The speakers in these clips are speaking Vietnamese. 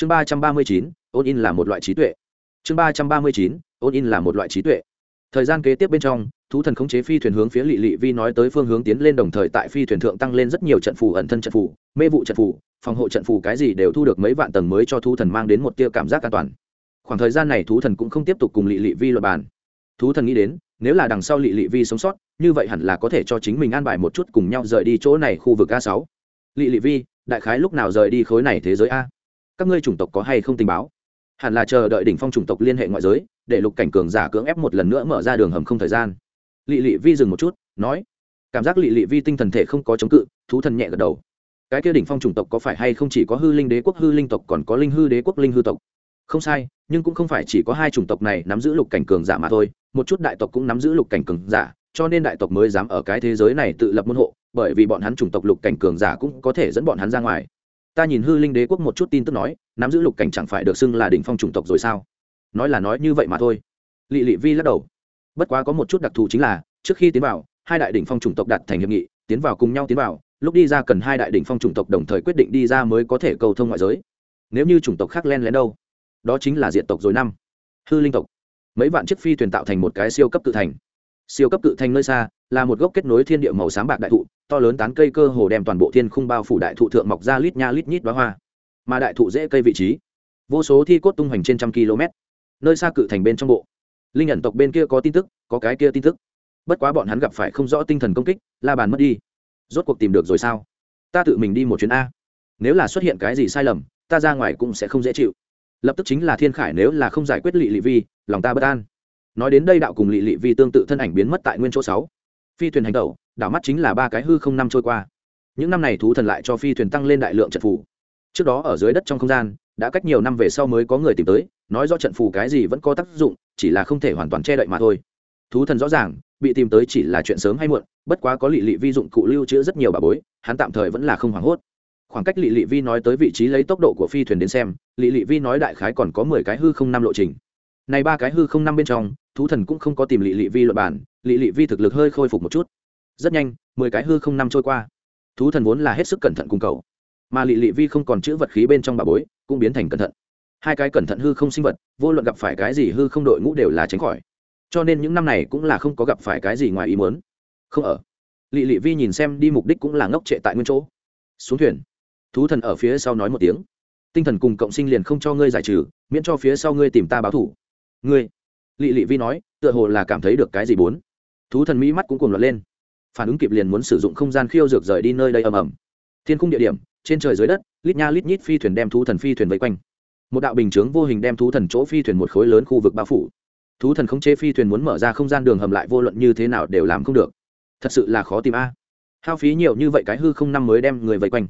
chương ba trăm ba mươi chín ôn in là một loại trí tuệ. Chương ba trăm ba mươi chín ôn in là một loại trí tuệ. Thời gian kế tiếp bên trong, thú thần khống chế phi thuyền hướng phía lỵ lỵ vi nói tới phương hướng tiến lên đồng thời tại phi thuyền thượng tăng lên rất nhiều trận phù, ẩn thân trận phù, mê vụ trận phù, phòng hộ trận phù, cái gì đều thu được mấy vạn tầng mới cho thú thần mang đến một tia cảm giác an toàn. Khoảng thời gian này thú thần cũng không tiếp tục cùng lỵ lỵ vi luật bàn. Thú thần nghĩ đến, nếu là đằng sau lỵ lỵ vi sống sót, như vậy hẳn là có thể cho chính mình an bài một chút cùng nhau rời đi chỗ này khu vực a sáu. Lỵ lỵ vi, đại khái lúc nào rời đi khối này thế giới a? Các ngươi chủng tộc có hay không tình báo? Hẳn là chờ đợi đỉnh phong chủng tộc liên hệ ngoại giới, để lục cảnh cường giả cưỡng ép một lần nữa mở ra đường hầm không thời gian. Lị lị vi dừng một chút, nói, cảm giác lị lị vi tinh thần thể không có chống cự, thú thần nhẹ gật đầu. Cái kia đỉnh phong chủng tộc có phải hay không chỉ có hư linh đế quốc, hư linh tộc còn có linh hư đế quốc, linh hư tộc? Không sai, nhưng cũng không phải chỉ có hai chủng tộc này nắm giữ lục cảnh cường giả mà thôi, một chút đại tộc cũng nắm giữ lục cảnh cường giả, cho nên đại tộc mới dám ở cái thế giới này tự lập môn hộ, bởi vì bọn hắn chủng tộc lục cảnh cường giả cũng có thể dẫn bọn hắn ra ngoài ta nhìn hư linh đế quốc một chút tin tức nói, nắm giữ lục cảnh chẳng phải được xưng là đỉnh phong chủng tộc rồi sao? Nói là nói như vậy mà thôi. Lị lị vi lắc đầu. Bất quá có một chút đặc thù chính là, trước khi tiến vào, hai đại đỉnh phong chủng tộc đặt thành hiệp nghị, tiến vào cùng nhau tiến vào, lúc đi ra cần hai đại đỉnh phong chủng tộc đồng thời quyết định đi ra mới có thể cầu thông ngoại giới. Nếu như chủng tộc khác len lén đâu, đó chính là diện tộc rồi năm. Hư linh tộc. Mấy vạn chiếc phi thuyền tạo thành một cái siêu cấp cự thành. Siêu cấp cự thành nơi xa, là một gốc kết nối thiên địa màu sáng bạc đại thụ to lớn tán cây cơ hồ đem toàn bộ thiên khung bao phủ đại thụ thượng mọc ra lít nha lít nhít đoá hoa, mà đại thụ dễ cây vị trí. Vô số thi cốt tung hoành trên trăm km, nơi xa cự thành bên trong bộ. Linh ẩn tộc bên kia có tin tức, có cái kia tin tức. Bất quá bọn hắn gặp phải không rõ tinh thần công kích, la bàn mất đi. Rốt cuộc tìm được rồi sao? Ta tự mình đi một chuyến a. Nếu là xuất hiện cái gì sai lầm, ta ra ngoài cũng sẽ không dễ chịu. Lập tức chính là thiên khải nếu là không giải quyết lị lị vi, lòng ta bất an. Nói đến đây đạo cùng lị lị vi tương tự thân ảnh biến mất tại nguyên chỗ sáu. Phi thuyền hành tẩu đảo mắt chính là ba cái hư không năm trôi qua. Những năm này thú thần lại cho phi thuyền tăng lên đại lượng trận phù. Trước đó ở dưới đất trong không gian, đã cách nhiều năm về sau mới có người tìm tới, nói do trận phù cái gì vẫn có tác dụng, chỉ là không thể hoàn toàn che đậy mà thôi. Thú thần rõ ràng, bị tìm tới chỉ là chuyện sớm hay muộn, bất quá có lị lị vi dụng cụ lưu trữ rất nhiều bà bối, hắn tạm thời vẫn là không hoảng hốt. Khoảng cách lị lị vi nói tới vị trí lấy tốc độ của phi thuyền đến xem, lị lị vi nói đại khái còn có mười cái hư không năm lộ trình. Này ba cái hư không năm bên trong, thú thần cũng không có tìm lị lị vi luật bản lị lị vi thực lực hơi khôi phục một chút rất nhanh, mười cái hư không năm trôi qua. Thú thần vốn là hết sức cẩn thận cùng cầu mà lị lị vi không còn chữ vật khí bên trong bà bối, cũng biến thành cẩn thận. Hai cái cẩn thận hư không sinh vật, vô luận gặp phải cái gì hư không đội ngũ đều là tránh khỏi. Cho nên những năm này cũng là không có gặp phải cái gì ngoài ý muốn. Không ở. Lị lị vi nhìn xem đi mục đích cũng là ngốc trệ tại nguyên chỗ. Xuống thuyền. Thú thần ở phía sau nói một tiếng. Tinh thần cùng cộng sinh liền không cho ngươi giải trừ, miễn cho phía sau ngươi tìm ta báo thủ. Ngươi. Lị lị vi nói, tựa hồ là cảm thấy được cái gì bốn. Thú thần mỹ mắt cũng cuồng loạn lên phản ứng kịp liền muốn sử dụng không gian khiêu dược rời đi nơi đây ầm ầm. Thiên khung địa điểm, trên trời dưới đất, lít nha lít nhít phi thuyền đem thú thần phi thuyền vây quanh. Một đạo bình chướng vô hình đem thú thần chỗ phi thuyền một khối lớn khu vực bao phủ. Thú thần không chế phi thuyền muốn mở ra không gian đường hầm lại vô luận như thế nào đều làm không được. Thật sự là khó tìm a. Hao phí nhiều như vậy cái hư không năm mới đem người vây quanh.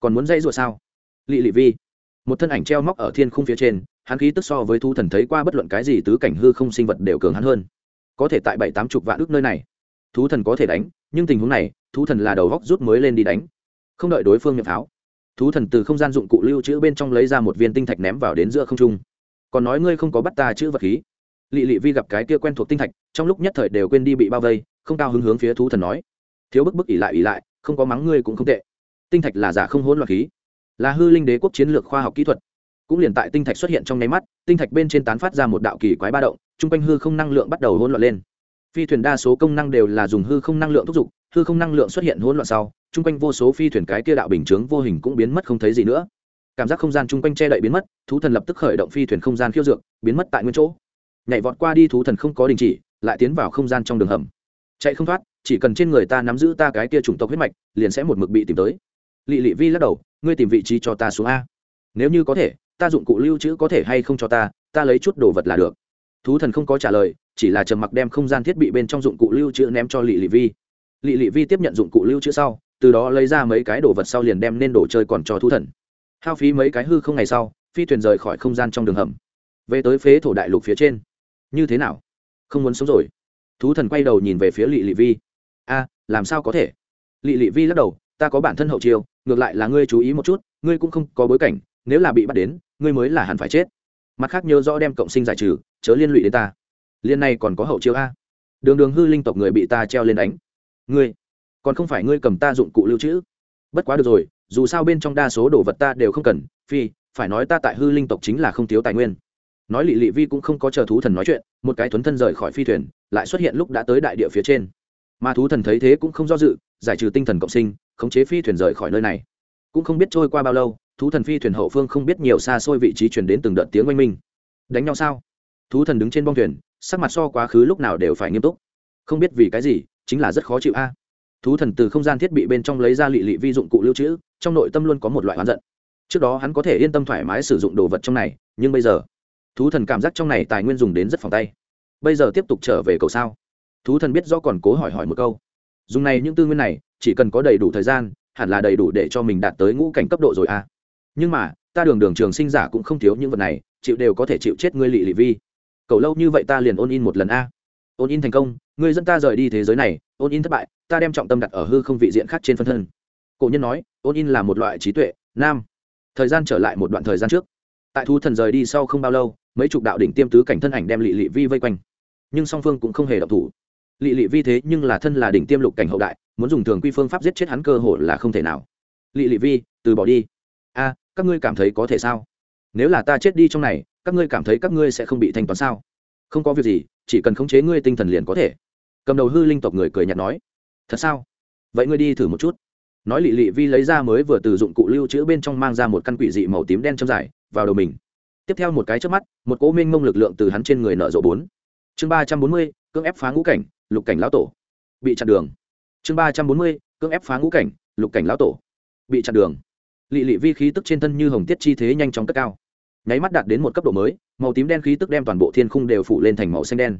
Còn muốn dãy rủa sao? Lị lị vi. Một thân ảnh treo móc ở thiên khung phía trên, hắn khí tức so với thú thần thấy qua bất luận cái gì tứ cảnh hư không sinh vật đều cường hắn hơn. Có thể tại bảy tám chục vạn ước nơi này thú thần có thể đánh, nhưng tình huống này, thú thần là đầu góc rút mới lên đi đánh. Không đợi đối phương miệng pháo, thú thần từ không gian dụng cụ lưu trữ bên trong lấy ra một viên tinh thạch ném vào đến giữa không trung. Còn nói ngươi không có bắt ta chữ vật khí. Lị lị vi gặp cái kia quen thuộc tinh thạch, trong lúc nhất thời đều quên đi bị bao vây, không cao hứng hướng phía thú thần nói. Thiếu bức bức ỉ lại ỉ lại, không có mắng ngươi cũng không tệ. Tinh thạch là giả không hỗn loạn khí, là hư linh đế quốc chiến lược khoa học kỹ thuật. Cũng liền tại tinh thạch xuất hiện trong nháy mắt, tinh thạch bên trên tán phát ra một đạo kỳ quái ba động, chung quanh hư không năng lượng bắt đầu hỗn loạn lên phi thuyền đa số công năng đều là dùng hư không năng lượng thúc giục, hư không năng lượng xuất hiện hỗn loạn sau, chung quanh vô số phi thuyền cái kia đạo bình chướng vô hình cũng biến mất không thấy gì nữa. Cảm giác không gian chung quanh che đậy biến mất, thú thần lập tức khởi động phi thuyền không gian khiêu dược, biến mất tại nguyên chỗ. Nhảy vọt qua đi thú thần không có đình chỉ, lại tiến vào không gian trong đường hầm. Chạy không thoát, chỉ cần trên người ta nắm giữ ta cái kia chủng tộc huyết mạch, liền sẽ một mực bị tìm tới. Lị lị vi lắc đầu, ngươi tìm vị trí cho ta xuống a. Nếu như có thể, ta dụng cụ lưu trữ có thể hay không cho ta ta lấy chút đồ vật là được. Thú thần không có trả lời chỉ là trầm mặc đem không gian thiết bị bên trong dụng cụ lưu trữ ném cho lị lị vi. Lị lị vi tiếp nhận dụng cụ lưu trữ sau, từ đó lấy ra mấy cái đồ vật sau liền đem nên đồ chơi còn cho thú thần. Hao phí mấy cái hư không ngày sau, phi thuyền rời khỏi không gian trong đường hầm. Về tới phế thổ đại lục phía trên. Như thế nào? Không muốn sống rồi. Thú thần quay đầu nhìn về phía lị lị vi. A, làm sao có thể? Lị lị vi lắc đầu, ta có bản thân hậu chiêu, ngược lại là ngươi chú ý một chút, ngươi cũng không có bối cảnh, nếu là bị bắt đến, ngươi mới là hẳn phải chết. Mặt khác nhớ rõ đem cộng sinh giải trừ, chớ liên lụy đến ta liên này còn có hậu chiêu a. Đường đường hư linh tộc người bị ta treo lên đánh. Ngươi, còn không phải ngươi cầm ta dụng cụ lưu trữ. Bất quá được rồi, dù sao bên trong đa số đồ vật ta đều không cần, phi, phải nói ta tại hư linh tộc chính là không thiếu tài nguyên. Nói lị lị vi cũng không có chờ thú thần nói chuyện, một cái thuấn thân rời khỏi phi thuyền, lại xuất hiện lúc đã tới đại địa phía trên. Mà thú thần thấy thế cũng không do dự, giải trừ tinh thần cộng sinh, khống chế phi thuyền rời khỏi nơi này. Cũng không biết trôi qua bao lâu, thú thần phi thuyền hậu phương không biết nhiều xa xôi vị trí chuyển đến từng đợt tiếng oanh minh. Đánh nhau sao? Thú thần đứng trên bong thuyền sắc mặt so quá khứ lúc nào đều phải nghiêm túc. Không biết vì cái gì, chính là rất khó chịu a. Thú thần từ không gian thiết bị bên trong lấy ra lị lị vi dụng cụ lưu trữ, trong nội tâm luôn có một loại oán giận. Trước đó hắn có thể yên tâm thoải mái sử dụng đồ vật trong này, nhưng bây giờ, thú thần cảm giác trong này tài nguyên dùng đến rất phòng tay. Bây giờ tiếp tục trở về cầu sao? Thú thần biết do còn cố hỏi hỏi một câu. Dùng này những tư nguyên này, chỉ cần có đầy đủ thời gian, hẳn là đầy đủ để cho mình đạt tới ngũ cảnh cấp độ rồi à nhưng mà, ta đường đường trường sinh giả cũng không thiếu những vật này, chịu đều có thể chịu chết ngươi lị lị vi cầu lâu như vậy ta liền ôn in một lần a. Ôn in thành công người dân ta rời đi thế giới này, ôn in thất bại, ta đem trọng tâm đặt ở hư không vị diện khác trên phân thân. Cổ nhân nói, ôn in là một loại trí tuệ, nam. Thời gian trở lại một đoạn thời gian trước. Tại thu thần rời đi sau không bao lâu, mấy chục đạo đỉnh tiêm tứ cảnh thân ảnh đem lị lị vi vây quanh. Nhưng song phương cũng không hề động thủ. Lị lị vi thế nhưng là thân là đỉnh tiêm lục cảnh hậu đại, muốn dùng thường quy phương pháp giết chết hắn cơ hội là không thể nào. Lị lị vi, từ bỏ đi. A, các ngươi cảm thấy có thể sao? Nếu là ta chết đi trong này, các ngươi cảm thấy các ngươi sẽ không bị thanh toán sao? Không có việc gì, chỉ cần khống chế ngươi tinh thần liền có thể. Cầm đầu hư linh tộc người cười nhạt nói. Thật sao? Vậy ngươi đi thử một chút. Nói lị lị vi lấy ra mới vừa từ dụng cụ lưu trữ bên trong mang ra một căn quỷ dị màu tím đen châm dài, vào đầu mình. Tiếp theo một cái trước mắt, một cỗ minh mông lực lượng từ hắn trên người nở rộ bốn. Chương ba trăm bốn mươi, cưỡng ép phá ngũ cảnh, lục cảnh lão tổ. Bị chặn đường. Chương ba trăm bốn mươi, cưỡng ép phá ngũ cảnh, lục cảnh lão tổ. Bị chặn đường. Lị lị vi khí tức trên thân như hồng tiết chi thế nhanh chóng cất cao nháy mắt đạt đến một cấp độ mới, màu tím đen khí tức đem toàn bộ thiên khung đều phủ lên thành màu xanh đen.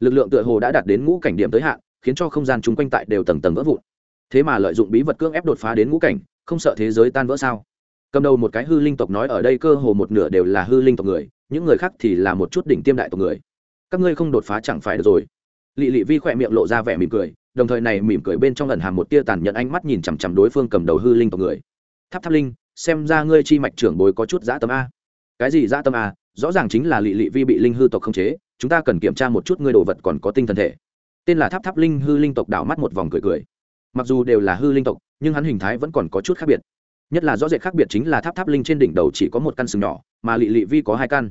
Lực lượng tựa hồ đã đạt đến ngũ cảnh điểm tới hạn, khiến cho không gian chung quanh tại đều tầng tầng vỡ vụn. Thế mà lợi dụng bí vật cưỡng ép đột phá đến ngũ cảnh, không sợ thế giới tan vỡ sao? Cầm đầu một cái hư linh tộc nói ở đây cơ hồ một nửa đều là hư linh tộc người, những người khác thì là một chút đỉnh tiêm đại tộc người. Các ngươi không đột phá chẳng phải được rồi. Lị lị vi khỏe miệng lộ ra vẻ mỉm cười, đồng thời này mỉm cười bên trong lần hàm một tia tàn nhẫn ánh mắt nhìn chằm chằm đối phương cầm đầu hư linh tộc người. Tháp tháp linh, xem ra ngươi chi mạch trưởng bối có chút dã tấm a cái gì dã tâm à? rõ ràng chính là lị lị vi bị linh hư tộc khống chế, chúng ta cần kiểm tra một chút ngươi đồ vật còn có tinh thần thể. Tên là tháp tháp linh hư linh tộc đảo mắt một vòng cười cười. Mặc dù đều là hư linh tộc, nhưng hắn hình thái vẫn còn có chút khác biệt. Nhất là rõ rệt khác biệt chính là tháp tháp linh trên đỉnh đầu chỉ có một căn sừng nhỏ, mà lị lị vi có hai căn.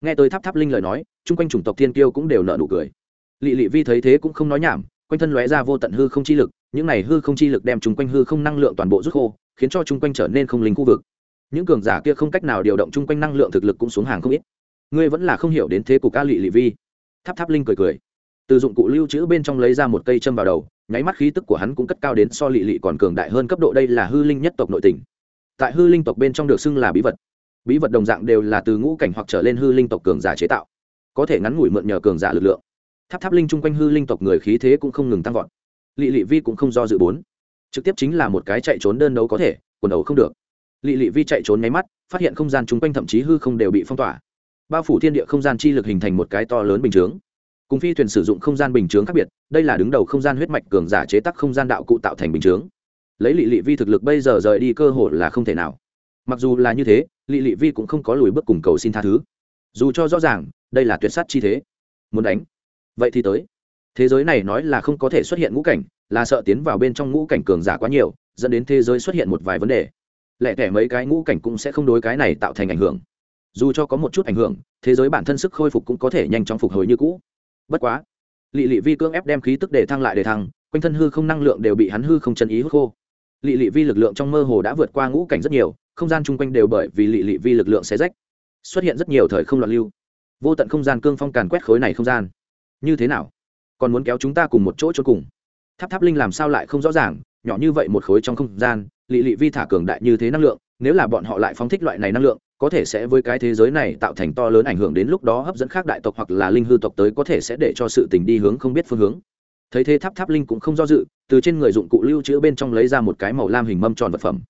Nghe tới tháp tháp linh lời nói, chung quanh chủng tộc thiên kiêu cũng đều nợ nụ cười. Lị lị vi thấy thế cũng không nói nhảm, quanh thân lóe ra vô tận hư không chi lực, những này hư không chi lực đem chung quanh hư không năng lượng toàn bộ rút khô, khiến cho chung quanh trở nên không linh khu vực những cường giả kia không cách nào điều động chung quanh năng lượng thực lực cũng xuống hàng không ít. Ngươi vẫn là không hiểu đến thế cục ca lị lị vi. Tháp tháp linh cười cười. Từ dụng cụ lưu trữ bên trong lấy ra một cây châm vào đầu, nháy mắt khí tức của hắn cũng cất cao đến so lị lị còn cường đại hơn cấp độ. Đây là hư linh nhất tộc nội tình. Tại hư linh tộc bên trong được xưng là bí vật. Bí vật đồng dạng đều là từ ngũ cảnh hoặc trở lên hư linh tộc cường giả chế tạo. Có thể ngắn ngủi mượn nhờ cường giả lực lượng. Tháp tháp linh chung quanh hư linh tộc người khí thế cũng không ngừng tăng vọt. Lị lị vi cũng không do dự bốn. Trực tiếp chính là một cái chạy trốn đơn đấu có thể, quần đấu không được lị lị vi chạy trốn nháy mắt, phát hiện không gian chung quanh thậm chí hư không đều bị phong tỏa. Bao phủ thiên địa không gian chi lực hình thành một cái to lớn bình chướng. Cùng phi thuyền sử dụng không gian bình chướng khác biệt, đây là đứng đầu không gian huyết mạch cường giả chế tác không gian đạo cụ tạo thành bình chướng. Lấy lị lị vi thực lực bây giờ rời đi cơ hội là không thể nào. Mặc dù là như thế, lị lị vi cũng không có lùi bước cùng cầu xin tha thứ. Dù cho rõ ràng, đây là tuyệt sát chi thế. Muốn đánh. Vậy thì tới. Thế giới này nói là không có thể xuất hiện ngũ cảnh, là sợ tiến vào bên trong ngũ cảnh cường giả quá nhiều, dẫn đến thế giới xuất hiện một vài vấn đề lẽ kẻ mấy cái ngũ cảnh cũng sẽ không đối cái này tạo thành ảnh hưởng. Dù cho có một chút ảnh hưởng, thế giới bản thân sức khôi phục cũng có thể nhanh chóng phục hồi như cũ. Bất quá, lị lị vi cưỡng ép đem khí tức để thăng lại để thăng, quanh thân hư không năng lượng đều bị hắn hư không chân ý hút khô. Lị lị vi lực lượng trong mơ hồ đã vượt qua ngũ cảnh rất nhiều, không gian chung quanh đều bởi vì lị lị vi lực lượng xé rách, xuất hiện rất nhiều thời không loạn lưu. Vô tận không gian cương phong càn quét khối này không gian. Như thế nào? Còn muốn kéo chúng ta cùng một chỗ cho cùng? Tháp tháp linh làm sao lại không rõ ràng, nhỏ như vậy một khối trong không gian lị lị vi thả cường đại như thế năng lượng, nếu là bọn họ lại phóng thích loại này năng lượng, có thể sẽ với cái thế giới này tạo thành to lớn ảnh hưởng đến lúc đó hấp dẫn khác đại tộc hoặc là linh hư tộc tới có thể sẽ để cho sự tình đi hướng không biết phương hướng. Thấy thế tháp tháp linh cũng không do dự, từ trên người dụng cụ lưu trữ bên trong lấy ra một cái màu lam hình mâm tròn vật phẩm.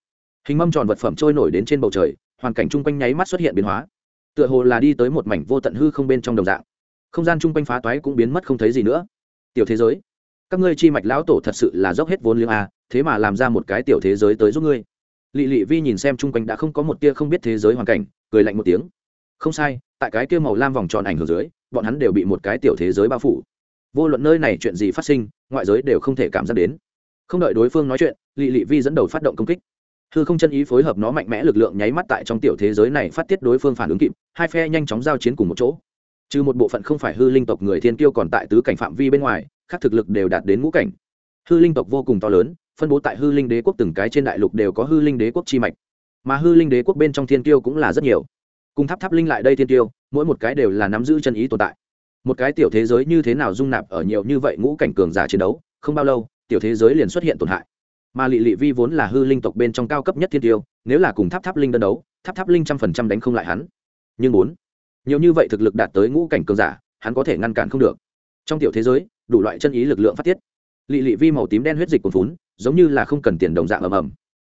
Hình mâm tròn vật phẩm trôi nổi đến trên bầu trời, hoàn cảnh chung quanh nháy mắt xuất hiện biến hóa. Tựa hồ là đi tới một mảnh vô tận hư không bên trong đồng dạng. Không gian chung quanh phá toái cũng biến mất không thấy gì nữa. Tiểu thế giới, các ngươi chi mạch lão tổ thật sự là dốc hết vốn liếng a thế mà làm ra một cái tiểu thế giới tới giúp ngươi. Lị lị vi nhìn xem chung quanh đã không có một tia không biết thế giới hoàn cảnh, cười lạnh một tiếng. Không sai, tại cái kia màu lam vòng tròn ảnh hưởng dưới, bọn hắn đều bị một cái tiểu thế giới bao phủ. Vô luận nơi này chuyện gì phát sinh, ngoại giới đều không thể cảm giác đến. Không đợi đối phương nói chuyện, lị lị vi dẫn đầu phát động công kích. Hư không chân ý phối hợp nó mạnh mẽ lực lượng nháy mắt tại trong tiểu thế giới này phát tiết đối phương phản ứng kịp, hai phe nhanh chóng giao chiến cùng một chỗ. Trừ một bộ phận không phải hư linh tộc người thiên kiêu còn tại tứ cảnh phạm vi bên ngoài, khác thực lực đều đạt đến ngũ cảnh. Hư linh tộc vô cùng to lớn phân bố tại hư linh đế quốc từng cái trên đại lục đều có hư linh đế quốc chi mạch. Mà hư linh đế quốc bên trong thiên tiêu cũng là rất nhiều. Cùng tháp tháp linh lại đây thiên tiêu, mỗi một cái đều là nắm giữ chân ý tồn tại. Một cái tiểu thế giới như thế nào dung nạp ở nhiều như vậy ngũ cảnh cường giả chiến đấu không bao lâu tiểu thế giới liền xuất hiện tổn hại. Mà lị lị vi vốn là hư linh tộc bên trong cao cấp nhất thiên tiêu nếu là cùng tháp tháp linh đơn đấu tháp tháp linh trăm phần trăm đánh không lại hắn. Nhưng bốn nhiều như vậy thực lực đạt tới ngũ cảnh cường giả hắn có thể ngăn cản không được. Trong tiểu thế giới đủ loại chân ý lực lượng phát tiết. Lị lị vi màu tím đen huyết dịch cuồn phún giống như là không cần tiền đồng dạng ầm ầm.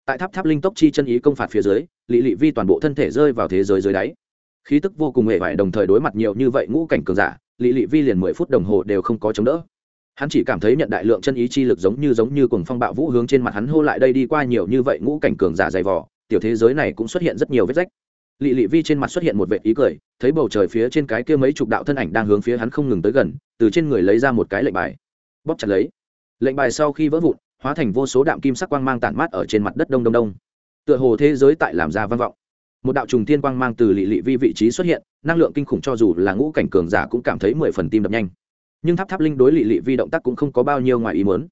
Tại tháp tháp linh tốc chi chân ý công phạt phía dưới lỵ lỵ vi toàn bộ thân thể rơi vào thế giới dưới đáy. Khí tức vô cùng hệ vải đồng thời đối mặt nhiều như vậy ngũ cảnh cường giả lỵ lỵ vi liền mười phút đồng hồ đều không có chống đỡ. Hắn chỉ cảm thấy nhận đại lượng chân ý chi lực giống như giống như cùng phong bạo vũ hướng trên mặt hắn hô lại đây đi qua nhiều như vậy ngũ cảnh cường giả dày vỏ tiểu thế giới này cũng xuất hiện rất nhiều vết rách. Lỵ lỵ vi trên mặt xuất hiện một vệ ý cười, thấy bầu trời phía trên cái kia mấy chục đạo thân ảnh đang hướng phía hắn không ngừng tới gần, từ trên người lấy ra một cái lệnh bài. Bóp chặt lấy. Lệnh bài sau khi vỡ vụn hóa thành vô số đạm kim sắc quang mang tản mát ở trên mặt đất đông đông đông. Tựa hồ thế giới tại làm ra vang vọng. Một đạo trùng thiên quang mang từ lị lị vi vị trí xuất hiện, năng lượng kinh khủng cho dù là ngũ cảnh cường giả cũng cảm thấy mười phần tim đập nhanh. Nhưng tháp tháp linh đối lị lị vi động tác cũng không có bao nhiêu ngoài ý muốn.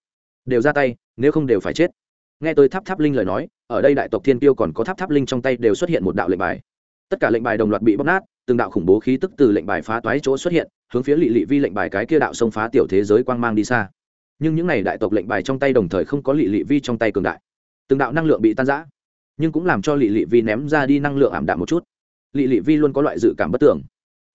Đều ra tay, nếu không đều phải chết. Nghe tôi tháp tháp linh lời nói, ở đây đại tộc thiên tiêu còn có tháp tháp linh trong tay đều xuất hiện một đạo lệnh bài. Tất cả lệnh bài đồng loạt bị bóc nát, từng đạo khủng bố khí tức từ lệnh bài phá toái chỗ xuất hiện, hướng phía lị lị vi lệnh bài cái kia đạo xông phá tiểu thế giới quang mang đi xa nhưng những n à y đại tộc lệnh bài trong tay đồng thời không có lị lị vi trong tay cường đại. Từng đạo năng lượng bị tan giã nhưng cũng làm cho lị lị vi ném ra đi năng lượng ảm đạm một chút. Lị lị vi luôn có loại dự cảm bất tưởng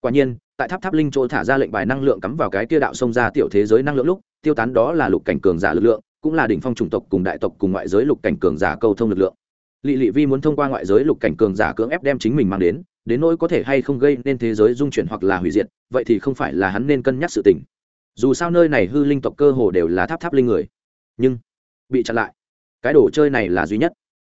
quả nhiên, tại tháp tháp linh chỗ thả ra lệnh bài năng lượng cắm vào cái kia đạo xông ra tiểu thế giới năng lượng lúc, tiêu tán đó là lục cảnh cường giả lực lượng, cũng là đỉnh phong chủng tộc cùng đại tộc cùng ngoại giới lục cảnh cường giả câu thông lực lượng. Lị lị vi muốn thông qua ngoại giới lục cảnh cường giả cưỡng ép đem chính mình mang đến đến nỗi có thể hay không gây nên thế giới dung chuyển hoặc là hủy diệt, vậy thì không phải là hắn nên cân nhắc sự tình dù sao nơi này hư linh tộc cơ hồ đều là tháp tháp linh người. Nhưng, bị chặn lại. Cái đồ chơi này là duy nhất.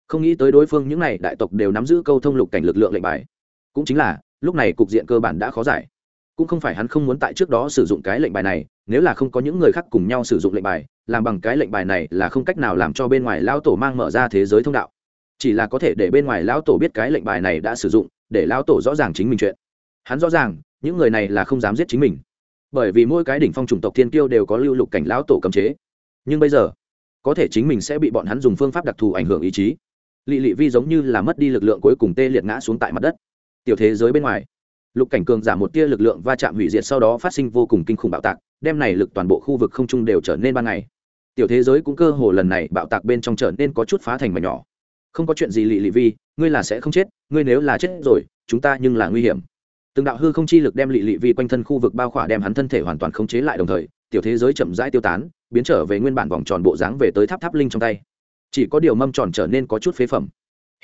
Không nghĩ tới đối phương những n à y đại tộc đều nắm giữ câu thông lục cảnh lực lượng lệnh bài. Cũng chính là, lúc này cục diện cơ bản đã khó giải. Cũng không phải hắn không muốn tại trước đó sử dụng cái lệnh bài này, nếu là không có những người khác cùng nhau sử dụng lệnh bài, làm bằng cái lệnh bài này là không cách nào làm cho bên ngoài lão tổ mang mở ra thế giới thông đạo. Chỉ là có thể để bên ngoài lão tổ biết cái lệnh bài này đã sử dụng, để lão tổ rõ ràng chính mình chuyện. Hắn rõ ràng, những người này là không dám giết chính mình bởi vì mỗi cái đỉnh phong chủng tộc thiên kiêu đều có lưu lục cảnh lão tổ cấm chế. Nhưng bây giờ, có thể chính mình sẽ bị bọn hắn dùng phương pháp đặc thù ảnh hưởng ý chí. Lị lị vi giống như là mất đi lực lượng cuối cùng tê liệt ngã xuống tại mặt đất. Tiểu thế giới bên ngoài, lục cảnh cường giảm một tia lực lượng va chạm hủy diệt sau đó phát sinh vô cùng kinh khủng bạo tạc, đem này lực toàn bộ khu vực không trung đều trở nên ban ngày. Tiểu thế giới cũng cơ hồ lần này bạo tạc bên trong trở nên có chút phá thành mà nhỏ. Không có chuyện gì lị lị vi, ngươi là sẽ không chết, ngươi nếu là chết rồi, chúng ta nhưng là nguy hiểm từng đạo hư không chi lực đem lị lị vi quanh thân khu vực bao khỏa đem hắn thân thể hoàn toàn khống chế lại đồng thời, tiểu thế giới chậm rãi tiêu tán, biến trở về nguyên bản vòng tròn bộ dáng về tới tháp tháp linh trong tay. Chỉ có điều mâm tròn trở nên có chút phế phẩm.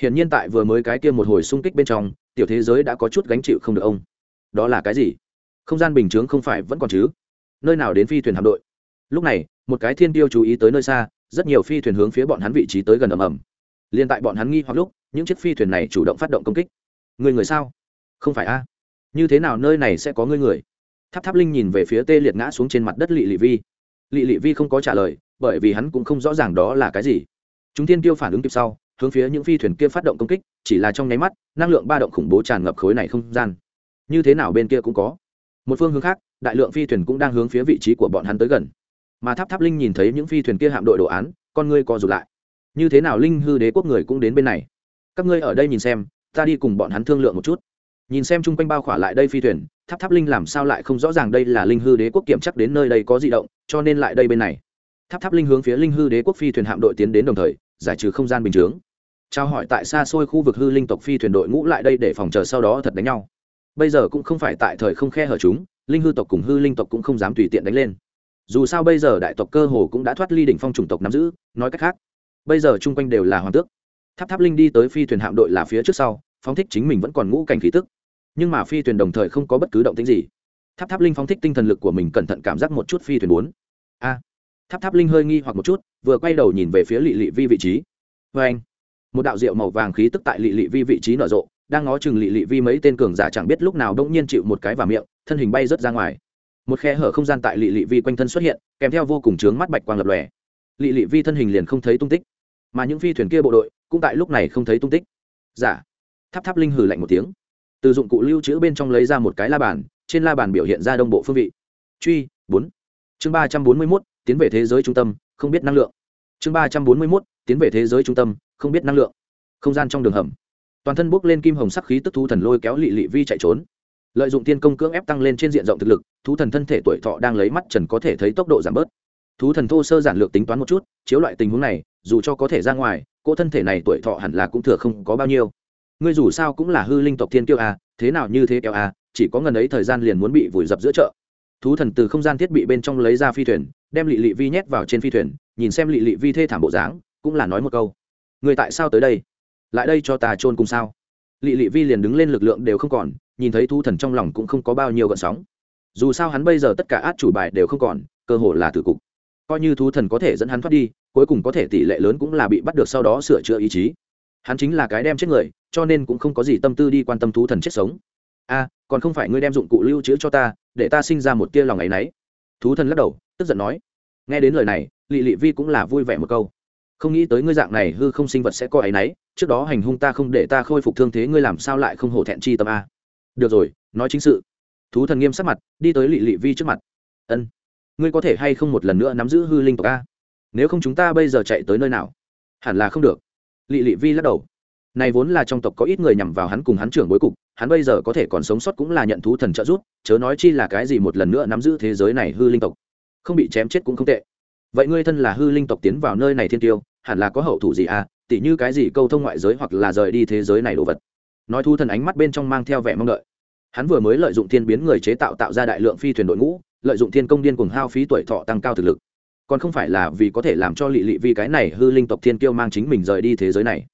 Hiện nhiên tại vừa mới cái kia một hồi xung kích bên trong, tiểu thế giới đã có chút gánh chịu không được ông. Đó là cái gì? Không gian bình chướng không phải vẫn còn chứ? Nơi nào đến phi thuyền hạm đội? Lúc này, một cái thiên tiêu chú ý tới nơi xa, rất nhiều phi thuyền hướng phía bọn hắn vị trí tới gần ầm ầm. Liên tại bọn hắn nghi hoặc lúc, những chiếc phi thuyền này chủ động phát động công kích. Người người sao? Không phải a như thế nào nơi này sẽ có người người? Tháp tháp linh nhìn về phía tê liệt ngã xuống trên mặt đất lị lị vi. Lị lị vi không có trả lời, bởi vì hắn cũng không rõ ràng đó là cái gì. Chúng tiên tiêu phản ứng kịp sau, hướng phía những phi thuyền kia phát động công kích, chỉ là trong nháy mắt, năng lượng ba động khủng bố tràn ngập khối này không gian. Như thế nào bên kia cũng có. Một phương hướng khác, đại lượng phi thuyền cũng đang hướng phía vị trí của bọn hắn tới gần. Mà tháp tháp linh nhìn thấy những phi thuyền kia hạm đội đồ án, con ngươi co rụt lại. Như thế nào linh hư đế quốc người cũng đến bên này? Các ngươi ở đây nhìn xem, ta đi cùng bọn hắn thương lượng một chút nhìn xem chung quanh bao khỏa lại đây phi thuyền, tháp tháp linh làm sao lại không rõ ràng đây là linh hư đế quốc kiểm chắc đến nơi đây có di động, cho nên lại đây bên này. Tháp tháp linh hướng phía linh hư đế quốc phi thuyền hạm đội tiến đến đồng thời, giải trừ không gian bình chướng. Trao hỏi tại xa xôi khu vực hư linh tộc phi thuyền đội ngũ lại đây để phòng chờ sau đó thật đánh nhau. Bây giờ cũng không phải tại thời không khe hở chúng, linh hư tộc cùng hư linh tộc cũng không dám tùy tiện đánh lên. Dù sao bây giờ đại tộc cơ hồ cũng đã thoát ly đỉnh phong chủng tộc nắm giữ, nói cách khác, bây giờ chung quanh đều là hoàng tước. Tháp tháp linh đi tới phi thuyền hạm đội là phía trước sau phóng thích chính mình vẫn còn ngũ cảnh khí tức. Nhưng mà phi thuyền đồng thời không có bất cứ động tính gì. Tháp tháp linh phóng thích tinh thần lực của mình cẩn thận cảm giác một chút phi thuyền bốn. A. Tháp tháp linh hơi nghi hoặc một chút, vừa quay đầu nhìn về phía lị lị vi vị trí. Vê anh, một đạo rượu màu vàng khí tức tại lị lị vi vị trí nở rộ, đang ngó chừng lị lị vi mấy tên cường giả chẳng biết lúc nào đông nhiên chịu một cái vào miệng, thân hình bay rớt ra ngoài. Một khe hở không gian tại lị lị vi quanh thân xuất hiện, kèm theo vô cùng trướng mắt bạch quang lập lòe. Lị lị vi thân hình liền không thấy tung tích, mà những phi thuyền kia bộ đội cũng tại lúc này không thấy tung tích. Giả dạ tháp tháp linh hừ lạnh một tiếng. Từ dụng cụ lưu trữ bên trong lấy ra một cái la bàn, trên la bàn biểu hiện ra đông bộ phương vị. Truy, bốn. Chương ba trăm bốn mươi mốt, tiến về thế giới trung tâm, không biết năng lượng. Chương ba trăm bốn mươi mốt, tiến về thế giới trung tâm, không biết năng lượng. Không gian trong đường hầm. Toàn thân bốc lên kim hồng sắc khí tức thú thần lôi kéo lị lị vi chạy trốn. Lợi dụng tiên công cưỡng ép tăng lên trên diện rộng thực lực, thú thần thân thể tuổi thọ đang lấy mắt trần có thể thấy tốc độ giảm bớt. Thú thần thô sơ giản lược tính toán một chút, chiếu loại tình huống này, dù cho có thể ra ngoài, cỗ thân thể này tuổi thọ hẳn là cũng thừa không có bao nhiêu ngươi dù sao cũng là hư linh tộc thiên kiêu a thế nào như thế kéo a à, chỉ có ngần ấy thời gian liền muốn bị vùi dập giữa chợ. Thú thần từ không gian thiết bị bên trong lấy ra phi thuyền, đem lị lị vi nhét vào trên phi thuyền, nhìn xem lị lị vi thê thảm bộ dáng, cũng là nói một câu. Người tại sao tới đây? Lại đây cho ta trôn cùng sao? Lị lị vi liền đứng lên lực lượng đều không còn, nhìn thấy thú thần trong lòng cũng không có bao nhiêu gợn sóng. Dù sao hắn bây giờ tất cả át chủ bài đều không còn, cơ hồ là tử cục. Coi như thú thần có thể dẫn hắn thoát đi, cuối cùng có thể tỷ lệ lớn cũng là bị bắt được sau đó sửa chữa ý chí hắn chính là cái đem chết người, cho nên cũng không có gì tâm tư đi quan tâm thú thần chết sống. A còn không phải ngươi đem dụng cụ lưu trữ cho ta, để ta sinh ra một tia lòng ấ y n ấ y thú thần lắc đầu, tức giận nói. Nghe đến lời này, lị lị vi cũng là vui vẻ một câu. Không nghĩ tới ngươi dạng này hư không sinh vật sẽ có ấ y trước đó hành hung ta không để ta khôi phục thương thế ngươi làm sao lại không hổ thẹn chi tâm a? Được rồi, nói chính sự. Thú thần nghiêm sắc mặt, đi tới lị lị vi trước mặt. Ân, ngươi có thể hay không một lần nữa nắm giữ hư linh tộc a? Nếu không chúng ta bây giờ chạy tới nơi nào? Hẳn là không được lỵ lỵ vi lắc đầu. Này vốn là trong tộc có ít người nhằm vào hắn cùng hắn trưởng bối cục, hắn bây giờ có thể còn sống sót cũng là nhận thú thần trợ giúp, chớ nói chi là cái gì một lần nữa nắm giữ thế giới này hư linh tộc. Không bị chém chết cũng không tệ. Vậy ngươi thân là hư linh tộc tiến vào nơi này thiên tiêu, hẳn là có hậu thủ gì à? Tỉ như cái gì câu thông ngoại giới hoặc là rời đi thế giới này đồ vật? Nói thu thần ánh mắt bên trong mang theo vẻ mong đợi. Hắn vừa mới lợi dụng thiên biến người chế tạo tạo ra đại lượng phi thuyền đội ngũ, lợi dụng thiên công điên cùng hao phí tuổi thọ tăng cao thực lực còn không phải là vì có thể làm cho lị lị vi cái này hư linh tộc thiên kiêu mang chính mình rời đi thế giới này.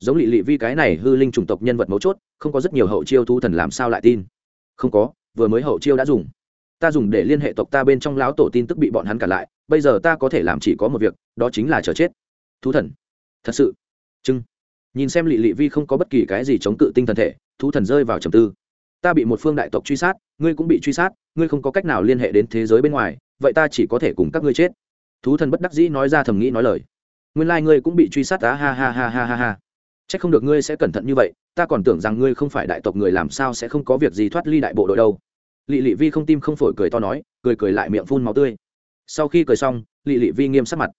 Giống lị lị vi cái này hư linh chủng tộc nhân vật mấu chốt, không có rất nhiều hậu chiêu thu thần làm sao lại tin. Không có, vừa mới hậu chiêu đã dùng. Ta dùng để liên hệ tộc ta bên trong lão tổ tin tức bị bọn hắn cản lại, bây giờ ta có thể làm chỉ có một việc, đó chính là chờ chết. Thú thần. Thật sự. Chưng. Nhìn xem lị lị vi không có bất kỳ cái gì chống cự tinh thần thể, thú thần rơi vào trầm tư. Ta bị một phương đại tộc truy sát, ngươi cũng bị truy sát, ngươi không có cách nào liên hệ đến thế giới bên ngoài, vậy ta chỉ có thể cùng các ngươi chết thú thần bất đắc dĩ nói ra thầm nghĩ nói lời. Nguyên lai、like、ngươi cũng bị truy sát á, ha ha ha ha ha ha. C h ắ c không được ngươi sẽ cẩn thận như vậy, ta còn tưởng rằng ngươi không phải đại tộc người làm sao sẽ không có việc gì thoát ly đại bộ đội đâu. Lị lị vi không tim không phổi cười to nói, cười cười lại miệng phun máu tươi. Sau khi cười xong, lị lị vi nghiêm sắc mặt.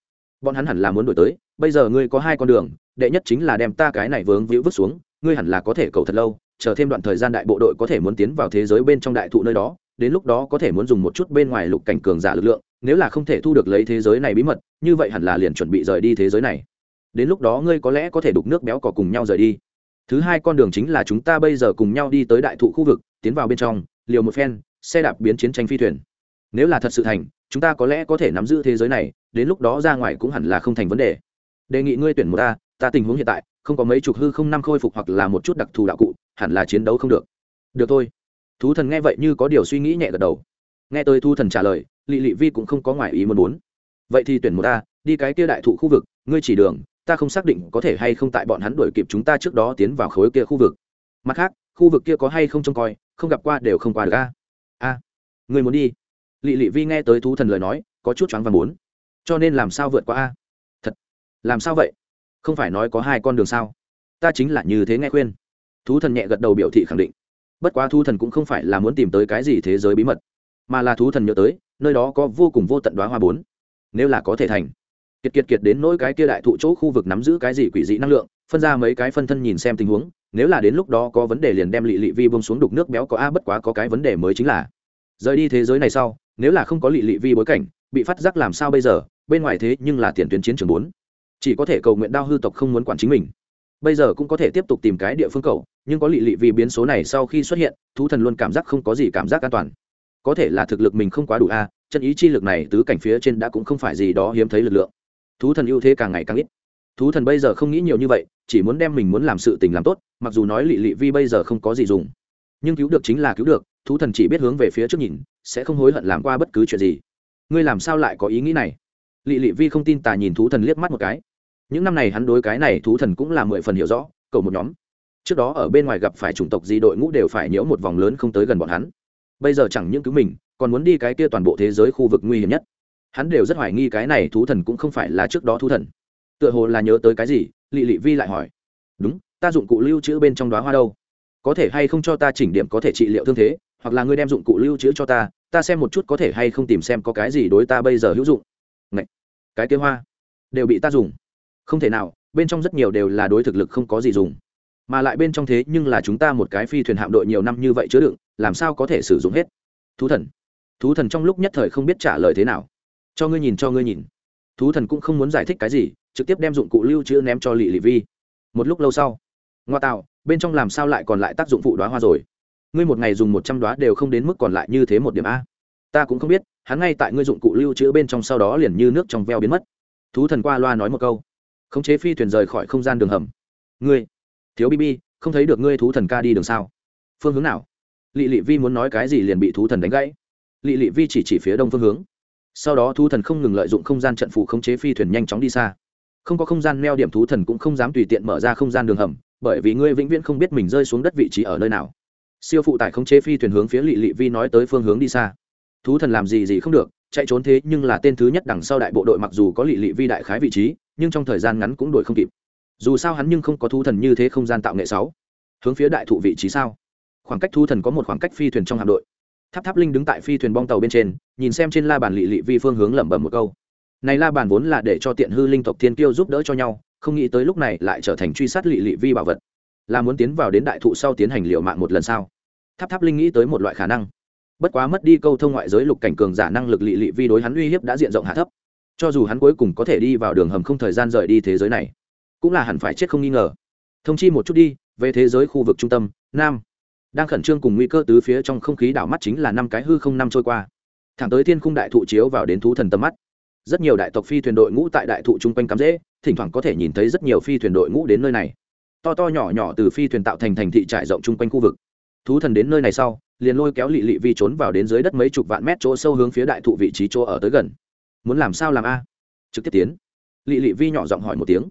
Bọn hắn hẳn là muốn đổi tới, bây giờ ngươi có hai con đường, đệ nhất chính là đem ta cái này vướng víu vứt xuống, ngươi hẳn là có thể cầu thật lâu, chờ thêm đoạn thời gian đại bộ đội có thể muốn tiến vào thế giới bên trong đại thụ nơi đó, đến lúc đó có thể muốn dùng một chút bên ngoài lục cảnh cường giả lực lượng nếu là không thể thu được lấy thế giới này bí mật, như vậy hẳn là liền chuẩn bị rời đi thế giới này. Đến lúc đó ngươi có lẽ có thể đục nước béo cỏ cùng nhau rời đi. Thứ hai con đường chính là chúng ta bây giờ cùng nhau đi tới đại thụ khu vực, tiến vào bên trong, liều một phen, xe đạp biến chiến tranh phi thuyền. Nếu là thật sự thành, chúng ta có lẽ có thể nắm giữ thế giới này, đến lúc đó ra ngoài cũng hẳn là không thành vấn đề. Đề nghị ngươi tuyển một ta ta tình huống hiện tại, không có mấy chục hư không năm khôi phục hoặc là một chút đặc thù đạo cụ, hẳn là chiến đấu không được. Được thôi. Thú thần nghe vậy như có điều suy nghĩ nhẹ gật đầu. Nghe tôi thu thần trả lời lị lị vi cũng không có ngoài ý muốn muốn. Vậy thì tuyển một ta đi cái kia đại thụ khu vực, ngươi chỉ đường, ta không xác định có thể hay không tại bọn hắn đuổi kịp chúng ta trước đó tiến vào khối kia khu vực. Mặt khác, khu vực kia có hay không trông coi, không gặp qua đều không qua được a. A người muốn đi? Lị lị vi nghe tới thú thần lời nói, có chút choáng và muốn. Cho nên làm sao vượt qua a? Thật, làm sao vậy? Không phải nói có hai con đường sao? Ta chính là như thế nghe khuyên. Thú thần nhẹ gật đầu biểu thị khẳng định. Bất quá thú thần cũng không phải là muốn tìm tới cái gì thế giới bí mật, mà là thú thần nhớ tới nơi đó có vô cùng vô tận đoá hoa bốn. Nếu là có thể thành, kiệt kiệt kiệt đến nỗi cái kia đại thụ chỗ khu vực nắm giữ cái gì quỷ dị năng lượng, phân ra mấy cái phân thân nhìn xem tình huống, nếu là đến lúc đó có vấn đề liền đem lị lị vi bông xuống đục nước béo có a, bất quá có cái vấn đề mới chính là rời đi thế giới này sau, nếu là không có lị lị vi bối cảnh, bị phát giác làm sao bây giờ, bên ngoài thế nhưng là tiền tuyến chiến trường bốn. Chỉ có thể cầu nguyện đao hư tộc không muốn quản chính mình. Bây giờ cũng có thể tiếp tục tìm cái địa phương cầu, nhưng có lị lị vi biến số này sau khi xuất hiện, thú thần luôn cảm giác không có gì cảm giác an toàn có thể là thực lực mình không quá đủ a, chân ý chi lực này tứ cảnh phía trên đã cũng không phải gì đó hiếm thấy lực lượng. Thú thần ưu thế càng ngày càng ít. Thú thần bây giờ không nghĩ nhiều như vậy, chỉ muốn đem mình muốn làm sự tình làm tốt, mặc dù nói lị lị vi bây giờ không có gì dùng. Nhưng cứu được chính là cứu được, thú thần chỉ biết hướng về phía trước nhìn, sẽ không hối hận làm qua bất cứ chuyện gì. Ngươi làm sao lại có ý nghĩ này? Lị lị vi không tin tà nhìn thú thần liếc mắt một cái. Những năm này hắn đối cái này thú thần cũng là mười phần hiểu rõ cầu một nhóm. Trước đó ở bên ngoài gặp phải chủng tộc gì đội ngũ đều phải nhiễu một vòng lớn không tới gần bọn hắn bây giờ chẳng những cứu mình, còn muốn đi cái kia toàn bộ thế giới khu vực nguy hiểm nhất. Hắn đều rất hoài nghi cái này thú thần cũng không phải là trước đó thú thần. Tựa hồ là nhớ tới cái gì, lị lị vi lại hỏi. Đúng, ta dụng cụ lưu trữ bên trong đoá hoa đâu? Có thể hay không cho ta chỉnh điểm có thể trị liệu thương thế, hoặc là ngươi đem dụng cụ lưu trữ cho ta ta xem một chút có thể hay không tìm xem có cái gì đối ta bây giờ hữu dụng. Ngậy! cái kế hoa đều bị ta dùng. Không thể nào, bên trong rất nhiều đều là đối thực lực không có gì dùng. Mà lại bên trong thế nhưng là chúng ta một cái phi thuyền hạm đội nhiều năm như vậy chứa đựng làm sao có thể sử dụng hết? Thú thần. Thú thần trong lúc nhất thời không biết trả lời thế nào. Cho ngươi nhìn, cho ngươi nhìn. Thú thần cũng không muốn giải thích cái gì, trực tiếp đem dụng cụ lưu trữ ném cho lị lị vi. Một lúc lâu sau, ngoa tạo, bên trong làm sao lại còn lại tác dụng phụ đoá hoa rồi? Ngươi một ngày dùng một trăm đoá đều không đến mức còn lại như thế một điểm a. Ta cũng không biết, hắn ngay tại ngươi dụng cụ lưu trữ bên trong sau đó liền như nước trong veo biến mất. Thú thần qua loa nói một câu. Khống chế phi thuyền rời khỏi không gian đường hầm. Ngươi, thiếu bb không thấy được ngươi thú thần ca đi đường sao? Phương hướng nào? Lỵ lỵ vi muốn nói cái gì liền bị thú thần đánh gãy. Lỵ lỵ vi chỉ chỉ phía đông phương hướng. Sau đó thú thần không ngừng lợi dụng không gian trận phụ khống chế phi thuyền nhanh chóng đi xa. Không có không gian neo điểm thú thần cũng không dám tùy tiện mở ra không gian đường hầm, bởi vì ngươi vĩnh viễn không biết mình rơi xuống đất vị trí ở nơi nào. Siêu phụ tải khống chế phi thuyền hướng phía lỵ lỵ vi nói tới phương hướng đi xa. Thú thần làm gì gì không được, chạy trốn thế nhưng là tên thứ nhất đằng sau đại bộ đội mặc dù có lỵ lỵ vi đại khái vị trí, nhưng trong thời gian ngắn cũng đuổi không kịp. Dù sao hắn nhưng không có thú thần như thế không gian tạo nghệ sáu. Hướng phía đại thụ vị trí sao? Khoảng cách thu thần có một khoảng cách phi thuyền trong hạm đội. Tháp tháp linh đứng tại phi thuyền bong tàu bên trên, nhìn xem trên la bàn lị lị vi phương hướng lẩm bẩm một câu. Này la bàn vốn là để cho tiện hư linh tộc thiên kiêu giúp đỡ cho nhau, không nghĩ tới lúc này lại trở thành truy sát lị lị vi bảo vật. Là muốn tiến vào đến đại thụ sau tiến hành liệu mạng một lần sau tháp tháp linh nghĩ tới một loại khả năng. Bất quá mất đi câu thông ngoại giới lục cảnh cường giả năng lực lị lị vi đối hắn uy hiếp đã diện rộng hạ thấp. Cho dù hắn cuối cùng có thể đi vào đường hầm không thời gian rời đi thế giới này, cũng là hẳn phải chết không nghi ngờ. Thông chi một chút đi, về thế giới khu vực trung tâm, nam đang khẩn trương cùng nguy cơ tứ phía trong không khí đảo mắt chính là năm cái hư không năm trôi qua. Thẳng tới thiên khung đại thụ chiếu vào đến thú thần tầm mắt. Rất nhiều đại tộc phi thuyền đội ngũ tại đại thụ chung quanh cắm rễ, thỉnh thoảng có thể nhìn thấy rất nhiều phi thuyền đội ngũ đến nơi này. To to nhỏ nhỏ từ phi thuyền tạo thành thành thị trải rộng chung quanh khu vực. Thú thần đến nơi này sau, liền lôi kéo lị lị vi trốn vào đến dưới đất mấy chục vạn mét chỗ sâu hướng phía đại thụ vị trí chỗ ở tới gần. Muốn làm sao làm a? Trực tiếp tiến. Lị lị vi nhỏ giọng hỏi một tiếng.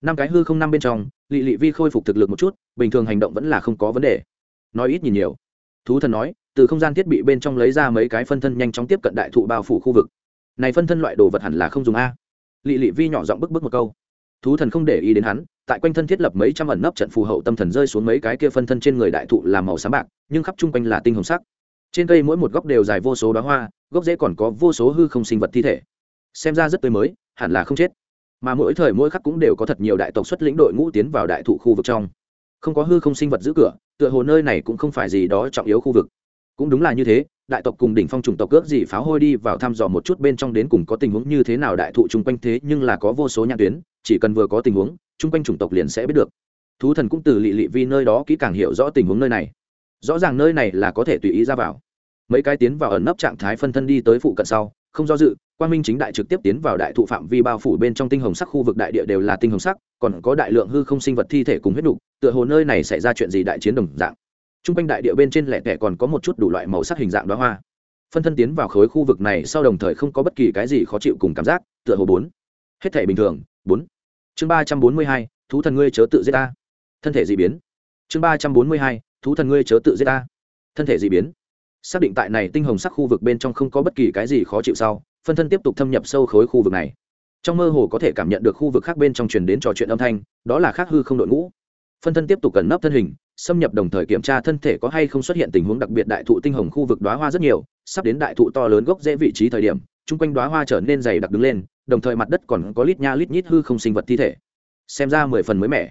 Năm cái hư không năm bên trong, lị lị vi khôi phục thực lực một chút, bình thường hành động vẫn là không có vấn đề nói ít nhìn nhiều. Thú thần nói, từ không gian thiết bị bên trong lấy ra mấy cái phân thân nhanh chóng tiếp cận đại thụ bao phủ khu vực. Này phân thân loại đồ vật hẳn là không dùng a. Lị lị vi nhỏ giọng bức bức một câu. Thú thần không để ý đến hắn, tại quanh thân thiết lập mấy trăm ẩn nấp trận phù hậu tâm thần rơi xuống mấy cái kia phân thân trên người đại thụ làm màu sáng bạc, nhưng khắp chung quanh là tinh hồng sắc. Trên cây mỗi một góc đều dài vô số đoá hoa, gốc rễ còn có vô số hư không sinh vật thi thể. Xem ra rất tươi mới, hẳn là không chết. Mà mỗi thời mỗi khắc cũng đều có thật nhiều đại tộc xuất lĩnh đội ngũ tiến vào đại thụ khu vực trong không có hư không sinh vật giữ cửa, tựa hồ nơi này cũng không phải gì đó trọng yếu khu vực. Cũng đúng là như thế, đại tộc cùng đỉnh phong trùng tộc cướp gì pháo hôi đi vào thăm dò một chút bên trong đến cùng có tình huống như thế nào đại thụ chung quanh thế nhưng là có vô số nhãn tuyến, chỉ cần vừa có tình huống, chung quanh chủng tộc liền sẽ biết được. Thú thần cũng từ lị lị vi nơi đó kỹ càng hiểu rõ tình huống nơi này. Rõ ràng nơi này là có thể tùy ý ra vào. Mấy cái tiến vào ẩn nấp trạng thái phân thân đi tới phụ cận sau, không do dự quan minh chính đại trực tiếp tiến vào đại thụ phạm vi bao phủ bên trong tinh hồng sắc khu vực đại địa đều là tinh hồng sắc còn có đại lượng hư không sinh vật thi thể cùng huyết đục, tựa hồ nơi này xảy ra chuyện gì đại chiến đồng dạng. T r u n g quanh đại địa bên trên lẻ tẻ còn có một chút đủ loại màu sắc hình dạng đoá hoa. Phân thân tiến vào khối khu vực này sau đồng thời không có bất kỳ cái gì khó chịu cùng cảm giác, tựa hồ bốn. Hết thể bình thường, bốn. Chương ba trăm bốn mươi hai, thú thần ngươi chớ tự giết ta. Thân thể d ị biến. Chương ba trăm bốn mươi hai, thú thần ngươi chớ tự giết ta. Thân thể d ị biến. Xác định tại này tinh hồng sắc khu vực bên trong không có bất kỳ cái gì khó chịu sau, phân thân tiếp tục thâm nhập sâu khối khu vực này trong mơ hồ có thể cảm nhận được khu vực khác bên trong truyền đến trò chuyện âm thanh, đó là khác hư không đội ngũ. Phân thân tiếp tục cẩn nấp thân hình, xâm nhập đồng thời kiểm tra thân thể có hay không xuất hiện tình huống đặc biệt đại thụ tinh hồng khu vực đoá hoa rất nhiều, sắp đến đại thụ to lớn gốc dễ vị trí thời điểm, chung quanh đoá hoa trở nên dày đặc đứng lên, đồng thời mặt đất còn có lít nha lít nhít hư không sinh vật thi thể. Xem ra mười phần mới mẻ.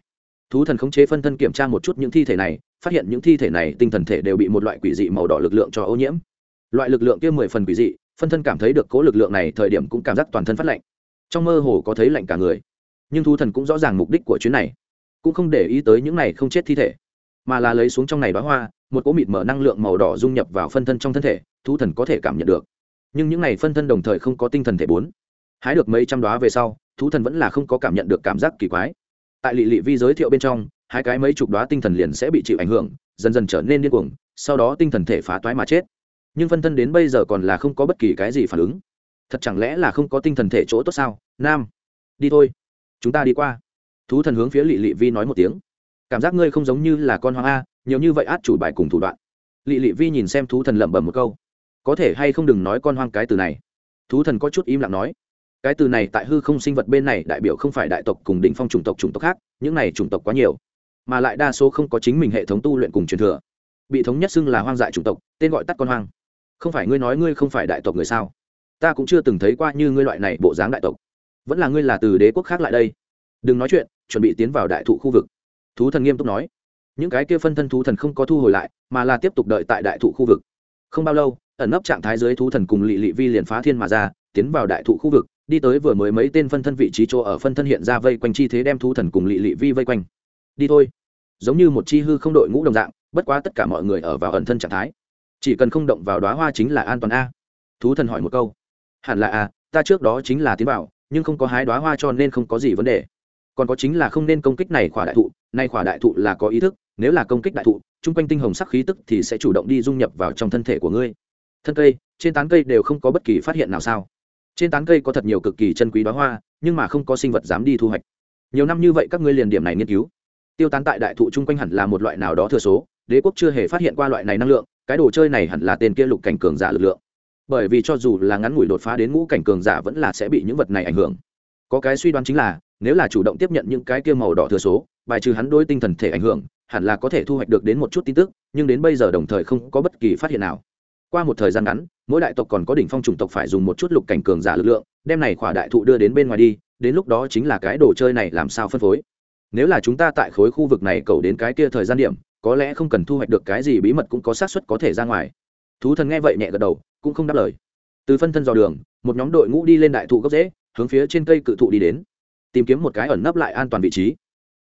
Thú thần khống chế phân thân kiểm tra một chút những thi thể này, phát hiện những thi thể này tinh thần thể đều bị một loại quỷ dị màu đỏ lực lượng cho ô nhiễm. Loại lực lượng kia mười phần quỷ dị, phân thân cảm thấy được cố lực lượng này thời điểm cũng cảm giác toàn thân phát lạnh trong mơ hồ có thấy lạnh cả người. Nhưng thú thần cũng rõ ràng mục đích của chuyến này. Cũng không để ý tới những này không chết thi thể, mà là lấy xuống trong này đóa hoa, một cỗ mịt mở năng lượng màu đỏ dung nhập vào phân thân trong thân thể thú thần có thể cảm nhận được. Nhưng những này phân thân đồng thời không có tinh thần thể bốn. Hái được mấy trăm đóa về sau thú thần vẫn là không có cảm nhận được cảm giác kỳ quái. Tại lị lị vi giới thiệu bên trong hai cái mấy chục đóa tinh thần liền sẽ bị chịu ảnh hưởng, dần dần trở nên điên cuồng, sau đó tinh thần thể phá toái mà chết. Nhưng phân thân đến bây giờ còn là không có bất kỳ cái gì phản ứng thật chẳng lẽ là không có tinh thần thể chỗ tốt sao? Nam, đi thôi. Chúng ta đi qua. Thú thần hướng phía lị lị vi nói một tiếng. Cảm giác ngươi không giống như là con hoang a, nhiều như vậy át chủ bài cùng thủ đoạn. Lị lị vi nhìn xem thú thần lẩm bẩm một câu. Có thể hay không đừng nói con hoang cái từ này. Thú thần có chút im lặng nói. Cái từ này tại hư không sinh vật bên này đại biểu không phải đại tộc cùng đỉnh phong chủng tộc chủng tộc khác, những này chủng tộc quá nhiều. Mà lại đa số không có chính mình hệ thống tu luyện cùng truyền thừa. Bị thống nhất xưng là hoang dại chủng tộc, tên gọi tắt con hoang. Không phải ngươi nói ngươi không phải đại tộc người sao? Ta cũng chưa từng thấy qua như ngươi loại này bộ dáng đại tộc. Vẫn là ngươi là từ đế quốc khác lại đây. Đừng nói chuyện, chuẩn bị tiến vào đại thụ khu vực. Thú thần nghiêm túc nói. Những cái kia phân thân thú thần không có thu hồi lại, mà là tiếp tục đợi tại đại thụ khu vực. Không bao lâu, ẩn nấp trạng thái dưới thú thần cùng lị lị vi liền phá thiên mà ra, tiến vào đại thụ khu vực, đi tới vừa mới mấy tên phân thân vị trí chỗ ở phân thân hiện ra vây quanh chi thế đem thú thần cùng lị lị vi vây quanh. Đi thôi. Giống như một chi hư không đội ngũ đồng dạng, bất quá tất cả mọi người ở vào ẩn thân trạng thái. Chỉ cần không động vào đoá hoa chính là an toàn a. Thú thần hỏi một câu hẳn là à, ta trước đó chính là tiến bảo nhưng không có hái đoá hoa cho nên không có gì vấn đề. Còn có chính là không nên công kích này khỏa đại thụ nay khỏa đại thụ là có ý thức nếu là công kích đại thụ chung quanh tinh hồng sắc khí tức thì sẽ chủ động đi dung nhập vào trong thân thể của ngươi. Thân cây trên tán cây đều không có bất kỳ phát hiện nào sao? Trên tán cây có thật nhiều cực kỳ chân quý đoá hoa nhưng mà không có sinh vật dám đi thu hoạch. Nhiều năm như vậy các ngươi liền điểm này nghiên cứu. Tiêu tán tại đại thụ chung quanh hẳn là một loại nào đó thừa số đế quốc chưa hề phát hiện qua loại này năng lượng cái đồ chơi này hẳn là tên kia lục cảnh cường giả lực lượng bởi vì cho dù là ngắn ngủi đột phá đến ngũ cảnh cường giả vẫn là sẽ bị những vật này ảnh hưởng. Có cái suy đoán chính là, nếu là chủ động tiếp nhận những cái kia màu đỏ thừa số, bài trừ hắn đối tinh thần thể ảnh hưởng, hẳn là có thể thu hoạch được đến một chút tin tức, nhưng đến bây giờ đồng thời không có bất kỳ phát hiện nào. Qua một thời gian ngắn, mỗi đại tộc còn có đỉnh phong chủng tộc phải dùng một chút lục cảnh cường giả lực lượng, đem này khỏa đại thụ đưa đến bên ngoài đi, đến lúc đó chính là cái đồ chơi này làm sao phân phối. Nếu là chúng ta tại khối khu vực này cầu đến cái kia thời gian điểm, có lẽ không cần thu hoạch được cái gì bí mật cũng có xác suất có thể ra ngoài. Thú thần nghe vậy nhẹ gật đầu cũng không đáp lời. Từ phân thân dò đường, một nhóm đội ngũ đi lên đại thụ gốc rễ, hướng phía trên cây cự thụ đi đến, tìm kiếm một cái ẩn nấp lại an toàn vị trí.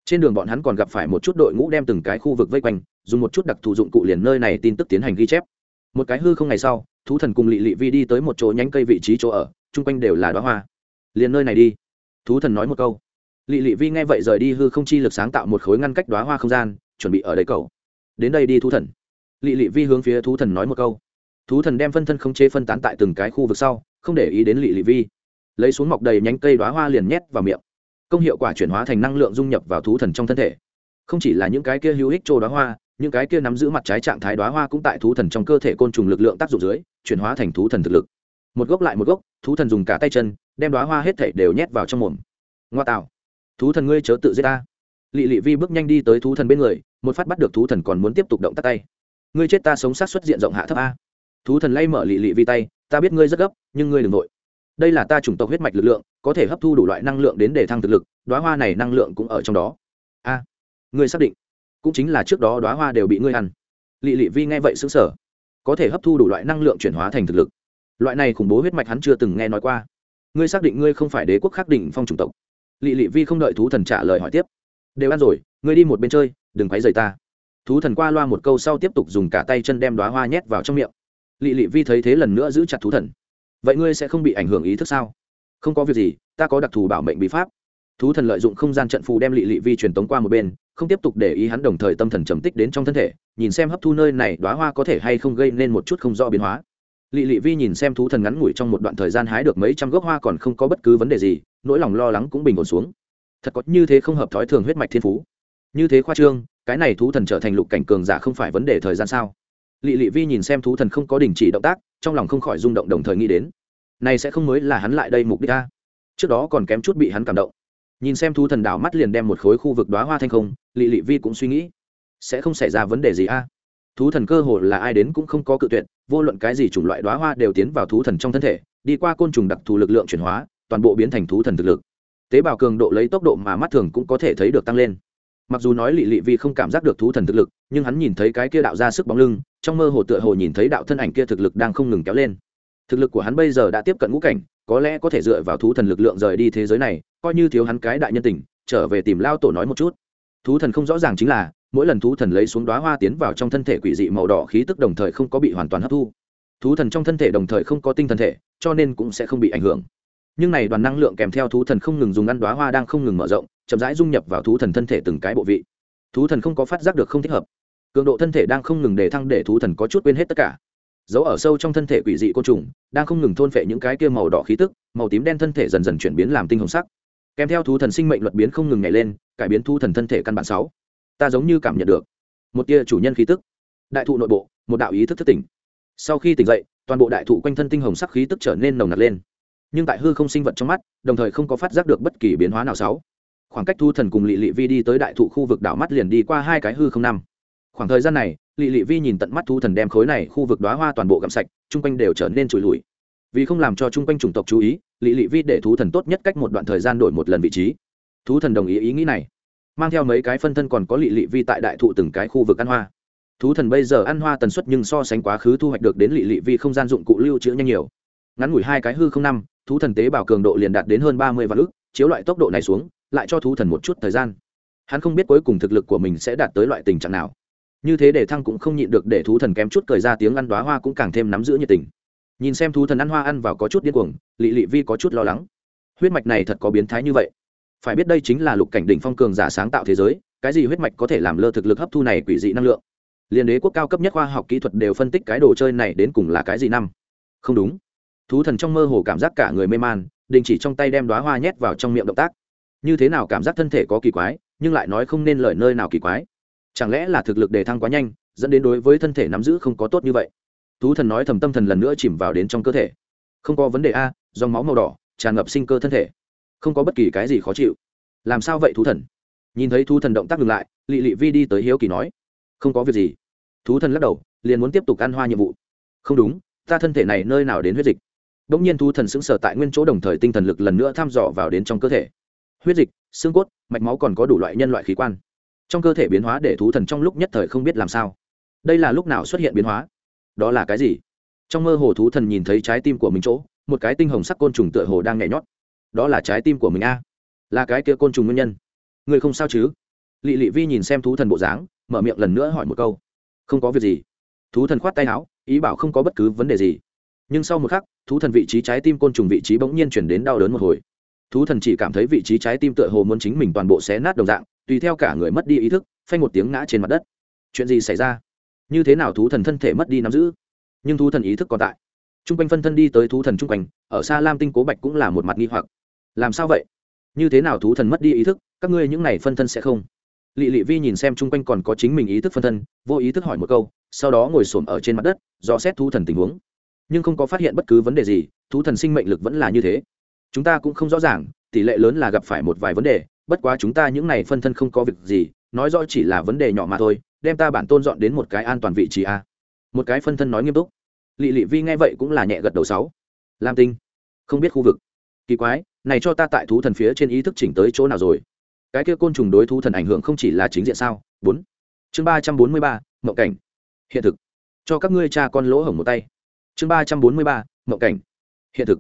Trên đường bọn hắn còn gặp phải một chút đội ngũ đem từng cái khu vực vây quanh, dùng một chút đặc thù dụng cụ liền nơi này tin tức tiến hành ghi chép. Một cái hư không ngày sau, thú thần cùng lị lị vi đi tới một chỗ nhánh cây vị trí chỗ ở, chung quanh đều là đoá hoa. Liền nơi này đi. Thú thần nói một câu. Lị lị vi nghe vậy rời đi hư không chi lực sáng tạo một khối ngăn cách đoá hoa không gian, chuẩn bị ở đấy cầu. Đến đây đi thú thần. Lị lị vi hướng phía thú thần nói một câu thú thần đem phân thân không chế phân tán tại từng cái khu vực sau, không để ý đến lị lị vi. Lấy xuống mọc đầy nhánh cây đoá hoa liền nhét vào miệng. Công hiệu quả chuyển hóa thành năng lượng dung nhập vào thú thần trong thân thể. Không chỉ là những cái kia hữu ích trô đoá hoa, những cái kia nắm giữ mặt trái trạng thái đoá hoa cũng tại thú thần trong cơ thể côn trùng lực lượng tác dụng dưới, chuyển hóa thành thú thần thực lực. Một gốc lại một gốc, thú thần dùng cả tay chân, đem đoá hoa hết thể đều nhét vào trong mồm. Ngoa tạo. Thú thần ngươi chớ tự giết ta. Lị lị vi bước nhanh đi tới thú thần bên người, một phát bắt được thú thần còn muốn tiếp tục động tắt tay. Ngươi chết ta sống sát xuất diện rộng hạ thấp a thú thần lay mở lị lị vi tay, ta biết ngươi rất gấp, nhưng ngươi đừng vội. Đây là ta chủng tộc huyết mạch lực lượng, có thể hấp thu đủ loại năng lượng đến để thăng thực lực đoá hoa này năng lượng cũng ở trong đó. A, ngươi xác định, cũng chính là trước đó đoá hoa đều bị ngươi ăn. Lị lị vi nghe vậy xứng sở có thể hấp thu đủ loại năng lượng chuyển hóa thành thực lực. Loại này khủng bố huyết mạch hắn chưa từng nghe nói qua. Ngươi xác định ngươi không phải đế quốc khắc định phong chủng tộc? Lị lị vi không đợi thú thần trả lời hỏi tiếp. Đều ăn rồi, ngươi đi một bên chơi, đừng quấy rầy ta. Thú thần qua loa một câu sau tiếp tục dùng cả tay chân đem đoá hoa nhét vào trong miệng lỵ lỵ vi thấy thế lần nữa giữ chặt thú thần. Vậy ngươi sẽ không bị ảnh hưởng ý thức sao? Không có việc gì, ta có đặc thù bảo mệnh bí pháp. Thú thần lợi dụng không gian trận phù đem lỵ lỵ vi truyền tống qua một bên, không tiếp tục để ý hắn đồng thời tâm thần trầm tích đến trong thân thể, nhìn xem hấp thu nơi này đoá hoa có thể hay không gây nên một chút không rõ biến hóa. Lỵ lỵ vi nhìn xem thú thần ngắn ngủi trong một đoạn thời gian hái được mấy trăm gốc hoa còn không có bất cứ vấn đề gì, nỗi lòng lo lắng cũng bình ổn xuống. Thật có như thế không hợp thói thường huyết mạch thiên phú. Như thế khoa trương, cái này thú thần trở thành lục cảnh cường giả không phải vấn đề thời gian sao? Lỵ lỵ vi nhìn xem thú thần không có đình chỉ động tác, trong lòng không khỏi rung động đồng thời nghĩ đến, này sẽ không mới là hắn lại đây mục đích ta trước đó còn kém chút bị hắn cảm động. Nhìn xem thú thần đảo mắt liền đem một khối khu vực đoá hoa thanh không lỵ lỵ vi cũng suy nghĩ, sẽ không xảy ra vấn đề gì a? Thú thần cơ hồ là ai đến cũng không có cự tuyệt, vô luận cái gì chủng loại đoá hoa đều tiến vào thú thần trong thân thể, đi qua côn trùng đặc thù lực lượng chuyển hóa, toàn bộ biến thành thú thần thực lực. Tế bào cường độ lấy tốc độ mà mắt thường cũng có thể thấy được tăng lên mặc dù nói lị lị vi không cảm giác được thú thần thực lực, nhưng hắn nhìn thấy cái kia đạo ra sức bóng lưng, trong mơ hồ tựa hồ nhìn thấy đạo thân ảnh kia thực lực đang không ngừng kéo lên. Thực lực của hắn bây giờ đã tiếp cận ngũ cảnh, có lẽ có thể dựa vào thú thần lực lượng rời đi thế giới này, coi như thiếu hắn cái đại nhân tình, trở về tìm lao tổ nói một chút. Thú thần không rõ ràng chính là, mỗi lần thú thần lấy xuống đoá hoa tiến vào trong thân thể quỷ dị màu đỏ khí tức đồng thời không có bị hoàn toàn hấp thu. Thú thần trong thân thể đồng thời không có tinh thần thể, cho nên cũng sẽ không bị ảnh hưởng. Nhưng này đoàn năng lượng kèm theo thú thần không ngừng dùng ăn đoá hoa đang không ngừng mở rộng chậm rãi dung nhập vào thú thần thân thể từng cái bộ vị. Thú thần không có phát giác được không thích hợp. Cường độ thân thể đang không ngừng để thăng để thú thần có chút quên hết tất cả. Giấu ở sâu trong thân thể quỷ dị côn trùng, đang không ngừng thôn phệ những cái kia màu đỏ khí tức, màu tím đen thân thể dần dần chuyển biến làm tinh hồng sắc. Kèm theo thú thần sinh mệnh luật biến không ngừng nhảy lên, cải biến thú thần thân thể căn bản sáu. Ta giống như cảm nhận được một tia chủ nhân khí tức. Đại thụ nội bộ, một đạo ý thức thức tỉnh. Sau khi tỉnh dậy, toàn bộ đại thụ quanh thân tinh hồng sắc khí tức trở nên nồng nặc lên. Nhưng tại hư không sinh vật trong mắt, đồng thời không có phát giác được bất kỳ biến hóa nào sáu khoảng cách thu thần cùng lị lị vi đi tới đại thụ khu vực đảo mắt liền đi qua hai cái hư không năm. Khoảng thời gian này, lị lị vi nhìn tận mắt thu thần đem khối này khu vực đoá hoa toàn bộ gặm sạch, chung quanh đều trở nên trùi lùi. Vì không làm cho chung quanh chủng tộc chú ý, lị lị vi để thú thần tốt nhất cách một đoạn thời gian đổi một lần vị trí. Thú thần đồng ý ý nghĩ này, mang theo mấy cái phân thân còn có lị lị vi tại đại thụ từng cái khu vực ăn hoa. Thú thần bây giờ ăn hoa tần suất nhưng so sánh quá khứ thu hoạch được đến lị lị vi không gian dụng cụ lưu trữ nhanh nhiều. Ngắn ngủi hai cái hư không năm thú thần tế bào cường độ liền đạt đến hơn ba mươi vạn ức, chiếu loại tốc độ này xuống lại cho thú thần một chút thời gian. Hắn không biết cuối cùng thực lực của mình sẽ đạt tới loại tình trạng nào. Như thế để thăng cũng không nhịn được để thú thần kém chút cười ra tiếng ăn đoá hoa cũng càng thêm nắm giữ nhiệt tình. Nhìn xem thú thần ăn hoa ăn vào có chút điên cuồng, lị lị vi có chút lo lắng. Huyết mạch này thật có biến thái như vậy. Phải biết đây chính là lục cảnh đỉnh phong cường giả sáng tạo thế giới, cái gì huyết mạch có thể làm lơ thực lực hấp thu này quỷ dị năng lượng? Liên đế quốc cao cấp nhất khoa học kỹ thuật đều phân tích cái đồ chơi này đến cùng là cái gì năm? Không đúng. Thú thần trong mơ hồ cảm giác cả người mê man, đình chỉ trong tay đem đoá hoa nhét vào trong miệng động tác như thế nào cảm giác thân thể có kỳ quái, nhưng lại nói không nên lời nơi nào kỳ quái. Chẳng lẽ là thực lực đề thăng quá nhanh, dẫn đến đối với thân thể nắm giữ không có tốt như vậy? Thú thần nói thầm tâm thần lần nữa chìm vào đến trong cơ thể. Không có vấn đề a, dòng máu màu đỏ, tràn ngập sinh cơ thân thể. Không có bất kỳ cái gì khó chịu. Làm sao vậy thú thần? Nhìn thấy thú thần động tác ngừng lại, lị lị vi đi tới hiếu kỳ nói. Không có việc gì. Thú thần lắc đầu, liền muốn tiếp tục ăn hoa nhiệm vụ. Không đúng, ta thân thể này nơi nào đến huyết dịch. Đ ỗ n g nhiên thú thần sững sờ tại nguyên chỗ đồng thời tinh thần lực lần nữa thăm dò vào đến trong cơ thể huyết dịch, xương cốt, mạch máu còn có đủ loại nhân loại khí quan. Trong cơ thể biến hóa để thú thần trong lúc nhất thời không biết làm sao. Đây là lúc nào xuất hiện biến hóa? Đó là cái gì? Trong mơ hồ thú thần nhìn thấy trái tim của mình chỗ, một cái tinh hồng sắc côn trùng tựa hồ đang nhảy nhót. Đó là trái tim của mình a. Là cái kia côn trùng nguyên nhân. Người không sao chứ? Lị lị vi nhìn xem thú thần bộ dáng, mở miệng lần nữa hỏi một câu. Không có việc gì. Thú thần khoát tay áo, ý bảo không có bất cứ vấn đề gì. Nhưng sau một khắc, thú thần vị trí trái tim côn trùng vị trí bỗng nhiên chuyển đến đau đớn một hồi thú thần chỉ cảm thấy vị trí trái tim tựa hồ muốn chính mình toàn bộ xé nát đồng dạng, tùy theo cả người mất đi ý thức, phanh một tiếng ngã trên mặt đất. Chuyện gì xảy ra? Như thế nào thú thần thân thể mất đi nắm giữ? Nhưng thú thần ý thức còn tại. T r u n g quanh phân thân đi tới thú thần t r u n g quanh, ở xa lam tinh cố bạch cũng là một mặt nghi hoặc. Làm sao vậy? Như thế nào thú thần mất đi ý thức, các ngươi những này phân thân sẽ không? Lị lị vi nhìn xem chung quanh còn có chính mình ý thức phân thân, vô ý thức hỏi một câu, sau đó ngồi xổm ở trên mặt đất do xét thú thần tình huống. Nhưng không có phát hiện bất cứ vấn đề gì, thú thần sinh mệnh lực vẫn là như thế chúng ta cũng không rõ ràng, tỷ lệ lớn là gặp phải một vài vấn đề, bất quá chúng ta những này phân thân không có việc gì, nói rõ chỉ là vấn đề nhỏ mà thôi, đem ta bản tôn dọn đến một cái an toàn vị trí a. Một cái phân thân nói nghiêm túc. Lị lị vi nghe vậy cũng là nhẹ gật đầu sáu. Lam tinh, không biết khu vực. Kỳ quái, này cho ta tại thú thần phía trên ý thức chỉnh tới chỗ nào rồi? Cái kia côn trùng đối thú thần ảnh hưởng không chỉ là chính diện sao? Bốn. Chương ba trăm bốn mươi ba mậu cảnh. Hiện thực. Cho các ngươi cha con lỗ hổng một tay. Chương ba trăm bốn mươi ba mậu cảnh. Hiện thực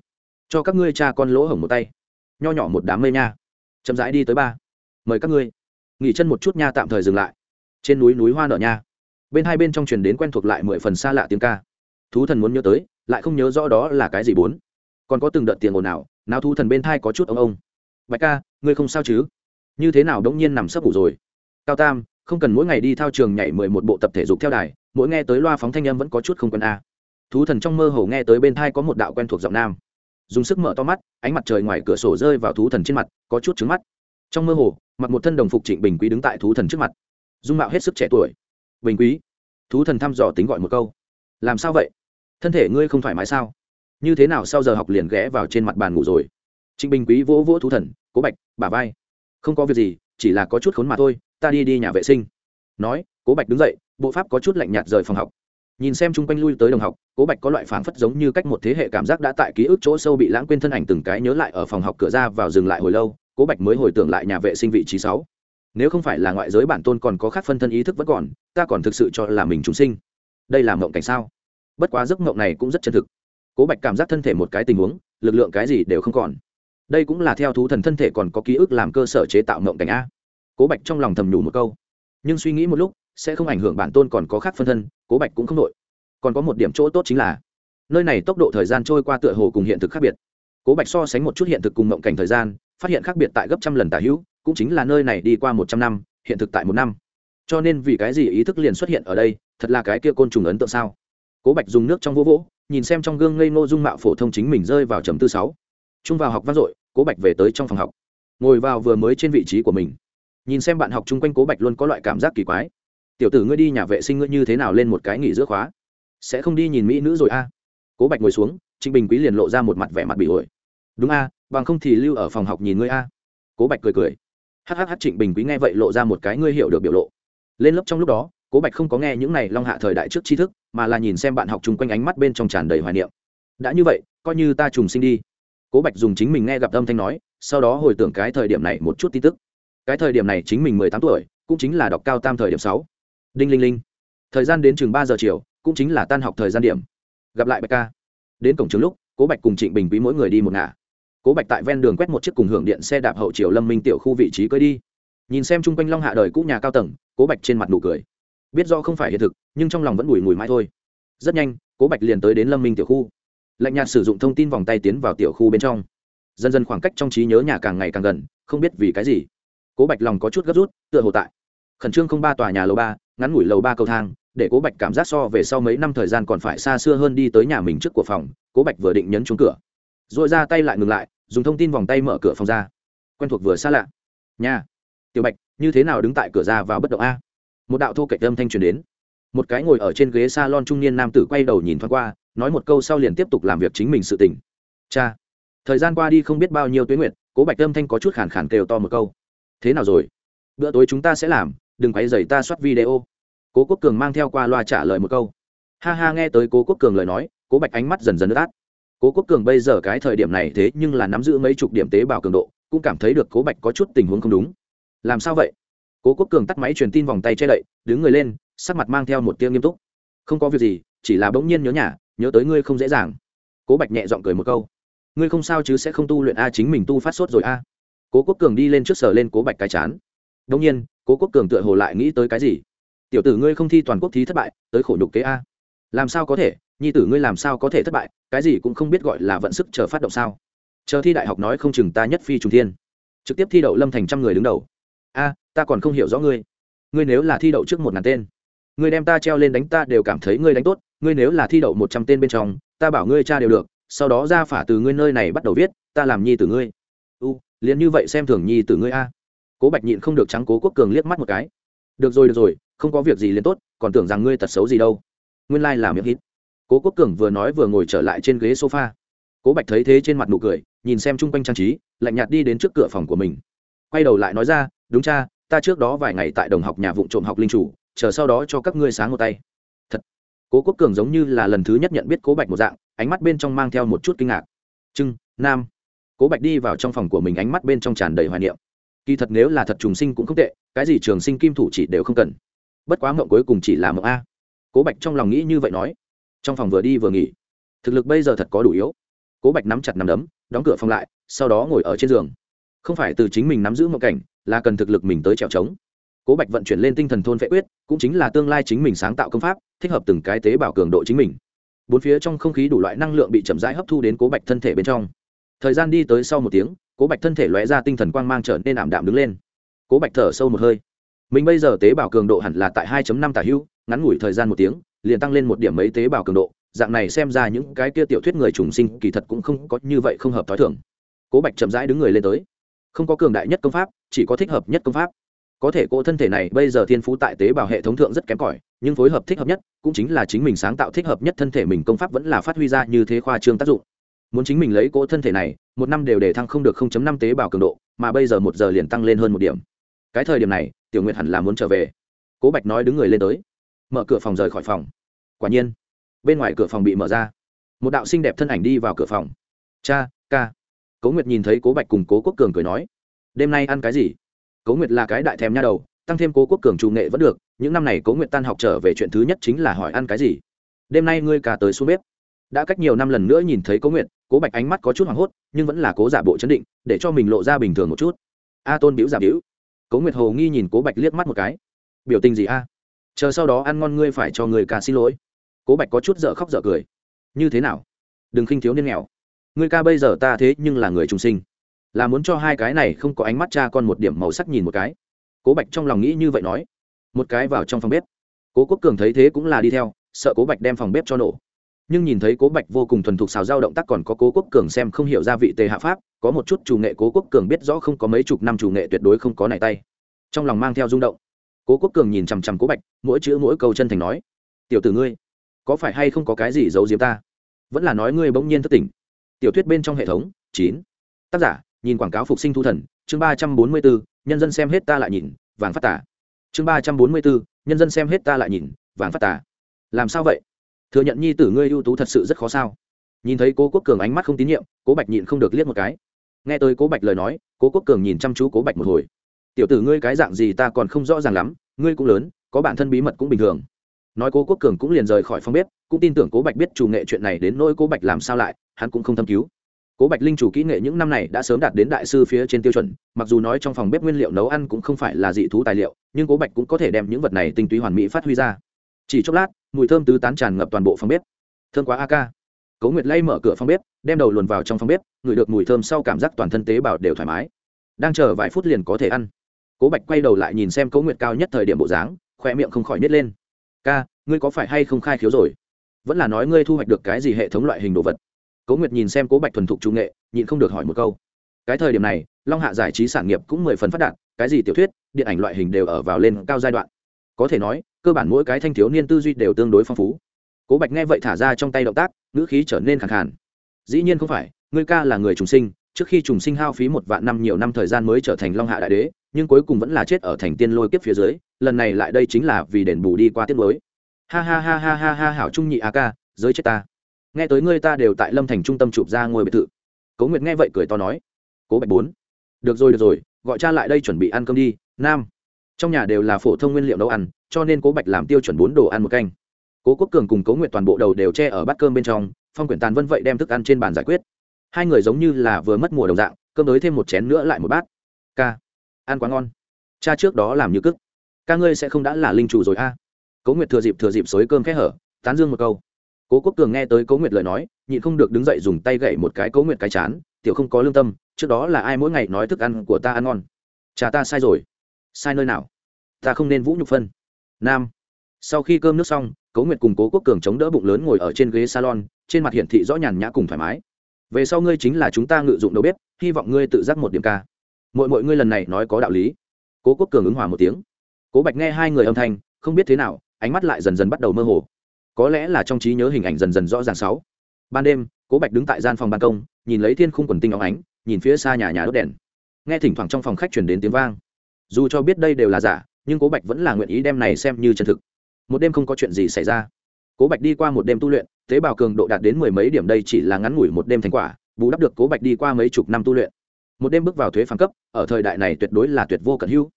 cho các ngươi cha con lỗ hổng một tay. Nho nhỏ một đám mây nha. Chậm rãi đi tới ba. Mời các ngươi. Nghỉ chân một chút nha, tạm thời dừng lại. Trên núi núi hoa nở nha. Bên hai bên trong truyền đến quen thuộc lại mười phần xa lạ tiếng ca. Thú thần muốn nhớ tới, lại không nhớ rõ đó là cái gì bốn. Còn có từng đợt tiền ồn nào nào thú thần bên thai có chút ông ông. Bạch ca, ngươi không sao chứ? Như thế nào đống nhiên nằm sấp ngủ rồi? Cao tam, không cần mỗi ngày đi thao trường nhảy mười một bộ tập thể dục theo đài, mỗi nghe tới loa phóng thanh âm vẫn có chút không quen a. Thú thần trong mơ hồ nghe tới bên thai có một đạo quen thuộc giọng nam dùng sức mở to mắt, ánh mặt trời ngoài cửa sổ rơi vào thú thần trên mặt, có chút trứng mắt. Trong mơ hồ, mặc một thân đồng phục trịnh bình quý đứng tại thú thần trước mặt. Dung mạo hết sức trẻ tuổi. Bình quý, thú thần thăm dò tính gọi một câu. Làm sao vậy? Thân thể ngươi không thoải mái sao? Như thế nào sau giờ học liền ghé vào trên mặt bàn ngủ rồi? Trịnh bình quý vỗ vỗ thú thần, cố bạch bà vai. Không có việc gì, chỉ là có chút khốn mà thôi, ta đi đi nhà vệ sinh. Nói, cố bạch đứng dậy, bộ pháp có chút lạnh nhạt rời phòng học nhìn xem chung quanh lui tới đồng học, cố bạch có loại phảng phất giống như cách một thế hệ cảm giác đã tại ký ức chỗ sâu bị lãng quên thân ảnh từng cái nhớ lại ở phòng học cửa ra vào dừng lại hồi lâu, cố bạch mới hồi tưởng lại nhà vệ sinh vị trí sáu. Nếu không phải là ngoại giới bản tôn còn có khác phân thân ý thức vẫn còn, ta còn thực sự cho là mình chúng sinh. Đây là mộng cảnh sao? Bất quá giấc mộng này cũng rất chân thực. Cố bạch cảm giác thân thể một cái tình huống, lực lượng cái gì đều không còn. Đây cũng là theo thú thần thân thể còn có ký ức làm cơ sở chế tạo mộng cảnh a. Cố bạch trong lòng thầm nhủ một câu. Nhưng suy nghĩ một lúc, sẽ không ảnh hưởng bản tôn còn có khác phân thân, cố bạch cũng không đội còn có một điểm chỗ tốt chính là, nơi này tốc độ thời gian trôi qua tựa hồ cùng hiện thực khác biệt. Cố bạch so sánh một chút hiện thực cùng mộng cảnh thời gian, phát hiện khác biệt tại gấp trăm lần tả hữu, cũng chính là nơi này đi qua một trăm năm, hiện thực tại một năm. Cho nên vì cái gì ý thức liền xuất hiện ở đây, thật là cái kia côn trùng ấn tượng sao? Cố bạch dùng nước trong vô vỗ, nhìn xem trong gương ngây ngô dung mạo phổ thông chính mình rơi vào trầm tư sáu. Trung vào học vang dội, cố bạch về tới trong phòng học. Ngồi vào vừa mới trên vị trí của mình. Nhìn xem bạn học chung quanh cố bạch luôn có loại cảm giác kỳ quái. Tiểu tử ngươi đi nhà vệ sinh ngươi như thế nào lên một cái nghỉ giữa khóa? Sẽ không đi nhìn mỹ nữ rồi a. Cố bạch ngồi xuống, trịnh bình quý liền lộ ra một mặt vẻ mặt bị ổi đúng a, bằng không thì lưu ở phòng học nhìn ngươi a. Cố bạch cười cười. Hhh trịnh bình quý nghe vậy lộ ra một cái ngươi hiểu được biểu lộ. Lên lớp trong lúc đó, cố bạch không có nghe những này long hạ thời đại trước tri thức, mà là nhìn xem bạn học chung quanh ánh mắt bên trong tràn đầy hoài niệm. Đã như vậy, coi như ta trùng sinh đi. Cố bạch dùng chính mình nghe gặp âm thanh nói, sau đó hồi tưởng cái thời điểm này một chút tin tức. Cái thời điểm này chính mình mười tám tuổi, cũng chính là đọc cao tam thời điểm sáu. Đinh linh linh. Thời gian đến chừng ba giờ chiều cũng chính là tan học thời gian điểm. Gặp lại bạch ca. Đến cổng trường lúc, cố bạch cùng trịnh bình quý mỗi người đi một ngả. Cố bạch tại ven đường quét một chiếc cùng hưởng điện xe đạp hậu chiều lâm minh tiểu khu vị trí cưới đi. Nhìn xem chung quanh long hạ đời cũ nhà cao tầng, cố bạch trên mặt nụ cười. Biết do không phải hiện thực, nhưng trong lòng vẫn bùi mùi mãi thôi. Rất nhanh, cố bạch liền tới đến lâm minh tiểu khu. Lạnh nhạt sử dụng thông tin vòng tay tiến vào tiểu khu bên trong. Dần dần khoảng cách trong trí nhớ nhà càng ngày càng gần, không biết vì cái gì. Cố bạch lòng có chút gấp rút, tựa hồ tại. Khẩn trương không ba tòa nhà lầu ba, ngắn ngủi lầu ba cầu thang để cố bạch cảm giác so về sau mấy năm thời gian còn phải xa xưa hơn đi tới nhà mình trước của phòng, cố bạch vừa định nhấn trúng cửa. R ồ i ra tay lại ngừng lại, dùng thông tin vòng tay mở cửa phòng ra. Quen thuộc vừa xa lạ. Nhà tiểu bạch, như thế nào đứng tại cửa ra vào bất động a? Một đạo thô cạnh âm thanh truyền đến. Một cái ngồi ở trên ghế s a lon trung niên nam tử quay đầu nhìn thoáng qua, nói một câu sau liền tiếp tục làm việc chính mình sự tỉnh cha. Thời gian qua đi không biết bao nhiêu tuyến nguyện cố bạch âm thanh có chút khản khản kêu to một câu. Thế nào rồi? Bữa tối chúng ta sẽ làm, đừng quay dày ta soát video cố quốc cường mang theo qua loa trả lời một câu. Ha ha, nghe tới cố quốc cường lời nói, cố bạch ánh mắt dần dần ướt át. Cố quốc cường bây giờ cái thời điểm này thế nhưng là nắm giữ mấy chục điểm tế bào cường độ, cũng cảm thấy được cố bạch có chút tình huống không đúng. Làm sao vậy? Cố quốc cường tắt máy truyền tin vòng tay che đậy, đứng người lên, sắc mặt mang theo một tiếng nghiêm túc. Không có việc gì, chỉ là bỗng nhiên nhớ nhà, nhớ tới ngươi không dễ dàng. Cố bạch nhẹ giọng cười một câu. Ngươi không sao chứ sẽ không tu luyện a, chính mình tu phát sốt rồi a. Cố quốc cường đi lên trước sở lên cố bạch cái chán. Đông nhiên, cố quốc cường tựa hồ lại nghĩ tới cái gì? Tiểu tử ngươi không thi toàn quốc thí thất bại, tới khổ nhục kế a. Làm sao có thể, nhi tử ngươi làm sao có thể thất bại, cái gì cũng không biết gọi là vận sức chờ phát động sao? Chờ thi đại học nói không chừng ta nhất phi trùng thiên. Trực tiếp thi đậu lâm thành trăm người đứng đầu. A, ta còn không hiểu rõ ngươi. Ngươi nếu là thi đậu trước một ngàn tên, ngươi đem ta treo lên đánh ta đều cảm thấy ngươi đánh tốt, ngươi nếu là thi đậu một trăm tên bên trong, ta bảo ngươi cha đều được, sau đó ra phả từ ngươi nơi này bắt đầu viết, ta làm nhi tử ngươi. U, liền như vậy xem thường nhi tử ngươi a. Cố bạch nhịn không được trắng cố quốc cường liếc mắt một cái. Được rồi được rồi không có việc gì liền tốt, còn tưởng rằng ngươi tật xấu gì đâu. Nguyên lai、like、là miệng hít. Cố quốc cường vừa nói vừa ngồi trở lại trên ghế sofa. Cố bạch thấy thế trên mặt nụ cười, nhìn xem chung quanh trang trí, lạnh nhạt đi đến trước cửa phòng của mình. Quay đầu lại nói ra, đúng cha, ta trước đó vài ngày tại đồng học nhà vụ trộm học linh chủ, chờ sau đó cho các ngươi sáng một tay. Thật. Cố quốc cường giống như là lần thứ nhất nhận biết cố bạch một dạng, ánh mắt bên trong mang theo một chút kinh ngạc. Trưng, nam. Cố bạch đi vào trong phòng của mình ánh mắt bên trong tràn đầy hoài niệm. Kỳ thật nếu là thật trùng sinh cũng không tệ, cái gì trường sinh kim thủ chỉ đều không cần bất quá mộng cuối cùng chỉ là mộng a. Cố bạch trong lòng nghĩ như vậy nói. Trong phòng vừa đi vừa nghỉ. Thực lực bây giờ thật có đủ yếu. Cố bạch nắm chặt nắm đấm, đóng cửa phòng lại, sau đó ngồi ở trên giường. Không phải từ chính mình nắm giữ mộng cảnh, là cần thực lực mình tới trèo trống. Cố bạch vận chuyển lên tinh thần thôn vệ quyết, cũng chính là tương lai chính mình sáng tạo công pháp, thích hợp từng cái tế bào cường độ chính mình. Bốn phía trong không khí đủ loại năng lượng bị chậm rãi hấp thu đến cố bạch thân thể bên trong. Thời gian đi tới sau một tiếng, cố bạch thân thể lóe ra tinh thần quang mang trở nên ảm đạm đứng lên. Cố bạch thở sâu một hơi mình bây giờ tế bào cường độ hẳn là tại 2.5 tả hữu, ngắn ngủi thời gian một tiếng, liền tăng lên một điểm mấy tế bào cường độ. Dạng này xem ra những cái kia tiểu thuyết người trùng sinh kỳ thật cũng không có như vậy không hợp thói thường. Cố bạch chậm rãi đứng người lên tới. Không có cường đại nhất công pháp, chỉ có thích hợp nhất công pháp. Có thể cô thân thể này bây giờ thiên phú tại tế bào hệ thống thượng rất kém cỏi, nhưng phối hợp thích hợp nhất, cũng chính là chính mình sáng tạo thích hợp nhất thân thể mình công pháp vẫn là phát huy ra như thế khoa trương tác dụng. Muốn chính mình lấy cỗ thân thể này, một năm đều để thăng không được 0.5 tế bào cường độ, mà bây giờ một giờ liền tăng lên hơn một điểm cái thời điểm này, tiểu nguyệt hẳn là muốn trở về. Cố bạch nói đứng người lên tới. Mở cửa phòng rời khỏi phòng. Quả nhiên, bên ngoài cửa phòng bị mở ra. Một đạo xinh đẹp thân ảnh đi vào cửa phòng. Cha, ca. Cố nguyệt nhìn thấy cố bạch cùng cố quốc cường cười nói, đêm nay ăn cái gì? Cố nguyệt là cái đại thèm nha đầu, tăng thêm cố quốc cường trù nghệ vẫn được, những năm này cố nguyệt tan học trở về chuyện thứ nhất chính là hỏi ăn cái gì. Đêm nay ngươi cả tới xuống bếp. Đã cách nhiều năm lần nữa nhìn thấy cố nguyệt, cố bạch ánh mắt có chút hoảng hốt, nhưng vẫn là cố giả bộ chấn định, để cho mình lộ ra bình thường một chút. A tôn biểu giả biểu cố nguyệt hồ nghi nhìn cố bạch liếc mắt một cái. Biểu tình gì a? Chờ sau đó ăn ngon ngươi phải cho người ca xin lỗi. Cố bạch có chút dở khóc dở cười. Như thế nào? Đừng khinh thiếu niên nghèo. Ngươi ca bây giờ ta thế nhưng là người trung sinh. Là muốn cho hai cái này không có ánh mắt cha con một điểm màu sắc nhìn một cái. Cố bạch trong lòng nghĩ như vậy nói. Một cái vào trong phòng bếp. Cố quốc cường thấy thế cũng là đi theo, sợ cố bạch đem phòng bếp cho nổ nhưng nhìn thấy cố bạch vô cùng thuần thục xào giao động tác còn có cố quốc cường xem không hiểu ra vị tề hạ pháp, có một chút chủ nghệ cố quốc cường biết rõ không có mấy chục năm chủ nghệ tuyệt đối không có này tay. Trong lòng mang theo rung động, cố quốc cường nhìn chằm chằm cố bạch, mỗi chữ mỗi câu chân thành nói, tiểu tử ngươi, có phải hay không có cái gì giấu diếm ta? Vẫn là nói ngươi bỗng nhiên thất tỉnh. Tiểu thuyết bên trong hệ thống, chín. Tác giả, nhìn quảng cáo phục sinh thu thần, chương ba trăm bốn mươi bốn, nhân dân xem hết ta lại nhìn, vàng phát tả chương ba trăm bốn mươi bốn, nhân dân xem hết ta lại nhìn, vàng phát tả làm sao vậy? Thừa nhận nhi tử ngươi ưu tú thật sự rất khó sao? Nhìn thấy cố quốc cường ánh mắt không tín nhiệm, cố bạch nhịn không được liếc một cái. Nghe tới cố bạch lời nói, cố quốc cường nhìn chăm chú cố bạch một hồi. Tiểu tử ngươi cái dạng gì ta còn không rõ ràng lắm, ngươi cũng lớn, có bản thân bí mật cũng bình thường. Nói cố quốc cường cũng liền rời khỏi phòng bếp, cũng tin tưởng cố bạch biết chủ nghệ chuyện này đến nỗi cố bạch làm sao lại, hắn cũng không thâm cứu. Cố bạch linh chủ kỹ nghệ những năm này đã sớm đạt đến đại sư phía trên tiêu chuẩn, mặc dù nói trong phòng bếp nguyên liệu nấu ăn cũng không phải là dị thú tài liệu, nhưng cố bạch cũng có thể đem những vật này tinh túy hoàn mỹ phát huy ra chỉ chốc lát, mùi thơm tứ tán tràn ngập toàn bộ phòng bếp. Thơm quá a ca cố nguyệt lay mở cửa phòng bếp, đem đầu luồn vào trong phòng bếp, ngửi được mùi thơm sau cảm giác toàn thân tế bào đều thoải mái. Đang chờ vài phút liền có thể ăn. Cố bạch quay đầu lại nhìn xem cố nguyệt cao nhất thời điểm bộ dáng khoe miệng không khỏi nhét lên. Ca, ngươi có phải hay không khai khiếu rồi? Vẫn là nói ngươi thu hoạch được cái gì hệ thống loại hình đồ vật? Cố nguyệt nhìn xem cố bạch thuần thục trung nghệ, nhịn không được hỏi một câu. Cái thời điểm này, long hạ giải trí sản nghiệp cũng mười phần phát đạt, cái gì tiểu thuyết, điện ảnh loại hình đều ở vào lên cao giai đoạn có thể nói, cơ bản mỗi cái thanh thiếu niên tư duy đều tương đối phong phú. Cố bạch nghe vậy thả ra trong tay động tác, ngữ khí trở nên khẳng khàn. Dĩ nhiên không phải, ngươi ca là người trùng sinh, trước khi trùng sinh hao phí một vạn năm nhiều năm thời gian mới trở thành long hạ đại đế, nhưng cuối cùng vẫn là chết ở thành tiên lôi kiếp phía dưới, lần này lại đây chính là vì đền bù đi qua tiết mới ha ha ha ha ha ha, hảo trung nhị a ca, giới chết ta. Nghe tới ngươi ta đều tại lâm thành trung tâm chụp ra ngôi biệt thự. Cố nguyệt nghe vậy cười to nói. Cố bạch bốn. Được rồi được rồi, gọi cha lại đây chuẩn bị ăn cơm đi, nam trong nhà đều là phổ thông nguyên liệu nấu ăn, cho nên cố bạch làm tiêu chuẩn bốn đồ ăn một canh. Cố quốc cường cùng cố nguyệt toàn bộ đầu đều che ở bát cơm bên trong, phong quyển tàn vân vậy đem thức ăn trên bàn giải quyết. Hai người giống như là vừa mất mùa đồng dạng, cơm tới thêm một chén nữa lại một bát. Ca, ăn quá ngon. Cha trước đó làm như cức. Ca ngươi sẽ không đã là linh chủ rồi a. Cố nguyệt thừa dịp thừa dịp xối cơm khẽ hở, tán dương một câu. Cố quốc cường nghe tới cố nguyệt lời nói, nhịn không được đứng dậy dùng tay gậy một cái cố nguyệt cái chán, tiểu không có lương tâm, trước đó là ai mỗi ngày nói thức ăn của ta ăn ngon? Cha ta sai rồi sai nơi nào? Ta không nên vũ nhục phân. Nam. Sau khi cơm nước xong, cố nguyệt cùng cố quốc cường chống đỡ bụng lớn ngồi ở trên ghế salon, trên mặt hiển thị rõ nhàn nhã cùng thoải mái. Về sau ngươi chính là chúng ta ngự dụng đầu bếp, hy vọng ngươi tự giác một điểm ca. Mỗi mỗi ngươi lần này nói có đạo lý. Cố quốc cường ứng hòa một tiếng. Cố bạch nghe hai người âm thanh, không biết thế nào, ánh mắt lại dần dần bắt đầu mơ hồ. Có lẽ là trong trí nhớ hình ảnh dần dần rõ ràng sáu. Ban đêm, cố bạch đứng tại gian phòng ban công, nhìn lấy thiên khung quần tinh óng ánh, nhìn phía xa nhà nhà đốt đèn. Nghe thỉnh thoảng trong phòng khách chuyển đến tiếng vang dù cho biết đây đều là giả, nhưng cố bạch vẫn là nguyện ý đem này xem như chân thực. Một đêm không có chuyện gì xảy ra. Cố bạch đi qua một đêm tu luyện, tế bào cường độ đạt đến mười mấy điểm đây chỉ là ngắn ngủi một đêm thành quả, bù đắp được cố bạch đi qua mấy chục năm tu luyện. Một đêm bước vào thuế phản cấp, ở thời đại này tuyệt đối là tuyệt vô cận hữu.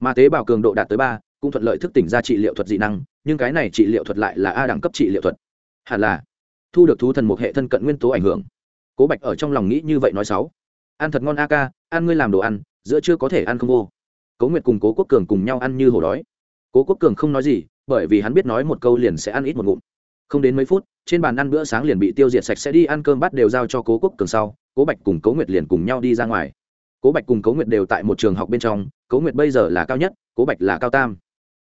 Mà tế bào cường độ đạt tới ba, cũng thuận lợi thức tỉnh ra trị liệu thuật dị năng, nhưng cái này trị liệu thuật lại là a đẳng cấp trị liệu thuật. Hẳn là thu được thú thần một hệ thân cận nguyên tố ảnh hưởng. Cố bạch ở trong lòng nghĩ như vậy nói sáu. Ăn thật ngon a ca, ăn ngươi làm đồ ăn, giữa chưa có thể ăn không vô cố nguyệt cùng cố quốc cường cùng nhau ăn như hổ đói. Cố quốc cường không nói gì, bởi vì hắn biết nói một câu liền sẽ ăn ít một ngụm. Không đến mấy phút, trên bàn ăn bữa sáng liền bị tiêu diệt sạch sẽ đi ăn cơm bắt đều giao cho cố quốc cường sau, cố bạch cùng cố nguyệt liền cùng nhau đi ra ngoài. Cố bạch cùng cố nguyệt đều tại một trường học bên trong, cố nguyệt bây giờ là cao nhất, cố bạch là cao tam.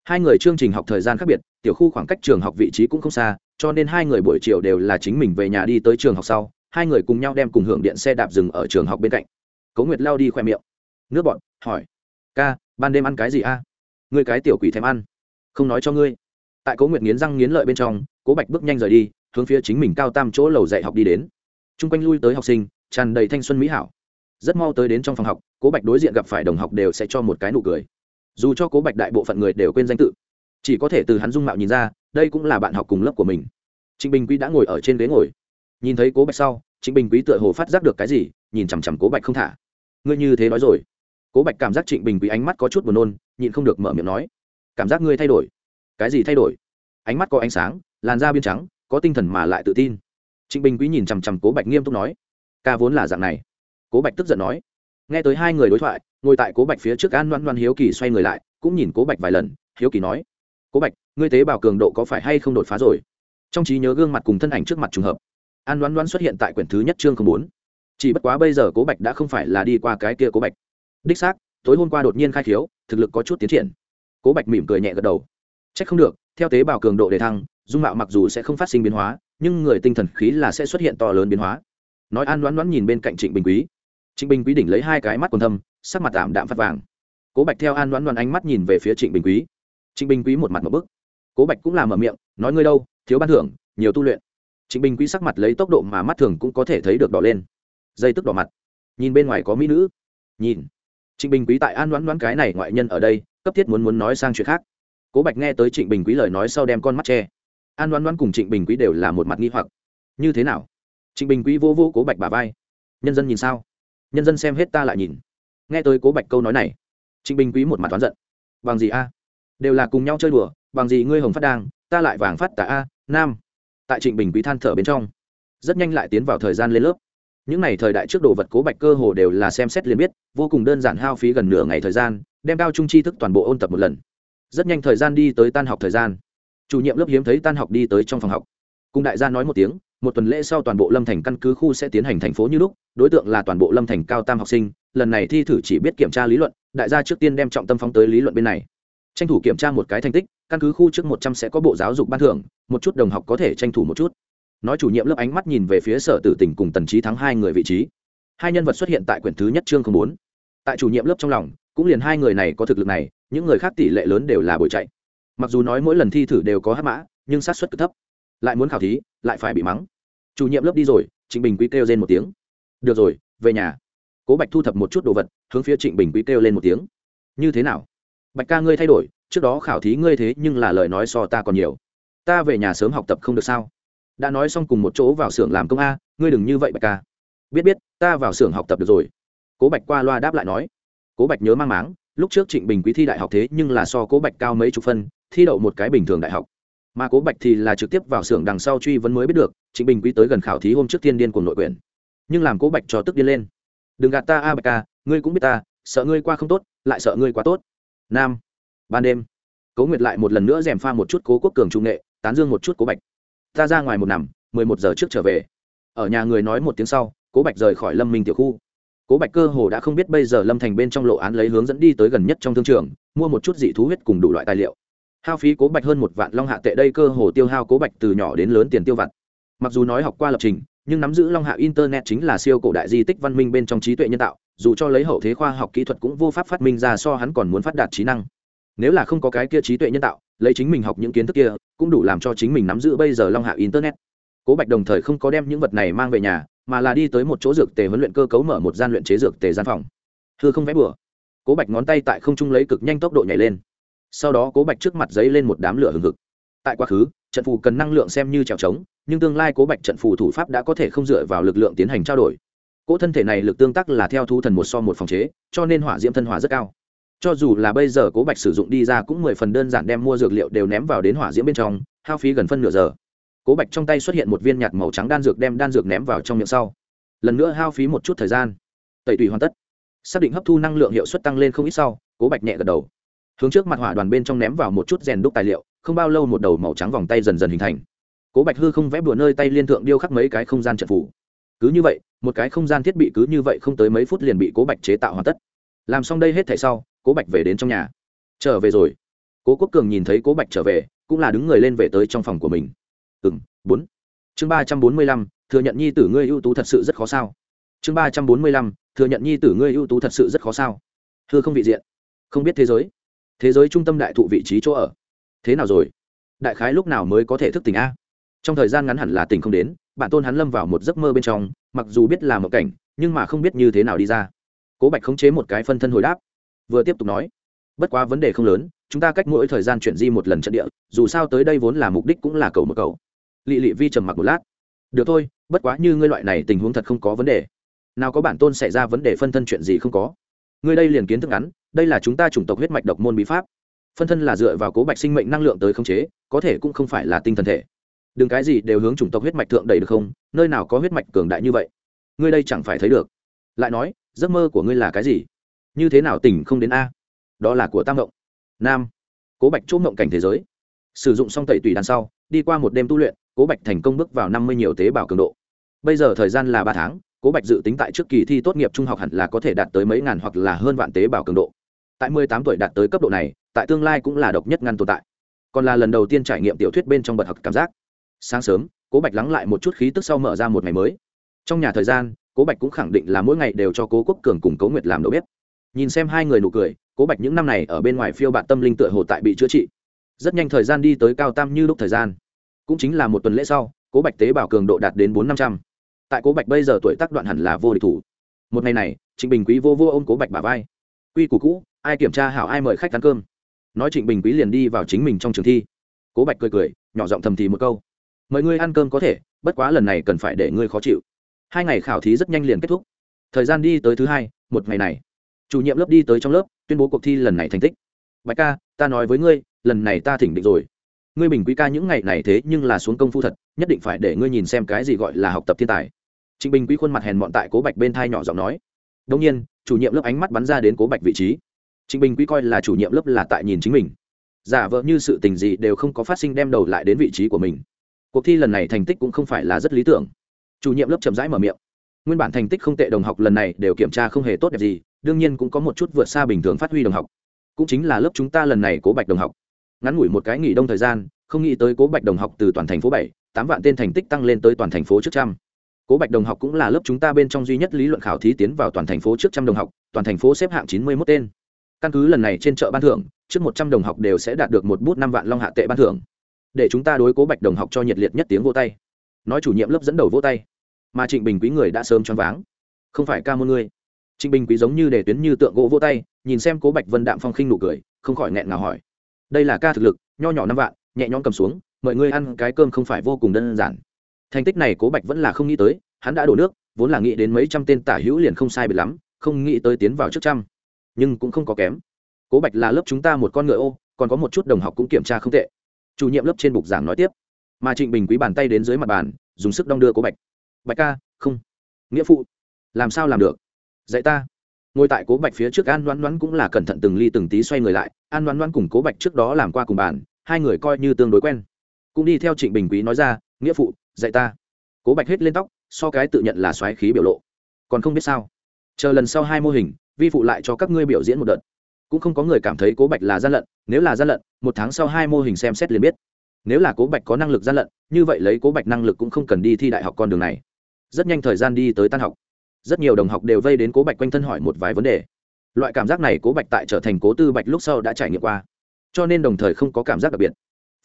Hai người chương trình học thời gian khác biệt, tiểu khu khoảng cách trường học vị trí cũng không xa, cho nên hai người buổi chiều đều là chính mình về nhà đi tới trường học sau, hai người cùng nhau đem cùng hưởng điện xe đạp dừng ở trường học bên cạnh. Cố nguyệt lao đi khoe miệng. Nước bọn, hỏi ca, ban đêm ăn cái gì a? À? ngươi cái tiểu quỷ thèm ăn. Không nói cho ngươi. Tại cố nguyệt nghiến răng nghiến lợi bên trong, cố bạch bước nhanh rời đi, hướng phía chính mình cao tam chỗ lầu dạy học đi đến. T r u n g quanh lui tới học sinh, tràn đầy thanh xuân mỹ hảo. Rất mau tới đến trong phòng học, cố bạch đối diện gặp phải đồng học đều sẽ cho một cái nụ cười. Dù cho cố bạch đại bộ phận người đều quên danh tự, chỉ có thể từ hắn dung mạo nhìn ra, đây cũng là bạn học cùng lớp của mình. Trịnh bình quý đã ngồi ở trên ghế ngồi. Nhìn thấy cố bạch sau, trịnh bình quý tựa hồ phát giác được cái gì, nhìn chằm chằm cố bạch không thả. Ngươi như thế nói rồi cố bạch cảm giác trịnh bình quý ánh mắt có chút buồn nôn, nhịn không được mở miệng nói. Cảm giác ngươi thay đổi. Cái gì thay đổi? Ánh mắt có ánh sáng, làn da biên trắng, có tinh thần mà lại tự tin. Trịnh bình quý nhìn chằm chằm cố bạch nghiêm túc nói. Ca vốn là dạng này. Cố bạch tức giận nói. Nghe tới hai người đối thoại, ngồi tại cố bạch phía trước an loan loan hiếu kỳ xoay người lại, cũng nhìn cố bạch vài lần, hiếu kỳ nói. Cố bạch, ngươi tế bào cường độ có phải hay không đột phá rồi? Trong trí nhớ gương mặt cùng thân ảnh trước mặt trùng hợp, an loan loan xuất hiện tại quyển thứ nhất chương không bốn. Chỉ bất quá bây giờ cố bạch đã không phải là đi qua cái kia cố bạch đích xác, tối hôm qua đột nhiên khai khiếu, thực lực có chút tiến triển. Cố bạch mỉm cười nhẹ gật đầu. C h ắ c không được, theo tế bào cường độ đề thăng, dung mạo mặc dù sẽ không phát sinh biến hóa, nhưng người tinh thần khí là sẽ xuất hiện to lớn biến hóa. Nói an đoán đoán nhìn bên cạnh trịnh bình quý. Trịnh bình quý đỉnh lấy hai cái mắt còn thâm, sắc mặt tạm đạm phát vàng. Cố bạch theo an đoán đoán ánh mắt nhìn về phía trịnh bình quý. Trịnh bình quý một mặt một bức. Cố bạch cũng làm ở miệng, nói ngươi đâu, thiếu ban thưởng, nhiều tu luyện. Trịnh bình quý sắc mặt lấy tốc độ mà mắt thường cũng có thể thấy được đỏ lên. Dây tức đỏ mặt. Nhìn bên ngoài có mỹ nữ. Nhìn trịnh bình quý tại an đoán đoán cái này ngoại nhân ở đây, cấp thiết muốn muốn nói sang chuyện khác. Cố bạch nghe tới trịnh bình quý lời nói sau đem con mắt che. An đoán đoán cùng trịnh bình quý đều là một mặt nghi hoặc. Như thế nào? Trịnh bình quý vô vô cố bạch bà vai. Nhân dân nhìn sao? Nhân dân xem hết ta lại nhìn. Nghe tới cố bạch câu nói này, trịnh bình quý một mặt toán giận. Bằng gì a? Đều là cùng nhau chơi đùa bằng gì ngươi hồng phát đang, ta lại vàng phát tà a, nam. Tại trịnh bình quý than thở bên trong, rất nhanh lại tiến vào thời gian lên lớp những n à y thời đại trước đồ vật cố bạch cơ hồ đều là xem xét liền biết, vô cùng đơn giản hao phí gần nửa ngày thời gian, đem cao trung tri thức toàn bộ ôn tập một lần. Rất nhanh thời gian đi tới tan học thời gian. Chủ nhiệm lớp hiếm thấy tan học đi tới trong phòng học. Cùng đại gia nói một tiếng, một tuần lễ sau toàn bộ lâm thành căn cứ khu sẽ tiến hành thành phố như lúc, đối tượng là toàn bộ lâm thành cao tam học sinh, lần này thi thử chỉ biết kiểm tra lý luận, đại gia trước tiên đem trọng tâm phóng tới lý luận bên này. Tranh thủ kiểm tra một cái thành tích, căn cứ khu trước một trăm sẽ có bộ giáo dục ban thưởng, một chút đồng học có thể tranh thủ một chút nói chủ nhiệm lớp ánh mắt nhìn về phía sở tử tình cùng tần trí thắng hai người vị trí. Hai nhân vật xuất hiện tại quyển thứ nhất chương không bốn. Tại chủ nhiệm lớp trong lòng, cũng liền hai người này có thực lực này, những người khác tỷ lệ lớn đều là bồi chạy. Mặc dù nói mỗi lần thi thử đều có hát mã, nhưng sát xuất cực thấp. Lại muốn khảo thí, lại phải bị mắng. Chủ nhiệm lớp đi rồi, trịnh bình quý kêu lên một tiếng. Được rồi, về nhà. Cố bạch thu thập một chút đồ vật, hướng phía trịnh bình quý kêu lên một tiếng. Như thế nào? Bạch ca ngươi thay đổi, trước đó khảo thí ngươi thế nhưng là lời nói so ta còn nhiều. Ta về nhà sớm học tập không được sao? Đã nói xong cùng một chỗ vào xưởng làm công a, ngươi đừng như vậy, bạch ca. Biết biết, ta vào xưởng học tập được rồi. Cố bạch qua loa đáp lại nói. Cố bạch nhớ mang máng, lúc trước trịnh bình quý thi đại học thế nhưng là so cố bạch cao mấy chục phân, thi đậu một cái bình thường đại học. Mà cố bạch thì là trực tiếp vào xưởng đằng sau truy vấn mới biết được, trịnh bình quý tới gần khảo thí hôm trước tiên điên của nội quyền nhưng làm cố bạch cho tức điên lên. Đừng gạt ta a, bạch ca, ngươi cũng biết ta, sợ ngươi qua không tốt, lại sợ ngươi quá tốt. Nam, ban đêm, cố nguyệt lại một lần nữa dèm pha một chút cố quốc cường trung nghệ, tán dương một chút cố bạch ta ra ngoài một nằm, mười một giờ trước trở về. Ở nhà người nói một tiếng sau, cố bạch rời khỏi lâm minh tiểu khu. Cố bạch cơ hồ đã không biết bây giờ lâm thành bên trong lộ án lấy hướng dẫn đi tới gần nhất trong thương trường, mua một chút dị thú huyết cùng đủ loại tài liệu. Hao phí cố bạch hơn một vạn long hạ tệ đây cơ hồ tiêu hao cố bạch từ nhỏ đến lớn tiền tiêu vặt. Mặc dù nói học qua lập trình, nhưng nắm giữ long hạ internet chính là siêu cổ đại di tích văn minh bên trong trí tuệ nhân tạo, dù cho lấy hậu thế khoa học kỹ thuật cũng vô pháp phát minh ra so hắn còn muốn phát đạt trí năng nếu là không có cái kia trí tuệ nhân tạo, lấy chính mình học những kiến thức kia, cũng đủ làm cho chính mình nắm giữ bây giờ long hạ internet. Cố bạch đồng thời không có đem những vật này mang về nhà, mà là đi tới một chỗ dược tề huấn luyện cơ cấu mở một gian luyện chế dược tề gian phòng. Thưa không vẽ bừa. Cố bạch ngón tay tại không trung lấy cực nhanh tốc độ nhảy lên. Sau đó cố bạch trước mặt giấy lên một đám lửa hừng hực. Tại quá khứ, trận phù cần năng lượng xem như trèo trống, nhưng tương lai cố bạch trận phù thủ pháp đã có thể không dựa vào lực lượng tiến hành trao đổi. Cỗ thân thể này lực tương tác là theo thu thần một so một phòng chế, cho nên hỏa diễm thân hỏa rất cao cho dù là bây giờ cố bạch sử dụng đi ra cũng mười phần đơn giản đem mua dược liệu đều ném vào đến hỏa diễm bên trong, hao phí gần phân nửa giờ. Cố bạch trong tay xuất hiện một viên nhạt màu trắng đan dược đem đan dược ném vào trong miệng sau. Lần nữa hao phí một chút thời gian. Tẩy tùy hoàn tất. Xác định hấp thu năng lượng hiệu suất tăng lên không ít sau, cố bạch nhẹ gật đầu. Hướng trước mặt hỏa đoàn bên trong ném vào một chút rèn đúc tài liệu, không bao lâu một đầu màu trắng vòng tay dần dần hình thành. Cố bạch hư không vẽ bùa nơi tay liên thượng điêu khắc mấy cái không gian trận phủ. Cứ như vậy, một cái không gian thiết bị cứ như vậy không tới mấy phút liền bị cố bạch chế tạo hoàn tất. Làm xong đây hết thảy sau cố bạch về đến trong nhà. Trở về rồi. Cố quốc cường nhìn thấy cố bạch trở về, cũng là đứng người lên về tới trong phòng của mình. Ừ m bốn. Chương ba trăm bốn mươi lăm, thừa nhận nhi tử ngươi ưu tú thật sự rất khó sao. Chương ba trăm bốn mươi lăm, thừa nhận nhi tử ngươi ưu tú thật sự rất khó sao. Thưa không vị diện. Không biết thế giới. Thế giới trung tâm đại thụ vị trí chỗ ở. Thế nào rồi? Đại khái lúc nào mới có thể thức tỉnh a? Trong thời gian ngắn hẳn là tỉnh không đến, bản tôn hắn lâm vào một giấc mơ bên trong, mặc dù biết là một cảnh, nhưng mà không biết như thế nào đi ra. Cố bạch khống chế một cái phân thân hồi đáp vừa tiếp tục nói, bất quá vấn đề không lớn, chúng ta cách mỗi thời gian chuyển di một lần trận địa, dù sao tới đây vốn là mục đích cũng là cầu một cầu. Lị lị vi trầm mặc một lát, được thôi, bất quá như ngươi loại này tình huống thật không có vấn đề. Nào có bản tôn xảy ra vấn đề phân thân chuyện gì không có. Ngươi đây liền kiến thức ngắn, đây là chúng ta chủng tộc huyết mạch độc môn bí pháp. Phân thân là dựa vào cố bạch sinh mệnh năng lượng tới khống chế, có thể cũng không phải là tinh thần thể. Đừng cái gì đều hướng chủng tộc huyết mạch thượng đầy được không, nơi nào có huyết mạch cường đại như vậy. Ngươi đây chẳng phải thấy được. Lại nói, giấc mơ của ngươi là cái gì? Như thế nào tỉnh không đến a? Đó là của tam mộng nam. Cố bạch chỗ mộng cảnh thế giới. Sử dụng xong tẩy tùy đằng sau, đi qua một đêm tu luyện, cố bạch thành công bước vào năm mươi nhiều tế bào cường độ. Bây giờ thời gian là ba tháng, cố bạch dự tính tại trước kỳ thi tốt nghiệp trung học hẳn là có thể đạt tới mấy ngàn hoặc là hơn vạn tế bào cường độ. Tại mười tám tuổi đạt tới cấp độ này, tại tương lai cũng là độc nhất ngăn tồn tại. Còn là lần đầu tiên trải nghiệm tiểu thuyết bên trong bậc học cảm giác. Sáng sớm, cố bạch lắng lại một chút khí tức sau mở ra một ngày mới. Trong nhà thời gian, cố bạch cũng khẳng định là mỗi ngày đều cho cố quốc cường cùng cố nguyệt làm đầu bếp nhìn xem hai người nụ cười, cố bạch những năm này ở bên ngoài phiêu bạn tâm linh tựa hồ tại bị chữa trị. Rất nhanh thời gian đi tới cao tam như lúc thời gian. Cũng chính là một tuần lễ sau, cố bạch tế bào cường độ đạt đến bốn năm trăm. Tại cố bạch bây giờ tuổi tác đoạn hẳn là vô địch thủ. Một ngày này, trịnh bình quý vô vô ôm cố bạch bà vai. Quy củ cũ, ai kiểm tra hảo ai mời khách ăn cơm. Nói trịnh bình quý liền đi vào chính mình trong trường thi. Cố bạch cười cười, nhỏ giọng thầm thì một câu. Mời ngươi ăn cơm có thể, bất quá lần này cần phải để ngươi khó chịu. Hai ngày khảo thí rất nhanh liền kết thúc. Thời gian đi tới thứ hai, một ngày này chủ nhiệm lớp đi tới trong lớp, tuyên bố cuộc thi lần này thành tích. Bạch ca, ta nói với ngươi, lần này ta thỉnh định rồi. Ngươi bình quý ca những ngày này thế nhưng là xuống công phu thật, nhất định phải để ngươi nhìn xem cái gì gọi là học tập thiên tài. Trịnh bình quý khuôn mặt hèn mọn tại cố bạch bên thai nhỏ giọng nói. Đông nhiên, chủ nhiệm lớp ánh mắt bắn ra đến cố bạch vị trí. Trịnh bình quý coi là chủ nhiệm lớp là tại nhìn chính mình. Giả vợ như sự tình gì đều không có phát sinh đem đầu lại đến vị trí của mình. Cuộc thi lần này thành tích cũng không phải là rất lý tưởng. Chủ nhiệm lớp chậm rãi mở miệng. Nguyên bản thành tích không tệ đồng học lần này đều kiểm tra không hề tốt đẹp gì đương nhiên cũng có một chút vượt xa bình thường phát huy đồng học. Cũng chính là lớp chúng ta lần này cố bạch đồng học. Ngắn ngủi một cái nghỉ đông thời gian, không nghĩ tới cố bạch đồng học từ toàn thành phố bảy, tám vạn tên thành tích tăng lên tới toàn thành phố trước trăm. Cố bạch đồng học cũng là lớp chúng ta bên trong duy nhất lý luận khảo thí tiến vào toàn thành phố trước trăm đồng học, toàn thành phố xếp hạng chín mươi mốt tên. Căn cứ lần này trên chợ ban thưởng, trước một trăm đồng học đều sẽ đạt được một bút năm vạn long hạ tệ ban thưởng. Để chúng ta đối cố bạch đồng học cho nhiệt liệt nhất tiếng vô tay. Nói chủ nhiệm lớp dẫn đầu vô tay. Mà trịnh bình quý người đã sớm choáng váng. Không phải ca môn ngươi trịnh bình quý giống như để tuyến như tượng gỗ vô tay, nhìn xem cố bạch vân đạm phong khinh nụ cười, không khỏi nghẹn ngào hỏi. Đây là ca thực lực, nho nhỏ năm vạn, nhẹ nhõm cầm xuống, mọi người ăn cái cơm không phải vô cùng đơn giản. Thành tích này cố bạch vẫn là không nghĩ tới, hắn đã đổ nước, vốn là nghĩ đến mấy trăm tên tả hữu liền không sai biệt lắm, không nghĩ tới tiến vào trước trăm. Nhưng cũng không có kém. Cố bạch là lớp chúng ta một con ngựa ô, còn có một chút đồng học cũng kiểm tra không tệ. Chủ nhiệm lớp trên bục giảng nói tiếp. Mà trịnh bình quý bàn tay đến dưới mặt bàn, dùng sức đong đưa cố bạch. Bạch ca, không. Nghĩa phụ, làm sao làm được? Dạy ta. Ngồi tại cố bạch phía trước an đoán đoán cũng là cẩn thận từng ly từng tí xoay người lại. An đoán đoán cùng cố bạch trước đó làm qua cùng bàn, hai người coi như tương đối quen. Cũng đi theo trịnh bình quý nói ra, nghĩa phụ, dạy ta. Cố bạch hết lên tóc, so cái tự nhận là xoáy khí biểu lộ. Còn không biết sao? Chờ lần sau hai mô hình, vi phụ lại cho các ngươi biểu diễn một đợt. Cũng không có người cảm thấy cố bạch là gian lận, nếu là gian lận, một tháng sau hai mô hình xem xét liền biết. Nếu là cố bạch có năng lực gian lận, như vậy lấy cố bạch năng lực cũng không cần đi thi đại học con đường này. Rất nhanh thời gian đi tới tan học rất nhiều đồng học đều vây đến cố bạch quanh thân hỏi một vài vấn đề. Loại cảm giác này cố bạch tại trở thành cố tư bạch lúc sau đã trải nghiệm qua. Cho nên đồng thời không có cảm giác đặc biệt.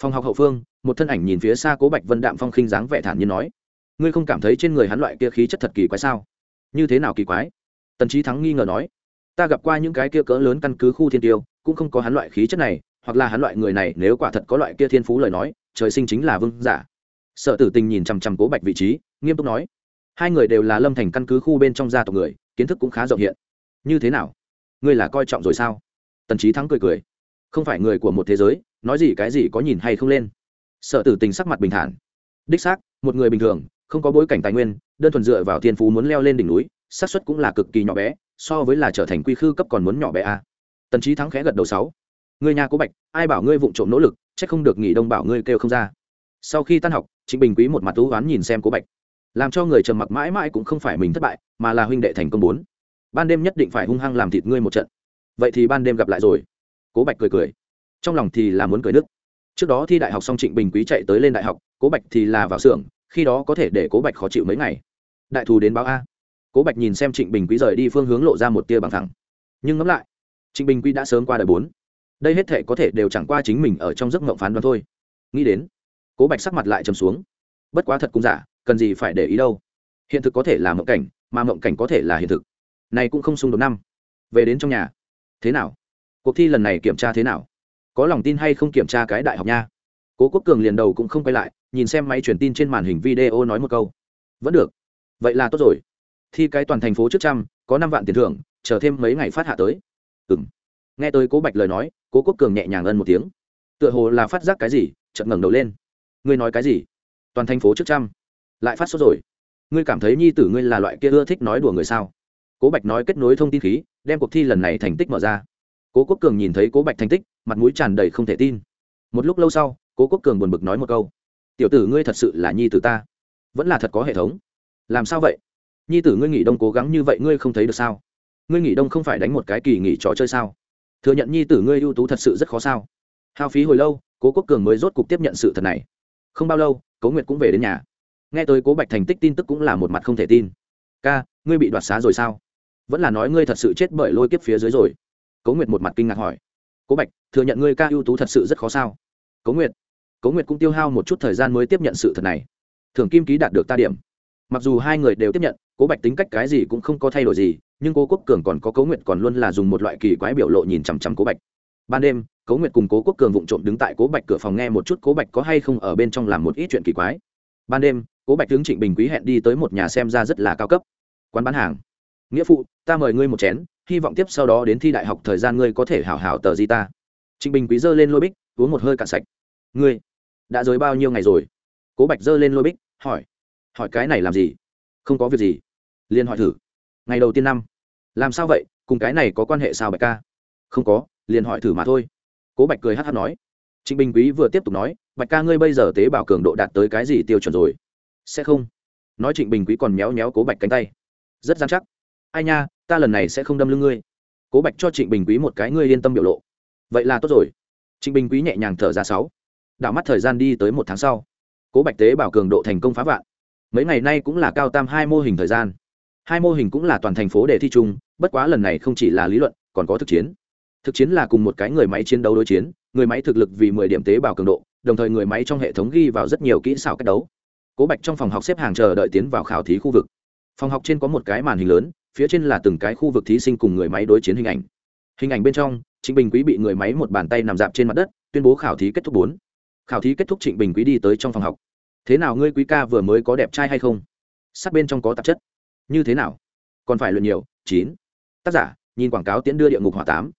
Phòng học hậu phương, một thân ảnh nhìn phía xa cố bạch vân đạm phong khinh dáng vẻ thản nhiên nói, ngươi không cảm thấy trên người hắn loại kia khí chất thật kỳ quái sao? Như thế nào kỳ quái? Tần trí thắng nghi ngờ nói, ta gặp qua những cái kia cỡ lớn căn cứ khu thiên tiêu, cũng không có hắn loại khí chất này, hoặc là hắn loại người này nếu quả thật có loại kia thiên phú lời nói, trời sinh chính là vương giả. Sợ tử tình nhìn chằm chằm cố bạch vị trí, nghiêm túc nói hai người đều là lâm thành căn cứ khu bên trong gia tộc người, kiến thức cũng khá rộng hiện. Như thế nào? Ngươi là coi trọng rồi sao? Tần trí thắng cười cười. Không phải người của một thế giới, nói gì cái gì có nhìn hay không lên. Sợ tử tình sắc mặt bình thản. Đích xác, một người bình thường, không có bối cảnh tài nguyên, đơn thuần dựa vào thiên phú muốn leo lên đỉnh núi, xác suất cũng là cực kỳ nhỏ bé, so với là trở thành quy khư cấp còn muốn nhỏ bé a. Tần trí thắng khẽ gật đầu sáu. Người nhà cố bạch, ai bảo ngươi vụng trộm nỗ lực c h ắ c không được nghỉ đông bảo ngươi kêu không ra. Sau khi tan học, trịnh bình quý một mặt thú oán nhìn xem cố bạch làm cho người trầm mặc mãi mãi cũng không phải mình thất bại, mà là huynh đệ thành công bốn. Ban đêm nhất định phải hung hăng làm thịt ngươi một trận. Vậy thì ban đêm gặp lại rồi. Cố bạch cười cười. Trong lòng thì là muốn cười nước trước đó thi đại học xong trịnh bình quý chạy tới lên đại học, cố bạch thì là vào xưởng, khi đó có thể để cố bạch khó chịu mấy ngày. Đại thù đến báo a. Cố bạch nhìn xem trịnh bình quý rời đi phương hướng lộ ra một tia bằng thẳng. Nhưng ngẫm lại, trịnh bình quý đã sớm qua đời bốn. Đây hết thể có thể đều chẳng qua chính mình ở trong giấc mộng phán đoán thôi. Nghĩ đến, cố bạch sắc mặt lại trầm xuống. Bất quá thật cũng giả cần gì phải để ý đâu. Hiện thực có thể là mộng cảnh, mà mộng cảnh có thể là hiện thực. Này cũng không xung đột năm. Về đến trong nhà. Thế nào? Cuộc thi lần này kiểm tra thế nào? Có lòng tin hay không kiểm tra cái đại học nha? Cố quốc cường liền đầu cũng không quay lại, nhìn xem máy truyền tin trên màn hình video nói một câu. Vẫn được. Vậy là tốt rồi. Thi cái toàn thành phố trước trăm, có năm vạn tiền thưởng, chờ thêm mấy ngày phát hạ tới. Ừ m nghe tới cố bạch lời nói, cố quốc cường nhẹ nhàng ân một tiếng. Tựa hồ là phát giác cái gì, chợt ngẩng đầu lên. Ngươi nói cái gì? Toàn thành phố trước trăm lại phát sốt rồi. Ngươi cảm thấy nhi tử ngươi là loại kia ưa thích nói đùa người sao? Cố bạch nói kết nối thông tin khí, đem cuộc thi lần này thành tích mở ra. Cố quốc cường nhìn thấy cố bạch thành tích, mặt mũi tràn đầy không thể tin. Một lúc lâu sau, cố quốc cường buồn bực nói một câu. Tiểu tử ngươi thật sự là nhi tử ta. Vẫn là thật có hệ thống. Làm sao vậy? Nhi tử ngươi nghỉ đông cố gắng như vậy ngươi không thấy được sao? Ngươi nghỉ đông không phải đánh một cái kỳ nghỉ trò chơi sao? Thừa nhận nhi tử ngươi ưu tú thật sự rất khó sao? Hao phí hồi lâu, cố quốc cường mới rốt cục tiếp nhận sự thật này. Không bao lâu, cố nguyệt cũng về đến nhà nghe tới cố bạch thành tích tin tức cũng là một mặt không thể tin. Ca, ngươi bị đoạt xá rồi sao? Vẫn là nói ngươi thật sự chết bởi lôi kiếp phía dưới rồi. Cố nguyệt một mặt kinh ngạc hỏi. Cố bạch, thừa nhận ngươi ca ưu tú thật sự rất khó sao? Cố nguyệt. Cố nguyệt cũng tiêu hao một chút thời gian mới tiếp nhận sự thật này. Thường kim ký đạt được ta điểm. Mặc dù hai người đều tiếp nhận, cố bạch tính cách cái gì cũng không có thay đổi gì, nhưng cố quốc cường còn có cố nguyệt còn luôn là dùng một loại kỳ quái biểu lộ nhìn chằm chằm cố bạch. Ban đêm, cố nguyệt cùng cố quốc cường vụng trộm đứng tại cố bạch cửa phòng nghe một chút cố bạch có hay không ở bên trong làm một ít chuyện kỳ quái. Ban đêm cố bạch tướng trịnh bình quý hẹn đi tới một nhà xem ra rất là cao cấp. Quán bán hàng. Nghĩa phụ, ta mời ngươi một chén, hy vọng tiếp sau đó đến thi đại học thời gian ngươi có thể hảo hảo tờ di ta. Trịnh bình quý giơ lên lôi bích, uống một hơi cạn sạch. Ngươi, đã dối bao nhiêu ngày rồi? Cố bạch giơ lên lôi bích, hỏi. Hỏi cái này làm gì? Không có việc gì. Liền hỏi thử. Ngày đầu tiên năm. Làm sao vậy? Cùng cái này có quan hệ sao bạch ca? Không có, liền hỏi thử mà thôi. Cố bạch cười hát hát nói. Trịnh bình quý vừa tiếp tục nói. Bạch ca ngươi bây giờ tế bào cường độ đạt tới cái gì tiêu chuẩn rồi? Sẽ không. Nói trịnh bình quý còn méo méo cố bạch cánh tay. Rất dán chắc. Ai nha, ta lần này sẽ không đâm lưng ngươi. Cố bạch cho trịnh bình quý một cái ngươi yên tâm biểu lộ. Vậy là tốt rồi. Trịnh bình quý nhẹ nhàng thở ra sáu. Đảo mắt thời gian đi tới một tháng sau. Cố bạch tế bảo cường độ thành công phá vạn. Mấy ngày nay cũng là cao tam hai mô hình thời gian. Hai mô hình cũng là toàn thành phố để thi chung, bất quá lần này không chỉ là lý luận, còn có thực chiến. Thực chiến là cùng một cái người máy chiến đấu đối chiến, người máy thực lực vì mười điểm tế bào cường độ, đồng thời người máy trong hệ thống ghi vào rất nhiều kỹ xảo cách đấu cố bạch trong phòng học xếp hàng chờ đợi tiến vào khảo thí khu vực. Phòng học trên có một cái màn hình lớn, phía trên là từng cái khu vực thí sinh cùng người máy đối chiến hình ảnh. Hình ảnh bên trong, trịnh bình quý bị người máy một bàn tay nằm dạp trên mặt đất, tuyên bố khảo thí kết thúc bốn. Khảo thí kết thúc trịnh bình quý đi tới trong phòng học. Thế nào ngươi quý ca vừa mới có đẹp trai hay không? Sát bên trong có tạp chất. Như thế nào? Còn phải luyện nhiều. Chín. Tác giả, nhìn quảng cáo tiễn đưa địa ngục hỏa tám.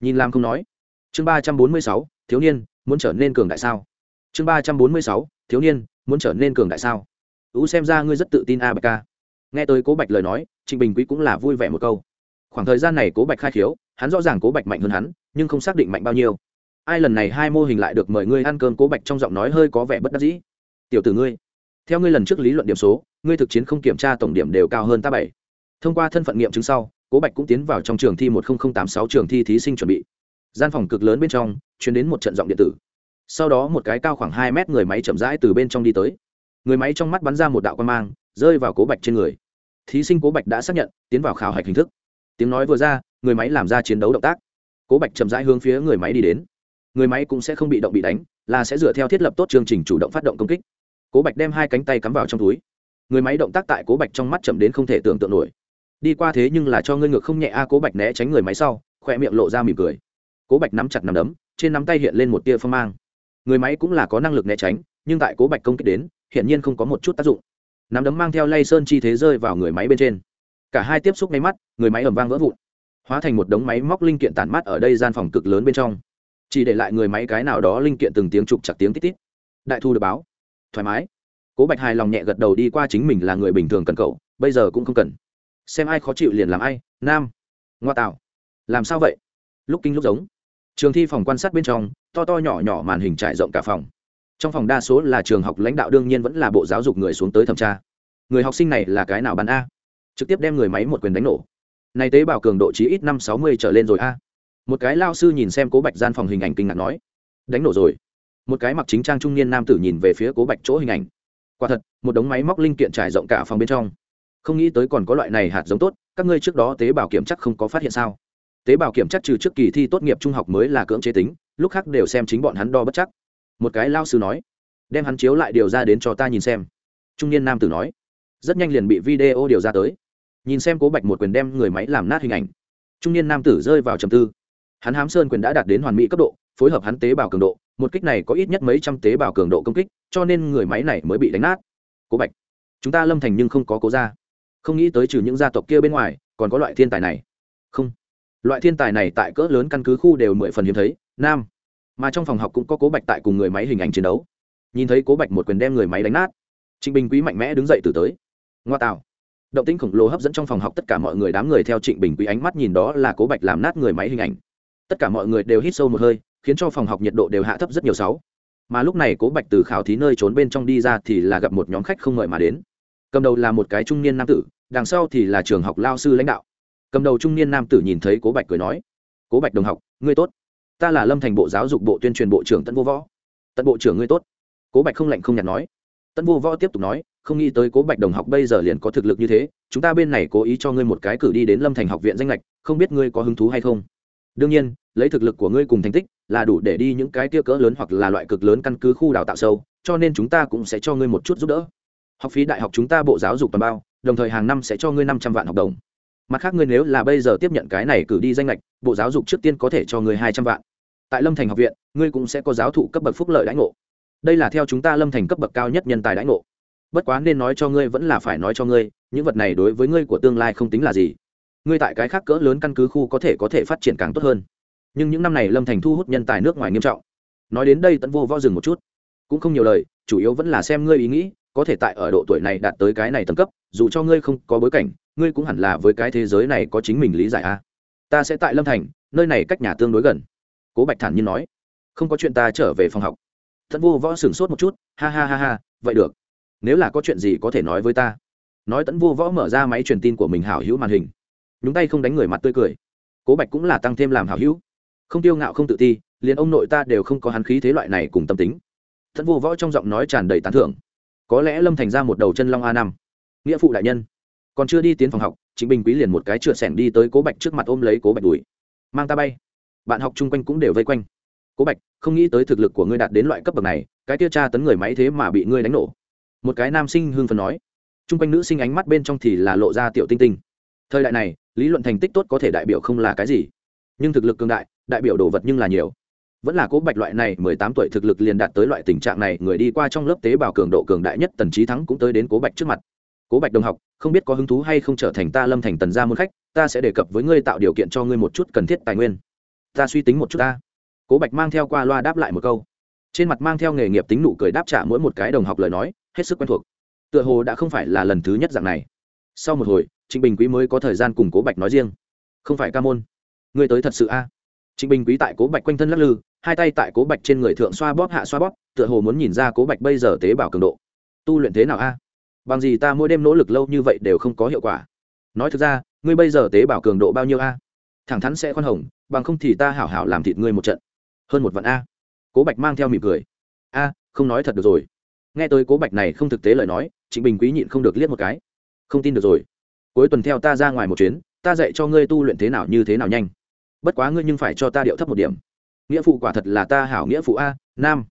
Nhìn làm không nói. Chương ba trăm bốn mươi sáu, thiếu niên, muốn trở nên cường đại sao? Chương ba trăm bốn mươi sáu, thiếu niên muốn trở nên cường đại sao? Ú xem ra ngươi rất tự tin a bạch ca. Nghe tới cố bạch lời nói, trịnh bình quý cũng là vui vẻ một câu. Khoảng thời gian này cố bạch khai khiếu, hắn rõ ràng cố bạch mạnh hơn hắn, nhưng không xác định mạnh bao nhiêu. Ai lần này hai mô hình lại được mời ngươi ăn cơm cố bạch trong giọng nói hơi có vẻ bất đắc dĩ. Tiểu tử ngươi, theo ngươi lần trước lý luận điểm số, ngươi thực chiến không kiểm tra tổng điểm đều cao hơn ta bảy. Thông qua thân phận nghiệm chứng sau, cố bạch cũng tiến vào trong trường thi một nghìn tám sáu trường thi thí sinh chuẩn bị. Gian phòng cực lớn bên trong chuyển đến một trận giọng điện tử sau đó một cái cao khoảng hai mét người máy chậm rãi từ bên trong đi tới. Người máy trong mắt bắn ra một đạo quan mang, rơi vào cố bạch trên người. Thí sinh cố bạch đã xác nhận, tiến vào khảo hạch hình thức. Tiếng nói vừa ra, người máy làm ra chiến đấu động tác. Cố bạch chậm rãi hướng phía người máy đi đến. Người máy cũng sẽ không bị động bị đánh, là sẽ dựa theo thiết lập tốt chương trình chủ động phát động công kích. Cố bạch đem hai cánh tay cắm vào trong túi. Người máy động tác tại cố bạch trong mắt chậm đến không thể tưởng tượng nổi. Đi qua thế nhưng là cho ngươi ngược không nhẹ a, cố bạch né tránh người máy sau khoe miệng lộ ra mỉm cười. Cố bạch nắm chặt nắm đấm, trên nắm tay hiện lên một tia phong mang người máy cũng là có năng lực né tránh, nhưng tại cố bạch công kích đến, hiển nhiên không có một chút tác dụng. Nắm đấm mang theo lay sơn chi thế rơi vào người máy bên trên. Cả hai tiếp xúc máy mắt, người máy ẩm vang vỡ vụn. Hóa thành một đống máy móc linh kiện tản mát ở đây gian phòng cực lớn bên trong. Chỉ để lại người máy cái nào đó linh kiện từng tiếng trục chặt tiếng tít tít. Đại thu được báo. Thoải mái. Cố bạch hài lòng nhẹ gật đầu đi qua chính mình là người bình thường cần cậu, bây giờ cũng không cần. Xem ai khó chịu liền làm ai, nam. Ngoa tạo. Làm sao vậy? Lúc kinh lúc giống. Trường thi phòng quan sát bên trong to to nhỏ nhỏ màn hình trải rộng cả phòng. Trong phòng đa số là trường học lãnh đạo, đương nhiên vẫn là bộ giáo dục người xuống tới thẩm tra. Người học sinh này là cái nào bắn a? Trực tiếp đem người máy một quyền đánh nổ. Này tế bào cường độ chí ít năm sáu mươi trở lên rồi a. Một cái lao sư nhìn xem cố bạch gian phòng hình ảnh kinh ngạc nói. Đánh nổ rồi. Một cái mặc chính trang trung niên nam tử nhìn về phía cố bạch chỗ hình ảnh. Quả thật, một đống máy móc linh kiện trải rộng cả phòng bên trong. Không nghĩ tới còn có loại này hạt giống tốt, các ngươi trước đó tế bào kiểm chắc không có phát hiện sao? Tế bào kiểm chắc trừ trước kỳ thi tốt nghiệp trung học mới là cưỡng chế tính lúc khác đều xem chính bọn hắn đo bất chắc. Một cái lao sư nói, đem hắn chiếu lại điều ra đến cho ta nhìn xem. Trung niên nam tử nói, rất nhanh liền bị video điều ra tới. Nhìn xem cố bạch một quyền đem người máy làm nát hình ảnh. Trung niên nam tử rơi vào trầm tư. Hắn hám sơn quyền đã đạt đến hoàn mỹ cấp độ, phối hợp hắn tế bào cường độ, một kích này có ít nhất mấy trăm tế bào cường độ công kích, cho nên người máy này mới bị đánh nát. Cố bạch, chúng ta lâm thành nhưng không có cố gia. Không nghĩ tới trừ những gia tộc kia bên ngoài, còn có loại thiên tài này. Không, loại thiên tài này tại cỡ lớn căn cứ khu đều mười phần hiếm thấy nam. Mà trong phòng học cũng có cố bạch tại cùng người máy hình ảnh chiến đấu. Nhìn thấy cố bạch một quyền đem người máy đánh nát, trịnh bình quý mạnh mẽ đứng dậy từ tới. Ngoa tạo động tĩnh khổng lồ hấp dẫn trong phòng học tất cả mọi người, đám người theo trịnh bình quý ánh mắt nhìn đó là cố bạch làm nát người máy hình ảnh. Tất cả mọi người đều hít sâu một hơi, khiến cho phòng học nhiệt độ đều hạ thấp rất nhiều sáu. Mà lúc này cố bạch từ khảo thí nơi trốn bên trong đi ra thì là gặp một nhóm khách không mời mà đến. Cầm đầu là một cái trung niên nam tử, đằng sau thì là trường học lao sư lãnh đạo. Cầm đầu trung niên nam tử nhìn thấy cố bạch cười nói, cố bạch đồng học, ngươi tốt ta là lâm thành bộ giáo dục bộ tuyên truyền bộ trưởng tân vô võ tân bộ trưởng ngươi tốt cố bạch không lạnh không nhạt nói tân vô võ tiếp tục nói không nghĩ tới cố bạch đồng học bây giờ liền có thực lực như thế chúng ta bên này cố ý cho ngươi một cái cử đi đến lâm thành học viện danh lệch, không biết ngươi có hứng thú hay không? đương nhiên, lấy thực lực của ngươi cùng thành tích là đủ để đi những cái tia cỡ lớn hoặc là loại cực lớn căn cứ khu đào tạo sâu, cho nên chúng ta cũng sẽ cho ngươi một chút giúp đỡ. học phí đại học chúng ta bộ giáo dục toàn bao, đồng thời hàng năm sẽ cho ngươi năm trăm vạn học đồng mặt khác ngươi nếu là bây giờ tiếp nhận cái này cử đi danh lệch bộ giáo dục trước tiên có thể cho ngươi hai trăm vạn. Tại lâm thành học viện, ngươi cũng sẽ có giáo thụ cấp bậc phúc lợi đãi ngộ. Đây là theo chúng ta lâm thành cấp bậc cao nhất nhân tài đãi ngộ. Bất quá nên nói cho ngươi vẫn là phải nói cho ngươi, những vật này đối với ngươi của tương lai không tính là gì. Ngươi tại cái khác cỡ lớn căn cứ khu có thể có thể phát triển càng tốt hơn. Nhưng những năm này lâm thành thu hút nhân tài nước ngoài nghiêm trọng. Nói đến đây tận vô võ dừng một chút. Cũng không nhiều lời, chủ yếu vẫn là xem ngươi ý nghĩ, có thể tại ở độ tuổi này đạt tới cái này tầng cấp, dù cho ngươi không có bối cảnh ngươi cũng hẳn là với cái thế giới này có chính mình lý giải a à. ta sẽ tại lâm thành, nơi này cách nhà tương đối gần. Cố bạch thản nhiên nói. Không có chuyện ta trở về phòng học. Thận vô võ sửng sốt một chút, ha ha ha ha, vậy được. Nếu là có chuyện gì có thể nói với ta. Nói tẫn vô võ mở ra máy truyền tin của mình hảo hữu màn hình. Nhúng tay không đánh người mặt tươi cười. Cố bạch cũng là tăng thêm làm hảo hữu. Không tiêu ngạo không tự ti, liền ông nội ta đều không có hắn khí thế loại này cùng tâm tính. Thẫn vô võ trong giọng nói tràn đầy tán thưởng. Có lẽ lâm thành ra một đầu chân long a năm. Nghĩa phụ đại nhân còn chưa đi tiến phòng học chính bình quý liền một cái trượt sẻng đi tới cố bạch trước mặt ôm lấy cố bạch đùi. Mang ta bay. Bạn học chung quanh cũng đều vây quanh. Cố bạch, không nghĩ tới thực lực của ngươi đạt đến loại cấp bậc này, cái tia tra tấn người máy thế mà bị ngươi đánh nổ. Một cái nam sinh hương phần nói. Chung quanh nữ sinh ánh mắt bên trong thì là lộ ra tiểu tinh tinh. Thời đại này, lý luận thành tích tốt có thể đại biểu không là cái gì, nhưng thực lực cường đại đại biểu đồ vật nhưng là nhiều. Vẫn là cố bạch loại này mười tám tuổi thực lực liền đạt tới loại tình trạng này, người đi qua trong lớp tế bào cường độ cường đại nhất, tần trí thắng cũng tới đến cố bạch trước mặt cố bạch đồng học, không biết có hứng thú hay không trở thành ta lâm thành tần gia môn khách, ta sẽ đề cập với ngươi tạo điều kiện cho ngươi một chút cần thiết tài nguyên. Ta suy tính một chút ta. Cố bạch mang theo qua loa đáp lại một câu. Trên mặt mang theo nghề nghiệp tính nụ cười đáp trả mỗi một cái đồng học lời nói, hết sức quen thuộc. Tựa hồ đã không phải là lần thứ nhất dạng này. Sau một hồi, trịnh bình quý mới có thời gian cùng cố bạch nói riêng. Không phải ca môn. Ngươi tới thật sự a? À? trịnh bình quý tại cố bạch quanh thân lắc lư, hai tay tại cố bạch trên người thượng xoa bóp hạ xoa bóp, tựa hồ muốn nhìn ra cố bạch bây giờ tế bào cường độ. Tu luyện thế nào a? Bằng gì ta mỗi đêm nỗ lực lâu như vậy đều không có hiệu quả? Nói thực ra, ngươi bây giờ tế bào cường độ bao nhiêu a? Thẳng thắn sẽ khoan hồng, bằng không thì ta hảo hảo làm thịt ngươi một trận. Hơn một vạn a. Cố bạch mang theo mỉm cười. A, không nói thật được rồi. Nghe tới cố bạch này không thực tế lời nói, trịnh bình quý nhịn không được liếc một cái. Không tin được rồi. Cuối tuần theo ta ra ngoài một chuyến, ta dạy cho ngươi tu luyện thế nào như thế nào nhanh. Bất quá ngươi nhưng phải cho ta điệu thấp một điểm. Nghĩa phụ quả thật là ta hảo nghĩa phụ a, nam.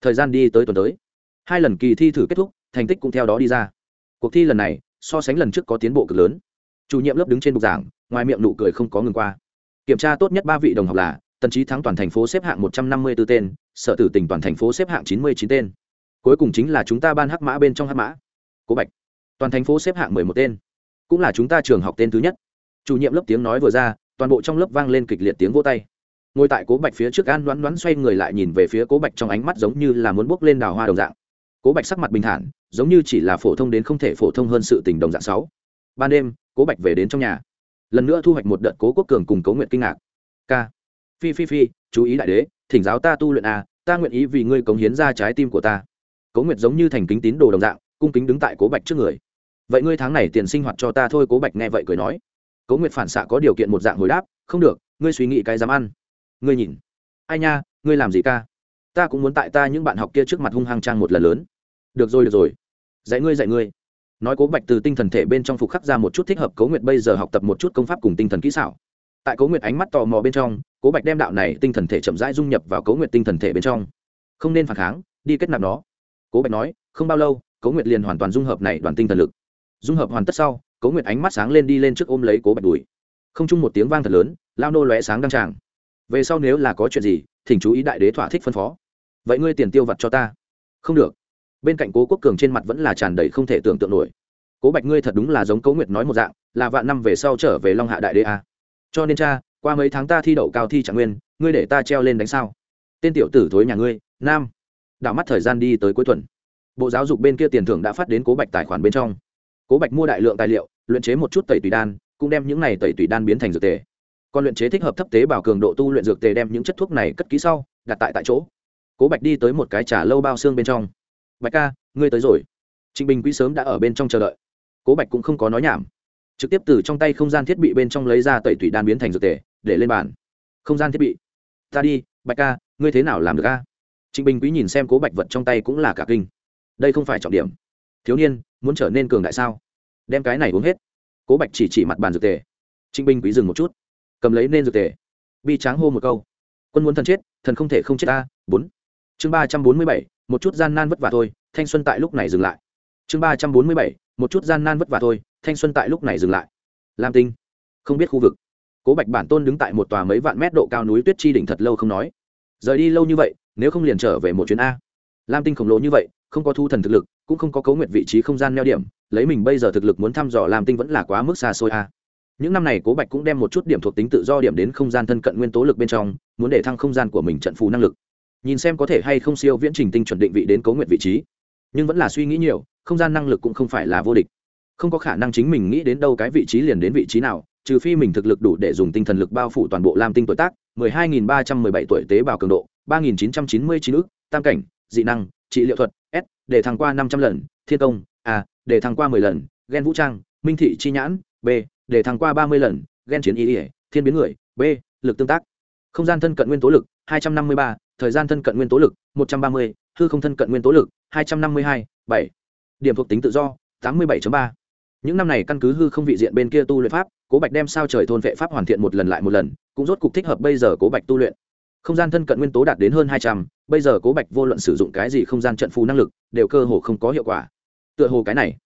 Thời gian đi tới tuần tới. Hai lần kỳ thi thử kết thúc, thành tích cũng theo đó đi ra cuộc thi lần này, so sánh lần trước có tiến bộ cực lớn. Chủ nhiệm lớp đứng trên bục giảng, ngoài miệng nụ cười không có ngừng qua. Kiểm tra tốt nhất ba vị đồng học là, tần trí thắng toàn thành phố xếp hạng một trăm năm mươi b ố tên, sở tử tỉnh toàn thành phố xếp hạng chín mươi chín tên. Cuối cùng chính là chúng ta ban hắc mã bên trong hắc mã. Cố bạch, toàn thành phố xếp hạng mười một tên. Cũng là chúng ta trường học tên thứ nhất. Chủ nhiệm lớp tiếng nói vừa ra, toàn bộ trong lớp vang lên kịch liệt tiếng vô tay. Ngồi tại cố bạch phía trước, an đoán đoán xoay người lại nhìn về phía cố bạch trong ánh mắt giống như là muốn bốc lên đào hoa đồng dạng cố bạch sắc mặt bình thản, giống như chỉ là phổ thông đến không thể phổ thông hơn sự tình đồng dạng sáu. Ban đêm, cố bạch về đến trong nhà. Lần nữa thu hoạch một đợt cố quốc cường cùng cố nguyện kinh ngạc. K phi phi phi, chú ý đại đế, thỉnh giáo ta tu luyện a ta nguyện ý vì ngươi cống hiến ra trái tim của ta. Cố nguyệt giống như thành kính tín đồ đồng dạng, cung kính đứng tại cố bạch trước người. Vậy ngươi tháng này tiền sinh hoạt cho ta thôi. Cố bạch nghe vậy cười nói. Cố nguyệt phản xạ có điều kiện một dạng hồi đáp, không được, ngươi suy nghĩ cái dám ăn. Ngươi nhìn. Ai nha, ngươi làm gì ca? Ta cũng muốn tại ta những bạn học kia trước mặt hung hăng trang một lần lớn được rồi được rồi. Dạy ngươi dạy ngươi. Nói cố bạch từ tinh thần thể bên trong phục khắc ra một chút thích hợp cố nguyệt bây giờ học tập một chút công pháp cùng tinh thần kỹ xảo. Tại cố nguyệt ánh mắt tò mò bên trong, cố bạch đem đạo này tinh thần thể chậm rãi dung nhập vào cố nguyệt tinh thần thể bên trong. Không nên phản kháng, đi kết nạp nó. Cố bạch nói, không bao lâu, cố nguyệt liền hoàn toàn dung hợp này đoàn tinh thần lực. Dung hợp hoàn tất sau, cố nguyệt ánh mắt sáng lên đi lên trước ôm lấy cố bạch đùi. Không chung một tiếng vang thật lớn, lao nô lóe sáng đăng tràng. Về sau nếu là có chuyện gì, thỉnh chú ý đại đế thỏa thích phân phó. Vậy ngươi tiền tiêu vặt cho ta. Không được bên cạnh cố quốc cường trên mặt vẫn là tràn đầy không thể tưởng tượng nổi. Cố bạch ngươi thật đúng là giống cố nguyệt nói một dạng, là vạn năm về sau trở về long hạ đại đế a. Cho nên cha, qua mấy tháng ta thi đậu cao thi trạng nguyên, ngươi để ta treo lên đánh sao? Tên tiểu tử thối nhà ngươi, nam. Đảo mắt thời gian đi tới cuối tuần. Bộ giáo dục bên kia tiền thưởng đã phát đến cố bạch tài khoản bên trong. Cố bạch mua đại lượng tài liệu, luyện chế một chút tẩy tùy đan, cũng đem những này tẩy tùy đan biến thành dược tề. Còn luyện chế thích hợp thấp tế bảo cường độ tu luyện dược tề đem những chất thuốc này cất kỹ sau, đặt tại tại chỗ. Cố bạch đi tới một cái trà lâu bao xương bên trong bạch ca, ngươi tới rồi. Trịnh bình quý sớm đã ở bên trong chờ đợi. Cố bạch cũng không có nói nhảm. Trực tiếp từ trong tay không gian thiết bị bên trong lấy ra tẩy thủy đan biến thành dược tề, để lên bàn. Không gian thiết bị. Ta đi, bạch ca, ngươi thế nào làm được ca trịnh bình quý nhìn xem cố bạch vật trong tay cũng là cả kinh. Đây không phải trọng điểm. Thiếu niên, muốn trở nên cường đại sao? Đem cái này uống hết. Cố bạch chỉ chỉ mặt bàn dược tề. Trịnh bình quý dừng một chút. Cầm lấy nên dược tề. Bi tráng hô một câu. Quân muốn thần chết, thần không thể không chết ta. Bốn. Chương ba trăm bốn mươi bảy một chút gian nan vất vả thôi, thanh xuân tại lúc này dừng lại. Chương ba trăm bốn mươi bảy, một chút gian nan vất vả thôi, thanh xuân tại lúc này dừng lại. Lam tinh, không biết khu vực. Cố bạch bản tôn đứng tại một tòa mấy vạn mét độ cao núi tuyết chi đỉnh thật lâu không nói. Rời đi lâu như vậy, nếu không liền trở về một chuyến a. Lam tinh khổng lồ như vậy, không có thu thần thực lực, cũng không có cấu nguyện vị trí không gian neo điểm, lấy mình bây giờ thực lực muốn thăm dò lam tinh vẫn là quá mức xa xôi a. Những năm này cố bạch cũng đem một chút điểm thuộc tính tự do điểm đến không gian thân cận nguyên tố lực bên trong, muốn để thăng không gian của mình trận phù năng lực nhìn xem có thể hay không siêu viễn trình tinh chuẩn định vị đến cấu nguyện vị trí. Nhưng vẫn là suy nghĩ nhiều, không gian năng lực cũng không phải là vô địch. Không có khả năng chính mình nghĩ đến đâu cái vị trí liền đến vị trí nào, trừ phi mình thực lực đủ để dùng tinh thần lực bao phủ toàn bộ lam tinh tuổi tác 12.317 tuổi tế bào cường độ 3.999 ức, tam cảnh, dị năng, trị liệu thuật, s, để thăng qua 500 lần, thiên công, a, để thăng qua 10 lần ghen vũ trang, minh thị chi nhãn, b, để thăng qua 30 lần ghen chiến ý ỉa thiên biến người, b, lực tương tác. Không gian thân cận nguyên tố lực 253, thời gian thân cận nguyên tố lực 130, hư không thân cận nguyên tố lực 252, 7. điểm thuộc tính tự do 87.3. những năm này căn cứ hư không vị diện bên kia tu luyện pháp cố bạch đem sao trời thôn vệ pháp hoàn thiện một lần lại một lần cũng rốt cục thích hợp bây giờ cố bạch tu luyện không gian thân cận nguyên tố đạt đến hơn hai trăm bây giờ cố bạch vô luận sử dụng cái gì không gian trận phù năng lực đều cơ hồ không có hiệu quả tựa hồ cái này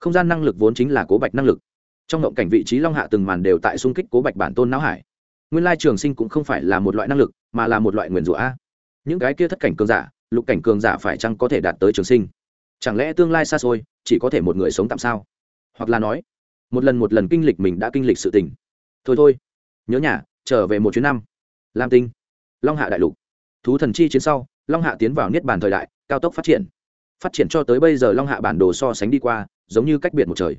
không gian năng lực vốn chính là cố bạch năng lực trong ngộng cảnh vị trí long hạ từng màn đều tại xung kích cố bạch bản tôn não hải nguyên lai trường sinh cũng không phải là một loại năng lực, mà là một loại nguyền rủa a. Những cái kia thất cảnh cường giả, lục cảnh cường giả phải chăng có thể đạt tới trường sinh? Chẳng lẽ tương lai xa xôi, chỉ có thể một người sống tạm sao? Hoặc là nói, một lần một lần kinh lịch mình đã kinh lịch sự tình. Thôi thôi, nhớ nhà, trở về một chuyến năm. Lam tinh, long hạ đại lục. Thú thần chi chiến sau, long hạ tiến vào niết bàn thời đại, cao tốc phát triển. Phát triển cho tới bây giờ long hạ bản đồ so sánh đi qua, giống như cách biệt một trời.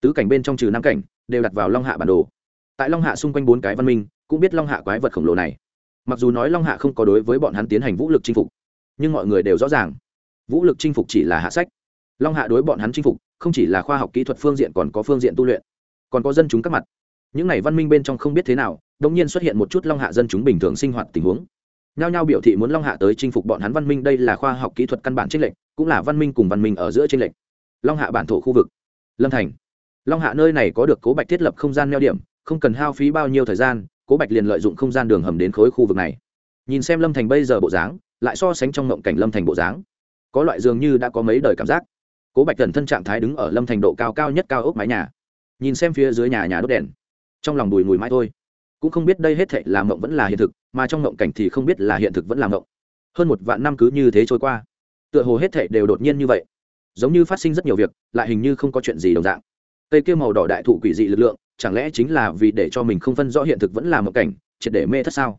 Tứ cảnh bên trong trừ năm cảnh, đều đặt vào long hạ bản đồ. Tại long hạ xung quanh bốn cái văn minh cũng biết long hạ quái vật khổng lồ này. Mặc dù nói long hạ không có đối với bọn hắn tiến hành vũ lực chinh phục, nhưng mọi người đều rõ ràng, vũ lực chinh phục chỉ là hạ sách. Long hạ đối bọn hắn chinh phục, không chỉ là khoa học kỹ thuật phương diện còn có phương diện tu luyện, còn có dân chúng các mặt. Những này văn minh bên trong không biết thế nào đông nhiên xuất hiện một chút long hạ dân chúng bình thường sinh hoạt tình huống. Nhao nhao biểu thị muốn long hạ tới chinh phục bọn hắn văn minh đây là khoa học kỹ thuật căn bản tranh lệch, cũng là văn minh cùng văn minh ở giữa tranh lệch. Long hạ bản thổ khu vực, lâm thành. Long hạ nơi này có được cố bạch thiết lập không gian neo điểm, không cần hao phí bao nhiêu thời gian cố bạch liền lợi dụng không gian đường hầm đến khối khu vực này. Nhìn xem lâm thành bây giờ bộ dáng, lại so sánh trong ngộng cảnh lâm thành bộ dáng, có loại dường như đã có mấy đời cảm giác. Cố bạch thần thân trạng thái đứng ở lâm thành độ cao cao nhất cao ốc mái nhà, nhìn xem phía dưới nhà nhà đốt đèn. Trong lòng đùi mùi mãi thôi. Cũng không biết đây hết thệ là mộng vẫn là hiện thực, mà trong mộng cảnh thì không biết là hiện thực vẫn là mộng. Hơn một vạn năm cứ như thế trôi qua, tựa hồ hết thệ đều đột nhiên như vậy. Giống như phát sinh rất nhiều việc, lại hình như không có chuyện gì đồng dạng. Cây kia màu đỏ đại thụ quỷ dị lực lượng chẳng lẽ chính là vì để cho mình không phân rõ hiện thực vẫn là một cảnh, triệt để mê thất sao?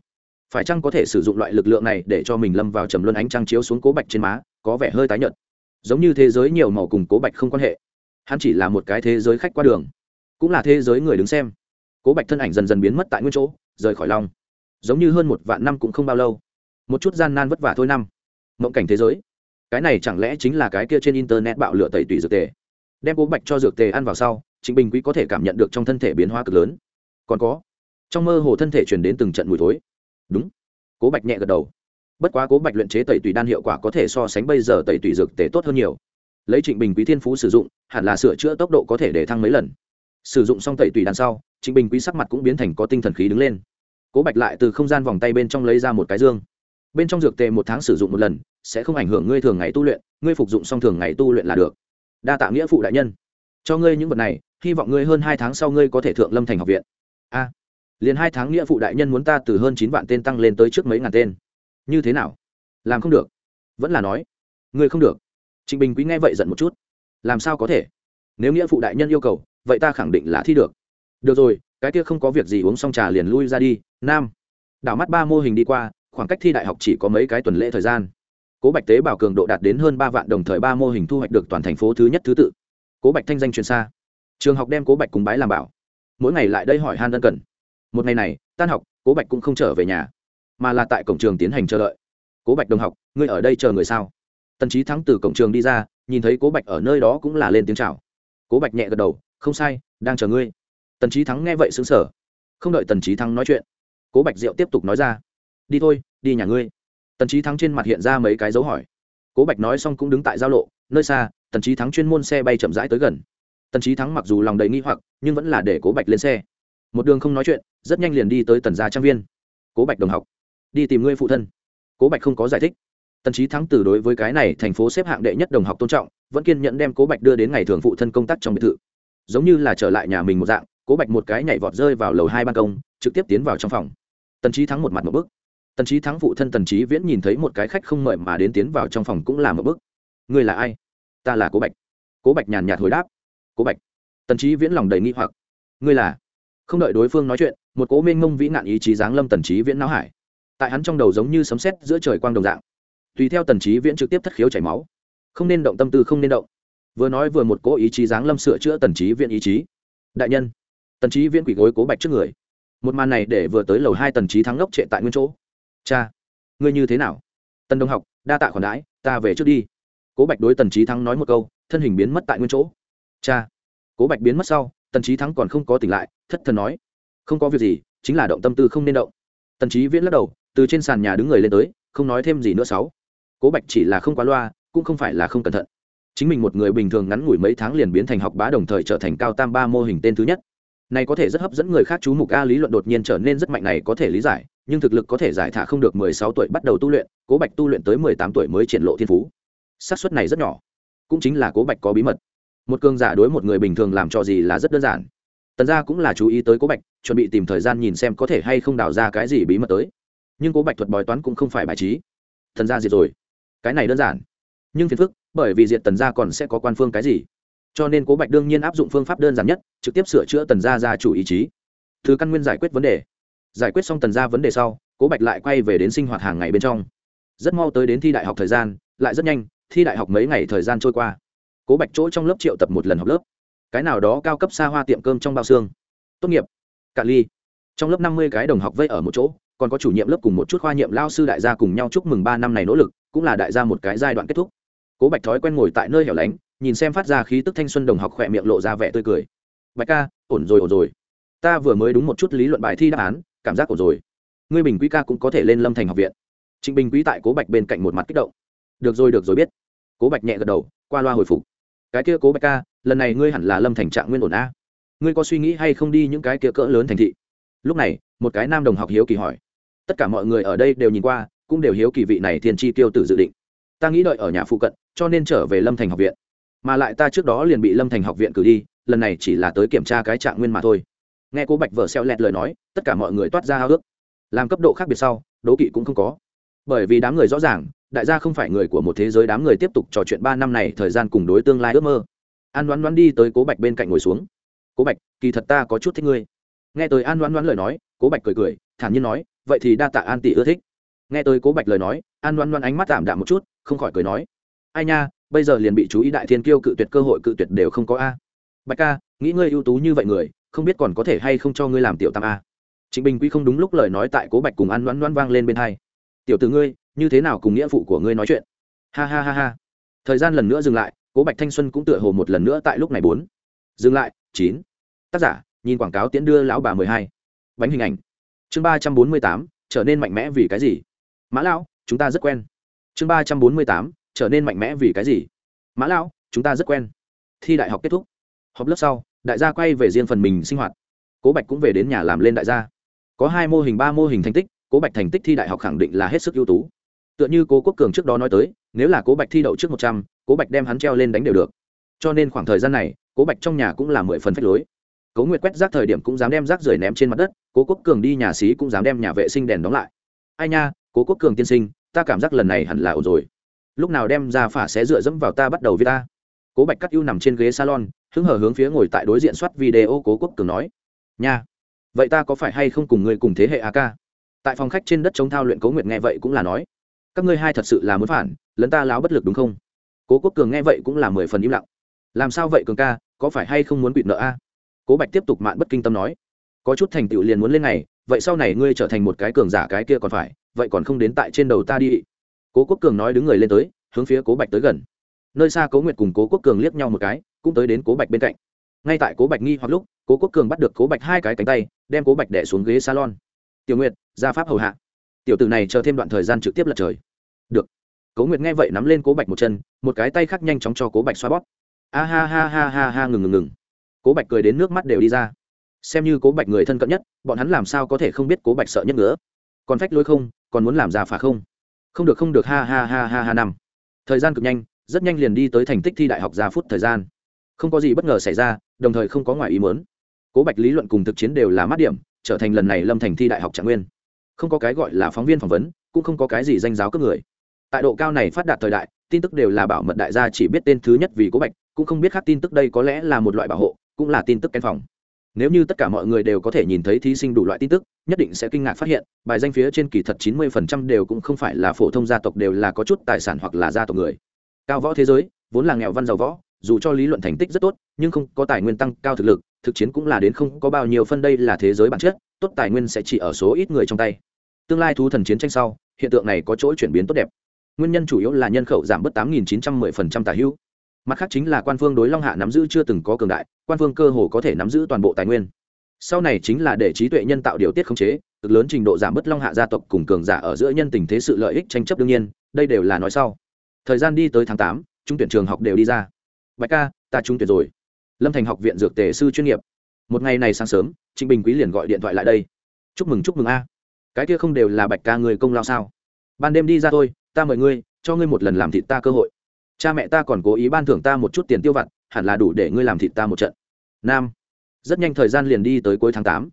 Phải chăng có thể sử dụng loại lực lượng này để cho mình lâm vào trầm luân ánh trăng chiếu xuống cố bạch trên má, có vẻ hơi tái nhợt. Giống như thế giới nhiều màu cùng cố bạch không quan hệ. Hắn chỉ là một cái thế giới khách qua đường, cũng là thế giới người đứng xem. Cố bạch thân ảnh dần dần biến mất tại nguyên chỗ, rời khỏi long giống như hơn một vạn năm cũng không bao lâu. Một chút gian nan vất vả thôi năm. Mộng cảnh thế giới. Cái này chẳng lẽ chính là cái kia trên internet bạo lửa tẩy tủy dược tề? Đem cố bạch cho dược tề ăn vào sau trịnh bình quý có thể cảm nhận được trong thân thể biến hóa cực lớn. Còn có, trong mơ hồ thân thể truyền đến từng trận mùi thối. Đúng. Cố bạch nhẹ gật đầu. Bất quá cố bạch luyện chế tẩy tủy đan hiệu quả có thể so sánh bây giờ tẩy tủy dược tề tốt hơn nhiều. Lấy trịnh bình quý thiên phú sử dụng, hẳn là sửa chữa tốc độ có thể để thăng mấy lần. Sử dụng xong tẩy tủy đan sau, trịnh bình quý sắc mặt cũng biến thành có tinh thần khí đứng lên. Cố bạch lại từ không gian vòng tay bên trong lấy ra một cái dương. Bên trong dược tề một tháng sử dụng một lần, sẽ không ảnh hưởng ngươi thường ngày tu luyện, ngươi phục dụng xong thường ngày tu luyện là được. Đa tạ nghĩa phụ đại nhân. Cho ngươi những vật này hy vọng ngươi hơn hai tháng sau ngươi có thể thượng lâm thành học viện. A, liền hai tháng nghĩa phụ đại nhân muốn ta từ hơn chín vạn tên tăng lên tới trước mấy ngàn tên. Như thế nào? Làm không được. Vẫn là nói, ngươi không được. Trịnh bình quý nghe vậy giận một chút. Làm sao có thể? Nếu nghĩa phụ đại nhân yêu cầu, vậy ta khẳng định là thi được. Được rồi, cái kia không có việc gì uống xong trà liền lui ra đi. Nam. Đảo mắt ba mô hình đi qua, khoảng cách thi đại học chỉ có mấy cái tuần lễ thời gian. Cố bạch tế bảo cường độ đạt đến hơn ba vạn đồng thời ba mô hình thu hoạch được toàn thành phố thứ nhất thứ tự. Cố bạch thanh danh truyền xa trường học đem cố bạch cùng bái làm bảo. Mỗi ngày lại đây hỏi han ân cần. Một ngày này, tan học, cố bạch cũng không trở về nhà, mà là tại cổng trường tiến hành chờ đợi. Cố bạch đồng học, ngươi ở đây chờ người sao? Tần trí thắng từ cổng trường đi ra, nhìn thấy cố bạch ở nơi đó cũng là lên tiếng c h à o cố bạch nhẹ gật đầu, không sai, đang chờ ngươi. Tần trí thắng nghe vậy xứng sở không đợi tần trí thắng nói chuyện, cố bạch diệu tiếp tục nói ra, đi thôi, đi nhà ngươi. Tần trí thắng trên mặt hiện ra mấy cái dấu hỏi. Cố bạch nói xong cũng đứng tại giao lộ, nơi xa, tần trí thắng chuyên môn xe bay chậm rãi tới gần tần trí thắng mặc dù lòng đầy nghi hoặc, nhưng vẫn là để cố bạch lên xe. Một đường không nói chuyện, rất nhanh liền đi tới tần gia trang viên. Cố bạch đồng học, đi tìm ngươi phụ thân. Cố bạch không có giải thích. Tần trí thắng từ đối với cái này thành phố xếp hạng đệ nhất đồng học tôn trọng, vẫn kiên nhẫn đem cố bạch đưa đến ngày thường phụ thân công tác trong biệt thự. Giống như là trở lại nhà mình một dạng, cố bạch một cái nhảy vọt rơi vào lầu hai ban công, trực tiếp tiến vào trong phòng. Tần trí thắng một mặt một bức. Tần trí thắng phụ thân tần trí viễn nhìn thấy một cái khách không mời mà đến tiến vào trong phòng cũng là một bức. Ngươi là ai? Ta là cố bạch. Cố bạch nhàn nhạt hồi đáp cố bạch. Tần trí viễn lòng đầy nghi hoặc. Ngươi là? Không đợi đối phương nói chuyện, một cố mênh ngông vĩ nạn ý chí giáng lâm tần trí viễn não hải. Tại hắn trong đầu giống như sấm sét giữa trời quang đồng dạng. Tùy theo tần trí viễn trực tiếp thất khiếu chảy máu. Không nên động tâm tư, không nên động. Vừa nói vừa một cố ý chí giáng lâm sửa chữa tần trí viễn ý chí. Đại nhân, tần trí viễn quỷ gối cố bạch trước người. Một màn này để vừa tới lầu hai tần trí thắng lốc trệ tại nguyên chỗ. Cha, ngươi như thế nào? Tần đông học, đa tạ khoản đãi, ta về trước đi. Cố bạch đối tần trí thắng nói một câu, thân hình biến mất tại nguyên chỗ cha. Cố bạch biến mất sau, tần trí thắng còn không có tỉnh lại, thất thần nói, không có việc gì, chính là động tâm tư không nên động. Tần trí viễn lắc đầu, từ trên sàn nhà đứng người lên tới, không nói thêm gì nữa sáu. Cố bạch chỉ là không quá loa, cũng không phải là không cẩn thận. Chính mình một người bình thường ngắn ngủi mấy tháng liền biến thành học bá đồng thời trở thành cao tam ba mô hình tên thứ nhất. Này có thể rất hấp dẫn người khác chú mục a lý luận đột nhiên trở nên rất mạnh này có thể lý giải, nhưng thực lực có thể giải thả không được mười sáu tuổi bắt đầu tu luyện, cố bạch tu luyện tới mười tám tuổi mới triển lộ thiên phú. Xác suất này rất nhỏ. Cũng chính là cố bạch có bí mật một cường giả đối một người bình thường làm cho gì là rất đơn giản. Tần gia cũng là chú ý tới cố bạch, chuẩn bị tìm thời gian nhìn xem có thể hay không đào ra cái gì bí mật tới. Nhưng cố bạch thuật bói toán cũng không phải bài trí. Thần gia diệt rồi. Cái này đơn giản. Nhưng phiền phức, bởi vì diệt tần gia còn sẽ có quan phương cái gì? Cho nên cố bạch đương nhiên áp dụng phương pháp đơn giản nhất, trực tiếp sửa chữa tần gia ra chủ ý chí. Thứ căn nguyên giải quyết vấn đề. Giải quyết xong tần gia vấn đề sau, cố bạch lại quay về đến sinh hoạt hàng ngày bên trong. Rất mau tới đến thi đại học thời gian, lại rất nhanh, thi đại học mấy ngày thời gian trôi qua cố bạch chỗ trong lớp triệu tập một lần học lớp. Cái nào đó cao cấp xa hoa tiệm cơm trong bao xương. Tốt nghiệp. Cạn ly. Trong lớp năm mươi cái đồng học vây ở một chỗ, còn có chủ nhiệm lớp cùng một chút khoa nhiệm lao sư đại gia cùng nhau chúc mừng ba năm này nỗ lực, cũng là đại gia một cái giai đoạn kết thúc. Cố bạch thói quen ngồi tại nơi hẻo lánh, nhìn xem phát ra khí tức thanh xuân đồng học khỏe miệng lộ ra vẻ tươi cười. Bạch ca, ổn rồi ổn rồi. Ta vừa mới đúng một chút lý luận bài thi đáp án, cảm giác ổn rồi. Ngươi bình quý ca cũng có thể lên lâm thành học viện. Trịnh bình quý tại cố bạch bên cạnh một mặt kích động. Được rồi được rồi, biết. Cố bạch nhẹ gật đầu qua loa hồi phục. Cái kia cố bạch ca, lần này ngươi hẳn là lâm thành trạng nguyên ổn a. Ngươi có suy nghĩ hay không đi những cái kia cỡ lớn thành thị? Lúc này, một cái nam đồng học hiếu kỳ hỏi. Tất cả mọi người ở đây đều nhìn qua, cũng đều hiếu kỳ vị này thiên tri tiêu tử dự định. Ta nghĩ đợi ở nhà phụ cận, cho nên trở về lâm thành học viện. Mà lại ta trước đó liền bị lâm thành học viện cử đi, lần này chỉ là tới kiểm tra cái trạng nguyên mà thôi. Nghe cố bạch vợ xeo lẹt lời nói, tất cả mọi người toát ra hao ước. Làm cấp độ khác biệt sau, đố kỵ cũng không có. Bởi vì đám người rõ ràng đại gia không phải người của một thế giới đám người tiếp tục trò chuyện ba năm này, thời gian cùng đối tương lai ước mơ. An đoán đoán đi tới cố bạch bên cạnh ngồi xuống. Cố bạch, kỳ thật ta có chút thích ngươi. Nghe tới an đoán đoán lời nói, cố bạch cười cười, thản nhiên nói, vậy thì đa tạ an tỷ ưa thích. Nghe tới cố bạch lời nói, an đoán đoán ánh mắt tạm đạm một chút, không khỏi cười nói, ai nha, bây giờ liền bị chú ý đại thiên kiêu cự tuyệt cơ hội cự tuyệt đều không có a. Bạch ca, nghĩ ngươi ưu tú như vậy người, không biết còn có thể hay không cho ngươi làm tiểu tam a. Trịnh bình quy không đúng lúc lời nói tại cố bạch cùng an đoán đoán vang lên bên hai. Tiểu t ngươi như thế nào cùng nghĩa phụ của ngươi nói chuyện? Ha ha ha ha. Thời gian lần nữa dừng lại, cố bạch thanh xuân cũng tựa hồ một lần nữa tại lúc này bốn. Dừng lại, chín. Tác giả, nhìn quảng cáo tiễn đưa lão bà mười hai. Bánh hình ảnh. Chương ba trăm bốn mươi tám, trở nên mạnh mẽ vì cái gì? Mã lão, chúng ta rất quen. Chương ba trăm bốn mươi tám, trở nên mạnh mẽ vì cái gì? Mã lão, chúng ta rất quen. Thi đại học kết thúc. Họp lớp sau, đại gia quay về riêng phần mình sinh hoạt. Cố bạch cũng về đến nhà làm lên đại gia. Có hai mô hình, ba mô hình thành tích. Cố bạch thành tích thi đại học khẳng định là hết sức ưu tú tựa như cố quốc cường trước đó nói tới, nếu là cố bạch thi đậu trước một trăm, cố bạch đem hắn treo lên đánh đều được. Cho nên khoảng thời gian này, cố bạch trong nhà cũng là mười phần phách lối. Cố nguyệt quét rác thời điểm cũng dám đem rác rưởi ném trên mặt đất, cố quốc cường đi nhà xí cũng dám đem nhà vệ sinh đèn đóng lại. Ai nha, cố quốc cường tiên sinh, ta cảm giác lần này hẳn là ổn rồi. Lúc nào đem ra phả sẽ dựa dẫm vào ta bắt đầu với ta. Cố bạch cắt ưu nằm trên ghế salon, hứng hờ hướng phía ngồi tại đối diện soát video cố quốc cường nói. Nha, vậy ta có phải hay không cùng người cùng thế hệ a ca tại phòng khách trên đất chống thao luyện cố nguyệt nghe vậy cũng là nói các ngươi hai thật sự là muốn phản lấn ta láo bất lực đúng không? Cố quốc cường nghe vậy cũng là mười phần im lặng. Làm sao vậy cường ca có phải hay không muốn quỵt nợ a? Cố bạch tiếp tục mạn bất kinh tâm nói. Có chút thành tựu liền muốn lên này, vậy sau này ngươi trở thành một cái cường giả cái kia còn phải vậy còn không đến tại trên đầu ta đi. Cố quốc cường nói đứng người lên tới hướng phía cố bạch tới gần. Nơi xa cố nguyệt cùng cố quốc cường liếc nhau một cái cũng tới đến cố bạch bên cạnh. Ngay tại cố bạch nghi hoặc lúc cố quốc cường bắt được cố bạch hai cái cánh tay đem cố bạch đẻ xuống ghế salon. Tiểu nguyệt ra pháp hầu hạ tiểu tử này chờ thêm đoạn thời gian trực tiếp lật trời. Được. Cố nguyệt nghe vậy nắm lên cố bạch một chân, một cái tay khác nhanh chóng cho cố bạch xoa bóp. A ha ha ha ha ha, ngừng ngừng ngừng. Cố bạch cười đến nước mắt đều đi ra. Xem như cố bạch người thân cận nhất, bọn hắn làm sao có thể không biết cố bạch sợ nhất nữa? Còn phách lối không, còn muốn làm giả phá không? Không được không được, ha ha ha ha ha năm. Thời gian cực nhanh, rất nhanh liền đi tới thành tích thi đại học ra phút thời gian. Không có gì bất ngờ xảy ra, đồng thời không có ngoài ý muốn. Cố bạch lý luận cùng thực chiến đều là mát điểm, trở thành lần này lâm thành thi đại học trạng nguyên không có cái gọi là phóng viên phỏng vấn, cũng không có cái gì danh giáo cấp người. Tại độ cao này phát đạt thời đại, tin tức đều là bảo mật đại gia chỉ biết tên thứ nhất vì cố bạch, cũng không biết khác tin tức đây có lẽ là một loại bảo hộ, cũng là tin tức kén phòng. Nếu như tất cả mọi người đều có thể nhìn thấy thí sinh đủ loại tin tức, nhất định sẽ kinh ngạc phát hiện, bài danh phía trên kỳ thật chín mươi phần trăm đều cũng không phải là phổ thông gia tộc đều là có chút tài sản hoặc là gia tộc người. Cao võ thế giới, vốn là nghèo văn giàu võ, dù cho lý luận thành tích rất tốt, nhưng không có tài nguyên tăng cao thực lực, thực chiến cũng là đến không có bao nhiêu phân, đây là thế giới bản chất, tốt tài nguyên sẽ chỉ ở số ít người trong tay tương lai thú thần chiến tranh sau, hiện tượng này có chỗ chuyển biến tốt đẹp. Nguyên nhân chủ yếu là nhân khẩu giảm bớt tám nghìn chín trăm mười phần trăm tả hữu. Mặt khác chính là quan phương đối long hạ nắm giữ chưa từng có cường đại, quan phương cơ hồ có thể nắm giữ toàn bộ tài nguyên. Sau này chính là để trí tuệ nhân tạo điều tiết khống chế, cực lớn trình độ giảm bớt long hạ gia tộc cùng cường giả ở giữa nhân tình thế sự lợi ích tranh chấp đương nhiên, đây đều là nói sau. Thời gian đi tới tháng tám trung tuyển trường học đều đi ra. Bạch ca, ta trung tuyển rồi. Lâm thành học viện dược tề sư chuyên nghiệp. Một ngày này sáng sớm, trịnh bình quý liền gọi điện thoại lại đây. Chúc mừng chúc mừng a cái kia không đều là bạch ca người công lao sao? Ban đêm đi ra thôi, ta mời ngươi, cho ngươi một lần làm thịt ta cơ hội. Cha mẹ ta còn cố ý ban thưởng ta một chút tiền tiêu vặt, hẳn là đủ để ngươi làm thịt ta một trận. Nam. Rất nhanh thời gian liền đi tới cuối tháng tám.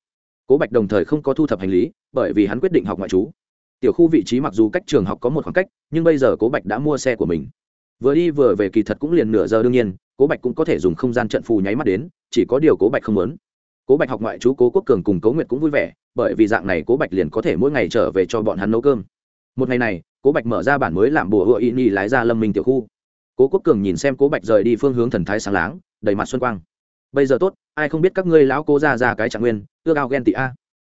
Cố bạch đồng thời không có thu thập hành lý, bởi vì hắn quyết định học ngoại trú. Tiểu khu vị trí mặc dù cách trường học có một khoảng cách, nhưng bây giờ cố bạch đã mua xe của mình. Vừa đi vừa về kỳ thật cũng liền nửa giờ đương nhiên, cố bạch cũng có thể dùng không gian trận phù nháy mắt đến, chỉ có điều cố bạch không muốn. Cố bạch học ngoại trú cố quốc cường cùng cố nguyệt cũng vui vẻ bởi vì dạng này cố bạch liền có thể mỗi ngày trở về cho bọn hắn nấu cơm. Một ngày này, cố bạch mở ra bản mới làm bùa hựa y nhi lái ra lâm minh tiểu khu. Cố quốc cường nhìn xem cố bạch rời đi phương hướng thần thái sáng láng, đầy mặt xuân quang. Bây giờ tốt, ai không biết các ngươi lão cố ra ra cái trạng nguyên, ước ao ghen tị a.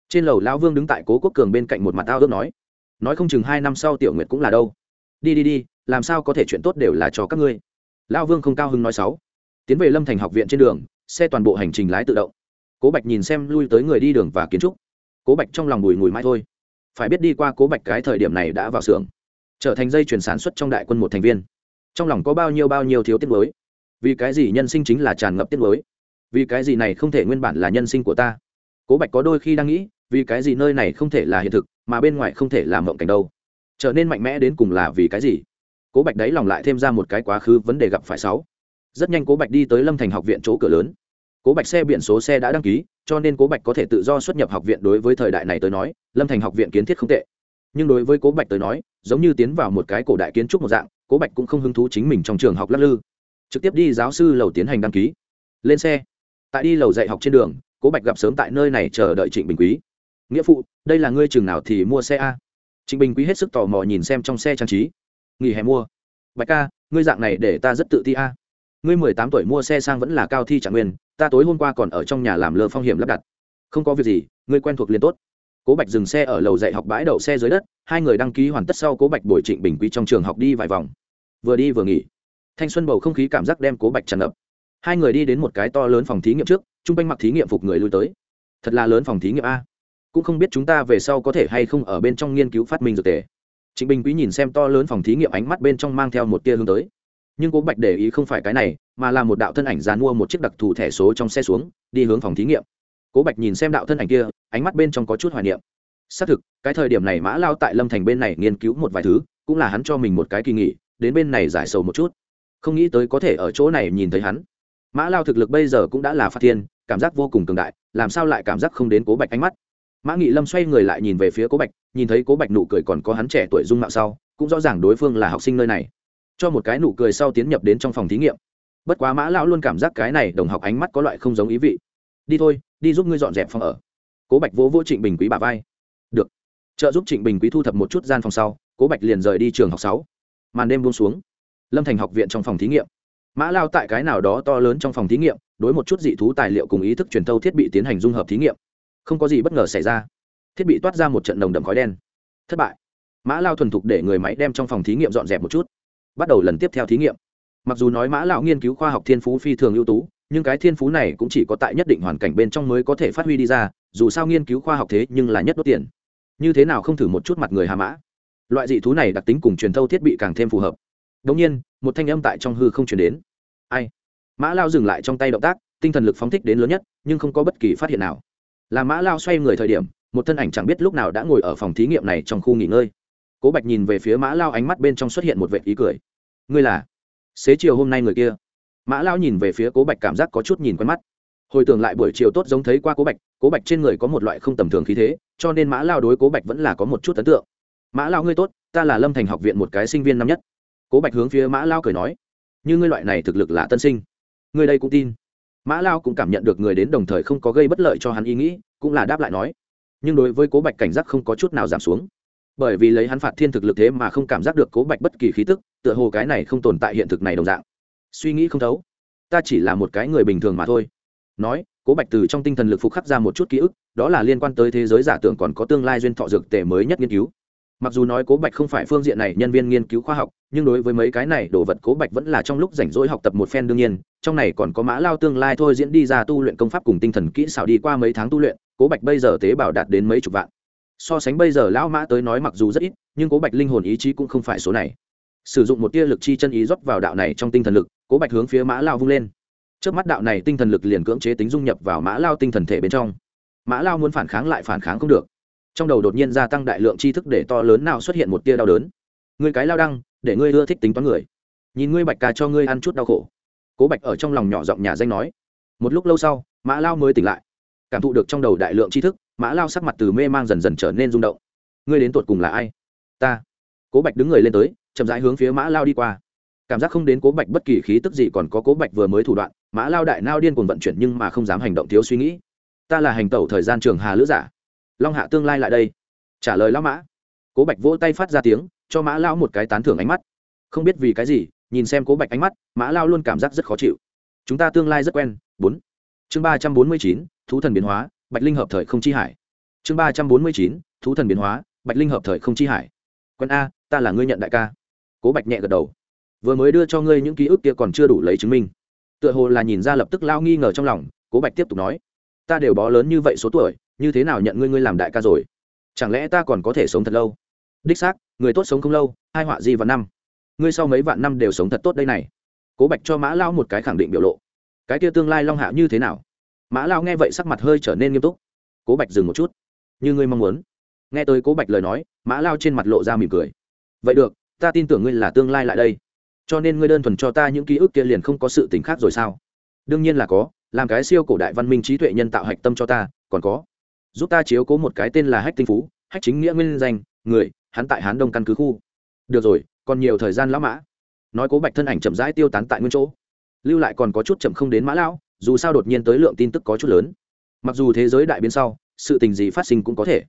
Trên lầu lão vương đứng tại cố quốc cường bên cạnh một mặt ao ước nói nói không chừng hai năm sau tiểu nguyệt cũng là đâu. Đi đi đi, làm sao có thể chuyện tốt đều là cho các ngươi. Lão vương không cao hứng nói sáu tiến về lâm thành học viện trên đường, xe toàn bộ hành trình lái tự động. Cố bạch nhìn xem lui tới người đi đường và kiến trúc cố bạch trong lòng bùi ngùi mãi thôi. Phải biết đi qua cố bạch cái thời điểm này đã vào xưởng, trở thành dây chuyển sản xuất trong đại quân một thành viên. Trong lòng có bao nhiêu bao nhiêu thiếu tiết mới vì cái gì nhân sinh chính là tràn ngập tiết mới vì cái gì này không thể nguyên bản là nhân sinh của ta? Cố bạch có đôi khi đang nghĩ, vì cái gì nơi này không thể là hiện thực, mà bên ngoài không thể làm mộng cảnh đâu? Trở nên mạnh mẽ đến cùng là vì cái gì? Cố bạch đấy lòng lại thêm ra một cái quá khứ vấn đề gặp phải sáu. Rất nhanh cố bạch đi tới lâm thành học viện chỗ cửa lớn cố bạch xe biển số xe đã đăng ký, cho nên cố bạch có thể tự do xuất nhập học viện đối với thời đại này tới nói, lâm thành học viện kiến thiết không tệ. Nhưng đối với cố bạch tới nói, giống như tiến vào một cái cổ đại kiến trúc một dạng, cố bạch cũng không hứng thú chính mình trong trường học lắc lư. Trực tiếp đi giáo sư lầu tiến hành đăng ký. Lên xe. Tại đi lầu dạy học trên đường, cố bạch gặp sớm tại nơi này chờ đợi trịnh bình quý. Nghĩa phụ, đây là ngươi trường nào thì mua xe a? Trịnh bình quý hết sức tò mò nhìn xem trong xe trang trí. Nghỉ hè mua. Bạch ca, ngươi dạng này để ta rất tự ti a. Ngươi mười tám tuổi mua xe sang vẫn là cao thi trạng nguyên ta tối hôm qua còn ở trong nhà làm lơ phong hiểm lắp đặt. Không có việc gì, ngươi quen thuộc liền tốt. Cố bạch dừng xe ở lầu dạy học bãi đậu xe dưới đất, hai người đăng ký hoàn tất sau cố bạch bồi trịnh bình quý trong trường học đi vài vòng. Vừa đi vừa nghỉ. Thanh xuân bầu không khí cảm giác đem cố bạch tràn ngập. Hai người đi đến một cái to lớn phòng thí nghiệm trước t r u n g quanh mặc thí nghiệm phục người lui tới. Thật là lớn phòng thí nghiệm a. Cũng không biết chúng ta về sau có thể hay không ở bên trong nghiên cứu phát minh dược tề. Trịnh bình quý nhìn xem to lớn phòng thí nghiệm ánh mắt bên trong mang theo một tia hướng tới nhưng cố bạch để ý không phải cái này, mà là một đạo thân ảnh dàn mua một chiếc đặc thù thẻ số trong xe xuống, đi hướng phòng thí nghiệm. Cố bạch nhìn xem đạo thân ảnh kia, ánh mắt bên trong có chút hoài niệm. Xác thực, cái thời điểm này mã lao tại lâm thành bên này nghiên cứu một vài thứ, cũng là hắn cho mình một cái kỳ nghỉ, đến bên này giải sầu một chút. Không nghĩ tới có thể ở chỗ này nhìn thấy hắn. Mã lao thực lực bây giờ cũng đã là phát thiên, cảm giác vô cùng cường đại, làm sao lại cảm giác không đến cố bạch ánh mắt? Mã nghị lâm xoay người lại nhìn về phía cố bạch, nhìn thấy cố bạch nụ cười còn có hắn trẻ tuổi dung mạo sau, cũng rõ ràng đối phương là học sinh nơi này cho một cái nụ cười sau tiến nhập đến trong phòng thí nghiệm. Bất quá mã lão luôn cảm giác cái này đồng học ánh mắt có loại không giống ý vị. Đi thôi, đi giúp ngươi dọn dẹp phòng ở. Cố bạch vỗ vỗ trịnh bình quý bà vai. Được. Trợ giúp trịnh bình quý thu thập một chút gian phòng sau, cố bạch liền rời đi trường học sáu. Màn đêm buông xuống. Lâm thành học viện trong phòng thí nghiệm. Mã lao tại cái nào đó to lớn trong phòng thí nghiệm, đối một chút dị thú tài liệu cùng ý thức truyền thâu thiết bị tiến hành dung hợp thí nghiệm. Không có gì bất ngờ xảy ra. Thiết bị toát ra một trận nồng đậm khói đen. Thất bại. Mã lao thuần thục để người máy đem trong phòng thí nghiệm dọn dẹp một chút bắt đầu lần tiếp theo thí nghiệm mặc dù nói mã lão nghiên cứu khoa học thiên phú phi thường ưu tú nhưng cái thiên phú này cũng chỉ có tại nhất định hoàn cảnh bên trong mới có thể phát huy đi ra dù sao nghiên cứu khoa học thế nhưng là nhất đốt tiền như thế nào không thử một chút mặt người hà mã loại dị thú này đặc tính cùng truyền thâu thiết bị càng thêm phù hợp đông nhiên, một thanh âm tại trong hư không truyền đến. Ai? Mã Lao dừng lại trong tay động tác, tinh thần lực phóng thích đến lớn nhất, nhưng không có bất kỳ phát hiện nào. Là Mã Lao xoay người thời điểm, một thân ảnh chẳng biết lúc nào đã ngồi ở phòng thí nghiệm này trong khu nghỉ ngơi. Cố Bạch nhìn về phía Mã Lao ánh mắt bên trong xuất hiện một vệt ý cười. Ngươi là? Xế chiều hôm nay người kia. mã lao nhìn về phía cố bạch cảm giác có chút nhìn quen mắt. Hồi tưởng lại buổi chiều tốt giống thấy qua cố bạch cố bạch trên người có một loại không tầm thường khí thế, cho nên mã lao đối cố bạch vẫn là có một chút ấn tượng. Mã lao ngươi tốt, ta là lâm thành học viện một cái sinh viên năm nhất. Cố bạch hướng phía mã lao cười nói. Như ngươi loại này thực lực là tân sinh, ngươi đây cũng tin. Mã lao cũng cảm nhận được người đến đồng thời không có gây bất lợi cho hắn ý nghĩ, cũng là đáp lại nói. Nhưng đối với cố bạch cảnh giác không có chút nào giảm xuống bởi vì lấy hắn phạt thiên thực lực thế mà không cảm giác được cố bạch bất kỳ khí tức, tựa hồ cái này không tồn tại hiện thực này đồng dạng. Suy nghĩ không thấu, ta chỉ là một cái người bình thường mà thôi. Nói, cố bạch từ trong tinh thần lực phục khắc ra một chút ký ức, đó là liên quan tới thế giới giả tưởng còn có tương lai duyên thọ dược tề mới nhất nghiên cứu. Mặc dù nói cố bạch không phải phương diện này nhân viên nghiên cứu khoa học, nhưng đối với mấy cái này đồ vật cố bạch vẫn là trong lúc rảnh rỗi học tập một phen đương nhiên, trong này còn có mã lao tương lai thôi diễn đi ra tu luyện công pháp cùng tinh thần kỹ xảo đi qua mấy tháng tu luyện, cố bạch bây giờ tế bào đạt đến mấy chục vạn so sánh bây giờ lão mã tới nói mặc dù rất ít, nhưng cố bạch linh hồn ý chí cũng không phải số này. Sử dụng một tia lực chi chân ý rót vào đạo này trong tinh thần lực, cố bạch hướng phía mã lao vung lên. Trước mắt đạo này tinh thần lực liền cưỡng chế tính dung nhập vào mã lao tinh thần thể bên trong. Mã lao muốn phản kháng lại phản kháng không được. Trong đầu đột nhiên gia tăng đại lượng tri thức để to lớn nào xuất hiện một tia đau đớn. Ngươi cái lao đăng, để ngươi ưa thích tính toán người. Nhìn ngươi bạch ca cho ngươi ăn chút đau khổ. Cố bạch ở trong lòng nhỏ giọng nhà danh nói. Một lúc lâu sau, mã lao mới tỉnh lại. Cảm thụ được trong đầu đại lượng tri thức mã lao sắc mặt từ mê mang dần dần trở nên rung động. Ngươi đến tột cùng là ai? Ta. Cố bạch đứng người lên tới, chậm rãi hướng phía mã lao đi qua. Cảm giác không đến cố bạch bất kỳ khí tức gì còn có cố bạch vừa mới thủ đoạn, mã lao đại nao điên cuồng vận chuyển nhưng mà không dám hành động thiếu suy nghĩ. Ta là hành tẩu thời gian trường hà lữ giả. Long hạ tương lai lại đây. Trả lời lão mã. Cố bạch vỗ tay phát ra tiếng, cho mã lao một cái tán thưởng ánh mắt. Không biết vì cái gì, nhìn xem cố bạch ánh mắt, mã lao luôn cảm giác rất khó chịu. Chúng ta tương lai rất quen. Bốn. Chương ba trăm bốn mươi chín, thú thần biến hóa bạch linh hợp thời không chi hải. Chương ba trăm bốn mươi chín, thú thần biến hóa, bạch linh hợp thời không chi hải. Quân a, ta là ngươi nhận đại ca. Cố bạch nhẹ gật đầu. Vừa mới đưa cho ngươi những ký ức kia còn chưa đủ lấy chứng minh. Tựa hồ là nhìn ra lập tức lao nghi ngờ trong lòng, cố bạch tiếp tục nói. Ta đều bó lớn như vậy số tuổi, như thế nào nhận ngươi ngươi làm đại ca rồi? Chẳng lẽ ta còn có thể sống thật lâu? Đích xác, người tốt sống không lâu, hai họa gì và năm. Ngươi sau mấy vạn năm đều sống thật tốt đây này. Cố bạch cho mã lao một cái khẳng định biểu lộ. Cái kia tương lai long hạ như thế nào? Mã lao nghe vậy sắc mặt hơi trở nên nghiêm túc. Cố bạch dừng một chút, như ngươi mong muốn. Nghe tới cố bạch lời nói, mã lao trên mặt lộ ra mỉm cười. Vậy được, ta tin tưởng ngươi là tương lai lại đây. Cho nên ngươi đơn thuần cho ta những ký ức kia liền không có sự t ì n h khác rồi sao? Đương nhiên là có, làm cái siêu cổ đại văn minh trí tuệ nhân tạo hạch tâm cho ta, còn có, giúp ta chiếu cố một cái tên là hách tinh phú, hách chính nghĩa nguyên danh, người, hắn tại hán đông căn cứ khu. Được rồi, còn nhiều thời gian lão mã nói cố bạch thân ảnh chậm rãi tiêu tán tại nguyên chỗ. Lưu lại còn có chút chậm không đến mã lão dù sao đột nhiên tới lượng tin tức có chút lớn. Mặc dù thế giới đại biến sau, sự tình gì phát sinh cũng có thể.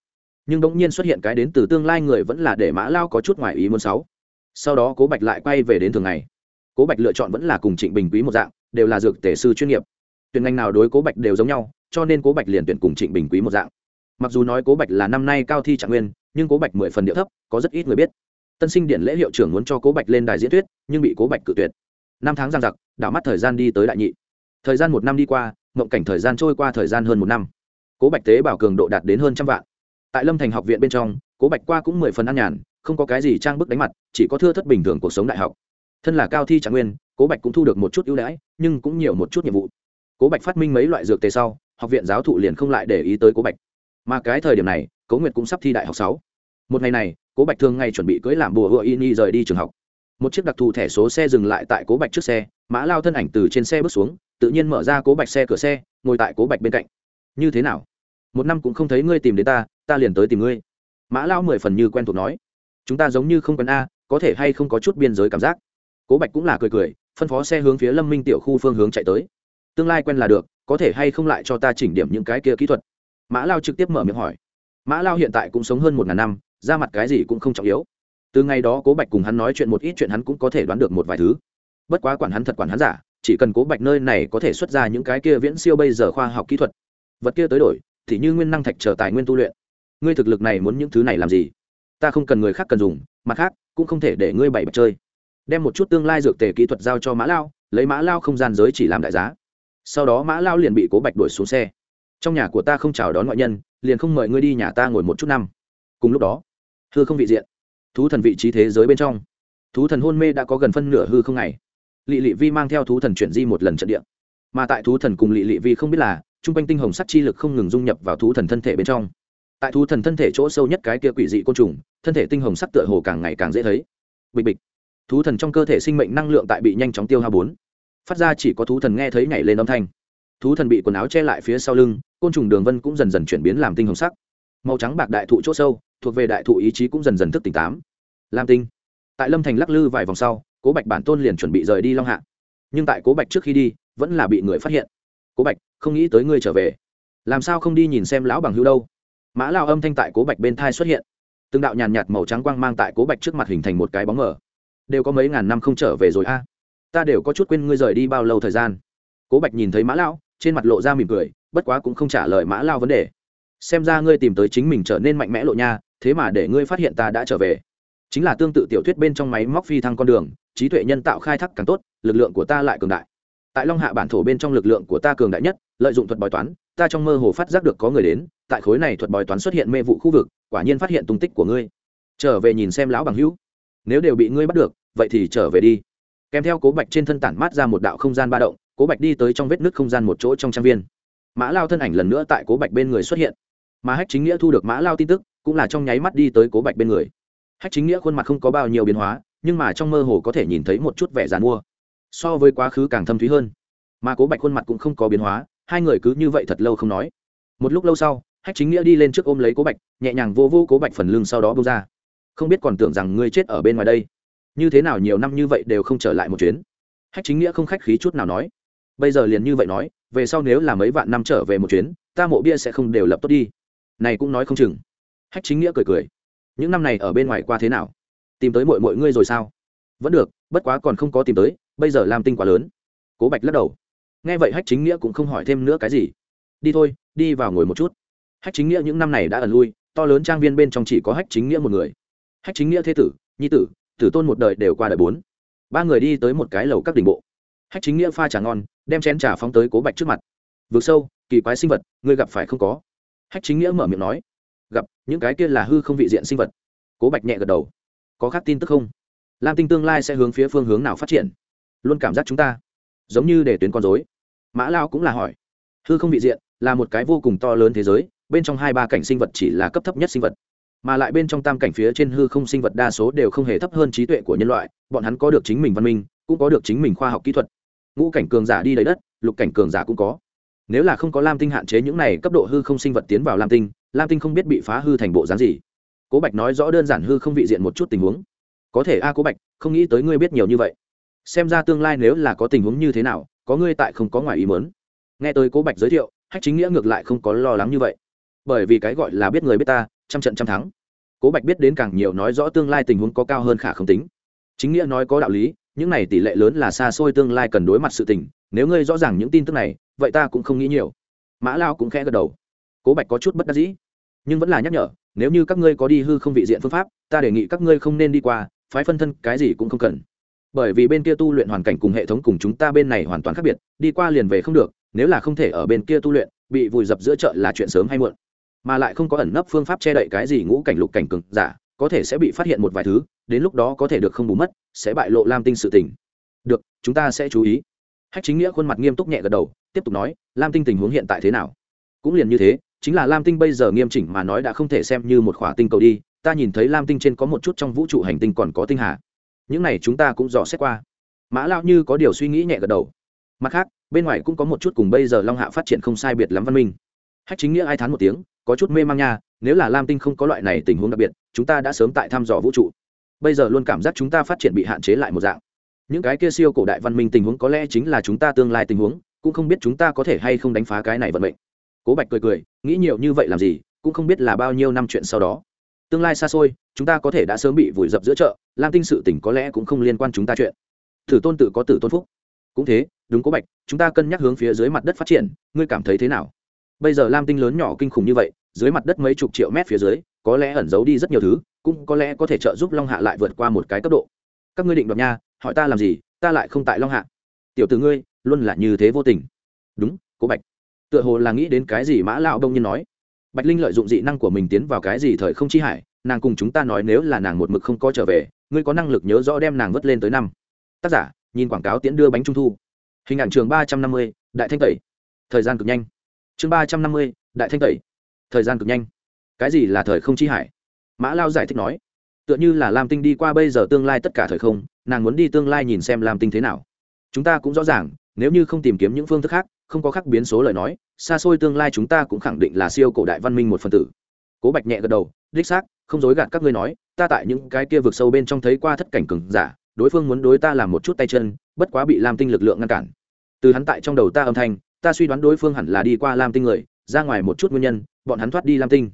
Nhưng bỗng nhiên xuất hiện cái đến từ tương lai người vẫn là để mã lao có chút ngoài ý muốn sáu. Sau đó cố bạch lại quay về đến thường ngày. Cố bạch lựa chọn vẫn là cùng trịnh bình quý một dạng, đều là dược tể sư chuyên nghiệp. Tuyển ngành nào đối cố bạch đều giống nhau, cho nên cố bạch liền tuyển cùng trịnh bình quý một dạng. Mặc dù nói cố bạch là năm nay cao thi trạng nguyên, nhưng cố bạch mười phần điệu thấp, có rất ít người biết. Tân sinh điện lễ hiệu trưởng muốn cho cố bạch lên đài diễn thuyết, nhưng bị cố bạch cự tuyệt. Năm tháng giang giặc, đảo mắt thời gian đi tới đại nhị thời gian một năm đi qua, mộng cảnh thời gian trôi qua thời gian hơn một năm. Cố bạch tế bảo cường độ đạt đến hơn trăm vạn. Tại lâm thành học viện bên trong, cố bạch qua cũng mười phần ăn nhàn, không có cái gì trang bức đánh mặt, chỉ có thưa thất bình thường cuộc sống đại học. Thân là cao thi trạng nguyên, cố bạch cũng thu được một chút ưu đãi, nhưng cũng nhiều một chút nhiệm vụ. Cố bạch phát minh mấy loại dược tề sau, học viện giáo thụ liền không lại để ý tới cố bạch. Mà cái thời điểm này, cố nguyệt cũng sắp thi đại học sáu. Một ngày này, cố bạch thường ngày chuẩn bị cưới làm bùa hựa y rời đi trường học. Một chiếc đặc thù thẻ số xe dừng lại tại cố bạch trước xe, mã lao thân ảnh từ trên xe bước xuống tự nhiên mở ra cố bạch xe cửa xe, ngồi tại cố bạch bên cạnh. Như thế nào? Một năm cũng không thấy ngươi tìm đến ta ta liền tới tìm ngươi. Mã lao mười phần như quen thuộc nói. Chúng ta giống như không cần a, có thể hay không có chút biên giới cảm giác? Cố bạch cũng là cười cười, phân phó xe hướng phía lâm minh tiểu khu phương hướng chạy tới. Tương lai quen là được, có thể hay không lại cho ta chỉnh điểm những cái kia kỹ thuật? Mã lao trực tiếp mở miệng hỏi. Mã lao hiện tại cũng sống hơn một ngàn năm, ra mặt cái gì cũng không trọng yếu. Từ ngày đó cố bạch cùng hắn nói chuyện một ít chuyện hắn cũng có thể đoán được một vài thứ. Bất quá quản hắn thật quản hắn giả chỉ cần cố bạch nơi này có thể xuất ra những cái kia viễn siêu bây giờ khoa học kỹ thuật. Vật kia tới đổi, thì như nguyên năng thạch trở tài nguyên tu luyện. Ngươi thực lực này muốn những thứ này làm gì? Ta không cần người khác cần dùng, mặt khác, cũng không thể để ngươi bày bật chơi. Đem một chút tương lai dược tề kỹ thuật giao cho mã lao, lấy mã lao không gian giới chỉ làm đại giá. Sau đó mã lao liền bị cố bạch đuổi xuống xe. Trong nhà của ta không chào đón ngoại nhân, liền không mời ngươi đi nhà ta ngồi một chút năm. Cùng lúc đó, hư không vị diện, thú thần vị trí thế giới bên trong. Thú thần hôn mê đã có gần phân nửa hư không ngày lỵ lỵ vi mang theo thú thần chuyển di một lần trận địa. Mà tại thú thần cùng lỵ lỵ vi không biết là t r u n g quanh tinh hồng sắt chi lực không ngừng dung nhập vào thú thần thân thể bên trong. Tại thú thần thân thể chỗ sâu nhất cái kia quỷ dị côn trùng, thân thể tinh hồng sắt tựa hồ càng ngày càng dễ thấy. Bịch bịch. Thú thần trong cơ thể sinh mệnh năng lượng tại bị nhanh chóng tiêu hao bốn. Phát ra chỉ có thú thần nghe thấy nhảy lên âm thanh. Thú thần bị quần áo che lại phía sau lưng, côn trùng đường vân cũng dần dần chuyển biến làm tinh hồng sắc. Màu trắng bạc đại thụ chỗ sâu, thuộc về đại thụ ý chí cũng dần dần thức tỉnh tám. Lam tinh. Tại lâm thành lắc lư vài vòng sau cố bạch bản tôn liền chuẩn bị rời đi long hạ. Nhưng tại cố bạch trước khi đi, vẫn là bị người phát hiện. Cố bạch, không nghĩ tới ngươi trở về. Làm sao không đi nhìn xem lão bằng hữu đâu? Mã lao âm thanh tại cố bạch bên thai xuất hiện. Từng đạo nhàn nhạt màu trắng quang mang tại cố bạch trước mặt hình thành một cái bóng mờ. Đều có mấy ngàn năm không trở về rồi a. Ta đều có chút quên ngươi rời đi bao lâu thời gian. Cố bạch nhìn thấy mã lao, trên mặt lộ ra mỉm cười, bất quá cũng không trả lời mã lao vấn đề. Xem ra ngươi tìm tới chính mình trở nên mạnh mẽ lộ nha, thế mà để ngươi phát hiện ta đã trở về chính là tương tự tiểu thuyết bên trong máy móc phi thăng con đường, trí tuệ nhân tạo khai thác càng tốt, lực lượng của ta lại cường đại. Tại long hạ bản thổ bên trong lực lượng của ta cường đại nhất, lợi dụng thuật bói toán, ta trong mơ hồ phát giác được có người đến, tại khối này thuật bói toán xuất hiện mê vụ khu vực, quả nhiên phát hiện tung tích của ngươi. Trở về nhìn xem lão bằng hữu. Nếu đều bị ngươi bắt được, vậy thì trở về đi. Kèm theo cố bạch trên thân tản mát ra một đạo không gian ba động, cố bạch đi tới trong vết nứt không gian một chỗ trong trang viên. Mã lao thân ảnh lần nữa tại cố bạch bên người xuất hiện. Mà hách chính nghĩa thu được mã lao tin tức, cũng là trong nháy mắt đi tới cố bạch bên người hách chính nghĩa khuôn mặt không có bao nhiêu biến hóa, nhưng mà trong mơ hồ có thể nhìn thấy một chút vẻ g mua so với quá khứ càng thâm thúy hơn. Mà cố bạch khuôn mặt cũng không có biến hóa, hai người cứ như vậy thật lâu không nói. Một lúc lâu sau, hách chính nghĩa đi lên trước ôm lấy cố bạch, nhẹ nhàng vô vô cố bạch phần lưng sau đó bông ra. Không biết còn tưởng rằng ngươi chết ở bên ngoài đây. Như thế nào nhiều năm như vậy đều không trở lại một chuyến. Hách chính nghĩa không khách khí chút nào nói. Bây giờ liền như vậy nói, về sau nếu là mấy vạn năm trở về một chuyến, ta mộ bia sẽ không đều lập tốt đi. Này cũng nói không chừng. Hách chính nghĩa cười cười những năm này ở bên ngoài qua thế nào? Tìm tới mọi mọi ngươi rồi sao? Vẫn được, bất quá còn không có tìm tới, bây giờ làm tinh quá lớn. Cố bạch lắc đầu. Nghe vậy hách chính nghĩa cũng không hỏi thêm nữa cái gì. Đi thôi, đi vào ngồi một chút. Hách chính nghĩa những năm này đã ẩn lui, to lớn trang viên bên trong chỉ có hách chính nghĩa một người. Hách chính nghĩa thế tử, nhi tử tử tôn một đời đều qua đời bốn. Ba người đi tới một cái lầu các đỉnh bộ. Hách chính nghĩa pha trà ngon, đem chén trà phóng tới cố bạch trước mặt. Vượt sâu, kỳ quái sinh vật, ngươi gặp phải không có? Hách chính nghĩa mở miệng nói gặp, những cái kia là hư không vị diện sinh vật. Cố bạch nhẹ gật đầu. Có khác tin tức không? Lam tinh tương lai sẽ hướng phía phương hướng nào phát triển? Luôn cảm giác chúng ta giống như để tuyến con dối mã lao cũng là hỏi. Hư không vị diện là một cái vô cùng to lớn thế giới, bên trong hai ba cảnh sinh vật chỉ là cấp thấp nhất sinh vật. Mà lại bên trong tam cảnh phía trên hư không sinh vật đa số đều không hề thấp hơn trí tuệ của nhân loại, bọn hắn có được chính mình văn minh, cũng có được chính mình khoa học kỹ thuật. Ngũ cảnh cường giả đi lấy đất, lục cảnh cường giả cũng có. Nếu là không có lam tinh hạn chế những này cấp độ hư không sinh vật tiến vào lam tinh lam tinh không biết bị phá hư thành bộ dáng gì. Cố bạch nói rõ đơn giản hư không vị diện một chút tình huống. Có thể a, cố bạch, không nghĩ tới ngươi biết nhiều như vậy. Xem ra tương lai nếu là có tình huống như thế nào, có ngươi tại không có ngoài ý mớn nghe tới cố bạch giới thiệu, hách chính nghĩa ngược lại không có lo lắng như vậy. Bởi vì cái gọi là biết người biết ta, trăm trận trăm thắng. Cố bạch biết đến càng nhiều nói rõ tương lai tình huống có cao hơn khả không tính. Chính nghĩa nói có đạo lý, những này tỷ lệ lớn là xa xôi tương lai cần đối mặt sự tình, nếu ngươi rõ ràng những tin tức này, vậy ta cũng không nghĩ nhiều. Mã lao cũng khẽ gật đầu. Cố bạch có chút bất đắc dĩ nhưng vẫn là nhắc nhở, nếu như các ngươi có đi hư không vị diện phương pháp, ta đề nghị các ngươi không nên đi qua, phái phân thân cái gì cũng không cần. Bởi vì bên kia tu luyện hoàn cảnh cùng hệ thống cùng chúng ta bên này hoàn toàn khác biệt, đi qua liền về không được, nếu là không thể ở bên kia tu luyện, bị vùi dập giữa chợ là chuyện sớm hay muộn. Mà lại không có ẩn nấp phương pháp che đậy cái gì ngũ cảnh lục cảnh cực giả, có thể sẽ bị phát hiện một vài thứ, đến lúc đó có thể được không bù mất, sẽ bại lộ lam tinh sự tình. Được, chúng ta sẽ chú ý. Hách chính nghĩa khuôn mặt nghiêm túc nhẹ gật đầu, tiếp tục nói, lam tinh tình huống hiện tại thế nào? Cũng liền như thế chính là lam tinh bây giờ nghiêm chỉnh mà nói đã không thể xem như một khỏa tinh cầu đi, ta nhìn thấy lam tinh trên có một chút trong vũ trụ hành tinh còn có tinh hà. Những này chúng ta cũng dò xét qua. Mã lao như có điều suy nghĩ nhẹ gật đầu. Mặt khác, bên ngoài cũng có một chút cùng bây giờ long hạ phát triển không sai biệt lắm văn minh. Hách chính nghĩa ai thán một tiếng, có chút mê mang nha, nếu là lam tinh không có loại này tình huống đặc biệt, chúng ta đã sớm tại thăm dò vũ trụ. Bây giờ luôn cảm giác chúng ta phát triển bị hạn chế lại một dạng. Những cái kia siêu cổ đại văn minh tình huống có lẽ chính là chúng ta tương lai tình huống, cũng không biết chúng ta có thể hay không đánh phá cái này vận mệnh cố bạch cười cười, nghĩ nhiều như vậy làm gì, cũng không biết là bao nhiêu năm chuyện sau đó. Tương lai xa xôi, chúng ta có thể đã sớm bị vùi dập giữa chợ, lam tinh sự tỉnh có lẽ cũng không liên quan chúng ta chuyện. Thử tôn tự có tử tôn phúc. Cũng thế, đúng cố bạch, chúng ta cân nhắc hướng phía dưới mặt đất phát triển, ngươi cảm thấy thế nào? Bây giờ lam tinh lớn nhỏ kinh khủng như vậy, dưới mặt đất mấy chục triệu mét phía dưới, có lẽ ẩn giấu đi rất nhiều thứ, cũng có lẽ có thể trợ giúp long hạ lại vượt qua một cái cấp độ. Các ngươi định đoạt nha, hỏi ta làm gì, ta lại không tại long hạ. Tiểu từ ngươi, luôn là như thế vô tình. Đúng, cố bạch tựa hồ là nghĩ đến cái gì mã lão đông nhiên nói. Bạch linh lợi dụng dị năng của mình tiến vào cái gì thời không chi hải, nàng cùng chúng ta nói nếu là nàng một mực không có trở về, ngươi có năng lực nhớ rõ đem nàng vớt lên tới năm. Tác giả, nhìn quảng cáo tiễn đưa bánh trung thu. Hình ảnh trường ba trăm năm mươi, đại thanh tẩy. Thời gian cực nhanh. Chương ba trăm năm mươi, đại thanh tẩy. Thời gian cực nhanh. Cái gì là thời không chi hải? Mã lao giải thích nói. Tựa như là lam tinh đi qua bây giờ tương lai tất cả thời không, nàng muốn đi tương lai nhìn xem lam tinh thế nào. Chúng ta cũng rõ ràng nếu như không tìm kiếm những phương thức khác, không có khác biến số lời nói, xa xôi tương lai chúng ta cũng khẳng định là siêu cổ đại văn minh một phần tử. Cố bạch nhẹ gật đầu, đích xác, không dối gạt các ngươi nói, ta tại những cái kia vực sâu bên trong thấy qua thất cảnh cừng giả, đối phương muốn đối ta làm một chút tay chân, bất quá bị lam tinh lực lượng ngăn cản. Từ hắn tại trong đầu ta âm thanh, ta suy đoán đối phương hẳn là đi qua lam tinh người, ra ngoài một chút nguyên nhân, bọn hắn thoát đi lam tinh.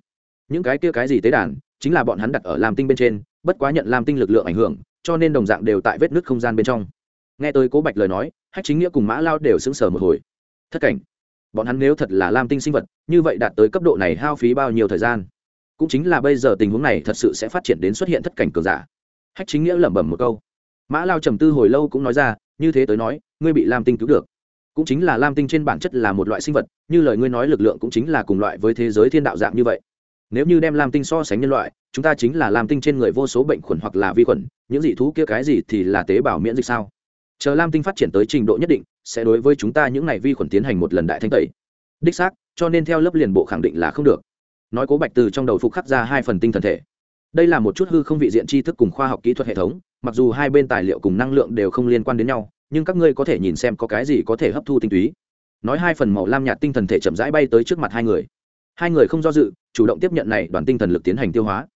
Những cái kia cái gì tế đàn, chính là bọn hắn đặt ở lam tinh bên trên, bất quá nhận lam tinh lực lượng ảnh hưởng, cho nên đồng dạng đều tại vết nứt không gian bên trong nghe tới cố bạch lời nói, hách chính nghĩa cùng mã lao đều sững sờ một hồi. Thất cảnh, bọn hắn nếu thật là lam tinh sinh vật, như vậy đạt tới cấp độ này hao phí bao nhiêu thời gian? Cũng chính là bây giờ tình huống này thật sự sẽ phát triển đến xuất hiện thất cảnh cường giả. Hách chính nghĩa lẩm bẩm một câu. Mã lao trầm tư hồi lâu cũng nói ra, như thế tới nói, ngươi bị lam tinh cứu được. Cũng chính là lam tinh trên bản chất là một loại sinh vật, như lời ngươi nói lực lượng cũng chính là cùng loại với thế giới thiên đạo dạng như vậy. Nếu như đem lam tinh so sánh nhân loại, chúng ta chính là lam tinh trên người vô số bệnh khuẩn hoặc là vi khuẩn, những dị thú kia cái gì thì là tế bào miễn dịch sao? Chờ lam tinh phát triển tới trình độ nhất định sẽ đối với chúng ta những này vi khuẩn tiến hành một lần đại thanh tẩy đích xác cho nên theo lớp liền bộ khẳng định là không được nói cố bạch từ trong đầu phục khắc ra hai phần tinh thần thể đây là một chút hư không vị diện tri thức cùng khoa học kỹ thuật hệ thống mặc dù hai bên tài liệu cùng năng lượng đều không liên quan đến nhau nhưng các ngươi có thể nhìn xem có cái gì có thể hấp thu tinh túy nói hai phần màu lam nhạt tinh thần thể chậm rãi bay tới trước mặt hai người hai người không do dự chủ động tiếp nhận này đoàn tinh thần lực tiến hành tiêu hóa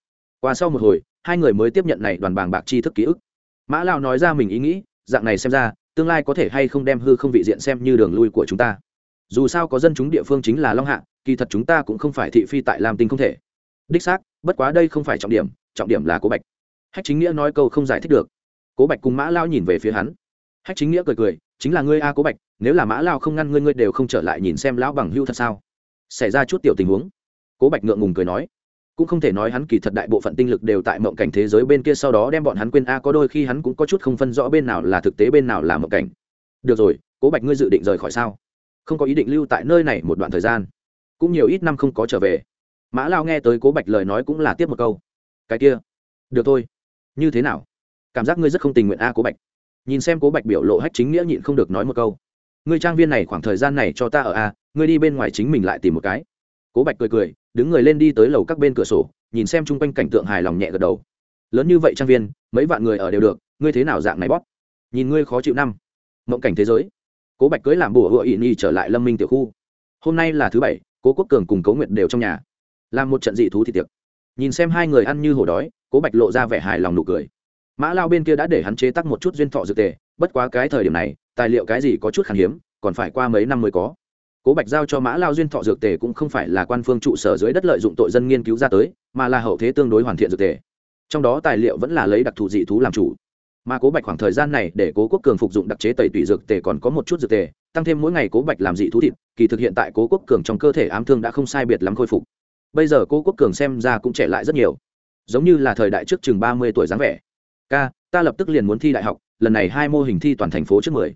qua sau một hồi hai người mới tiếp nhận này đoàn bàng bạc tri thức ký ức mã lao nói ra mình ý nghĩ dạng này xem ra, tương lai có thể hay không đem hư không vị diện xem như đường lui của chúng ta. Dù sao có dân chúng địa phương chính là long hạ, kỳ thật chúng ta cũng không phải thị phi tại lam tinh không thể. Đích xác, bất quá đây không phải trọng điểm trọng điểm là cố bạch. Hách chính nghĩa nói câu không giải thích được. Cố bạch cùng mã lao nhìn về phía hắn. Hách chính nghĩa cười cười, chính là ngươi a cố bạch, nếu là mã lao không ngăn ngươi ngươi đều không trở lại nhìn xem lão bằng hưu thật sao? Xảy ra chút tiểu tình huống. Cố bạch ngượng ngùng cười nói cũng không thể nói hắn kỳ thật đại bộ phận tinh lực đều tại mộng cảnh thế giới bên kia sau đó đem bọn hắn quên. A, có đôi khi hắn cũng có chút không phân rõ bên nào là thực tế, bên nào là mộng cảnh. Được rồi, cố bạch ngươi dự định rời khỏi sao? Không có ý định lưu tại nơi này một đoạn thời gian. Cũng nhiều ít năm không có trở về. Mã lao nghe tới cố bạch lời nói cũng là tiếp một câu. Cái kia, được thôi. Như thế nào? Cảm giác ngươi rất không tình nguyện a, cố bạch. Nhìn xem cố bạch biểu lộ hách chính nghĩa nhịn không được nói một câu. Ngươi trang viên này khoảng thời gian này cho ta ở a, ngươi đi bên ngoài chính mình lại tìm một cái. Cố bạch cười cười đứng người lên đi tới lầu các bên cửa sổ, nhìn xem chung quanh cảnh tượng hài lòng nhẹ gật đầu. Lớn như vậy trang viên, mấy vạn người ở đều được, ngươi thế nào dạng này bóp? Nhìn ngươi khó chịu năm. Mộng cảnh thế giới. Cố bạch cưới làm bùa hựa ỵ nhi trở lại lâm minh tiểu khu. Hôm nay là thứ bảy, cố quốc cường cùng cố nguyện đều trong nhà. Làm một trận dị thú thị tiệc. Nhìn xem hai người ăn như hổ đói, cố bạch lộ ra vẻ hài lòng nụ cười. Mã lao bên kia đã để hắn chế tắc một chút duyên thọ dược tề, bất quá cái thời điểm này, tài liệu cái gì có chút khan hiếm, còn phải qua mấy năm mới có cố bạch giao cho mã lao duyên thọ dược tề cũng không phải là quan phương trụ sở dưới đất lợi dụng tội dân nghiên cứu ra tới, mà là hậu thế tương đối hoàn thiện dược tề. Trong đó tài liệu vẫn là lấy đặc thù dị thú làm chủ. Mà cố bạch khoảng thời gian này để cố quốc cường phục dụng đặc chế tẩy tủy dược tề còn có một chút dược tề, tăng thêm mỗi ngày cố bạch làm dị thú thịt, kỳ thực hiện tại cố quốc cường trong cơ thể ám thương đã không sai biệt lắm khôi phục. Bây giờ cố quốc cường xem ra cũng trẻ lại rất nhiều. Giống như là thời đại trước chừng ba mươi tuổi dáng vẻ. Ca, ta lập tức liền muốn thi đại học, lần này hai mô hình thi toàn thành phố trước mười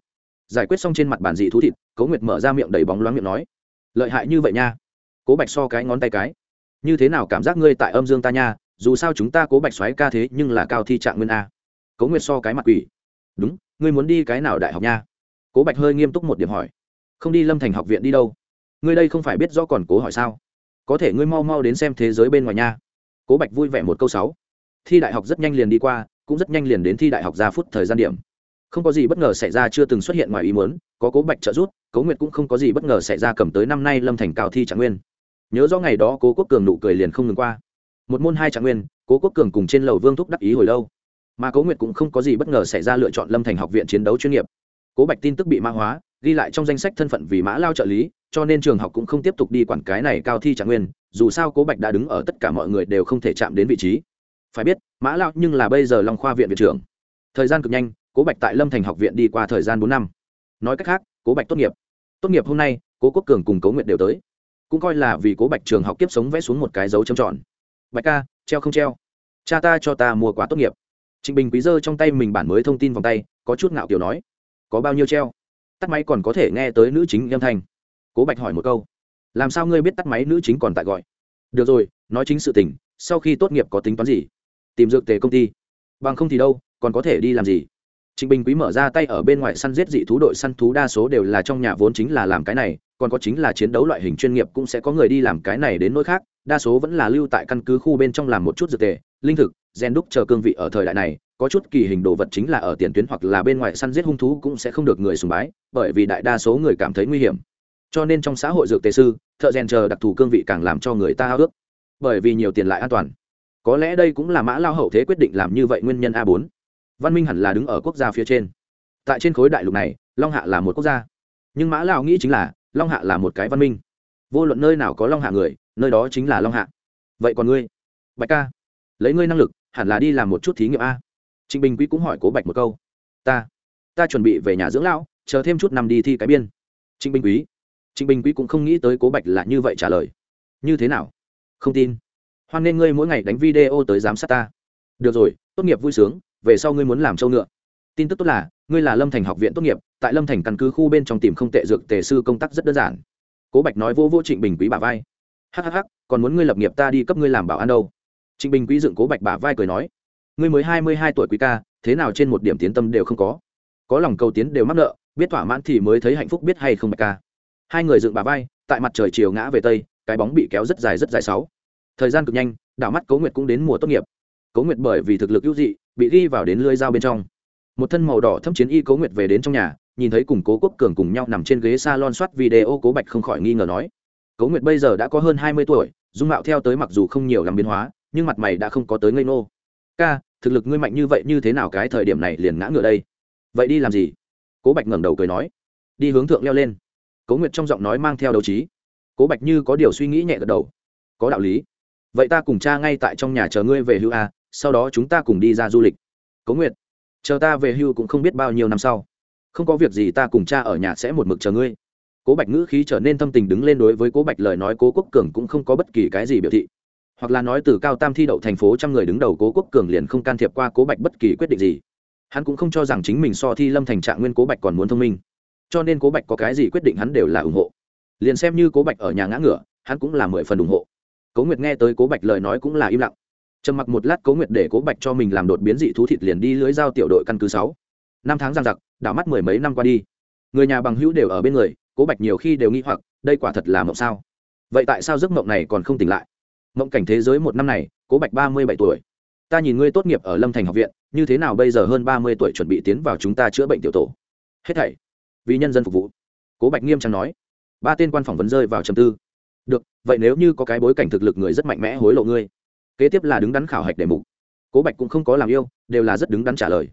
giải quyết xong trên mặt bản dị thú thịt, cố nguyệt mở ra miệng đầy bóng loáng miệng nói, lợi hại như vậy nha. Cố bạch so cái ngón tay cái, như thế nào cảm giác ngươi tại âm dương ta nha, dù sao chúng ta cố bạch xoáy ca thế nhưng là cao thi trạng nguyên a. Cố nguyệt so cái mặt quỷ, đúng, ngươi muốn đi cái nào đại học nha? Cố bạch hơi nghiêm túc một điểm hỏi, không đi lâm thành học viện đi đâu? Ngươi đây không phải biết rõ còn cố hỏi sao? Có thể ngươi mau mau đến xem thế giới bên ngoài nha. Cố bạch vui vẻ một câu sáu, thi đại học rất nhanh liền đi qua, cũng rất nhanh liền đến thi đại học ra phút thời gian điểm không có gì bất ngờ xảy ra, chưa từng xuất hiện ngoài ý muốn, có cố bạch trợ giúp, cố nguyệt cũng không có gì bất ngờ xảy ra cầm tới năm nay lâm thành cao thi trạng nguyên. Nhớ rõ ngày đó cố quốc cường nụ cười liền không ngừng qua. Một môn hai trạng nguyên, cố quốc cường cùng trên lầu vương thúc đắc ý hồi lâu. Mà cố nguyệt cũng không có gì bất ngờ xảy ra lựa chọn lâm thành học viện chiến đấu chuyên nghiệp. Cố bạch tin tức bị mã hóa, ghi lại trong danh sách thân phận vì mã lao trợ lý, cho nên trường học cũng không tiếp tục đi quản cái này cao thi trạng nguyên, dù sao cố bạch đã đứng ở tất cả mọi người đều không thể chạm đến vị trí. Phải biết, mã lao nhưng là bây giờ long khoa viện viện trưởng. Thời gian cực nhanh cố bạch tại lâm thành học viện đi qua thời gian bốn năm. Nói cách khác, cố bạch tốt nghiệp. Tốt nghiệp hôm nay, cố quốc cường cùng cố nguyện đều tới. Cũng coi là vì cố bạch trường học kiếp sống vẽ xuống một cái dấu trầm tròn. Bạch ca, treo không treo? Cha ta cho ta mua quà tốt nghiệp. Trịnh bình quý dơ trong tay mình bản mới thông tin vòng tay, có chút ngạo kiểu nói. Có bao nhiêu treo? Tắt máy còn có thể nghe tới nữ chính âm thanh. Cố bạch hỏi một câu. Làm sao ngươi biết tắt máy nữ chính còn tại gọi? Được rồi, nói chính sự tình, sau khi tốt nghiệp có tính toán gì? Tìm dược tề công ty. Bằng không thì đâu, còn có thể đi làm gì? Trịnh Bình Quý mở ra tay ở bên ngoài săn giết dị thú đội săn thú đa số đều là trong nhà vốn chính là làm cái này, còn có chính là chiến đấu loại hình chuyên nghiệp cũng sẽ có người đi làm cái này đến nỗi khác, đa số vẫn là lưu tại căn cứ khu bên trong làm một chút dược tề, linh thực, gen đúc chờ cương vị ở thời đại này, có chút kỳ hình đồ vật chính là ở tiền tuyến hoặc là bên ngoài săn giết hung thú cũng sẽ không được người sùng bái bởi vì đại đa số người cảm thấy nguy hiểm. Cho nên trong xã hội dược tề sư thợ rèn chờ đặc thù cương vị càng làm cho người ta háo ước bởi vì nhiều tiền lại an toàn. Có lẽ đây cũng là mã lao hậu thế quyết định làm như vậy nguyên nhân a bốn văn minh hẳn là đứng ở quốc gia phía trên. Tại trên khối đại lục này, long hạ là một quốc gia. Nhưng mã lao nghĩ chính là, long hạ là một cái văn minh. Vô luận nơi nào có long hạ người, nơi đó chính là long hạ. Vậy còn ngươi? Bạch ca, lấy ngươi năng lực, hẳn là đi làm một chút thí nghiệm a. Trịnh bình quý cũng hỏi cố bạch một câu. Ta ta chuẩn bị về nhà dưỡng lão, chờ thêm chút năm đi thi cái biên. Trịnh bình quý, trịnh bình quý cũng không nghĩ tới cố bạch là như vậy trả lời. Như thế nào? Không tin. Hoan nên ngươi mỗi ngày đánh video tới giám sát ta. Được rồi, tốt nghiệp vui sướng về sau ngươi muốn làm châu ngựa. Tin tức tốt là, ngươi là lâm thành học viện tốt nghiệp, tại lâm thành căn cứ khu bên trong tìm không tệ dược tề sư công tác rất đơn giản. Cố bạch nói vô vô trịnh bình quý bà vai. Hhh còn muốn ngươi lập nghiệp ta đi cấp ngươi làm bảo an đâu. Trịnh bình quý dựng cố bạch bà vai cười nói. Ngươi mới hai mươi hai tuổi quý ca, thế nào trên một điểm tiến tâm đều không có. Có lòng cầu tiến đều mắc nợ, biết thỏa mãn thì mới thấy hạnh phúc biết hay không bạch ca. Hai người dựng bà vai, tại mặt trời chiều ngã về tây, cái bóng bị kéo rất dài rất dài sáu. Thời gian cực nhanh, đảo mắt Cố nguyệt cũng đến mùa tốt nghiệp cấu nguyệt bởi vì thực lực hữu dị, bị ghi vào đến lưới dao bên trong. Một thân màu đỏ thâm chiến y cấu nguyệt về đến trong nhà, nhìn thấy cùng cố quốc cường cùng nhau nằm trên ghế s a lon soát video, cố bạch không khỏi nghi ngờ nói cấu nguyệt bây giờ đã có hơn hai mươi tuổi, dung mạo theo tới mặc dù không nhiều làm biến hóa, nhưng mặt mày đã không có tới ngây nô ca, thực lực ngươi mạnh như vậy như thế nào cái thời điểm này liền ngã ngựa đây? Vậy đi làm gì? Cố bạch ngẩng đầu cười nói, đi hướng thượng leo lên. Cố nguyệt trong giọng nói mang theo đấu trí. Cố bạch như có điều suy nghĩ nhẹ gật đầu, có đạo lý. Vậy ta cùng cha ngay tại trong nhà chờ ngươi về hưu a sau đó chúng ta cùng đi ra du lịch. Cố nguyệt, chờ ta về hưu cũng không biết bao nhiêu năm sau. Không có việc gì ta cùng cha ở nhà sẽ một mực chờ ngươi. Cố bạch ngữ khí trở nên thâm tình đứng lên đối với cố bạch lời nói cố quốc cường cũng không có bất kỳ cái gì biểu thị. Hoặc là nói từ cao tam thi đậu thành phố trăm người đứng đầu cố quốc cường liền không can thiệp qua cố bạch bất kỳ quyết định gì. Hắn cũng không cho rằng chính mình so thi lâm thành trạng nguyên cố bạch còn muốn thông minh. Cho nên cố bạch có cái gì quyết định hắn đều là ủng hộ. Liền xem như cố bạch ở nhà ngã ngửa hắn cũng là mười phần ủng hộ. Cố nguyệt nghe tới cố bạch lời nói cũng là im lặng trầm mặc một lát cố nguyệt để cố bạch cho mình làm đột biến dị thú thịt liền đi lưới giao tiểu đội căn cứ sáu. Năm tháng giang giặc, đảo mắt mười mấy năm qua đi. Người nhà bằng hữu đều ở bên người, cố bạch nhiều khi đều nghi hoặc, đây quả thật là mộng sao? Vậy tại sao giấc mộng này còn không tỉnh lại? Mộng cảnh thế giới một năm này, cố bạch ba mươi bảy tuổi. Ta nhìn ngươi tốt nghiệp ở lâm thành học viện, như thế nào bây giờ hơn ba mươi tuổi chuẩn bị tiến vào chúng ta chữa bệnh tiểu tổ? Hết thảy, vì nhân dân phục vụ. Cố bạch nghiêm trang nói. Ba tên quan phỏng vấn rơi vào trầm tư. Được, vậy nếu như có cái bối cảnh thực lực người rất mạnh mẽ hối lộ ngươi kế tiếp là đứng đắn khảo hạch đề mục. Cố bạch cũng không có làm yêu, đều là rất đứng đắn trả lời.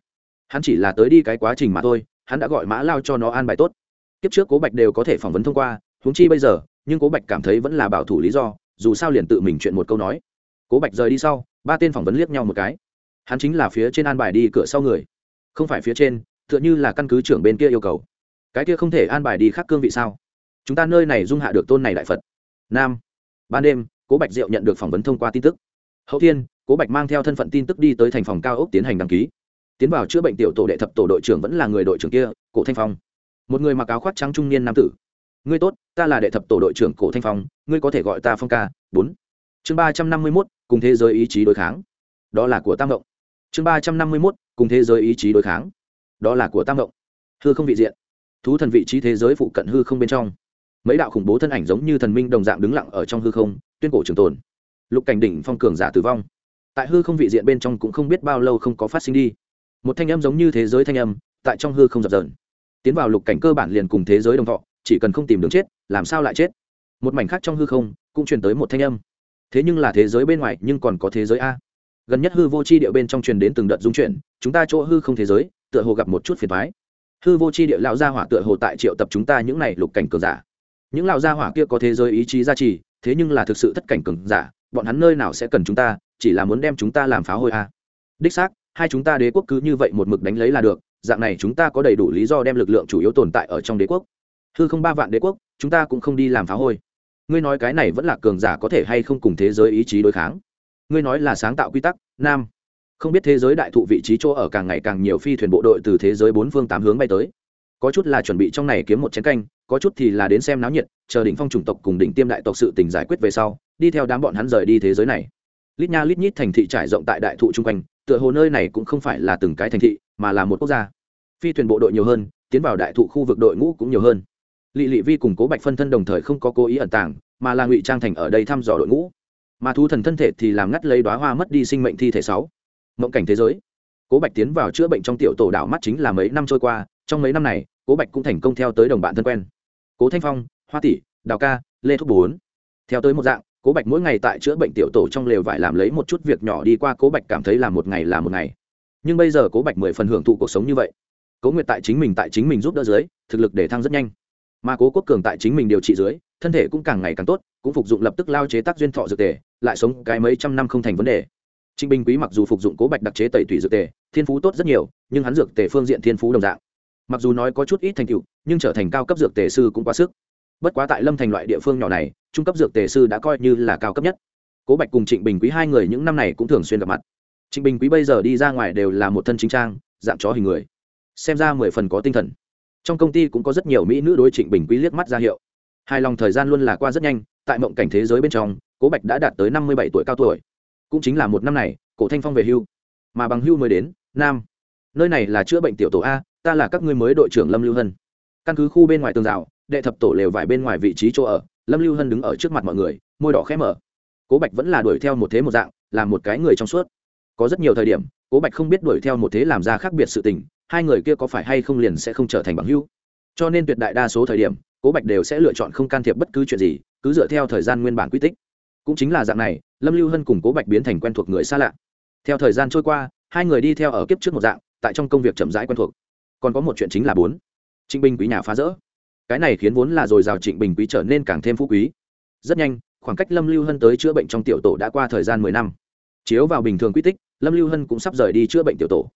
Hắn chỉ là tới đi cái quá trình mà thôi, hắn đã gọi mã lao cho nó an bài tốt. Kiếp trước cố bạch đều có thể phỏng vấn thông qua, huống chi bây giờ, nhưng cố bạch cảm thấy vẫn là bảo thủ lý do, dù sao liền tự mình chuyện một câu nói. Cố bạch rời đi sau, ba tên phỏng vấn liếc nhau một cái. Hắn chính là phía trên an bài đi cửa sau người, không phải phía trên, tựa như là căn cứ trưởng bên kia yêu cầu. Cái kia không thể an bài đi khác cương vị sao? Chúng ta nơi này dung hạ được tôn này đại phật. Nam, ban đêm, cố bạch diệu nhận được phỏng vấn thông qua tin tức hậu thiên, cố bạch mang theo thân phận tin tức đi tới thành phòng cao ốc tiến hành đăng ký. Tiến vào chữa bệnh tiểu tổ đệ thập tổ đội trưởng vẫn là người đội trưởng kia, cổ thanh phong. Một người mặc áo khoác trắng trung niên nam tử. Ngươi tốt, ta là đệ thập tổ đội trưởng cổ thanh phong, ngươi có thể gọi ta phong ca, bốn. Chương ba trăm năm mươi mốt, cùng thế giới ý chí đối kháng. Đó là của tam động chương ba trăm năm mươi mốt, cùng thế giới ý chí đối kháng. Đó là của tam động hư không vị diện. Thú thần vị trí thế giới phụ cận hư không bên trong. Mấy đạo khủng bố thân ảnh giống như thần minh đồng dạng đứng lặng ở trong hư không, tuyên cổ trường tồn lục cảnh đỉnh phong cường giả tử vong. Tại hư không vị diện bên trong cũng không biết bao lâu không có phát sinh đi. Một thanh âm giống như thế giới thanh âm, tại trong hư không dập dờn. Tiến vào lục cảnh cơ bản liền cùng thế giới đồng thọ, chỉ cần không tìm đường chết, làm sao lại chết? Một mảnh khác trong hư không, cũng truyền tới một thanh âm. Thế nhưng là thế giới bên ngoài, nhưng còn có thế giới a. Gần nhất hư vô c h i địa bên trong truyền đến từng đợt dung chuyển, chúng ta chỗ hư không thế giới, tựa hồ gặp một chút phiền thoái hư vô c h i địa lão gia hỏa tựa hồ tại triệu tập chúng ta những n à y lục cảnh cường giả. Những lão gia hỏa kia có thế giới ý chí gia trì, thế nhưng là thực sự thất cảnh cường giả bọn hắn nơi nào sẽ cần chúng ta, chỉ là muốn đem chúng ta làm phá hôi a đích xác, hai chúng ta đế quốc cứ như vậy một mực đánh lấy là được, dạng này chúng ta có đầy đủ lý do đem lực lượng chủ yếu tồn tại ở trong đế quốc. Hư không ba vạn đế quốc, chúng ta cũng không đi làm phá hôi. Ngươi nói cái này vẫn là cường giả có thể hay không cùng thế giới ý chí đối kháng? Ngươi nói là sáng tạo quy tắc, nam. Không biết thế giới đại thụ vị trí chỗ ở càng ngày càng nhiều phi thuyền bộ đội từ thế giới bốn phương tám hướng bay tới. Có chút là chuẩn bị trong này kiếm một chén canh, có chút thì là đến xem náo nhiệt, chờ đỉnh phong chủng tộc cùng đỉnh tiêm đại tộc sự tình giải quyết về sau đi theo đám bọn hắn rời đi thế giới này. Lít nha lít nhít thành thị trải rộng tại đại thụ chung quanh, tựa hồ nơi này cũng không phải là từng cái thành thị, mà là một quốc gia. Phi thuyền bộ đội nhiều hơn, tiến vào đại thụ khu vực đội ngũ cũng nhiều hơn. Lị lị vi cùng cố bạch phân thân đồng thời không có cố ý ẩn tàng, mà là ngụy trang thành ở đây thăm dò đội ngũ. Mà thú thần thân thể thì làm ngắt lấy đoá hoa mất đi sinh mệnh thi thể sáu. Mộng cảnh thế giới. Cố bạch tiến vào chữa bệnh trong tiểu tổ đảo mắt chính là mấy năm trôi qua, trong mấy năm này, cố bạch cũng thành công theo tới đồng bạn thân quen. Cố thanh phong, hoa tỷ, đào ca, lê thúc bốn. Theo tới một dạng cố bạch mỗi ngày tại chữa bệnh tiểu tổ trong lều vải làm lấy một chút việc nhỏ đi qua, cố bạch cảm thấy là một ngày là một ngày. Nhưng bây giờ cố bạch mười phần hưởng thụ cuộc sống như vậy. Cố nguyệt tại chính mình tại chính mình giúp đỡ dưới, thực lực để thăng rất nhanh. Mà cố quốc cường tại chính mình điều trị dưới, thân thể cũng càng ngày càng tốt, cũng phục dụng lập tức lao chế tác duyên thọ dược tề, lại sống cái mấy trăm năm không thành vấn đề. Trịnh bình quý mặc dù phục dụng cố bạch đặc chế tẩy thủy dược tề, thiên phú tốt rất nhiều, nhưng hắn dược tề phương diện thiên phú đồng dạng. Mặc dù nói có chút ít thành tựu, nhưng trở thành cao cấp dược tề sư cũng quá sức bất quá tại lâm thành loại địa phương nhỏ này, trung cấp dược tề sư đã coi như là cao cấp nhất. Cố bạch cùng trịnh bình quý hai người những năm này cũng thường xuyên gặp mặt. Trịnh bình quý bây giờ đi ra ngoài đều là một thân chính trang, dạng chó hình người. Xem ra mười phần có tinh thần. Trong công ty cũng có rất nhiều mỹ nữ đối trịnh bình quý liếc mắt ra hiệu. Hài lòng thời gian luôn là qua rất nhanh, tại mộng cảnh thế giới bên trong, cố bạch đã đạt tới năm mươi bảy tuổi cao tuổi. Cũng chính là một năm này, cổ thanh phong về hưu. Mà bằng hưu mới đến, nam. Nơi này là chữa bệnh tiểu tổ a, ta là các ngươi mới đội trưởng lâm lưu hân. Căn cứ khu bên ngoài tường rào đệ thập tổ lều vải bên ngoài vị trí chỗ ở, lâm lưu hân đứng ở trước mặt mọi người, môi đỏ khẽ mở. Cố bạch vẫn là đuổi theo một thế một dạng là một cái người trong suốt. Có rất nhiều thời điểm, cố bạch không biết đuổi theo một thế làm ra khác biệt sự tình, hai người kia có phải hay không liền sẽ không trở thành bằng hữu. Cho nên tuyệt đại đa số thời điểm, cố bạch đều sẽ lựa chọn không can thiệp bất cứ chuyện gì, cứ dựa theo thời gian nguyên bản quy tích. Cũng chính là dạng này, lâm lưu hân cùng cố bạch biến thành quen thuộc người xa lạ. Theo thời gian trôi qua, hai người đi theo ở kiếp trước một dạng, tại trong công việc chậm rãi quen thuộc. Còn có một chuyện chính là bốn. Trịnh binh quý nhà phá rỡ cái này khiến vốn là dồi dào trịnh bình quý trở nên càng thêm phú quý. Rất nhanh, khoảng cách lâm lưu hân tới chữa bệnh trong tiểu tổ đã qua thời gian mười năm. Chiếu vào bình thường quy tích, lâm lưu hân cũng sắp rời đi chữa bệnh tiểu tổ.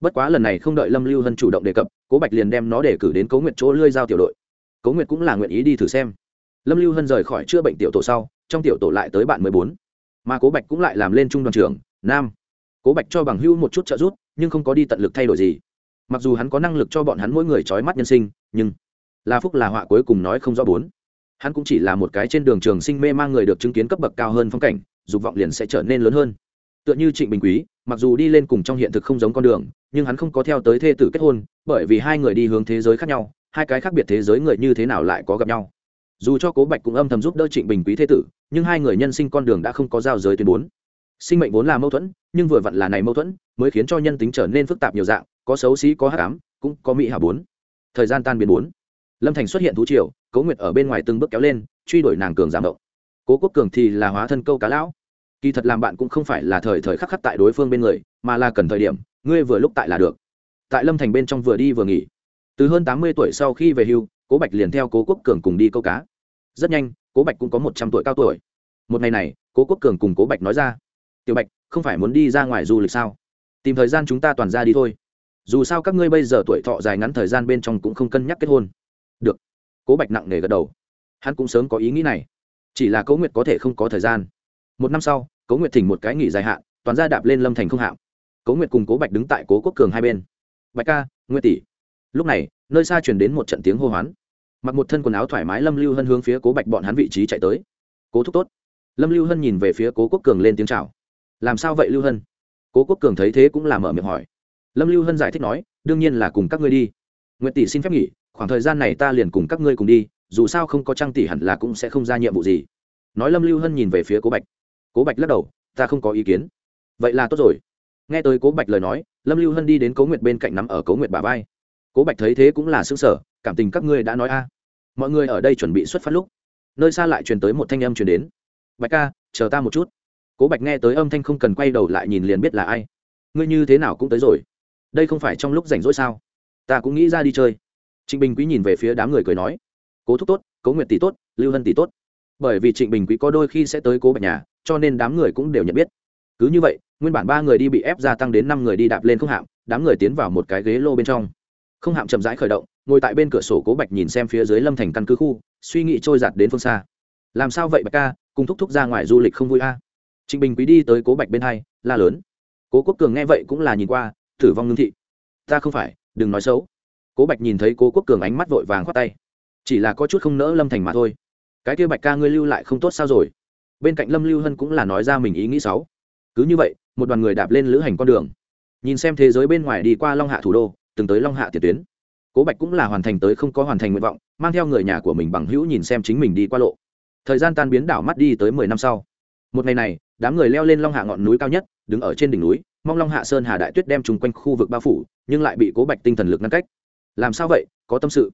Bất quá lần này không đợi lâm lưu hân chủ động đề cập, cố bạch liền đem nó để cử đến cố nguyện chỗ lươi giao tiểu đội. Cố nguyệt cũng là nguyện ý đi thử xem. Lâm lưu hân rời khỏi chữa bệnh tiểu tổ sau, trong tiểu tổ lại tới bạn mười bốn. Mà cố bạch cũng lại làm lên trung đoàn trưởng, nam. Cố bạch cho bằng hưu một chút trợ giúp, nhưng không có đi tận lực thay đổi gì. Mặc dù hắn có năng lực cho bọn hắn mỗi người trói mắt nhân sinh, nhưng là phúc là họa cuối cùng nói không rõ bốn. Hắn cũng chỉ là một cái trên đường trường sinh mê mang người được chứng kiến cấp bậc cao hơn phong cảnh, dục vọng liền sẽ trở nên lớn hơn. Tựa như trịnh bình quý, mặc dù đi lên cùng trong hiện thực không giống con đường, nhưng hắn không có theo tới thê tử kết hôn, bởi vì hai người đi hướng thế giới khác nhau, hai cái khác biệt thế giới người như thế nào lại có gặp nhau. Dù cho cố bạch cũng âm thầm giúp đỡ trịnh bình quý thế tử, nhưng hai người nhân sinh con đường đã không có giao giới tuyến bốn. Sinh mệnh vốn là mâu thuẫn, nhưng vừa vặn là này mâu thuẫn, mới khiến cho nhân tính trở nên phức tạp nhiều dạng, có xấu xí, có hát ám, cũng có mỹ hảo bốn. Thời gian tan biến bốn lâm thành xuất hiện thú triều, cố nguyệt ở bên ngoài từng bước kéo lên, truy đuổi nàng cường giảm động cố quốc cường thì là hóa thân câu cá lão. Kỳ thật làm bạn cũng không phải là thời thời khắc khắc tại đối phương bên người, mà là cần thời điểm, ngươi vừa lúc tại là được. Tại lâm thành bên trong vừa đi vừa nghỉ. Từ hơn tám mươi tuổi sau khi về hưu, cố bạch liền theo cố quốc cường cùng đi câu cá. Rất nhanh, cố bạch cũng có một trăm tuổi cao tuổi. Một ngày này, cố quốc cường cùng cố bạch nói ra, tiểu bạch, không phải muốn đi ra ngoài du lịch sao? Tìm thời gian chúng ta toàn ra đi thôi. Dù sao các ngươi bây giờ tuổi thọ dài ngắn thời gian bên trong cũng không cân nhắc kết hôn được. Cố bạch nặng nề gật đầu. Hắn cũng sớm có ý nghĩ này. Chỉ là cố nguyệt có thể không có thời gian. Một năm sau, cố nguyệt thỉnh một cái nghỉ dài hạn, toàn ra đạp lên lâm thành không hạm. Cố nguyệt cùng cố bạch đứng tại cố quốc cường hai bên. Bạch ca, nguyệt tỷ. Lúc này, nơi xa chuyển đến một trận tiếng hô hoán. Mặc một thân quần áo thoải mái lâm lưu hân hướng phía cố bạch bọn hắn vị trí chạy tới. Cố thúc tốt. Lâm lưu hân nhìn về phía cố quốc cường lên tiếng c h à o làm sao vậy lưu hân? Cố quốc cường thấy thế cũng làm mở miệng hỏi. Lâm lưu hân giải thích nói, đương nhiên là cùng các ngươi đi. Nguyệt tỷ xin phép nghỉ khoảng thời gian này ta liền cùng các ngươi cùng đi, dù sao không có trang tỷ hẳn là cũng sẽ không ra nhiệm vụ gì. Nói lâm lưu hân nhìn về phía cố bạch. Cố bạch lắc đầu, ta không có ý kiến. Vậy là tốt rồi. Nghe tới cố bạch lời nói, lâm lưu hân đi đến cố nguyệt bên cạnh nắm ở cố nguyệt bà vai. Cố bạch thấy thế cũng là xứng sở cảm tình các ngươi đã nói a. Mọi người ở đây chuẩn bị xuất phát lúc, nơi xa lại truyền tới một thanh âm truyền đến. Bạch ca, chờ ta một chút. Cố bạch nghe tới âm thanh không cần quay đầu lại nhìn liền biết là ai. Ngươi như thế nào cũng tới rồi. Đây không phải trong lúc rảnh rỗi sao? Ta cũng nghĩ ra đi chơi trịnh bình quý nhìn về phía đám người cười nói, cố thúc tốt, cố nguyệt tỷ tốt, lưu hân tỷ tốt. Bởi vì trịnh bình quý có đôi khi sẽ tới cố bạch nhà, cho nên đám người cũng đều nhận biết. Cứ như vậy, nguyên bản ba người đi bị ép gia tăng đến năm người đi đạp lên không hạm, đám người tiến vào một cái ghế lô bên trong. Không hạm chậm rãi khởi động, ngồi tại bên cửa sổ cố bạch nhìn xem phía dưới lâm thành căn cứ khu, suy nghĩ trôi giạt đến phương xa. Làm sao vậy bạch ca, cùng thúc thúc ra ngoài du lịch không vui a? À? trịnh bình quý đi tới cố bạch bên hai, la lớn. Cố quốc cường nghe vậy cũng là nhìn qua thử vong ngưng thị, ta không phải, đừng nói xấu cố bạch nhìn thấy cố quốc cường ánh mắt vội vàng khoát tay. Chỉ là có chút không nỡ lâm thành mà thôi. Cái kia bạch ca ngươi lưu lại không tốt sao rồi? Bên cạnh lâm lưu hân cũng là nói ra mình ý nghĩ xấu. Cứ như vậy, một đoàn người đạp lên lữ hành con đường. Nhìn xem thế giới bên ngoài đi qua long hạ thủ đô, từng tới long hạ tiền tuyến. Cố bạch cũng là hoàn thành tới không có hoàn thành nguyện vọng, mang theo người nhà của mình bằng hữu nhìn xem chính mình đi qua lộ. Thời gian tan biến đảo mắt đi tới mười năm sau. Một ngày này, đám người leo lên long hạ ngọn núi cao nhất, đứng ở trên đỉnh núi, mong long hạ sơn hà đại tuyết đem chung quanh khu vực bao phủ, nhưng lại bị cố bạch tinh thần lực ngăn cách làm sao vậy? Có tâm sự.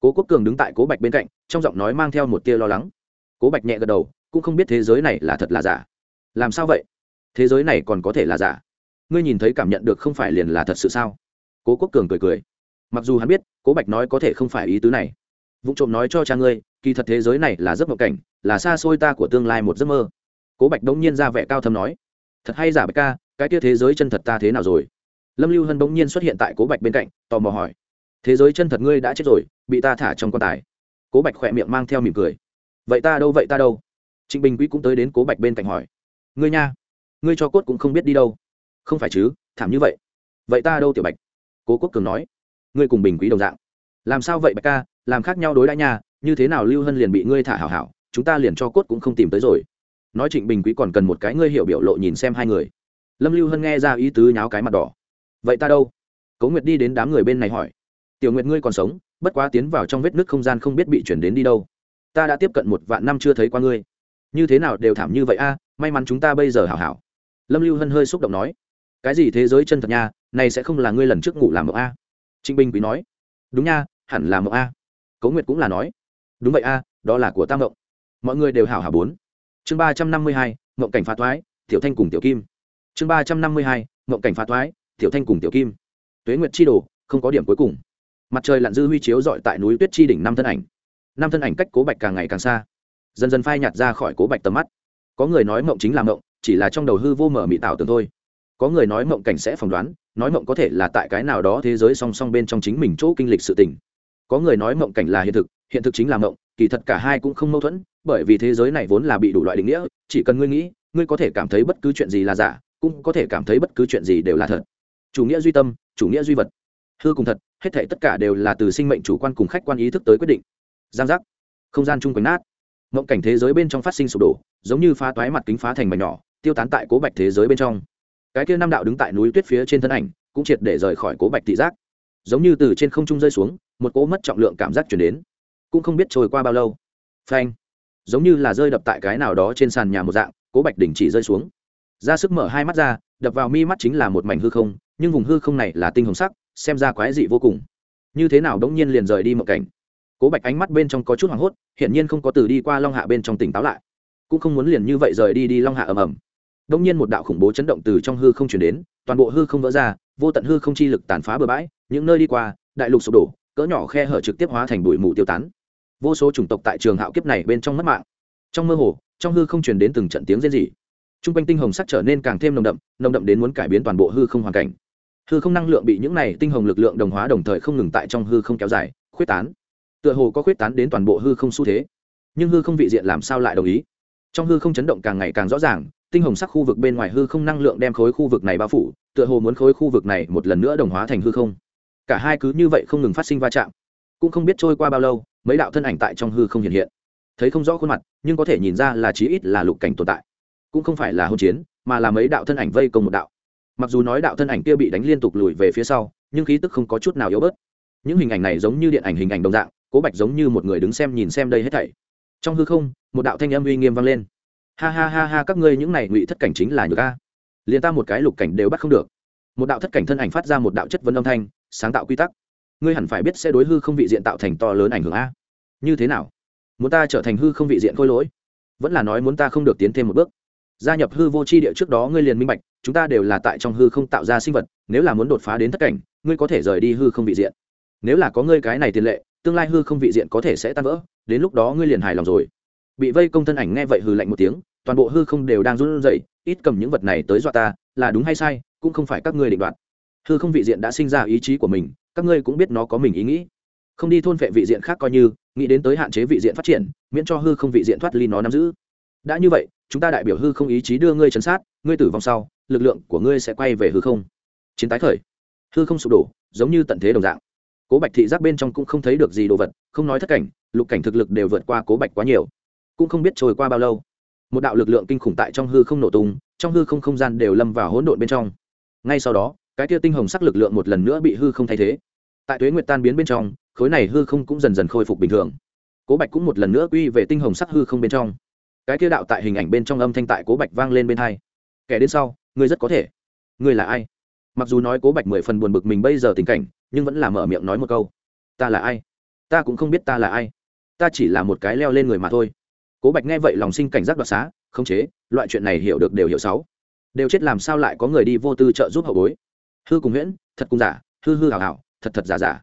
Cố quốc cường đứng tại cố bạch bên cạnh, trong giọng nói mang theo một tia lo lắng. Cố bạch nhẹ gật đầu, cũng không biết thế giới này là thật là giả. Làm sao vậy? Thế giới này còn có thể là giả? Ngươi nhìn thấy cảm nhận được không phải liền là thật sự sao? Cố quốc cường cười cười. Mặc dù hắn biết, cố bạch nói có thể không phải ý tứ này. Vụ trộm nói cho cha ngươi, kỳ thật thế giới này là giấc mộng cảnh, là xa xôi ta của tương lai một giấc mơ. Cố bạch đống nhiên ra vẻ cao thâm nói. Thật hay giả bạch ca, cái kia thế giới chân thật ta thế nào rồi? Lâm lưu hân bỗng nhiên xuất hiện tại cố bạch bên cạnh, tò mò hỏi thế giới chân thật ngươi đã chết rồi, bị ta thả trong quan tài. Cố bạch khỏe miệng mang theo mỉm cười. Vậy ta đâu, vậy ta đâu? Trịnh bình quý cũng tới đến cố bạch bên cạnh hỏi. Ngươi nha, ngươi cho cốt cũng không biết đi đâu. Không phải chứ, thảm như vậy. Vậy ta đâu, tiểu bạch? Cố quốc cường nói. Ngươi cùng bình quý đồng dạng. Làm sao vậy, bạch ca? Làm khác nhau đối đãi nha, như thế nào lưu hân liền bị ngươi thả hảo hảo, chúng ta liền cho cốt cũng không tìm tới rồi. Nói trịnh bình quý còn cần một cái ngươi hiểu biểu lộ nhìn xem hai người. Lâm lưu hân nghe ra ý tứ nháo cái mặt đỏ. Vậy ta đâu? Cố nguyệt đi đến đám người bên này hỏi tiểu nguyệt ngươi còn sống, bất quá tiến vào trong vết nước không gian không biết bị chuyển đến đi đâu. Ta đã tiếp cận một vạn năm chưa thấy qua ngươi. Như thế nào đều thảm như vậy a, may mắn chúng ta bây giờ hảo hảo. Lâm lưu hân hơi xúc động nói. Cái gì thế giới chân thật nha, này sẽ không là ngươi lần trước ngủ làm mộng a. Trịnh bình quý nói. Đúng nha, hẳn là mộng a. Cấu nguyệt cũng là nói. Đúng vậy a, đó là của tam mộng. Mọi người đều hảo hảo bốn. Chương ba trăm năm mươi hai, mộng cảnh phá thoái, tiểu thanh cùng tiểu kim. Chương ba trăm năm mươi hai, mộng cảnh phá thoái, tiểu thanh cùng tiểu kim. Tuế nguyệt chi đồ, không có điểm cuối cùng mặt trời lặn dư huy chiếu dọi tại núi tuyết chi đỉnh năm thân ảnh. Năm thân ảnh cách cố bạch càng ngày càng xa. Dần dần phai nhạt ra khỏi cố bạch tầm mắt. Có người nói mộng chính là mộng, chỉ là trong đầu hư vô mở mị tạo tường thôi. Có người nói mộng cảnh sẽ phỏng đoán, nói mộng có thể là tại cái nào đó thế giới song song bên trong chính mình chỗ kinh lịch sự tình. Có người nói mộng cảnh là hiện thực hiện thực chính là mộng, kỳ thật cả hai cũng không mâu thuẫn, bởi vì thế giới này vốn là bị đủ loại định nghĩa, chỉ cần ngươi nghĩ, ngươi có thể cảm thấy bất cứ chuyện gì là giả, cũng có thể cảm thấy bất cứ chuyện gì đều là thật. Chủ nghĩa duy tâm, chủ nghĩa duy vật hư cùng thật, hết thể tất cả đều là từ sinh mệnh chủ quan cùng khách quan ý thức tới quyết định. Giang giác. Không gian chung quanh nát. Mộng cảnh thế giới bên trong phát sinh sụp đổ, giống như phá toái mặt kính phá thành mảnh nhỏ, tiêu tán tại cố bạch thế giới bên trong. Cái kia nam đạo đứng tại núi tuyết phía trên thân ảnh, cũng triệt để rời khỏi cố bạch thị giác. Giống như từ trên không trung rơi xuống, một cỗ mất trọng lượng cảm giác chuyển đến. Cũng không biết trôi qua bao lâu. Phanh. Giống như là rơi đập tại cái nào đó trên sàn nhà một dạng, cố bạch đình chỉ rơi xuống. Ra sức mở hai mắt ra, đập vào mi mắt chính là một mảnh hư không, nhưng vùng hư không này là tinh hồng sắc xem ra quái dị vô cùng. Như thế nào đống nhiên liền rời đi một cảnh? Cố bạch ánh mắt bên trong có chút hoảng hốt, hiển nhiên không có từ đi qua long hạ bên trong tỉnh táo lại. Cũng không muốn liền như vậy rời đi đi long hạ ầm ầm. Đống nhiên một đạo khủng bố chấn động từ trong hư không chuyển đến, toàn bộ hư không vỡ ra, vô tận hư không chi lực tàn phá bừa bãi, những nơi đi qua, đại lục sụp đổ, cỡ nhỏ khe hở trực tiếp hóa thành bụi mù tiêu tán. Vô số chủng tộc tại trường hạo kiếp này bên trong mất mạng. Trong mơ hồ, trong hư không truyền đến từng trận tiếng rên rỉ. T r u n g quanh tinh hồng sắc trở nên càng thêm nồng đậm nồng đậm đến muốn cải biến toàn bộ hư không hoàn cảnh hư không năng lượng bị những này tinh hồng lực lượng đồng hóa đồng thời không ngừng tại trong hư không kéo dài, khuyết tán. Tựa hồ có khuyết tán đến toàn bộ hư không xu thế. Nhưng hư không vị diện làm sao lại đồng ý? Trong hư không chấn động càng ngày càng rõ ràng, tinh hồng sắc khu vực bên ngoài hư không năng lượng đem khối khu vực này bao phủ, tựa hồ muốn khối khu vực này một lần nữa đồng hóa thành hư không. Cả hai cứ như vậy không ngừng phát sinh va chạm. Cũng không biết trôi qua bao lâu, mấy đạo thân ảnh tại trong hư không hiện hiện. Thấy không rõ khuôn mặt, nhưng có thể nhìn ra là chí ít là lục cảnh tồn tại. Cũng không phải là hôn chiến, mà là mấy đạo thân ảnh vây công một đạo mặc dù nói đạo thân ảnh kia bị đánh liên tục lùi về phía sau, nhưng khí tức không có chút nào yếu bớt. Những hình ảnh này giống như điện ảnh hình ảnh đồng dạng, cố bạch giống như một người đứng xem nhìn xem đây hết thảy. Trong hư không, một đạo thanh âm uy nghiêm vang lên. Ha ha ha ha, các ngươi những này ngụy thất cảnh chính là nhược a. Liền ta một cái lục cảnh đều bắt không được. Một đạo thất cảnh thân ảnh phát ra một đạo chất vấn âm thanh, sáng tạo quy tắc. Ngươi hẳn phải biết sẽ đối hư không vị diện tạo thành to lớn ảnh hưởng a. Như thế nào? Muốn ta trở thành hư không vị diện khôi lỗi? Vẫn là nói muốn ta không được tiến thêm một bước. Gia nhập hư vô c h i địa trước đó ngươi liền minh bạch chúng ta đều là tại trong hư không tạo ra sinh vật, nếu là muốn đột phá đến thất cảnh, ngươi có thể rời đi hư không vị diện. Nếu là có ngươi cái này tiền lệ, tương lai hư không vị diện có thể sẽ tan vỡ, đến lúc đó ngươi liền hài lòng rồi. Bị vây công thân ảnh nghe vậy hư lạnh một tiếng, toàn bộ hư không đều đang run rẩy, ít cầm những vật này tới dọa ta, là đúng hay sai, cũng không phải các ngươi định đoạt. Hư không vị diện đã sinh ra ý chí của mình, các ngươi cũng biết nó có mình ý nghĩ. Không đi thôn vệ vị diện khác coi như, nghĩ đến tới hạn chế vị diện phát triển, miễn cho hư không vị diện thoát ly nó nắm giữ. Đã như vậy, chúng ta đại biểu hư không ý chí đưa ngươi chấn sát, ngươi tử vong sau lực lượng của ngươi sẽ quay về hư không. Chiến tái khởi. Hư không sụp đổ, giống như tận thế đồng dạng. Cố bạch thị giác bên trong cũng không thấy được gì đồ vật, không nói thất cảnh, lục cảnh thực lực đều vượt qua cố bạch quá nhiều. Cũng không biết trôi qua bao lâu, một đạo lực lượng kinh khủng tại trong hư không nổ tung, trong hư không không gian đều lâm vào hỗn độn bên trong. Ngay sau đó, cái tia tinh hồng sắc lực lượng một lần nữa bị hư không thay thế. Tại tuế nguyệt tan biến bên trong, khối này hư không cũng dần dần khôi phục bình thường. Cố bạch cũng một lần nữa quy về tinh hồng sắc hư không bên trong. Cái kia đạo tại hình ảnh bên trong âm thanh tại cố bạch vang lên bên hai. Kẻ đến sau ngươi rất có thể. Ngươi là ai? Mặc dù nói cố bạch mười phần buồn bực mình bây giờ tình cảnh, nhưng vẫn là mở miệng nói một câu. Ta là ai? Ta cũng không biết ta là ai. Ta chỉ là một cái leo lên người mà thôi. Cố bạch nghe vậy lòng sinh cảnh giác đoạt xá, không chế, loại chuyện này hiểu được đều hiểu sáu. Đều chết làm sao lại có người đi vô tư trợ giúp hậu bối? Hư cùng huyễn, thật cùng giả, hư hư hảo hảo, thật thật giả giả.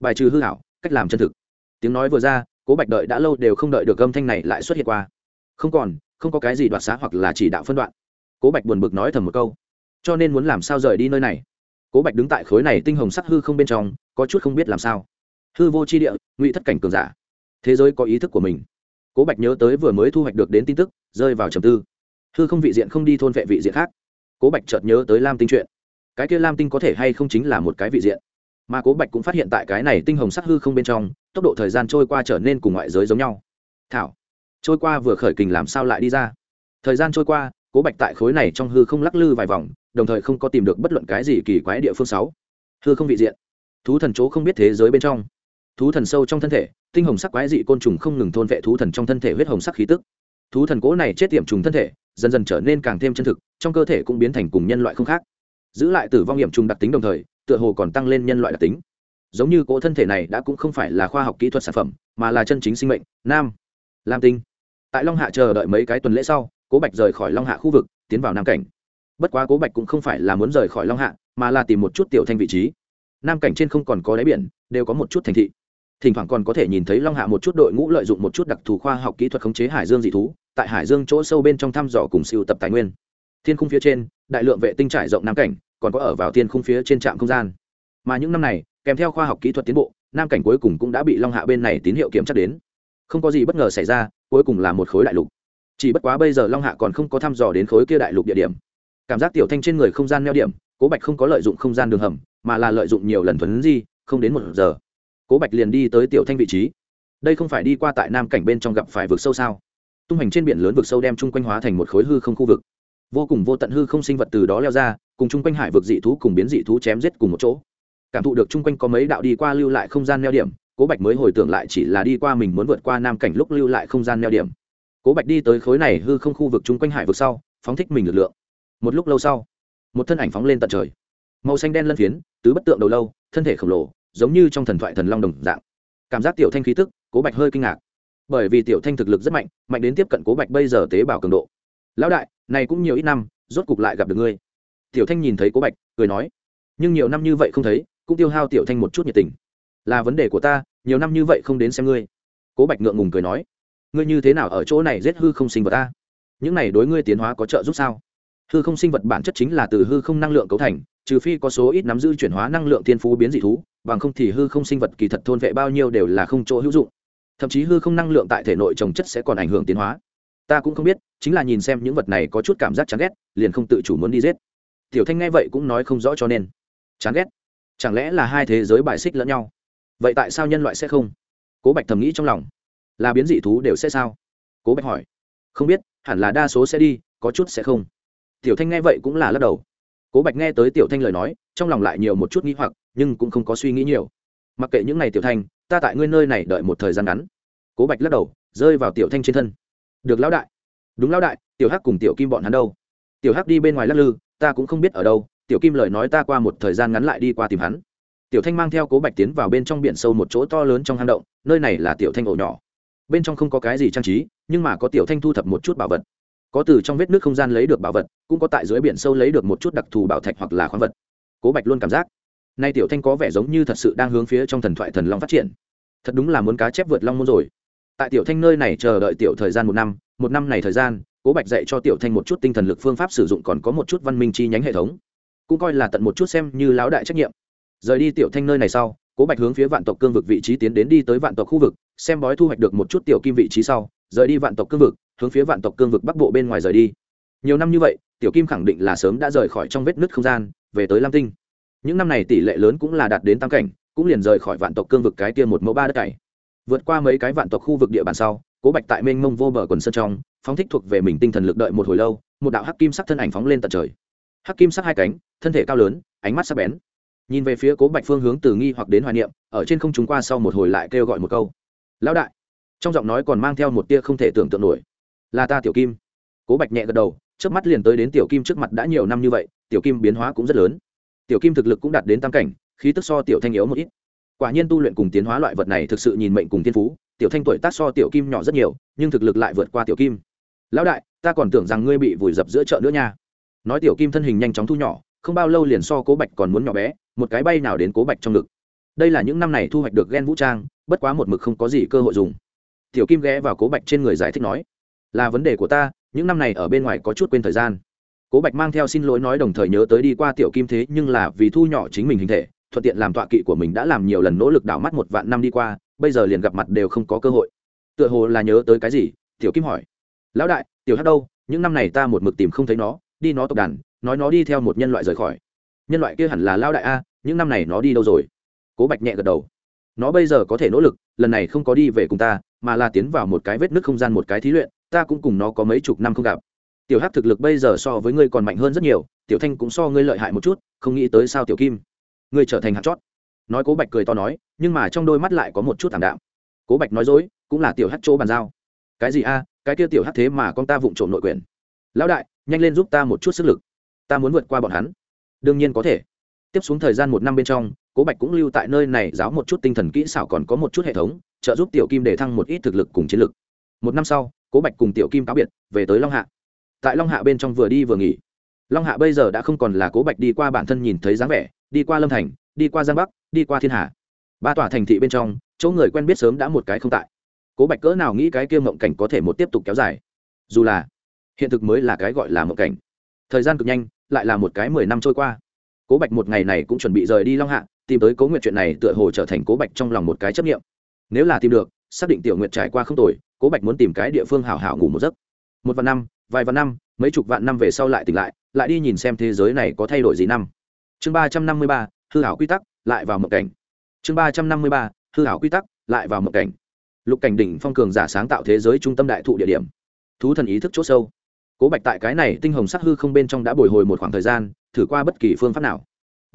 Bài trừ hư hảo, cách làm chân thực. Tiếng nói vừa ra, cố bạch đợi đã lâu đều không đợi được âm thanh này lại xuất hiện qua. Không còn, không có cái gì đoạt xá hoặc là chỉ đạo phân đoạn cố bạch buồn bực nói thầm một câu. Cho nên muốn làm sao rời đi nơi này? Cố bạch đứng tại khối này tinh hồng sắc hư không bên trong, có chút không biết làm sao. Hư vô c h i địa, ngụy thất cảnh cường giả. Thế giới có ý thức của mình. Cố bạch nhớ tới vừa mới thu hoạch được đến tin tức, rơi vào trầm tư. Hư không vị diện không đi thôn vệ vị diện khác. Cố bạch chợt nhớ tới lam tinh chuyện. Cái kia lam tinh có thể hay không chính là một cái vị diện? Mà cố bạch cũng phát hiện tại cái này tinh hồng sắc hư không bên trong, tốc độ thời gian trôi qua trở nên cùng ngoại giới giống nhau. Thảo, trôi qua vừa khởi kình làm sao lại đi ra? Thời gian trôi qua cố bạch tại khối này trong hư không lắc lư vài vòng, đồng thời không có tìm được bất luận cái gì kỳ quái địa phương sáu. Hư không vị diện. Thú thần chỗ không biết thế giới bên trong. Thú thần sâu trong thân thể, tinh hồng sắc quái dị côn trùng không ngừng thôn vệ thú thần trong thân thể huyết hồng sắc khí tức. Thú thần cố này chết tiệm trùng thân thể, dần dần trở nên càng thêm chân thực, trong cơ thể cũng biến thành cùng nhân loại không khác. Giữ lại tử vong hiểm trùng đặc tính đồng thời, tựa hồ còn tăng lên nhân loại đặc tính. Giống như cỗ thân thể này đã cũng không phải là khoa học kỹ thuật sản phẩm, mà là chân chính sinh mệnh. Nam. Lam tinh. Tại long hạ chờ đợi mấy cái tuần lễ sau cố bạch rời khỏi long hạ khu vực, tiến vào nam cảnh. Bất quá cố bạch cũng không phải là muốn rời khỏi long hạ, mà là tìm một chút tiểu thanh vị trí. Nam cảnh trên không còn có đáy biển, đều có một chút thành thị. Thỉnh thoảng còn có thể nhìn thấy long hạ một chút đội ngũ lợi dụng một chút đặc thù khoa học kỹ thuật khống chế hải dương dị thú, tại hải dương chỗ sâu bên trong thăm dò cùng siêu tập tài nguyên. Thiên khung phía trên, đại lượng vệ tinh trải rộng nam cảnh, còn có ở vào thiên khung phía trên trạm không gian. Mà những năm này, kèm theo khoa học kỹ thuật tiến bộ, nam cảnh cuối cùng cũng đã bị long hạ bên này tín hiệu kiểm tra đến. Không có gì bất ngờ xảy ra, cuối cùng là một khối đại lục chỉ bất quá bây giờ long hạ còn không có thăm dò đến khối kia đại lục địa điểm. Cảm giác tiểu thanh trên người không gian neo điểm, cố bạch không có lợi dụng không gian đường hầm, mà là lợi dụng nhiều lần thuấn di, không đến một giờ. Cố bạch liền đi tới tiểu thanh vị trí. Đây không phải đi qua tại nam cảnh bên trong gặp phải vực sâu sao? Tung hành trên biển lớn vực sâu đem chung quanh hóa thành một khối hư không khu vực. Vô cùng vô tận hư không sinh vật từ đó leo ra, cùng chung quanh hải vực dị thú cùng biến dị thú chém giết cùng một chỗ. Cảm thụ được chung quanh có mấy đạo đi qua lưu lại không gian neo điểm, cố bạch mới hồi tưởng lại chỉ là đi qua mình muốn vượt qua nam cảnh lúc lưu lại không gian neo điểm cố bạch đi tới khối này hư không khu vực chung quanh hải vực sau, phóng thích mình lực lượng. Một lúc lâu sau, một thân ảnh phóng lên tận trời. Màu xanh đen lân phiến, tứ bất tượng đầu lâu, thân thể khổng lồ, giống như trong thần thoại thần long đồng dạng. Cảm giác tiểu thanh khí tức, cố bạch hơi kinh ngạc. Bởi vì tiểu thanh thực lực rất mạnh mạnh đến tiếp cận cố bạch bây giờ tế bào cường độ. Lão đại, này cũng nhiều ít năm, rốt cục lại gặp được ngươi. Tiểu thanh nhìn thấy cố bạch, cười nói. Nhưng nhiều năm như vậy không thấy, cũng tiêu hao tiểu thanh một chút nhiệt tình. Là vấn đề của ta, nhiều năm như vậy không đến xem ngươi. Cố bạch ngượng ngùng cười nói ngươi như thế nào ở chỗ này giết hư không sinh vật ta? Những này đối ngươi tiến hóa có trợ giúp sao? Hư không sinh vật bản chất chính là từ hư không năng lượng cấu thành, trừ phi có số ít nắm giữ chuyển hóa năng lượng thiên phú biến dị thú, bằng không thì hư không sinh vật kỳ thật thôn vệ bao nhiêu đều là không chỗ hữu dụng. Thậm chí hư không năng lượng tại thể nội trồng chất sẽ còn ảnh hưởng tiến hóa. Ta cũng không biết, chính là nhìn xem những vật này có chút cảm giác chán ghét, liền không tự chủ muốn đi giết. Tiểu thanh nghe vậy cũng nói không rõ cho nên. Chán ghét? Chẳng lẽ là hai thế giới bài xích lẫn nhau? Vậy tại sao nhân loại sẽ không? Cố bạch thầm nghĩ trong lòng là biến dị thú đều sẽ sao? Cố bạch hỏi. Không biết, hẳn là đa số sẽ đi, có chút sẽ không. Tiểu thanh nghe vậy cũng là lắc đầu. Cố bạch nghe tới tiểu thanh lời nói, trong lòng lại nhiều một chút nghĩ hoặc, nhưng cũng không có suy nghĩ nhiều. Mặc kệ những n à y tiểu thanh, ta tại ngươi nơi này đợi một thời gian ngắn. Cố bạch lắc đầu, rơi vào tiểu thanh trên thân. Được lão đại. Đúng lão đại, tiểu hắc cùng tiểu kim bọn hắn đâu? Tiểu hắc đi bên ngoài lắc lư, ta cũng không biết ở đâu, tiểu kim lời nói ta qua một thời gian ngắn lại đi qua tìm hắn. Tiểu thanh mang theo cố bạch tiến vào bên trong biển sâu một chỗ to lớn trong hang động, nơi này là tiểu thanh ổ nhỏ bên trong không có cái gì trang trí, nhưng mà có tiểu thanh thu thập một chút bảo vật. Có từ trong vết nước không gian lấy được bảo vật, cũng có tại dưới biển sâu lấy được một chút đặc thù bảo thạch hoặc là khoáng vật. Cố bạch luôn cảm giác, nay tiểu thanh có vẻ giống như thật sự đang hướng phía trong thần thoại thần long phát triển. Thật đúng là muốn cá chép vượt long môn rồi. Tại tiểu thanh nơi này chờ đợi tiểu thời gian một năm một năm này thời gian, cố bạch dạy cho tiểu thanh một chút tinh thần lực phương pháp sử dụng còn có một chút văn minh chi nhánh hệ thống. Cũng coi là tận một chút xem như lão đại trách nhiệm. Rời đi tiểu thanh nơi này sau, cố bạch hướng phía vạn tộc cương vực vị trí tiến đến đi tới vạn tộc khu vực xem bói thu hoạch được một chút tiểu kim vị trí sau, rời đi vạn tộc cương vực, hướng phía vạn tộc cương vực bắc bộ bên ngoài rời đi. Nhiều năm như vậy, tiểu kim khẳng định là sớm đã rời khỏi trong vết nứt không gian, về tới lam tinh. Những năm này tỷ lệ lớn cũng là đạt đến tam cảnh, cũng liền rời khỏi vạn tộc cương vực cái kia một mẫu ba đất cày vượt qua mấy cái vạn tộc khu vực địa bàn sau, cố bạch tại mênh mông vô bờ quần sơn trong, phóng thích thuộc về mình tinh thần lực đợi một hồi lâu, một đạo hắc kim sắc thân ảnh phóng lên tận trời. Hắc kim sắc hai cánh, thân thể cao lớn, ánh mắt sắc bén. Nhìn về phía cố bạch phương hướng từ nghi hoặc đến hoài niệm, ở trên không chúng qua sau một hồi lại kêu gọi một câu lão đại. Trong giọng nói còn mang theo một tia không thể tưởng tượng nổi. Là ta tiểu kim. Cố bạch nhẹ gật đầu trước mắt liền tới đến tiểu kim trước mặt đã nhiều năm như vậy, tiểu kim biến hóa cũng rất lớn. Tiểu kim thực lực cũng đạt đến tam cảnh, khí tức so tiểu thanh yếu một ít. Quả nhiên tu luyện cùng tiến hóa loại vật này thực sự nhìn mệnh cùng thiên phú, tiểu thanh tuổi tác so tiểu kim nhỏ rất nhiều, nhưng thực lực lại vượt qua tiểu kim. Lão đại, ta còn tưởng rằng ngươi bị vùi dập giữa chợ nữa nha. Nói tiểu kim thân hình nhanh chóng thu nhỏ, không bao lâu liền so cố bạch còn muốn nhỏ bé, một cái bay nào đến cố bạch trong ngực. Đây là những năm này thu hoạch được ghen vũ trang bất quá một mực không có gì cơ hội dùng. Tiểu kim ghé vào cố bạch trên người giải thích nói, là vấn đề của ta, những năm này ở bên ngoài có chút quên thời gian. Cố bạch mang theo xin lỗi nói đồng thời nhớ tới đi qua tiểu kim thế nhưng là vì thu nhỏ chính mình hình thể, thuận tiện làm tọa kỵ của mình đã làm nhiều lần nỗ lực đảo mắt một vạn năm đi qua, bây giờ liền gặp mặt đều không có cơ hội. Tựa hồ là nhớ tới cái gì, tiểu kim hỏi, lão đại, tiểu hát đâu? Những năm này ta một mực tìm không thấy nó, đi nó tộc đàn, nói nó đi theo một nhân loại rời khỏi. Nhân loại kia hẳn là lao đại a, những năm này nó đi đâu rồi? Cố bạch nhẹ gật đầu nó bây giờ có thể nỗ lực, lần này không có đi về cùng ta, mà là tiến vào một cái vết nứt không gian một cái thí luyện, ta cũng cùng nó có mấy chục năm không gặp. Tiểu hắc thực lực bây giờ so với ngươi còn mạnh hơn rất nhiều, tiểu thanh cũng so ngươi lợi hại một chút, không nghĩ tới sao tiểu kim? Ngươi trở thành hạt chót. Nói cố bạch cười to nói, nhưng mà trong đôi mắt lại có một chút thảm đạm. Cố bạch nói dối, cũng là tiểu hắc chỗ bàn giao. Cái gì a, cái kia tiểu hắc thế mà con ta vụng trộm nội quyền. Lão đại, nhanh lên giúp ta một chút sức lực. Ta muốn vượt qua bọn hắn. Đương nhiên có thể. Tiếp xuống thời gian một năm bên trong cố bạch cũng lưu tại nơi này giáo một chút tinh thần kỹ xảo còn có một chút hệ thống, trợ giúp tiểu kim để thăng một ít thực lực cùng chiến lực. Một năm sau, cố bạch cùng tiểu kim cáo biệt, về tới long hạ. Tại long hạ bên trong vừa đi vừa nghỉ. Long hạ bây giờ đã không còn là cố bạch đi qua bản thân nhìn thấy dáng vẻ, đi qua lâm thành, đi qua giang bắc, đi qua thiên hà. Ba tòa thành thị bên trong, chỗ người quen biết sớm đã một cái không tại. Cố bạch cỡ nào nghĩ cái kia mộng cảnh có thể một tiếp tục kéo dài? Dù là, hiện thực mới là cái gọi là mộng cảnh. Thời gian cực nhanh, lại là một cái mười năm trôi qua. Cố bạch một ngày này cũng chuẩn bị rời đi long hạ tìm tới cố nguyện chuyện này tựa hồ trở thành cố bạch trong lòng một cái chấp nghiệm nếu là tìm được, xác định tiểu nguyện trải qua không tồi, cố bạch muốn tìm cái địa phương hảo hảo ngủ một giấc. Một vạn năm, vài vạn năm, mấy chục vạn năm về sau lại tỉnh lại lại đi nhìn xem thế giới này có thay đổi gì năm. Chương ba trăm năm mươi ba, hư hảo quy tắc, lại vào mộng cảnh. Chương ba trăm năm mươi ba, hư hảo quy tắc, lại vào mộng cảnh. Lục cảnh đỉnh phong cường giả sáng tạo thế giới trung tâm đại thụ địa điểm. Thú thần ý thức c h ỗ sâu. Cố bạch tại cái này tinh hồng sắc hư không bên trong đã bồi hồi một khoảng thời gian, thử qua bất kỳ phương pháp nào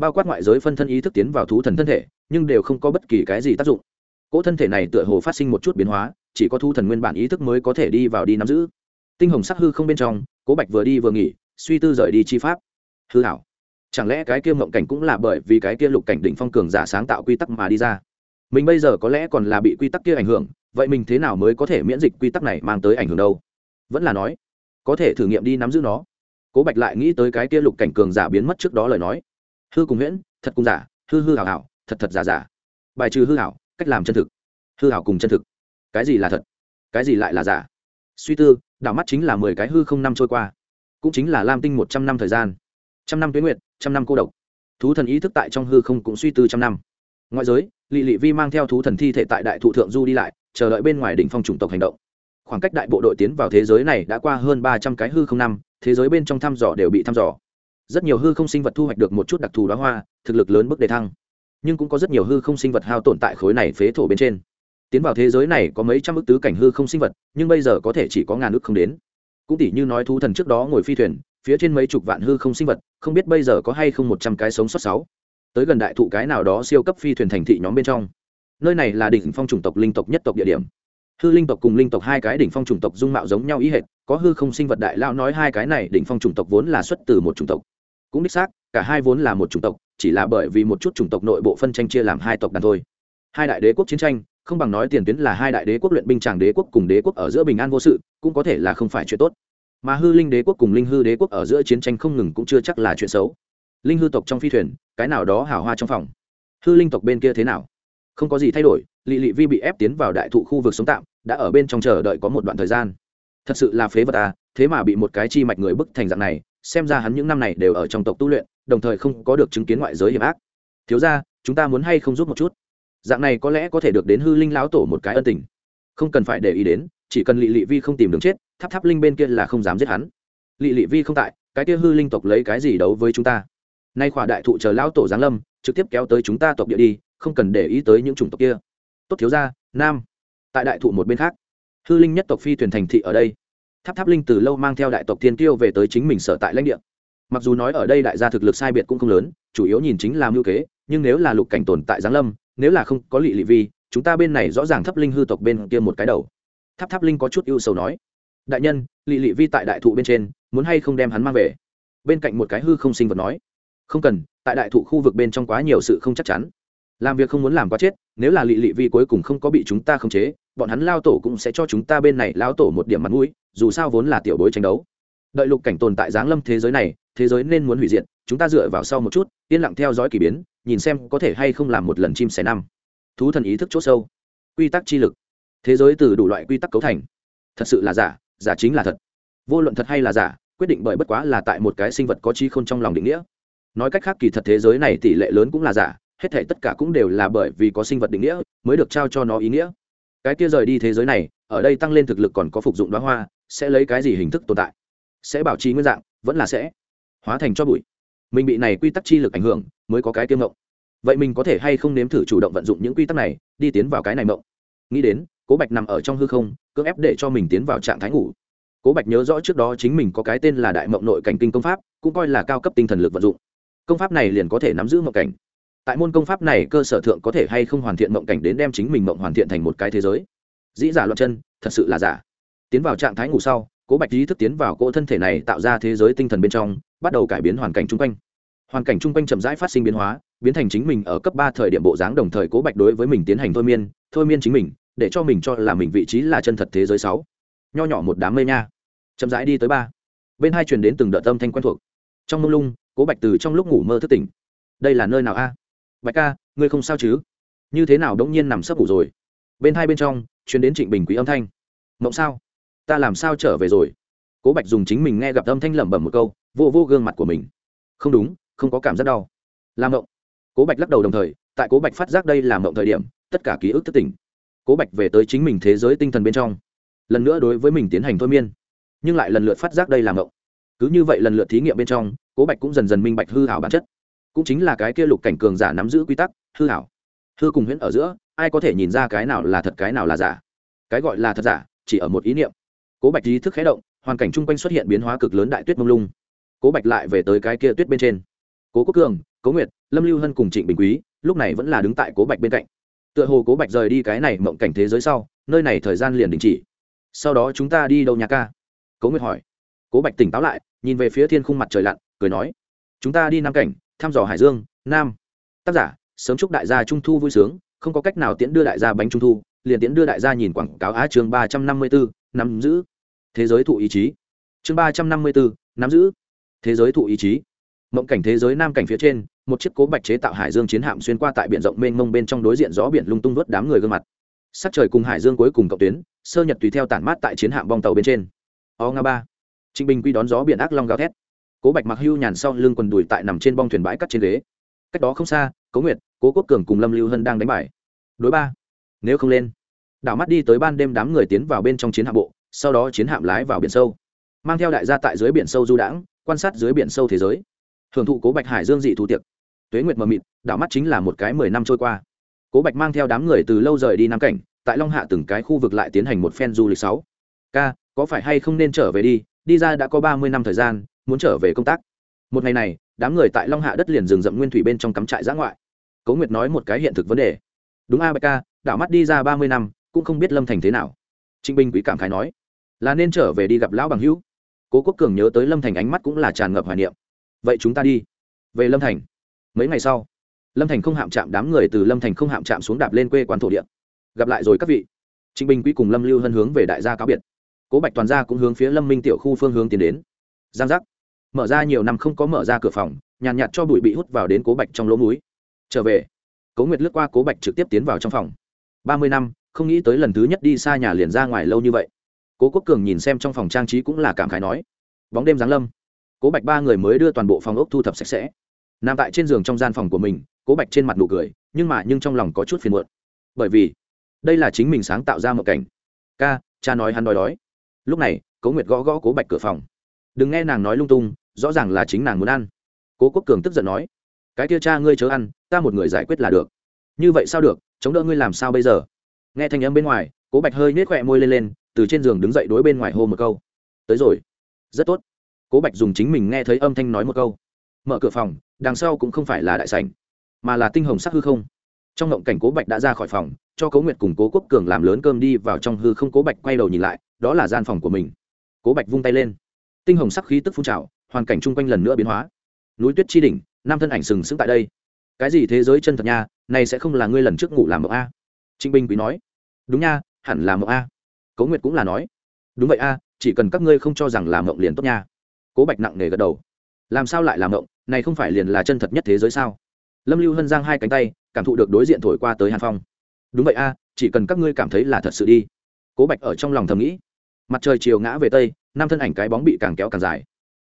bao quát ngoại giới phân thân ý thức tiến vào thú thần thân thể, nhưng đều không có bất kỳ cái gì tác dụng. Cỗ thân thể này tựa hồ phát sinh một chút biến hóa, chỉ có thú thần nguyên bản ý thức mới có thể đi vào đi nắm giữ. Tinh hồng sắc hư không bên trong, cố bạch vừa đi vừa nghỉ, suy tư rời đi chi pháp. Hư hảo chẳng lẽ cái kia mộng cảnh cũng là bởi vì cái kia lục cảnh đỉnh phong cường giả sáng tạo quy tắc mà đi ra? Mình bây giờ có lẽ còn là bị quy tắc kia ảnh hưởng, vậy mình thế nào mới có thể miễn dịch quy tắc này mang tới ảnh hưởng đâu? Vẫn là nói, có thể thử nghiệm đi nắm giữ nó. Cố bạch lại nghĩ tới cái kia lục cảnh cường giả biến mất trước đó lời nói hư cùng huyễn, thật cùng giả, hư hư hảo hảo, thật thật giả giả. Bài trừ hư hảo, cách làm chân thực. Hư hảo cùng chân thực. Cái gì là thật? Cái gì lại là giả? Suy tư, đảo mắt chính là mười cái hư không năm trôi qua. Cũng chính là lam tinh một trăm năm thời gian. Trăm năm tuyến nguyệt, trăm năm cô độc. Thú thần ý thức tại trong hư không cũng suy tư trăm năm. Ngoại giới, lị lị vi mang theo thú thần thi thể tại đại thụ thượng du đi lại, chờ đợi bên ngoài đỉnh phong chủng tộc hành động. Khoảng cách đại bộ đội tiến vào thế giới này đã qua hơn ba trăm cái hư không năm, thế giới bên trong thăm dò đều bị thăm dò rất nhiều hư không sinh vật thu hoạch được một chút đặc thù đóa hoa, thực lực lớn bước đề thăng. Nhưng cũng có rất nhiều hư không sinh vật hao tồn tại khối này phế thổ bên trên. Tiến vào thế giới này có mấy trăm ước tứ cảnh hư không sinh vật, nhưng bây giờ có thể chỉ có ngàn ước không đến. Cũng tỷ như nói thú thần trước đó ngồi phi thuyền, phía trên mấy chục vạn hư không sinh vật, không biết bây giờ có hay không một trăm cái sống sót sáu. Tới gần đại thụ cái nào đó siêu cấp phi thuyền thành thị nhóm bên trong. Nơi này là đỉnh phong chủng tộc linh tộc nhất tộc địa điểm. Hư linh tộc cùng linh tộc hai cái đỉnh phong chủng tộc dung mạo giống nhau ý hệt, có hư không sinh vật đại lao nói hai cái này đỉnh phong chủng tộc vốn là xuất từ một chủng tộc cũng đích xác, cả hai vốn là một chủng tộc, chỉ là bởi vì một chút chủng tộc nội bộ phân tranh chia làm hai tộc đàn thôi. Hai đại đế quốc chiến tranh, không bằng nói tiền tuyến là hai đại đế quốc luyện binh tràng đế quốc cùng đế quốc ở giữa bình an vô sự, cũng có thể là không phải chuyện tốt. Mà hư linh đế quốc cùng linh hư đế quốc ở giữa chiến tranh không ngừng cũng chưa chắc là chuyện xấu. Linh hư tộc trong phi thuyền, cái nào đó hào hoa trong phòng. Hư linh tộc bên kia thế nào? Không có gì thay đổi, lị lị vi bị ép tiến vào đại thụ khu vực sống tạm, đã ở bên trong chờ đợi có một đoạn thời gian. Thật sự là phế vật à thế mà bị một cái chi mạch người bức thành dạng này xem ra hắn những năm này đều ở trong tộc tu luyện, đồng thời không có được chứng kiến ngoại giới hiểm ác. Thiếu ra chúng ta muốn hay không giúp một chút? Dạng này có lẽ có thể được đến hư linh lão tổ một cái ân tình. Không cần phải để ý đến, chỉ cần lị lị vi không tìm đường chết, tháp tháp linh bên kia là không dám giết hắn. Lị lị vi không tại, cái kia hư linh tộc lấy cái gì đấu với chúng ta? Nay khỏa đại thụ chờ lão tổ giáng lâm, trực tiếp kéo tới chúng ta tộc địa đi, không cần để ý tới những chủng tộc kia. Tốt thiếu ra nam. Tại đại thụ một bên khác, hư linh nhất tộc phi thuyền thành thị ở đây tháp tháp linh từ lâu mang theo đại tộc thiên tiêu về tới chính mình sở tại lãnh địa. Mặc dù nói ở đây đại gia thực lực sai biệt cũng không lớn, chủ yếu nhìn chính là mưu kế, nhưng nếu là lục cảnh tồn tại giáng lâm, nếu là không có lị lị vi, chúng ta bên này rõ ràng thấp linh hư tộc bên kia một cái đầu. Tháp tháp linh có chút ưu sầu nói, đại nhân, lị lị vi tại đại thụ bên trên, muốn hay không đem hắn mang về? Bên cạnh một cái hư không sinh vật nói, không cần, tại đại thụ khu vực bên trong quá nhiều sự không chắc chắn làm việc không muốn làm quá chết, nếu là lị lị vi cuối cùng không có bị chúng ta khống chế, bọn hắn lao tổ cũng sẽ cho chúng ta bên này lao tổ một điểm mặt mũi, dù sao vốn là tiểu bối tranh đấu. Đợi lục cảnh tồn tại giáng lâm thế giới này, thế giới nên muốn hủy diệt, chúng ta dựa vào sau một chút, yên lặng theo dõi k ỳ biến, nhìn xem có thể hay không làm một lần chim sẻ năm. Thú thần ý thức c h ỗ sâu. Quy tắc chi lực. Thế giới từ đủ loại quy tắc cấu thành. Thật sự là giả giả chính là thật. Vô luận thật hay là giả, quyết định bởi bất quá là tại một cái sinh vật có chi không trong lòng định nghĩa. Nói cách khác kỳ thật thế giới này tỷ lệ lớn cũng là giả hết thể tất cả cũng đều là bởi vì có sinh vật định nghĩa mới được trao cho nó ý nghĩa. Cái kia rời đi thế giới này, ở đây tăng lên thực lực còn có phục dụng đoá hoa, sẽ lấy cái gì hình thức tồn tại? Sẽ bảo trì nguyên dạng, vẫn là sẽ hóa thành cho bụi. Mình bị này quy tắc chi lực ảnh hưởng, mới có cái tiêm mộng. Vậy mình có thể hay không nếm thử chủ động vận dụng những quy tắc này, đi tiến vào cái này mộng? Nghĩ đến, cố bạch nằm ở trong hư không, cưỡng ép để cho mình tiến vào trạng thái ngủ. Cố bạch nhớ rõ trước đó chính mình có cái tên là đại mộng nội cảnh kinh công pháp, cũng coi là cao cấp tinh thần lực vận dụng. Công pháp này liền có thể nắm giữ mộng cảnh tại môn công pháp này cơ sở thượng có thể hay không hoàn thiện mộng cảnh đến đem chính mình mộng hoàn thiện thành một cái thế giới? Dĩ giả loạn chân, thật sự là giả. Tiến vào trạng thái ngủ sau, cố bạch ý thức tiến vào cỗ thân thể này tạo ra thế giới tinh thần bên trong, bắt đầu cải biến hoàn cảnh chung quanh. Hoàn cảnh chung quanh chậm rãi phát sinh biến hóa, biến thành chính mình ở cấp ba thời điểm bộ dáng đồng thời cố bạch đối với mình tiến hành thôi miên thôi miên chính mình, để cho mình cho là mình vị trí là chân thật thế giới sáu. Nho nhỏ một đám mây nha. Chậm rãi đi tới ba. Bên hai truyền đến từng đợt âm thanh quen thuộc. Trong mông lung, cố bạch từ trong lúc ngủ mơ thức tỉnh. Đây là nơi nào a? Bạch ca, ngươi không sao chứ? Như thế nào đống nhiên nằm sấp ngủ rồi? Bên hai bên trong chuyến đến trịnh bình quý âm thanh. Mộng sao? Ta làm sao trở về rồi? Cố bạch dùng chính mình nghe gặp âm thanh lẩm bẩm một câu, vô vô gương mặt của mình. Không đúng, không có cảm giác đau. Làm mộng. Cố bạch lắc đầu đồng thời, tại cố bạch phát giác đây là mộng thời điểm, tất cả ký ức thất tỉnh. Cố bạch về tới chính mình thế giới tinh thần bên trong. Lần nữa đối với mình tiến hành thôi miên, nhưng lại lần lượt phát giác đây là mộng. Cứ như vậy lần lượt thí nghiệm bên trong, cố bạch cũng dần dần minh bạch hư hảo bản chất cũng chính là cái kia lục cảnh cường giả nắm giữ quy tắc, hư hảo hư cùng huyễn ở giữa, ai có thể nhìn ra cái nào là thật, cái nào là giả? Cái gọi là thật giả, chỉ ở một ý niệm. Cố bạch ý thức khé động, hoàn cảnh chung quanh xuất hiện biến hóa cực lớn đại tuyết mông lung. Cố bạch lại về tới cái kia tuyết bên trên. Cố quốc cường, cố nguyệt, lâm lưu hân cùng trịnh bình quý, lúc này vẫn là đứng tại cố bạch bên cạnh. Tựa hồ cố bạch rời đi cái này mộng cảnh thế giới sau, nơi này thời gian liền đình chỉ. Sau đó chúng ta đi đâu nhà ca? Cố nguyệt hỏi. Cố bạch tỉnh táo lại, nhìn về phía thiên khung mặt trời lặn, cười nói. Chúng ta đi nam cảnh thăm dò hải dương, nam. Tác giả, sớm chúc đại gia trung thu vui sướng, không có cách nào tiễn đưa đại gia bánh trung thu, liền tiễn đưa đại gia nhìn quảng cáo á chương ba trăm năm mươi bốn nắm giữ. Thế giới thụ ý chí. Chương ba trăm năm mươi bốn nắm giữ. Thế giới thụ ý chí. Mộng cảnh thế giới nam cảnh phía trên, một chiếc cố bạch chế tạo hải dương chiến hạm xuyên qua tại biển rộng mênh mông bên trong đối diện gió biển lung tung vớt đám người gương mặt. Sắc trời cùng hải dương cuối cùng cộng tuyến, sơ nhật tùy theo tản mát tại chiến hạm bong tàu bên trên. O nga ba. Trịnh bình quy đón gió biển ác long gào thét cố bạch mặc hưu nhàn sau lưng quần đùi tại nằm trên bong thuyền bãi cắt trên ghế. Cách đó không xa, cố nguyệt, cố quốc cường cùng lâm lưu hân đang đánh bài. Đối ba, nếu không lên, đảo mắt đi tới ban đêm đám người tiến vào bên trong chiến hạm bộ, sau đó chiến hạm lái vào biển sâu. Mang theo đại gia tại dưới biển sâu du đãng, quan sát dưới biển sâu thế giới. Hưởng thụ cố bạch hải dương dị thu tiệc. Tuế nguyệt mờ mịt, đảo mắt chính là một cái mười năm trôi qua. Cố bạch mang theo đám người từ lâu rời đi nam cảnh, tại long hạ từng cái khu vực lại tiến hành một phen du lịch sáu. K có phải hay không nên trở về đi? Đi ra đã có ba mươi năm thời gian muốn trở về công tác. Một ngày này, đám người tại long hạ đất liền rừng rậm nguyên thủy bên trong cắm trại giã ngoại. Cố nguyệt nói một cái hiện thực vấn đề. Đúng a bạch ca, đảo mắt đi ra ba mươi năm, cũng không biết lâm thành thế nào. Trịnh bình quý cảm khái nói, là nên trở về đi gặp lão bằng hữu. Cố quốc cường nhớ tới lâm thành ánh mắt cũng là tràn ngập hoài niệm. Vậy chúng ta đi, về lâm thành. Mấy ngày sau, lâm thành không hạm chạm đám người từ lâm thành không hạm chạm xuống đạp lên quê quán thổ địa. Gặp lại rồi các vị. Trịnh bình quý cùng lâm lưu hân hướng về đại gia cáo biệt. Cố bạch toàn gia cũng hướng phía lâm minh tiểu khu phương hướng tiến đến giang giác. Mở ra nhiều năm không có mở ra cửa phòng nhàn nhạt, cho bụi bị hút vào đến cố bạch trong lỗ múi trở về. Cố nguyệt lướt qua cố bạch trực tiếp tiến vào trong phòng. Ba mươi năm không nghĩ tới lần thứ nhất đi xa nhà liền ra ngoài lâu như vậy. Cố quốc cường nhìn xem trong phòng trang trí cũng là cảm khái nói. Bóng đêm giáng lâm. Cố bạch ba người mới đưa toàn bộ phòng ốc thu thập sạch sẽ. Nằm tại trên giường trong gian phòng của mình cố bạch trên mặt nụ cười nhưng mà nhưng trong lòng có chút phiền muộn. Bởi vì đây là chính mình sáng tạo ra một cảnh. Ca cha nói hắn đói đói. Lúc này cố nguyệt gõ gõ cố bạch cửa phòng đừng nghe nàng nói lung tung, rõ ràng là chính nàng muốn ăn. Cố quốc cường tức giận nói, cái kia cha ngươi chớ ăn, ta một người giải quyết là được. Như vậy sao được, chống đỡ ngươi làm sao bây giờ? Nghe thanh âm bên ngoài, cố bạch hơi nết khỏe môi lên lên, từ trên giường đứng dậy đối bên ngoài hô một câu, tới rồi. Rất tốt. Cố bạch dùng chính mình nghe thấy âm thanh nói một câu, mở cửa phòng, đằng sau cũng không phải là đại sảnh, mà là tinh hồng sắc hư không. Trong ngộng cảnh cố bạch đã ra khỏi phòng, cho cố nguyệt cùng cố quốc cường làm lớn cơm đi vào trong hư không, cố bạch quay đầu nhìn lại, đó là gian phòng của mình. Cố bạch vung tay lên tinh hồng sắc khí tức phun trào, hoàn cảnh chung quanh lần nữa biến hóa. Núi tuyết chi đỉnh, nam thân ảnh sừng sững tại đây. Cái gì thế giới chân thật nha, này sẽ không là ngươi lần trước ngủ làm mộng a? Trịnh bình quý nói. Đúng nha, hẳn là mộng a. Cố nguyệt cũng là nói. Đúng vậy a, chỉ cần các ngươi không cho rằng là mộng liền tốt nha. Cố bạch nặng nề gật đầu. Làm sao lại làm mộng? Này không phải liền là chân thật nhất thế giới sao? Lâm lưu hân giang hai cánh tay, cảm thụ được đối diện thổi qua tới hàn phong. Đúng vậy a, chỉ cần các ngươi cảm thấy là thật sự đi. Cố bạch ở trong lòng thầm nghĩ mặt trời chiều ngã về tây, năm thân ảnh cái bóng bị càng kéo càng dài.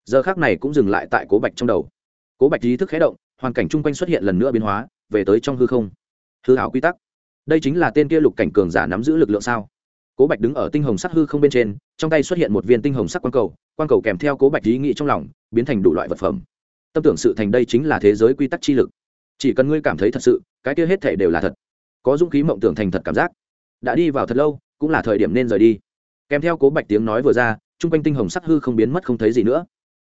Giờ khác này cũng dừng lại tại cố bạch trong đầu. Cố bạch ý thức khé động, hoàn cảnh chung quanh xuất hiện lần nữa biến hóa, về tới trong hư không. Hư hảo quy tắc. Đây chính là tên kia lục cảnh cường giả nắm giữ lực lượng sao? Cố bạch đứng ở tinh hồng sắc hư không bên trên, trong tay xuất hiện một viên tinh hồng sắc quang cầu quang cầu kèm theo cố bạch ý nghĩ trong lòng, biến thành đủ loại vật phẩm. Tâm tưởng sự thành đây chính là thế giới quy tắc chi lực. Chỉ cần ngươi cảm thấy thật sự, cái kia hết thể đều là thật. Có dũng khí mộng tưởng thành thật cảm giác. Đã đi vào thật lâu, cũng là thời điểm nên rời đi kèm theo cố bạch tiếng nói vừa ra, chung quanh tinh hồng sắc hư không biến mất không thấy gì nữa.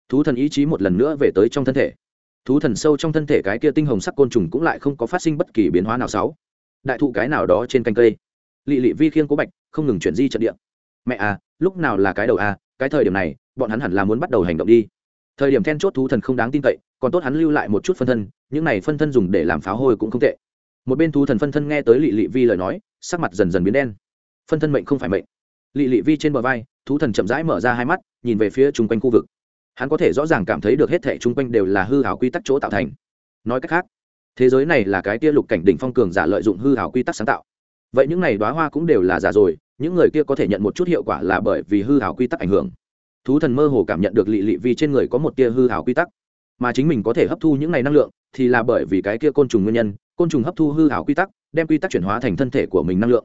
Thú thần ý chí một lần nữa về tới trong thân thể. Thú thần sâu trong thân thể cái kia tinh hồng sắc côn trùng cũng lại không có phát sinh bất kỳ biến hóa nào sáu đại thụ cái nào đó trên canh cây. Lị lị vi khiêng cố bạch, không ngừng chuyển di trận địa. Mẹ à lúc nào là cái đầu à cái thời điểm này, bọn hắn hẳn là muốn bắt đầu hành động đi. Thời điểm then chốt thú thần không đáng tin cậy, còn tốt hắn lưu lại một chút phân thân, những này phân thân dùng để làm pháo hôi cũng không tệ. Một bên thú thần phân thân nghe tới lị lị vi lời nói, sắc mặt dần dần biến đen. Phân thân mệnh không phải mệnh lị lị vi trên bờ vai, thú thần chậm rãi mở ra hai mắt, nhìn về phía chung quanh khu vực. Hắn có thể rõ ràng cảm thấy được hết thể chung quanh đều là hư hảo quy tắc chỗ tạo thành. Nói cách khác, thế giới này là cái tia lục cảnh đỉnh phong cường giả lợi dụng hư hảo quy tắc sáng tạo. Vậy những này đoá hoa cũng đều là giả rồi, những người kia có thể nhận một chút hiệu quả là bởi vì hư hảo quy tắc ảnh hưởng. Thú thần mơ hồ cảm nhận được lị lị vi trên người có một tia hư hảo quy tắc. Mà chính mình có thể hấp thu những này năng lượng thì là bởi vì cái kia côn trùng nguyên nhân, côn trùng hấp thu hư hảo quy tắc, đem quy tắc chuyển hóa thành thân thể của mình năng lượng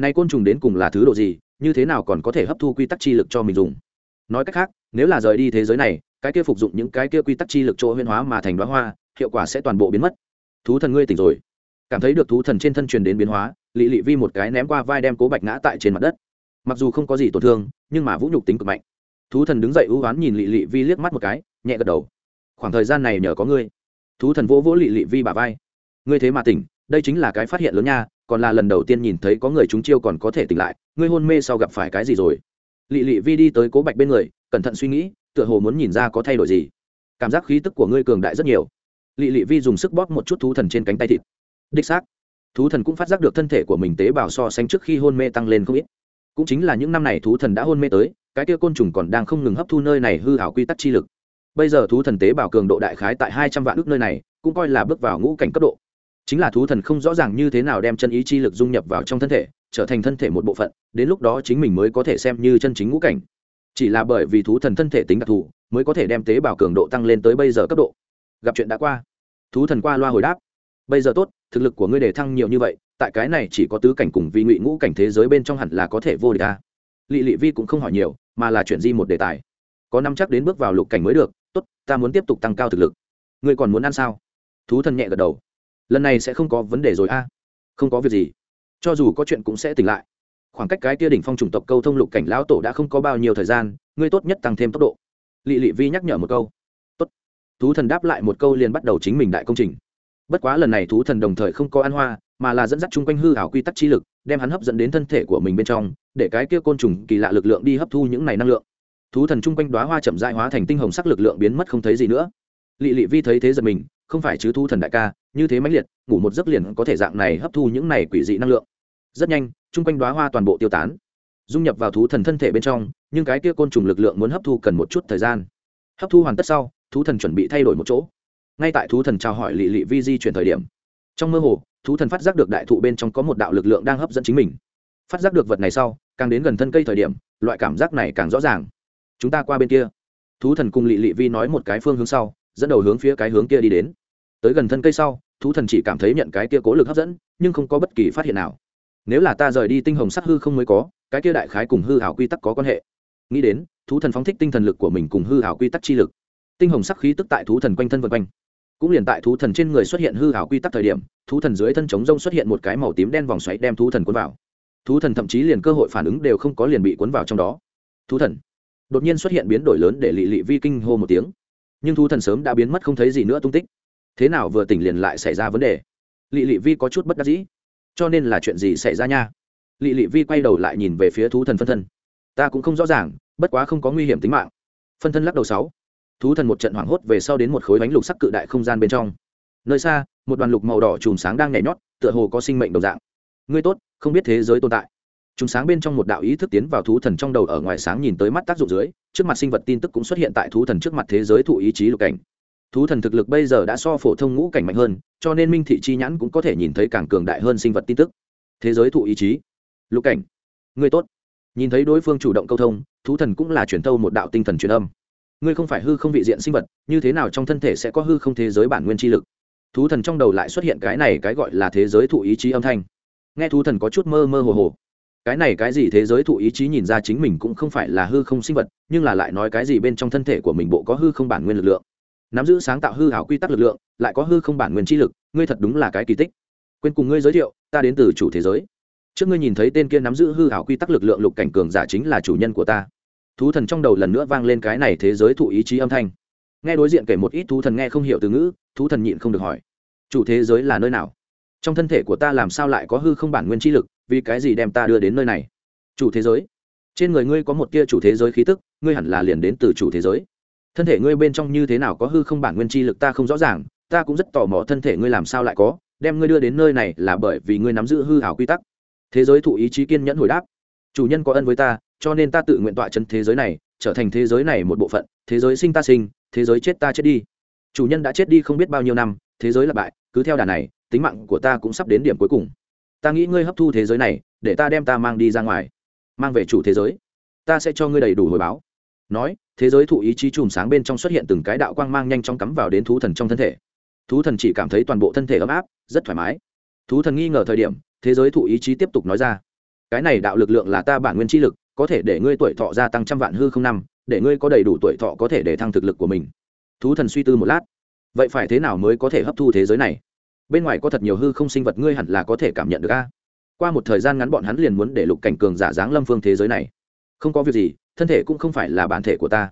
này côn trùng đến cùng là thứ độ gì, như thế nào còn có thể hấp thu quy tắc chi lực cho mình dùng? Nói cách khác, nếu là rời đi thế giới này, cái kia phục dụng những cái kia quy tắc chi lực chỗ huyên hóa mà thành đoá hoa, hiệu quả sẽ toàn bộ biến mất. Thú thần ngươi tỉnh rồi. Cảm thấy được thú thần trên thân truyền đến biến hóa, lị lị vi một cái ném qua vai đem cố bạch ngã tại trên mặt đất. Mặc dù không có gì tổn thương, nhưng mà vũ nhục tính cực mạnh. Thú thần đứng dậy hữu oán nhìn lị lị vi liếc mắt một cái, nhẹ gật đầu. Khoảng thời gian này nhờ có ngươi. Thú thần vỗ vỗ lị lị vi bà vai. Ngươi thế mà tỉnh đây chính là cái phát hiện lớn nha, còn là lần đầu tiên nhìn thấy có người chúng chiêu còn có thể tỉnh lại, ngươi hôn mê sau gặp phải cái gì rồi? Lị lị vi đi tới cố bạch bên người, cẩn thận suy nghĩ, tựa hồ muốn nhìn ra có thay đổi gì. Cảm giác khí tức của ngươi cường đại rất nhiều. Lị lị vi dùng sức bóp một chút thú thần trên cánh tay thịt. Đích xác, thú thần cũng phát giác được thân thể của mình tế bào so sánh trước khi hôn mê tăng lên không ít. Cũng chính là những năm này thú thần đã hôn mê tới, cái kia côn trùng còn đang không ngừng hấp thu nơi này hư hảo quy tắc chi lực. Bây giờ thú thần tế bào cường độ đại khái tại hai trăm vạn ước nơi này, cũng coi là bước vào ngũ cảnh cấp độ chính là thú thần không rõ ràng như thế nào đem chân ý chi lực dung nhập vào trong thân thể, trở thành thân thể một bộ phận, đến lúc đó chính mình mới có thể xem như chân chính ngũ cảnh. Chỉ là bởi vì thú thần thân thể tính đặc thù, mới có thể đem tế bào cường độ tăng lên tới bây giờ cấp độ. Gặp chuyện đã qua. Thú thần qua loa hồi đáp. Bây giờ tốt, thực lực của ngươi đề thăng nhiều như vậy, tại cái này chỉ có tứ cảnh cùng vi ngụy ngũ cảnh thế giới bên trong hẳn là có thể vô địch ta lị lị vi cũng không hỏi nhiều, mà là chuyện di một đề tài. Có năm chắc đến bước vào lục cảnh mới được, tốt, ta muốn tiếp tục tăng cao thực lực. Ngươi còn muốn ăn sao? Thú thần nhẹ gật đầu lần này sẽ không có vấn đề rồi a. Không có việc gì. Cho dù có chuyện cũng sẽ tỉnh lại. Khoảng cách cái kia đỉnh phong chủng tộc câu thông lục cảnh lão tổ đã không có bao nhiêu thời gian, ngươi tốt nhất tăng thêm tốc độ. Lị lị vi nhắc nhở một câu. Tốt. Thú thần đáp lại một câu liền bắt đầu chính mình đại công trình. Bất quá lần này thú thần đồng thời không có ăn hoa, mà là dẫn dắt chung quanh hư hảo quy tắc chi lực, đem hắn hấp dẫn đến thân thể của mình bên trong, để cái kia côn trùng kỳ lạ lực lượng đi hấp thu những này năng lượng. Thú thần chung quanh đoá hoa chậm dại hóa thành tinh hồng sắc lực lượng biến mất không thấy gì nữa. Lị lị vi thấy thế giật mình, không phải chứ thú thần đại ca như thế mãnh liệt, ngủ một giấc liền có thể dạng này hấp thu những này quỷ dị năng lượng. Rất nhanh, chung quanh đoá hoa toàn bộ tiêu tán. Dung nhập vào thú thần thân thể bên trong, nhưng cái kia côn trùng lực lượng muốn hấp thu cần một chút thời gian. Hấp thu hoàn tất sau, thú thần chuẩn bị thay đổi một chỗ. Ngay tại thú thần chào hỏi lị lị vi di chuyển thời điểm, trong mơ hồ, thú thần phát giác được đại thụ bên trong có một đạo lực lượng đang hấp dẫn chính mình. Phát giác được vật này sau, càng đến gần thân cây thời điểm, loại cảm giác này càng rõ ràng. Chúng ta qua bên kia. Thú thần cùng lị lị vi nói một cái phương hướng sau, dẫn đầu hướng phía cái hướng kia đi đến tới gần thân cây sau, thú thần chỉ cảm thấy nhận cái kia cố lực hấp dẫn, nhưng không có bất kỳ phát hiện nào. Nếu là ta rời đi tinh hồng sắc hư không mới có, cái kia đại khái cùng hư hảo quy tắc có quan hệ. Nghĩ đến, thú thần phóng thích tinh thần lực của mình cùng hư hảo quy tắc chi lực. Tinh hồng sắc khí tức tại thú thần quanh thân vân quanh. Cũng liền tại thú thần trên người xuất hiện hư hảo quy tắc thời điểm, thú thần dưới thân chống rông xuất hiện một cái màu tím đen vòng xoáy đem thú thần cuốn vào. Thú thần thậm chí liền cơ hội phản ứng đều không có liền bị cuốn vào trong đó. Thú thần. Đột nhiên xuất hiện biến đổi lớn để lị lị vi kinh hô một tiếng. Nhưng thú thần sớm đã biến mất không thấy gì nữa tung tích thế nào vừa tỉnh liền lại xảy ra vấn đề? Lị lị vi có chút bất đắc dĩ. Cho nên là chuyện gì xảy ra nha? Lị lị vi quay đầu lại nhìn về phía thú thần phân thân. Ta cũng không rõ ràng, bất quá không có nguy hiểm tính mạng. Phân thân lắc đầu sáu. Thú thần một trận hoảng hốt về sau đến một khối bánh lục sắc cự đại không gian bên trong. Nơi xa, một đoàn lục màu đỏ chùm sáng đang nhảy nhót, tựa hồ có sinh mệnh đồng dạng. Ngươi tốt, không biết thế giới tồn tại. Chúng sáng bên trong một đạo ý thức tiến vào thú thần trong đầu ở ngoài sáng nhìn tới mắt tác dụng dưới, trước mặt sinh vật tin tức cũng xuất hiện tại thú thần trước mặt thế giới thụ ý chí lục cảnh thú thần thực lực bây giờ đã so phổ thông ngũ cảnh mạnh hơn, cho nên minh thị chi nhãn cũng có thể nhìn thấy càng cường đại hơn sinh vật tin tức. Thế giới thụ ý chí. Lục cảnh. Ngươi tốt. Nhìn thấy đối phương chủ động câu thông, thú thần cũng là truyền thâu một đạo tinh thần truyền âm. Ngươi không phải hư không vị diện sinh vật, như thế nào trong thân thể sẽ có hư không thế giới bản nguyên chi lực? Thú thần trong đầu lại xuất hiện cái này cái gọi là thế giới thụ ý chí âm thanh. Nghe thú thần có chút mơ mơ hồ hồ. Cái này cái gì thế giới thụ ý chí nhìn ra chính mình cũng không phải là hư không sinh vật, nhưng là lại nói cái gì bên trong thân thể của mình bộ có hư không bản nguyên lực lượng? Nắm giữ sáng tạo hư hảo quy tắc lực lượng, lại có hư không bản nguyên chi lực, ngươi thật đúng là cái kỳ tích. Quên cùng ngươi giới thiệu, ta đến từ chủ thế giới. Trước ngươi nhìn thấy tên kia nắm giữ hư hảo quy tắc lực lượng lục cảnh cường giả chính là chủ nhân của ta. Thú thần trong đầu lần nữa vang lên cái này thế giới thụ ý chí âm thanh. Nghe đối diện kể một ít thú thần nghe không hiểu từ ngữ, thú thần nhịn không được hỏi, chủ thế giới là nơi nào? Trong thân thể của ta làm sao lại có hư không bản nguyên chi lực, vì cái gì đem ta đưa đến nơi này? Chủ thế giới? Trên người ngươi có một tia chủ thế giới khí tức, ngươi hẳn là liền đến từ chủ thế giới thân thể ngươi bên trong như thế nào có hư không bản nguyên chi lực ta không rõ ràng, ta cũng rất tò mò thân thể ngươi làm sao lại có, đem ngươi đưa đến nơi này là bởi vì ngươi nắm giữ hư hảo quy tắc. Thế giới thụ ý chí kiên nhẫn hồi đáp, chủ nhân có ân với ta, cho nên ta tự nguyện tọa chân thế giới này, trở thành thế giới này một bộ phận, thế giới sinh ta sinh, thế giới chết ta chết đi. Chủ nhân đã chết đi không biết bao nhiêu năm, thế giới là bại, cứ theo đà này, tính mạng của ta cũng sắp đến điểm cuối cùng. Ta nghĩ ngươi hấp thu thế giới này, để ta đem ta mang đi ra ngoài, mang về chủ thế giới. Ta sẽ cho ngươi đầy đủ hồi báo. Nói thế giới thụ ý chí chùm sáng bên trong xuất hiện từng cái đạo quang mang nhanh chóng cắm vào đến thú thần trong thân thể. Thú thần chỉ cảm thấy toàn bộ thân thể ấm áp, rất thoải mái. Thú thần nghi ngờ thời điểm, thế giới thụ ý chí tiếp tục nói ra. Cái này đạo lực lượng là ta bản nguyên chi lực, có thể để ngươi tuổi thọ gia tăng trăm vạn hư không năm, để ngươi có đầy đủ tuổi thọ có thể để thăng thực lực của mình. Thú thần suy tư một lát. Vậy phải thế nào mới có thể hấp thu thế giới này? Bên ngoài có thật nhiều hư không sinh vật ngươi hẳn là có thể cảm nhận được a. Qua một thời gian ngắn bọn hắn liền muốn để lục cảnh cường giả dáng lâm phương thế giới này. Không có việc gì thân thể cũng không phải là bản thể của ta.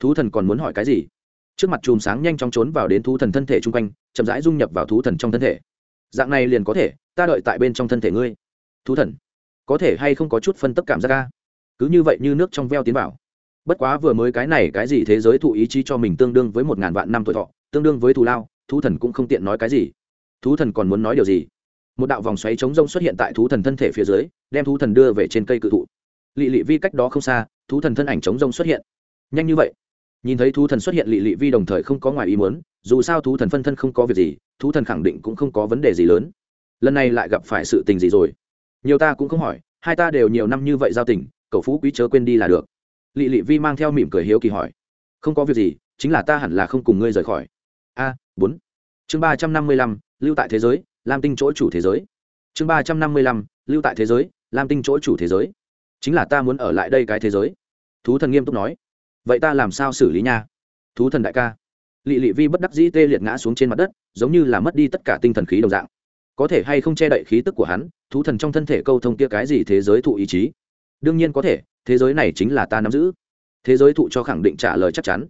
Thú thần còn muốn hỏi cái gì? Trước mặt chùm sáng nhanh chóng trốn vào đến thú thần thân thể chung quanh, chậm rãi dung nhập vào thú thần trong thân thể. Dạng này liền có thể, ta đợi tại bên trong thân thể ngươi. Thú thần, có thể hay không có chút phân tấp cảm giác ca cứ như vậy như nước trong veo tiến vào. Bất quá vừa mới cái này cái gì thế giới thụ ý chí cho mình tương đương với một ngàn vạn năm tuổi thọ, tương đương với thù lao, thú thần cũng không tiện nói cái gì. Thú thần còn muốn nói điều gì? Một đạo vòng xoáy chống rông xuất hiện tại thú thần thân thể phía dưới, đem thú thần đưa về trên cây cự thụ. Lị lị vi cách đó không xa thú thần thân ảnh chống rông xuất hiện. Nhanh như vậy? Nhìn thấy thú thần xuất hiện, lị lị vi đồng thời không có ngoài ý muốn, dù sao thú thần phân thân không có việc gì, thú thần khẳng định cũng không có vấn đề gì lớn. Lần này lại gặp phải sự tình gì rồi? Nhiều ta cũng không hỏi, hai ta đều nhiều năm như vậy giao tình, cậu phú quý chớ quên đi là được. Lị lị vi mang theo mỉm cười hiếu kỳ hỏi. Không có việc gì, chính là ta hẳn là không cùng ngươi rời khỏi. A, bốn. Chương ba trăm năm mươi lăm, lưu tại thế giới, lam tinh chỗ chủ thế giới. Chương ba trăm năm mươi lăm, lưu tại thế giới, lam tinh chỗ chủ thế giới chính là ta muốn ở lại đây cái thế giới. Thú thần nghiêm túc nói. Vậy ta làm sao xử lý nha? Thú thần đại ca. Lị lị vi bất đắc dĩ tê liệt ngã xuống trên mặt đất, giống như là mất đi tất cả tinh thần khí đồng dạng. Có thể hay không che đậy khí tức của hắn, thú thần trong thân thể câu thông kia cái gì thế giới thụ ý chí? Đương nhiên có thể, thế giới này chính là ta nắm giữ. Thế giới thụ cho khẳng định trả lời chắc chắn.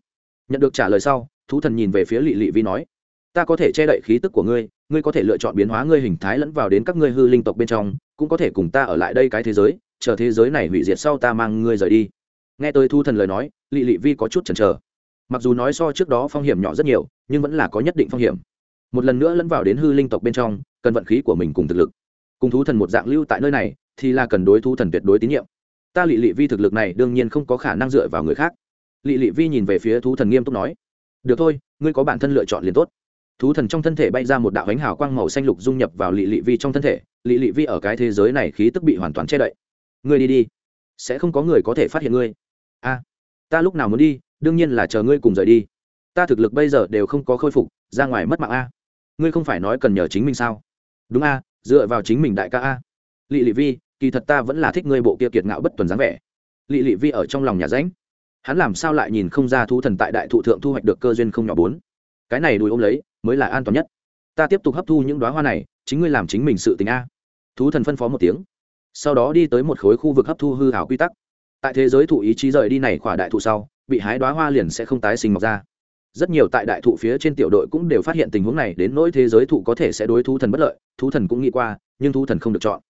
Nhận được trả lời sau, thú thần nhìn về phía lị lị vi nói, ta có thể che đậy khí tức của ngươi ngươi có thể lựa chọn biến hóa ngươi hình thái lẫn vào đến các ngươi hư linh tộc bên trong, cũng có thể cùng ta ở lại đây cái thế giới chờ thế giới này hủy diệt sau ta mang ngươi rời đi. Nghe tôi thu thần lời nói, lị lị vi có chút chần chờ. Mặc dù nói so trước đó phong hiểm nhỏ rất nhiều, nhưng vẫn là có nhất định phong hiểm. Một lần nữa lẫn vào đến hư linh tộc bên trong, cần vận khí của mình cùng thực lực. Cùng thú thần một dạng lưu tại nơi này, thì là cần đối thú thần tuyệt đối tín nhiệm. Ta lị lị vi thực lực này đương nhiên không có khả năng dựa vào người khác. Lị lị vi nhìn về phía thú thần nghiêm túc nói, được thôi, ngươi có bản thân lựa chọn liền tốt. Thú thần trong thân thể bay ra một đạo ánh hào quang màu xanh lục dung nhập vào lị lị vi trong thân thể. Lị lị vi ở cái thế giới này khí tức bị hoàn toàn che đậy ngươi đi đi, sẽ không có người có thể phát hiện ngươi. A ta lúc nào muốn đi, đương nhiên là chờ ngươi cùng rời đi. Ta thực lực bây giờ đều không có khôi phục, ra ngoài mất mạng a. Ngươi không phải nói cần nhờ chính mình sao? Đúng a, dựa vào chính mình đại ca a. Lị lị vi, kỳ thật ta vẫn là thích ngươi bộ kia kiệt ngạo bất tuần dáng vẻ. Lị lị vi ở trong lòng nhà ránh. Hắn làm sao lại nhìn không ra thú thần tại đại thụ thượng thu hoạch được cơ duyên không nhỏ bốn? Cái này đùi ôm lấy, mới là an toàn nhất. Ta tiếp tục hấp thu những đoá hoa này, chính ngươi làm chính mình sự tình a. Thú thần phân phó một tiếng sau đó đi tới một khối khu vực hấp thu hư hảo quy tắc. Tại thế giới thụ ý chí rời đi này khỏa đại thụ sau, bị hái đoá hoa liền sẽ không tái sinh mọc ra. Rất nhiều tại đại thụ phía trên tiểu đội cũng đều phát hiện tình huống này, đến nỗi thế giới thụ có thể sẽ đối thú thần bất lợi, thú thần cũng nghĩ qua, nhưng thú thần không được chọn.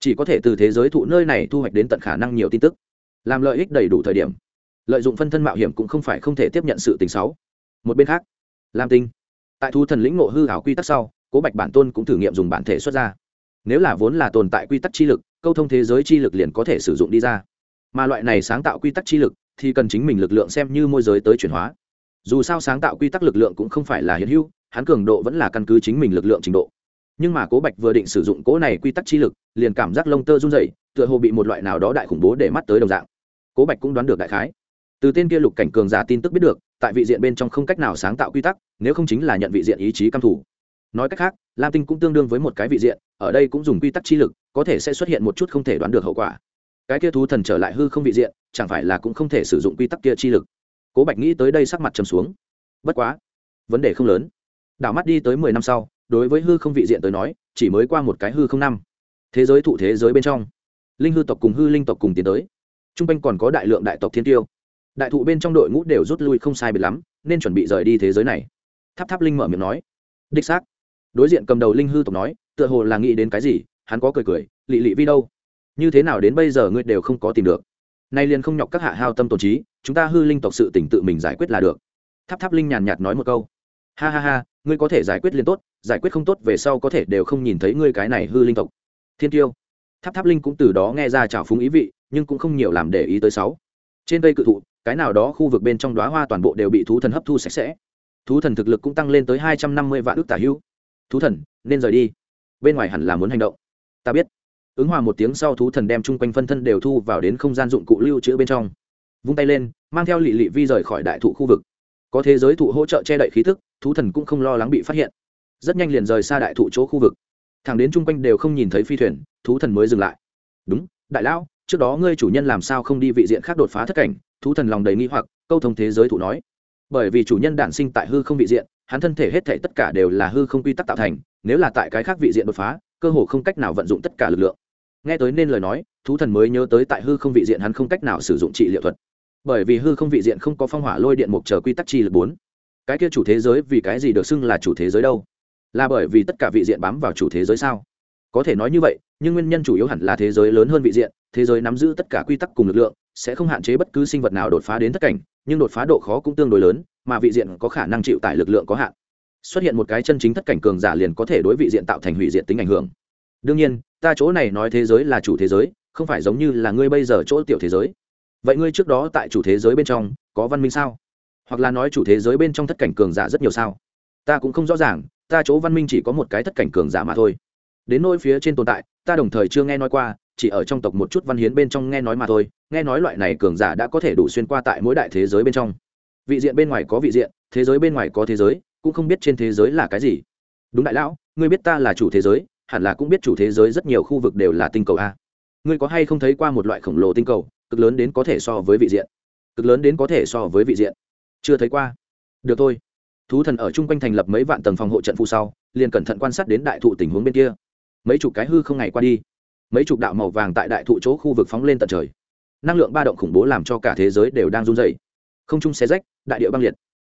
Chỉ có thể từ thế giới thụ nơi này thu hoạch đến tận khả năng nhiều tin tức. Làm lợi ích đầy đủ thời điểm, lợi dụng phân thân mạo hiểm cũng không phải không thể tiếp nhận sự tình xấu. Một bên khác, lam tinh, tại thú thần lĩnh ngộ hư hảo quy tắc sau, cố bạch bản tôn cũng thử nghiệm dùng bản thể xuất ra. Nếu là vốn là tồn tại quy tắc chi lực câu thông thế giới chi lực liền có thể sử dụng đi ra. Mà loại này sáng tạo quy tắc chi lực thì cần chính mình lực lượng xem như môi giới tới chuyển hóa. Dù sao sáng tạo quy tắc lực lượng cũng không phải là hiện hữu, hắn cường độ vẫn là căn cứ chính mình lực lượng trình độ. Nhưng mà cố bạch vừa định sử dụng cố này quy tắc chi lực, liền cảm giác lông tơ run dày tựa hồ bị một loại nào đó đại khủng bố để mắt tới đồng dạng. Cố bạch cũng đoán được đại khái. Từ tên kia lục cảnh cường giả tin tức biết được, tại vị diện bên trong không cách nào sáng tạo quy tắc, nếu không chính là nhận vị diện ý chí căm thủ nói cách khác, lam tinh cũng tương đương với một cái vị diện, ở đây cũng dùng quy tắc chi lực, có thể sẽ xuất hiện một chút không thể đoán được hậu quả. Cái kia thú thần trở lại hư không vị diện, chẳng phải là cũng không thể sử dụng quy tắc kia chi lực. Cố bạch nghĩ tới đây sắc mặt trầm xuống. Bất quá, vấn đề không lớn. Đảo mắt đi tới mười năm sau, đối với hư không vị diện tới nói, chỉ mới qua một cái hư không năm. Thế giới thụ thế giới bên trong, linh hư tộc cùng hư linh tộc cùng tiến tới. T r u n g quanh còn có đại lượng đại tộc thiên tiêu. Đại thụ bên trong đội ngũ đều rút lui không sai biệt lắm, nên chuẩn bị rời đi thế giới này. Tháp tháp linh mở miệng nói. Đích xác đối diện cầm đầu linh hư tộc nói, tựa hồ là nghĩ đến cái gì, hắn có cười cười, lị lị vi đâu? Như thế nào đến bây giờ ngươi đều không có tìm được? Nay liền không nhọc các hạ hao tâm tổn trí, chúng ta hư linh tộc sự tỉnh tự mình giải quyết là được. Tháp tháp linh nhàn nhạt nói một câu. Ha ha ha, ngươi có thể giải quyết liền tốt, giải quyết không tốt về sau có thể đều không nhìn thấy ngươi cái này hư linh tộc. Thiên tiêu. Tháp tháp linh cũng từ đó nghe ra trào phúng ý vị, nhưng cũng không nhiều làm để ý tới sáu. Trên cây cự thụ, cái nào đó khu vực bên trong đóa hoa toàn bộ đều bị thú thần hấp thu sạch sẽ. Thú thần thực lực cũng tăng lên tới hai trăm năm mươi vạn ước tả hữu thú thần, nên rời đi. Bên ngoài hẳn là muốn hành động. Ta biết. Ứng hòa một tiếng sau thú thần đem chung quanh phân thân đều thu vào đến không gian dụng cụ lưu trữ bên trong. Vung tay lên, mang theo lị lị vi rời khỏi đại thụ khu vực. Có thế giới thụ hỗ trợ che đậy khí thức thú thần cũng không lo lắng bị phát hiện. Rất nhanh liền rời xa đại thụ chỗ khu vực. Thẳng đến chung quanh đều không nhìn thấy phi thuyền, thú thần mới dừng lại. Đúng, đại lão, trước đó ngươi chủ nhân làm sao không đi vị diện khác đột phá thất cảnh? Thú thần lòng đầy nghi hoặc, câu thông thế giới thụ nói. Bởi vì chủ nhân đản sinh tại hư không vị diện hắn thân thể hết thể tất cả đều là hư không quy tắc tạo thành, nếu là tại cái khác vị diện đột phá, cơ hồ không cách nào vận dụng tất cả lực lượng. Nghe tới nên lời nói, thú thần mới nhớ tới tại hư không vị diện hắn không cách nào sử dụng trị liệu thuật. Bởi vì hư không vị diện không có phong hỏa lôi điện mục chờ quy tắc chi lực bốn. Cái kia chủ thế giới vì cái gì được xưng là chủ thế giới đâu? Là bởi vì tất cả vị diện bám vào chủ thế giới sao? Có thể nói như vậy, nhưng nguyên nhân chủ yếu hẳn là thế giới lớn hơn vị diện, thế giới nắm giữ tất cả quy tắc cùng lực lượng sẽ không hạn chế bất cứ sinh vật nào đột phá đến thất cảnh, nhưng đột phá độ khó cũng tương đối lớn, mà vị diện có khả năng chịu tải lực lượng có hạn. Xuất hiện một cái chân chính thất cảnh cường giả liền có thể đối vị diện tạo thành hủy diện tính ảnh hưởng. Đương nhiên, ta chỗ này nói thế giới là chủ thế giới, không phải giống như là ngươi bây giờ chỗ tiểu thế giới. Vậy ngươi trước đó tại chủ thế giới bên trong, có văn minh sao? Hoặc là nói chủ thế giới bên trong thất cảnh cường giả rất nhiều sao? Ta cũng không rõ ràng, ta chỗ văn minh chỉ có một cái thất cảnh cường giả mà thôi. Đến nỗi phía trên tồn tại, ta đồng thời chưa nghe nói qua, chỉ ở trong tộc một chút văn hiến bên trong nghe nói mà thôi nghe nói loại này cường giả đã có thể đủ xuyên qua tại mỗi đại thế giới bên trong. Vị diện bên ngoài có vị diện, thế giới bên ngoài có thế giới, cũng không biết trên thế giới là cái gì. Đúng đại lão, ngươi biết ta là chủ thế giới, hẳn là cũng biết chủ thế giới rất nhiều khu vực đều là tinh cầu a. Ngươi có hay không thấy qua một loại khổng lồ tinh cầu, cực lớn đến có thể so với vị diện? Cực lớn đến có thể so với vị diện. Chưa thấy qua. Được thôi. Thú thần ở chung quanh thành lập mấy vạn tầng phòng hộ trận phụ sau, liền cẩn thận quan sát đến đại thụ tình huống bên kia. Mấy chục cái hư không ngày qua đi. Mấy chục đạo màu vàng tại đại thụ chỗ khu vực phóng lên tận trời năng lượng ba động khủng bố làm cho cả thế giới đều đang run dày không chung xé rách, đại địa băng liệt.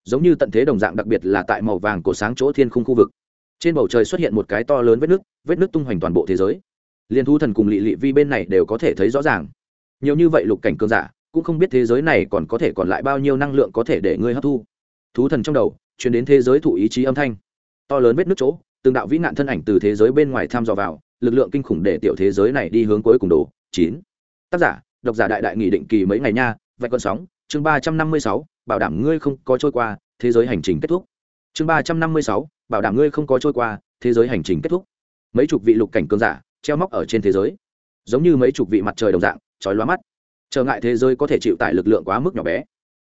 Giống như tận thế đồng dạng đặc biệt là tại màu vàng của sáng chỗ thiên khung khu vực. Trên bầu trời xuất hiện một cái to lớn vết nước vết nước tung hoành toàn bộ thế giới. Liên thu thần cùng lị lị vi bên này đều có thể thấy rõ ràng. Nhiều như vậy lục cảnh cơn giả, cũng không biết thế giới này còn có thể còn lại bao nhiêu năng lượng có thể để ngươi hấp thu. Thú thần trong đầu chuyển đến thế giới thụ ý chí âm thanh. To lớn vết nước chỗ, từng đạo vĩ nạn thân ảnh từ thế giới bên ngoài tham dò vào, lực lượng kinh khủng để tiểu thế giới này đi hướng cuối cùng đồ chín. Tác giả độc giả đại đại nghị định kỳ mấy ngày nha, vạch con sóng, chương ba trăm năm mươi sáu, bảo đảm ngươi không có trôi qua, thế giới hành trình kết thúc. Chương ba trăm năm mươi sáu, bảo đảm ngươi không có trôi qua, thế giới hành trình kết thúc. Mấy chục vị lục cảnh cơn giả, treo móc ở trên thế giới. Giống như mấy chục vị mặt trời đồng dạng trói lóa mắt. Trở ngại thế giới có thể chịu tải lực lượng quá mức nhỏ bé.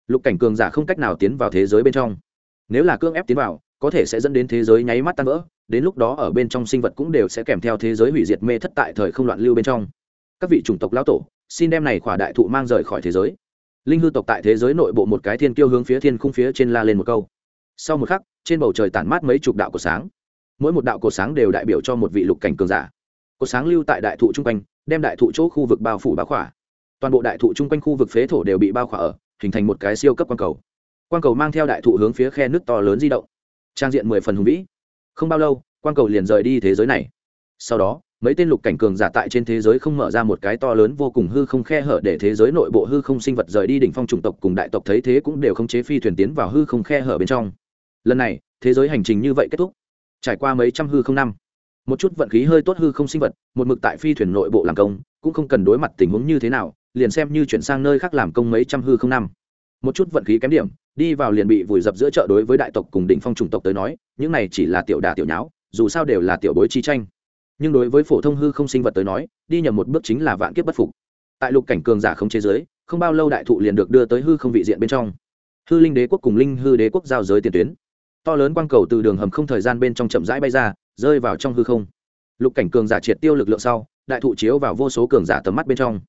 Lục cảnh cường giả không cách nào tiến vào thế giới bên trong. Nếu là cưỡng ép tiến vào, có thể sẽ dẫn đến thế giới nháy mắt tan vỡ, đến lúc đó ở bên trong sinh vật cũng đều sẽ kèm theo thế giới hủy diệt mê thất tại thời không loạn lưu bên trong. Các vị chủng tộc lão tổ xin đem này khỏa đại thụ mang rời khỏi thế giới. Linh hư tộc tại thế giới nội bộ một cái thiên kiêu hướng phía thiên khung phía trên la lên một câu. Sau một khắc, trên bầu trời tản mát mấy chục đạo của sáng. Mỗi một đạo cổ sáng đều đại biểu cho một vị lục cảnh cường giả. Cổ sáng lưu tại đại thụ trung quanh, đem đại thụ chỗ khu vực bao phủ bao khỏa. Toàn bộ đại thụ trung quanh khu vực phế thổ đều bị bao khỏa ở, hình thành một cái siêu cấp quang cầu. Quang cầu mang theo đại thụ hướng phía khe nước to lớn di động. Trang diện mười phần hùng vĩ. Không bao lâu, quang cầu liền rời đi thế giới này. Sau đó mấy tên lục cảnh cường giả tại trên thế giới không mở ra một cái to lớn vô cùng hư không khe hở để thế giới nội bộ hư không sinh vật rời đi đỉnh phong chủng tộc cùng đại tộc thấy thế cũng đều không chế phi thuyền tiến vào hư không khe hở bên trong. Lần này, thế giới hành trình như vậy kết thúc. Trải qua mấy trăm hư không năm, một chút vận khí hơi tốt hư không sinh vật, một mực tại phi thuyền nội bộ làm công, cũng không cần đối mặt tình huống như thế nào, liền xem như chuyển sang nơi khác làm công mấy trăm hư không năm. Một chút vận khí kém điểm, đi vào liền bị vùi dập giữa chợ đối với đại tộc cùng đỉnh phong chủng tộc tới nói, những này chỉ là tiểu đà tiểu nháo, dù sao đều là tiểu bối chi tranh nhưng đối với phổ thông hư không sinh vật tới nói, đi nhầm một bước chính là vạn kiếp bất phục. Tại lục cảnh cường giả không chế giới, không bao lâu đại thụ liền được đưa tới hư không vị diện bên trong. Hư linh đế quốc cùng linh hư đế quốc giao giới tiền tuyến. To lớn quang cầu từ đường hầm không thời gian bên trong chậm rãi bay ra, rơi vào trong hư không. Lục cảnh cường giả triệt tiêu lực lượng sau, đại thụ chiếu vào vô số cường giả tầm mắt bên trong.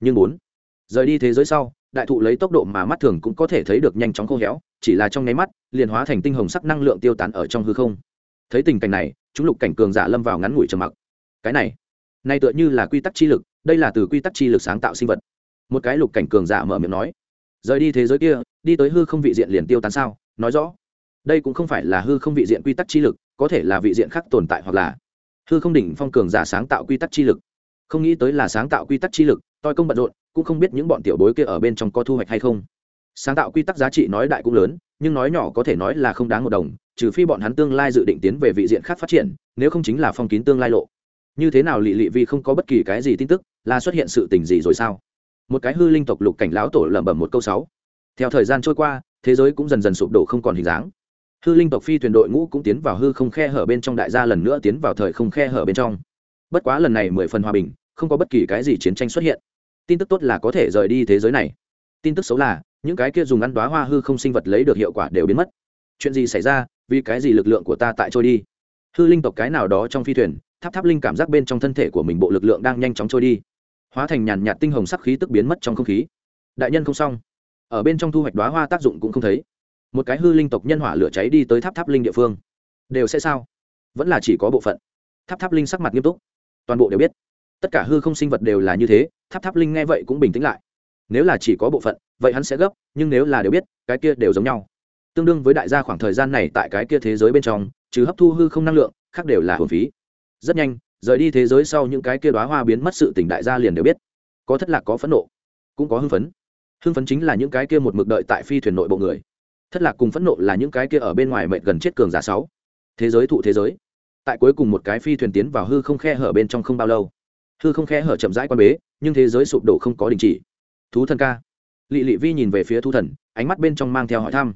Nhưng bốn, rời đi thế giới sau, đại thụ lấy tốc độ mà mắt thường cũng có thể thấy được nhanh chóng khô héo, chỉ là trong nháy mắt, liền hóa thành tinh hồng sắc năng lượng tiêu tán ở trong hư không. Thấy tình cảnh này chúng lục cảnh cường giả lâm vào ngắn ngủi trầm mặc. Cái này này tựa như là quy tắc chi lực, đây là từ quy tắc chi lực sáng tạo sinh vật. Một cái lục cảnh cường giả mở miệng nói, rời đi thế giới kia, đi tới hư không vị diện liền tiêu tán sao? Nói rõ, đây cũng không phải là hư không vị diện quy tắc chi lực, có thể là vị diện khác tồn tại hoặc là hư không đỉnh phong cường giả sáng tạo quy tắc chi lực. Không nghĩ tới là sáng tạo quy tắc chi lực tôi công bận rộn, cũng không biết những bọn tiểu bối kia ở bên trong có thu hoạch hay không sáng tạo quy tắc giá trị nói đại cũng lớn, nhưng nói nhỏ có thể nói là không đáng một đồng, trừ phi bọn hắn tương lai dự định tiến về vị diện khác phát triển, nếu không chính là phong kín tương lai lộ. Như thế nào lị lị vì không có bất kỳ cái gì tin tức, là xuất hiện sự tình gì rồi sao? Một cái hư linh tộc lục cảnh lão tổ lẩm bẩm một câu sáu. Theo thời gian trôi qua, thế giới cũng dần dần sụp đổ không còn hình dáng. Hư linh tộc phi thuyền đội ngũ cũng tiến vào hư không khe hở bên trong đại gia lần nữa tiến vào thời không khe hở bên trong. Bất quá lần này mười phần hòa bình, không có bất kỳ cái gì chiến tranh xuất hiện. Tin tức tốt là có thể rời đi thế giới này. Tin tức xấu là những cái kia dùng ăn đoá hoa hư không sinh vật lấy được hiệu quả đều biến mất. Chuyện gì xảy ra? Vì cái gì lực lượng của ta tại trôi đi? Hư linh tộc cái nào đó trong phi thuyền, tháp tháp linh cảm giác bên trong thân thể của mình bộ lực lượng đang nhanh chóng trôi đi. Hóa thành nhàn nhạt tinh hồng sắc khí tức biến mất trong không khí. Đại nhân không xong. Ở bên trong thu hoạch đoá hoa tác dụng cũng không thấy. Một cái hư linh tộc nhân hỏa lửa cháy đi tới tháp tháp linh địa phương. Đều sẽ sao? Vẫn là chỉ có bộ phận. Tháp tháp linh sắc mặt nghiêm túc. Toàn bộ đều biết. Tất cả hư không sinh vật đều là như thế, tháp tháp linh nghe vậy cũng bình tĩnh lại. Nếu là chỉ có bộ phận vậy hắn sẽ gấp, nhưng nếu là đều biết, cái kia đều giống nhau. Tương đương với đại gia khoảng thời gian này tại cái kia thế giới bên trong chứ hấp thu hư không năng lượng, khác đều là hồn phí. Rất nhanh, rời đi thế giới sau những cái kia đoá hoa biến mất sự tỉnh đại gia liền đều biết. Có thất lạc có phẫn nộ, cũng có hưng phấn. Hưng phấn chính là những cái kia một mực đợi tại phi thuyền nội bộ người. Thất lạc cùng phẫn nộ là những cái kia ở bên ngoài mệnh gần chết cường giả sáu. Thế giới thụ thế giới. Tại cuối cùng một cái phi thuyền tiến vào hư không khe hở bên trong không bao lâu. Hư không khe hở chậm rãi quan bế, nhưng thế giới sụp đổ không có đình chỉ. Thú thần ca lị lị vi nhìn về phía thú thần, ánh mắt bên trong mang theo hỏi thăm.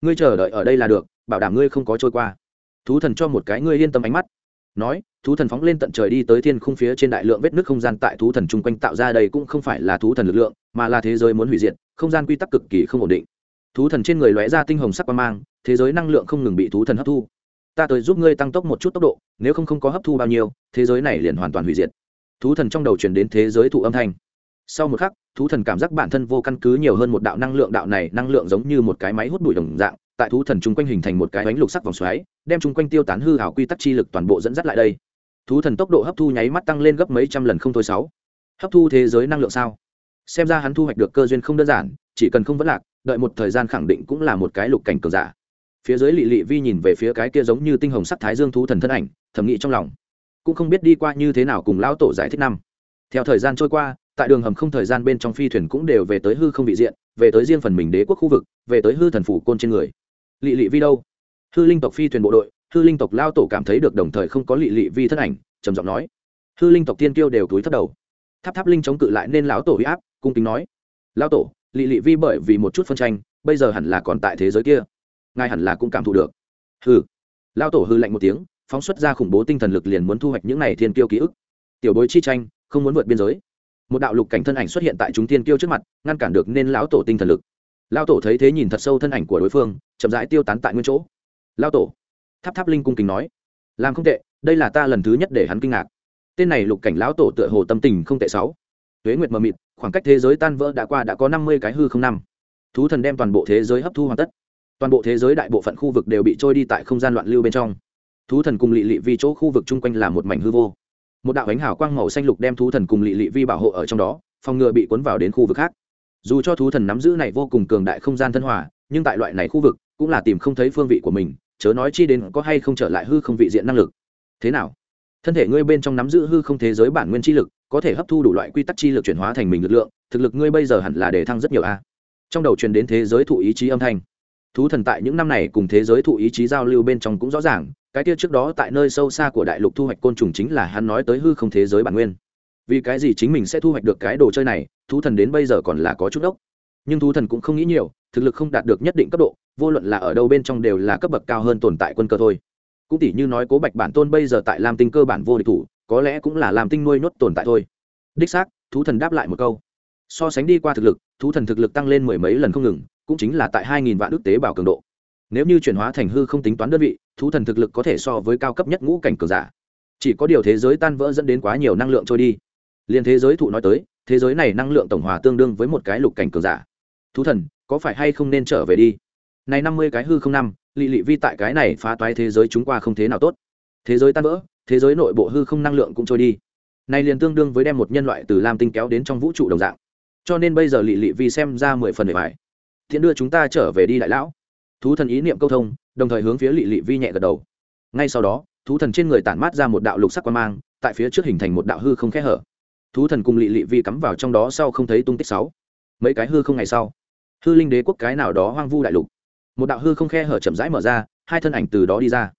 Ngươi chờ đợi ở đây là được, bảo đảm ngươi không có trôi qua. Thú thần cho một cái ngươi yên tâm ánh mắt. Nói, thú thần phóng lên tận trời đi tới thiên khung phía trên đại lượng vết nước không gian tại thú thần chung quanh tạo ra đây cũng không phải là thú thần lực lượng, mà là thế giới muốn hủy diệt, không gian quy tắc cực kỳ không ổn định. Thú thần trên người lóe ra tinh hồng sắc quan mang, thế giới năng lượng không ngừng bị thú thần hấp thu. Ta tới giúp ngươi tăng tốc một chút tốc độ, nếu không không có hấp thu bao nhiêu, thế giới này liền hoàn toàn hủy diệt. Thú thần trong đầu chuyển đến thế giới thụ âm thanh. Sau một khắc thú thần cảm giác bản thân vô căn cứ nhiều hơn một đạo năng lượng, đạo này năng lượng giống như một cái máy hút bụi đồng dạng, tại thú thần chung quanh hình thành một cái bánh lục sắc vòng xoáy, đem chung quanh tiêu tán hư hảo quy tắc chi lực toàn bộ dẫn dắt lại đây. Thú thần tốc độ hấp thu nháy mắt tăng lên gấp mấy trăm lần không thôi sáu. Hấp thu thế giới năng lượng sao? Xem ra hắn thu hoạch được cơ duyên không đơn giản, chỉ cần không vấn lạc, đợi một thời gian khẳng định cũng là một cái lục cảnh cường giả. Phía dưới lị lị vi nhìn về phía cái kia giống như tinh hồng sắc thái dương thú thần thân ảnh, thầm nghĩ trong lòng. Cũng không biết đi qua như thế nào cùng lão tổ giải thích năm. Theo thời gian trôi qua tại đường hầm không thời gian bên trong phi thuyền cũng đều về tới hư không vị diện, về tới riêng phần mình đế quốc khu vực, về tới hư thần phủ côn trên người. Lị lị vi đâu? Hư linh tộc phi thuyền bộ đội, hư linh tộc lao tổ cảm thấy được đồng thời không có lị lị vi thân ảnh, trầm giọng nói. Hư linh tộc tiên kiêu đều túi thất đầu. Tháp tháp linh chống cự lại nên lão tổ huy áp, cung kính nói. Lao tổ, lị lị vi bởi vì một chút phân tranh, bây giờ hẳn là còn tại thế giới kia. Ngài hẳn là cũng cảm thụ được. Hư lao tổ hư lạnh một tiếng, phóng xuất ra khủng bố tinh thần lực liền muốn thu hoạch những này thiên kiêu ký ức. Tiểu bối chi tranh, không muốn vượt biên giới một đạo lục cảnh thân ảnh xuất hiện tại chúng tiên kiêu trước mặt, ngăn cản được nên lão tổ tinh thần lực. Lao tổ thấy thế nhìn thật sâu thân ảnh của đối phương, chậm rãi tiêu tán tại nguyên chỗ. Lao tổ, tháp tháp linh cung kính nói, làm không tệ, đây là ta lần thứ nhất để hắn kinh ngạc. Tên này lục cảnh lão tổ tựa hồ tâm tình không tệ sáu. Tuế nguyệt mờ mịt, khoảng cách thế giới tan vỡ đã qua đã có năm mươi cái hư không năm. Thú thần đem toàn bộ thế giới hấp thu hoàn tất. Toàn bộ thế giới đại bộ phận khu vực đều bị trôi đi tại không gian loạn lưu bên trong. Thú thần cùng lị lị vi chỗ khu vực chung quanh là một mảnh hư vô một đạo ánh hào quang màu xanh lục đem thú thần cùng lị lị vi bảo hộ ở trong đó, phòng ngừa bị cuốn vào đến khu vực khác. Dù cho thú thần nắm giữ này vô cùng cường đại không gian thân hòa, nhưng tại loại này khu vực cũng là tìm không thấy phương vị của mình, chớ nói chi đến có hay không trở lại hư không vị diện năng lực. Thế nào? Thân thể ngươi bên trong nắm giữ hư không thế giới bản nguyên chi lực, có thể hấp thu đủ loại quy tắc chi lực chuyển hóa thành mình lực lượng, thực lực ngươi bây giờ hẳn là để thăng rất nhiều a. Trong đầu truyền đến thế giới thụ ý chí âm thanh. Thú thần tại những năm này cùng thế giới thụ ý chí giao lưu bên trong cũng rõ ràng cái kia trước đó tại nơi sâu xa của đại lục thu hoạch côn trùng chính là hắn nói tới hư không thế giới bản nguyên. Vì cái gì chính mình sẽ thu hoạch được cái đồ chơi này, thú thần đến bây giờ còn là có chút ốc nhưng thú thần cũng không nghĩ nhiều, thực lực không đạt được nhất định cấp độ, vô luận là ở đâu bên trong đều là cấp bậc cao hơn tồn tại quân cơ thôi. Cũng tỷ như nói cố bạch bản tôn bây giờ tại lam tinh cơ bản vô địch thủ, có lẽ cũng là làm tinh nuôi nhốt tồn tại thôi. Đích xác, thú thần đáp lại một câu. So sánh đi qua thực lực, thú thần thực lực tăng lên mười mấy lần không ngừng, cũng chính là tại hai nghìn vạn ước tế bào cường độ nếu như chuyển hóa thành hư không tính toán đơn vị, thú thần thực lực có thể so với cao cấp nhất ngũ cảnh cường giả. Chỉ có điều thế giới tan vỡ dẫn đến quá nhiều năng lượng trôi đi. Liền thế giới thụ nói tới, thế giới này năng lượng tổng hòa tương đương với một cái lục cảnh cường giả. Thú thần, có phải hay không nên trở về đi? Này năm mươi cái hư không năm, lị lị vi tại cái này phá toái thế giới chúng qua không thế nào tốt. Thế giới tan vỡ, thế giới nội bộ hư không năng lượng cũng trôi đi. Này liền tương đương với đem một nhân loại từ lam tinh kéo đến trong vũ trụ đồng dạng. Cho nên bây giờ lị lị vi xem ra mười phần để phải thiện đưa chúng ta trở về đi đại lão thú thần ý niệm câu thông, đồng thời hướng phía lị lị vi nhẹ gật đầu. Ngay sau đó, thú thần trên người tản mát ra một đạo lục sắc quan mang, tại phía trước hình thành một đạo hư không khẽ hở. Thú thần cùng lị lị vi cắm vào trong đó sau không thấy tung tích sáu. Mấy cái hư không ngày sau, hư linh đế quốc cái nào đó hoang vu đại lục. Một đạo hư không khe hở chậm rãi mở ra, hai thân ảnh từ đó đi ra.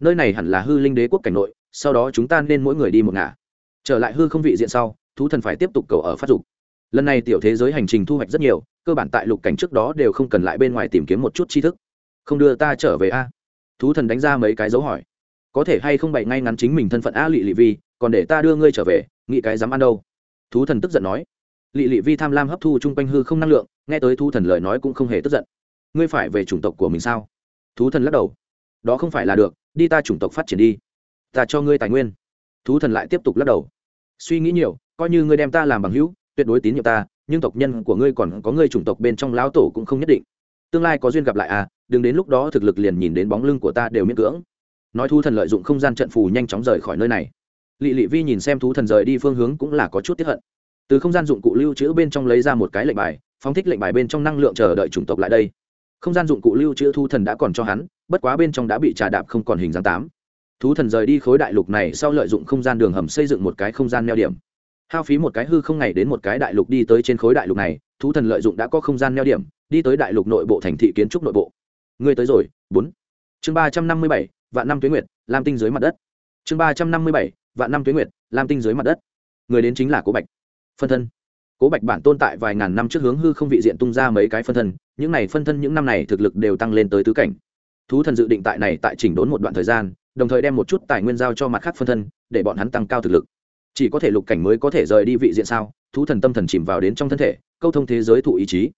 Nơi này hẳn là hư linh đế quốc cảnh nội, sau đó chúng ta nên mỗi người đi một ngả. Trở lại hư không vị diện sau, thú thần phải tiếp tục cầu ở phát dục. Lần này tiểu thế giới hành trình thu hoạch rất nhiều cơ bản tại lục cảnh trước đó đều không cần lại bên ngoài tìm kiếm một chút tri thức. Không đưa ta trở về a? Thú thần đánh ra mấy cái dấu hỏi. Có thể hay không bày ngay ngắn chính mình thân phận a lị lị vi, còn để ta đưa ngươi trở về, nghĩ cái dám ăn đâu. Thú thần tức giận nói. Lị lị vi tham lam hấp thu chung quanh hư không năng lượng, nghe tới thú thần lời nói cũng không hề tức giận. Ngươi phải về chủng tộc của mình sao? Thú thần lắc đầu. Đó không phải là được, đi ta chủng tộc phát triển đi. Ta cho ngươi tài nguyên. Thú thần lại tiếp tục lắc đầu. Suy nghĩ nhiều, coi như ngươi đem ta làm bằng hữu, tuyệt đối tín nhiệm ta nhưng tộc nhân của ngươi còn có ngươi chủng tộc bên trong lão tổ cũng không nhất định. Tương lai có duyên gặp lại à đừng đến lúc đó thực lực liền nhìn đến bóng lưng của ta đều miễn cưỡng. Nói thú thần lợi dụng không gian trận phù nhanh chóng rời khỏi nơi này. Lị lị vi nhìn xem thú thần rời đi phương hướng cũng là có chút tiếp hận. Từ không gian dụng cụ lưu trữ bên trong lấy ra một cái lệnh bài, phóng thích lệnh bài bên trong năng lượng chờ đợi chủng tộc lại đây. Không gian dụng cụ lưu trữ thú thần đã còn cho hắn, bất quá bên trong đã bị trà đạp không còn hình dáng tám. Thú thần rời đi khối đại lục này sau lợi dụng không gian đường hầm xây dựng một cái không gian neo điểm hao phí một cái hư không ngày đến một cái đại lục đi tới trên khối đại lục này, thú thần lợi dụng đã có không gian neo điểm, đi tới đại lục nội bộ thành thị kiến trúc nội bộ. Ngươi tới rồi, bốn. Chương ba trăm năm mươi bảy, vạn năm tuyến nguyệt, lam tinh dưới mặt đất. Chương ba trăm năm mươi bảy, vạn năm tuyến nguyệt, lam tinh dưới mặt đất. Người đến chính là cố bạch. Phân thân. Cố bạch bản tồn tại vài ngàn năm trước hướng hư không vị diện tung ra mấy cái phân thân, những này phân thân những năm này thực lực đều tăng lên tới tứ cảnh. Thú thần dự định tại này tại chỉnh đốn một đoạn thời gian, đồng thời đem một chút tài nguyên giao cho mặt khác phân thân, để bọn hắn tăng cao thực lực chỉ có thể lục cảnh mới có thể rời đi vị diện sao? Thú thần tâm thần chìm vào đến trong thân thể, câu thông thế giới thụ ý chí.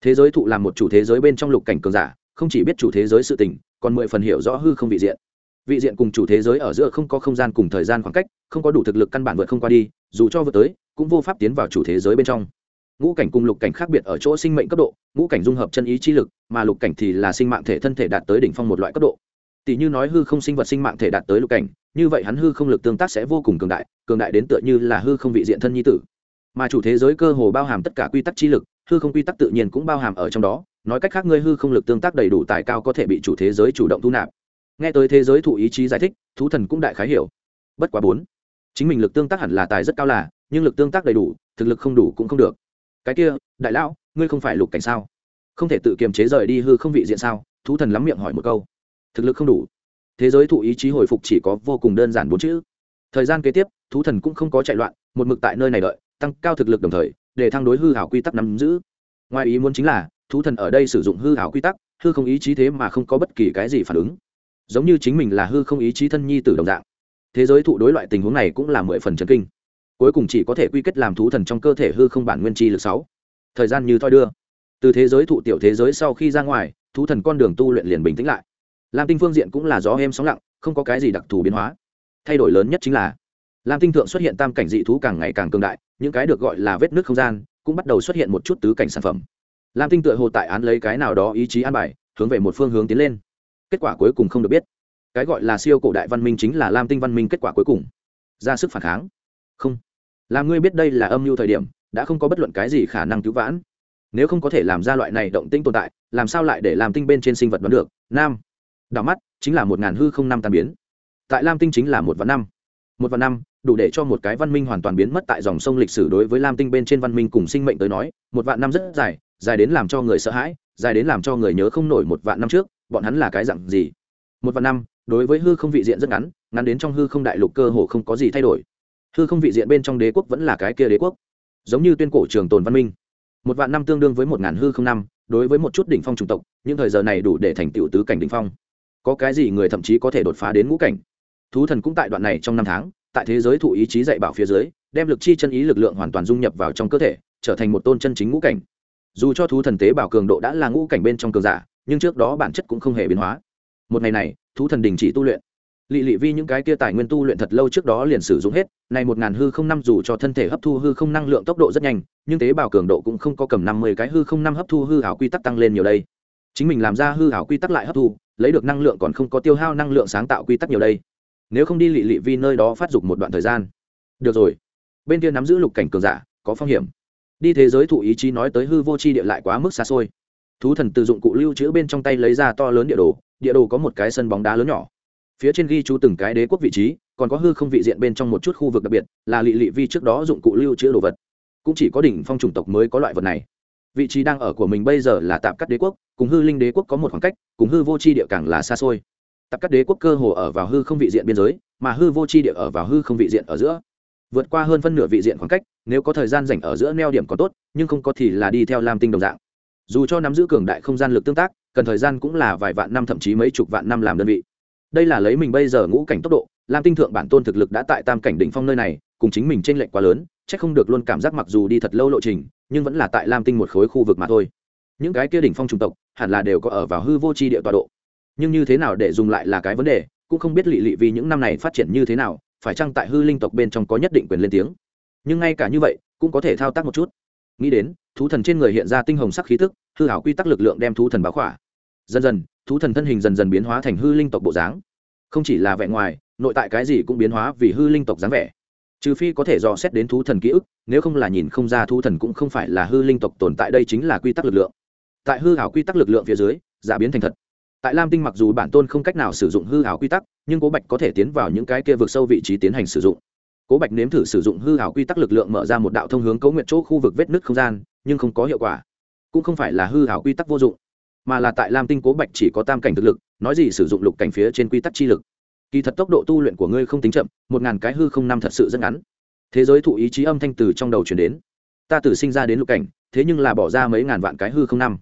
Thế giới thụ là một chủ thế giới bên trong lục cảnh cường giả, không chỉ biết chủ thế giới sự tình, còn mười phần hiểu rõ hư không vị diện. Vị diện cùng chủ thế giới ở giữa không có không gian cùng thời gian khoảng cách, không có đủ thực lực căn bản vượt không qua đi, dù cho vượt tới, cũng vô pháp tiến vào chủ thế giới bên trong. Ngũ cảnh cùng lục cảnh khác biệt ở chỗ sinh mệnh cấp độ, ngũ cảnh dung hợp chân ý chi lực, mà lục cảnh thì là sinh mạng thể thân thể đạt tới đỉnh phong một loại cấp độ. Tỷ như nói hư không sinh vật sinh mạng thể đạt tới lục cảnh như vậy hắn hư không lực tương tác sẽ vô cùng cường đại cường đại đến tựa như là hư không vị diện thân nhi tử. Mà chủ thế giới cơ hồ bao hàm tất cả quy tắc chi lực, hư không quy tắc tự nhiên cũng bao hàm ở trong đó, nói cách khác ngươi hư không lực tương tác đầy đủ tài cao có thể bị chủ thế giới chủ động thu nạp. Nghe tới thế giới thụ ý chí giải thích, thú thần cũng đại khái hiểu. Bất quá bốn, chính mình lực tương tác hẳn là tài rất cao là, nhưng lực tương tác đầy đủ, thực lực không đủ cũng không được. Cái kia, đại lão, ngươi không phải lục cảnh sao? Không thể tự kiềm chế rời đi hư không vị diện sao? Thú thần lắm miệng hỏi một câu. Thực lực không đủ thế giới thụ ý chí hồi phục chỉ có vô cùng đơn giản bốn chữ. Thời gian kế tiếp, thú thần cũng không có chạy loạn, một mực tại nơi này đợi, tăng cao thực lực đồng thời, để thăng đối hư hảo quy tắc nắm giữ. Ngoài ý muốn chính là, thú thần ở đây sử dụng hư hảo quy tắc, hư không ý chí thế mà không có bất kỳ cái gì phản ứng. Giống như chính mình là hư không ý chí thân nhi tử đồng dạng. Thế giới thụ đối loại tình huống này cũng là mười phần chấn kinh. Cuối cùng chỉ có thể quy kết làm thú thần trong cơ thể hư không bản nguyên chi lực sáu. Thời gian như thoi đưa. Từ thế giới thụ tiểu thế giới sau khi ra ngoài, thú thần con đường tu luyện liền bình tĩnh lại lam tinh phương diện cũng là gió êm sóng lặng, không có cái gì đặc thù biến hóa. Thay đổi lớn nhất chính là, lam tinh thượng xuất hiện tam cảnh dị thú càng ngày càng cường đại, những cái được gọi là vết nước không gian cũng bắt đầu xuất hiện một chút tứ cảnh sản phẩm. Lam tinh tựa hồ tại án lấy cái nào đó ý chí an bài, hướng về một phương hướng tiến lên. Kết quả cuối cùng không được biết. Cái gọi là siêu cổ đại văn minh chính là lam tinh văn minh kết quả cuối cùng. Ra sức phản kháng. Không. Làm ngươi biết đây là âm mưu thời điểm, đã không có bất luận cái gì khả năng cứu vãn. Nếu không có thể làm ra loại này động tinh tồn tại, làm sao lại để làm tinh bên trên sinh vật đoán được? Nam đảo mắt, chính là một ngàn hư không năm tàn biến. Tại lam tinh chính là một vạn năm. Một vạn năm, đủ để cho một cái văn minh hoàn toàn biến mất tại dòng sông lịch sử đối với lam tinh bên trên văn minh cùng sinh mệnh tới nói, một vạn năm rất dài dài đến làm cho người sợ hãi, dài đến làm cho người nhớ không nổi một vạn năm trước, bọn hắn là cái dặn gì? Một vạn năm, đối với hư không vị diện rất ngắn ngắn đến trong hư không đại lục cơ hồ không có gì thay đổi. Hư không vị diện bên trong đế quốc vẫn là cái kia đế quốc. Giống như tuyên cổ trường tồn văn minh. Một vạn năm tương đương với một ngàn hư không năm, đối với một chút đỉnh phong chủng tộc, những thời giờ này đủ để thành tựu tứ cảnh đỉnh phong có cái gì người thậm chí có thể đột phá đến ngũ cảnh. Thú thần cũng tại đoạn này trong năm tháng, tại thế giới thụ ý chí dạy bảo phía dưới, đem lực chi chân ý lực lượng hoàn toàn dung nhập vào trong cơ thể, trở thành một tôn chân chính ngũ cảnh. Dù cho thú thần tế bảo cường độ đã là ngũ cảnh bên trong cường giả, nhưng trước đó bản chất cũng không hề biến hóa. Một ngày này, thú thần đình chỉ tu luyện. Lị lị vi những cái kia tài nguyên tu luyện thật lâu trước đó liền sử dụng hết này một ngàn hư không năm dù cho thân thể hấp thu hư không năng lượng tốc độ rất nhanh, nhưng tế bào cường độ cũng không có cầm năm mươi cái hư không năm hấp thu hư hảo quy tắc tăng lên nhiều đây. Chính mình làm ra hư hảo quy tắc lại hấp thu lấy được năng lượng còn không có tiêu hao năng lượng sáng tạo quy tắc nhiều đây. Nếu không đi lị lị vi nơi đó phát dục một đoạn thời gian. Được rồi. Bên kia nắm giữ lục cảnh cường giả, có phong hiểm. Đi thế giới thụ ý chí nói tới hư vô c h i địa lại quá mức xa xôi. Thú thần từ dụng cụ lưu trữ bên trong tay lấy ra to lớn địa đồ địa đồ có một cái sân bóng đá lớn nhỏ. Phía trên ghi chú từng cái đế quốc vị trí, còn có hư không vị diện bên trong một chút khu vực đặc biệt, là lị lị vi trước đó dụng cụ lưu trữ đồ vật. Cũng chỉ có đỉnh phong chủng tộc mới có loại vật này. Vị trí đang ở của mình bây giờ là tạm cắt đế quốc cùng hư linh đế quốc có một khoảng cách, cùng hư vô c h i địa càng là xa xôi. Tập các đế quốc cơ hồ ở vào hư không vị diện biên giới, mà hư vô c h i địa ở vào hư không vị diện ở giữa. Vượt qua hơn phân nửa vị diện khoảng cách, nếu có thời gian dành ở giữa neo điểm có tốt, nhưng không có thì là đi theo lam tinh đồng dạng. Dù cho nắm giữ cường đại không gian lực tương tác, cần thời gian cũng là vài vạn năm thậm chí mấy chục vạn năm làm đơn vị. Đây là lấy mình bây giờ ngũ cảnh tốc độ, lam tinh thượng bản tôn thực lực đã tại tam cảnh đỉnh phong nơi này, cùng chính mình t r ê n lệch quá lớn c h ắ c không được luôn cảm giác mặc dù đi thật lâu lộ trình, nhưng vẫn là tại lam tinh một khối khu vực mà thôi. Những cái kia đỉnh phong trung tộc hẳn là đều có ở vào hư vô tri địa tọa độ. Nhưng như thế nào để dùng lại là cái vấn đề, cũng không biết lị lị vì những năm này phát triển như thế nào, phải chăng tại hư linh tộc bên trong có nhất định quyền lên tiếng. Nhưng ngay cả như vậy, cũng có thể thao tác một chút. Nghĩ đến, thú thần trên người hiện ra tinh hồng sắc khí tức, hư hảo quy tắc lực lượng đem thú thần báo khỏa. Dần dần, thú thần thân hình dần dần biến hóa thành hư linh tộc bộ dáng. Không chỉ là vẻ ngoài, nội tại cái gì cũng biến hóa vì hư linh tộc dáng vẻ. Trừ phi có thể dò xét đến thú thần ký ức, nếu không là nhìn không ra thú thần cũng không phải là hư linh tộc tồn tại, đây chính là quy tắc lực lượng tại hư hảo quy tắc lực lượng phía dưới, giả biến thành thật. Tại lam tinh mặc dù bản tôn không cách nào sử dụng hư hảo quy tắc, nhưng cố bạch có thể tiến vào những cái kia vượt sâu vị trí tiến hành sử dụng. Cố bạch nếm thử sử dụng hư hảo quy tắc lực lượng mở ra một đạo thông hướng cấu nguyện chỗ khu vực vết nứt không gian, nhưng không có hiệu quả. Cũng không phải là hư hảo quy tắc vô dụng, mà là tại lam tinh cố bạch chỉ có tam cảnh thực lực, nói gì sử dụng lục cảnh phía trên quy tắc chi lực. Kỳ thật tốc độ tu luyện của ngươi không tính chậm, một ngàn cái hư không năm thật sự rất ngắn. Thế giới thụ ý chí âm thanh từ trong đầu chuyển đến. Ta từ sinh ra đến lục cảnh, thế nhưng là bỏ ra mấy ngàn vạn cái hư không năm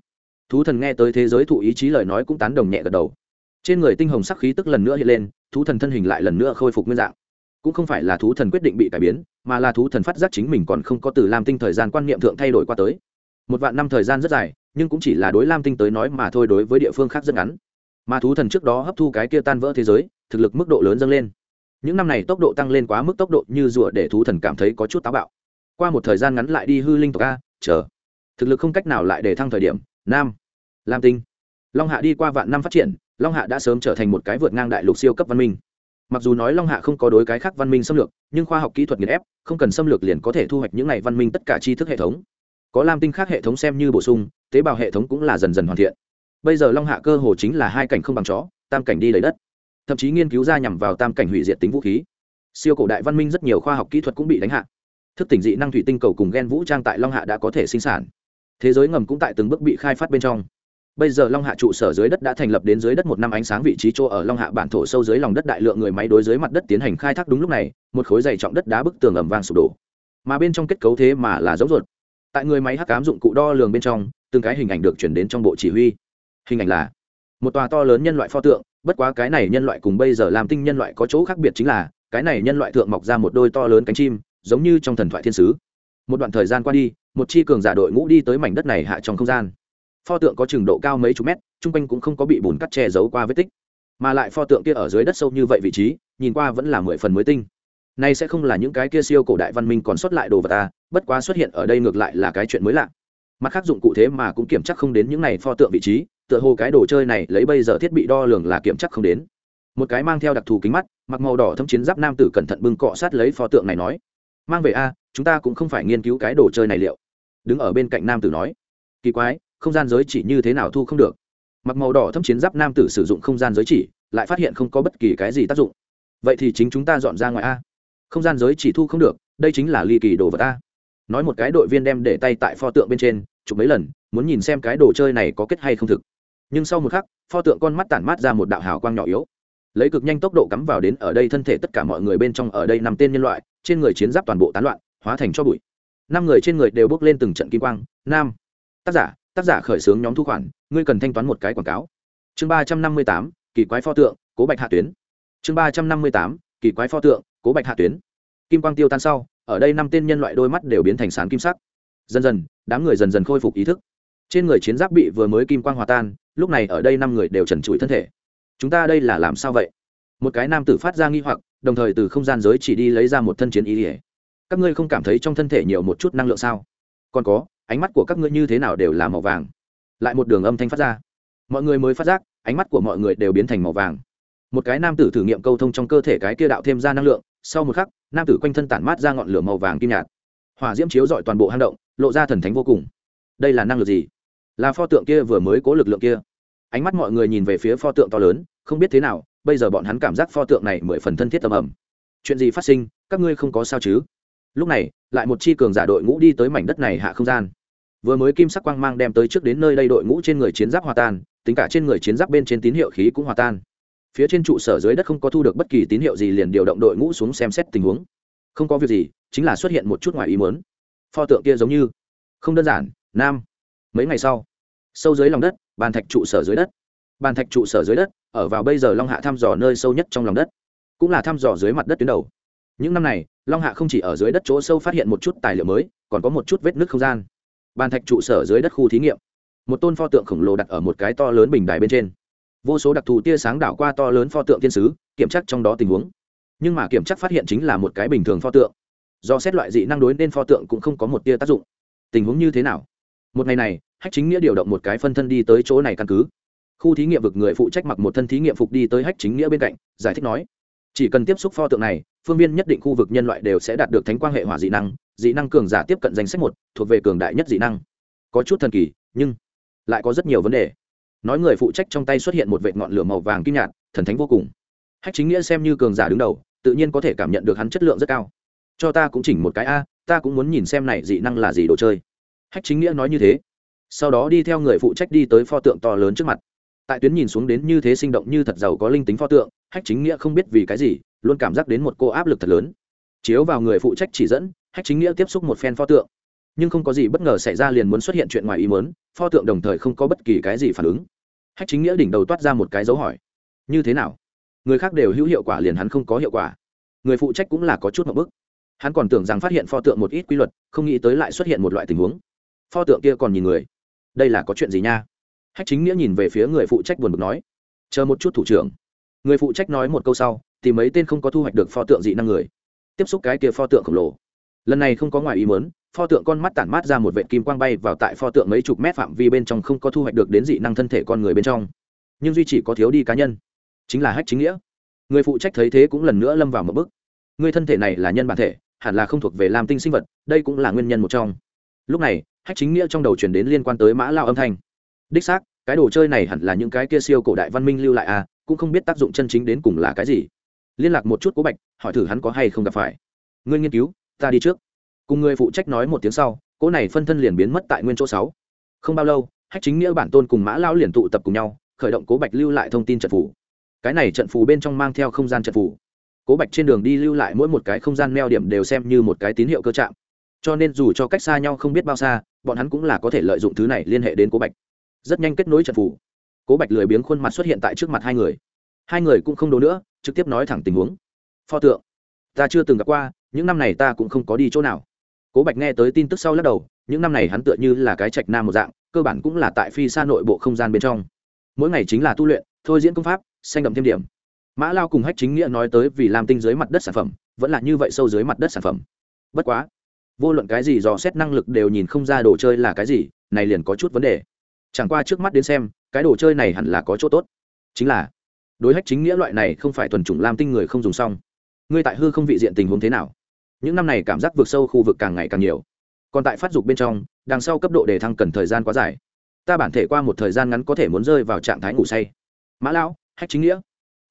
thú thần nghe tới thế giới thụ ý chí lời nói cũng tán đồng nhẹ gật đầu. Trên người tinh hồng sắc khí tức lần nữa hiện lên, thú thần thân hình lại lần nữa khôi phục nguyên dạng. Cũng không phải là thú thần quyết định bị cải biến, mà là thú thần phát giác chính mình còn không có từ lam tinh thời gian quan niệm thượng thay đổi qua tới. Một vạn năm thời gian rất dài, nhưng cũng chỉ là đối lam tinh tới nói mà thôi đối với địa phương khác rất ngắn. Mà thú thần trước đó hấp thu cái kia tan vỡ thế giới, thực lực mức độ lớn dâng lên. Những năm này tốc độ tăng lên quá mức tốc độ như rùa để thú thần cảm thấy có chút táo bạo. Qua một thời gian ngắn lại đi hư linh tộc a, chờ. Thực lực không cách nào lại để thăng thời điểm, nam lam tinh. Long hạ đi qua vạn năm phát triển, long hạ đã sớm trở thành một cái vượt ngang đại lục siêu cấp văn minh. Mặc dù nói long hạ không có đối cái khác văn minh xâm lược, nhưng khoa học kỹ thuật nghiền ép, không cần xâm lược liền có thể thu hoạch những n à y văn minh tất cả tri thức hệ thống. Có lam tinh khác hệ thống xem như bổ sung, tế bào hệ thống cũng là dần dần hoàn thiện. Bây giờ long hạ cơ hồ chính là hai cảnh không bằng chó, tam cảnh đi lấy đất. Thậm chí nghiên cứu ra nhằm vào tam cảnh hủy diệt tính vũ khí. Siêu cổ đại văn minh rất nhiều khoa học kỹ thuật cũng bị đánh hạ. Thức tỉnh dị năng thủy tinh cầu cùng g e n vũ trang tại long hạ đã có thể sinh sản. Thế giới ngầm cũng tại từng bước bị khai phát bên trong bây giờ long hạ trụ sở dưới đất đã thành lập đến dưới đất một năm ánh sáng vị trí chỗ ở long hạ bản thổ sâu dưới lòng đất đại lượng người máy đối dưới mặt đất tiến hành khai thác đúng lúc này, một khối dày trọng đất đá bức tường ẩm vang sụp đổ. Mà bên trong kết cấu thế mà là dấu ruột. Tại người máy hắc cám dụng cụ đo lường bên trong, từng cái hình ảnh được chuyển đến trong bộ chỉ huy. Hình ảnh là, một tòa to lớn nhân loại pho tượng, bất quá cái này nhân loại cùng bây giờ làm tinh nhân loại có chỗ khác biệt chính là, cái này nhân loại thượng mọc ra một đôi to lớn cánh chim, giống như trong thần thoại thiên sứ. Một đoạn thời gian qua đi, một chi cường giả đội ngũ đi tới mảnh đất này hạ trong không gian pho tượng có chừng độ cao mấy chục mét, chung quanh cũng không có bị bùn cắt che giấu qua vết tích. Mà lại pho tượng kia ở dưới đất sâu như vậy vị trí, nhìn qua vẫn là mười phần mới tinh. Nay sẽ không là những cái kia siêu cổ đại văn minh còn xuất lại đồ vật ta bất quá xuất hiện ở đây ngược lại là cái chuyện mới lạ. Mặt khác dụng cụ thế mà cũng kiểm chắc không đến những này pho tượng vị trí, tựa hồ cái đồ chơi này lấy bây giờ thiết bị đo lường là kiểm chắc không đến. Một cái mang theo đặc thù kính mắt, mặc màu đỏ thâm chiến giáp nam tử cẩn thận bưng cọ sát lấy pho tượng này nói, mang về a, chúng ta cũng không phải nghiên cứu cái đồ chơi này liệu. Đứng ở bên cạnh nam tử nói, kỳ quái không gian giới chỉ như thế nào thu không được. Mặc màu đỏ thâm chiến giáp nam tử sử dụng không gian giới chỉ, lại phát hiện không có bất kỳ cái gì tác dụng. Vậy thì chính chúng ta dọn ra ngoài a. Không gian giới chỉ thu không được, đây chính là ly kỳ đồ vật ta nói một cái đội viên đem để tay tại pho tượng bên trên, chụp mấy lần, muốn nhìn xem cái đồ chơi này có kết hay không thực. Nhưng sau một khắc, pho tượng con mắt tản mát ra một đạo hào quang nhỏ yếu. Lấy cực nhanh tốc độ cắm vào đến ở đây thân thể tất cả mọi người bên trong ở đây nằm tên nhân loại, trên người chiến giáp toàn bộ tán loạn, hóa thành cho bụi. Năm người trên người đều bước lên từng trận kim quang. Nam. Tác giả tác giả khởi xướng nhóm thu khoản, ngươi cần thanh toán một cái quảng cáo. Chương ba trăm năm mươi tám, kỳ quái pho tượng, cố bạch hạ tuyến. Chương ba trăm năm mươi tám, kỳ quái pho tượng, cố bạch hạ tuyến. Kim quang tiêu tan sau, ở đây năm tên nhân loại đôi mắt đều biến thành sán kim sắc. Dần dần, đám người dần dần khôi phục ý thức. Trên người chiến giáp bị vừa mới kim quang hòa tan, lúc này ở đây năm người đều trần trụi thân thể. Chúng ta đây là làm sao vậy? Một cái nam tử phát ra nghi hoặc, đồng thời từ không gian giới chỉ đi lấy ra một thân chiến ý ỉa các ngươi không cảm thấy trong thân thể nhiều một chút năng lượng sao? Còn có ánh mắt của các ngươi như thế nào đều là màu vàng. Lại một đường âm thanh phát ra. Mọi người mới phát giác, ánh mắt của mọi người đều biến thành màu vàng. Một cái nam tử thử nghiệm câu thông trong cơ thể cái kia đạo thêm ra năng lượng, sau một khắc, nam tử quanh thân tản mát ra ngọn lửa màu vàng kim nhạt. Hỏa diễm chiếu dọi toàn bộ hang động, lộ ra thần thánh vô cùng. Đây là năng lực gì? Là pho tượng kia vừa mới cố lực lượng kia. Ánh mắt mọi người nhìn về phía pho tượng to lớn, không biết thế nào, bây giờ bọn hắn cảm giác pho tượng này mười phần thân thiết tầm ẩm chuyện gì phát sinh, các ngươi không có sao chứ? Lúc này, lại một chi cường giả đội ngũ đi tới mảnh đất này hạ không gian vừa mới kim sắc quang mang đem tới trước đến nơi đây đội ngũ trên người chiến giáp hòa tan, tính cả trên người chiến giáp bên trên tín hiệu khí cũng hòa tan. Phía trên trụ sở dưới đất không có thu được bất kỳ tín hiệu gì liền điều động đội ngũ xuống xem xét tình huống. Không có việc gì, chính là xuất hiện một chút ngoài ý muốn. Pho tượng kia giống như, không đơn giản, nam. Mấy ngày sau, sâu dưới lòng đất, bàn thạch trụ sở dưới đất. Bàn thạch trụ sở dưới đất, ở vào bây giờ long hạ thăm dò nơi sâu nhất trong lòng đất. Cũng là thăm dò dưới mặt đất tuyến đầu. Những năm này, long hạ không chỉ ở dưới đất chỗ sâu phát hiện một chút tài liệu mới, còn có một chút vết nứt không gian bàn thạch trụ sở dưới đất khu thí nghiệm. Một tôn pho tượng khổng lồ đặt ở một cái to lớn bình đài bên trên. Vô số đặc thù tia sáng đảo qua to lớn pho tượng thiên sứ, kiểm tra trong đó tình huống. Nhưng mà kiểm tra phát hiện chính là một cái bình thường pho tượng. Do xét loại dị năng đối nên pho tượng cũng không có một tia tác dụng. Tình huống như thế nào? Một ngày này, hách chính nghĩa điều động một cái phân thân đi tới chỗ này căn cứ. Khu thí nghiệm vực người phụ trách mặc một thân thí nghiệm phục đi tới hách chính nghĩa bên cạnh, giải thích nói, chỉ cần tiếp xúc pho tượng này, phương viên nhất định khu vực nhân loại đều sẽ đạt được thánh quang hệ hỏa dị năng dị năng cường giả tiếp cận danh sách một, thuộc về cường đại nhất dị năng. Có chút thần kỳ, nhưng lại có rất nhiều vấn đề. Nói người phụ trách trong tay xuất hiện một vệ ngọn lửa màu vàng kim nhạt, thần thánh vô cùng. Hách chính nghĩa xem như cường giả đứng đầu, tự nhiên có thể cảm nhận được hắn chất lượng rất cao. Cho ta cũng chỉnh một cái a, ta cũng muốn nhìn xem này dị năng là gì đồ chơi. Hách chính nghĩa nói như thế. Sau đó đi theo người phụ trách đi tới pho tượng to lớn trước mặt. Tại tuyến nhìn xuống đến như thế sinh động như thật giàu có linh tính pho tượng, hách chính nghĩa không biết vì cái gì, luôn cảm giác đến một cô áp lực thật lớn. Chiếu vào người phụ trách chỉ dẫn hách chính nghĩa tiếp xúc một phen pho tượng. Nhưng không có gì bất ngờ xảy ra liền muốn xuất hiện chuyện ngoài ý muốn, pho tượng đồng thời không có bất kỳ cái gì phản ứng. Hách chính nghĩa đỉnh đầu toát ra một cái dấu hỏi. Như thế nào? Người khác đều hữu hiệu quả liền hắn không có hiệu quả. Người phụ trách cũng là có chút một bức. Hắn còn tưởng rằng phát hiện pho tượng một ít quy luật, không nghĩ tới lại xuất hiện một loại tình huống. Pho tượng kia còn nhìn người. Đây là có chuyện gì nha? Hách chính nghĩa nhìn về phía người phụ trách buồn bực nói. Chờ một chút thủ trưởng. Người phụ trách nói một câu sau thì mấy tên không có thu hoạch được pho tượng dị năng người. Tiếp xúc cái kia pho tượng khổng lồ lần này không có ngoài ý mớn pho tượng con mắt tản mát ra một vệ kim quang bay vào tại pho tượng mấy chục mét phạm vi bên trong không có thu hoạch được đến dị năng thân thể con người bên trong. Nhưng duy chỉ có thiếu đi cá nhân, chính là hách chính nghĩa. Người phụ trách thấy thế cũng lần nữa lâm vào một bước. Người thân thể này là nhân bản thể, hẳn là không thuộc về làm tinh sinh vật, đây cũng là nguyên nhân một trong. Lúc này, hách chính nghĩa trong đầu chuyển đến liên quan tới mã lao âm thanh. Đích xác, cái đồ chơi này hẳn là những cái kia siêu cổ đại văn minh lưu lại à cũng không biết tác dụng chân chính đến cùng là cái gì. Liên lạc một chút cố bạch, hỏi thử hắn có hay không gặp phải. Ngươi nghiên cứu ta đi trước. Cùng người phụ trách nói một tiếng sau, cỗ này phân thân liền biến mất tại nguyên chỗ sáu. Không bao lâu, hách chính nghĩa bản tôn cùng mã lao liền tụ tập cùng nhau, khởi động cố bạch lưu lại thông tin trận phủ cái này trận phủ bên trong mang theo không gian trận phủ cố bạch trên đường đi lưu lại mỗi một cái không gian neo điểm đều xem như một cái tín hiệu cơ chạm cho nên dù cho cách xa nhau không biết bao xa, bọn hắn cũng là có thể lợi dụng thứ này liên hệ đến cố bạch. Rất nhanh kết nối trận phủ cố bạch lười biếng khuôn mặt xuất hiện tại trước mặt hai người. Hai người cũng không đố nữa, trực tiếp nói thẳng tình huống. Pho tượng, ta chưa từng gặp qua những năm này ta cũng không có đi chỗ nào. Cố bạch nghe tới tin tức sau lắc đầu, những năm này hắn tựa như là cái trạch nam một dạng, cơ bản cũng là tại phi xa nội bộ không gian bên trong. Mỗi ngày chính là tu luyện, thôi diễn công pháp, xanh đậm thêm điểm. Mã lao cùng hách chính nghĩa nói tới vì làm tinh dưới mặt đất sản phẩm, vẫn là như vậy sâu dưới mặt đất sản phẩm. Bất quá, vô luận cái gì dò xét năng lực đều nhìn không ra đồ chơi là cái gì, này liền có chút vấn đề. Chẳng qua trước mắt đến xem, cái đồ chơi này hẳn là có chỗ tốt. Chính là, đối hách chính nghĩa loại này không phải thuần chủng lam tinh người không dùng xong. Ngươi tại hư không vị diện tình huống thế nào? Những năm này cảm giác vượt sâu khu vực càng ngày càng nhiều. Còn tại phát dục bên trong, đằng sau cấp độ đề thăng cần thời gian quá dài. Ta bản thể qua một thời gian ngắn có thể muốn rơi vào trạng thái ngủ say. Mã lão, hách chính nghĩa.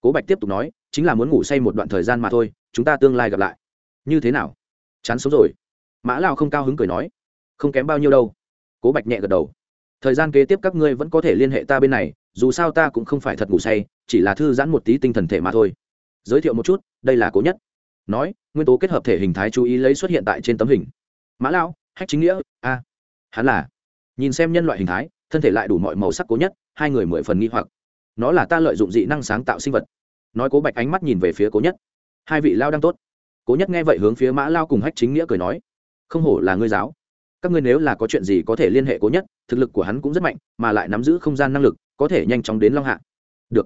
Cố bạch tiếp tục nói, chính là muốn ngủ say một đoạn thời gian mà thôi, chúng ta tương lai gặp lại. Như thế nào? Chán sống rồi. Mã lao không cao hứng cười nói, không kém bao nhiêu đâu. Cố bạch nhẹ gật đầu. Thời gian kế tiếp các ngươi vẫn có thể liên hệ ta bên này, dù sao ta cũng không phải thật ngủ say, chỉ là thư giãn một tí tinh thần thể mà thôi. Giới thiệu một chút, đây là cố nhất nói, nguyên tố kết hợp thể hình thái chú ý lấy xuất hiện tại trên tấm hình. Mã lao hách chính nghĩa, a, hắn là. Nhìn xem nhân loại hình thái, thân thể lại đủ mọi màu sắc cố nhất, hai người mười phần nghi hoặc. Nó là ta lợi dụng dị năng sáng tạo sinh vật. Nói cố bạch ánh mắt nhìn về phía cố nhất. Hai vị lao đang tốt. Cố nhất nghe vậy hướng phía mã lao cùng hách chính nghĩa cười nói. Không hổ là ngươi giáo. Các ngươi nếu là có chuyện gì có thể liên hệ cố nhất, thực lực của hắn cũng rất mạnh, mà lại nắm giữ không gian năng lực, có thể nhanh chóng đến long hạ. Được.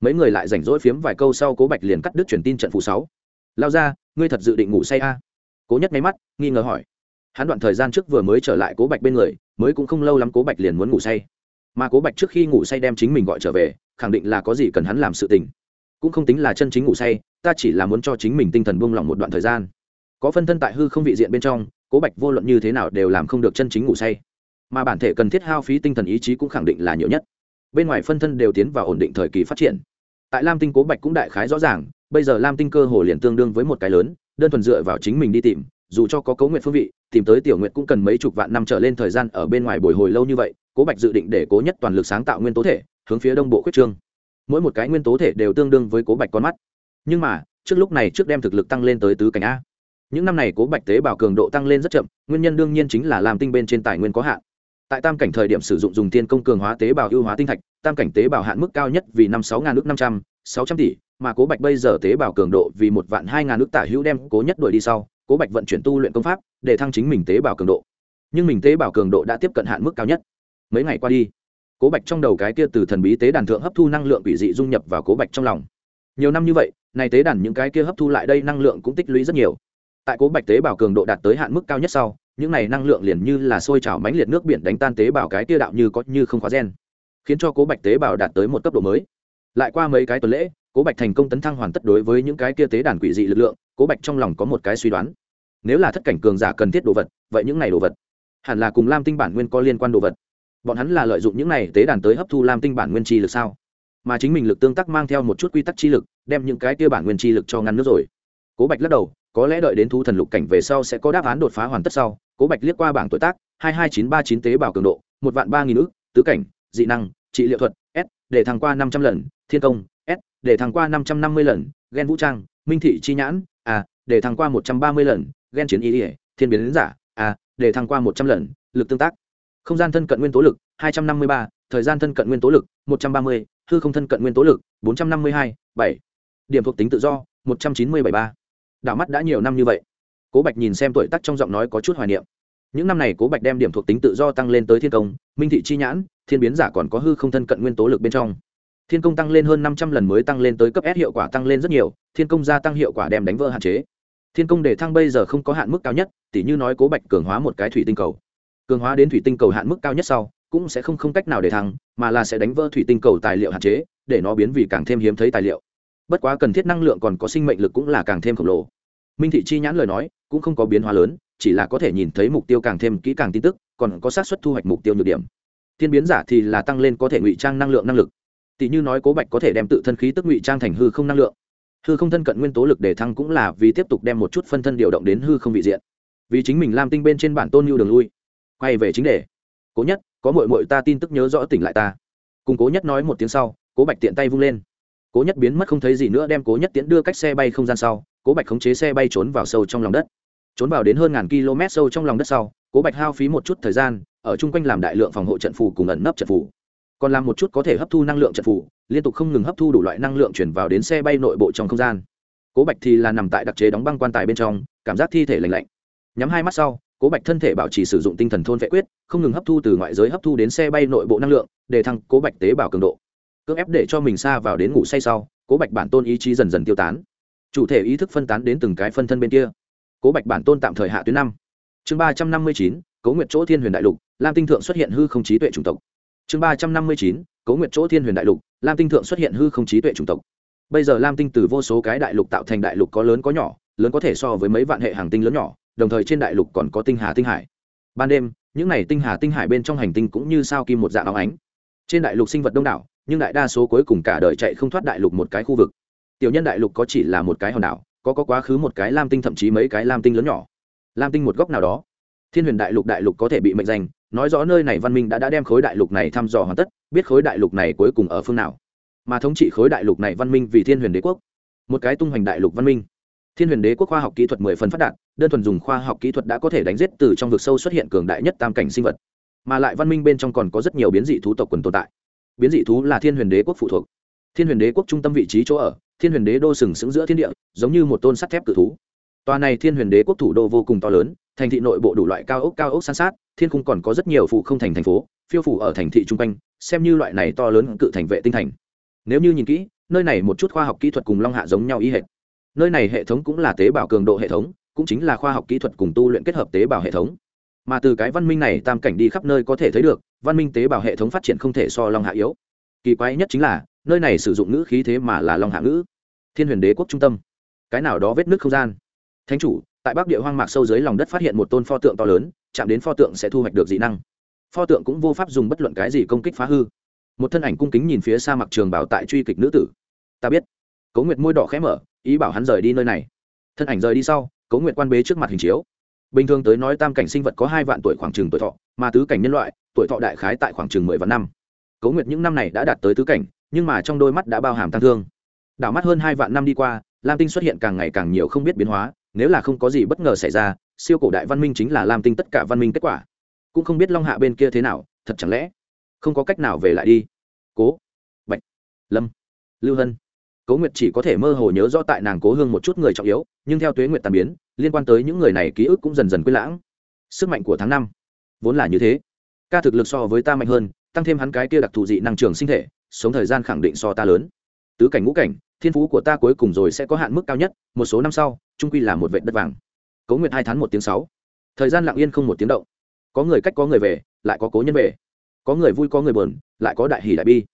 Mấy người lại rảnh rỗi phiếm vài câu sau cố bạch liền cắt đứt truyền tin trận phụ sáu lao ra, ngươi thật dự định ngủ say a? À? cố nhất máy mắt, nghi ngờ hỏi. Hắn đoạn thời gian trước vừa mới trở lại cố bạch bên người, mới cũng không lâu lắm cố bạch liền muốn ngủ say. Mà cố bạch trước khi ngủ say đem chính mình gọi trở về, khẳng định là có gì cần hắn làm sự tình. Cũng không tính là chân chính ngủ say, ta chỉ là muốn cho chính mình tinh thần buông lỏng một đoạn thời gian. Có phân thân tại hư không vị diện bên trong, cố bạch vô luận như thế nào đều làm không được chân chính ngủ say. Mà bản thể cần thiết hao phí tinh thần ý chí cũng khẳng định là nhiều nhất. Bên ngoài phân thân đều tiến vào ổn định thời kỳ phát triển. Tại lam tinh cố bạch cũng đại khái rõ ràng bây giờ lam tinh cơ hồ liền tương đương với một cái lớn, đơn thuần dựa vào chính mình đi tìm, dù cho có cấu nguyện phương vị, tìm tới tiểu nguyện cũng cần mấy chục vạn năm trở lên thời gian ở bên ngoài bồi hồi lâu như vậy, cố bạch dự định để cố nhất toàn lực sáng tạo nguyên tố thể, hướng phía đông bộ khuyết trương. Mỗi một cái nguyên tố thể đều tương đương với cố bạch con mắt. Nhưng mà, trước lúc này trước đem thực lực tăng lên tới tứ cảnh a. Những năm này cố bạch tế bào cường độ tăng lên rất chậm, nguyên nhân đương nhiên chính là làm tinh bên trên tài nguyên có hạn. Tại tam cảnh thời điểm sử dụng dùng tiên công cường hóa tế bào ưu hóa tinh thạch, tam cảnh tế bào hạn mức cao nhất vì năm sáu ngàn nước năm trăm sáu trăm tỷ, mà cố bạch bây giờ tế bào cường độ vì một vạn hai ngàn nước tả hữu đem cố nhất đuổi đi sau, cố bạch vận chuyển tu luyện công pháp để thăng chính mình tế bào cường độ. Nhưng mình tế bào cường độ đã tiếp cận hạn mức cao nhất. Mấy ngày qua đi, cố bạch trong đầu cái kia từ thần bí tế đàn thượng hấp thu năng lượng quỷ dị dung nhập vào cố bạch trong lòng. Nhiều năm như vậy, này tế đàn những cái kia hấp thu lại đây năng lượng cũng tích lũy rất nhiều. Tại cố bạch tế bào cường độ đạt tới hạn mức cao nhất sau, những này năng lượng liền như là sôi trào mãnh liệt nước biển đánh tan tế bào cái kia đạo như có như không khóa gen, khiến cho cố bạch tế bào đạt tới một cấp độ mới lại qua mấy cái tuần lễ, cố bạch thành công tấn thăng hoàn tất đối với những cái kia tế đàn quỷ dị lực lượng, cố bạch trong lòng có một cái suy đoán. Nếu là thất cảnh cường giả cần thiết đồ vật, vậy những này đồ vật hẳn là cùng lam tinh bản nguyên có liên quan đồ vật. Bọn hắn là lợi dụng những này tế đàn tới hấp thu lam tinh bản nguyên chi lực sao? Mà chính mình lực tương tác mang theo một chút quy tắc chi lực, đem những cái kia bản nguyên chi lực cho ngăn nước rồi. Cố bạch lắc đầu, có lẽ đợi đến thu thần lục cảnh về sau sẽ có đáp án đột phá hoàn tất sau. Cố bạch liếc qua bảng tuổi tác, hai hai chín ba chín tế bào cường độ, một vạn ba nghìn ước tứ cảnh, dị năng, trị liệu thuật, s, để thăng qua năm trăm lần thiên công, s, để thăng qua năm trăm năm mươi lần ghen vũ trang, minh thị chi nhãn, a, để thăng qua một trăm ba mươi lần ghen chiến y ỉa thiên biến giả, a, để thăng qua một trăm lần, lực tương tác. Không gian thân cận nguyên tố lực, hai trăm năm mươi ba, thời gian thân cận nguyên tố lực, một trăm ba mươi, hư không thân cận nguyên tố lực, bốn trăm năm mươi hai, bảy. Điểm thuộc tính tự do, một trăm chín mươi bảy ba. Đảo mắt đã nhiều năm như vậy. Cố bạch nhìn xem tuổi tắc trong giọng nói có chút hoài niệm. Những năm này cố bạch đem điểm thuộc tính tự do tăng lên tới thiên công, minh thị chi nhãn, thiên biến giả còn có hư không thân cận nguyên tố lực bên trong thiên công tăng lên hơn năm trăm lần mới tăng lên tới cấp s hiệu quả tăng lên rất nhiều, thiên công gia tăng hiệu quả đem đánh vỡ hạn chế. Thiên công để thăng bây giờ không có hạn mức cao nhất, tỉ như nói cố bạch cường hóa một cái thủy tinh cầu. Cường hóa đến thủy tinh cầu hạn mức cao nhất sau, cũng sẽ không không cách nào để thăng, mà là sẽ đánh vỡ thủy tinh cầu tài liệu hạn chế, để nó biến vì càng thêm hiếm thấy tài liệu. Bất quá cần thiết năng lượng còn có sinh mệnh lực cũng là càng thêm khổng lồ. Minh thị chi nhãn lời nói, cũng không có biến hóa lớn, chỉ là có thể nhìn thấy mục tiêu càng thêm kỹ càng tin tức, còn có xác suất thu hoạch mục tiêu nhược điểm. Thiên biến giả thì là tăng lên có thể ngụy trang năng lượng năng lực tỷ như nói cố bạch có thể đem tự thân khí tức ngụy trang thành hư không năng lượng. Hư không thân cận nguyên tố lực để thăng cũng là vì tiếp tục đem một chút phân thân điều động đến hư không vị diện. Vì chính mình làm tinh bên trên bản tôn nhu đường lui. Quay về chính đề. Cố nhất, có mội mội ta tin tức nhớ rõ tỉnh lại ta. Cùng cố nhất nói một tiếng sau, cố bạch tiện tay vung lên. Cố nhất biến mất không thấy gì nữa đem cố nhất tiễn đưa cách xe bay không gian sau, cố bạch khống chế xe bay trốn vào sâu trong lòng đất. Trốn vào đến hơn ngàn km sâu trong lòng đất sau, cố bạch hao phí một chút thời gian, ở chung quanh làm đại lượng phòng hộ trận phù cùng ẩn nấp trận phù còn làm một chút có thể hấp thu năng lượng trận phủ, liên tục không ngừng hấp thu đủ loại năng lượng chuyển vào đến xe bay nội bộ trong không gian. Cố bạch thì là nằm tại đặc chế đóng băng quan tài bên trong, cảm giác thi thể lành lạnh. Nhắm hai mắt sau, cố bạch thân thể bảo trì sử dụng tinh thần thôn vệ quyết, không ngừng hấp thu từ ngoại giới hấp thu đến xe bay nội bộ năng lượng, để thăng cố bạch tế bào cường độ. Cưỡng ép để cho mình xa vào đến ngủ say sau, cố bạch bản tôn ý chí dần dần tiêu tán. Chủ thể ý thức phân tán đến từng cái phân thân bên kia. Cố bạch bản tôn tạm thời hạ tuyến năm. Chương ba trăm năm mươi chín, cố nguyện chỗ thiên huyền đại lục, lam tinh thượng xuất hiện hư không trí tuệ chủng tộc chương ba trăm năm mươi chín, cố nguyện chỗ thiên huyền đại lục, lam tinh thượng xuất hiện hư không trí tuệ chủng tộc. Bây giờ lam tinh từ vô số cái đại lục tạo thành đại lục có lớn có nhỏ, lớn có thể so với mấy vạn hệ hàng tinh lớn nhỏ, đồng thời trên đại lục còn có tinh hà tinh hải. Ban đêm, những n à y tinh hà tinh hải bên trong hành tinh cũng như sao kim một dạng áo ánh. Trên đại lục sinh vật đông đảo, nhưng đại đa số cuối cùng cả đời chạy không thoát đại lục một cái khu vực. Tiểu nhân đại lục có chỉ là một cái hòn đảo, có có quá khứ một cái lam tinh thậm chí mấy cái lam tinh lớn nhỏ. Lam tinh một góc nào đó, thiên huyền đại lục đại lục có thể bị mệnh danh nói rõ nơi này văn minh đã, đã đem khối đại lục này thăm dò hoàn tất biết khối đại lục này cuối cùng ở phương nào. Mà thống trị khối đại lục này văn minh vì thiên huyền đế quốc. Một cái tung hoành đại lục văn minh. Thiên huyền đế quốc khoa học kỹ thuật mười phần phát đạt đơn thuần dùng khoa học kỹ thuật đã có thể đánh giết từ trong vực sâu xuất hiện cường đại nhất tam cảnh sinh vật. Mà lại văn minh bên trong còn có rất nhiều biến dị thú tộc quần tồn tại. Biến dị thú là thiên huyền đế quốc phụ thuộc. Thiên huyền đế quốc trung tâm vị trí chỗ ở thiên huyền đế đô sừng sững giữa thiên địa giống như một tôn sắt thép cự thú. Tòa này thiên huyền đế quốc thủ đô vô cùng to lớn thành thị nội bộ đủ loại cao ốc cao ốc san sát thiên cung còn có rất nhiều phụ không thành thành phố, phiêu phủ ở thành thị trung quanh, xem như loại này to lớn cự thành vệ tinh thành. Nếu như nhìn kỹ, nơi này một chút khoa học kỹ thuật cùng long hạ giống nhau y hệt. nơi này hệ thống cũng là tế bào cường độ hệ thống, cũng chính là khoa học kỹ thuật cùng tu luyện kết hợp tế bào hệ thống. Mà từ cái văn minh này tam cảnh đi khắp nơi có thể thấy được, văn minh tế bào hệ thống phát triển không thể so long hạ yếu. Kỳ quái nhất chính là, nơi này sử dụng ngữ khí thế mà là long hạ ngữ. Thiên huyền đế quốc trung tâm. Cái nào đó vết nước không gian. Thánh chủ, tại bắc địa hoang mạc sâu dưới lòng đất phát hiện một tôn pho tượng to lớn chạm đến pho tượng sẽ thu hoạch được dị năng. Pho tượng cũng vô pháp dùng bất luận cái gì công kích phá hư. Một thân ảnh cung kính nhìn phía xa mặc trường bảo tại truy kịch nữ tử. Ta biết. Cấu nguyệt môi đỏ khẽ mở, ý bảo hắn rời đi nơi này. Thân ảnh rời đi sau cấu nguyệt quan bế trước mặt hình chiếu. Bình thường tới nói tam cảnh sinh vật có hai vạn tuổi khoảng trừng tuổi thọ, mà tứ cảnh nhân loại, tuổi thọ đại khái tại khoảng chừng mười vạn năm. Cấu nguyệt những năm này đã đạt tới tứ cảnh, nhưng mà trong đôi mắt đã bao hàm tăng thương. Đảo mắt hơn hai vạn năm đi qua, lam tinh xuất hiện càng ngày càng nhiều không biết biến hóa, nếu là không có gì bất ngờ xảy ra siêu cổ đại văn minh chính là lam tinh tất cả văn minh kết quả. Cũng không biết long hạ bên kia thế nào, thật chẳng lẽ không có cách nào về lại đi? Cố. Bạch. Lâm. Lưu hân. Cố nguyệt chỉ có thể mơ hồ nhớ rõ tại nàng cố hương một chút người trọng yếu, nhưng theo tuế nguyệt tàn biến, liên quan tới những người này ký ức cũng dần dần quên lãng. Sức mạnh của tháng năm vốn là như thế. Ca thực lực so với ta mạnh hơn, tăng thêm hắn cái kia đặc thù dị năng trường sinh thể, sống thời gian khẳng định so ta lớn. Tứ cảnh ngũ cảnh, thiên phú của ta cuối cùng rồi sẽ có hạn mức cao nhất, một số năm sau, trung quy là một vệ đất vàng cố nguyệt hai tháng một tiếng sáu. Thời gian lặng yên không một tiếng động. Có người cách có người về, lại có cố nhân về. Có người vui, có người buồn, lại có đại hỷ đại bi.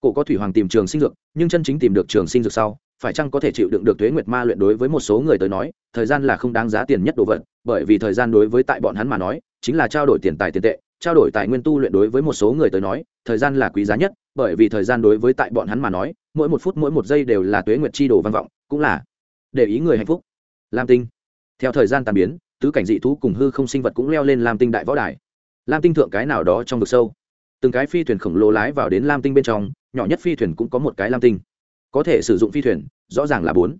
Cổ có thủy hoàng tìm trường sinh dược, nhưng chân chính tìm được trường sinh dược sau, phải chăng có thể chịu đựng được tuế nguyệt ma luyện đối với một số người tới nói, thời gian là không đáng giá tiền nhất đồ vật, bởi vì thời gian đối với tại bọn hắn mà nói, chính là trao đổi tiền tài tiền tệ, trao đổi tài nguyên tu luyện đối với một số người tới nói, thời gian là quý giá nhất, bởi vì thời gian đối với tại bọn hắn mà nói, mỗi một phút, mỗi một giây đều là tuế nguyệt chi đồ văn vọng, cũng là để ý người hạnh phúc. Lam tinh theo thời gian tàn biến, tứ cảnh dị thú cùng hư không sinh vật cũng leo lên lam tinh đại võ đài. Lam tinh thượng cái nào đó trong vực sâu. Từng cái phi thuyền khổng lồ lái vào đến lam tinh bên trong, nhỏ nhất phi thuyền cũng có một cái lam tinh. Có thể sử dụng phi thuyền, rõ ràng là bốn.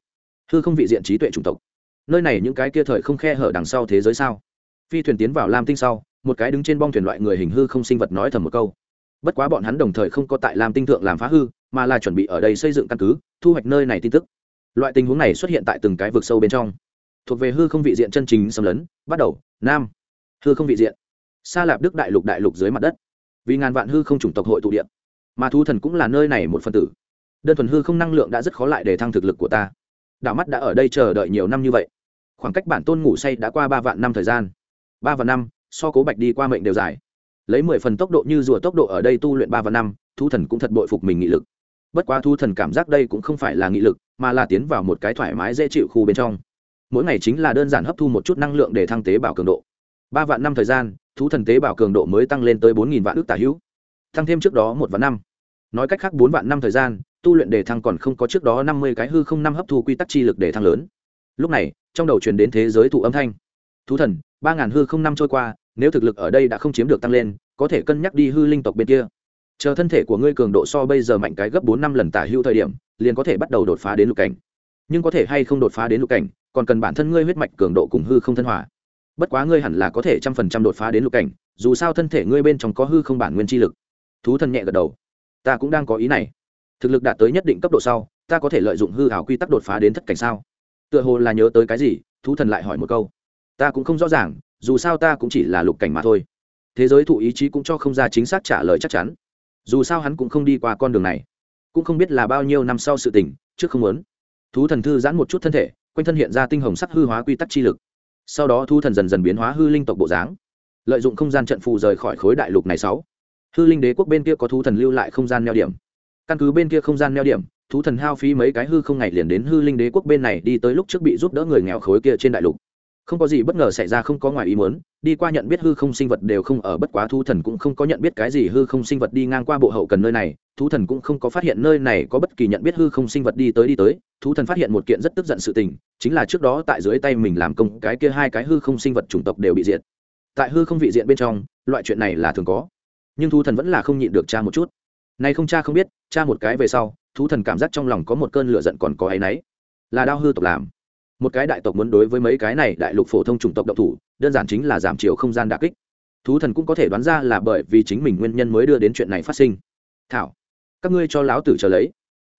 Hư không vị diện trí tuệ chủng tộc. Nơi này những cái kia thời không khe hở đằng sau thế giới sao? Phi thuyền tiến vào lam tinh sau, một cái đứng trên bong thuyền loại người hình hư không sinh vật nói thầm một câu. Bất quá bọn hắn đồng thời không có tại lam tinh thượng làm phá hư, mà là chuẩn bị ở đây xây dựng căn cứ, thu hoạch nơi này tin tức. Loại tình huống này xuất hiện tại từng cái vực sâu bên trong thuộc về hư không vị diện chân chính xâm lấn, bắt đầu, nam, hư không vị diện. Xa lạp đức đại lục đại lục dưới mặt đất. Vì ngàn vạn hư không chủng tộc hội tụ điện mà thu thần cũng là nơi này một phần tử. Đơn thuần hư không năng lượng đã rất khó lại để thăng thực lực của ta. Đạo mắt đã ở đây chờ đợi nhiều năm như vậy. Khoảng cách bản tôn ngủ say đã qua ba vạn năm thời gian. Ba vạn năm, so cố bạch đi qua mệnh đều dài. Lấy mười phần tốc độ như rùa tốc độ ở đây tu luyện ba vạn năm thu thần cũng thật bội phục mình nghị lực. Bất quá thu thần cảm giác đây cũng không phải là nghị lực, mà là tiến vào một cái thoải mái dễ chịu khu bên trong mỗi ngày chính là đơn giản hấp thu một chút năng lượng để thăng tế bào cường độ. Ba vạn năm thời gian, thú thần tế bào cường độ mới tăng lên tới bốn nghìn vạn ước tả hữu. Tăng thêm trước đó một vạn năm. Nói cách khác bốn vạn năm thời gian, tu luyện đề thăng còn không có trước đó năm mươi cái hư không năm hấp thu quy tắc chi lực đề thăng lớn. Lúc này, trong đầu truyền đến thế giới thụ âm thanh. Thú thần, ba ngàn hư không năm trôi qua, nếu thực lực ở đây đã không chiếm được tăng lên, có thể cân nhắc đi hư linh tộc bên kia. Chờ thân thể của ngươi cường độ so bây giờ mạnh cái gấp bốn năm lần tả hữu thời điểm, liền có thể bắt đầu đột phá đến lục cảnh. Nhưng có thể hay không đột phá đến lục cảnh còn cần bản thân ngươi huyết mạch cường độ cùng hư không thân hòa. Bất quá ngươi hẳn là có thể trăm phần trăm đột phá đến lục cảnh, dù sao thân thể ngươi bên trong có hư không bản nguyên chi lực. Thú thần nhẹ gật đầu. Ta cũng đang có ý này. Thực lực đạt tới nhất định cấp độ sau, ta có thể lợi dụng hư hảo quy tắc đột phá đến thất cảnh sao? Tựa hồ là nhớ tới cái gì, thú thần lại hỏi một câu. Ta cũng không rõ ràng, dù sao ta cũng chỉ là lục cảnh mà thôi. Thế giới thụ ý chí cũng cho không ra chính xác trả lời chắc chắn. Dù sao hắn cũng không đi qua con đường này. Cũng không biết là bao nhiêu năm sau sự tình, trước không muốn. Thú thần thư giãn một chút thân thể quanh thân hiện ra tinh hồng sắc hư hóa quy tắc chi lực. Sau đó thu thần dần dần biến hóa hư linh tộc bộ dáng. Lợi dụng không gian trận phù rời khỏi khối đại lục này sáu. Hư linh đế quốc bên kia có thú thần lưu lại không gian neo điểm. Căn cứ bên kia không gian neo điểm, thú thần hao phí mấy cái hư không ngày liền đến hư linh đế quốc bên này đi tới lúc trước bị giúp đỡ người nghèo khối kia trên đại lục không có gì bất ngờ xảy ra, không có ngoài ý muốn, đi qua nhận biết hư không sinh vật đều không ở, bất quá thu thần cũng không có nhận biết cái gì hư không sinh vật đi ngang qua bộ hậu cần nơi này, thú thần cũng không có phát hiện nơi này có bất kỳ nhận biết hư không sinh vật đi tới đi tới. Thú thần phát hiện một kiện rất tức giận sự tình, chính là trước đó tại dưới tay mình làm công, cái kia hai cái hư không sinh vật chủng tộc đều bị diệt. Tại hư không vị diện bên trong, loại chuyện này là thường có, nhưng thú thần vẫn là không nhịn được cha một chút. Nay không cha không biết cha một cái về sau, thú thần cảm giác trong lòng có một cơn lửa giận còn có áy náy. Là đau hư tộc làm một cái đại tộc muốn đối với mấy cái này đại lục phổ thông chủng tộc độc thủ, đơn giản chính là giảm chiều không gian đà kích. Thú thần cũng có thể đoán ra là bởi vì chính mình nguyên nhân mới đưa đến chuyện này phát sinh. Thảo, các ngươi cho láo tử trở lấy.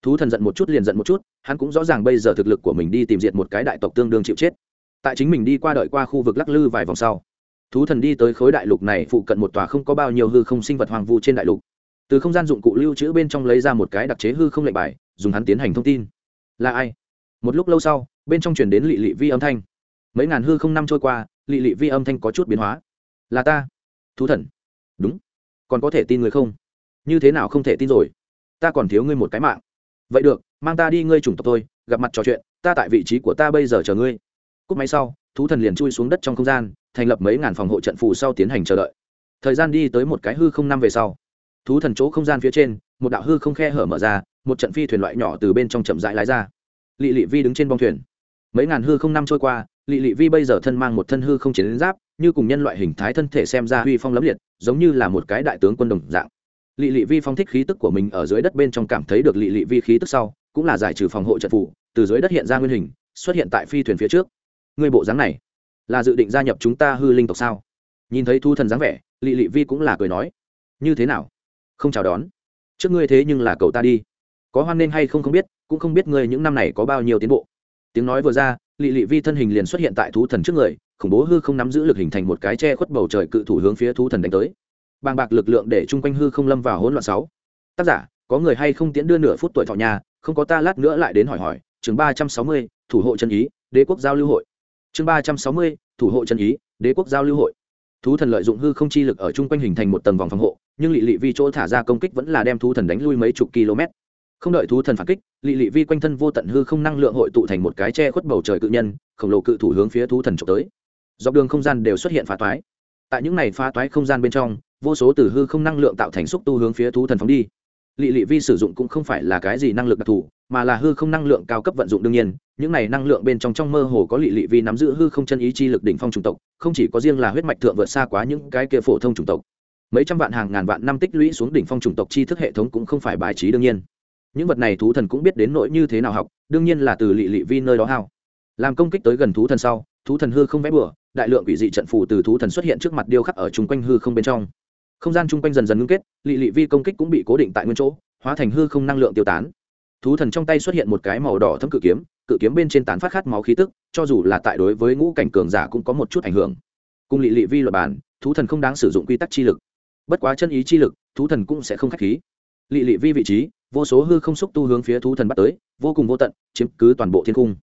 Thú thần giận một chút liền giận một chút, hắn cũng rõ ràng bây giờ thực lực của mình đi tìm diệt một cái đại tộc tương đương chịu chết. Tại chính mình đi qua đợi qua khu vực lắc lư vài vòng sau, thú thần đi tới khối đại lục này phụ cận một tòa không có bao nhiêu hư không sinh vật hoàng vu trên đại lục. Từ không gian dụng cụ lưu trữ bên trong lấy ra một cái đặc chế hư không lệnh bài, dùng hắn tiến hành thông tin. Là ai? Một lúc lâu sau bên trong chuyển đến lị lị vi âm thanh. Mấy ngàn hư không năm trôi qua, lị lị vi âm thanh có chút biến hóa. Là ta. Thú thần. Đúng. Còn có thể tin người không? Như thế nào không thể tin rồi? Ta còn thiếu ngươi một cái mạng. Vậy được, mang ta đi ngươi chủng tộc tôi gặp mặt trò chuyện, ta tại vị trí của ta bây giờ chờ ngươi. Cúc máy sau, thú thần liền chui xuống đất trong không gian, thành lập mấy ngàn phòng hộ trận phù sau tiến hành chờ đợi. Thời gian đi tới một cái hư không năm về sau. Thú thần chỗ không gian phía trên, một đạo hư không khe hở mở ra, một trận phi thuyền loại nhỏ từ bên trong chậm rãi lái ra. Lị lị vi đứng trên bong thuyền mấy ngàn hư không năm trôi qua lỵ lỵ vi bây giờ thân mang một thân hư không chiến giáp, như cùng nhân loại hình thái thân thể xem ra huy phong lấm liệt, giống như là một cái đại tướng quân đồng dạng. Lỵ lỵ vi phong thích khí tức của mình ở dưới đất bên trong cảm thấy được lỵ lỵ vi khí tức sau, cũng là giải trừ phòng hộ trận phủ từ dưới đất hiện ra nguyên hình, xuất hiện tại phi thuyền phía trước. Người bộ dáng này, là dự định gia nhập chúng ta hư linh tộc sao? Nhìn thấy thu thần dáng vẻ lỵ lỵ vi cũng là cười nói. Như thế nào? Không chào đón. Trước ngươi thế nhưng là cậu ta đi. Có hoan nên hay không không biết, cũng không biết ngươi những năm này có bao nhiêu tiến bộ tiếng nói vừa ra, lị lị vi thân hình liền xuất hiện tại thú thần trước người, khủng bố hư không nắm giữ lực hình thành một cái che khuất bầu trời cự thủ hướng phía thú thần đánh tới. Bàng bạc lực lượng để chung quanh hư không lâm vào hỗn loạn sáu. Tác giả, có người hay không tiễn đưa nửa phút tuổi thọ nhà, không có ta lát nữa lại đến hỏi hỏi. Chương ba trăm sáu mươi, thủ hộ chân ý, đế quốc giao lưu hội. Chương ba trăm sáu mươi, thủ hộ chân ý, đế quốc giao lưu hội. Thú thần lợi dụng hư không chi lực ở chung quanh hình thành một tầng vòng phòng hộ, nhưng lị lị vi chỗ thả ra công kích vẫn là đem thú thần đánh lui mấy chục km không đợi thú thần phản kích, lị lị vi quanh thân vô tận hư không năng lượng hội tụ thành một cái che khuất bầu trời cự nhân, khổng lồ cự thủ hướng phía thú thần trộm tới. Dọc đường không gian đều xuất hiện phá toái. Tại những này phá toái không gian bên trong, vô số từ hư không năng lượng tạo thành xúc tu hướng phía thú thần phóng đi. Lị lị vi sử dụng cũng không phải là cái gì năng lực đặc thù, mà là hư không năng lượng cao cấp vận dụng đương nhiên. Những này năng lượng bên trong trong mơ hồ có lị lị vi nắm giữ hư không chân ý chi lực đỉnh phong chủng tộc, không chỉ có riêng là huyết mạch thượng vượt xa quá những cái kia phổ thông chủng tộc. Mấy trăm vạn hàng ngàn vạn năm tích lũy xuống đỉnh phong chủng tộc chi thức hệ thống cũng không phải bài trí đương nhiên những vật này thú thần cũng biết đến nỗi như thế nào học, đương nhiên là từ lị lị vi nơi đó hao. Làm công kích tới gần thú thần sau, thú thần hư không vẽ bừa, đại lượng quỷ dị trận phù từ thú thần xuất hiện trước mặt điêu khắc ở chung quanh hư không bên trong. Không gian chung quanh dần dần ngưng kết, lị lị vi công kích cũng bị cố định tại nguyên chỗ, hóa thành hư không năng lượng tiêu tán. Thú thần trong tay xuất hiện một cái màu đỏ thâm cự kiếm cự kiếm bên trên tán phát khát máu khí tức, cho dù là tại đối với ngũ cảnh cường giả cũng có một chút ảnh hưởng. Cùng lị lị vi luật bản, thú thần không đáng sử dụng quy tắc chi lực. Bất quá chân ý chi lực, thú thần cũng sẽ không k h á c h khí. Lị lị vi vị trí vô số hư không xúc tu hướng phía thú thần bắt tới, vô cùng vô tận, chiếm cứ toàn bộ thiên cung.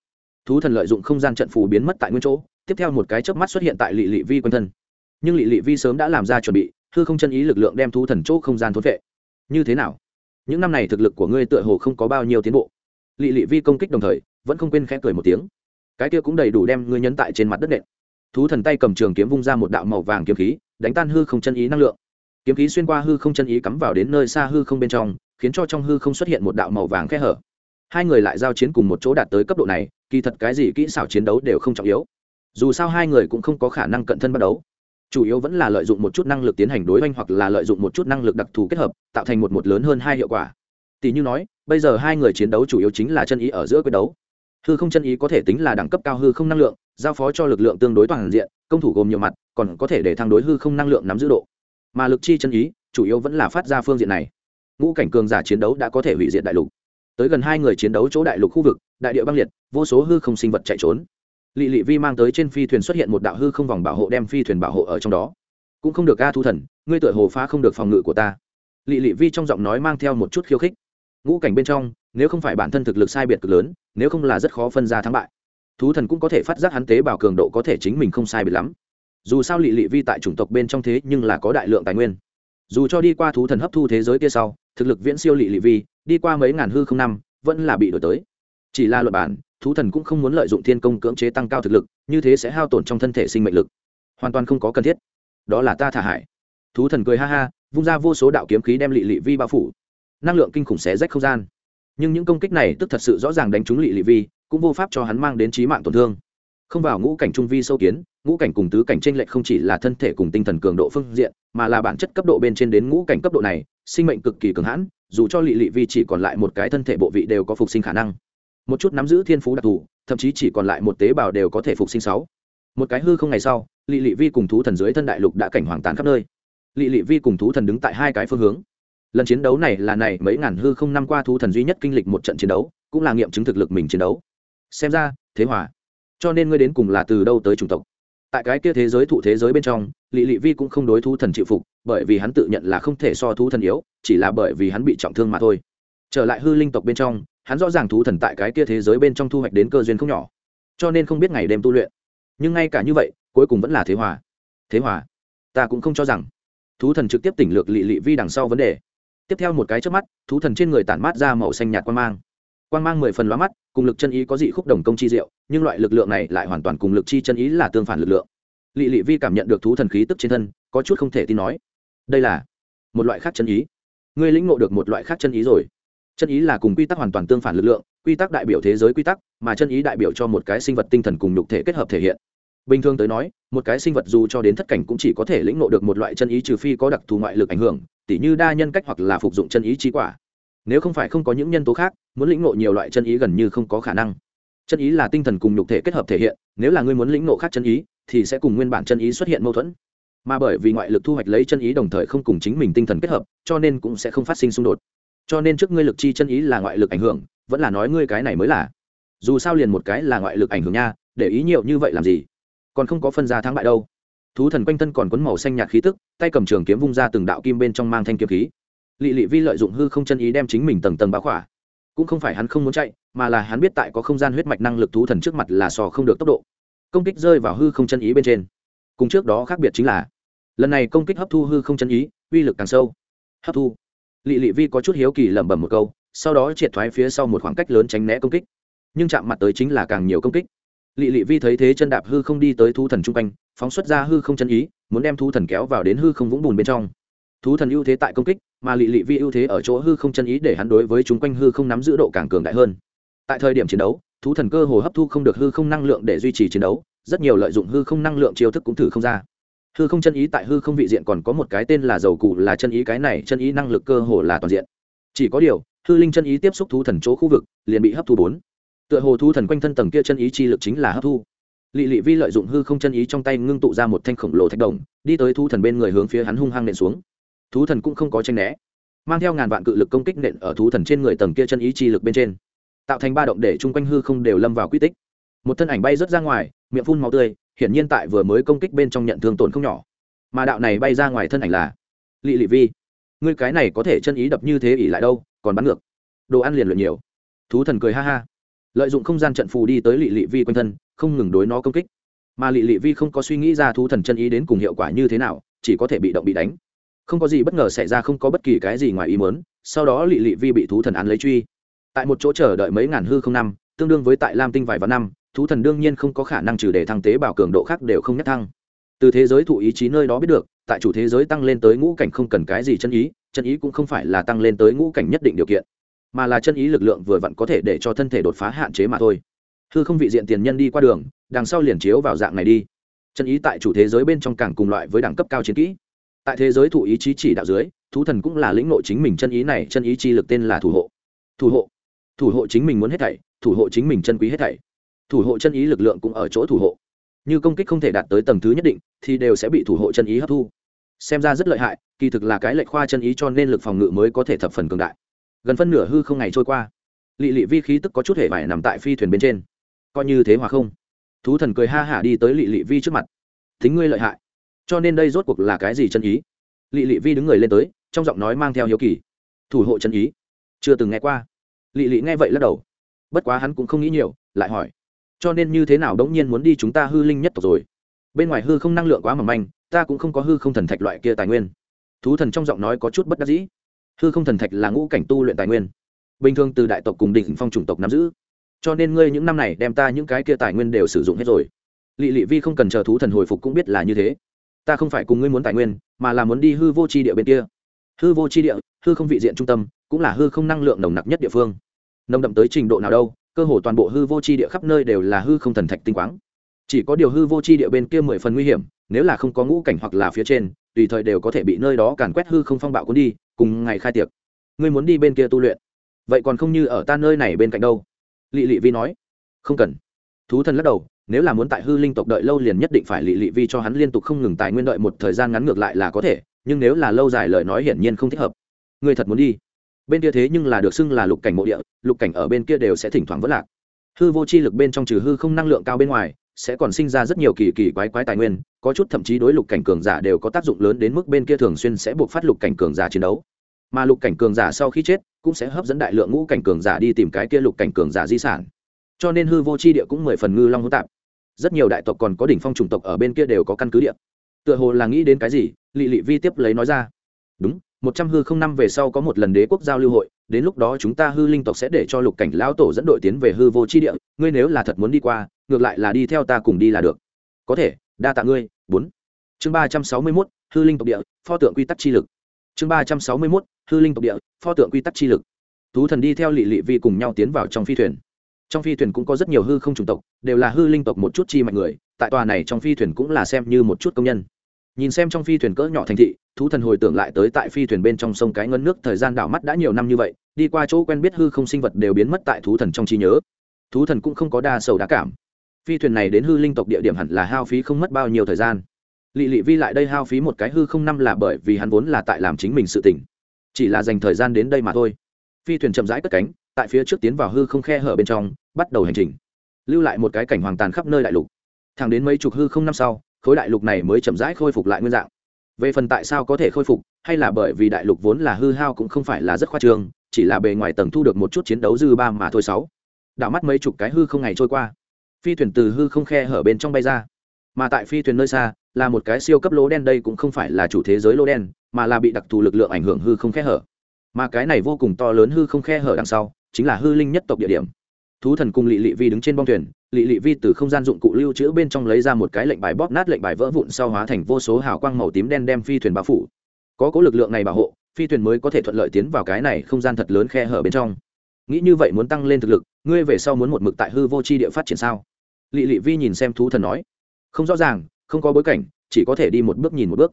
Thú thần lợi dụng không gian trận phù biến mất tại nguyên chỗ, tiếp theo một cái chớp mắt xuất hiện tại lị lị vi quanh thân. Nhưng lị lị vi sớm đã làm ra chuẩn bị, hư không chân ý lực lượng đem thú thần chỗ không gian thốn vệ như thế nào? Những năm này thực lực của ngươi tựa hồ không có bao nhiêu tiến bộ. Lị lị vi công kích đồng thời, vẫn không quên khẽ cười một tiếng. Cái kia cũng đầy đủ đem ngươi nhấn tại trên mặt đất nện. Thú thần tay cầm trường kiếm vung ra một đạo màu vàng kiếm khí, đánh tan hư không chân ý năng lượng. Kiếm khí xuyên qua hư không chân ý cắm vào đến nơi xa hư không bên trong khiến cho trong hư không xuất hiện một đạo màu vàng khe hở. Hai người lại giao chiến cùng một chỗ đạt tới cấp độ này, kỳ thật cái gì kỹ xảo chiến đấu đều không trọng yếu. Dù sao hai người cũng không có khả năng cận thân bắt đấu. Chủ yếu vẫn là lợi dụng một chút năng lực tiến hành đối oanh hoặc là lợi dụng một chút năng lực đặc thù kết hợp, tạo thành một một lớn hơn hai hiệu quả. Tỷ như nói, bây giờ hai người chiến đấu chủ yếu chính là chân ý ở giữa quyết đấu. Hư không chân ý có thể tính là đẳng cấp cao hư không năng lượng, giao phó cho lực lượng tương đối toàn diện, công thủ gồm nhiều mặt, còn có thể để thăng đối hư không năng lượng nắm giữ độ. Mà lực chi chân ý, chủ yếu vẫn là phát ra phương diện này ngũ cảnh cường giả chiến đấu đã có thể hủy diệt đại lục. Tới gần hai người chiến đấu chỗ đại lục khu vực, đại địa băng liệt, vô số hư không sinh vật chạy trốn. Lị lị vi mang tới trên phi thuyền xuất hiện một đạo hư không vòng bảo hộ đem phi thuyền bảo hộ ở trong đó. Cũng không được ga thu thần, ngươi tựa hồ phá không được phòng ngự của ta. Lị lị vi trong giọng nói mang theo một chút khiêu khích. Ngũ cảnh bên trong, nếu không phải bản thân thực lực sai biệt cực lớn, nếu không là rất khó phân ra thắng bại. Thú thần cũng có thể phát giác hắn tế bảo cường độ có thể chính mình không sai biệt lắm. Dù sao lị lị vi tại chủng tộc bên trong thế nhưng là có đại lượng tài nguyên dù cho đi qua thú thần hấp thu thế giới kia sau, thực lực viễn siêu lị lị vi, đi qua mấy ngàn hư không năm, vẫn là bị đổi tới. Chỉ là luật bản, thú thần cũng không muốn lợi dụng thiên công cưỡng chế tăng cao thực lực, như thế sẽ hao tổn trong thân thể sinh mệnh lực. Hoàn toàn không có cần thiết. Đó là ta thả hải thú thần cười ha ha, vung ra vô số đạo kiếm khí đem lị lị vi bao phủ. Năng lượng kinh khủng xé rách không gian. Nhưng những công kích này tức thật sự rõ ràng đánh trúng lị lị vi, cũng vô pháp cho hắn mang đến trí mạng tổn thương không vào ngũ cảnh trung vi sâu kiến, ngũ cảnh cùng tứ cảnh t r ê n lệch không chỉ là thân thể cùng tinh thần cường độ phương diện, mà là bản chất cấp độ bên trên đến ngũ cảnh cấp độ này, sinh mệnh cực kỳ cường hãn, dù cho lị lị vi chỉ còn lại một cái thân thể bộ vị đều có phục sinh khả năng. Một chút nắm giữ thiên phú đặc thù, thậm chí chỉ còn lại một tế bào đều có thể phục sinh sáu. Một cái hư không ngày sau, lị lị vi cùng thú thần dưới thân đại lục đã cảnh hoàng tàn khắp nơi. Lị lị vi cùng thú thần đứng tại hai cái phương hướng. Lần chiến đấu này là này mấy ngàn hư không năm qua thú thần duy nhất kinh lịch một trận chiến đấu, cũng là nghiệm chứng thực lực mình chiến đấu. Xem ra, thế hòa cho nên ngươi đến cùng là từ đâu tới chủng tộc? Tại cái kia thế giới thụ thế giới bên trong lỵ lỵ vi cũng không đối thú thần chịu phục, bởi vì hắn tự nhận là không thể so thú thần yếu, chỉ là bởi vì hắn bị trọng thương mà thôi. Trở lại hư linh tộc bên trong, hắn rõ ràng thú thần tại cái kia thế giới bên trong thu hoạch đến cơ duyên không nhỏ. Cho nên không biết ngày đêm tu luyện. Nhưng ngay cả như vậy, cuối cùng vẫn là thế hòa. Thế hòa? Ta cũng không cho rằng. Thú thần trực tiếp tỉnh lược lỵ lỵ vi đằng sau vấn đề. Tiếp theo một cái trước mắt, thú thần trên người tản mát ra màu xanh nhạt quan mang quan mang mười phần lóa mắt, cùng lực chân ý có dị khúc đồng công chi diệu, nhưng loại lực lượng này lại hoàn toàn cùng lực chi chân ý là tương phản lực lượng. Lị lị vi cảm nhận được thú thần khí tức trên thân, có chút không thể tin nói, đây là một loại khác chân ý. Ngươi lĩnh ngộ được một loại khác chân ý rồi. Chân ý là cùng quy tắc hoàn toàn tương phản lực lượng, quy tắc đại biểu thế giới quy tắc, mà chân ý đại biểu cho một cái sinh vật tinh thần cùng nhục thể kết hợp thể hiện. Bình thường tới nói, một cái sinh vật dù cho đến thất cảnh cũng chỉ có thể lĩnh ngộ được một loại chân ý trừ phi có đặc thù ngoại lực ảnh hưởng, tỉ như đa nhân cách hoặc là phục dụng chân ý trí quả nếu không phải không có những nhân tố khác, muốn lĩnh ngộ nhiều loại chân ý gần như không có khả năng. Chân ý là tinh thần cùng nhục thể kết hợp thể hiện, nếu là ngươi muốn lĩnh ngộ khác chân ý, thì sẽ cùng nguyên bản chân ý xuất hiện mâu thuẫn. Mà bởi vì ngoại lực thu hoạch lấy chân ý đồng thời không cùng chính mình tinh thần kết hợp, cho nên cũng sẽ không phát sinh xung đột. Cho nên trước ngươi lực chi chân ý là ngoại lực ảnh hưởng, vẫn là nói ngươi cái này mới là. Dù sao liền một cái là ngoại lực ảnh hưởng nha, để ý nhiều như vậy làm gì? Còn không có phân ra thắng bại đâu. Thú thần quanh thân còn quấn màu xanh nhạt khí tức, tay cầm trường kiếm vung ra từng đạo kim bên trong mang thanh kiếm khí lỵ lỵ vi lợi dụng hư không chân ý đem chính mình tầng tầng báo khỏa. Cũng không phải hắn không muốn chạy, mà là hắn biết tại có không gian huyết mạch năng lực thú thần trước mặt là sò không được tốc độ. Công kích rơi vào hư không chân ý bên trên. Cùng trước đó khác biệt chính là, lần này công kích hấp thu hư không chân ý, uy lực càng sâu. Hấp thu. Lỵ lỵ vi có chút hiếu kỳ lẩm bẩm một câu, sau đó triệt thoái phía sau một khoảng cách lớn tránh né công kích. Nhưng chạm mặt tới chính là càng nhiều công kích. Lỵ lỵ vi thấy thế chân đạp hư không đi tới thú thần chung quanh, phóng xuất ra hư không chân ý, muốn đem thú thần kéo vào đến hư không vũng bùn bên trong. Thú thần ưu thế tại công kích mà lị lị vi ưu thế ở chỗ hư không chân ý để hắn đối với chúng quanh hư không nắm giữ độ càng cường đại hơn. Tại thời điểm chiến đấu, thú thần cơ hồ hấp thu không được hư không năng lượng để duy trì chiến đấu, rất nhiều lợi dụng hư không năng lượng chiêu thức cũng thử không ra. Hư không chân ý tại hư không vị diện còn có một cái tên là dầu cụ là chân ý, cái này chân ý năng lực cơ hồ là toàn diện. Chỉ có điều, hư linh chân ý tiếp xúc thú thần chỗ khu vực, liền bị hấp thu bốn. Tựa hồ thú thần quanh thân tầng kia chân ý chi lực chính là hấp thu. Lị lị vi lợi dụng hư không chân ý trong tay ngưng tụ ra một thanh khổng lồ thạch đồng, đi tới thú thần bên người hướng phía hắn hung hăng nện xuống thú thần cũng không có tranh né. Mang theo ngàn vạn cự lực công kích nện ở thú thần trên người tầng kia chân ý chi lực bên trên. Tạo thành ba động để chung quanh hư không đều lâm vào quy tích. Một thân ảnh bay rớt ra ngoài, miệng phun máu tươi, hiển nhiên tại vừa mới công kích bên trong nhận thương tổn không nhỏ. Mà đạo này bay ra ngoài thân ảnh là lị lị vi. Ngươi cái này có thể chân ý đập như thế ỉ lại đâu, còn bắn ngược. Đồ ăn liền luyện nhiều. Thú thần cười ha ha. Lợi dụng không gian trận phù đi tới lị lị vi quanh thân, không ngừng đối nó công kích. Mà lị lị vi không có suy nghĩ ra thú thần chân ý đến cùng hiệu quả như thế nào, chỉ có thể bị động bị đánh không có gì bất ngờ xảy ra, không có bất kỳ cái gì ngoài ý muốn. Sau đó lị lị vi bị thú thần án lấy truy. Tại một chỗ chờ đợi mấy ngàn hư không năm, tương đương với tại lam tinh vài vạn năm, thú thần đương nhiên không có khả năng trừ để thăng tế bào cường độ khác đều không nhất thăng. Từ thế giới thụ ý chí nơi đó biết được, tại chủ thế giới tăng lên tới ngũ cảnh không cần cái gì chân ý chân ý cũng không phải là tăng lên tới ngũ cảnh nhất định điều kiện, mà là chân ý lực lượng vừa vặn có thể để cho thân thể đột phá hạn chế mà thôi. Hư không vị diện tiền nhân đi qua đường, đằng sau liền chiếu vào dạng này đi. Chân ý tại chủ thế giới bên trong càng cùng loại với đẳng cấp cao chiến kỹ tại thế giới thụ ý chí chỉ đạo dưới, thú thần cũng là lĩnh nội chính mình chân ý này, chân ý chi lực tên là thủ hộ. Thủ hộ. Thủ hộ chính mình muốn hết thảy, thủ hộ chính mình chân quý hết thảy. Thủ hộ chân ý lực lượng cũng ở chỗ thủ hộ. Như công kích không thể đạt tới tầng thứ nhất định, thì đều sẽ bị thủ hộ chân ý hấp thu. Xem ra rất lợi hại, kỳ thực là cái lệch khoa chân ý cho nên lực phòng ngự mới có thể thập phần cường đại. Gần phân nửa hư không ngày trôi qua. Lị lị vi khí tức có chút hề vải nằm tại phi thuyền bên trên. Coi như thế hòa không. Thú thần cười ha hả đi tới lị lị vi trước mặt. Thính ngươi lợi hại cho nên đây rốt cuộc là cái gì chân ý? Lị lị vi đứng người lên tới, trong giọng nói mang theo hiếu kỳ. Thủ hộ chân ý. Chưa từng nghe qua. Lị lị nghe vậy lắc đầu. Bất quá hắn cũng không nghĩ nhiều, lại hỏi. Cho nên như thế nào đống nhiên muốn đi chúng ta hư linh nhất tộc rồi? Bên ngoài hư không năng lượng quá mỏng manh, ta cũng không có hư không thần thạch loại kia tài nguyên. Thú thần trong giọng nói có chút bất đắc dĩ. Hư không thần thạch là ngũ cảnh tu luyện tài nguyên. Bình thường từ đại tộc cùng đỉnh phong chủng tộc nắm giữ. Cho nên ngươi những năm này đem ta những cái kia tài nguyên đều sử dụng hết rồi. Lỵ lỵ vi không cần chờ thú thần hồi phục cũng biết là như thế ta không phải cùng ngươi muốn tài nguyên, mà là muốn đi hư vô tri địa bên kia. Hư vô tri địa, hư không vị diện trung tâm, cũng là hư không năng lượng nồng nặc nhất địa phương. Nồng đậm tới trình độ nào đâu, cơ hồ toàn bộ hư vô tri địa khắp nơi đều là hư không thần thạch tinh quáng. Chỉ có điều hư vô tri địa bên kia mười phần nguy hiểm, nếu là không có ngũ cảnh hoặc là phía trên, tùy thời đều có thể bị nơi đó càn quét hư không phong bạo cuốn đi, cùng ngày khai tiệc. Ngươi muốn đi bên kia tu luyện. Vậy còn không như ở ta nơi này bên cạnh đâu? Lỵ lỵ vi nói. Không cần. Thú thần lắc đầu nếu là muốn tại hư linh tộc đợi lâu liền nhất định phải lị lị vi cho hắn liên tục không ngừng tài nguyên đợi một thời gian ngắn ngược lại là có thể, nhưng nếu là lâu dài lời nói hiển nhiên không thích hợp. Người thật muốn đi. Bên kia thế nhưng là được xưng là lục cảnh mộ địa, lục cảnh ở bên kia đều sẽ thỉnh thoảng vất lạc. Hư vô chi lực bên trong trừ hư không năng lượng cao bên ngoài, sẽ còn sinh ra rất nhiều kỳ kỳ quái quái tài nguyên, có chút thậm chí đối lục cảnh cường giả đều có tác dụng lớn đến mức bên kia thường xuyên sẽ buộc phát lục cảnh cường giả chiến đấu. Mà lục cảnh cường giả sau khi chết, cũng sẽ hấp dẫn đại lượng ngũ cảnh cường giả đi tìm cái kia lục cảnh cường giả di sản. Cho nên hư vô c h i địa cũng mười phần ngư long hữu tạp rất nhiều đại tộc còn có đỉnh phong chủng tộc ở bên kia đều có căn cứ địa. Tựa hồ là nghĩ đến cái gì, lị lị vi tiếp lấy nói ra. Đúng, một trăm hư không năm về sau có một lần đế quốc giao lưu hội, đến lúc đó chúng ta hư linh tộc sẽ để cho lục cảnh lão tổ dẫn đội tiến về hư vô chi địa, ngươi nếu là thật muốn đi qua, ngược lại là đi theo ta cùng đi là được. Có thể, đa tạ ngươi, bốn. Chương ba trăm sáu mươi mốt, hư linh tộc địa, pho tượng quy tắc chi lực. Chương ba trăm sáu mươi mốt, hư linh tộc địa, pho tượng quy tắc chi lực. Thú thần đi theo lị lị vi cùng nhau tiến vào trong phi thuyền trong phi thuyền cũng có rất nhiều hư không chủng tộc, đều là hư linh tộc một chút chi mạnh người, tại tòa này trong phi thuyền cũng là xem như một chút công nhân. Nhìn xem trong phi thuyền cỡ nhỏ thành thị, thú thần hồi tưởng lại tới tại phi thuyền bên trong sông cái ngân nước, thời gian đảo mắt đã nhiều năm như vậy, đi qua chỗ quen biết hư không sinh vật đều biến mất tại thú thần trong trí nhớ. Thú thần cũng không có đa sầu đá cảm. Phi thuyền này đến hư linh tộc địa điểm hẳn là hao phí không mất bao nhiêu thời gian. Lị lị vi lại đây hao phí một cái hư không năm là bởi vì hắn vốn là tại làm chính mình sự tỉnh chỉ là dành thời gian đến đây mà thôi phi thuyền chậm rãi cất cánh, tại phía trước tiến vào hư không khe hở bên trong, bắt đầu hành trình. Lưu lại một cái cảnh hoàng tàn khắp nơi đại lục. Thẳng đến mấy chục hư không năm sau, khối đại lục này mới chậm rãi khôi phục lại nguyên dạng. Về phần tại sao có thể khôi phục, hay là bởi vì đại lục vốn là hư hao cũng không phải là rất khoa trương, chỉ là bề ngoài tầng thu được một chút chiến đấu dư ba mà thôi sáu. Đảo mắt mấy chục cái hư không ngày trôi qua. Phi thuyền từ hư không khe hở bên trong bay ra. Mà tại phi thuyền nơi xa, là một cái siêu cấp lỗ đen, đây cũng không phải là chủ thế giới lỗ đen, mà là bị đặc thù lực lượng ảnh hưởng hư không khe hở mà cái này vô cùng to lớn hư không khe hở đằng sau, chính là hư linh nhất tộc địa điểm. Thú thần cùng lị lị vi đứng trên bong thuyền, lị lị vi từ không gian dụng cụ lưu trữ bên trong lấy ra một cái lệnh bài bóp nát lệnh bài vỡ vụn sau hóa thành vô số hào quang màu tím đen đem phi thuyền bao phủ. Có cố lực lượng này bảo hộ, phi thuyền mới có thể thuận lợi tiến vào cái này không gian thật lớn khe hở bên trong. Nghĩ như vậy muốn tăng lên thực lực, ngươi về sau muốn một mực tại hư vô c h i địa phát triển sao? Lị lị vi nhìn xem thú thần nói. Không rõ ràng, không có bối cảnh, chỉ có thể đi một bước nhìn một bước.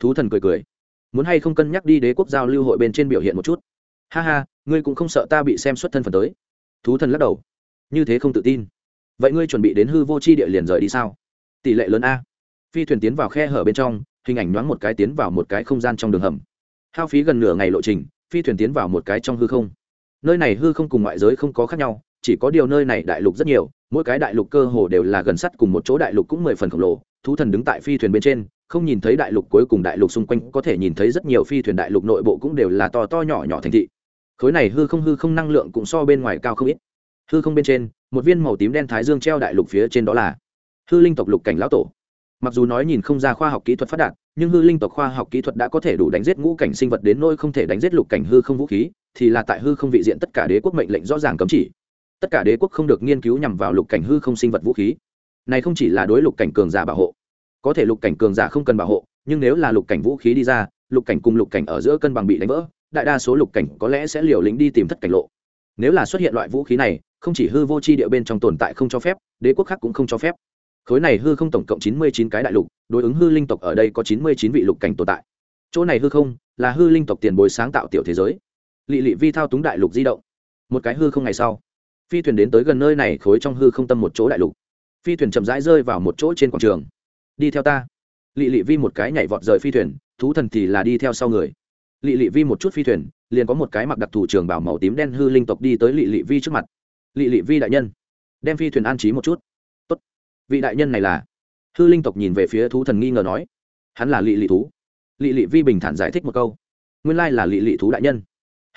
Thú thần cười cười muốn hay không cân nhắc đi đế quốc giao lưu hội bên trên biểu hiện một chút. Ha ha, ngươi cũng không sợ ta bị xem xuất thân phần tới? Thú thần lắc đầu. Như thế không tự tin. Vậy ngươi chuẩn bị đến hư vô c h i địa liền rời đi sao? Tỷ lệ lớn a. Phi thuyền tiến vào khe hở bên trong, hình ảnh nhoáng một cái tiến vào một cái không gian trong đường hầm. Hao phí gần nửa ngày lộ trình, phi thuyền tiến vào một cái trong hư không. Nơi này hư không cùng ngoại giới không có khác nhau, chỉ có điều nơi này đại lục rất nhiều, mỗi cái đại lục cơ hồ đều là gần sắt cùng một chỗ đại lục cũng mười phần khổng lồ. Thú thần đứng tại phi thuyền bên trên không nhìn thấy đại lục cuối cùng đại lục xung quanh, có thể nhìn thấy rất nhiều phi thuyền đại lục nội bộ cũng đều là to to nhỏ nhỏ thành thị. Khối này hư không hư không năng lượng cũng so bên ngoài cao không ít. Hư không bên trên, một viên màu tím đen thái dương treo đại lục phía trên đó là hư linh tộc lục cảnh lão tổ. Mặc dù nói nhìn không ra khoa học kỹ thuật phát đạt, nhưng hư linh tộc khoa học kỹ thuật đã có thể đủ đánh giết ngũ cảnh sinh vật đến nôi không thể đánh giết lục cảnh hư không vũ khí, thì là tại hư không vị diện tất cả đế quốc mệnh lệnh rõ ràng cấm chỉ. Tất cả đế quốc không được nghiên cứu nhằm vào lục cảnh hư không sinh vật vũ khí. Này không chỉ là đối lục cảnh cường giả bảo hộ có thể lục cảnh cường giả không cần bảo hộ, nhưng nếu là lục cảnh vũ khí đi ra, lục cảnh cùng lục cảnh ở giữa cân bằng bị đánh vỡ, đại đa số lục cảnh có lẽ sẽ liều lĩnh đi tìm thất cảnh lộ. Nếu là xuất hiện loại vũ khí này, không chỉ hư vô c h i địa bên trong tồn tại không cho phép, đế quốc khác cũng không cho phép. Khối này hư không tổng cộng chín mươi chín cái đại lục, đối ứng hư linh tộc ở đây có chín mươi chín vị lục cảnh tồn tại. Chỗ này hư không là hư linh tộc tiền bồi sáng tạo tiểu thế giới. Lị lị vi thao túng đại lục di động. Một cái hư không ngày sau, phi thuyền đến tới gần nơi này khối trong hư không tâm một chỗ đại lục. Phi thuyền chậm rãi rơi vào một chỗ trên quảng trường đi theo ta. Lị lị vi một cái nhảy vọt rời phi thuyền, thú thần thì là đi theo sau người. Lị lị vi một chút phi thuyền, liền có một cái mặc đặc thủ trường bảo màu tím đen hư linh tộc đi tới lị lị vi trước mặt. Lị lị vi đại nhân, đem phi thuyền an trí một chút. Tốt. vị đại nhân này là? Hư linh tộc nhìn về phía thú thần nghi ngờ nói. Hắn là lị lị thú. Lị lị vi bình thản giải thích một câu. Nguyên lai là lị lị thú đại nhân.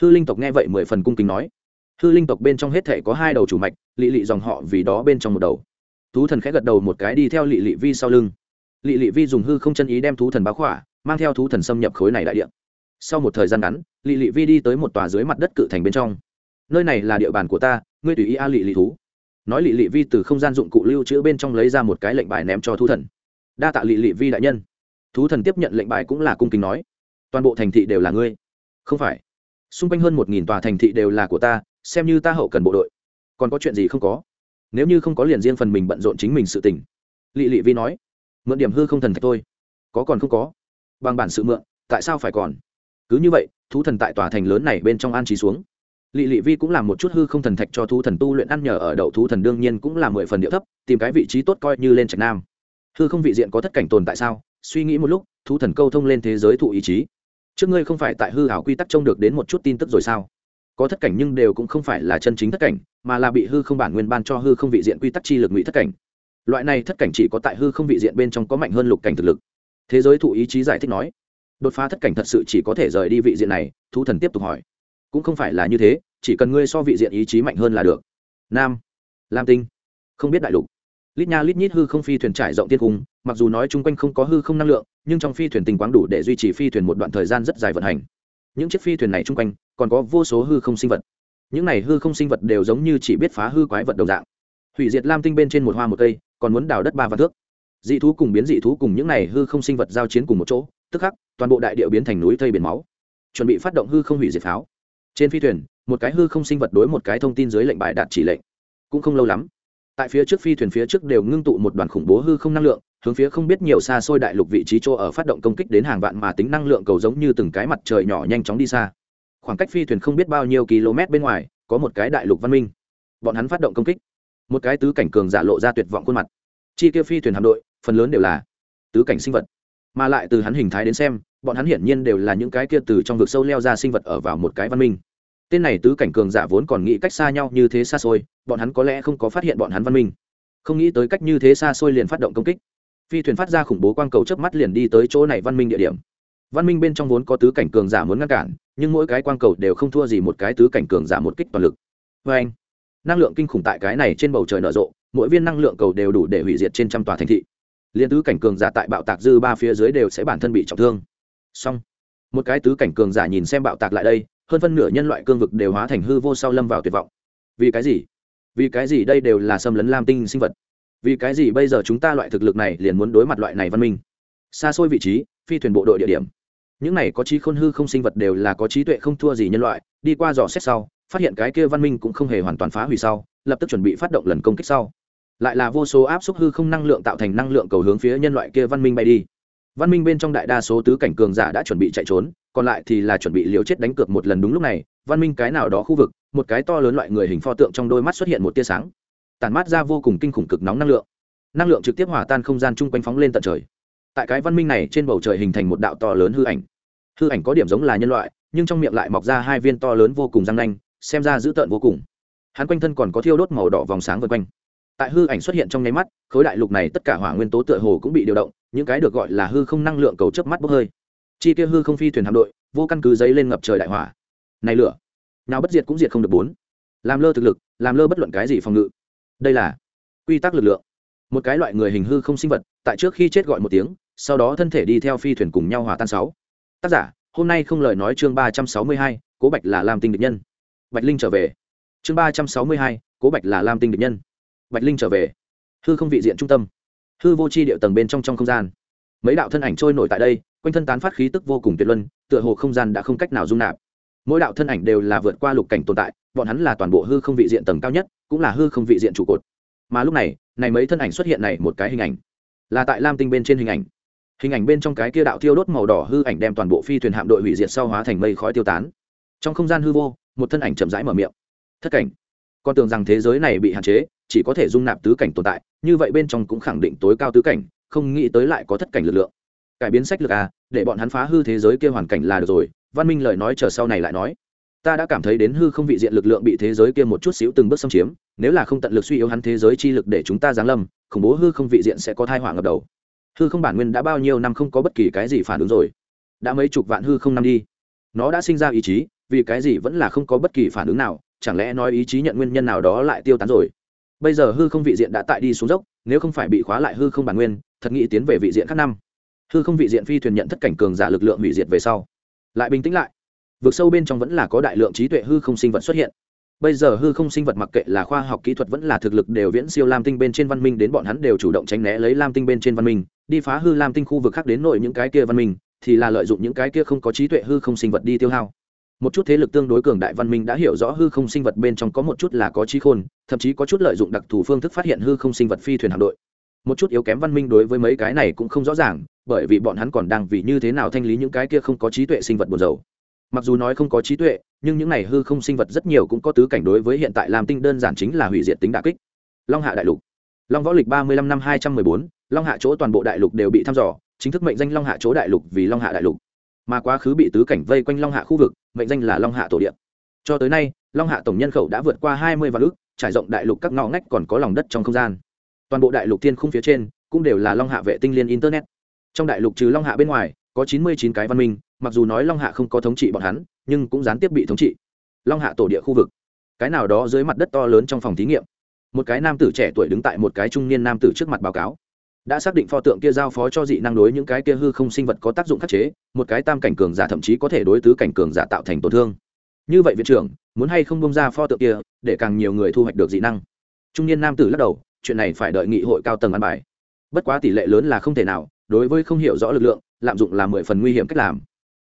Hư linh tộc nghe vậy mười phần cung kính nói. Hư linh tộc bên trong hết thể có hai đầu chủ mạch, lị lị dòng họ vì đó bên trong một đầu. Thú thần khẽ gật đầu một cái đi theo lị lị vi sau lưng lỵ lỵ vi dùng hư không chân ý đem thú thần báo khỏa, mang theo thú thần xâm nhập khối này đại điện sau một thời gian ngắn lỵ lỵ vi đi tới một tòa dưới mặt đất cự thành bên trong. Nơi này là địa bàn của ta, ngươi tùy ý a lỵ lỵ thú. Nói lỵ lỵ vi từ không gian dụng cụ lưu trữ bên trong lấy ra một cái lệnh bài ném cho thú thần. Đa tạ lỵ lỵ vi đại nhân. Thú thần tiếp nhận lệnh bài cũng là cung kính nói. Toàn bộ thành thị đều là ngươi. Không phải. Xung quanh hơn một nghìn tòa thành thị đều là của ta, xem như ta hậu cần bộ đội. Còn có chuyện gì không có? Nếu như không có liền riêng phần mình bận rộn chính mình sự tình. Lỵ lỵ vi nói mượn điểm hư không thần thạch thôi. Có còn không có? Bằng bản sự mượn, tại sao phải còn? Cứ như vậy, thú thần tại tòa thành lớn này bên trong an trí xuống. Lỵ lỵ vi cũng làm một chút hư không thần thạch cho thú thần tu luyện ăn nhờ ở đậu thú thần đương nhiên cũng là mười phần địa thấp, tìm cái vị trí tốt coi như lên trạch nam. Hư không vị diện có thất cảnh tồn tại sao? Suy nghĩ một lúc, thú thần câu thông lên thế giới thụ ý chí. Trước ngươi không phải tại hư hảo quy tắc trông được đến một chút tin tức rồi sao? Có thất cảnh nhưng đều cũng không phải là chân chính thất cảnh, mà là bị hư không bản nguyên ban cho hư không vị diện quy tắc chi lực ngụy thất cảnh loại này thất cảnh chỉ có tại hư không vị diện bên trong có mạnh hơn lục cảnh thực lực. Thế giới thụ ý chí giải thích nói, đột phá thất cảnh thật sự chỉ có thể rời đi vị diện này, thú thần tiếp tục hỏi. Cũng không phải là như thế, chỉ cần ngươi so vị diện ý chí mạnh hơn là được. Nam, lam tinh, không biết đại lục. Lít nha lít nhít hư không phi thuyền trải rộng tiên cung, mặc dù nói chung quanh không có hư không năng lượng, nhưng trong phi thuyền tình quáng đủ để duy trì phi thuyền một đoạn thời gian rất dài vận hành. Những chiếc phi thuyền này chung quanh, còn có vô số hư không sinh vật. Những này hư không sinh vật đều giống như chỉ biết phá hư quái vật đầu dạng. Hủy diệt lam tinh bên trên một hoa một cây còn muốn đào đất ba vạn thước. Dị thú cùng biến dị thú cùng những này hư không sinh vật giao chiến cùng một chỗ, tức khắc, toàn bộ đại địa biến thành núi thây biển máu, chuẩn bị phát động hư không hủy diệt pháo. Trên phi thuyền, một cái hư không sinh vật đối một cái thông tin dưới lệnh bài đạt chỉ lệnh. Cũng không lâu lắm, tại phía trước phi thuyền phía trước đều ngưng tụ một đoàn khủng bố hư không năng lượng, hướng phía không biết nhiều xa xôi đại lục vị trí chỗ ở phát động công kích đến hàng vạn mà tính năng lượng cầu giống như từng cái mặt trời nhỏ nhanh chóng đi xa. Khoảng cách phi thuyền không biết bao nhiêu km bên ngoài, có một cái đại lục văn minh. Bọn hắn phát động công kích một cái tứ cảnh cường giả lộ ra tuyệt vọng khuôn mặt. Chi kia phi thuyền hạm đội, phần lớn đều là tứ cảnh sinh vật. Mà lại từ hắn hình thái đến xem, bọn hắn hiển nhiên đều là những cái kia từ trong vực sâu leo ra sinh vật ở vào một cái văn minh. Tên này tứ cảnh cường giả vốn còn nghĩ cách xa nhau như thế xa xôi, bọn hắn có lẽ không có phát hiện bọn hắn văn minh. Không nghĩ tới cách như thế xa xôi liền phát động công kích. Phi thuyền phát ra khủng bố quang cầu chớp mắt liền đi tới chỗ này văn minh địa điểm. Văn minh bên trong vốn có tứ cảnh cường giả muốn ngăn cản, nhưng mỗi cái quang cầu đều không thua gì một cái tứ cảnh cường giả một kích toàn lực. Vê anh năng lượng kinh khủng tại cái này trên bầu trời nở rộ, mỗi viên năng lượng cầu đều đủ để hủy diệt trên trăm tòa thành thị. Liên tứ cảnh cường giả tại bạo tạc dư ba phía dưới đều sẽ bản thân bị trọng thương. Xong. Một cái tứ cảnh cường giả nhìn xem bạo tạc lại đây, hơn phân nửa nhân loại cương vực đều hóa thành hư vô sau lâm vào tuyệt vọng. Vì cái gì? Vì cái gì đây đều là xâm lấn lam tinh sinh vật? Vì cái gì bây giờ chúng ta loại thực lực này liền muốn đối mặt loại này văn minh? Xa xôi vị trí, phi thuyền bộ đội địa điểm. Những này có trí khôn hư không sinh vật đều là có trí tuệ không thua gì nhân loại, đi qua dò xét sau phát hiện cái kia văn minh cũng không hề hoàn toàn phá hủy sau, lập tức chuẩn bị phát động lần công kích sau. Lại là vô số áp suất hư không năng lượng tạo thành năng lượng cầu hướng phía nhân loại kia văn minh bay đi. Văn minh bên trong đại đa số tứ cảnh cường giả đã chuẩn bị chạy trốn, còn lại thì là chuẩn bị liều chết đánh cược một lần đúng lúc này, văn minh cái nào đó khu vực, một cái to lớn loại người hình pho tượng trong đôi mắt xuất hiện một tia sáng. Tản mát ra vô cùng kinh khủng cực nóng năng lượng. Năng lượng trực tiếp hòa tan không gian chung quanh phóng lên tận trời. Tại cái văn minh này trên bầu trời hình thành một đạo to lớn hư ảnh. Hư ảnh có điểm giống là nhân loại, nhưng trong miệng lại mọc ra hai viên to lớn vô cùng răng nanh xem ra dữ tợn vô cùng. Hắn quanh thân còn có thiêu đốt màu đỏ vòng sáng vân quanh. Tại hư ảnh xuất hiện trong nháy mắt, khối đại lục này tất cả hỏa nguyên tố tựa hồ cũng bị điều động, những cái được gọi là hư không năng lượng cầu chớp mắt bốc hơi. Chi kia hư không phi thuyền hạm đội, vô căn cứ giấy lên ngập trời đại hỏa. Này lửa, nào bất diệt cũng diệt không được bốn. Làm lơ thực lực, làm lơ bất luận cái gì phòng ngự. Đây là quy tắc lực lượng. Một cái loại người hình hư không sinh vật, tại trước khi chết gọi một tiếng, sau đó thân thể đi theo phi thuyền cùng nhau hòa tan sáu. Tác giả, hôm nay không lời nói chương ba trăm sáu mươi hai, cố bạch là làm tinh địch nhân bạch linh trở về. Chương ba trăm sáu mươi hai, cố bạch là lam tinh địch nhân. Bạch linh trở về. Hư không vị diện trung tâm. Hư vô c h i điệu tầng bên trong trong không gian. Mấy đạo thân ảnh trôi nổi tại đây, quanh thân tán phát khí tức vô cùng tuyệt luân, tựa hồ không gian đã không cách nào dung nạp. Mỗi đạo thân ảnh đều là vượt qua lục cảnh tồn tại, bọn hắn là toàn bộ hư không vị diện tầng cao nhất, cũng là hư không vị diện trụ cột. Mà lúc này này mấy thân ảnh xuất hiện này một cái hình ảnh. Là tại lam tinh bên trên hình ảnh. Hình ảnh bên trong cái kia đạo thiêu đốt màu đỏ hư ảnh đem toàn bộ phi thuyền hạm đội hủy diệt sau hóa thành mây khói tiêu tán. Trong không gian hư vô một thân ảnh chậm rãi mở miệng. Thất cảnh. Con tưởng rằng thế giới này bị hạn chế, chỉ có thể dung nạp tứ cảnh tồn tại, như vậy bên trong cũng khẳng định tối cao tứ cảnh, không nghĩ tới lại có thất cảnh lực lượng. Cải biến sách lược à để bọn hắn phá hư thế giới kia hoàn cảnh là được rồi, văn minh lời nói chờ sau này lại nói. Ta đã cảm thấy đến hư không vị diện lực lượng bị thế giới kia một chút xíu từng bước xâm chiếm, nếu là không tận lực suy yếu hắn thế giới chi lực để chúng ta giáng lâm, khủng bố hư không vị diện sẽ có thai hỏa ngập đầu. Hư không bản nguyên đã bao nhiêu năm không có bất kỳ cái gì phản ứng rồi. Đã mấy chục vạn hư không năm đi. Nó đã sinh ra ý chí vì cái gì vẫn là không có bất kỳ phản ứng nào, chẳng lẽ nói ý chí nhận nguyên nhân nào đó lại tiêu tán rồi? Bây giờ hư không vị diện đã tại đi xuống dốc, nếu không phải bị khóa lại hư không bản nguyên, thật nghĩ tiến về vị diện khác năm. Hư không vị diện phi thuyền nhận thất cảnh cường giả lực lượng hủy diệt về sau. Lại bình tĩnh lại. Vượt sâu bên trong vẫn là có đại lượng trí tuệ hư không sinh vật xuất hiện. Bây giờ hư không sinh vật mặc kệ là khoa học kỹ thuật vẫn là thực lực đều viễn siêu lam tinh bên trên văn minh đến bọn hắn đều chủ động tránh né lấy lam tinh bên trên văn minh, đi phá hư lam tinh khu vực khác đến nội những cái kia văn minh, thì là lợi dụng những cái kia không có trí tuệ hư không sinh vật đi tiêu hao một chút thế lực tương đối cường đại văn minh đã hiểu rõ hư không sinh vật bên trong có một chút là có trí khôn, thậm chí có chút lợi dụng đặc thù phương thức phát hiện hư không sinh vật phi thuyền hạm đội. Một chút yếu kém văn minh đối với mấy cái này cũng không rõ ràng, bởi vì bọn hắn còn đang vì như thế nào thanh lý những cái kia không có trí tuệ sinh vật buồn dầu mặc dù nói không có trí tuệ, nhưng những này hư không sinh vật rất nhiều cũng có tứ cảnh đối với hiện tại làm tinh đơn giản chính là hủy diệt tính đà kích. Long hạ đại lục. Long võ lịch ba mươi lăm năm hai trăm mười bốn, long hạ chỗ toàn bộ đại lục đều bị thăm dò, chính thức mệnh danh long hạ chỗ đại lục vì long hạ đại lục mà quá khứ bị tứ cảnh vây quanh long hạ khu vực, mệnh danh là long hạ tổ điện cho tới nay, long hạ tổng nhân khẩu đã vượt qua hai mươi vạn ước, trải rộng đại lục các ngõ ngách còn có lòng đất trong không gian. Toàn bộ đại lục thiên khung phía trên cũng đều là long hạ vệ tinh liên internet. Trong đại lục trừ long hạ bên ngoài, có chín mươi chín cái văn minh, mặc dù nói long hạ không có thống trị bọn hắn, nhưng cũng gián tiếp bị thống trị. Long hạ tổ địa khu vực. Cái nào đó dưới mặt đất to lớn trong phòng thí nghiệm. Một cái nam tử trẻ tuổi đứng tại một cái trung niên nam tử trước mặt báo cáo đã xác định pho tượng kia giao phó cho dị năng đối những cái kia hư không sinh vật có tác dụng khắc chế, một cái tam cảnh cường giả thậm chí có thể đối tứ cảnh cường giả tạo thành tổn thương. Như vậy viện trưởng, muốn hay không bông ra pho tượng kia, để càng nhiều người thu hoạch được dị năng? Trung niên nam tử lắc đầu, chuyện này phải đợi nghị hội cao tầng ăn bài. Bất quá tỷ lệ lớn là không thể nào, đối với không hiểu rõ lực lượng, lạm dụng là mười phần nguy hiểm cách làm.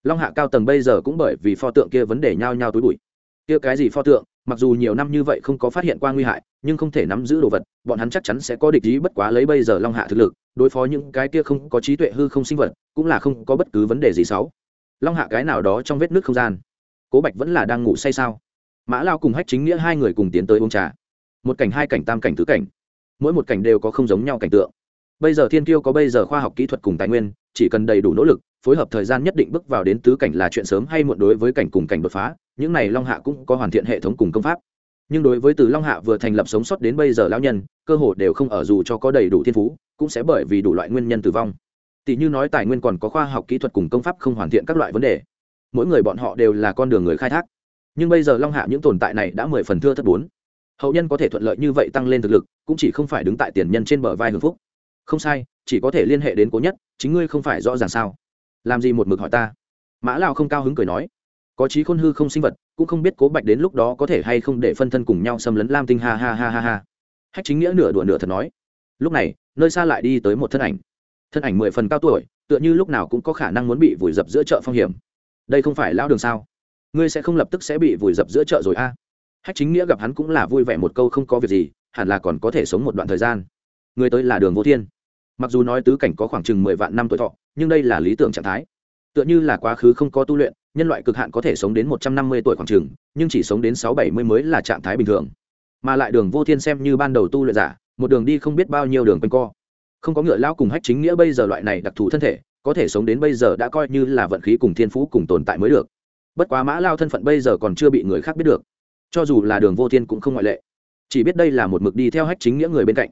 Long hạ cao tầng bây giờ cũng bởi vì pho tượng kia vấn đề nhao nhao túi bụi. Kia cái gì pho tượng mặc dù nhiều năm như vậy không có phát hiện qua nguy hại, nhưng không thể nắm giữ đồ vật, bọn hắn chắc chắn sẽ có địch ý bất quá lấy bây giờ long hạ thực lực, đối phó những cái kia không có trí tuệ hư không sinh vật, cũng là không có bất cứ vấn đề gì xấu. Long hạ cái nào đó trong vết nước không gian. Cố bạch vẫn là đang ngủ say sao? Mã lao cùng hách chính nghĩa hai người cùng tiến tới uống trà. Một cảnh, hai cảnh, tam cảnh, tứ cảnh. Mỗi một cảnh đều có không giống nhau cảnh tượng. Bây giờ thiên kiêu có bây giờ khoa học kỹ thuật cùng tài nguyên, chỉ cần đầy đủ nỗ lực phối hợp thời gian nhất định bước vào đến tứ cảnh là chuyện sớm hay muộn đối với cảnh cùng cảnh đột phá, những này long hạ cũng có hoàn thiện hệ thống cùng công pháp. Nhưng đối với từ long hạ vừa thành lập sống sót đến bây giờ lão nhân, cơ hội đều không ở dù cho có đầy đủ thiên phú, cũng sẽ bởi vì đủ loại nguyên nhân tử vong. Tỷ như nói tài nguyên còn có khoa học kỹ thuật cùng công pháp không hoàn thiện các loại vấn đề. Mỗi người bọn họ đều là con đường người khai thác. Nhưng bây giờ long hạ những tồn tại này đã mười phần thưa thất bốn. Hậu nhân có thể thuận lợi như vậy tăng lên thực lực, cũng chỉ không phải đứng tại tiền nhân trên bờ vai hưng phúc. Không sai, chỉ có thể liên hệ đến cố nhất, chính ngươi không phải rõ ràng sao làm gì một mực hỏi ta? Mã lao không cao hứng cười nói. Có trí khôn hư không sinh vật, cũng không biết cố bạch đến lúc đó có thể hay không để phân thân cùng nhau xâm lấn lam tinh, ha ha ha ha ha. Hách chính nghĩa nửa đùa nửa thật nói. Lúc này, nơi xa lại đi tới một thân ảnh. Thân ảnh mười phần cao tuổi, tựa như lúc nào cũng có khả năng muốn bị vùi dập giữa chợ phong hiểm. Đây không phải lao đường sao? Ngươi sẽ không lập tức sẽ bị vùi dập giữa chợ rồi a? Hách chính nghĩa gặp hắn cũng là vui vẻ một câu không có việc gì, hẳn là còn có thể sống một đoạn thời gian. Người tới là đường vô thiên mặc dù nói tứ cảnh có khoảng chừng mười vạn năm tuổi thọ, nhưng đây là lý tưởng trạng thái. Tựa như là quá khứ không có tu luyện, nhân loại cực hạn có thể sống đến một trăm năm mươi tuổi khoảng chừng, nhưng chỉ sống đến sáu bảy mươi mới là trạng thái bình thường. Mà lại đường vô thiên xem như ban đầu tu luyện giả, một đường đi không biết bao nhiêu đường quanh co. Không có ngựa lao cùng hách chính nghĩa bây giờ loại này đặc thù thân thể, có thể sống đến bây giờ đã coi như là vận khí cùng thiên phú cùng tồn tại mới được. Bất quá mã lao thân phận bây giờ còn chưa bị người khác biết được. Cho dù là đường vô thiên cũng không ngoại lệ. Chỉ biết đây là một mực đi theo hách chính nghĩa người bên cạnh.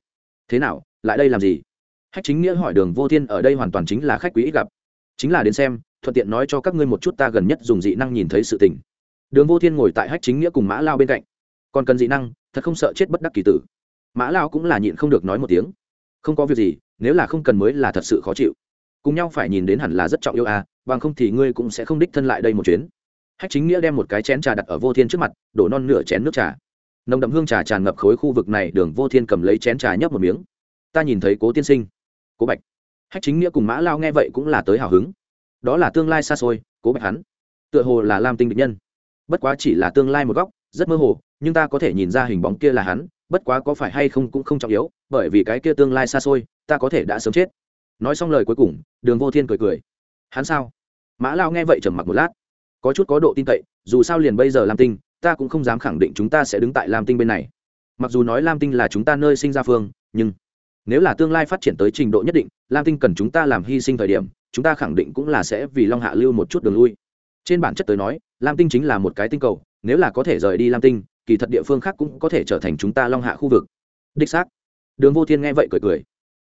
Thế nào, lại đây làm gì? Hách chính nghĩa hỏi đường vô thiên ở đây hoàn toàn chính là khách quý ít gặp. Chính là đến xem, thuận tiện nói cho các ngươi một chút ta gần nhất dùng dị năng nhìn thấy sự tình. Đường vô thiên ngồi tại hách chính nghĩa cùng mã lao bên cạnh. Còn cần dị năng, thật không sợ chết bất đắc kỳ tử. Mã lao cũng là nhịn không được nói một tiếng. Không có việc gì, nếu là không cần mới là thật sự khó chịu. Cùng nhau phải nhìn đến hẳn là rất trọng yêu à bằng không thì ngươi cũng sẽ không đích thân lại đây một chuyến. Hách chính nghĩa đem một cái chén trà đặt ở vô thiên trước mặt, đổ non nửa chén nước trà. Nồng đậm hương trà tràn ngập khối khu vực này, đường vô thiên cầm lấy chén trà nhấp một miếng. Ta nhìn thấy cố tiên sinh cố bạch. Hách chính nghĩa cùng mã lao nghe vậy cũng là tới hào hứng. Đó là tương lai xa xôi, cố bạch hắn. Tựa hồ là lam tinh định nhân. Bất quá chỉ là tương lai một góc, rất mơ hồ, nhưng ta có thể nhìn ra hình bóng kia là hắn, bất quá có phải hay không cũng không trọng yếu, bởi vì cái kia tương lai xa xôi, ta có thể đã sớm chết. Nói xong lời cuối cùng, đường vô thiên cười cười. Hắn sao? Mã lao nghe vậy trầm mặc một lát. Có chút có độ tin cậy, dù sao liền bây giờ lam tinh, ta cũng không dám khẳng định chúng ta sẽ đứng tại lam tinh bên này. Mặc dù nói lam tinh là chúng ta nơi sinh ra phương, nhưng nếu là tương lai phát triển tới trình độ nhất định, lam tinh cần chúng ta làm hy sinh thời điểm, chúng ta khẳng định cũng là sẽ vì long hạ lưu một chút đường lui. Trên bản chất tới nói, lam tinh chính là một cái tinh cầu, nếu là có thể rời đi lam tinh, kỳ thật địa phương khác cũng có thể trở thành chúng ta long hạ khu vực. Đích xác. Đường vô thiên nghe vậy cười cười.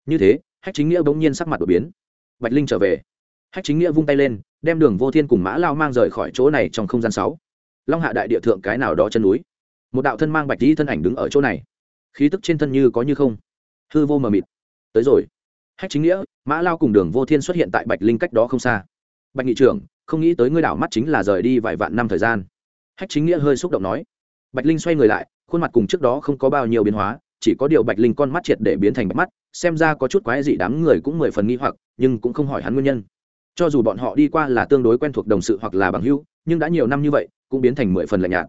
Như thế, hách chính nghĩa bỗng nhiên sắc mặt đột biến. Bạch linh trở về. Hách chính nghĩa vung tay lên, đem đường vô thiên cùng mã lao mang rời khỏi chỗ này trong không gian sáu. Long hạ đại địa thượng cái nào đó chân núi. Một đạo thân mang bạch di thân ảnh đứng ở chỗ này. Khí tức trên thân như có như không hư vô mờ mịt. Tới rồi. Hách chính nghĩa, mã lao cùng đường vô thiên xuất hiện tại bạch linh cách đó không xa. Bạch nghị trưởng, không nghĩ tới ngươi đảo mắt chính là rời đi vài vạn năm thời gian. Hách chính nghĩa hơi xúc động nói. Bạch linh xoay người lại, khuôn mặt cùng trước đó không có bao nhiêu biến hóa, chỉ có điều bạch linh con mắt triệt để biến thành bạch mắt, xem ra có chút quái dị đám người cũng mười phần nghi hoặc, nhưng cũng không hỏi hắn nguyên nhân. Cho dù bọn họ đi qua là tương đối quen thuộc đồng sự hoặc là bằng hữu, nhưng đã nhiều năm như vậy, cũng biến thành mười phần lạnh nhạt.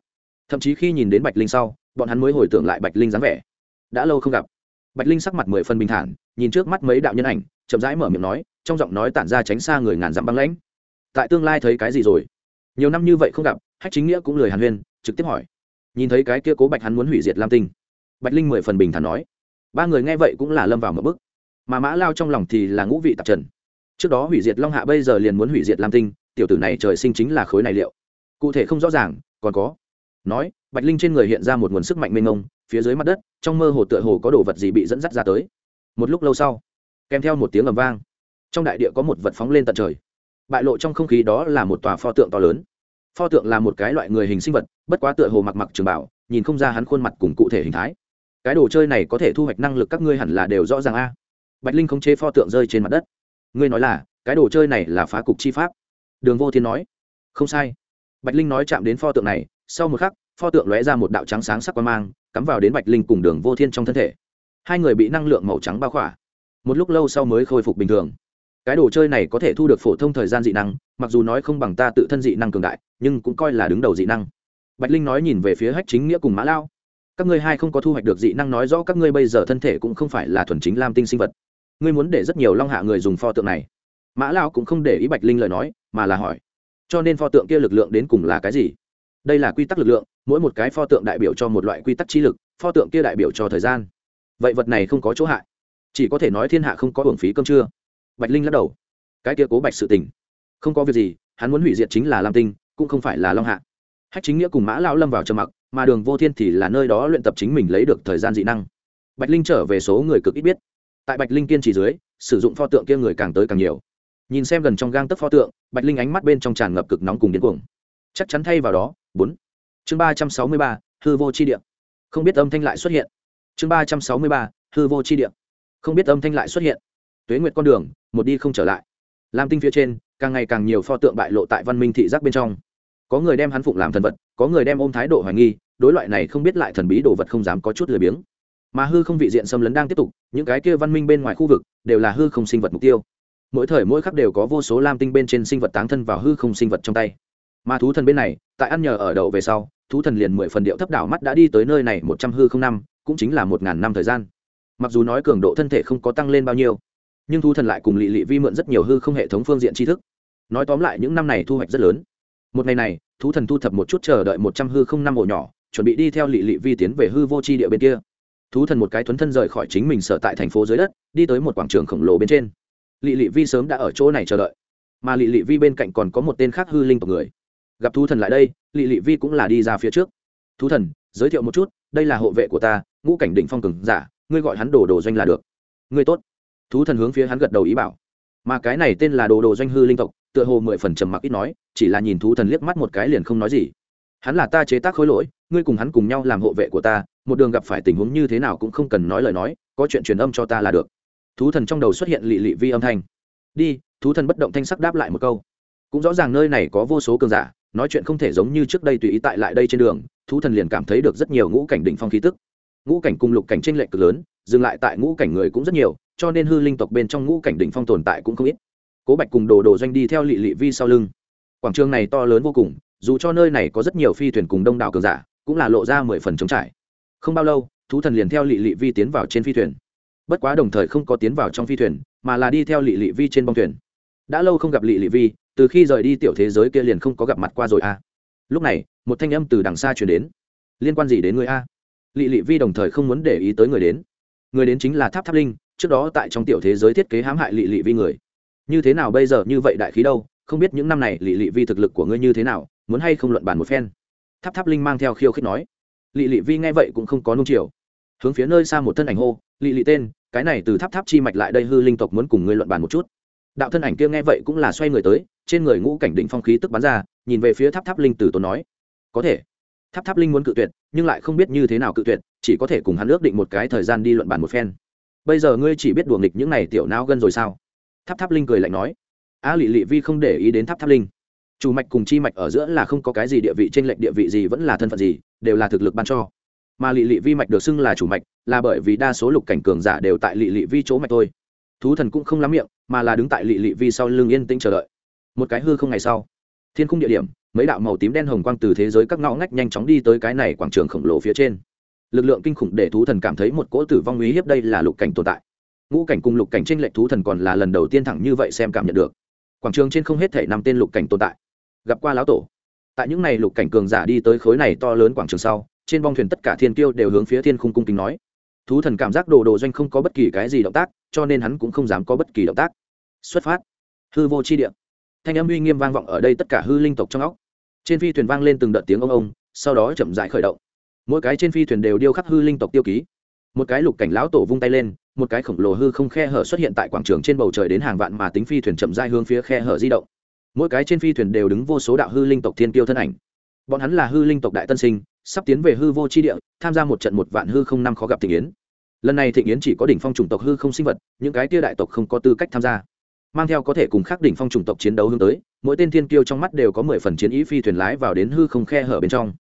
Thậm chí khi nhìn đến bạch linh sau, bọn hắn mới hồi tưởng lại bạch linh dáng vẻ. Đã lâu không gặp bạch linh sắc mặt mười phần bình thản, nhìn trước mắt mấy đạo nhân ảnh, chậm rãi mở miệng nói, trong giọng nói tản ra tránh xa người ngàn dặm băng lãnh. Tại tương lai thấy cái gì rồi? Nhiều năm như vậy không gặp, hách chính nghĩa cũng lười hàn huyên, trực tiếp hỏi. Nhìn thấy cái kia cố bạch hắn muốn hủy diệt lam tinh. Bạch linh mười phần bình thản nói. Ba người nghe vậy cũng là lâm vào một bức mà mã lao trong lòng thì là ngũ vị tạp trần. Trước đó hủy diệt long hạ bây giờ liền muốn hủy diệt lam tinh, tiểu tử này trời sinh chính là khối này liệu. Cụ thể không rõ ràng, còn có nói, bạch linh trên người hiện ra một nguồn sức mạnh mênh mông, phía dưới mặt đất, trong mơ hồ tựa hồ có đồ vật gì bị dẫn dắt ra tới. Một lúc lâu sau, kèm theo một tiếng ầm vang, trong đại địa có một vật phóng lên tận trời. Bại lộ trong không khí đó là một tòa pho tượng to lớn. Pho tượng là một cái loại người hình sinh vật, bất quá tựa hồ mặc mặc trường bảo, nhìn không ra hắn khuôn mặt cùng cụ thể hình thái. Cái đồ chơi này có thể thu hoạch năng lực các ngươi hẳn là đều rõ ràng a. Bạch linh khống chế pho tượng rơi trên mặt đất. Ngươi nói là, cái đồ chơi này là phá cục chi pháp. Đường vô thiên nói. Không sai. Bạch linh nói chạm đến pho tượng này sau một khắc, pho tượng lóe ra một đạo trắng sáng sắc quan mang, cắm vào đến bạch linh cùng đường vô thiên trong thân thể. Hai người bị năng lượng màu trắng bao khỏa. Một lúc lâu sau mới khôi phục bình thường. Cái đồ chơi này có thể thu được phổ thông thời gian dị năng, mặc dù nói không bằng ta tự thân dị năng cường đại, nhưng cũng coi là đứng đầu dị năng. Bạch linh nói nhìn về phía hách chính nghĩa cùng mã lao. Các ngươi hai không có thu hoạch được dị năng nói rõ các ngươi bây giờ thân thể cũng không phải là thuần chính lam tinh sinh vật. Ngươi muốn để rất nhiều long hạ người dùng pho tượng này. Mã lao cũng không để ý bạch linh lời nói, mà là hỏi. Cho nên pho tượng kia lực lượng đến cùng là cái gì? Đây là quy tắc lực lượng, mỗi một cái pho tượng đại biểu cho một loại quy tắc trí lực, pho tượng kia đại biểu cho thời gian. Vậy vật này không có chỗ hại. Chỉ có thể nói thiên hạ không có hưởng phí cơm chưa bạch linh lắc đầu. Cái kia cố bạch sự tình. Không có việc gì, hắn muốn hủy diệt chính là lam tinh, cũng không phải là long hạ. Hách chính nghĩa cùng mã lão lâm vào trầm mặc, mà đường vô thiên thì là nơi đó luyện tập chính mình lấy được thời gian dị năng. Bạch linh trở về số người cực ít biết. Tại bạch linh kiên trì dưới, sử dụng pho tượng kia người càng tới càng nhiều. Nhìn xem gần trong gang tấc pho tượng, bạch linh ánh mắt bên trong tràn ngập cực nóng cùng điên cuồng. Chắc chắn thay vào đó bốn. Chương ba trăm sáu mươi ba, hư vô chi địa. Không biết âm thanh lại xuất hiện. Chương ba trăm sáu mươi ba, hư vô chi địa. Không biết âm thanh lại xuất hiện. Tuế nguyệt con đường, một đi không trở lại. Lam tinh phía trên, càng ngày càng nhiều pho tượng bại lộ tại văn minh thị giác bên trong. Có người đem hắn phụng làm thần vật, có người đem ôm thái độ hoài nghi, đối loại này không biết lại thần bí đồ vật không dám có chút lười biếng. Mà hư không vị diện xâm lấn đang tiếp tục, những cái kia văn minh bên ngoài khu vực, đều là hư không sinh vật mục tiêu. Mỗi thời mỗi khắc đều có vô số lam tinh bên trên sinh vật táng thân vào hư không sinh vật trong tay mà thú thần bên này, tại ăn nhờ ở đậu về sau, thú thần liền mười phần điệu thấp đảo mắt đã đi tới nơi này một trăm hư không năm, cũng chính là một ngàn năm thời gian. Mặc dù nói cường độ thân thể không có tăng lên bao nhiêu, nhưng thú thần lại cùng lị lị vi mượn rất nhiều hư không hệ thống phương diện tri thức. Nói tóm lại, những năm này thu hoạch rất lớn. Một ngày này, thú thần thu thập một chút chờ đợi một trăm hư không năm ổ nhỏ, chuẩn bị đi theo lị lị vi tiến về hư vô c địa bên kia. Thú thần một cái thuấn thân rời khỏi chính mình sở tại thành phố dưới đất, đi tới một quảng trường khổng lồ bên trên. Lị lị vi sớm đã ở chỗ này chờ đợi. Mà lị lị vi bên cạnh còn có một tên khác hư linh tộc người gặp thú thần lại đây, lị lị vi cũng là đi ra phía trước. Thú thần, giới thiệu một chút, đây là hộ vệ của ta, ngũ cảnh định phong cường giả, ngươi gọi hắn đồ đồ doanh là được. Ngươi tốt. Thú thần hướng phía hắn gật đầu ý bảo. Mà cái này tên là đồ đồ doanh hư linh tộc, tựa hồ mười phần trầm mặc ít nói, chỉ là nhìn thú thần liếc mắt một cái liền không nói gì. Hắn là ta chế tác khối lỗi, ngươi cùng hắn cùng nhau làm hộ vệ của ta, một đường gặp phải tình huống như thế nào cũng không cần nói lời nói, có chuyện truyền âm cho ta là được. Thú thần trong đầu xuất hiện lị lị vi âm thanh. Đi. Thú thần bất động thanh sắc đáp lại một câu. Cũng rõ ràng nơi này có vô số cường giả nói chuyện không thể giống như trước đây tùy ý tại lại đây trên đường, thú thần liền cảm thấy được rất nhiều ngũ cảnh đỉnh phong khí tức. Ngũ cảnh cùng lục cảnh tranh lệch cực lớn, dừng lại tại ngũ cảnh người cũng rất nhiều, cho nên hư linh tộc bên trong ngũ cảnh đỉnh phong tồn tại cũng không ít. Cố bạch cùng đồ đồ doanh đi theo lị lị vi sau lưng. Quảng trường này to lớn vô cùng, dù cho nơi này có rất nhiều phi thuyền cùng đông đảo cường giả, cũng là lộ ra mười phần trống trải. Không bao lâu, thú thần liền theo lị lị vi tiến vào trên phi thuyền. Bất quá đồng thời không có tiến vào trong phi thuyền, mà là đi theo lị lị vi trên bong thuyền. Đã lâu không gặp lị lị vi từ khi rời đi tiểu thế giới kia liền không có gặp mặt qua rồi a à. lúc này, một thanh âm từ đằng xa chuyển đến. Liên quan gì đến người a? Lị lị vi đồng thời không muốn để ý tới người đến. Người đến chính là tháp tháp linh, trước đó tại trong tiểu thế giới thiết kế hãm hại lị lị vi người. Như thế nào bây giờ, như vậy đại khí đâu? Không biết những năm này lị lị vi thực lực của ngươi như thế nào, muốn hay không luận bàn một phen? Tháp tháp linh mang theo khiêu khích nói. Lị lị vi nghe vậy cũng không có nung chiều. Hướng phía nơi xa một thân ảnh hô, lị lị tên, cái này từ tháp tháp chi mạch lại đây, hư linh tộc muốn cùng ngươi luận bàn một chút. Đạo thân ảnh kia nghe vậy cũng là xoay người tới trên người ngũ cảnh định phong khí tức bắn ra, nhìn về phía tháp tháp linh tử tốn nói, có thể. Tháp tháp linh muốn cự tuyệt, nhưng lại không biết như thế nào cự tuyệt, chỉ có thể cùng hắn ước định một cái thời gian đi luận bàn một phen. Bây giờ ngươi chỉ biết đùa nghịch những này tiểu não gân rồi sao? Tháp tháp linh cười lạnh nói. A lị lị vi không để ý đến tháp tháp linh. Chủ mạch cùng chi mạch ở giữa là không có cái gì địa vị trên lệnh địa vị gì vẫn là thân phận gì, đều là thực lực ban cho. Mà lị lị vi mạch được xưng là chủ mạch, là bởi vì đa số lục cảnh cường giả đều tại lị lị vi chỗ mạch thôi. Thú thần cũng không lắm miệng, mà là đứng tại lị lị vi sau lưng yên tĩnh chờ đợi một cái hư không ngày sau. Thiên khung địa điểm, mấy đạo màu tím đen hồng quang từ thế giới các ngõ ngách nhanh chóng đi tới cái này quảng trường khổng lồ phía trên. Lực lượng kinh khủng để thú thần cảm thấy một cỗ tử vong uy hiếp đây là lục cảnh tồn tại. Ngũ cảnh cùng lục cảnh trên lệnh thú thần còn là lần đầu tiên thẳng như vậy xem cảm nhận được. Quảng trường trên không hết thể năm tên lục cảnh tồn tại. Gặp qua lão tổ. Tại những ngày lục cảnh cường giả đi tới khối này to lớn quảng trường sau, trên bong thuyền tất cả thiên tiêu đều hướng phía thiên khung cung kính nói. Thú thần cảm giác đồ đồ doanh không có bất kỳ cái gì động tác, cho nên hắn cũng không dám có bất kỳ động tác. Xuất phát. Hư vô chi địa thanh âm uy nghiêm vang vọng ở đây tất cả hư linh tộc trong óc. Trên phi thuyền vang lên từng đợt tiếng ông ông, sau đó chậm rãi khởi động. Mỗi cái trên phi thuyền đều điêu khắc hư linh tộc tiêu ký. Một cái lục cảnh lão tổ vung tay lên, một cái khổng lồ hư không khe hở xuất hiện tại quảng trường trên bầu trời đến hàng vạn mà tính phi thuyền chậm rãi hướng phía khe hở di động. Mỗi cái trên phi thuyền đều đứng vô số đạo hư linh tộc thiên kiêu thân ảnh. Bọn hắn là hư linh tộc đại tân sinh, sắp tiến về hư vô chi địa, tham gia một trận một vạn hư không năm khó gặp thịnh yến. Lần này thịnh yến chỉ có đỉnh phong chủng tộc hư không sinh vật, những cái tia đại tộc không có tư cách tham gia mang theo có thể cùng khắc đỉnh phong chủng tộc chiến đấu hướng tới, mỗi tên thiên kiêu trong mắt đều có mười phần chiến ý phi thuyền lái vào đến hư không khe hở bên trong.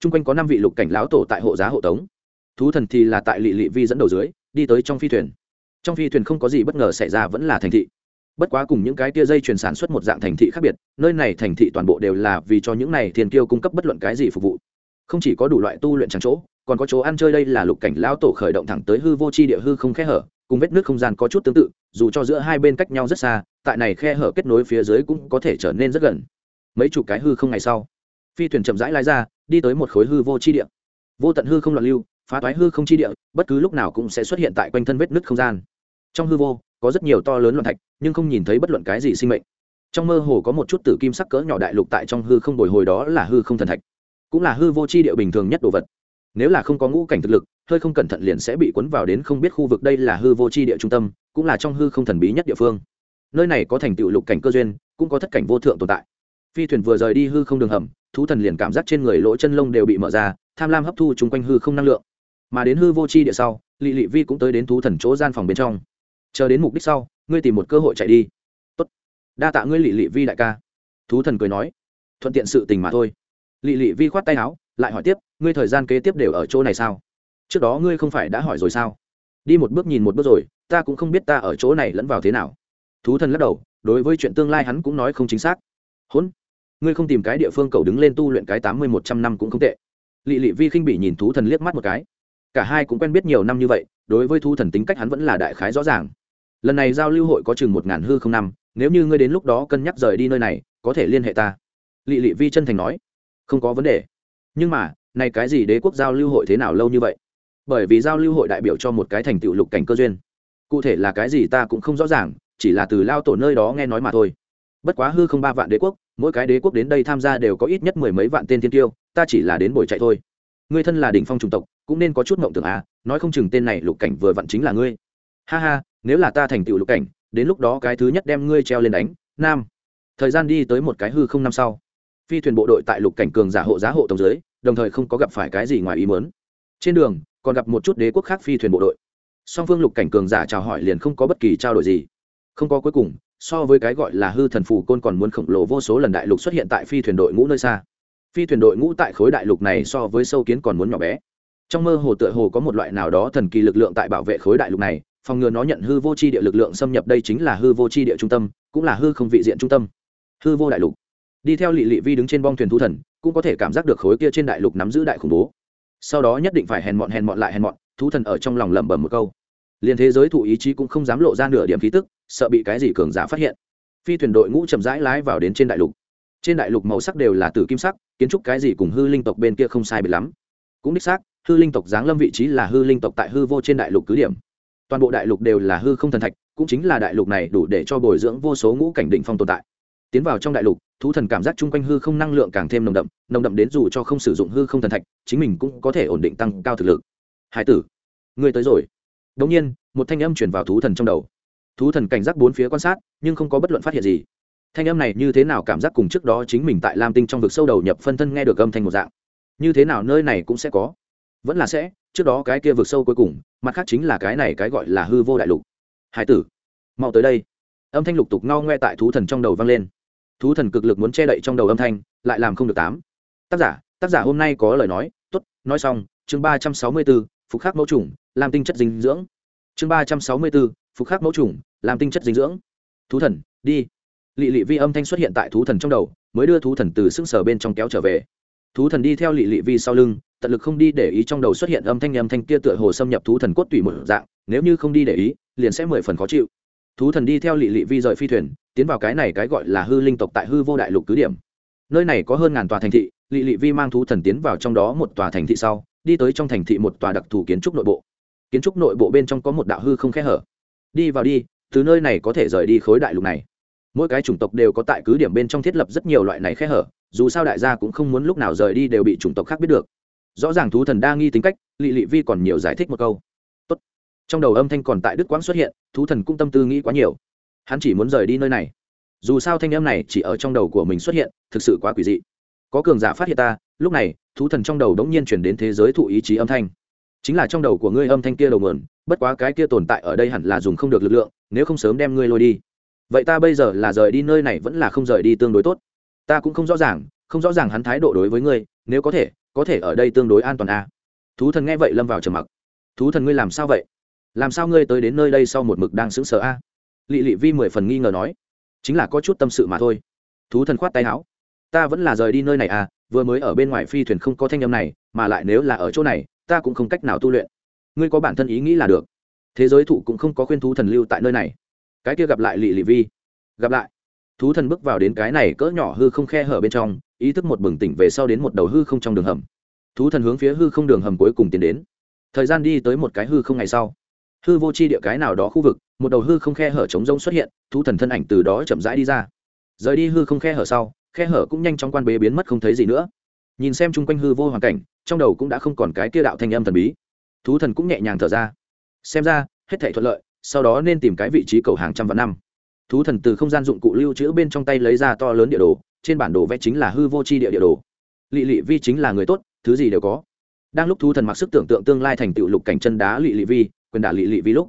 T r u n g quanh có năm vị lục cảnh lão tổ tại hộ giá hộ tống. Thú thần thì là tại lỵ lỵ vi dẫn đầu dưới, đi tới trong phi thuyền. Trong phi thuyền không có gì bất ngờ xảy ra vẫn là thành thị. Bất quá cùng những cái tia dây chuyển sản xuất một dạng thành thị khác biệt, nơi này thành thị toàn bộ đều là vì cho những này thiên kiêu cung cấp bất luận cái gì phục vụ. Không chỉ có đủ loại tu luyện trắng chỗ, còn có chỗ ăn chơi đây là lục cảnh lão tổ khởi động thẳng tới hư vô c h i địa hư không khe hở cùng vết nước không gian có chút tương tự, dù cho giữa hai bên cách nhau rất xa, tại này khe hở kết nối phía dưới cũng có thể trở nên rất gần. Mấy chục cái hư không ngày sau, phi thuyền chậm rãi lai ra, đi tới một khối hư vô chi địa. Vô tận hư không loạn lưu, phá toái hư không chi địa, bất cứ lúc nào cũng sẽ xuất hiện tại quanh thân vết nứt không gian. Trong hư vô, có rất nhiều to lớn loạn thạch, nhưng không nhìn thấy bất luận cái gì sinh mệnh. Trong mơ hồ có một chút tử kim sắc cỡ nhỏ đại lục tại trong hư không bồi hồi đó là hư không thần thạch. Cũng là hư vô chi địa bình thường nhất đồ vật. Nếu là không có ngũ cảnh thực lực hơi không cẩn thận liền sẽ bị cuốn vào đến không biết khu vực đây là hư vô c h i địa trung tâm, cũng là trong hư không thần bí nhất địa phương. Nơi này có thành tựu lục cảnh cơ duyên, cũng có thất cảnh vô thượng tồn tại. Phi thuyền vừa rời đi hư không đường hầm, thú thần liền cảm giác trên người lỗ chân lông đều bị mở ra, tham lam hấp thu chung quanh hư không năng lượng. Mà đến hư vô c h i địa sau, lị lị vi cũng tới đến thú thần chỗ gian phòng bên trong. Chờ đến mục đích sau, ngươi tìm một cơ hội chạy đi. Tốt. đa tạ ngươi, lị lị vi đại ca. Thú thần cười nói. Thuận tiện sự tình mà thôi. Lị lị vi khoát tay áo, lại hỏi tiếp, ngươi thời gian kế tiếp đều ở chỗ này sao? Trước đó ngươi không phải đã hỏi rồi sao? Đi một bước nhìn một bước rồi, ta cũng không biết ta ở chỗ này lẫn vào thế nào. Thú thần lắc đầu, đối với chuyện tương lai hắn cũng nói không chính xác. Hỗn! Ngươi không tìm cái địa phương cầu đứng lên tu luyện cái tám mươi một trăm năm cũng không tệ. Lị lị vi khinh bị nhìn thú thần liếc mắt một cái. Cả hai cũng quen biết nhiều năm như vậy, đối với thú thần tính cách hắn vẫn là đại khái rõ ràng. Lần này giao lưu hội có chừng một ngàn hư không năm, nếu như ngươi đến lúc đó cân nhắc rời đi nơi này, có thể liên hệ ta. Lị lị vi chân thành nói. Không có vấn đề. Nhưng mà, này cái gì đế quốc giao lưu hội thế nào lâu như vậy? Bởi vì giao lưu hội đại biểu cho một cái thành tựu lục cảnh cơ duyên. Cụ thể là cái gì ta cũng không rõ ràng, chỉ là từ lao tổ nơi đó nghe nói mà thôi. Bất quá hư không ba vạn đế quốc, mỗi cái đế quốc đến đây tham gia đều có ít nhất mười mấy vạn tên thiên tiêu, ta chỉ là đến buổi chạy thôi. Ngươi thân là đỉnh phong trùng tộc, cũng nên có chút mộng tưởng à nói không chừng tên này lục cảnh vừa vặn chính là ngươi. Ha ha, nếu là ta thành tựu lục cảnh, đến lúc đó cái thứ nhất đem ngươi treo lên đánh, nam. Thời gian đi tới một cái hư không năm sau, phi thuyền bộ đội tại lục cảnh cường giả hộ giá hộ tổng giới đồng thời không có gặp phải cái gì ngoài ý mớn trên đường còn gặp một chút đế quốc khác phi thuyền bộ đội. Song phương lục cảnh cường giả chào hỏi liền không có bất kỳ trao đổi gì. Không có cuối cùng, so với cái gọi là hư thần phù côn còn muốn khổng lồ vô số lần đại lục xuất hiện tại phi thuyền đội ngũ nơi xa. Phi thuyền đội ngũ tại khối đại lục này so với sâu kiến còn muốn nhỏ bé. Trong mơ hồ tựa hồ có một loại nào đó thần kỳ lực lượng tại bảo vệ khối đại lục này, phòng ngừa nó nhận hư vô c h i địa lực lượng xâm nhập đây chính là hư vô c h i địa trung tâm, cũng là hư không vị diện trung tâm. Hư vô đại lục. Đi theo lị lị vi đứng trên bong thuyền thu thần, cũng có thể cảm giác được khối kia trên đại lục nắm giữ đại khủng bố sau đó nhất định phải hèn mọn hèn mọn lại hèn mọn, thú thần ở trong lòng lẩm bẩm một câu. Liền thế giới thụ ý chí cũng không dám lộ ra nửa điểm khí tức, sợ bị cái gì cường giả phát hiện. Phi thuyền đội ngũ chậm rãi lái vào đến trên đại lục. Trên đại lục màu sắc đều là từ kim sắc, kiến trúc cái gì cùng hư linh tộc bên kia không sai biệt lắm. Cũng đích xác, hư linh tộc giáng lâm vị trí là hư linh tộc tại hư vô trên đại lục cứ điểm. Toàn bộ đại lục đều là hư không thần thạch, cũng chính là đại lục này đủ để cho bồi dưỡng vô số ngũ cảnh định phong tồn tại tiến vào trong đại lục, thú thần cảm giác chung quanh hư không năng lượng càng thêm nồng đậm nồng đậm đến dù cho không sử dụng hư không thần thạch, chính mình cũng có thể ổn định tăng cao thực lực. Hải tử, ngươi tới rồi. Đống nhiên, một thanh âm chuyển vào thú thần trong đầu. Thú thần cảnh giác bốn phía quan sát, nhưng không có bất luận phát hiện gì. Thanh âm này như thế nào cảm giác cùng trước đó chính mình tại lam tinh trong vực sâu đầu nhập phân thân nghe được âm thanh một dạng. Như thế nào nơi này cũng sẽ có. Vẫn là sẽ, trước đó cái kia vực sâu cuối cùng, mặt khác chính là cái này cái gọi là hư vô đại lục. Hải tử, mau tới đây. Âm thanh lục tục ngao ngoe tại thú thần trong đầu vang lên thú thần cực lực muốn che đậy trong đầu âm thanh, lại làm không được tám. Tác giả tác giả hôm nay có lời nói t ố t nói xong, chương ba trăm sáu mươi b ố phục khắc mẫu trùng làm tinh chất dinh dưỡng. Chương ba trăm sáu mươi b ố phục khắc mẫu trùng làm tinh chất dinh dưỡng. Thú thần, đi. Lị lị vi âm thanh xuất hiện tại thú thần trong đầu, mới đưa thú thần từ xương sở bên trong kéo trở về. Thú thần đi theo lị lị vi sau lưng, tận lực không đi để ý trong đầu xuất hiện âm thanh âm thanh kia tựa hồ xâm nhập thú thần cốt tủy một dạng, nếu như không đi để ý, liền sẽ mười phần khó chịu. Thú thần đi theo lị lị vi rời phi thuyền tiến vào cái này cái gọi là hư linh tộc tại hư vô đại lục cứ điểm. Nơi này có hơn ngàn tòa thành thị lỵ lỵ vi mang thú thần tiến vào trong đó một tòa thành thị sau, đi tới trong thành thị một tòa đặc thù kiến trúc nội bộ. Kiến trúc nội bộ bên trong có một đạo hư không khe hở. Đi vào đi, từ nơi này có thể rời đi khối đại lục này. Mỗi cái chủng tộc đều có tại cứ điểm bên trong thiết lập rất nhiều loại này khe hở, dù sao đại gia cũng không muốn lúc nào rời đi đều bị chủng tộc khác biết được. Rõ ràng thú thần đa nghi tính cách lỵ lỵ vi còn nhiều giải thích một câu. Tốt. trong đầu âm thanh còn tại đức quãng xuất hiện, thú thần cũng tâm tư nghĩ quá nhiều hắn chỉ muốn rời đi nơi này. Dù sao thanh âm này chỉ ở trong đầu của mình xuất hiện, thực sự quá quỷ dị. Có cường giả phát hiện ta, lúc này, thú thần trong đầu đống nhiên chuyển đến thế giới thụ ý chí âm thanh. Chính là trong đầu của ngươi âm thanh kia đầu nguồn, bất quá cái kia tồn tại ở đây hẳn là dùng không được lực lượng, nếu không sớm đem ngươi lôi đi. Vậy ta bây giờ là rời đi nơi này vẫn là không rời đi tương đối tốt? Ta cũng không rõ ràng, không rõ ràng hắn thái độ đối với ngươi, nếu có thể có thể ở đây tương đối an toàn à. thú thần nghe vậy lâm vào trầm mặc. Thú thần ngươi làm sao vậy? Làm sao ngươi tới đến nơi đây sau một mực đang sững sờ a à? Lỵ lỵ vi mười phần nghi ngờ nói, chính là có chút tâm sự mà thôi. Thú thần khoát tay áo, ta vẫn là rời đi nơi này à vừa mới ở bên ngoài phi thuyền không có thanh âm này, mà lại nếu là ở chỗ này, ta cũng không cách nào tu luyện. Ngươi có bản thân ý nghĩ là được. Thế giới thụ cũng không có khuyên thú thần lưu tại nơi này. Cái kia gặp lại lỵ lỵ vi. Gặp lại. Thú thần bước vào đến cái này cỡ nhỏ hư không khe hở bên trong, ý thức một bừng tỉnh về sau đến một đầu hư không trong đường hầm. Thú thần hướng phía hư không đường hầm cuối cùng tiến đến. Thời gian đi tới một cái hư không ngày sau. Hư vô c h i địa cái nào đó khu vực một đầu hư không khe hở trống rông xuất hiện, thú thần thân ảnh từ đó chậm rãi đi ra. Rời đi hư không khe hở sau, khe hở cũng nhanh chóng quan bế biến mất không thấy gì nữa. Nhìn xem chung quanh hư vô hoàn cảnh, trong đầu cũng đã không còn cái kia đạo thanh âm thần bí. Thú thần cũng nhẹ nhàng thở ra. Xem ra, hết thể thuận lợi, sau đó nên tìm cái vị trí cầu hàng trăm vạn năm. Thú thần từ không gian dụng cụ lưu trữ bên trong tay lấy ra to lớn địa đồ, trên bản đồ vẽ chính là hư vô c h i địa địa đồ. Lị lị vi chính là người tốt, thứ gì đều có. Đang lúc thú thần mặc sức tưởng tượng tương lai thành tựu lục cảnh chân đá lị lị vi, quyền đả lị lị vi lúc.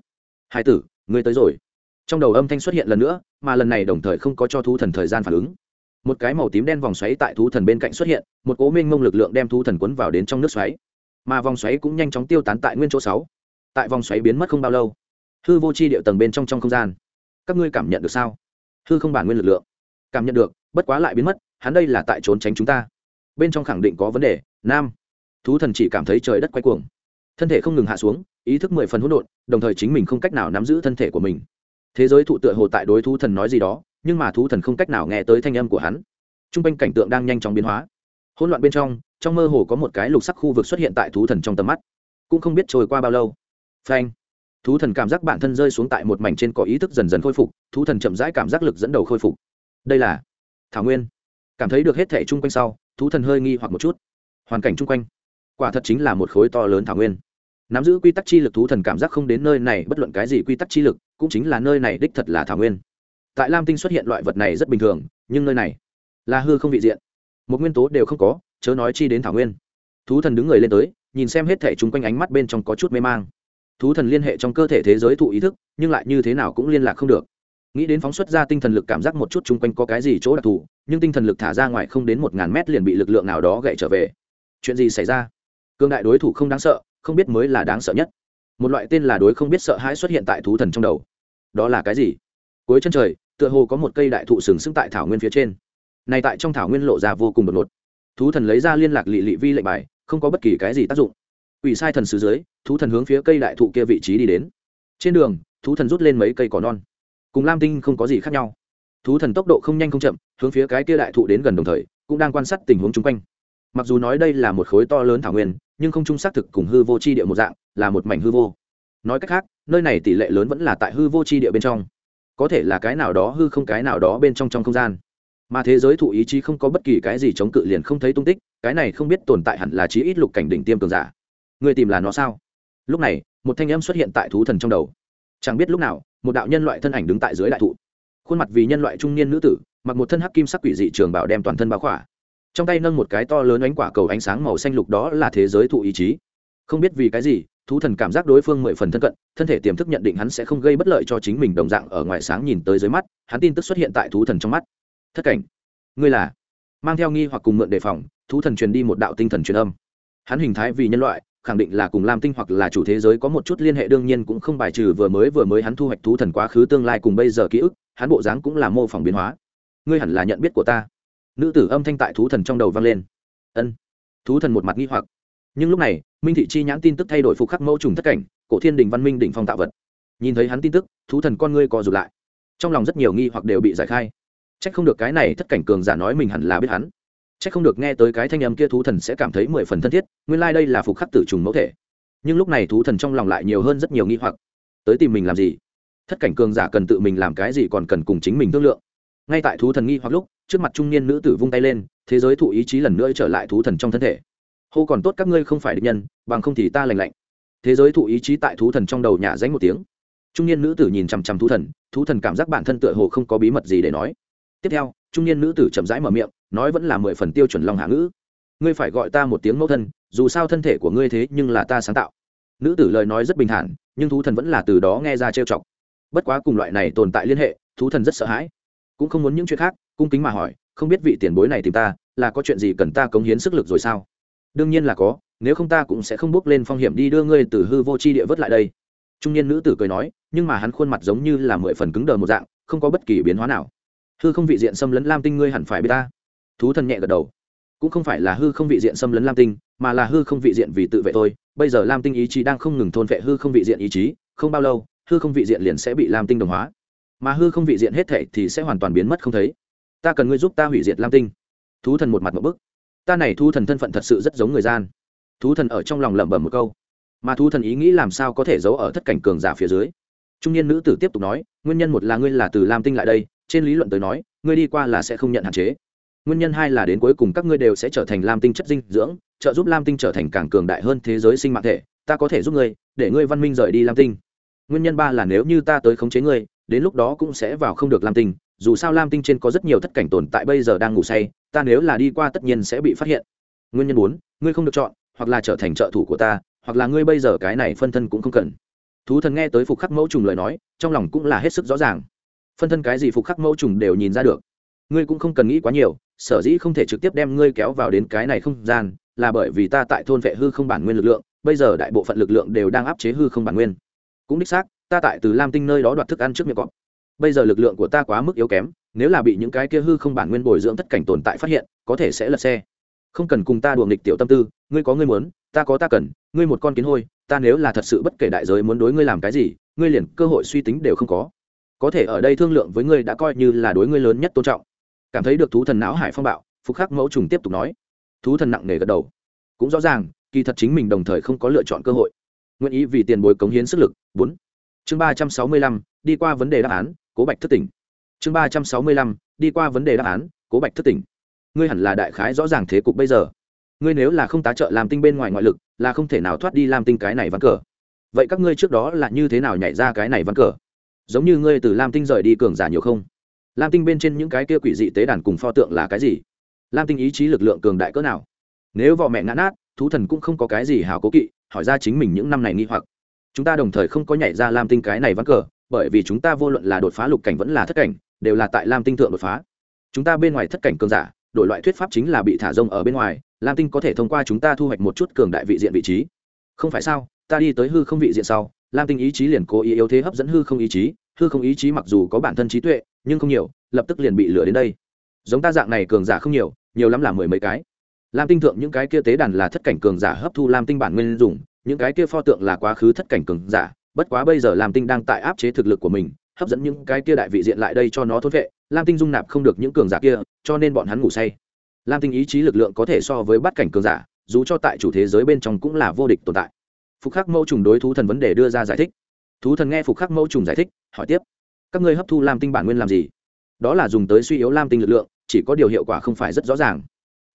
Hai tử ngươi tới rồi. Trong đầu âm thanh xuất hiện lần nữa, mà lần này đồng thời không có cho thú thần thời gian phản ứng. Một cái màu tím đen vòng xoáy tại thú thần bên cạnh xuất hiện, một cố minh mông lực lượng đem thú thần quấn vào đến trong nước xoáy. Mà vòng xoáy cũng nhanh chóng tiêu tán tại nguyên chỗ sáu. Tại vòng xoáy biến mất không bao lâu, hư vô c h i điệu tầng bên trong trong không gian. Các ngươi cảm nhận được sao? Hư không bản nguyên lực lượng. Cảm nhận được, bất quá lại biến mất, hắn đây là tại trốn tránh chúng ta. Bên trong khẳng định có vấn đề, nam. Thú thần chỉ cảm thấy trời đất quay cuồng. Thân thể không ngừng hạ xuống ý thức mười phần hỗn độn, đồng thời chính mình không cách nào nắm giữ thân thể của mình. Thế giới thụ tựa hồ tại đối thú thần nói gì đó, nhưng mà thú thần không cách nào nghe tới thanh âm của hắn. T r u n g quanh cảnh tượng đang nhanh chóng biến hóa. Hỗn loạn bên trong trong mơ hồ có một cái lục sắc khu vực xuất hiện tại thú thần trong tầm mắt. Cũng không biết trôi qua bao lâu. Phanh. Thú thần cảm giác bản thân rơi xuống tại một mảnh trên có ý thức dần dần khôi phục, thú thần chậm rãi cảm giác lực dẫn đầu khôi phục. Đây là thảo nguyên. Cảm thấy được hết thẻ chung quanh sau, thú thần hơi nghi hoặc một chút. Hoàn cảnh chung quanh. Quả thật chính là một khối to lớn thảo nguyên nắm giữ quy tắc chi lực thú thần cảm giác không đến nơi này, bất luận cái gì quy tắc chi lực, cũng chính là nơi này đích thật là thảo nguyên. Tại lam tinh xuất hiện loại vật này rất bình thường, nhưng nơi này là hư không vị diện. Một nguyên tố đều không có, chớ nói chi đến thảo nguyên. Thú thần đứng người lên tới, nhìn xem hết thể chung quanh ánh mắt bên trong có chút mê mang. Thú thần liên hệ trong cơ thể thế giới thụ ý thức, nhưng lại như thế nào cũng liên lạc không được. Nghĩ đến phóng xuất ra tinh thần lực cảm giác một chút chung quanh có cái gì chỗ đặc thù, nhưng tinh thần lực thả ra ngoài không đến một ngàn mét liền bị lực lượng nào đó gậy trở về. Chuyện gì xảy ra? Cương đại đối thủ không đáng sợ không biết mới là đáng sợ nhất. Một loại tên là đối không biết sợ hãi xuất hiện tại thú thần trong đầu. Đó là cái gì? Cuối chân trời, tựa hồ có một cây đại thụ sừng sững tại thảo nguyên phía trên. Này tại trong thảo nguyên lộ ra vô cùng đột ngột. Thú thần lấy ra liên lạc lị lị vi lệnh bài, không có bất kỳ cái gì tác dụng. Ủy sai thần sứ dưới, thú thần hướng phía cây đại thụ kia vị trí đi đến. Trên đường, thú thần rút lên mấy cây cỏ non. Cùng lam tinh không có gì khác nhau. Thú thần tốc độ không nhanh không chậm, hướng phía cái kia đại thụ đến gần đồng thời, cũng đang quan sát tình huống chung quanh. Mặc dù nói đây là một khối to lớn thảo nguyên nhưng không trung xác thực cùng hư vô chi địa một dạng, là một mảnh hư vô. Nói cách khác, nơi này tỷ lệ lớn vẫn là tại hư vô chi địa bên trong. Có thể là cái nào đó hư không cái nào đó bên trong trong không gian. Mà thế giới thụ ý chí không có bất kỳ cái gì chống cự liền không thấy tung tích, cái này không biết tồn tại hẳn là chí ít lục cảnh đỉnh tiêm cường giả. Người tìm là nó sao? Lúc này, một thanh âm xuất hiện tại thú thần trong đầu. Chẳng biết lúc nào, một đạo nhân loại thân ảnh đứng tại dưới đại thụ. Khuôn mặt vì nhân loại trung niên nữ tử, mặc một thân hắc kim sắc quỷ dị trường bảo đem toàn thân bao khỏa trong tay nâng một cái to lớn ánh quả cầu ánh sáng màu xanh lục đó là thế giới thụ ý chí. Không biết vì cái gì, thú thần cảm giác đối phương mười phần thân cận, thân thể tiềm thức nhận định hắn sẽ không gây bất lợi cho chính mình đồng dạng ở ngoài sáng nhìn tới dưới mắt, hắn tin tức xuất hiện tại thú thần trong mắt. Thất cảnh. Ngươi là? Mang theo nghi hoặc cùng mượn đề phòng, thú thần truyền đi một đạo tinh thần truyền âm. Hắn hình thái vì nhân loại, khẳng định là cùng lam tinh hoặc là chủ thế giới có một chút liên hệ, đương nhiên cũng không bài trừ vừa mới vừa mới hắn thu hoạch thú thần quá khứ tương lai cùng bây giờ ký ức, hắn bộ dáng cũng là mô phỏng biến hóa. Ngươi hẳn là nhận biết của ta nữ tử âm thanh tại thú thần trong đầu vang lên. Ân. Thú thần một mặt nghi hoặc. Nhưng lúc này, minh thị chi nhãn tin tức thay đổi phục khắc mẫu trùng thất cảnh, cổ thiên đình văn minh đỉnh phong tạo vật. Nhìn thấy hắn tin tức, thú thần con ngươi co rụt lại. Trong lòng rất nhiều nghi hoặc đều bị giải khai. C h ắ c không được cái này thất cảnh cường giả nói mình hẳn là biết hắn. C h ắ c không được nghe tới cái thanh âm kia thú thần sẽ cảm thấy mười phần thân thiết, nguyên lai、like、đây là phục khắc tử trùng mẫu thể. Nhưng lúc này thú thần trong lòng lại nhiều hơn rất nhiều nghi hoặc. Tới tìm mình làm gì? Thất cảnh cường giả cần tự mình làm cái gì còn cần cùng chính mình thương lượng ngay tại thú thần nghi hoặc lúc, trước mặt trung niên nữ tử vung tay lên, thế giới thụ ý chí lần nữa trở lại thú thần trong thân thể. Hô còn tốt các ngươi không phải định nhân, bằng không thì ta lành lạnh. Thế giới thụ ý chí tại thú thần trong đầu nhả danh một tiếng. Trung niên nữ tử nhìn chằm chằm thú thần thú thần cảm giác bản thân tựa hồ không có bí mật gì để nói. Tiếp theo, trung niên nữ tử chậm rãi mở miệng, nói vẫn là mười phần tiêu chuẩn lòng hạ ngữ. Ngươi phải gọi ta một tiếng mẫu thân, dù sao thân thể của ngươi thế nhưng là ta sáng tạo. Nữ tử lời nói rất bình thản, nhưng thú thần vẫn là từ đó nghe ra trêu chọc. Bất quá cùng loại này tồn tại liên hệ, thú thần rất sợ hãi cũng không muốn những chuyện khác, cung kính mà hỏi, không biết vị tiền bối này tìm ta, là có chuyện gì cần ta cống hiến sức lực rồi sao? Đương nhiên là có, nếu không ta cũng sẽ không bước lên phong hiểm đi đưa ngươi từ hư vô c h i địa vớt lại đây. Trung niên nữ tử cười nói, nhưng mà hắn khuôn mặt giống như là mười phần cứng đờ một dạng, không có bất kỳ biến hóa nào. Hư không vị diện xâm lấn lam tinh ngươi hẳn phải biết ta. Thú thần nhẹ gật đầu. Cũng không phải là hư không vị diện xâm lấn lam tinh, mà là hư không vị diện vì tự vệ thôi. Bây giờ lam tinh ý chí đang không ngừng thôn vệ hư không vị diện ý chí, không bao lâu, hư không vị diện liền sẽ bị lam tinh đồng hóa mà hư không vị diện hết thệ thì sẽ hoàn toàn biến mất không thấy. Ta cần ngươi giúp ta hủy diệt lam tinh. Thú thần một mặt một bức. Ta này thu thần thân phận thật sự rất giống người gian. Thú thần ở trong lòng lẩm bẩm một câu. Mà thú thần ý nghĩ làm sao có thể giấu ở thất cảnh cường giả phía dưới? Trung niên nữ tử tiếp tục nói, nguyên nhân một là ngươi là từ lam tinh lại đây, trên lý luận tới nói, ngươi đi qua là sẽ không nhận hạn chế. Nguyên nhân hai là đến cuối cùng các ngươi đều sẽ trở thành lam tinh chất dinh dưỡng, trợ giúp lam tinh trở thành càng cường đại hơn thế giới sinh mạng thể. Ta có thể giúp ngươi, để ngươi văn minh rời đi lam tinh. Nguyên nhân ba là nếu như ta tới khống chế ngươi đến lúc đó cũng sẽ vào không được lam tinh, dù sao lam tinh trên có rất nhiều thất cảnh tồn tại bây giờ đang ngủ say, ta nếu là đi qua tất nhiên sẽ bị phát hiện. Nguyên nhân bốn, ngươi không được chọn, hoặc là trở thành trợ thủ của ta, hoặc là ngươi bây giờ cái này phân thân cũng không cần. Thú thần nghe tới phục khắc mẫu trùng lời nói, trong lòng cũng là hết sức rõ ràng. Phân thân cái gì phục khắc mẫu trùng đều nhìn ra được. Ngươi cũng không cần nghĩ quá nhiều, sở dĩ không thể trực tiếp đem ngươi kéo vào đến cái này không gian, là bởi vì ta tại thôn vệ hư không bản nguyên lực lượng, bây giờ đại bộ phận lực lượng đều đang áp chế hư không bản nguyên. Cũng đích xác ta tại từ lam tinh nơi đó đoạt thức ăn trước miệng cọp. Bây giờ lực lượng của ta quá mức yếu kém, nếu là bị những cái kia hư không bản nguyên bồi dưỡng tất cảnh tồn tại phát hiện, có thể sẽ lật xe. Không cần cùng ta đùa nghịch tiểu tâm tư, ngươi có ngươi muốn, ta có ta cần, ngươi một con kiến hôi, ta nếu là thật sự bất kể đại giới muốn đối ngươi làm cái gì, ngươi liền cơ hội suy tính đều không có. Có thể ở đây thương lượng với ngươi đã coi như là đối ngươi lớn nhất tôn trọng. Cảm thấy được thú thần não hải phong bạo, phục khắc mẫu trùng tiếp tục nói. Thú thần nặng nề gật đầu. Cũng rõ ràng, kỳ thật chính mình đồng thời không có lựa chọn cơ hội. Nguyện ý vì tiền bối cống hiến sức lực. Bốn chương ba trăm sáu mươi lăm, đi qua vấn đề đáp án, cố bạch thất tỉnh. Chương ba trăm sáu mươi lăm, đi qua vấn đề đáp án, cố bạch thất tỉnh. Ngươi hẳn là đại khái rõ ràng thế cục bây giờ. Ngươi nếu là không tá trợ làm tinh bên ngoài ngoại lực, là không thể nào thoát đi làm tinh cái này ván cờ. Vậy các ngươi trước đó là như thế nào nhảy ra cái này ván cờ? Giống như ngươi từ lam tinh rời đi cường giả nhiều không? Lam tinh bên trên những cái kia quỷ dị tế đàn cùng pho tượng là cái gì? Lam tinh ý chí lực lượng cường đại cỡ nào? Nếu vợ mẹ ngã nát, thú thần cũng không có cái gì hào cố kỵ, hỏi ra chính mình những năm này nghi hoặc chúng ta đồng thời không có nhảy ra lam tinh cái này ván cờ, bởi vì chúng ta vô luận là đột phá lục cảnh vẫn là thất cảnh, đều là tại lam tinh thượng đột phá. Chúng ta bên ngoài thất cảnh cường giả, đổi loại thuyết pháp chính là bị thả rông ở bên ngoài, lam tinh có thể thông qua chúng ta thu hoạch một chút cường đại vị diện vị trí. Không phải sao, ta đi tới hư không vị diện sau, lam tinh ý chí liền cố ý yếu thế hấp dẫn hư không ý chí, hư không ý chí mặc dù có bản thân trí tuệ, nhưng không nhiều, lập tức liền bị lửa đến đây. Giống ta dạng này cường giả không nhiều nhiều lắm là mười mấy cái. Lam tinh thượng những cái kia tế đàn là thất cảnh cường giả hấp thu lam tinh bản nguyên dùng những cái kia pho tượng là quá khứ thất cảnh cường giả, bất quá bây giờ lam tinh đang tại áp chế thực lực của mình, hấp dẫn những cái kia đại vị diện lại đây cho nó thốt vệ, lam tinh dung nạp không được những cường giả kia, cho nên bọn hắn ngủ say. Lam tinh ý chí lực lượng có thể so với bắt cảnh cường giả, dù cho tại chủ thế giới bên trong cũng là vô địch tồn tại. Phục khắc mẫu trùng đối thú thần vấn đề đưa ra giải thích. Thú thần nghe phục khắc mẫu trùng giải thích, hỏi tiếp. Các ngươi hấp thu lam tinh bản nguyên làm gì? Đó là dùng tới suy yếu lam tinh lực lượng, chỉ có điều hiệu quả không phải rất rõ ràng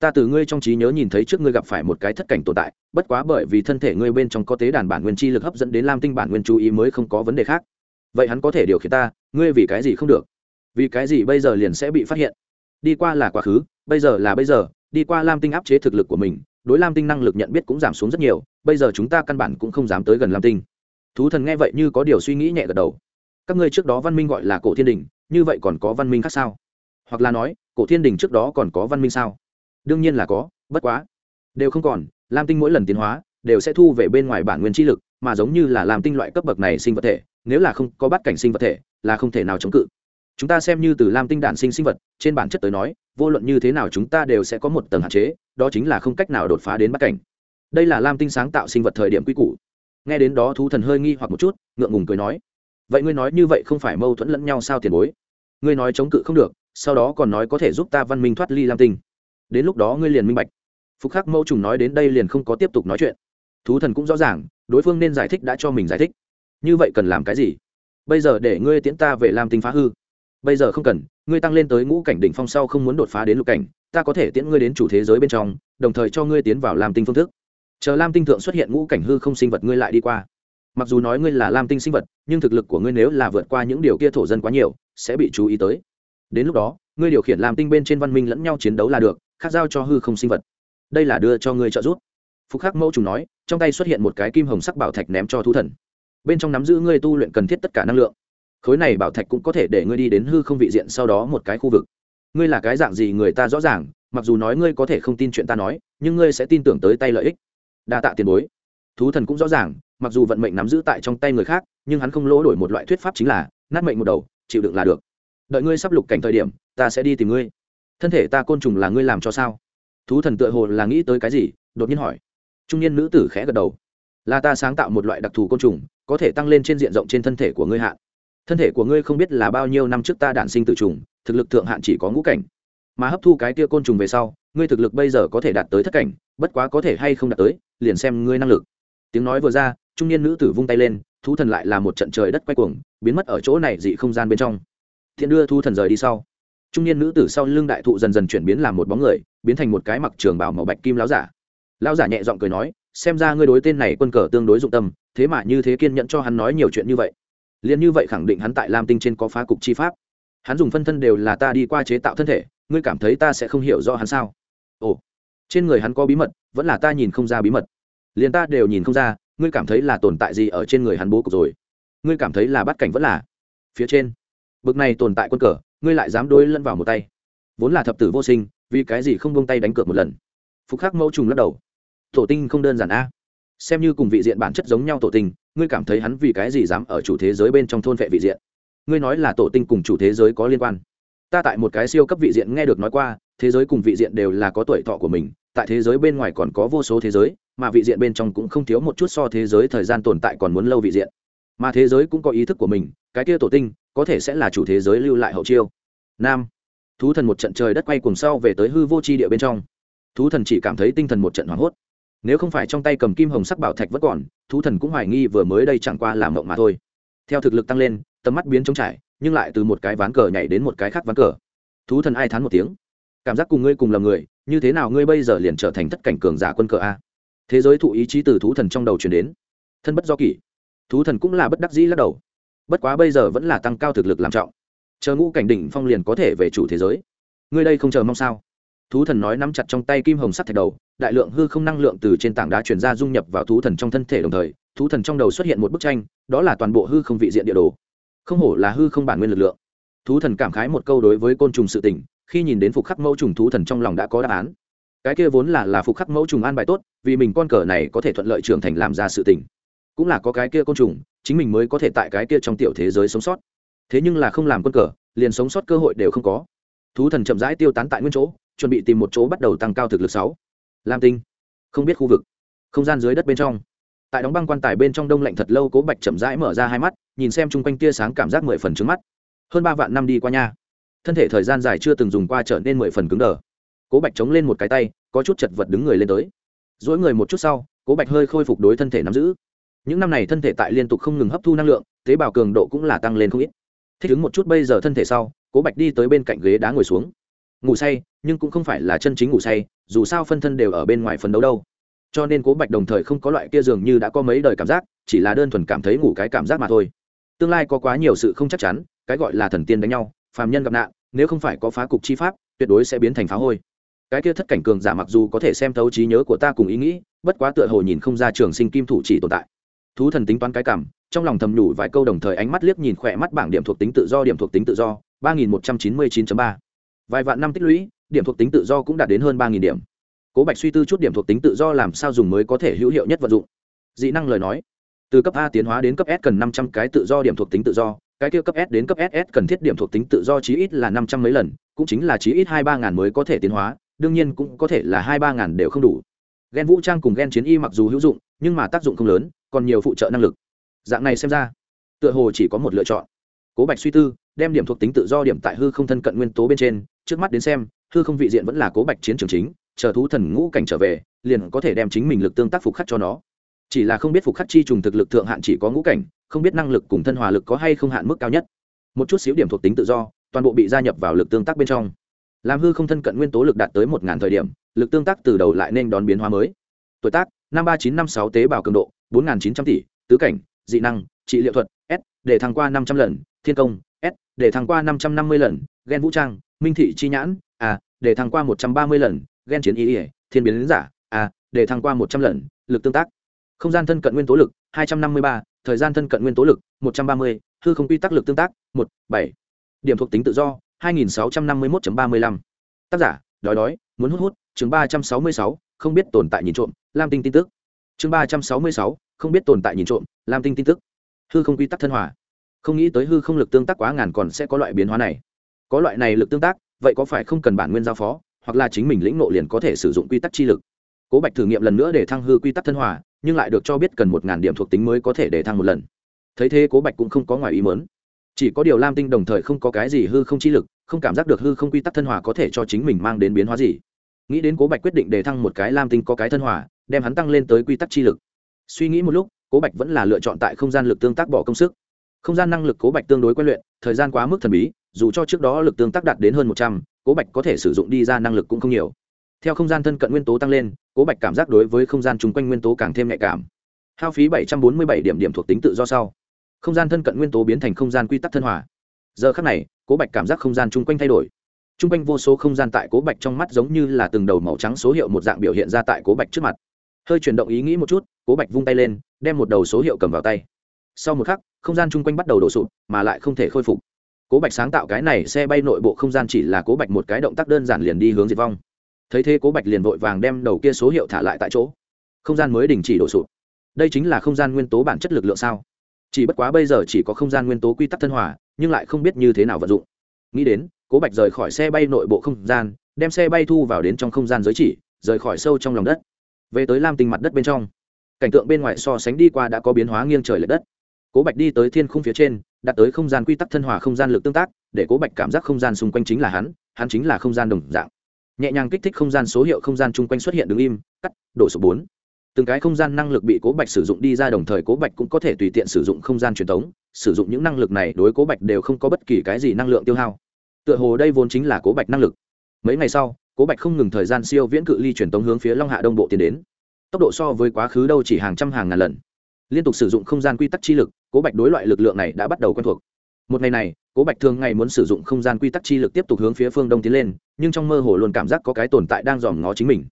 ta từ ngươi trong trí nhớ nhìn thấy trước ngươi gặp phải một cái thất cảnh tồn tại, bất quá bởi vì thân thể ngươi bên trong có tế đàn bản nguyên chi lực hấp dẫn đến lam tinh bản nguyên chú ý mới không có vấn đề khác. Vậy hắn có thể điều khiển ta, ngươi vì cái gì không được? Vì cái gì bây giờ liền sẽ bị phát hiện? Đi qua là quá khứ, bây giờ là bây giờ, đi qua lam tinh áp chế thực lực của mình, đối lam tinh năng lực nhận biết cũng giảm xuống rất nhiều, bây giờ chúng ta căn bản cũng không dám tới gần lam tinh. Thú thần nghe vậy như có điều suy nghĩ nhẹ gật đầu. Các ngươi trước đó văn minh gọi là cổ thiên đình, như vậy còn có văn minh khác sao? Hoặc là nói, cổ thiên đình trước đó còn có văn minh sao? Đương nhiên là có, bất quá. Đều không còn, lam tinh mỗi lần tiến hóa, đều sẽ thu về bên ngoài bản nguyên chi lực, mà giống như là làm tinh loại cấp bậc này sinh vật thể, nếu là không có bắt cảnh sinh vật thể, là không thể nào chống cự. Chúng ta xem như từ lam tinh đản sinh sinh vật, trên bản chất tới nói, vô luận như thế nào chúng ta đều sẽ có một tầng hạn chế, đó chính là không cách nào đột phá đến bắt cảnh. Đây là lam tinh sáng tạo sinh vật thời điểm quy củ. Nghe đến đó thú thần hơi nghi hoặc một chút, ngượng ngùng cười nói, vậy ngươi nói như vậy không phải mâu thuẫn lẫn nhau sao tiền bối? Ngươi nói chống cự không được, sau đó còn nói có thể giúp ta văn minh thoát ly lam tinh đến lúc đó ngươi liền minh bạch. Phục khắc mâu trùng nói đến đây liền không có tiếp tục nói chuyện. Thú thần cũng rõ ràng, đối phương nên giải thích đã cho mình giải thích. Như vậy cần làm cái gì? Bây giờ để ngươi tiễn ta về làm tinh phá hư. Bây giờ không cần, ngươi tăng lên tới ngũ cảnh đỉnh phong sau không muốn đột phá đến lục cảnh, ta có thể tiễn ngươi đến chủ thế giới bên trong, đồng thời cho ngươi tiến vào làm tinh phương thức. Chờ lam tinh thượng xuất hiện ngũ cảnh hư không sinh vật ngươi lại đi qua. Mặc dù nói ngươi là lam tinh sinh vật, nhưng thực lực của ngươi nếu là vượt qua những điều kia thổ dân quá nhiều, sẽ bị chú ý tới. Đến lúc đó, ngươi điều khiển lam tinh bên trên văn minh lẫn nhau chiến đấu là được khác giao cho hư không sinh vật. Đây là đưa cho ngươi trợ giúp. Phúc khắc mẫu trùng nói, trong tay xuất hiện một cái kim hồng sắc bảo thạch ném cho thú thần. Bên trong nắm giữ ngươi tu luyện cần thiết tất cả năng lượng. Khối này bảo thạch cũng có thể để ngươi đi đến hư không vị diện sau đó một cái khu vực. Ngươi là cái dạng gì người ta rõ ràng, mặc dù nói ngươi có thể không tin chuyện ta nói, nhưng ngươi sẽ tin tưởng tới tay lợi ích. Đa tạ tiền bối. Thú thần cũng rõ ràng, mặc dù vận mệnh nắm giữ tại trong tay người khác, nhưng hắn không lỗ đổi một loại thuyết pháp chính là, nát mệnh một đầu, chịu đựng là được. Đợi ngươi sắp lục cảnh thời điểm, ta sẽ đi tìm ngươi thân thể ta côn trùng là ngươi làm cho sao? Thú thần tựa hồ là nghĩ tới cái gì, đột nhiên hỏi. Trung niên nữ tử khẽ gật đầu. Là ta sáng tạo một loại đặc thù côn trùng, có thể tăng lên trên diện rộng trên thân thể của ngươi hạn thân thể của ngươi không biết là bao nhiêu năm trước ta đản sinh tự trùng, thực lực thượng hạn chỉ có ngũ cảnh. Mà hấp thu cái tia côn trùng về sau, ngươi thực lực bây giờ có thể đạt tới thất cảnh, bất quá có thể hay không đạt tới, liền xem ngươi năng lực. Tiếng nói vừa ra, trung niên nữ tử vung tay lên, thú thần lại là một trận trời đất quay cuồng, biến mất ở chỗ này dị không gian bên trong. Thiện đưa thú thần rời đi sau trung niên nữ tử sau lưng đại thụ dần dần chuyển biến làm một bóng người, biến thành một cái mặc trường bảo màu bạch kim láo giả. Lão giả nhẹ giọng cười nói, xem ra ngươi đối tên này quân cờ tương đối dụng tâm, thế mà như thế kiên nhẫn cho hắn nói nhiều chuyện như vậy. Liền như vậy khẳng định hắn tại lam tinh trên có phá cục chi pháp. Hắn dùng phân thân đều là ta đi qua chế tạo thân thể, ngươi cảm thấy ta sẽ không hiểu rõ hắn sao? Ồ, trên người hắn có bí mật, vẫn là ta nhìn không ra bí mật. Liền ta đều nhìn không ra, ngươi cảm thấy là tồn tại gì ở trên người hắn bố cục rồi? Ngươi cảm thấy là bắt cảnh vẫn là? Phía trên, bực này tồn tại quân cờ ngươi lại dám đối lẫn vào một tay. Vốn là thập tử vô sinh, vì cái gì không bông tay đánh cược một lần? Phục khắc mẫu trùng lắc đầu. Tổ tinh không đơn giản a. Xem như cùng vị diện bản chất giống nhau tổ tinh, ngươi cảm thấy hắn vì cái gì dám ở chủ thế giới bên trong thôn vệ vị diện? Ngươi nói là tổ tinh cùng chủ thế giới có liên quan. Ta tại một cái siêu cấp vị diện nghe được nói qua, thế giới cùng vị diện đều là có tuổi thọ của mình, tại thế giới bên ngoài còn có vô số thế giới, mà vị diện bên trong cũng không thiếu một chút so thế giới thời gian tồn tại còn muốn lâu vị diện. Mà thế giới cũng có ý thức của mình, cái kia tổ tinh có thể sẽ là chủ thế giới lưu lại hậu chiêu. Nam. Thú thần một trận trời đất quay cùng sau về tới hư vô c h i địa bên trong. Thú thần chỉ cảm thấy tinh thần một trận hoảng hốt. Nếu không phải trong tay cầm kim hồng sắc bảo thạch vẫn còn, thú thần cũng hoài nghi vừa mới đây chẳng qua là mộng mà thôi. Theo thực lực tăng lên, tầm mắt biến trống trải, nhưng lại từ một cái ván cờ nhảy đến một cái khác ván cờ. Thú thần ai thán một tiếng. Cảm giác cùng ngươi cùng là người, như thế nào ngươi bây giờ liền trở thành tất cảnh cường giả quân cờ a? Thế giới thụ ý chí từ thú thần trong đầu chuyển đến. Thân bất do kỷ. Thú thần cũng là bất đắc dĩ lắc đầu bất quá bây giờ vẫn là tăng cao thực lực làm trọng. Chờ ngũ cảnh đỉnh phong liền có thể về chủ thế giới. Ngươi đây không chờ mong sao? Thú thần nói nắm chặt trong tay kim hồng sắt thạch đầu, đại lượng hư không năng lượng từ trên tảng đá chuyển ra dung nhập vào thú thần trong thân thể đồng thời, thú thần trong đầu xuất hiện một bức tranh, đó là toàn bộ hư không vị diện địa đồ. Không hổ là hư không bản nguyên lực lượng. Thú thần cảm khái một câu đối với côn trùng sự tỉnh khi nhìn đến phục khắc mẫu trùng thú thần trong lòng đã có đáp án. Cái kia vốn là là phục khắc mẫu trùng an bài tốt, vì mình con cờ này có thể thuận lợi trưởng thành làm ra sự tỉnh cũng là có cái kia côn trùng, chính mình mới có thể tại cái kia trong tiểu thế giới sống sót. Thế nhưng là không làm quân cờ, liền sống sót cơ hội đều không có. Thú thần chậm rãi tiêu tán tại nguyên chỗ, chuẩn bị tìm một chỗ bắt đầu tăng cao thực lực sáu. Lam tinh, không biết khu vực, không gian dưới đất bên trong. Tại đóng băng quan tài bên trong đông lạnh thật lâu, cố bạch chậm rãi mở ra hai mắt, nhìn xem chung quanh tia sáng cảm giác mười phần trứng mắt. Hơn ba vạn năm đi qua nha. Thân thể thời gian dài chưa từng dùng qua trở nên mười phần cứng đờ. Cố bạch chống lên một cái tay, có chút chật vật đứng người lên tới. Dỗi người một chút sau, cố bạch hơi khôi phục đối thân thể nắm giữ những năm này thân thể tại liên tục không ngừng hấp thu năng lượng, tế bào cường độ cũng là tăng lên không ít. Thích ứng một chút bây giờ thân thể sau, cố bạch đi tới bên cạnh ghế đá ngồi xuống. Ngủ say, nhưng cũng không phải là chân chính ngủ say, dù sao phân thân đều ở bên ngoài phấn đấu đâu. Cho nên cố bạch đồng thời không có loại kia dường như đã có mấy đời cảm giác, chỉ là đơn thuần cảm thấy ngủ cái cảm giác mà thôi. Tương lai có quá nhiều sự không chắc chắn, cái gọi là thần tiên đánh nhau, phàm nhân gặp nạn, nếu không phải có phá cục chi pháp, tuyệt đối sẽ biến thành phá hôi. Cái kia thất cảnh cường giả mặc dù có thể xem thấu trí nhớ của ta cùng ý nghĩ, bất quá tựa hồ nhìn không ra trường sinh kim thủ chỉ tồn tại thú thần tính toán cái cảm, trong lòng thầm nhủ vài câu đồng thời ánh mắt liếc nhìn khỏe mắt bảng điểm thuộc tính tự do, điểm thuộc tính tự do, ba nghìn một trăm chín mươi chín ba. Vài vạn năm tích lũy, điểm thuộc tính tự do cũng đạt đến hơn ba nghìn điểm. Cố bạch suy tư chút điểm thuộc tính tự do làm sao dùng mới có thể hữu hiệu nhất vận dụng. Dị năng lời nói, từ cấp a tiến hóa đến cấp s cần năm trăm cái tự do điểm thuộc tính tự do, cái kia cấp s đến cấp ss cần thiết điểm thuộc tính tự do chí ít là năm trăm mấy lần, cũng chính là chí ít hai ba ngàn mới có thể tiến hóa, đương nhiên cũng có thể là hai ba ngàn đều không đủ. Ghen vũ trang cùng ghen chiến y mặc dù hữu dụng, nhưng mà tác dụng không lớn còn nhiều phụ trợ năng lực. Dạng này xem ra, tựa hồ chỉ có một lựa chọn. Cố bạch suy tư, đem điểm thuộc tính tự do điểm tại hư không thân cận nguyên tố bên trên, trước mắt đến xem, hư không vị diện vẫn là cố bạch chiến trường chính, chờ thú thần ngũ cảnh trở về, liền có thể đem chính mình lực tương tác phục khắc cho nó. Chỉ là không biết phục khắc chi trùng thực lực thượng hạn chỉ có ngũ cảnh, không biết năng lực cùng thân hòa lực có hay không hạn mức cao nhất. Một chút xíu điểm thuộc tính tự do, toàn bộ bị gia nhập vào lực tương tác bên trong. Làm hư không thân cận nguyên tố lực đạt tới một ngàn thời điểm, lực tương tác từ đầu lại nên đón biến hóa mới. Tuổi tác năm ba chín năm sáu tế bào cường độ, bốn nghìn chín trăm tỷ, tứ cảnh, dị năng, trị liệu thuật, s, để thăng qua năm trăm lần, thiên công, s, để thăng qua năm trăm năm mươi lần ghen vũ trang, minh thị chi nhãn, a, để thăng qua một trăm ba mươi lần ghen chiến ý ỉa thiên biến giả, a, để thăng qua một trăm lần, lực tương tác. Không gian thân cận nguyên tố lực, hai trăm năm mươi ba, thời gian thân cận nguyên tố lực, một trăm ba mươi, hư không quy tắc lực tương tác, một, bảy. Điểm thuộc tính tự do, hai nghìn sáu trăm năm mươi một ba mươi lăm. Tác giả, đói đói, muốn hút hút, chương ba trăm sáu mươi sáu không biết tồn tại nhìn trộm, lam tinh tin tức. Chương ba trăm sáu mươi sáu, không biết tồn tại nhìn trộm, lam tinh tin tức. Hư không quy tắc thân hòa. Không nghĩ tới hư không lực tương tác quá ngàn còn sẽ có loại biến hóa này. Có loại này lực tương tác, vậy có phải không cần bản nguyên giao phó, hoặc là chính mình lĩnh nộ liền có thể sử dụng quy tắc chi lực? Cố bạch thử nghiệm lần nữa để thăng hư quy tắc thân hòa, nhưng lại được cho biết cần một ngàn điểm thuộc tính mới có thể để thăng một lần. Thấy thế cố bạch cũng không có ngoài ý mớn chỉ có điều lam tinh đồng thời không có cái gì hư không chi lực, không cảm giác được hư không quy tắc thân hòa có thể cho chính mình mang đến biến hóa gì nghĩ đến cố bạch quyết định để thăng một cái lam tinh có cái thân hỏa, đem hắn tăng lên tới quy tắc chi lực. Suy nghĩ một lúc cố bạch vẫn là lựa chọn tại không gian lực tương tác bỏ công sức. Không gian năng lực cố bạch tương đối quen luyện thời gian quá mức thần bí dù cho trước đó lực tương tác đạt đến hơn một trăm cố bạch có thể sử dụng đi ra năng lực cũng không nhiều. Theo không gian thân cận nguyên tố tăng lên cố bạch cảm giác đối với không gian chung quanh nguyên tố càng thêm nhạy cảm. Hao phí bảy trăm bốn mươi bảy điểm điểm thuộc tính tự do sau không gian thân cận nguyên tố biến thành không gian quy tắc thân hòa. Giờ khắc này cố bạch cảm giác không gian chung quanh thay đổi chung quanh vô số không gian tại cố bạch trong mắt giống như là từng đầu màu trắng số hiệu một dạng biểu hiện ra tại cố bạch trước mặt. Hơi chuyển động ý nghĩ một chút, cố bạch vung tay lên, đem một đầu số hiệu cầm vào tay. Sau một khắc, không gian chung quanh bắt đầu đổ sụp, mà lại không thể khôi phục. Cố bạch sáng tạo cái này xe bay nội bộ không gian chỉ là cố bạch một cái động tác đơn giản liền đi hướng diệt vong. Thấy thế cố bạch liền vội vàng đem đầu kia số hiệu thả lại tại chỗ. Không gian mới đình chỉ đổ sụp. Đây chính là không gian nguyên tố bản chất lực lượng sao? Chỉ bất quá bây giờ chỉ có không gian nguyên tố quy tắc thân hòa, nhưng lại không biết như thế nào vận dụng. Nghĩ đến cố bạch rời khỏi xe bay nội bộ không gian, đem xe bay thu vào đến trong không gian giới chỉ, rời khỏi sâu trong lòng đất. Về tới lam tinh mặt đất bên trong. Cảnh tượng bên ngoài so sánh đi qua đã có biến hóa nghiêng trời l ệ đất. Cố bạch đi tới thiên khung phía trên đặt tới không gian quy tắc thân hòa không gian lực tương tác, để cố bạch cảm giác không gian xung quanh chính là hắn hắn chính là không gian đồng dạng. Nhẹ nhàng kích thích không gian số hiệu không gian chung quanh xuất hiện đứng im, cắt, đổ số bốn. Từng cái không gian năng lực bị cố bạch sử dụng đi ra đồng thời cố bạch cũng có thể tùy tiện sử dụng không gian truyền thống, sử dụng những năng lực này đối cố bạch đều không có bất kỳ cái gì năng lượng tiêu hao tựa hồ đây vốn chính là cố bạch năng lực. Mấy ngày sau, cố bạch không ngừng thời gian siêu viễn cự ly truyền tống hướng phía long hạ đông bộ tiến đến. Tốc độ so với quá khứ đâu chỉ hàng trăm hàng ngàn lần. Liên tục sử dụng không gian quy tắc chi lực, cố bạch đối loại lực lượng này đã bắt đầu quen thuộc. Một ngày này, cố bạch thường ngày muốn sử dụng không gian quy tắc chi lực tiếp tục hướng phía phương đông tiến lên, nhưng trong mơ hồ luôn cảm giác có cái tồn tại đang dòm ngó chính mình.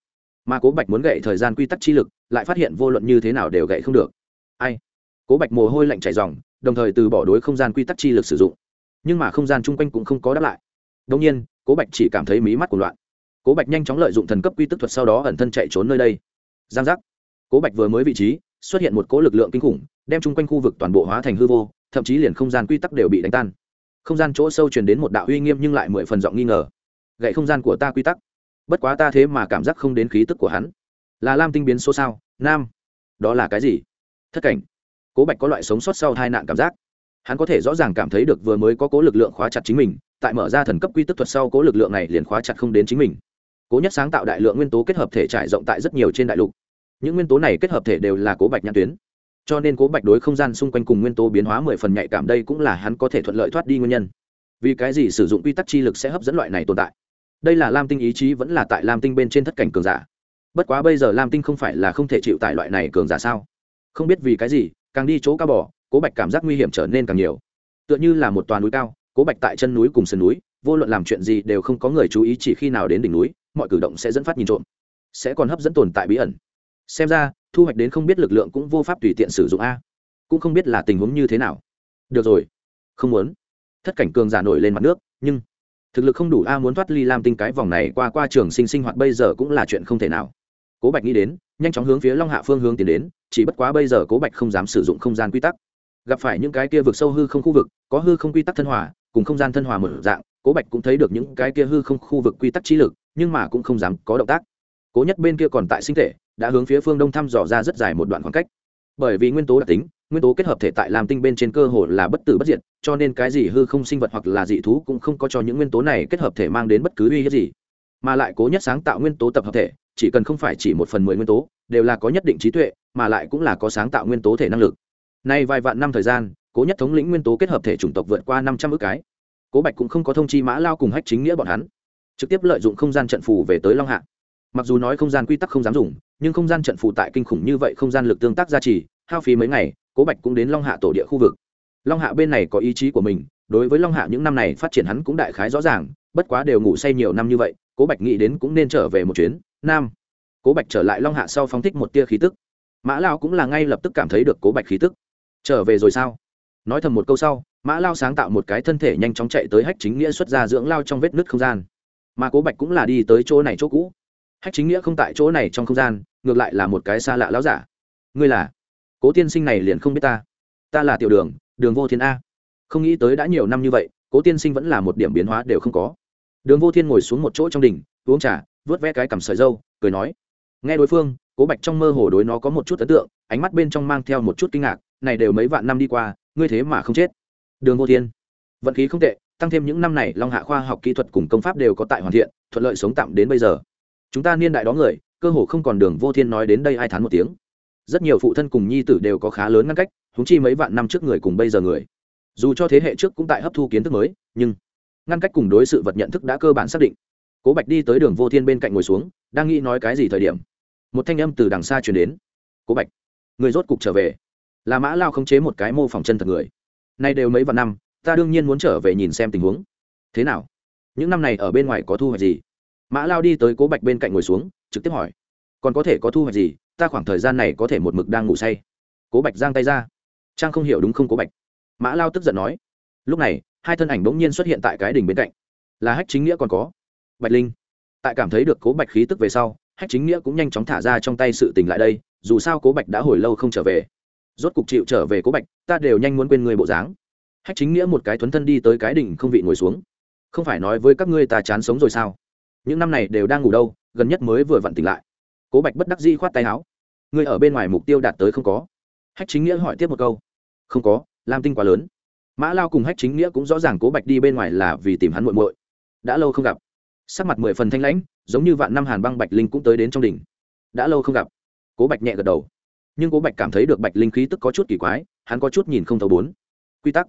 Mà cố bạch muốn gậy thời gian quy tắc chi lực, lại phát hiện vô luận như thế nào đều gậy không được. Ai? Cố bạch mồ hôi lạnh chảy dòng đồng thời từ bỏ đối không gian quy tắc chi lực sử dụng nhưng mà không gian chung quanh cũng không có đáp lại. Đông nhiên, cố bạch chỉ cảm thấy mí mắt của loạn. Cố bạch nhanh chóng lợi dụng thần cấp quy tức thuật sau đó ẩn thân chạy trốn nơi đây. Giang giác. Cố bạch vừa mới vị trí, xuất hiện một cố lực lượng kinh khủng, đem chung quanh khu vực toàn bộ hóa thành hư vô, thậm chí liền không gian quy tắc đều bị đánh tan. Không gian chỗ sâu truyền đến một đạo uy nghiêm nhưng lại mười phần giọng nghi ngờ. Gậy không gian của ta quy tắc. Bất quá ta thế mà cảm giác không đến khí tức của hắn. Là lam tinh biến số sao? Nam. Đó là cái gì? Thất cảnh. Cố bạch có loại sống sót sau hai nạn cảm giác hắn có thể rõ ràng cảm thấy được vừa mới có cố lực lượng khóa chặt chính mình, tại mở ra thần cấp quy tức thuật sau cố lực lượng này liền khóa chặt không đến chính mình. Cố nhất sáng tạo đại lượng nguyên tố kết hợp thể trải rộng tại rất nhiều trên đại lục. Những nguyên tố này kết hợp thể đều là cố bạch nhãn tuyến. Cho nên cố bạch đối không gian xung quanh cùng nguyên tố biến hóa mười phần nhạy cảm đây cũng là hắn có thể thuận lợi thoát đi nguyên nhân. Vì cái gì sử dụng quy tắc chi lực sẽ hấp dẫn loại này tồn tại? Đây là lam tinh ý chí vẫn là tại lam tinh bên trên thất cảnh cường giả. Bất quá bây giờ lam tinh không phải là không thể chịu tại loại này cường giả sao? Không biết vì cái gì, càng đi chỗ ca bỏ cố bạch cảm giác nguy hiểm trở nên càng nhiều. Tựa như là một toàn núi cao, cố bạch tại chân núi cùng sườn núi, vô luận làm chuyện gì đều không có người chú ý chỉ khi nào đến đỉnh núi, mọi cử động sẽ dẫn phát nhìn trộm, sẽ còn hấp dẫn tồn tại bí ẩn. Xem ra, thu hoạch đến không biết lực lượng cũng vô pháp tùy tiện sử dụng a. Cũng không biết là tình huống như thế nào. Được rồi. Không muốn. Thất cảnh cường giả nổi lên mặt nước, nhưng thực lực không đủ a muốn thoát ly lam tinh cái vòng này qua qua trường sinh sinh hoạt bây giờ cũng là chuyện không thể nào. Cố bạch nghĩ đến, nhanh chóng hướng phía long hạ phương hướng tiến đến, chỉ bất quá bây giờ cố bạch không dám sử dụng không gian quy tắc gặp phải những cái kia vực sâu hư không khu vực, có hư không quy tắc thân hòa, cùng không gian thân hòa mở dạng, cố bạch cũng thấy được những cái kia hư không khu vực quy tắc trí lực, nhưng mà cũng không dám có động tác. Cố nhất bên kia còn tại sinh thể, đã hướng phía phương đông thăm dò ra rất dài một đoạn khoảng cách. Bởi vì nguyên tố đặc tính, nguyên tố kết hợp thể tại làm tinh bên trên cơ hồ là bất tử bất diệt, cho nên cái gì hư không sinh vật hoặc là dị thú cũng không có cho những nguyên tố này kết hợp thể mang đến bất cứ uy hiếp gì. Mà lại cố nhất sáng tạo nguyên tố tập hợp thể, chỉ cần không phải chỉ một phần mười nguyên tố, đều là có nhất định trí tuệ, mà lại cũng là có sáng tạo nguyên tố thể năng lực nay vài vạn năm thời gian, cố nhất thống lĩnh nguyên tố kết hợp thể chủng tộc vượt qua năm trăm ước cái. Cố bạch cũng không có thông chi mã lao cùng hách chính nghĩa bọn hắn, trực tiếp lợi dụng không gian trận phù về tới long hạ. Mặc dù nói không gian quy tắc không dám dùng, nhưng không gian trận phù tại kinh khủng như vậy không gian lực tương tác gia trì, hao phí mấy ngày, cố bạch cũng đến long hạ tổ địa khu vực. Long hạ bên này có ý chí của mình, đối với long hạ những năm này phát triển hắn cũng đại khái rõ ràng, bất quá đều ngủ say nhiều năm như vậy, cố bạch nghĩ đến cũng nên trở về một chuyến, nam. Cố bạch trở lại long hạ sau phóng thích một tia khí tức. Mã lao cũng là ngay lập tức cảm thấy được cố bạch khí tức trở về rồi sao? Nói thầm một câu sau, mã lao sáng tạo một cái thân thể nhanh chóng chạy tới hách chính nghĩa xuất ra dưỡng lao trong vết nứt không gian. Mà cố bạch cũng là đi tới chỗ này chỗ cũ. Hách chính nghĩa không tại chỗ này trong không gian, ngược lại là một cái xa lạ láo giả. Ngươi là? Cố tiên sinh này liền không biết ta. Ta là tiểu đường đường vô thiên a. Không nghĩ tới đã nhiều năm như vậy, cố tiên sinh vẫn là một điểm biến hóa đều không có. Đường vô thiên ngồi xuống một chỗ trong đình uống trà vớt vẽ cái cằm sợi dâu, cười nói. Nghe đối phương cố bạch trong mơ hồ đối nó có một chút ấn tượng, ánh mắt bên trong mang theo một chút kinh ngạc, này đều mấy vạn năm đi qua, ngươi thế mà không chết. Đường vô thiên. Vận khí không tệ, tăng thêm những năm này long hạ khoa học kỹ thuật cùng công pháp đều có tại hoàn thiện, thuận lợi sống tạm đến bây giờ. Chúng ta niên đại đó người, cơ hồ không còn đường vô thiên nói đến đây hai tháng một tiếng. Rất nhiều phụ thân cùng nhi tử đều có khá lớn ngăn cách húng chi mấy vạn năm trước người cùng bây giờ người. Dù cho thế hệ trước cũng tại hấp thu kiến thức mới, nhưng ngăn cách cùng đối sự vật nhận thức đã cơ bản xác định. Cố bạch đi tới đường vô thiên bên cạnh ngồi xuống, đang nghĩ nói cái gì thời điểm một thanh âm từ đằng xa truyền đến. Cố bạch, người rốt cục trở về. Là mã lao khống chế một cái mô phỏng chân thật người. Nay đều mấy vạn năm, ta đương nhiên muốn trở về nhìn xem tình huống. Thế nào? Những năm này ở bên ngoài có thu hoạch gì? Mã lao đi tới cố bạch bên cạnh ngồi xuống, trực tiếp hỏi. Còn có thể có thu hoạch gì? Ta khoảng thời gian này có thể một mực đang ngủ say. Cố bạch giang tay ra. Trang không hiểu đúng không cố bạch? Mã lao tức giận nói. Lúc này, hai thân ảnh bỗng nhiên xuất hiện tại cái đỉnh bên cạnh. Là hách chính nghĩa còn có. Bạch linh. Tại cảm thấy được cố bạch khí tức về sau hách chính nghĩa cũng nhanh chóng thả ra trong tay sự tình lại đây, dù sao cố bạch đã hồi lâu không trở về. Rốt cục chịu trở về cố bạch, ta đều nhanh muốn quên người bộ dáng. Hách chính nghĩa một cái thuấn thân đi tới cái đỉnh không vị ngồi xuống. Không phải nói với các ngươi ta chán sống rồi sao? Những năm này đều đang ngủ đâu, gần nhất mới vừa vặn tỉnh lại. Cố bạch bất đắc di khoát tay áo. Ngươi ở bên ngoài mục tiêu đạt tới không có? Hách chính nghĩa hỏi tiếp một câu. Không có, lam tinh quá lớn. Mã lao cùng hách chính nghĩa cũng rõ ràng cố bạch đi bên ngoài là vì tìm hắn muội muội. Đã lâu không gặp sắc mặt mười phần thanh lãnh, giống như vạn năm hàn băng bạch linh cũng tới đến trong đỉnh. Đã lâu không gặp. Cố bạch nhẹ gật đầu. Nhưng cố bạch cảm thấy được bạch linh khí tức có chút kỳ quái, hắn có chút nhìn không thấu bốn. Quy tắc.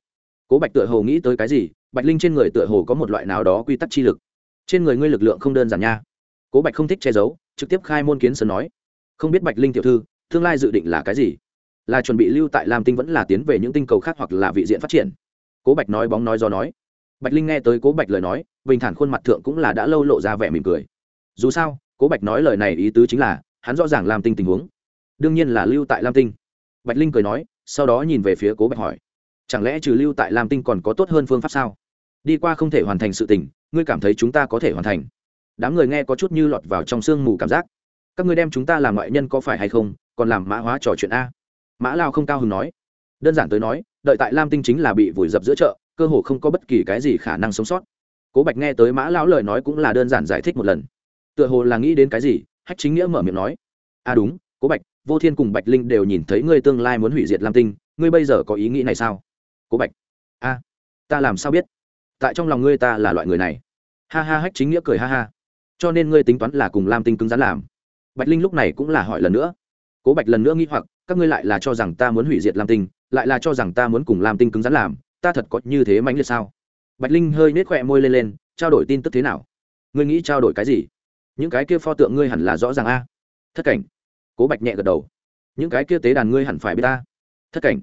Cố bạch tựa hồ nghĩ tới cái gì, bạch linh trên người tựa hồ có một loại nào đó quy tắc chi lực. Trên người ngươi lực lượng không đơn giản nha. Cố bạch không thích che giấu, trực tiếp khai môn kiến sơn nói. Không biết bạch linh tiểu thư, tương lai dự định là cái gì? Là chuẩn bị lưu tại lam tinh vẫn là tiến về những tinh cầu khác hoặc là vị diện phát triển? Cố bạch nói bóng nói do nói. Bạch linh nghe tới cố bạch lời nói bình thản khuôn mặt thượng cũng là đã lâu lộ ra vẻ mỉm cười. Dù sao, cố bạch nói lời này ý tứ chính là, hắn rõ ràng lam tinh tình huống. Đương nhiên là lưu tại lam tinh. Bạch linh cười nói, sau đó nhìn về phía cố bạch hỏi, chẳng lẽ trừ lưu tại lam tinh còn có tốt hơn phương pháp sao? Đi qua không thể hoàn thành sự tình, ngươi cảm thấy chúng ta có thể hoàn thành? Đám người nghe có chút như lọt vào trong sương mù cảm giác. Các ngươi đem chúng ta làm ngoại nhân có phải hay không? Còn làm mã hóa trò chuyện a? Mã lao không cao hứng nói. Đơn giản tới nói, đợi tại lam tinh chính là bị vùi dập giữa chợ, cơ hồ không có bất kỳ cái gì khả năng sống sót cố bạch nghe tới mã lão lời nói cũng là đơn giản giải thích một lần. Tựa hồ là nghĩ đến cái gì, hách chính nghĩa mở miệng nói à đúng, cố bạch, vô thiên cùng bạch linh đều nhìn thấy ngươi tương lai muốn hủy diệt lam tinh, ngươi bây giờ có ý nghĩ này sao? Cố bạch, a, ta làm sao biết? Tại trong lòng ngươi ta là loại người này. Ha ha, hách chính nghĩa cười ha ha. Cho nên ngươi tính toán là cùng lam tinh cứng rắn làm. Bạch linh lúc này cũng là hỏi lần nữa. Cố bạch lần nữa nghĩ hoặc, các ngươi lại là cho rằng ta muốn hủy diệt lam tinh, lại là cho rằng ta muốn cùng lam tinh cứng rắn làm, ta thật có như thế mãnh liệt sao? Bạch linh hơi nết khỏe môi lên lên, trao đổi tin tức thế nào? Ngươi nghĩ trao đổi cái gì? Những cái kia pho tượng ngươi hẳn là rõ ràng a. Thất cảnh. Cố bạch nhẹ gật đầu. Những cái kia tế đàn ngươi hẳn phải biết ta. Thất cảnh.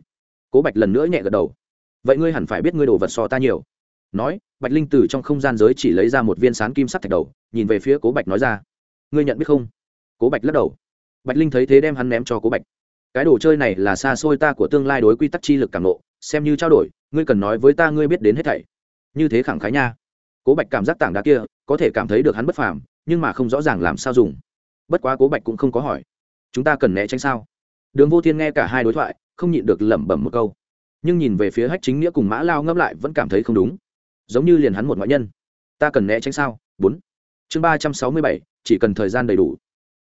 Cố bạch lần nữa nhẹ gật đầu. Vậy ngươi hẳn phải biết ngươi đồ vật so ta nhiều. Nói, bạch linh từ trong không gian giới chỉ lấy ra một viên sán kim sắt thạch đầu, nhìn về phía cố bạch nói ra. Ngươi nhận biết không? Cố bạch lắc đầu. Bạch linh thấy thế đem hắn ném cho cố bạch. Cái đồ chơi này là xa xôi ta của tương lai đối quy tắc chi lực càng lộ, xem như trao đổi, ngươi cần nói với ta ngươi biết đến hết thảy như thế khẳng khái nha. Cố bạch cảm giác tảng đá kia có thể cảm thấy được hắn bất phàm, nhưng mà không rõ ràng làm sao dùng. Bất quá cố bạch cũng không có hỏi. Chúng ta cần né tránh sao? Đường vô thiên nghe cả hai đối thoại, không nhịn được lẩm bẩm một câu. Nhưng nhìn về phía hách chính nghĩa cùng mã lao ngẫm lại vẫn cảm thấy không đúng. Giống như liền hắn một ngoại nhân. Ta cần né tránh sao? Bốn. Chương ba trăm sáu mươi bảy, chỉ cần thời gian đầy đủ.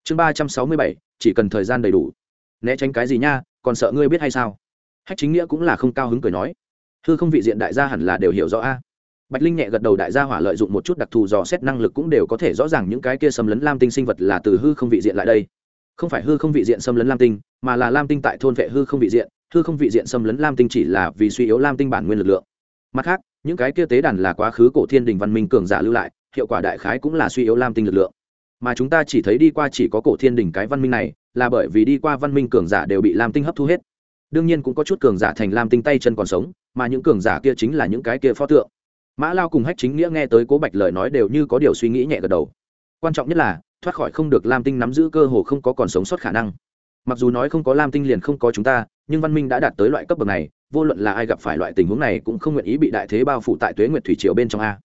Chương ba trăm sáu mươi bảy, chỉ cần thời gian đầy đủ. Né tránh cái gì nha, còn sợ ngươi biết hay sao? Hách chính nghĩa cũng là không cao hứng cười nói. Hư không vị diện đại gia hẳn là đều hiểu rõ a bạch linh nhẹ gật đầu đại gia hỏa lợi dụng một chút đặc thù dò xét năng lực cũng đều có thể rõ ràng những cái kia xâm lấn lam tinh sinh vật là từ hư không vị diện lại đây. Không phải hư không vị diện xâm lấn lam tinh, mà là lam tinh tại thôn vệ hư không vị diện, hư không vị diện xâm lấn lam tinh chỉ là vì suy yếu lam tinh bản nguyên lực lượng. Mặt khác, những cái kia tế đàn là quá khứ cổ thiên đình văn minh cường giả lưu lại, hiệu quả đại khái cũng là suy yếu lam tinh lực lượng. Mà chúng ta chỉ thấy đi qua chỉ có cổ thiên đình cái văn minh này, là bởi vì đi qua văn minh cường giả đều bị lam tinh hấp thu hết. Đương nhiên cũng có chút cường giả thành lam tinh tay chân còn sống, mà những cường giả kia chính là những cái kia pho tượng mã lao cùng hách chính nghĩa nghe tới cố bạch lời nói đều như có điều suy nghĩ nhẹ gật đầu. Quan trọng nhất là, thoát khỏi không được lam tinh nắm giữ cơ hồ không có còn sống sót khả năng. Mặc dù nói không có lam tinh liền không có chúng ta, nhưng văn minh đã đạt tới loại cấp bậc này, vô luận là ai gặp phải loại tình huống này cũng không nguyện ý bị đại thế bao phủ tại tuế nguyệt thủy triều bên trong a.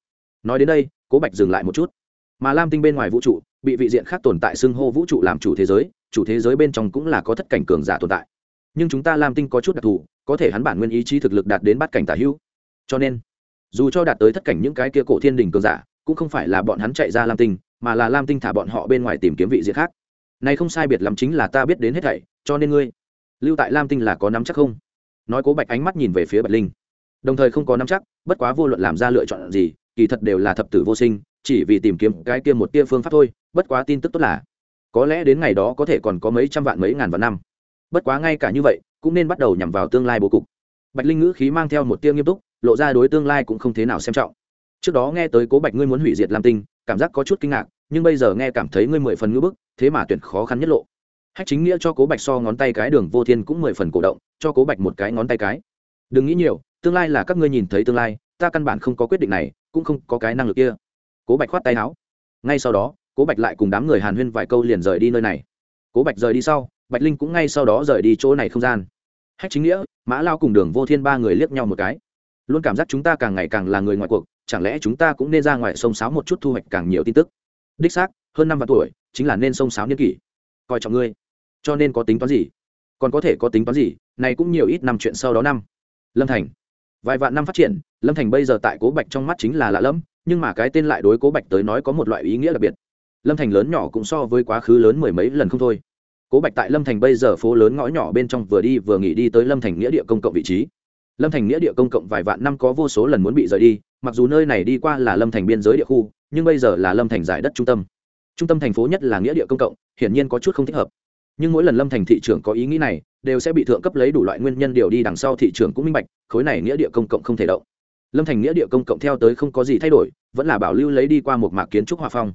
Nói đến đây, cố bạch dừng lại một chút. Mà lam tinh bên ngoài vũ trụ, bị vị diện khác tồn tại xưng hô vũ trụ làm chủ thế giới, chủ thế giới bên trong cũng là có thất cảnh cường giả tồn tại. Nhưng chúng ta lam tinh có chút đặc thù, có thể hắn bản nguyên ý chí thực lực đạt đến bát cảnh tả hữu. Cho nên dù cho đạt tới thất cảnh những cái kia cổ thiên đình cường giả, cũng không phải là bọn hắn chạy ra lam tinh, mà là lam tinh thả bọn họ bên ngoài tìm kiếm vị diện khác. Này không sai biệt lắm chính là ta biết đến hết thảy, cho nên ngươi lưu tại lam tinh là có nắm chắc không? Nói cố bạch ánh mắt nhìn về phía bạch linh. Đồng thời không có nắm chắc, bất quá vô luận làm ra lựa chọn gì, kỳ thật đều là thập tử vô sinh, chỉ vì tìm kiếm cái kia một tia phương pháp thôi, bất quá tin tức tốt là, có lẽ đến ngày đó có thể còn có mấy trăm vạn mấy ngàn vạn năm. Bất quá ngay cả như vậy, cũng nên bắt đầu nhằm vào tương lai bố cục. Bạch linh ngữ khí mang theo một tia nghiêm túc lộ ra đối tương lai cũng không thế nào xem trọng. Trước đó nghe tới cố bạch ngươi muốn hủy diệt lam tinh, cảm giác có chút kinh ngạc, nhưng bây giờ nghe cảm thấy ngươi mười phần ngưỡng bức, thế mà tuyển khó khăn nhất lộ. Hách chính nghĩa cho cố bạch so ngón tay cái đường vô thiên cũng mười phần cổ động, cho cố bạch một cái ngón tay cái. Đừng nghĩ nhiều, tương lai là các ngươi nhìn thấy tương lai, ta căn bản không có quyết định này, cũng không có cái năng lực kia. Cố bạch khoát tay áo. Ngay sau đó, cố bạch lại cùng đám người hàn huyên vài câu liền rời đi nơi này. Cố bạch rời đi sau, bạch linh cũng ngay sau đó rời đi chỗ này không gian. Hách chính nghĩa, mã lao cùng đường vô thiên ba người liếc nhau một cái luôn cảm giác chúng ta càng ngày càng là người ngoại cuộc, chẳng lẽ chúng ta cũng nên ra ngoài sông sáo một chút thu hoạch càng nhiều tin tức? Đích xác, hơn năm vạn tuổi, chính là nên sông sáo niên kỷ. Coi trọng ngươi. Cho nên có tính toán gì? Còn có thể có tính toán gì? Này cũng nhiều ít năm chuyện sau đó năm. Lâm thành. Vài vạn năm phát triển, lâm thành bây giờ tại cố bạch trong mắt chính là lạ lẫm, nhưng mà cái tên lại đối cố bạch tới nói có một loại ý nghĩa đặc biệt. Lâm thành lớn nhỏ cũng so với quá khứ lớn mười mấy lần không thôi. Cố bạch tại lâm thành bây giờ phố lớn ngõ nhỏ bên trong vừa đi vừa nghỉ đi tới lâm thành nghĩa địa công cộng vị trí lâm thành nghĩa địa công cộng vài vạn năm có vô số lần muốn bị rời đi, mặc dù nơi này đi qua là lâm thành biên giới địa khu, nhưng bây giờ là lâm thành giải đất trung tâm. Trung tâm thành phố nhất là nghĩa địa công cộng, hiển nhiên có chút không thích hợp. Nhưng mỗi lần lâm thành thị trường có ý nghĩ này, đều sẽ bị thượng cấp lấy đủ loại nguyên nhân điều đi đằng sau thị trường cũng minh bạch, khối này nghĩa địa công cộng không thể động. Lâm thành nghĩa địa công cộng theo tới không có gì thay đổi, vẫn là bảo lưu lấy đi qua một mạc kiến trúc hòa phong.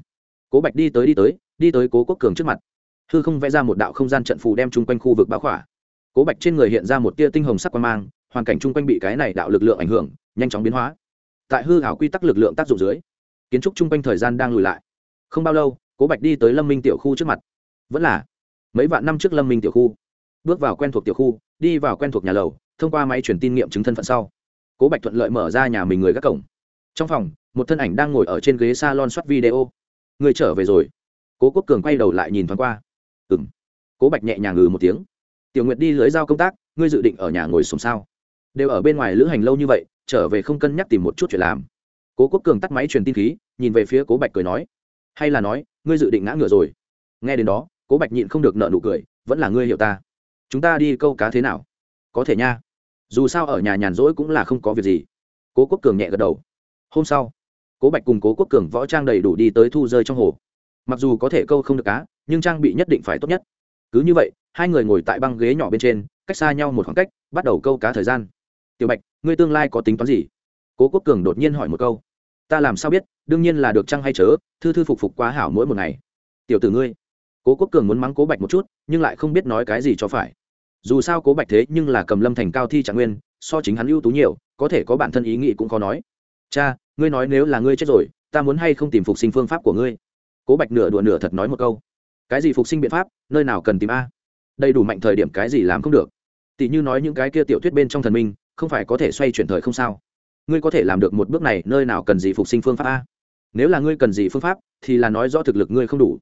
Cố bạch đi tới đi tới đi tới cố quốc cường trước mặt. Hư không vẽ ra một đạo không gian trận phù đem chung quanh khu vực báo khỏa. Cố bạch trên người hiện ra một tia tinh hồng sắc quan mang hoàn cảnh chung quanh bị cái này đạo lực lượng ảnh hưởng, nhanh chóng biến hóa. Tại hư hảo quy tắc lực lượng tác dụng dưới, kiến trúc chung quanh thời gian đang lùi lại. Không bao lâu, cố bạch đi tới lâm minh tiểu khu trước mặt. Vẫn là mấy vạn năm trước lâm minh tiểu khu. Bước vào quen thuộc tiểu khu, đi vào quen thuộc nhà lầu, thông qua máy truyền tin nghiệm chứng thân phận sau, cố bạch thuận lợi mở ra nhà mình người các cổng. Trong phòng, một thân ảnh đang ngồi ở trên ghế s a lon soát video. Người trở về rồi. Cố quốc cường quay đầu lại nhìn thoáng qua. Ừ m cố bạch nhẹ nhàng ngừ một tiếng. Tiểu nguyệt đi lưới giao công tác, ngươi dự định ở nhà ngồi sống sao? Đều ở bên ngoài lữ hành lâu như vậy, trở về không cân nhắc tìm một chút chuyện làm. Cố quốc cường tắt máy truyền tin khí, nhìn về phía cố bạch cười nói, hay là nói, ngươi dự định ngã ngựa rồi? Nghe đến đó, cố bạch nhịn không được nợ nụ cười, vẫn là ngươi hiểu ta. Chúng ta đi câu cá thế nào? Có thể nha. Dù sao ở nhà nhàn rỗi cũng là không có việc gì. Cố quốc cường nhẹ gật đầu. Hôm sau. Cố bạch cùng cố quốc cường võ trang đầy đủ đi tới thu rơi trong hồ. Mặc dù có thể câu không được cá, nhưng trang bị nhất định phải tốt nhất. Cứ như vậy, hai người ngồi tại băng ghế nhỏ bên trên, cách xa nhau một khoảng cách, bắt đầu câu cá thời gian tiểu bạch, ngươi tương lai có tính toán gì? Cố quốc cường đột nhiên hỏi một câu. Ta làm sao biết, đương nhiên là được chăng hay chớ, thư thư phục phục quá hảo mỗi một ngày. Tiểu tử ngươi. Cố quốc cường muốn mắng cố bạch một chút, nhưng lại không biết nói cái gì cho phải. Dù sao cố bạch thế nhưng là cầm lâm thành cao thi trạng nguyên, so chính hắn ưu tú nhiều, có thể có bản thân ý nghĩ cũng khó nói. Cha, ngươi nói nếu là ngươi chết rồi, ta muốn hay không tìm phục sinh phương pháp của ngươi? Cố bạch nửa đùa nửa thật nói một câu. Cái gì phục sinh biện pháp, nơi nào cần tìm a? Đầy đủ mạnh thời điểm cái gì làm không được. Tỷ như nói những cái kia tiểu thuyết bên trong thần minh không phải có thể xoay chuyển thời không sao? Ngươi có thể làm được một bước này, nơi nào cần gì phục sinh phương pháp a? Nếu là ngươi cần gì phương pháp, thì là nói rõ thực lực ngươi không đủ.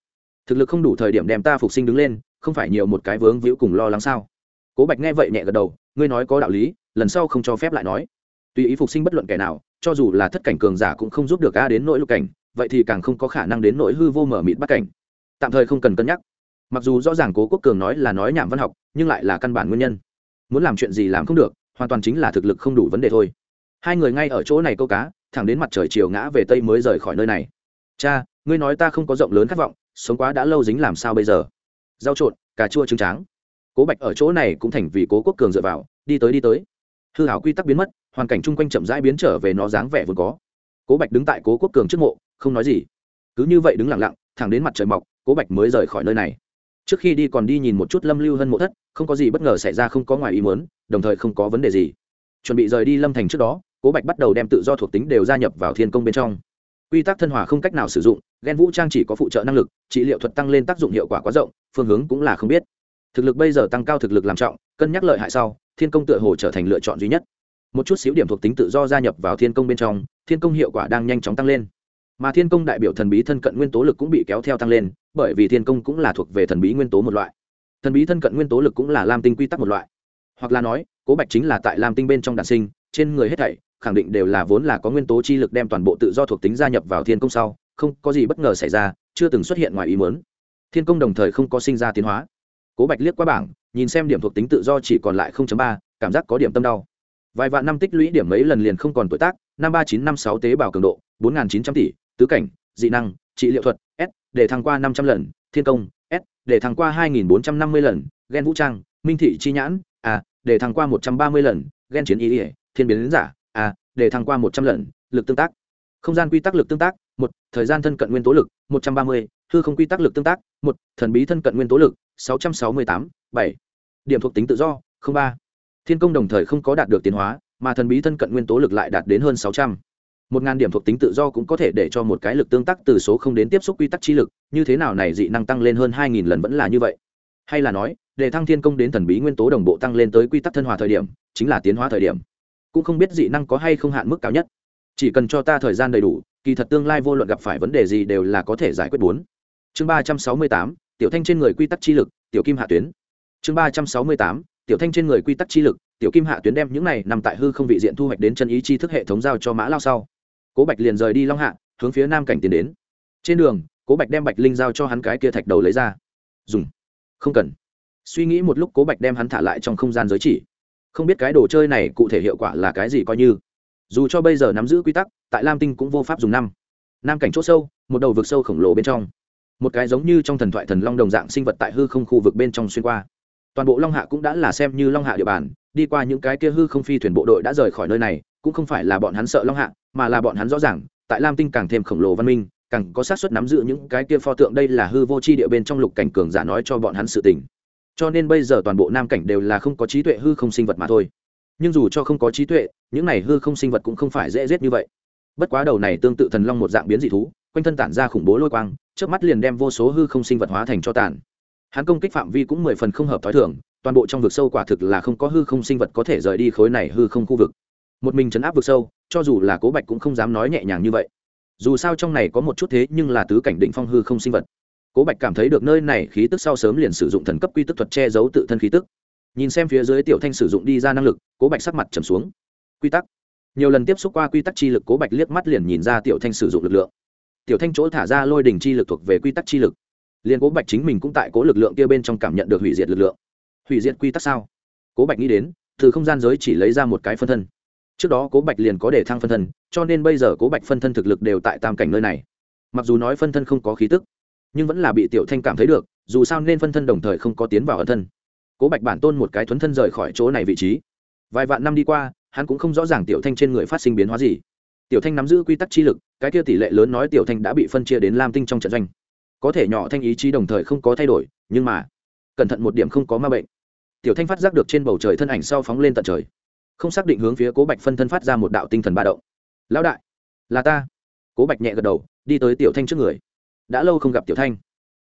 Thực lực không đủ thời điểm đem ta phục sinh đứng lên, không phải nhiều một cái vướng víu cùng lo lắng sao? Cố bạch nghe vậy nhẹ gật đầu, ngươi nói có đạo lý, lần sau không cho phép lại nói. Tùy ý phục sinh bất luận kẻ nào, cho dù là thất cảnh cường giả cũng không giúp được a đến nỗi lục cảnh, vậy thì càng không có khả năng đến nỗi hư vô mở mịt bắt cảnh. Tạm thời không cần cân nhắc. Mặc dù rõ ràng cố quốc cường nói là nói nhảm văn học, nhưng lại là căn bản nguyên nhân. Muốn làm chuyện gì làm không được hoàn toàn chính là thực lực không đủ vấn đề thôi. Hai người ngay ở chỗ này câu cá, thẳng đến mặt trời chiều ngã về tây mới rời khỏi nơi này. Cha, ngươi nói ta không có rộng lớn khát vọng, sống quá đã lâu dính làm sao bây giờ? Rau trộn, cà chua trứng tráng. Cố bạch ở chỗ này cũng thành vì cố quốc cường dựa vào, đi tới đi tới. Hư hảo quy tắc biến mất, hoàn cảnh chung quanh chậm rãi biến trở về nó dáng vẻ vốn có. Cố bạch đứng tại cố quốc cường trước mộ, không nói gì. Cứ như vậy đứng lặng lặng, thẳng đến mặt trời mọc, cố bạch mới rời khỏi nơi này. Trước khi đi còn đi nhìn một chút lâm lưu hơn mộ thất không có gì bất ngờ xảy ra không có ngoài ý muốn, đồng thời không có vấn đề gì. Chuẩn bị rời đi lâm thành trước đó, cố bạch bắt đầu đem tự do thuộc tính đều gia nhập vào thiên công bên trong. Quy tắc thân hòa không cách nào sử dụng ghen vũ trang chỉ có phụ trợ năng lực, trị liệu thuật tăng lên tác dụng hiệu quả quá rộng, phương hướng cũng là không biết. Thực lực bây giờ tăng cao thực lực làm trọng, cân nhắc lợi hại sau, thiên công tựa hồ trở thành lựa chọn duy nhất. Một chút xíu điểm thuộc tính tự do gia nhập vào thiên công bên trong, thiên công hiệu quả đang nhanh chóng tăng lên. Mà thiên công đại biểu thần bí thân cận nguyên tố lực cũng bị kéo theo tăng lên, bởi vì thiên công cũng là thuộc về thần bí nguyên tố một loại thần bí thân cận nguyên tố lực cũng là lam tinh quy tắc một loại. Hoặc là nói cố bạch chính là tại lam tinh bên trong đàn sinh trên người hết thảy khẳng định đều là vốn là có nguyên tố chi lực đem toàn bộ tự do thuộc tính gia nhập vào thiên công sau không có gì bất ngờ xảy ra chưa từng xuất hiện ngoài ý muốn. Thiên công đồng thời không có sinh ra tiến hóa. Cố bạch liếc qua bảng nhìn xem điểm thuộc tính tự do chỉ còn lại 0.3, cảm giác có điểm tâm đau. Vài vạn năm tích lũy điểm mấy lần liền không còn tuổi tác năm ba chín năm sáu tế bào cường độ bốn chín trăm tỷ tứ cảnh dị năng trị liệu thuật s để thăng qua năm trăm lần thiên công để thăng qua hai nghìn bốn trăm năm mươi lần ghen vũ trang minh thị chi nhãn à, để thăng qua một trăm ba mươi lần ghen chiến ý ỉa thiên biến giả à, để thăng qua một trăm lần lực tương tác. Không gian quy tắc lực tương tác một thời gian thân cận nguyên tố lực một trăm ba mươi hư không quy tắc lực tương tác một thần bí thân cận nguyên tố lực sáu trăm sáu mươi tám bảy. Điểm thuộc tính tự do ba. Thiên công đồng thời không có đạt được tiến hóa mà thần bí thân cận nguyên tố lực lại đạt đến hơn sáu trăm một ngàn điểm thuộc tính tự do cũng có thể để cho một cái lực tương tác từ số không đến tiếp xúc quy tắc chi lực, như thế nào này dị năng tăng lên hơn hai nghìn lần vẫn là như vậy. Hay là nói, để thăng thiên công đến thần bí nguyên tố đồng bộ tăng lên tới quy tắc thân hòa thời điểm, chính là tiến hóa thời điểm. Cũng không biết dị năng có hay không hạn mức cao nhất. Chỉ cần cho ta thời gian đầy đủ, kỳ thật tương lai vô luận gặp phải vấn đề gì đều là có thể giải quyết bốn. Chương ba trăm sáu mươi tám, tiểu thanh trên người quy tắc chi lực, tiểu kim hạ tuyến. Chương ba trăm sáu mươi tám, tiểu thanh trên người quy tắc chi lực, tiểu kim hạ tuyến đem những này nằm tại hư không vị diện thu hoạch đến chân ý chi thức hệ thống giao cho mã lao sau cố bạch liền rời đi long hạ, hướng phía nam cảnh tiến đến. Trên đường, cố bạch đem bạch linh giao cho hắn cái kia thạch đầu lấy ra. Dùng. Không cần. Suy nghĩ một lúc, cố bạch đem hắn thả lại trong không gian giới chỉ. Không biết cái đồ chơi này cụ thể hiệu quả là cái gì coi như. Dù cho bây giờ nắm giữ quy tắc, tại lam tinh cũng vô pháp dùng năm. Nam cảnh c h ỗ sâu, một đầu vực sâu khổng lồ bên trong. Một cái giống như trong thần thoại thần long đồng dạng sinh vật tại hư không khu vực bên trong xuyên qua. Toàn bộ long hạ cũng đã là xem như long hạ địa bàn, đi qua những cái kia hư không phi thuyền bộ đội đã rời khỏi nơi này, cũng không phải là bọn hắn sợ long hạ mà là bọn hắn rõ ràng, tại lam tinh càng thêm khổng lồ văn minh, càng có xác suất nắm giữ những cái kia pho tượng đây là hư vô c h i địa bên trong lục cảnh cường giả nói cho bọn hắn sự tình. Cho nên bây giờ toàn bộ nam cảnh đều là không có trí tuệ hư không sinh vật mà thôi. Nhưng dù cho không có trí tuệ, những này hư không sinh vật cũng không phải dễ giết như vậy. Bất quá đầu này tương tự thần long một dạng biến dị thú, quanh thân tản ra khủng bố lôi quang trước mắt liền đem vô số hư không sinh vật hóa thành cho tàn. Hắn công kích phạm vi cũng mười phần không hợp t h ó i thường, toàn bộ trong vực sâu quả thực là không có hư không sinh vật có thể rời đi khối này hư không khu vực một mình chấn áp vực sâu, cho dù là cố bạch cũng không dám nói nhẹ nhàng như vậy. Dù sao trong này có một chút thế nhưng là tứ cảnh định phong hư không sinh vật. Cố bạch cảm thấy được nơi này khí tức sau sớm liền sử dụng thần cấp quy tức thuật che giấu tự thân khí tức. Nhìn xem phía dưới tiểu thanh sử dụng đi ra năng lực, cố bạch sắc mặt trầm xuống. Quy tắc. Nhiều lần tiếp xúc qua quy tắc chi lực, cố bạch liếc mắt liền nhìn ra tiểu thanh sử dụng lực lượng. Tiểu thanh chỗ thả ra lôi đình chi lực thuộc về quy tắc chi lực. Liền cố bạch chính mình cũng tại cố lực lượng kia bên trong cảm nhận được hủy diệt lực lượng. Hủy diệt quy tắc sao? Cố bạch nghĩ đến, từ không gian giới chỉ lấy ra một cái phân thân trước đó cố bạch liền có để thăng phân thân, cho nên bây giờ cố bạch phân thân thực lực đều tại tam cảnh nơi này. Mặc dù nói phân thân không có khí tức, nhưng vẫn là bị tiểu thanh cảm thấy được, dù sao nên phân thân đồng thời không có tiến vào ẩn thân. Cố bạch bản tôn một cái thuấn thân rời khỏi chỗ này vị trí. Vài vạn năm đi qua, hắn cũng không rõ ràng tiểu thanh trên người phát sinh biến hóa gì. Tiểu thanh nắm giữ quy tắc chi lực, cái kia tỷ lệ lớn nói tiểu thanh đã bị phân chia đến lam tinh trong trận doanh. Có thể nhỏ thanh ý chí đồng thời không có thay đổi, nhưng mà cẩn thận một điểm không có ma bệnh. Tiểu thanh phát giác được trên bầu trời thân ảnh sau phóng lên tận trời không xác định hướng phía cố bạch phân thân phát ra một đạo tinh thần ba động. Lão đại, là ta. Cố bạch nhẹ gật đầu, đi tới tiểu thanh trước người. Đã lâu không gặp tiểu thanh.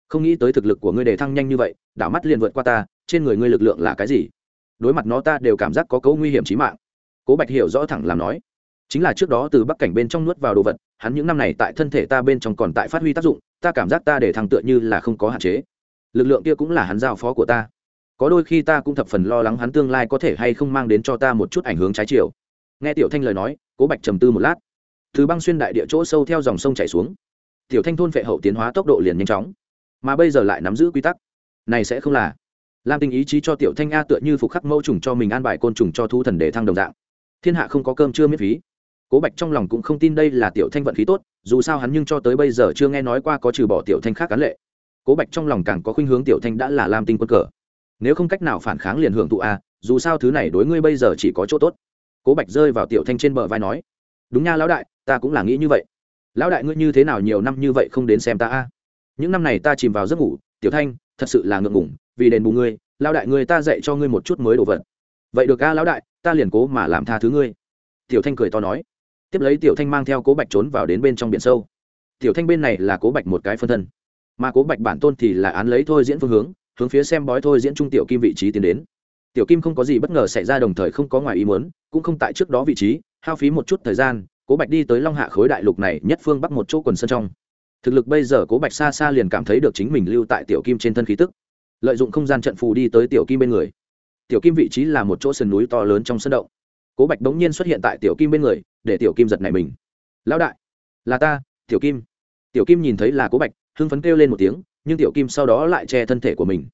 Không nghĩ tới thực lực của ngươi đề thăng nhanh như vậy, đảo mắt liền vượt qua ta, trên người ngươi lực lượng là cái gì? Đối mặt nó ta đều cảm giác có cấu nguy hiểm trí mạng. Cố bạch hiểu rõ thẳng làm nói. Chính là trước đó từ bắc cảnh bên trong nuốt vào đồ vật, hắn những năm này tại thân thể ta bên trong còn tại phát huy tác dụng, ta cảm giác ta để thăng tựa như là không có hạn chế. Lực lượng kia cũng là hắn giao phó của ta có đôi khi ta cũng thập phần lo lắng hắn tương lai có thể hay không mang đến cho ta một chút ảnh hướng trái chiều. Nghe tiểu thanh lời nói, cố bạch trầm tư một lát. Từ băng xuyên đại địa chỗ sâu theo dòng sông chảy xuống. Tiểu thanh thôn vệ hậu tiến hóa tốc độ liền nhanh chóng. Mà bây giờ lại nắm giữ quy tắc. Này sẽ không là. Làm tinh ý chí cho tiểu thanh a tựa như phục khắc mẫu trùng cho mình an bài côn trùng cho thu thần để thăng đồng dạng. Thiên hạ không có cơm chưa miễn phí. Cố bạch trong lòng cũng không tin đây là tiểu thanh vận khí tốt, dù sao hắn nhưng cho tới bây giờ chưa nghe nói qua có trừ bỏ tiểu thanh khác cán lệ. Cố bạch trong lòng càng có khuynh hướng tiểu thanh đã là lam tinh quân cờ nếu không cách nào phản kháng liền hưởng thụ a dù sao thứ này đối ngươi bây giờ chỉ có chỗ tốt. Cố bạch rơi vào tiểu thanh trên bờ vai nói, đúng nha lão đại, ta cũng là nghĩ như vậy. Lão đại ngươi như thế nào nhiều năm như vậy không đến xem ta a những năm này ta chìm vào giấc ngủ, tiểu thanh, thật sự là ngượng ngủng vì đền bù ngươi, lão đại ngươi ta dạy cho ngươi một chút mới đồ vật. Vậy được a lão đại, ta liền cố mà làm tha thứ ngươi. Tiểu thanh cười to nói. Tiếp lấy tiểu thanh mang theo cố bạch trốn vào đến bên trong biển sâu. Tiểu thanh bên này là cố bạch một cái phân thân. Mà cố bạch bản tôn thì là án lấy thôi diễn phương hướng hướng phía xem bói thôi diễn trung tiểu kim vị trí tiến đến. Tiểu kim không có gì bất ngờ xảy ra đồng thời không có ngoài ý muốn, cũng không tại trước đó vị trí, hao phí một chút thời gian, cố bạch đi tới long hạ khối đại lục này, nhất phương bắc một chỗ quần sân trong. Thực lực bây giờ cố bạch xa xa liền cảm thấy được chính mình lưu tại tiểu kim trên thân khí tức. Lợi dụng không gian trận phù đi tới tiểu kim bên người. Tiểu kim vị trí là một chỗ sườn núi to lớn trong sân động. Cố bạch bỗng nhiên xuất hiện tại tiểu kim bên người, để tiểu kim giật này mình. Lão đại, là ta, tiểu kim. Tiểu kim nhìn thấy là cố bạch, hưng phấn kêu lên một tiếng nhưng tiểu kim sau đó lại che thân thể của mình.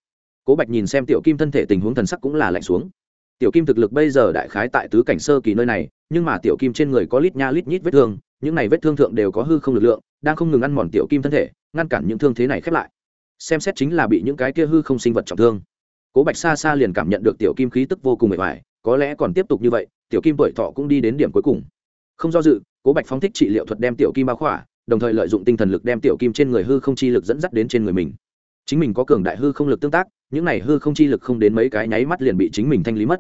Cố bạch nhìn xem tiểu kim thân thể tình huống thần sắc cũng là lạnh xuống. Tiểu kim thực lực bây giờ đại khái tại tứ cảnh sơ kỳ nơi này, nhưng mà tiểu kim trên người có lít nha lít nhít vết thương, những này vết thương thượng đều có hư không lực lượng, đang không ngừng ăn mòn tiểu kim thân thể, ngăn cản những thương thế này khép lại. Xem xét chính là bị những cái kia hư không sinh vật trọng thương. Cố bạch xa xa liền cảm nhận được tiểu kim khí tức vô cùng mệt mỏi, có lẽ còn tiếp tục như vậy, tiểu kim tuổi thọ cũng đi đến điểm cuối cùng. Không do dự, cố bạch phóng thích trị liệu thuật đem tiểu kim bao khỏa đồng thời lợi dụng tinh thần lực đem tiểu kim trên người hư không chi lực dẫn dắt đến trên người mình. Chính mình có cường đại hư không lực tương tác, những này hư không chi lực không đến mấy cái nháy mắt liền bị chính mình thanh lý mất.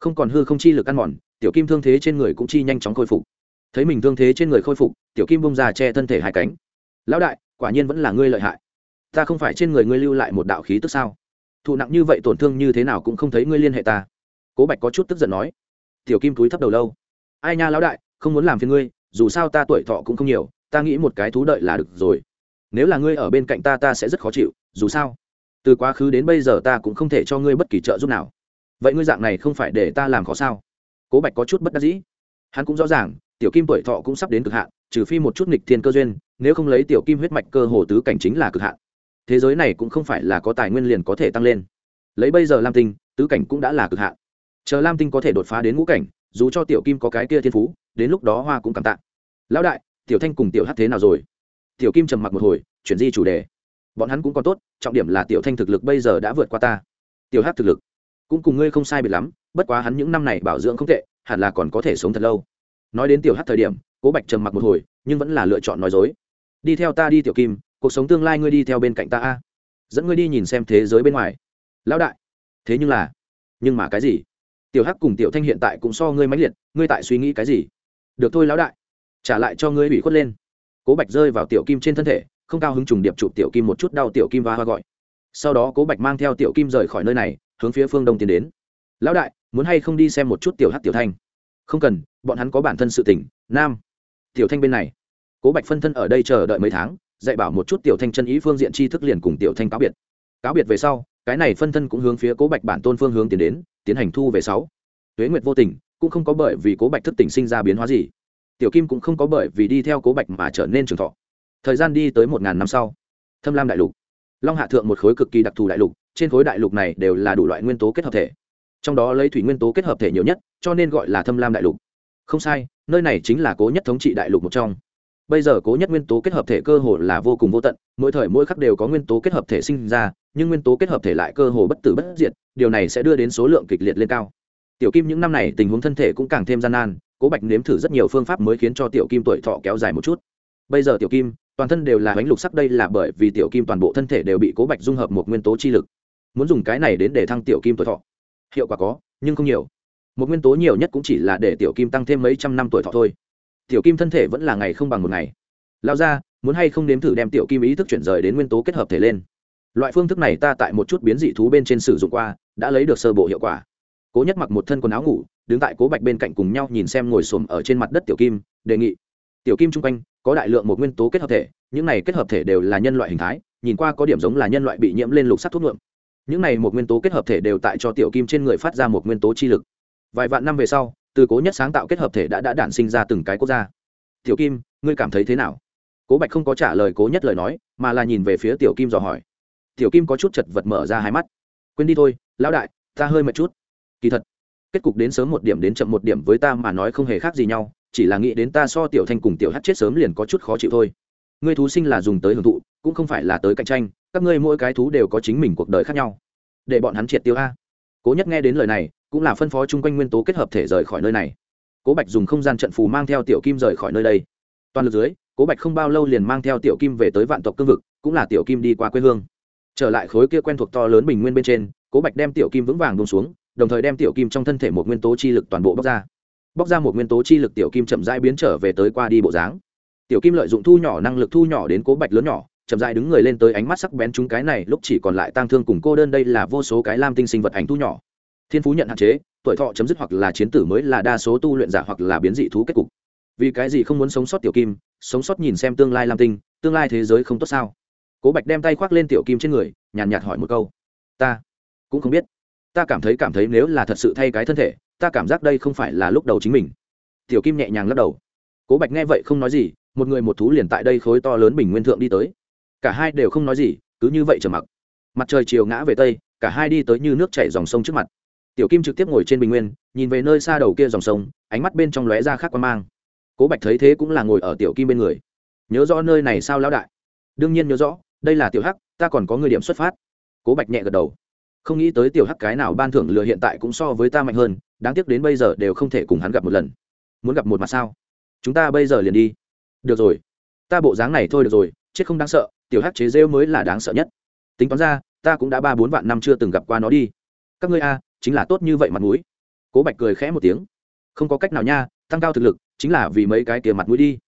Không còn hư không chi lực ăn mòn, tiểu kim thương thế trên người cũng chi nhanh chóng khôi phục. Thấy mình thương thế trên người khôi phục, tiểu kim bông ra che thân thể hai cánh. Lão đại, quả nhiên vẫn là ngươi lợi hại. Ta không phải trên người ngươi lưu lại một đạo khí tức sao? Thụ nặng như vậy tổn thương như thế nào cũng không thấy ngươi liên hệ ta. Cố bạch có chút tức giận nói. Tiểu kim túi thấp đầu lâu. Ai nha lão đại, không muốn làm phiền ngươi, dù sao ta tuổi thọ cũng không nhiều ta nghĩ một cái thú đợi là được rồi. Nếu là ngươi ở bên cạnh ta ta sẽ rất khó chịu, dù sao, từ quá khứ đến bây giờ ta cũng không thể cho ngươi bất kỳ trợ giúp nào. Vậy ngươi dạng này không phải để ta làm khó sao? Cố bạch có chút bất đắc dĩ. Hắn cũng rõ ràng, tiểu kim tuổi thọ cũng sắp đến cực hạn, trừ phi một chút nghịch thiên cơ duyên, nếu không lấy tiểu kim huyết mạch cơ hồ tứ cảnh chính là cực hạn. Thế giới này cũng không phải là có tài nguyên liền có thể tăng lên. Lấy bây giờ lam tinh, tứ cảnh cũng đã là cực hạn. Chờ lam tinh có thể đột phá đến ngũ cảnh, dù cho tiểu kim có cái kia thiên phú, đến lúc đó hoa cũng cảm tạ. Lão đại tiểu thanh cùng tiểu hát thế nào rồi? Tiểu kim trầm mặc một hồi, chuyển di chủ đề. Bọn hắn cũng còn tốt, trọng điểm là tiểu thanh thực lực bây giờ đã vượt qua ta. Tiểu hát thực lực, cũng cùng ngươi không sai biệt lắm, bất quá hắn những năm này bảo dưỡng không tệ, hẳn là còn có thể sống thật lâu. Nói đến tiểu hát thời điểm, cố bạch trầm mặc một hồi, nhưng vẫn là lựa chọn nói dối. Đi theo ta đi, tiểu kim, cuộc sống tương lai ngươi đi theo bên cạnh ta a. Dẫn ngươi đi nhìn xem thế giới bên ngoài. Lão đại. Thế nhưng là, nhưng mà cái gì? Tiểu hắc cùng tiểu thanh hiện tại cũng so ngươi mãnh liệt, ngươi tại suy nghĩ cái gì? Được thôi, lão đại trả lại cho ngươi bị khuất lên. Cố bạch rơi vào tiểu kim trên thân thể, không cao hứng trùng điệp chụp tiểu kim một chút đau tiểu kim và hoa gọi. Sau đó cố bạch mang theo tiểu kim rời khỏi nơi này, hướng phía phương đông tiến đến. Lão đại, muốn hay không đi xem một chút tiểu hát tiểu thanh? Không cần, bọn hắn có bản thân sự tỉnh nam. Tiểu thanh bên này. Cố bạch phân thân ở đây chờ đợi mấy tháng, dạy bảo một chút tiểu thanh chân ý phương diện tri thức liền cùng tiểu thanh cáo biệt. Cáo biệt về sau, cái này phân thân cũng hướng phía cố bạch bản tôn phương hướng tiến đến, tiến hành thu về sáu. Tuế nguyệt vô tình, cũng không có bởi vì cố bạch thức tỉnh sinh ra biến hóa gì tiểu kim cũng không có bởi vì đi theo cố bạch mà trở nên trường thọ. Thời gian đi tới một ngàn năm sau, thâm lam đại lục, long hạ thượng một khối cực kỳ đặc thù đại lục, trên khối đại lục này đều là đủ loại nguyên tố kết hợp thể. Trong đó lấy thủy nguyên tố kết hợp thể nhiều nhất, cho nên gọi là thâm lam đại lục. Không sai, nơi này chính là cố nhất thống trị đại lục một trong. Bây giờ cố nhất nguyên tố kết hợp thể cơ hồ là vô cùng vô tận, mỗi thời mỗi khắc đều có nguyên tố kết hợp thể sinh ra, nhưng nguyên tố kết hợp thể lại cơ hồ bất tử bất diệt, điều này sẽ đưa đến số lượng kịch liệt lên cao tiểu kim những năm này tình huống thân thể cũng càng thêm gian nan, cố bạch nếm thử rất nhiều phương pháp mới khiến cho tiểu kim tuổi thọ kéo dài một chút. Bây giờ tiểu kim, toàn thân đều là bánh lục sắc, đây là bởi vì tiểu kim toàn bộ thân thể đều bị cố bạch dung hợp một nguyên tố chi lực. Muốn dùng cái này đến để thăng tiểu kim tuổi thọ, hiệu quả có, nhưng không nhiều. Một nguyên tố nhiều nhất cũng chỉ là để tiểu kim tăng thêm mấy trăm năm tuổi thọ thôi. Tiểu kim thân thể vẫn là ngày không bằng một ngày. Lao ra muốn hay không nếm thử đem tiểu kim ý thức chuyển rời đến nguyên tố kết hợp thể lên? Loại phương thức này ta tại một chút biến dị thú bên trên sử dụng qua, đã lấy được sơ bộ hiệu quả cố nhất mặc một thân quần áo ngủ, đứng tại cố bạch bên cạnh cùng nhau nhìn xem ngồi xổm ở trên mặt đất tiểu kim, đề nghị. Tiểu kim chung quanh, có đại lượng một nguyên tố kết hợp thể, những này kết hợp thể đều là nhân loại hình thái, nhìn qua có điểm giống là nhân loại bị nhiễm lên lục sắt thuốc nhuộm. Những này một nguyên tố kết hợp thể đều tại cho tiểu kim trên người phát ra một nguyên tố chi lực. Vài vạn năm về sau, từ cố nhất sáng tạo kết hợp thể đã đã đản sinh ra từng cái quốc gia. Tiểu kim, ngươi cảm thấy thế nào? Cố bạch không có trả lời cố nhất lời nói, mà là nhìn về phía tiểu kim dò hỏi. Tiểu kim có chút chật vật mở ra hai mắt. Quên đi thôi, lão đại, ta hơi mệt chút kỳ thật, kết cục đến sớm một điểm đến chậm một điểm với ta mà nói không hề khác gì nhau, chỉ là nghĩ đến ta so tiểu thanh cùng tiểu hát chết sớm liền có chút khó chịu thôi. Ngươi thú sinh là dùng tới hưởng thụ, cũng không phải là tới cạnh tranh, các ngươi mỗi cái thú đều có chính mình cuộc đời khác nhau. Để bọn hắn triệt tiêu a. Cố nhất nghe đến lời này, cũng là phân phó chung quanh nguyên tố kết hợp thể rời khỏi nơi này. Cố bạch dùng không gian trận phù mang theo tiểu kim rời khỏi nơi đây. Toàn lực dưới, cố bạch không bao lâu liền mang theo tiểu kim về tới vạn tộc cương vực, cũng là tiểu kim đi qua quê hương. Trở lại khối kia quen thuộc to lớn bình nguyên bên trên, cố bạch đem tiểu kim vững vàng bông xuống đồng thời đem tiểu kim trong thân thể một nguyên tố chi lực toàn bộ bóc ra. Bóc ra một nguyên tố chi lực tiểu kim chậm rãi biến trở về tới qua đi bộ dáng. Tiểu kim lợi dụng thu nhỏ năng lực thu nhỏ đến cố bạch lớn nhỏ, chậm rãi đứng người lên tới ánh mắt sắc bén chúng cái này, lúc chỉ còn lại tang thương cùng cô đơn đây là vô số cái lam tinh sinh vật ảnh thu nhỏ. Thiên phú nhận hạn chế, tuổi thọ chấm dứt hoặc là chiến tử mới là đa số tu luyện giả hoặc là biến dị thú kết cục. Vì cái gì không muốn sống sót tiểu kim, sống sót nhìn xem tương lai lam tinh, tương lai thế giới không tốt sao? Cố bạch đem tay khoác lên tiểu kim trên người, nhàn nhạt hỏi một câu. Ta cũng không biết ta cảm thấy cảm thấy nếu là thật sự thay cái thân thể, ta cảm giác đây không phải là lúc đầu chính mình. Tiểu kim nhẹ nhàng lắc đầu. Cố bạch nghe vậy không nói gì, một người một thú liền tại đây khối to lớn bình nguyên thượng đi tới. Cả hai đều không nói gì, cứ như vậy trở mặc. Mặt trời chiều ngã về tây, cả hai đi tới như nước chảy dòng sông trước mặt. Tiểu kim trực tiếp ngồi trên bình nguyên, nhìn về nơi xa đầu kia dòng sông, ánh mắt bên trong lóe ra khác quan mang. Cố bạch thấy thế cũng là ngồi ở tiểu kim bên người. Nhớ rõ nơi này sao lão đại? Đương nhiên nhớ rõ, đây là tiểu hắc, ta còn có người điểm xuất phát. Cố bạch nhẹ gật đầu không nghĩ tới tiểu hắc cái nào ban thưởng lừa hiện tại cũng so với ta mạnh hơn, đáng tiếc đến bây giờ đều không thể cùng hắn gặp một lần. Muốn gặp một mặt sao? Chúng ta bây giờ liền đi. Được rồi. Ta bộ dáng này thôi được rồi, chết không đáng sợ, tiểu hắc chế rêu mới là đáng sợ nhất. Tính toán ra, ta cũng đã ba bốn vạn năm chưa từng gặp qua nó đi. Các ngươi a, chính là tốt như vậy mặt mũi. Cố bạch cười khẽ một tiếng. Không có cách nào nha, tăng cao thực lực, chính là vì mấy cái kia mặt mũi đi.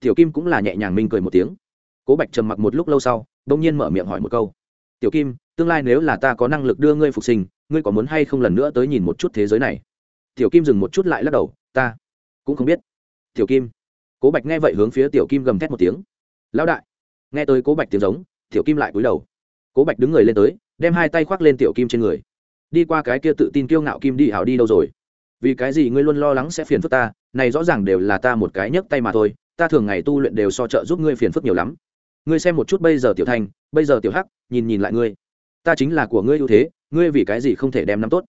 Tiểu kim cũng là nhẹ nhàng minh cười một tiếng. Cố bạch trầm mặc một lúc lâu sau đông nhiên mở miệng hỏi một câu tiểu kim, tương lai nếu là ta có năng lực đưa ngươi phục sinh, ngươi có muốn hay không lần nữa tới nhìn một chút thế giới này? Tiểu kim dừng một chút lại lắc đầu, ta cũng không biết. Tiểu kim, cố bạch nghe vậy hướng phía tiểu kim gầm thét một tiếng. Lão đại, nghe tới cố bạch tiếng giống, tiểu kim lại cúi đầu. Cố bạch đứng người lên tới, đem hai tay khoác lên tiểu kim trên người. Đi qua cái kia tự tin kiêu ngạo kim đi hảo đi đâu rồi? Vì cái gì ngươi luôn lo lắng sẽ phiền phức ta? Này rõ ràng đều là ta một cái nhấc tay mà thôi, ta thường ngày tu luyện đều so trợ giúp ngươi phiền phức nhiều lắm ngươi xem một chút bây giờ tiểu thanh, bây giờ tiểu hắc, nhìn nhìn lại ngươi. Ta chính là của ngươi ưu thế, ngươi vì cái gì không thể đem nắm tốt?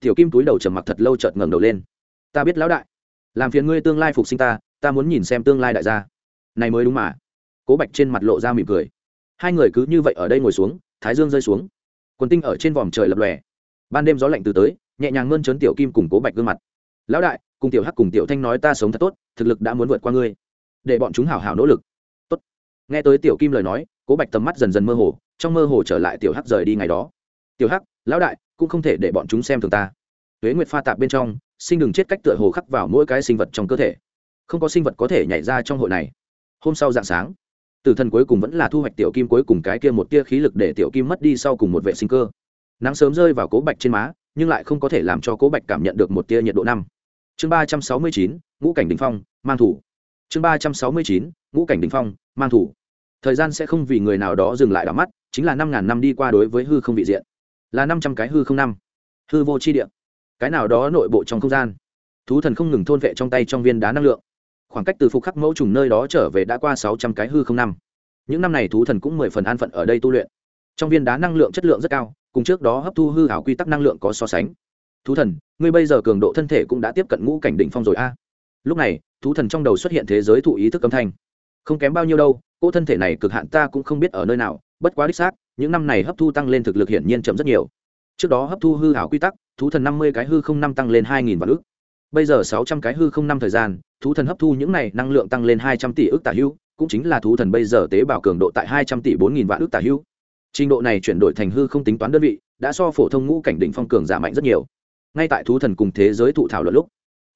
Tiểu kim túi đầu trầm mặc thật lâu chợt ngẩng đầu lên. Ta biết lão đại. Làm phiền ngươi tương lai phục sinh ta ta muốn nhìn xem tương lai đại gia. Này mới đúng mà. Cố bạch trên mặt lộ ra mỉm cười. Hai người cứ như vậy ở đây ngồi xuống, thái dương rơi xuống. Quần tinh ở trên vòm trời lập lòe. Ban đêm gió lạnh từ tới, nhẹ nhàng mơn trấn tiểu kim cùng cố bạch gương mặt. Lão đại, cùng tiểu hắc cùng tiểu thanh nói ta sống thật tốt, thực lực đã muốn vượt qua ngươi. Để bọn chúng hảo hảo nỗ lực nghe tới tiểu kim lời nói, cố bạch tầm mắt dần dần mơ hồ, trong mơ hồ trở lại tiểu hắc rời đi ngày đó. Tiểu hắc, lão đại, cũng không thể để bọn chúng xem thường ta. Tuế nguyệt pha tạp bên trong, sinh đừng chết cách tựa hồ khắc vào mỗi cái sinh vật trong cơ thể. Không có sinh vật có thể nhảy ra trong hội này. Hôm sau dạng sáng, tử thần cuối cùng vẫn là thu hoạch tiểu kim cuối cùng cái kia một tia khí lực để tiểu kim mất đi sau cùng một vệ sinh cơ. Nắng sớm rơi vào cố bạch trên má, nhưng lại không có thể làm cho cố bạch cảm nhận được một tia nhiệt độ năm. Chương ba trăm sáu mươi chín, ngũ cảnh đình phong, mang thủ chương ba trăm sáu mươi chín, ngũ cảnh đình phong, mang thủ. Thời gian sẽ không vì người nào đó dừng lại đ mắt, chính là năm ngàn năm đi qua đối với hư không vị diện. Là năm trăm cái hư không năm. Hư vô chi địa. Cái nào đó nội bộ trong không gian. Thú thần không ngừng thôn vệ trong tay trong viên đá năng lượng. Khoảng cách từ phục khắc mẫu trùng nơi đó trở về đã qua sáu trăm cái hư không năm. Những năm này thú thần cũng mười phần an phận ở đây tu luyện. Trong viên đá năng lượng chất lượng rất cao, cùng trước đó hấp thu hư hảo quy tắc năng lượng có so sánh. Thú thần, ngươi bây giờ cường độ thân thể cũng đã tiếp cận ngũ cảnh đỉnh phong rồi a. Lúc này thú thần trong đầu xuất hiện thế giới thụ ý thức âm thanh. Không kém bao nhiêu đâu cô thân thể này cực hạn ta cũng không biết ở nơi nào bất quá đích xác những năm này hấp thu tăng lên thực lực hiển nhiên chậm rất nhiều. Trước đó hấp thu hư hảo quy tắc thú thần năm mươi cái hư không năm tăng lên hai nghìn vạn ước bây giờ sáu trăm cái hư không năm thời gian thú thần hấp thu những này năng lượng tăng lên hai trăm tỷ ước tả hưu, cũng chính là thú thần bây giờ tế bào cường độ tại hai trăm tỷ bốn nghìn vạn ước tả hưu. trình độ này chuyển đổi thành hư không tính toán đơn vị đã so phổ thông ngũ cảnh đỉnh phong cường giả mạnh rất nhiều. Ngay tại thú thần cùng thế giới thụ thảo luận lúc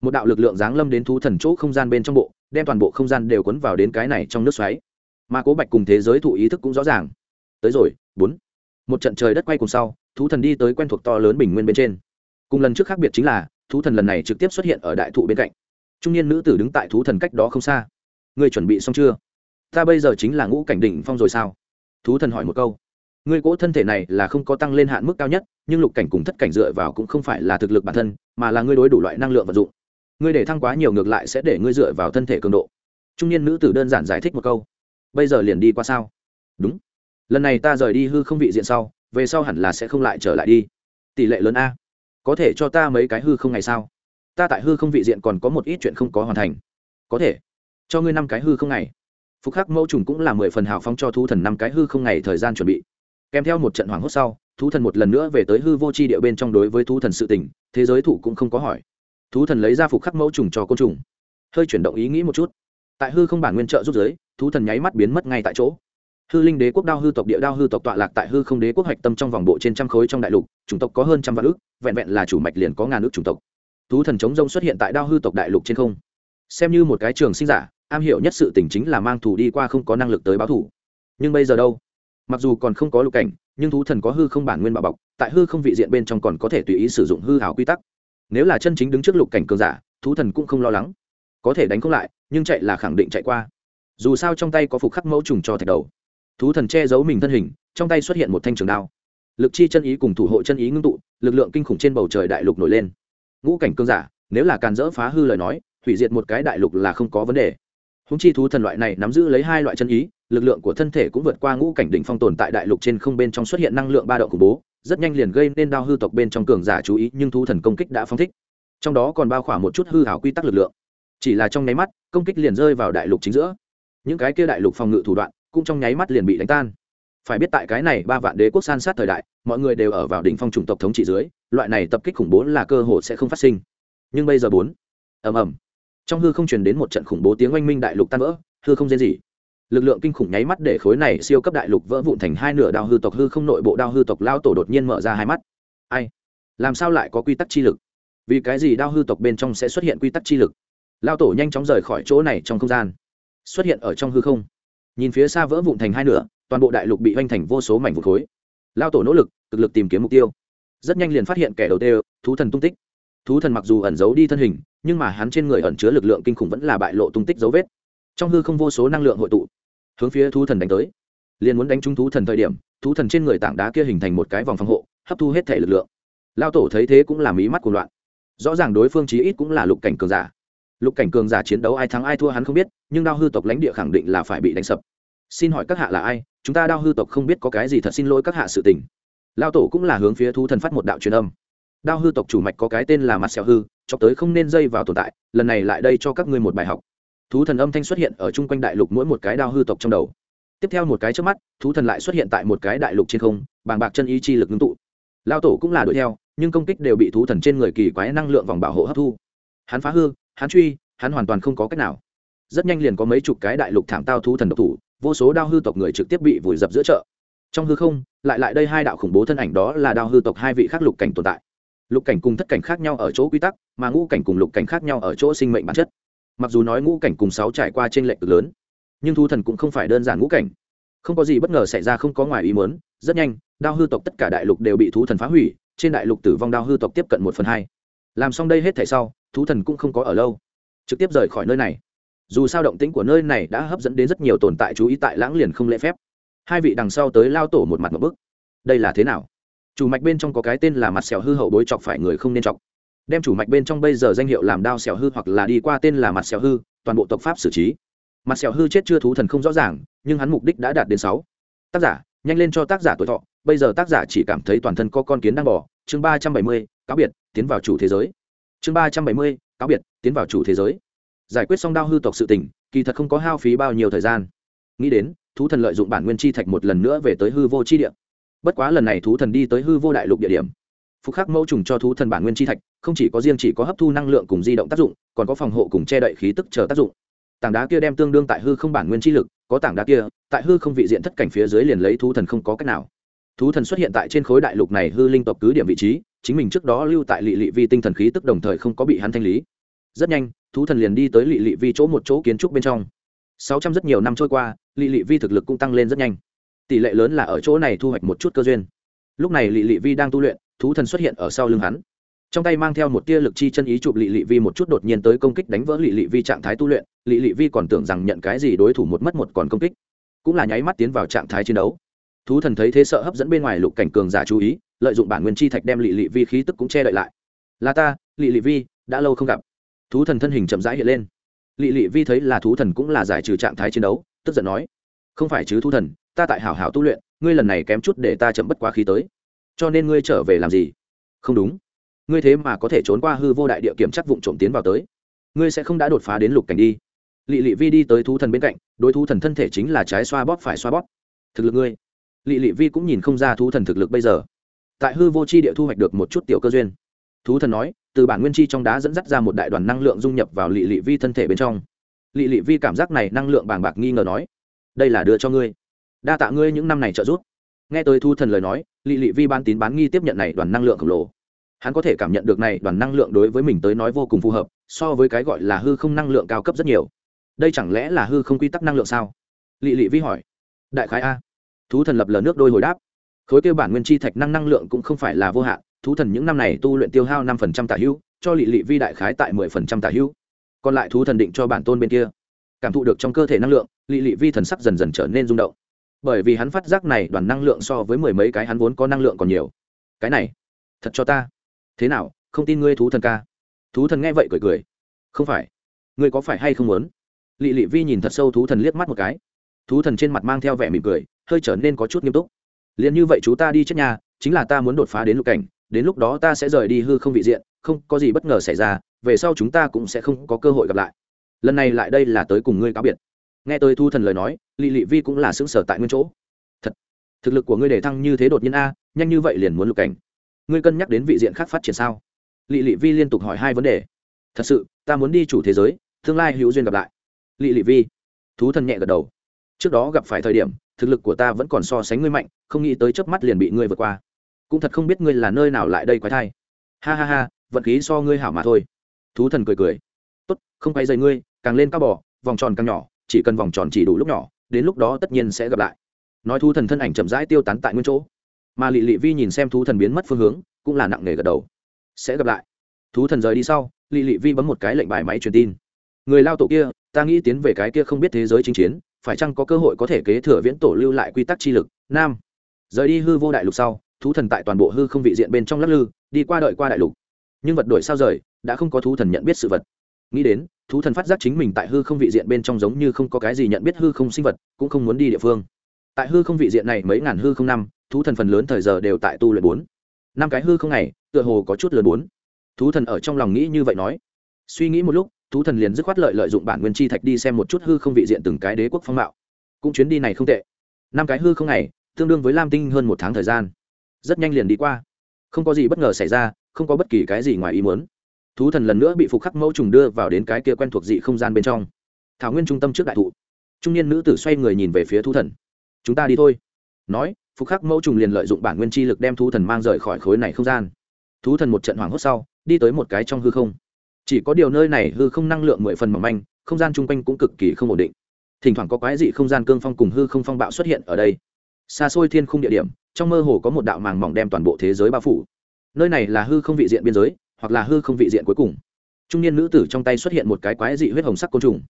một đạo lực lượng giáng lâm đến thú thần chỗ không gian bên trong bộ, đem toàn bộ không gian đều cuốn vào đến cái này trong nước xoáy. Mà cố bạch cùng thế giới thụ ý thức cũng rõ ràng. Tới rồi, bốn. Một trận trời đất quay cùng sau, thú thần đi tới quen thuộc to lớn bình nguyên bên trên. Cùng lần trước khác biệt chính là, thú thần lần này trực tiếp xuất hiện ở đại thụ bên cạnh. Trung niên nữ tử đứng tại thú thần cách đó không xa. Ngươi chuẩn bị xong chưa? Ta bây giờ chính là ngũ cảnh đỉnh phong rồi sao? Thú thần hỏi một câu. Ngươi cỗ thân thể này là không có tăng lên hạn mức cao nhất, nhưng lục cảnh cùng thất cảnh dựa vào cũng không phải là thực lực bản thân, mà là ngươi đối đủ loại năng lượng vật dụng ngươi để thăng quá nhiều ngược lại sẽ để ngươi dựa vào thân thể cường độ. Trung niên nữ tử đơn giản giải thích một câu. Bây giờ liền đi qua sao? Đúng. Lần này ta rời đi hư không vị diện sau, về sau hẳn là sẽ không lại trở lại đi. Tỷ lệ lớn a. Có thể cho ta mấy cái hư không ngày sao ta tại hư không vị diện còn có một ít chuyện không có hoàn thành. Có thể. Cho ngươi năm cái hư không ngày. Phục khắc mẫu trùng cũng là mười phần hào phong cho thú thần năm cái hư không ngày thời gian chuẩn bị. Kèm theo một trận hoảng hốt sau, thú thần một lần nữa về tới hư vô c h i địa bên trong đối với thú thần sự tình, thế giới thủ cũng không có hỏi thú thần lấy ra phục khắc mẫu trùng cho côn trùng. Hơi chuyển động ý nghĩ một chút. Tại hư không bản nguyên trợ rút giới, thú thần nháy mắt biến mất ngay tại chỗ. Hư linh đế quốc đao hư tộc địa đao hư tộc tọa lạc tại hư không đế quốc hạch tâm trong vòng bộ trên trăm khối trong đại lục, chủng tộc có hơn trăm vạn ước, vẹn vẹn là chủ mạch liền có ngàn ước chủng tộc. Thú thần chống rông xuất hiện tại đao hư tộc đại lục trên không. Xem như một cái trường sinh giả, am hiểu nhất sự tình chính là mang thủ đi qua không có năng lực tới báo thủ nhưng bây giờ đâu? Mặc dù còn không có lục cảnh, nhưng thú thần có hư không bản nguyên bảo bọc, tại hư không vị diện bên trong còn có thể tùy ý sử dụng hư hảo quy tắc nếu là chân chính đứng trước lục cảnh cường giả, thú thần cũng không lo lắng. Có thể đánh không lại, nhưng chạy là khẳng định chạy qua. Dù sao trong tay có phục khắc mẫu trùng cho thạch đầu. Thú thần che giấu mình thân hình, trong tay xuất hiện một thanh trường đao. Lực chi chân ý cùng thủ hộ chân ý ngưng tụ, lực lượng kinh khủng trên bầu trời đại lục nổi lên. Ngũ cảnh cương giả, nếu là càn dỡ phá hư lời nói, hủy diệt một cái đại lục là không có vấn đề. Húng chi thú thần loại này nắm giữ lấy hai loại chân ý lực lượng của thân thể cũng vượt qua ngũ cảnh đỉnh phong tồn tại đại lục trên không bên trong xuất hiện năng lượng ba độ khủng bố, rất nhanh liền gây nên đao hư tộc bên trong cường giả chú ý, nhưng thú thần công kích đã phong thích. Trong đó còn bao khỏa một chút hư hảo quy tắc lực lượng. Chỉ là trong nháy mắt, công kích liền rơi vào đại lục chính giữa. Những cái kia đại lục phòng ngự thủ đoạn cũng trong nháy mắt liền bị đánh tan. Phải biết tại cái này ba vạn đế quốc san sát thời đại, mọi người đều ở vào đỉnh phong chủng tộc thống trị dưới, loại này tập kích khủng bố là cơ hội sẽ không phát sinh. Nhưng bây giờ bốn, ầm ầm. Trong hư không truyền đến một trận khủng bố tiếng oanh minh đại lục tan vỡ, hư không dễ gì lực lượng kinh khủng nháy mắt để khối này siêu cấp đại lục vỡ vụn thành hai nửa đao hư tộc hư không nội bộ đao hư tộc lao tổ đột nhiên mở ra hai mắt. Ai? Làm sao lại có quy tắc chi lực? Vì cái gì đao hư tộc bên trong sẽ xuất hiện quy tắc chi lực? Lao tổ nhanh chóng rời khỏi chỗ này trong không gian. Xuất hiện ở trong hư không. Nhìn phía xa vỡ vụn thành hai nửa, toàn bộ đại lục bị hoành thành vô số mảnh vụn khối. Lao tổ nỗ lực, cực lực tìm kiếm mục tiêu. Rất nhanh liền phát hiện kẻ đầu tiên, thú thần tung tích. Thú thần mặc dù ẩn giấu đi thân hình, nhưng mà hắn trên người ẩn chứa lực lượng kinh khủng vẫn là bại lộ tung tích dấu vết. Trong hư không vô số năng lượng hội tụ hướng phía thú thần đánh tới. Liền muốn đánh trúng thú thần thời điểm, thú thần trên người tảng đá kia hình thành một cái vòng phòng hộ, hấp thu hết thể lực lượng. Lao tổ thấy thế cũng là mí mắt cuồng loạn. Rõ ràng đối phương chí ít cũng là lục cảnh cường giả. Lục cảnh cường giả chiến đấu ai thắng ai thua hắn không biết, nhưng đao hư tộc lãnh địa khẳng định là phải bị đánh sập. Xin hỏi các hạ là ai? Chúng ta đao hư tộc không biết có cái gì thật xin lỗi các hạ sự tình. Lao tổ cũng là hướng phía thú thần phát một đạo truyền âm. Đao hư tộc chủ mạch có cái tên là mặt xẻo hư cho tới không nên dây vào tồn tại, lần này lại đây cho các ngươi một bài học thú thần âm thanh xuất hiện ở chung quanh đại lục mỗi một cái đao hư tộc trong đầu. Tiếp theo một cái trước mắt, thú thần lại xuất hiện tại một cái đại lục trên không, bàng bạc chân ý chi lực ngưng tụ. Lao tổ cũng là đuổi theo, nhưng công kích đều bị thú thần trên người kỳ quái năng lượng vòng bảo hộ hấp thu. Hắn phá hư, hắn truy, hắn hoàn toàn không có cách nào. Rất nhanh liền có mấy chục cái đại lục thảm tao thú thần độc thủ, vô số đao hư tộc người trực tiếp bị vùi dập giữa chợ. Trong hư không, lại lại đây hai đạo khủng bố thân ảnh đó là đao hư tộc hai vị khác lục cảnh tồn tại. Lục cảnh cùng thất cảnh khác nhau ở chỗ quy tắc, mà ngũ cảnh cùng lục cảnh khác nhau ở chỗ sinh mệnh bản chất mặc dù nói ngũ cảnh cùng sáu trải qua trên lệnh lệch cực lớn, nhưng thú thần cũng không phải đơn giản ngũ cảnh. Không có gì bất ngờ xảy ra, không có ngoài ý muốn, rất nhanh, đao hư tộc tất cả đại lục đều bị thú thần phá hủy, trên đại lục tử vong đao hư tộc tiếp cận một phần hai. Làm xong đây hết thể sau, thú thần cũng không có ở lâu, trực tiếp rời khỏi nơi này. Dù sao động tĩnh của nơi này đã hấp dẫn đến rất nhiều tồn tại chú ý tại lãng liền không lễ phép. Hai vị đằng sau tới lao tổ một mặt một bức. Đây là thế nào? Chủ mạch bên trong có cái tên là mặt sẹo hư hậu bối chọc phải người không nên chọc đem chủ mạch bên trong bây giờ danh hiệu làm đao xẻo hư hoặc là đi qua tên là mặt xẻo hư, toàn bộ tộc pháp xử trí. Mặt xẻo hư chết chưa thú thần không rõ ràng, nhưng hắn mục đích đã đạt đến sáu. Tác giả, nhanh lên cho tác giả tuổi thọ. Bây giờ tác giả chỉ cảm thấy toàn thân có con kiến đang bỏ chương ba trăm bảy mươi, cáo biệt, tiến vào chủ thế giới. Chương ba trăm bảy mươi, cáo biệt, tiến vào chủ thế giới. Giải quyết xong đao hư tộc sự tình, kỳ thật không có hao phí bao nhiêu thời gian. Nghĩ đến, thú thần lợi dụng bản nguyên chi thạch một lần nữa về tới hư vô chi địa. Bất quá lần này thú thần đi tới hư vô đại lục địa điểm Phục khắc mẫu trùng cho thú thần bản nguyên chi thạch, không chỉ có riêng chỉ có hấp thu năng lượng cùng di động tác dụng, còn có phòng hộ cùng che đậy khí tức chờ tác dụng. Tảng đá kia đem tương đương tại hư không bản nguyên chi lực, có tảng đá kia, tại hư không vị diện thất cảnh phía dưới liền lấy thú thần không có cách nào. Thú thần xuất hiện tại trên khối đại lục này hư linh tộc cứ điểm vị trí, chính mình trước đó lưu tại lị lị vi tinh thần khí tức đồng thời không có bị hắn thanh lý. Rất nhanh, thú thần liền đi tới lị lị vi chỗ một chỗ kiến trúc bên trong. Sáu trăm rất nhiều năm trôi qua, lị lị vi thực lực cũng tăng lên rất nhanh. Tỷ lệ lớn là ở chỗ này thu hoạch một chút cơ duyên. Lúc này lị lị vi đang tu luyện thú thần xuất hiện ở sau lưng hắn. Trong tay mang theo một tia lực chi chân ý chụp lị lị vi một chút đột nhiên tới công kích đánh vỡ lị lị vi trạng thái tu luyện. Lị lị vi còn tưởng rằng nhận cái gì đối thủ một mất một còn công kích, cũng là nháy mắt tiến vào trạng thái chiến đấu. Thú thần thấy thế sợ hấp dẫn bên ngoài lục cảnh cường giả chú ý, lợi dụng bản nguyên chi thạch đem lị lị vi khí tức cũng che đậy lại. Là ta, lị lị vi, đã lâu không gặp. Thú thần thân hình chậm rãi hiện lên. Lị lị vi thấy là thú thần cũng là giải trừ trạng thái chiến đấu, tức giận nói, không phải chứ thú thần, ta tại hảo hảo tu luyện, ngươi lần này kém chút để ta chậm bất quá khí tới cho nên ngươi trở về làm gì? Không đúng. Ngươi thế mà có thể trốn qua hư vô đại địa kiểm chắc vụ trộm tiến vào tới. Ngươi sẽ không đã đột phá đến lục cảnh đi. Lị lị vi đi tới thú thần bên cạnh, đối thú thần thân thể chính là trái xoa bóp phải xoa bóp. Thực lực ngươi. Lị lị vi cũng nhìn không ra thú thần thực lực bây giờ. Tại hư vô c h i địa thu hoạch được một chút tiểu cơ duyên. Thú thần nói, từ bản nguyên chi trong đá dẫn dắt ra một đại đoàn năng lượng dung nhập vào lị lị vi thân thể bên trong. Lị lị vi cảm giác này năng lượng bàng bạc nghi ngờ nói, đây là đưa cho ngươi. Đa tạ ngươi những năm này trợ giúp nghe tới thu thần lời nói, lị lị vi ban tín bán nghi tiếp nhận này đoàn năng lượng khổng lồ. Hắn có thể cảm nhận được này đoàn năng lượng đối với mình tới nói vô cùng phù hợp, so với cái gọi là hư không năng lượng cao cấp rất nhiều. Đây chẳng lẽ là hư không quy tắc năng lượng sao? Lị lị vi hỏi. Đại khái a. Thú thần lập lờ nước đôi hồi đáp. Khối kêu bản nguyên chi thạch năng năng lượng cũng không phải là vô hạn thú thần những năm này tu luyện tiêu hao năm phần trăm tả hữu, cho lị lị vi đại khái tại mười phần trăm tả hữu. Còn lại thú thần định cho bản tôn bên kia. Cảm thụ được trong cơ thể năng lượng, lị lị vi thần sắc dần dần trở nên rung động bởi vì hắn phát giác này đoàn năng lượng so với mười mấy cái hắn vốn có năng lượng còn nhiều. Cái này, thật cho ta. Thế nào, không tin ngươi thú thần ca? Thú thần nghe vậy cười cười. Không phải. Ngươi có phải hay không muốn? Lị lị vi nhìn thật sâu thú thần liếc mắt một cái. Thú thần trên mặt mang theo vẻ mỉm cười, hơi trở nên có chút nghiêm túc. Liền như vậy chú ta đi chết nhà, chính là ta muốn đột phá đến lục cảnh, đến lúc đó ta sẽ rời đi hư không vị diện, không có gì bất ngờ xảy ra, về sau chúng ta cũng sẽ không có cơ hội gặp lại. Lần này lại đây là tới cùng ngươi cáo biệt nghe tôi thu thần lời nói lị lị vi cũng là xứng sở tại nguyên chỗ. Thật thực lực của ngươi để thăng như thế đột nhiên a nhanh như vậy liền muốn lục cảnh. Ngươi cân nhắc đến vị diện khác phát triển sao? Lị lị vi liên tục hỏi hai vấn đề. Thật sự ta muốn đi chủ thế giới tương lai hữu duyên gặp lại. Lị lị vi thú thần nhẹ gật đầu. Trước đó gặp phải thời điểm thực lực của ta vẫn còn so sánh ngươi mạnh không nghĩ tới chớp mắt liền bị ngươi vượt qua. Cũng thật không biết ngươi là nơi nào lại đây quái thai. Ha ha ha vận khí so ngươi hảo mà thôi. Thú thần cười cười. Tốt không quay dày ngươi càng lên cao bỏ, vòng tròn càng nhỏ chỉ cần vòng tròn chỉ đủ lúc nhỏ, đến lúc đó tất nhiên sẽ gặp lại. Nói thú thần thân ảnh chậm rãi tiêu tán tại nguyên chỗ. Mà lị lị vi nhìn xem thú thần biến mất phương hướng, cũng là nặng nề gật đầu. Sẽ gặp lại. Thú thần rời đi sau lị lị vi bấm một cái lệnh bài máy truyền tin. Người lao tổ kia, ta nghĩ tiến về cái kia không biết thế giới chính chiến, phải chăng có cơ hội có thể kế thừa viễn tổ lưu lại quy tắc chi lực? Nam. Rời đi hư vô đại lục sau, thú thần tại toàn bộ hư không vị diện bên trong lắc lư, đi qua đợi qua đại lục. Nhưng vật đổi sao rời, đã không có thú thần nhận biết sự vật nghĩ đến, thú thần phát giác chính mình tại hư không vị diện bên trong giống như không có cái gì nhận biết hư không sinh vật, cũng không muốn đi địa phương. Tại hư không vị diện này mấy ngàn hư không năm, thú thần phần lớn thời giờ đều tại tu luyện bốn. Năm cái hư không này, tựa hồ có chút lớn bốn. Thú thần ở trong lòng nghĩ như vậy nói. Suy nghĩ một lúc, thú thần liền dứt khoát lợi lợi dụng bản nguyên chi thạch đi xem một chút hư không vị diện từng cái đế quốc phong mạo. Cũng chuyến đi này không tệ. Năm cái hư không này, tương đương với lam tinh hơn một tháng thời gian. Rất nhanh liền đi qua. Không có gì bất ngờ xảy ra, không có bất kỳ cái gì ngoài ý muốn thú thần lần nữa bị phục khắc mẫu trùng đưa vào đến cái kia quen thuộc dị không gian bên trong. Thảo nguyên trung tâm trước đại thụ. Trung niên nữ tử xoay người nhìn về phía thú thần. Chúng ta đi thôi. Nói, phục khắc mẫu trùng liền lợi dụng bản nguyên chi lực đem thú thần mang rời khỏi khối này không gian. Thú thần một trận hoảng hốt sau, đi tới một cái trong hư không. Chỉ có điều nơi này hư không năng lượng mười phần mỏng manh, không gian chung quanh cũng cực kỳ không ổn định. Thỉnh thoảng có quái dị không gian cương phong cùng hư không phong bạo xuất hiện ở đây. Xa xôi thiên khung địa điểm, trong mơ hồ có một đạo màng mỏng đem toàn bộ thế giới bao phủ. Nơi này là hư không vị diện biên giới hoặc là hư không vị diện cuối cùng. Trung niên nữ tử trong tay xuất hiện một cái quái dị huyết hồng sắc côn trùng.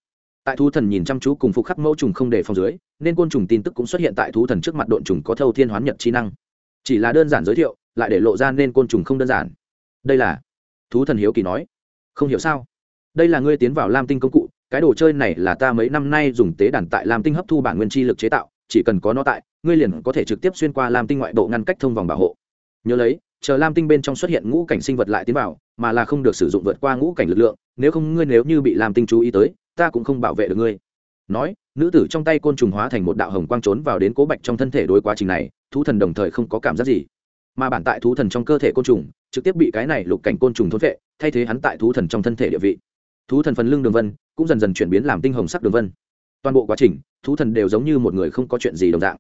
Tại thú thần nhìn chăm chú cùng phục khắc mẫu trùng không để phòng dưới, nên côn trùng tin tức cũng xuất hiện tại thú thần trước mặt độn trùng có thâu thiên hoán nhật chi năng. Chỉ là đơn giản giới thiệu, lại để lộ ra nên côn trùng không đơn giản. Đây là, thú thần hiếu kỳ nói. Không hiểu sao? Đây là ngươi tiến vào lam tinh công cụ, cái đồ chơi này là ta mấy năm nay dùng tế đàn tại lam tinh hấp thu bản nguyên chi lực chế tạo, chỉ cần có nó tại, ngươi liền có thể trực tiếp xuyên qua lam tinh ngoại bộ ngăn cách thông vòng bảo hộ. Nhớ lấy, chờ lam tinh bên trong xuất hiện ngũ cảnh sinh vật lại tiến vào mà là không được sử dụng vượt qua ngũ cảnh lực lượng, nếu không ngươi nếu như bị làm tinh chú ý tới, ta cũng không bảo vệ được ngươi. Nói, nữ tử trong tay côn trùng hóa thành một đạo hồng quang trốn vào đến cố bạch trong thân thể đối quá trình này, thú thần đồng thời không có cảm giác gì. Mà bản tại thú thần trong cơ thể côn trùng, trực tiếp bị cái này lục cảnh côn trùng thốn vệ thay thế hắn tại thú thần trong thân thể địa vị. Thú thần phần lưng đường vân cũng dần dần chuyển biến làm tinh hồng sắc đường vân. Toàn bộ quá trình, thú thần đều giống như một người không có chuyện gì đồng dạng.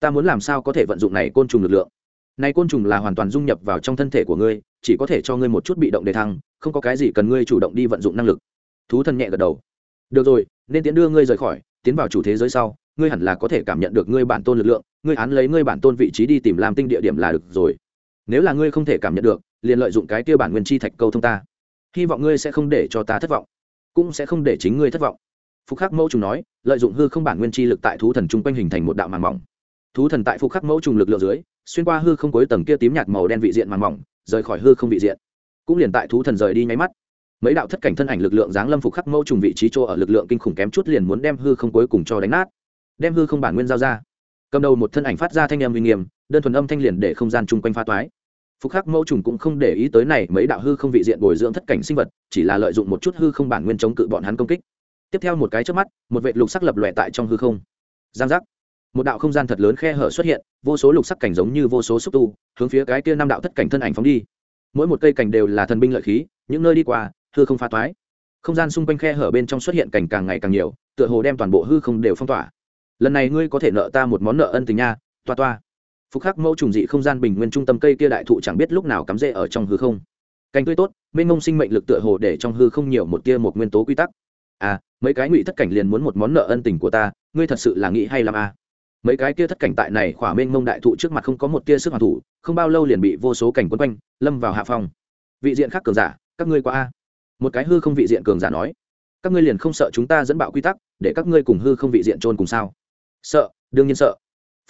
Ta muốn làm sao có thể vận dụng này côn trùng lực lượng? Này côn trùng là hoàn toàn dung nhập vào trong thân thể của ngươi chỉ có thể cho ngươi một chút bị động đề thăng, không có cái gì cần ngươi chủ động đi vận dụng năng lực. Thú thần nhẹ gật đầu. Được rồi, nên tiến đưa ngươi rời khỏi, tiến vào chủ thế giới sau, ngươi hẳn là có thể cảm nhận được ngươi bản tôn lực lượng, ngươi án lấy ngươi bản tôn vị trí đi tìm làm tinh địa điểm là được rồi. Nếu là ngươi không thể cảm nhận được, liền lợi dụng cái kia bản nguyên chi thạch câu thông ta. Hy vọng ngươi sẽ không để cho ta thất vọng, cũng sẽ không để chính ngươi thất vọng. Phục khắc mẫu trùng nói, lợi dụng hư không bản nguyên chi lực tại thú thần chung quanh hình thành một đạo màn mỏng. Thú thần tại phục khắc mẫu trùng lực lượng dưới, xuyên qua hư không cuối tầng kia tím nhạt màu đen vị diện màn mỏng rời khỏi hư không vị diện. Cũng liền tại thú thần rời đi nháy mắt, mấy đạo thất cảnh thân ảnh lực lượng giáng lâm phục khắc mẫu trùng vị trí chỗ ở lực lượng kinh khủng kém chút liền muốn đem hư không cuối cùng cho đánh nát. Đem hư không bản nguyên giao ra. Cầm đầu một thân ảnh phát ra thanh âm uy nghiêm, đơn thuần âm thanh liền để không gian chung quanh pha toái. Phục khắc mẫu trùng cũng không để ý tới này mấy đạo hư không vị diện bồi dưỡng thất cảnh sinh vật, chỉ là lợi dụng một chút hư không bản nguyên chống cự bọn hắn công kích. Tiếp theo một cái trước mắt, một vệ lục sắc lập lòe tại trong hư không. Giang giác. Một đạo không gian thật lớn khe hở xuất hiện vô số lục sắc cảnh giống như vô số xúc tu, hướng phía cái kia năm đạo thất cảnh thân ảnh phóng đi. Mỗi một cây cảnh đều là thần binh lợi khí, những nơi đi qua, hư không pha toái. Không gian xung quanh khe hở bên trong xuất hiện cảnh càng ngày càng nhiều, tựa hồ đem toàn bộ hư không đều phong tỏa. Lần này ngươi có thể nợ ta một món nợ ân tình nha, toa toa. Phục khắc mẫu trùng dị không gian bình nguyên trung tâm cây kia đại thụ chẳng biết lúc nào cắm rễ ở trong hư không. Cành tươi tốt, mênh mông sinh mệnh lực tựa hồ để trong hư không nhiều một tia một nguyên tố quy tắc. À mấy cái ngụy thất cảnh liền muốn một món nợ ân tình của ta, ngươi thật sự là nghĩ hay làm à mấy cái kia thất cảnh tại này khỏa mênh mông đại thụ trước mặt không có một tia sức hoàn thủ, không bao lâu liền bị vô số cảnh quấn quanh, lâm vào hạ phong. Vị diện khác cường giả, các ngươi qua a. Một cái hư không vị diện cường giả nói, các ngươi liền không sợ chúng ta dẫn bạo quy tắc, để các ngươi cùng hư không vị diện trôn cùng sao? Sợ, đương nhiên sợ.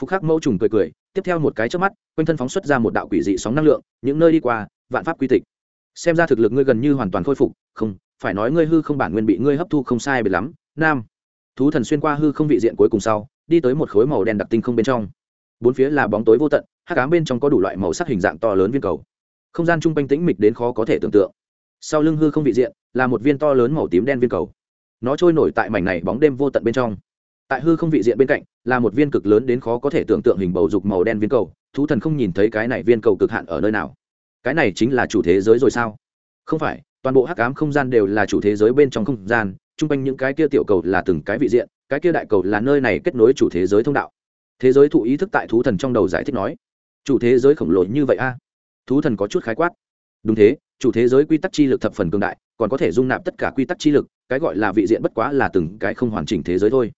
Phục khắc mẫu trùng cười cười, tiếp theo một cái trước mắt, quanh thân phóng xuất ra một đạo quỷ dị sóng năng lượng, những nơi đi qua, vạn pháp quy tịch. Xem ra thực lực ngươi gần như hoàn toàn khôi phục, không, phải nói ngươi hư không bản nguyên bị ngươi hấp thu không sai biệt lắm. Nam, thú thần xuyên qua hư không vị diện cuối cùng sau đi tới một khối màu đen đặc tinh không bên trong. Bốn phía là bóng tối vô tận hát cám bên trong có đủ loại màu sắc hình dạng to lớn viên cầu. Không gian chung quanh tĩnh mịch đến khó có thể tưởng tượng. Sau lưng hư không vị diện, là một viên to lớn màu tím đen viên cầu. Nó trôi nổi tại mảnh này bóng đêm vô tận bên trong. Tại hư không vị diện bên cạnh, là một viên cực lớn đến khó có thể tưởng tượng hình bầu dục màu đen viên cầu. Thú thần không nhìn thấy cái này viên cầu cực hạn ở nơi nào. Cái này chính là chủ thế giới rồi sao? Không phải, toàn bộ hắc ám không gian đều là chủ thế giới bên trong không gian chung quanh những cái kia tiểu cầu là từng cái vị diện, cái kia đại cầu là nơi này kết nối chủ thế giới thông đạo. Thế giới thụ ý thức tại thú thần trong đầu giải thích nói, chủ thế giới khổng lồ như vậy a? Thú thần có chút khái quát. Đúng thế, chủ thế giới quy tắc chi lực thập phần cường đại, còn có thể dung nạp tất cả quy tắc chi lực, cái gọi là vị diện bất quá là từng cái không hoàn chỉnh thế giới thôi.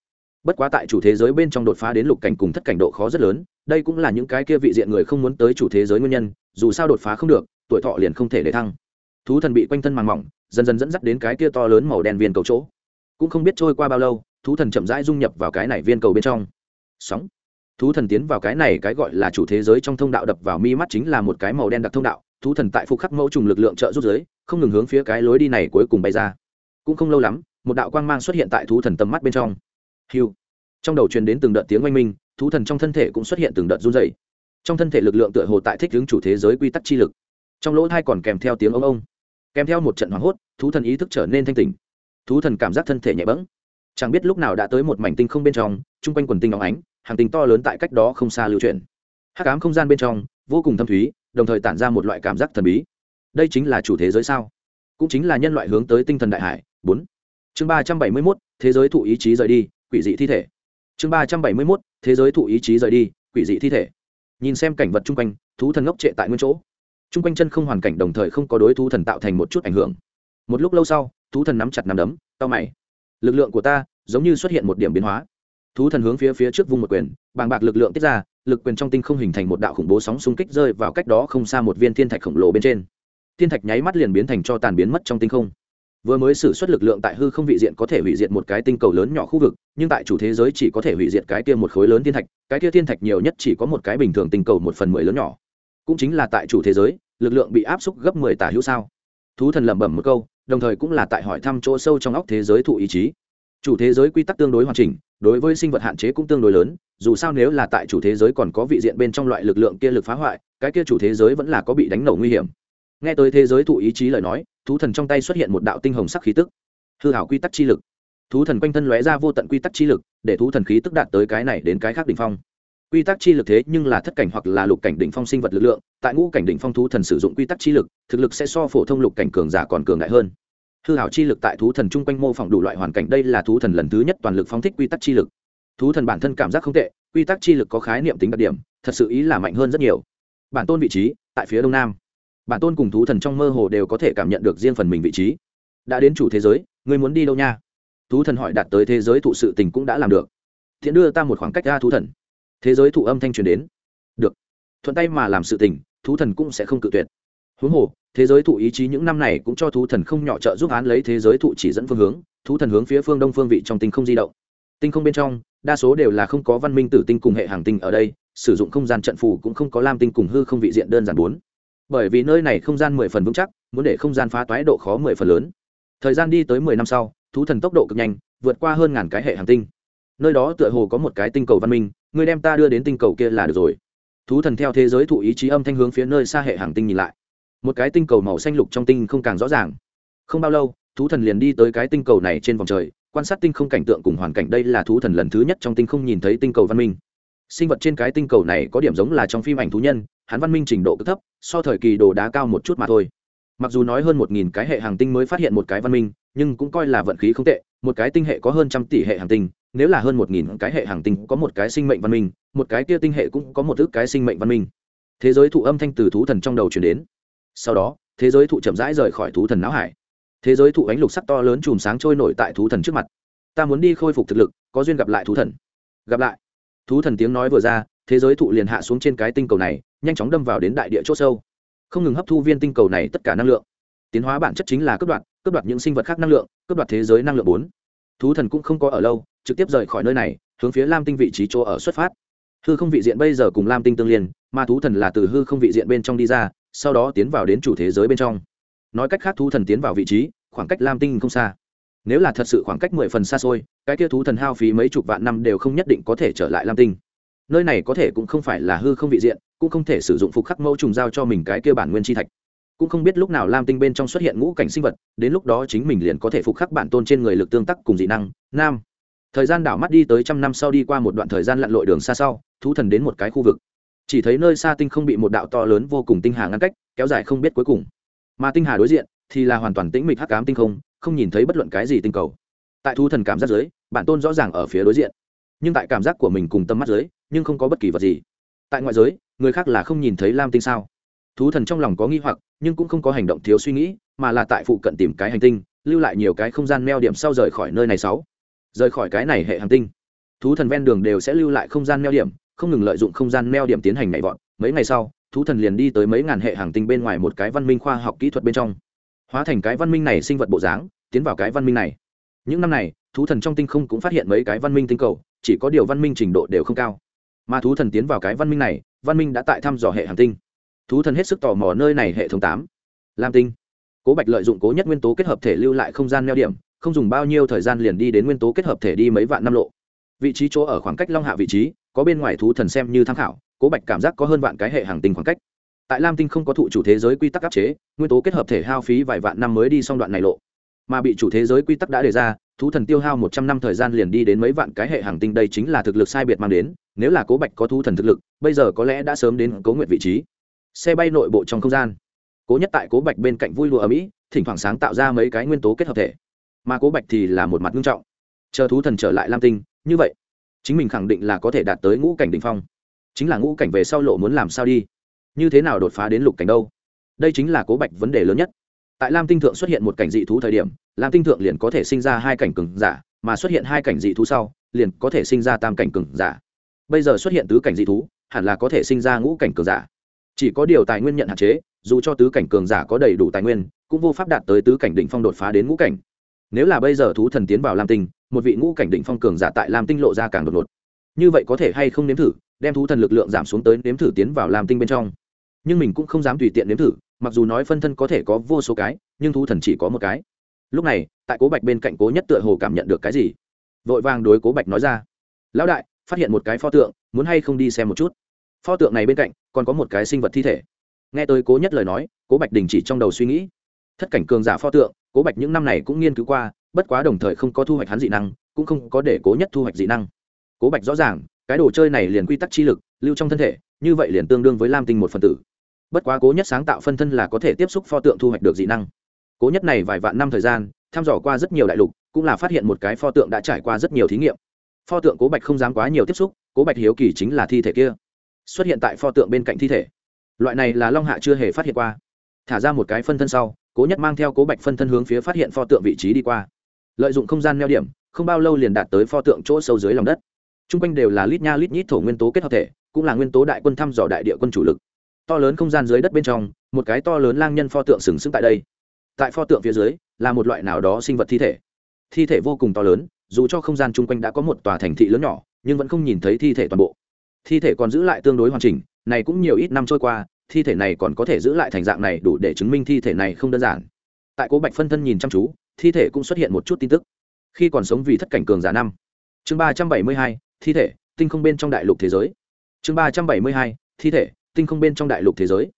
Bất quá tại chủ thế giới bên trong đột phá đến lục cảnh cùng thất cảnh độ khó rất lớn, đây cũng là những cái kia vị diện người không muốn tới chủ thế giới nguyên nhân, dù sao đột phá không được, tuổi thọ liền không thể để thăng thú thần bị quanh thân màng mỏng, dần dần dẫn dắt đến cái kia to lớn màu đen viên cầu chỗ. Cũng không biết trôi qua bao lâu, thú thần chậm rãi dung nhập vào cái này viên cầu bên trong. Sóng. Thú thần tiến vào cái này cái gọi là chủ thế giới trong thông đạo đập vào mi mắt chính là một cái màu đen đặc thông đạo, thú thần tại phục khắc mẫu trùng lực lượng trợ rút giới, không ngừng hướng phía cái lối đi này cuối cùng bay ra. Cũng không lâu lắm, một đạo quang mang xuất hiện tại thú thần tầm mắt bên trong. Hiu. Trong đầu truyền đến từng đợt tiếng oanh minh, thú thần trong thân thể cũng xuất hiện từng đợt run dày trong thân thể lực lượng tựa hồ tại thích hướng chủ thế giới quy tắc chi lực. Trong lỗ thai còn kèm theo tiếng ông ông kèm theo một trận hoảng hốt, thú thần ý thức trở nên thanh tỉnh. Thú thần cảm giác thân thể nhẹ bẫng. Chẳng biết lúc nào đã tới một mảnh tinh không bên trong, chung quanh quần tinh óng ánh, hàng tinh to lớn tại cách đó không xa lưu chuyển. Hát cám không gian bên trong, vô cùng thâm thúy, đồng thời tản ra một loại cảm giác thần bí. Đây chính là chủ thế giới sao? Cũng chính là nhân loại hướng tới tinh thần đại hải. Bốn. Chương ba trăm bảy mươi mốt, thế giới thụ ý chí rời đi, quỷ dị thi thể. Chương ba trăm bảy mươi mốt, thế giới thụ ý chí rời đi, quỷ dị thi thể. Nhìn xem cảnh vật chung quanh, thú thần ngốc trệ tại nguyên chỗ chung quanh chân không hoàn cảnh đồng thời không có đối thú thần tạo thành một chút ảnh hưởng. Một lúc lâu sau, thú thần nắm chặt nắm đấm tao mày. Lực lượng của ta giống như xuất hiện một điểm biến hóa. Thú thần hướng phía phía trước vung một quyền, bàng bạc lực lượng tiết ra, lực quyền trong tinh không hình thành một đạo khủng bố sóng xung kích rơi vào cách đó không xa một viên thiên thạch khổng lồ bên trên. Thiên thạch nháy mắt liền biến thành cho tàn biến mất trong tinh không. Vừa mới xử suất lực lượng tại hư không vị diện có thể hủy diệt một cái tinh cầu lớn nhỏ khu vực, nhưng tại chủ thế giới chỉ có thể hủy diệt cái kia một khối lớn thiên thạch, cái kia thiên thạch nhiều nhất chỉ có một cái bình thường tinh cầu một phần mười lớn nhỏ cũng chính là tại chủ thế giới, lực lượng bị áp xúc gấp mười tả hữu sao? Thú thần lẩm bẩm một câu, đồng thời cũng là tại hỏi thăm chỗ sâu trong óc thế giới thụ ý chí. Chủ thế giới quy tắc tương đối hoàn chỉnh, đối với sinh vật hạn chế cũng tương đối lớn, dù sao nếu là tại chủ thế giới còn có vị diện bên trong loại lực lượng kia lực phá hoại, cái kia chủ thế giới vẫn là có bị đánh nổ nguy hiểm. Nghe tới thế giới thụ ý chí lời nói, thú thần trong tay xuất hiện một đạo tinh hồng sắc khí tức. Hư hảo quy tắc chi lực. Thú thần quanh thân lóe ra vô tận quy tắc chi lực, để thú thần khí tức đạt tới cái này đến cái khác đ ỉ n h phong quy tắc chi lực thế nhưng là thất cảnh hoặc là lục cảnh đỉnh phong sinh vật lực lượng, tại ngũ cảnh đỉnh phong thú thần sử dụng quy tắc chi lực, thực lực sẽ so phổ thông lục cảnh cường giả còn cường đại hơn. Hư hảo chi lực tại thú thần chung quanh mô phỏng đủ loại hoàn cảnh, đây là thú thần lần thứ nhất toàn lực phóng thích quy tắc chi lực. Thú thần bản thân cảm giác không tệ, quy tắc chi lực có khái niệm tính đặc điểm, thật sự ý là mạnh hơn rất nhiều. Bản tôn vị trí, tại phía đông nam. Bản tôn cùng thú thần trong mơ hồ đều có thể cảm nhận được riêng phần mình vị trí. Đã đến chủ thế giới, ngươi muốn đi đâu nha? Thú thần hỏi đạt tới thế giới thụ sự tình cũng đã làm được. Thiện đưa ta một khoảng cách ra thú thần thế giới thụ âm thanh truyền đến. Được. Thuận tay mà làm sự tình, thú thần cũng sẽ không cự tuyệt. Huống hồ, thế giới thụ ý chí những năm này cũng cho thú thần không nhỏ trợ giúp án lấy thế giới thụ chỉ dẫn phương hướng, thú thần hướng phía phương đông phương vị trong tinh không di động. Tinh không bên trong, đa số đều là không có văn minh tử tinh cùng hệ hàng tinh ở đây, sử dụng không gian trận phù cũng không có lam tinh cùng hư không vị diện đơn giản bốn. Bởi vì nơi này không gian mười phần vững chắc, muốn để không gian phá toái độ khó mười phần lớn. Thời gian đi tới mười năm sau, thú thần tốc độ cực nhanh, vượt qua hơn ngàn cái hệ hàng tinh. Nơi đó tựa hồ có một cái tinh cầu văn minh người đem ta đưa đến tinh cầu kia là được rồi. Thú thần theo thế giới thụ ý chí âm thanh hướng phía nơi xa hệ hàng tinh nhìn lại. Một cái tinh cầu màu xanh lục trong tinh không càng rõ ràng. Không bao lâu, thú thần liền đi tới cái tinh cầu này trên vòng trời, quan sát tinh không cảnh tượng cùng hoàn cảnh. Đây là thú thần lần thứ nhất trong tinh không nhìn thấy tinh cầu văn minh. Sinh vật trên cái tinh cầu này có điểm giống là trong phim ảnh thú nhân, hắn văn minh trình độ cực thấp, so thời kỳ đồ đá cao một chút mà thôi. Mặc dù nói hơn một nghìn cái hệ hàng tinh mới phát hiện một cái văn minh, nhưng cũng coi là vận khí không tệ, một cái tinh hệ có hơn trăm tỷ hệ hàng tinh nếu là hơn một nghìn cái hệ hàng tinh có một cái sinh mệnh văn minh, một cái kia tinh hệ cũng có một ước cái sinh mệnh văn minh. Thế giới thụ âm thanh từ thú thần trong đầu chuyển đến. Sau đó, thế giới thụ chậm rãi rời khỏi thú thần não hải. Thế giới thụ ánh lục sắc to lớn chùm sáng trôi nổi tại thú thần trước mặt. Ta muốn đi khôi phục thực lực, có duyên gặp lại thú thần. Gặp lại. Thú thần tiếng nói vừa ra, thế giới thụ liền hạ xuống trên cái tinh cầu này, nhanh chóng đâm vào đến đại địa c h ỗ sâu. Không ngừng hấp thu viên tinh cầu này tất cả năng lượng. Tiến hóa bản chất chính là cướp đoạt cướp đoạt những sinh vật khác năng lượng, cướp đoạt thế giới năng lượng bốn thú thần cũng không có ở lâu, trực tiếp rời khỏi nơi này, hướng phía lam tinh vị trí chỗ ở xuất phát. Hư không vị diện bây giờ cùng lam tinh tương liên, mà thú thần là từ hư không vị diện bên trong đi ra, sau đó tiến vào đến chủ thế giới bên trong. Nói cách khác thú thần tiến vào vị trí, khoảng cách lam tinh không xa. Nếu là thật sự khoảng cách mười phần xa xôi, cái kia thú thần hao phí mấy chục vạn năm đều không nhất định có thể trở lại lam tinh. Nơi này có thể cũng không phải là hư không vị diện, cũng không thể sử dụng phục khắc mẫu trùng giao cho mình cái kia bản nguyên chi thạch cũng không biết lúc nào lam tinh bên trong xuất hiện ngũ cảnh sinh vật, đến lúc đó chính mình liền có thể phục khắc bản tôn trên người lực tương tác cùng dị năng. Nam. Thời gian đảo mắt đi tới trăm năm sau đi qua một đoạn thời gian lặn lội đường xa sau, thú thần đến một cái khu vực. Chỉ thấy nơi xa tinh không bị một đạo to lớn vô cùng tinh hà ngăn cách, kéo dài không biết cuối cùng. Mà tinh hà đối diện thì là hoàn toàn tĩnh mịch hắc cám tinh không không nhìn thấy bất luận cái gì tinh cầu. Tại thú thần cảm giác giới bản tôn rõ ràng ở phía đối diện. Nhưng tại cảm giác của mình cùng tâm mắt giới nhưng không có bất kỳ vật gì. Tại ngoại giới, người khác là không nhìn thấy lam tinh sao? Thú thần trong lòng có nghi hoặc, nhưng cũng không có hành động thiếu suy nghĩ, mà là tại phụ cận tìm cái hành tinh, lưu lại nhiều cái không gian neo điểm sau rời khỏi nơi này sáu. Rời khỏi cái này hệ hành tinh. Thú thần ven đường đều sẽ lưu lại không gian neo điểm, không ngừng lợi dụng không gian neo điểm tiến hành nhảy vọt. Mấy ngày sau, thú thần liền đi tới mấy ngàn hệ hành tinh bên ngoài một cái văn minh khoa học kỹ thuật bên trong. Hóa thành cái văn minh này sinh vật bộ dáng, tiến vào cái văn minh này. Những năm này, thú thần trong tinh không cũng phát hiện mấy cái văn minh tinh cầu, chỉ có điều văn minh trình độ đều không cao. Mà thú thần tiến vào cái văn minh này, văn minh đã tại thăm dò hệ hành tinh thú thần hết sức tò mò nơi này hệ thống tám. Lam tinh. Cố bạch lợi dụng cố nhất nguyên tố kết hợp thể lưu lại không gian neo điểm, không dùng bao nhiêu thời gian liền đi đến nguyên tố kết hợp thể đi mấy vạn năm lộ. Vị trí chỗ ở khoảng cách long hạ vị trí, có bên ngoài thú thần xem như tham khảo, cố bạch cảm giác có hơn vạn cái hệ hàng tinh khoảng cách. Tại lam tinh không có thụ chủ thế giới quy tắc áp chế, nguyên tố kết hợp thể hao phí vài vạn năm mới đi xong đoạn này lộ. Mà bị chủ thế giới quy tắc đã đề ra, thú thần tiêu hao một trăm năm thời gian liền đi đến mấy vạn cái hệ hàng tinh đây chính là thực lực sai biệt mang đến, nếu là cố bạch có thú thần thực lực, bây giờ có lẽ đã sớm đến cố nguyện vị trí xe bay nội bộ trong không gian. Cố nhất tại cố bạch bên cạnh vui lụa ở mỹ, thỉnh thoảng sáng tạo ra mấy cái nguyên tố kết hợp thể. Mà cố bạch thì là một mặt nghiêm trọng. Chờ thú thần trở lại lam tinh, như vậy, chính mình khẳng định là có thể đạt tới ngũ cảnh đ ỉ n h phong. Chính là ngũ cảnh về sau lộ muốn làm sao đi? Như thế nào đột phá đến lục cảnh đâu? Đây chính là cố bạch vấn đề lớn nhất. Tại lam tinh thượng xuất hiện một cảnh dị thú thời điểm, lam tinh thượng liền có thể sinh ra hai cảnh cừng giả, mà xuất hiện hai cảnh dị thú sau, liền có thể sinh ra tam cảnh cừng giả. Bây giờ xuất hiện tứ cảnh dị thú, hẳn là có thể sinh ra ngũ cảnh cường giả chỉ có điều tài nguyên nhận hạn chế, dù cho tứ cảnh cường giả có đầy đủ tài nguyên, cũng vô pháp đạt tới tứ cảnh định phong đột phá đến ngũ cảnh. Nếu là bây giờ thú thần tiến vào lam tinh, một vị ngũ cảnh định phong cường giả tại lam tinh lộ ra càng đột ngột. Như vậy có thể hay không nếm thử, đem thú thần lực lượng giảm xuống tới nếm thử tiến vào lam tinh bên trong. Nhưng mình cũng không dám tùy tiện nếm thử, mặc dù nói phân thân có thể có vô số cái, nhưng thú thần chỉ có một cái. Lúc này, tại cố bạch bên cạnh cố nhất tựa hồ cảm nhận được cái gì. Vội vàng đối cố bạch nói ra. Lão đại, phát hiện một cái pho tượng, muốn hay không đi xem một chút? Pho tượng này bên cạnh còn có một cái sinh vật thi thể. Nghe tới cố nhất lời nói, cố bạch đình chỉ trong đầu suy nghĩ. Thất cảnh cường giả pho tượng, cố bạch những năm này cũng nghiên cứu qua, bất quá đồng thời không có thu hoạch hắn dị năng, cũng không có để cố nhất thu hoạch dị năng. Cố bạch rõ ràng, cái đồ chơi này liền quy tắc chi lực, lưu trong thân thể, như vậy liền tương đương với lam tinh một phần tử. Bất quá cố nhất sáng tạo phân thân là có thể tiếp xúc pho tượng thu hoạch được dị năng. Cố nhất này vài vạn năm thời gian, thăm dò qua rất nhiều đại lục, cũng là phát hiện một cái pho tượng đã trải qua rất nhiều thí nghiệm. Pho tượng cố bạch không dám quá nhiều tiếp xúc, cố bạch hiếu kỳ chính là thi thể kia xuất hiện tại pho tượng bên cạnh thi thể. Loại này là long hạ chưa hề phát hiện qua. Thả ra một cái phân thân sau, cố nhất mang theo cố bạch phân thân hướng phía phát hiện pho tượng vị trí đi qua. Lợi dụng không gian neo điểm, không bao lâu liền đạt tới pho tượng chỗ sâu dưới lòng đất. T r u n g quanh đều là lít nha lít nhít thổ nguyên tố kết hợp thể, cũng là nguyên tố đại quân thăm dò đại địa quân chủ lực. To lớn không gian dưới đất bên trong, một cái to lớn lang nhân pho tượng sừng sững tại đây. Tại pho tượng phía dưới, là một loại nào đó sinh vật thi thể. Thi thể vô cùng to lớn, dù cho không gian chung quanh đã có một tòa thành thị lớn nhỏ, nhưng vẫn không nhìn thấy thi thể toàn bộ thi thể còn giữ lại tương đối hoàn chỉnh, này cũng nhiều ít năm trôi qua, thi thể này còn có thể giữ lại thành dạng này đủ để chứng minh thi thể này không đơn giản. Tại cố bạch phân thân nhìn chăm chú, thi thể cũng xuất hiện một chút tin tức. Khi còn sống vì thất cảnh cường giả năm. Chương ba trăm bảy mươi hai, thi thể, tinh không bên trong đại lục thế giới. Chương ba trăm bảy mươi hai, thi thể, tinh không bên trong đại lục thế giới.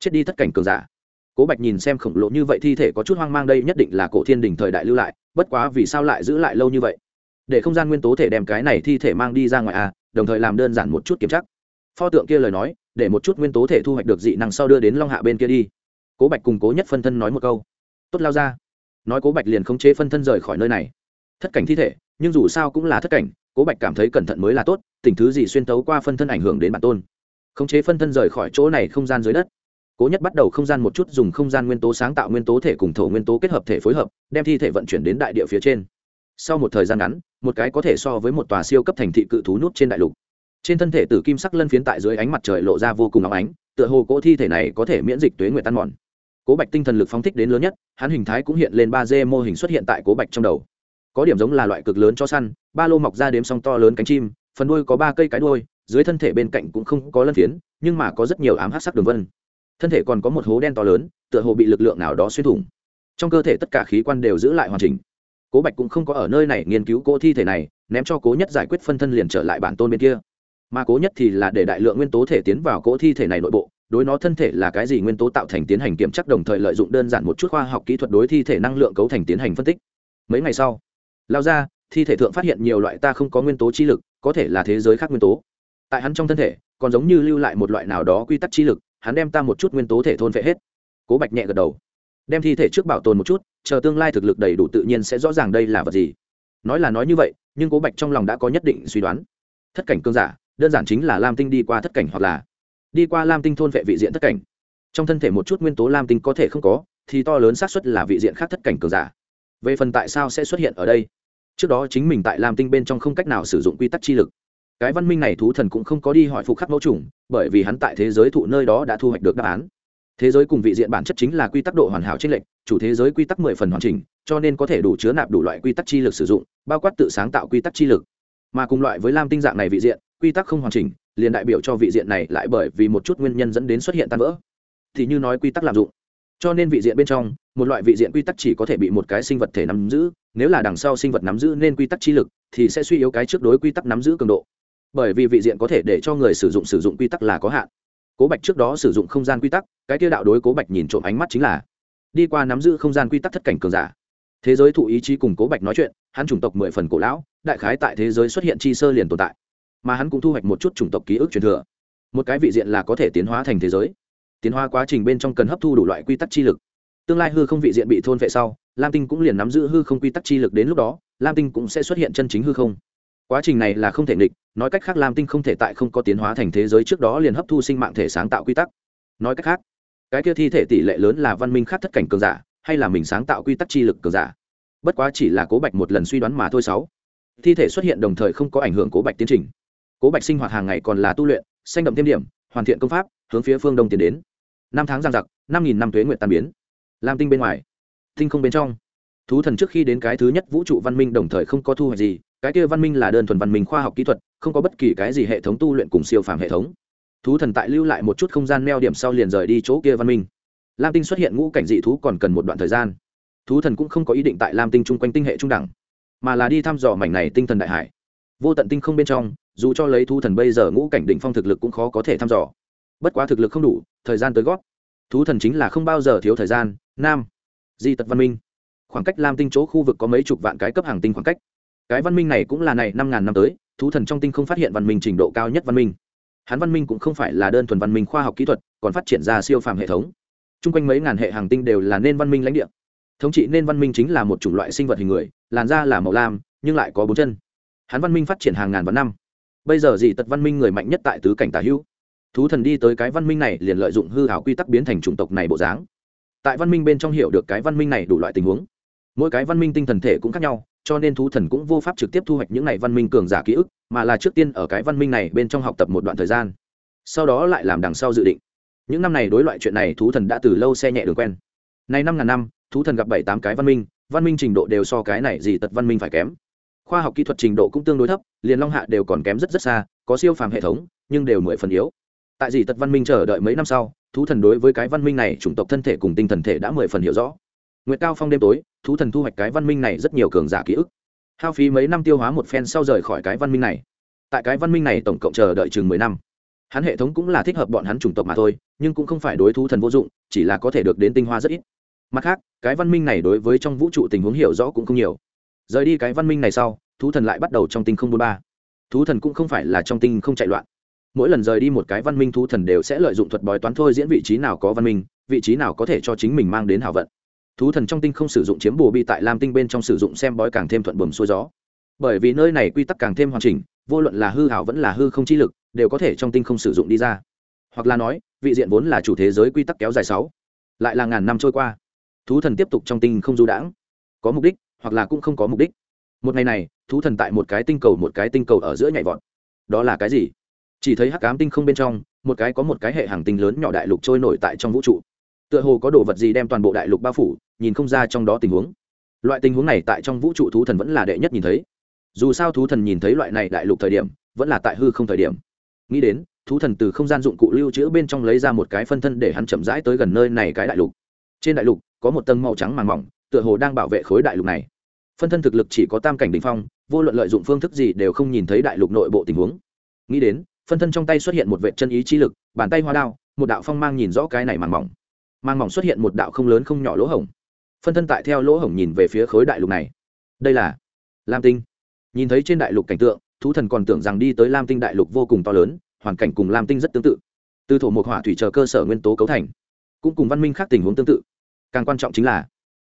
Chết đi thất cảnh cường giả. Cố bạch nhìn xem khổng lồ như vậy thi thể có chút hoang mang đây nhất định là cổ thiên đình thời đại lưu lại, bất quá vì sao lại giữ lại lâu như vậy? Để không gian nguyên tố thể đem cái này thi thể mang đi ra ngoài à đồng thời làm đơn giản một chút kiểm tra. Pho tượng kia lời nói, để một chút nguyên tố thể thu hoạch được dị năng sau đưa đến long hạ bên kia đi. Cố bạch cùng cố nhất phân thân nói một câu. Tốt lao ra. Nói cố bạch liền khống chế phân thân rời khỏi nơi này. Thất cảnh thi thể, nhưng dù sao cũng là thất cảnh, cố bạch cảm thấy cẩn thận mới là tốt, tình thứ gì xuyên tấu qua phân thân ảnh hưởng đến bản tôn. Khống chế phân thân rời khỏi chỗ này không gian dưới đất. Cố nhất bắt đầu không gian một chút dùng không gian nguyên tố sáng tạo nguyên tố thể cùng thổ nguyên tố kết hợp thể phối hợp, đem thi thể vận chuyển đến đại địa phía trên. Sau một thời gian ngắn một cái có thể so với một tòa siêu cấp thành thị cự thú nút trên đại lục. Trên thân thể tử kim sắc lân phiến tại dưới ánh mặt trời lộ ra vô cùng óng ánh, tựa hồ cỗ thi thể này có thể miễn dịch tuế nguyệt tan mòn. Cố bạch tinh thần lực phóng thích đến lớn nhất, hắn hình thái cũng hiện lên ba d mô hình xuất hiện tại cố bạch trong đầu. Có điểm giống là loại cực lớn cho săn, ba lô mọc ra đếm song to lớn cánh chim, phần đuôi có ba cây cái đuôi, dưới thân thể bên cạnh cũng không có lân phiến, nhưng mà có rất nhiều ám hát sắc đường vân. Thân thể còn có một hố đen to lớn, tựa hồ bị lực lượng nào đó xuyên thủng. Trong cơ thể tất cả khí quan đều giữ lại hoàn chỉnh cố bạch cũng không có ở nơi này nghiên cứu cỗ thi thể này, ném cho cố nhất giải quyết phân thân liền trở lại bản tôn bên kia. Mà cố nhất thì là để đại lượng nguyên tố thể tiến vào cỗ thi thể này nội bộ, đối nó thân thể là cái gì nguyên tố tạo thành tiến hành kiểm chắc đồng thời lợi dụng đơn giản một chút khoa học kỹ thuật đối thi thể năng lượng cấu thành tiến hành phân tích. Mấy ngày sau, lao ra, thi thể thượng phát hiện nhiều loại ta không có nguyên tố chi lực, có thể là thế giới khác nguyên tố. Tại hắn trong thân thể, còn giống như lưu lại một loại nào đó quy tắc chi lực, hắn đem ta một chút nguyên tố thể thôn vệ hết. Cố bạch nhẹ gật đầu, đem thi thể trước bảo tồn một chút chờ tương lai thực lực đầy đủ tự nhiên sẽ rõ ràng đây là vật gì. Nói là nói như vậy, nhưng cố bạch trong lòng đã có nhất định suy đoán. Thất cảnh cương giả, đơn giản chính là lam tinh đi qua thất cảnh hoặc là đi qua lam tinh thôn vệ vị diện thất cảnh. Trong thân thể một chút nguyên tố lam tinh có thể không có, thì to lớn xác suất là vị diện khác thất cảnh cường giả. Về phần tại sao sẽ xuất hiện ở đây? Trước đó chính mình tại lam tinh bên trong không cách nào sử dụng quy tắc chi lực. Cái văn minh này thú thần cũng không có đi hỏi phục khắc mẫu trùng bởi vì hắn tại thế giới thụ nơi đó đã thu hoạch được đáp án thế giới cùng vị diện bản chất chính là quy tắc độ hoàn hảo trên lệnh chủ thế giới quy tắc mười phần hoàn chỉnh cho nên có thể đủ chứa nạp đủ loại quy tắc chi lực sử dụng bao quát tự sáng tạo quy tắc chi lực mà cùng loại với lam tinh dạng này vị diện quy tắc không hoàn chỉnh liền đại biểu cho vị diện này lại bởi vì một chút nguyên nhân dẫn đến xuất hiện tan vỡ thì như nói quy tắc lạm dụng cho nên vị diện bên trong một loại vị diện quy tắc chỉ có thể bị một cái sinh vật thể nắm giữ nếu là đằng sau sinh vật nắm giữ nên quy tắc chi lực thì sẽ suy yếu cái trước đối quy tắc nắm giữ cường độ bởi vì vị diện có thể để cho người sử dụng sử dụng quy tắc là có hạn cố bạch trước đó sử dụng không gian quy tắc, cái tiêu đạo đối cố bạch nhìn trộm ánh mắt chính là, đi qua nắm giữ không gian quy tắc thất cảnh cường giả. Thế giới thụ ý chí cùng cố bạch nói chuyện, hắn chủng tộc mười phần cổ lão, đại khái tại thế giới xuất hiện chi sơ liền tồn tại. Mà hắn cũng thu hoạch một chút chủng tộc ký ức truyền thừa. Một cái vị diện là có thể tiến hóa thành thế giới. Tiến hóa quá trình bên trong cần hấp thu đủ loại quy tắc chi lực. Tương lai hư không vị diện bị thôn vệ sau, lam tinh cũng liền nắm giữ hư không quy tắc chi lực đến lúc đó, lam tinh cũng sẽ xuất hiện chân chính hư không quá trình này là không thể nghịch, nói cách khác lam tinh không thể tại không có tiến hóa thành thế giới trước đó liền hấp thu sinh mạng thể sáng tạo quy tắc. Nói cách khác, cái kia thi thể tỷ lệ lớn là văn minh khác thất cảnh cường giả, hay là mình sáng tạo quy tắc chi lực cường giả? Bất quá chỉ là cố bạch một lần suy đoán mà thôi sáu. Thi thể xuất hiện đồng thời không có ảnh hưởng cố bạch tiến trình. Cố bạch sinh hoạt hàng ngày còn là tu luyện xanh đậm thêm điểm, hoàn thiện công pháp, hướng phía phương đông tiến đến. Năm tháng giang giặc, năm nghìn năm tuế nguyện tàn biến. Lam tinh bên ngoài, tinh không bên trong. Thú thần trước khi đến cái thứ nhất vũ trụ văn minh đồng thời không có thu hoạch gì cái kia văn minh là đơn thuần văn minh khoa học kỹ thuật, không có bất kỳ cái gì hệ thống tu luyện cùng siêu phàm hệ thống. Thú thần tại lưu lại một chút không gian neo điểm sau liền rời đi chỗ kia văn minh. Lam tinh xuất hiện ngũ cảnh dị thú còn cần một đoạn thời gian. Thú thần cũng không có ý định tại lam tinh chung quanh tinh hệ trung đẳng, mà là đi thăm dò mảnh này tinh thần đại hải. Vô tận tinh không bên trong, dù cho lấy thú thần bây giờ ngũ cảnh đỉnh phong thực lực cũng khó có thể thăm dò. Bất quá thực lực không đủ, thời gian tới gót. Thú thần chính là không bao giờ thiếu thời gian, nam, di tật văn minh. Khoảng cách lam tinh chỗ khu vực có mấy chục vạn cái cấp hàng tinh khoảng cách cái văn minh này cũng là này năm ngàn năm tới thú thần trong tinh không phát hiện văn minh trình độ cao nhất văn minh hắn văn minh cũng không phải là đơn thuần văn minh khoa học kỹ thuật còn phát triển ra siêu phàm hệ thống t r u n g quanh mấy ngàn hệ hàng tinh đều là nên văn minh lãnh địa thống trị nên văn minh chính là một chủng loại sinh vật hình người làn da là màu lam nhưng lại có bốn chân hắn văn minh phát triển hàng ngàn vạn năm bây giờ dị tật văn minh người mạnh nhất tại tứ cảnh tả hữu thú thần đi tới cái văn minh này liền lợi dụng hư hảo quy tắc biến thành chủng tộc này bộ dáng tại văn minh bên trong hiểu được cái văn minh này đủ loại tình huống mỗi cái văn minh tinh thần thể cũng khác nhau cho nên thú thần cũng vô pháp trực tiếp thu hoạch những này văn minh cường giả ký ức, mà là trước tiên ở cái văn minh này bên trong học tập một đoạn thời gian. Sau đó lại làm đằng sau dự định. Những năm này đối loại chuyện này thú thần đã từ lâu xe nhẹ đường quen. Nay năm ngàn năm, thú thần gặp bảy tám cái văn minh văn minh trình độ đều so cái này gì tật văn minh phải kém. Khoa học kỹ thuật trình độ cũng tương đối thấp, liền long hạ đều còn kém rất rất xa, có siêu phàm hệ thống, nhưng đều mười phần yếu. Tại gì tật văn minh chờ đợi mấy năm sau, thú thần đối với cái văn minh này chủng tộc thân thể cùng tinh thần thể đã mười phần hiểu rõ nguyệt cao phong đêm tối, thú thần thu hoạch cái văn minh này rất nhiều cường giả ký ức. Hao phí mấy năm tiêu hóa một phen sau rời khỏi cái văn minh này. Tại cái văn minh này tổng cộng chờ đợi chừng mười năm. Hắn hệ thống cũng là thích hợp bọn hắn chủng tộc mà thôi, nhưng cũng không phải đối thú thần vô dụng, chỉ là có thể được đến tinh hoa rất ít. Mặt khác, cái văn minh này đối với trong vũ trụ tình huống hiểu rõ cũng không nhiều. Rời đi cái văn minh này sau, thú thần lại bắt đầu trong tinh không bốn ba. Thú thần cũng không phải là trong tinh không chạy loạn. Mỗi lần rời đi một cái văn minh, thú thần đều sẽ lợi dụng thuật bói toán thôi diễn vị trí nào có văn minh, vị trí nào có thể cho chính mình mang đến hào vận thú thần trong tinh không sử dụng chiếm bồ bi tại lam tinh bên trong sử dụng xem bói càng thêm thuận buồm xuôi gió. Bởi vì nơi này quy tắc càng thêm hoàn chỉnh, vô luận là hư hảo vẫn là hư không chi lực, đều có thể trong tinh không sử dụng đi ra. Hoặc là nói, vị diện vốn là chủ thế giới quy tắc kéo dài sáu, lại là ngàn năm trôi qua. Thú thần tiếp tục trong tinh không du đãng. Có mục đích, hoặc là cũng không có mục đích. Một ngày này, thú thần tại một cái tinh cầu một cái tinh cầu ở giữa nhảy vọt. Đó là cái gì? Chỉ thấy hắc ám tinh không bên trong, một cái có một cái hệ hàng tinh lớn nhỏ đại lục trôi nổi tại trong vũ trụ. Tựa hồ có đồ vật gì đem toàn bộ đại lục bao phủ nhìn không ra trong đó tình huống. Loại tình huống này tại trong vũ trụ thú thần vẫn là đệ nhất nhìn thấy. Dù sao thú thần nhìn thấy loại này đại lục thời điểm, vẫn là tại hư không thời điểm. Nghĩ đến, thú thần từ không gian dụng cụ lưu trữ bên trong lấy ra một cái phân thân để hắn chậm rãi tới gần nơi này cái đại lục. Trên đại lục, có một tầng màu trắng màng mỏng, tựa hồ đang bảo vệ khối đại lục này. Phân thân thực lực chỉ có tam cảnh đ ỉ n h phong, vô luận lợi dụng phương thức gì đều không nhìn thấy đại lục nội bộ tình huống. Nghĩ đến, phân thân trong tay xuất hiện một vệ chân ý trí lực, bàn tay hoa đao, một đạo phong mang nhìn rõ cái này màng mỏng. Màng mỏng xuất hiện một đạo không lớn không nhỏ lỗ hổng phân thân tại theo lỗ hổng nhìn về phía khối đại lục này. Đây là lam tinh. Nhìn thấy trên đại lục cảnh tượng, thú thần còn tưởng rằng đi tới lam tinh đại lục vô cùng to lớn, hoàn cảnh cùng lam tinh rất tương tự. Từ thổ mộc hỏa thủy chờ cơ sở nguyên tố cấu thành, cũng cùng văn minh khác tình huống tương tự. Càng quan trọng chính là,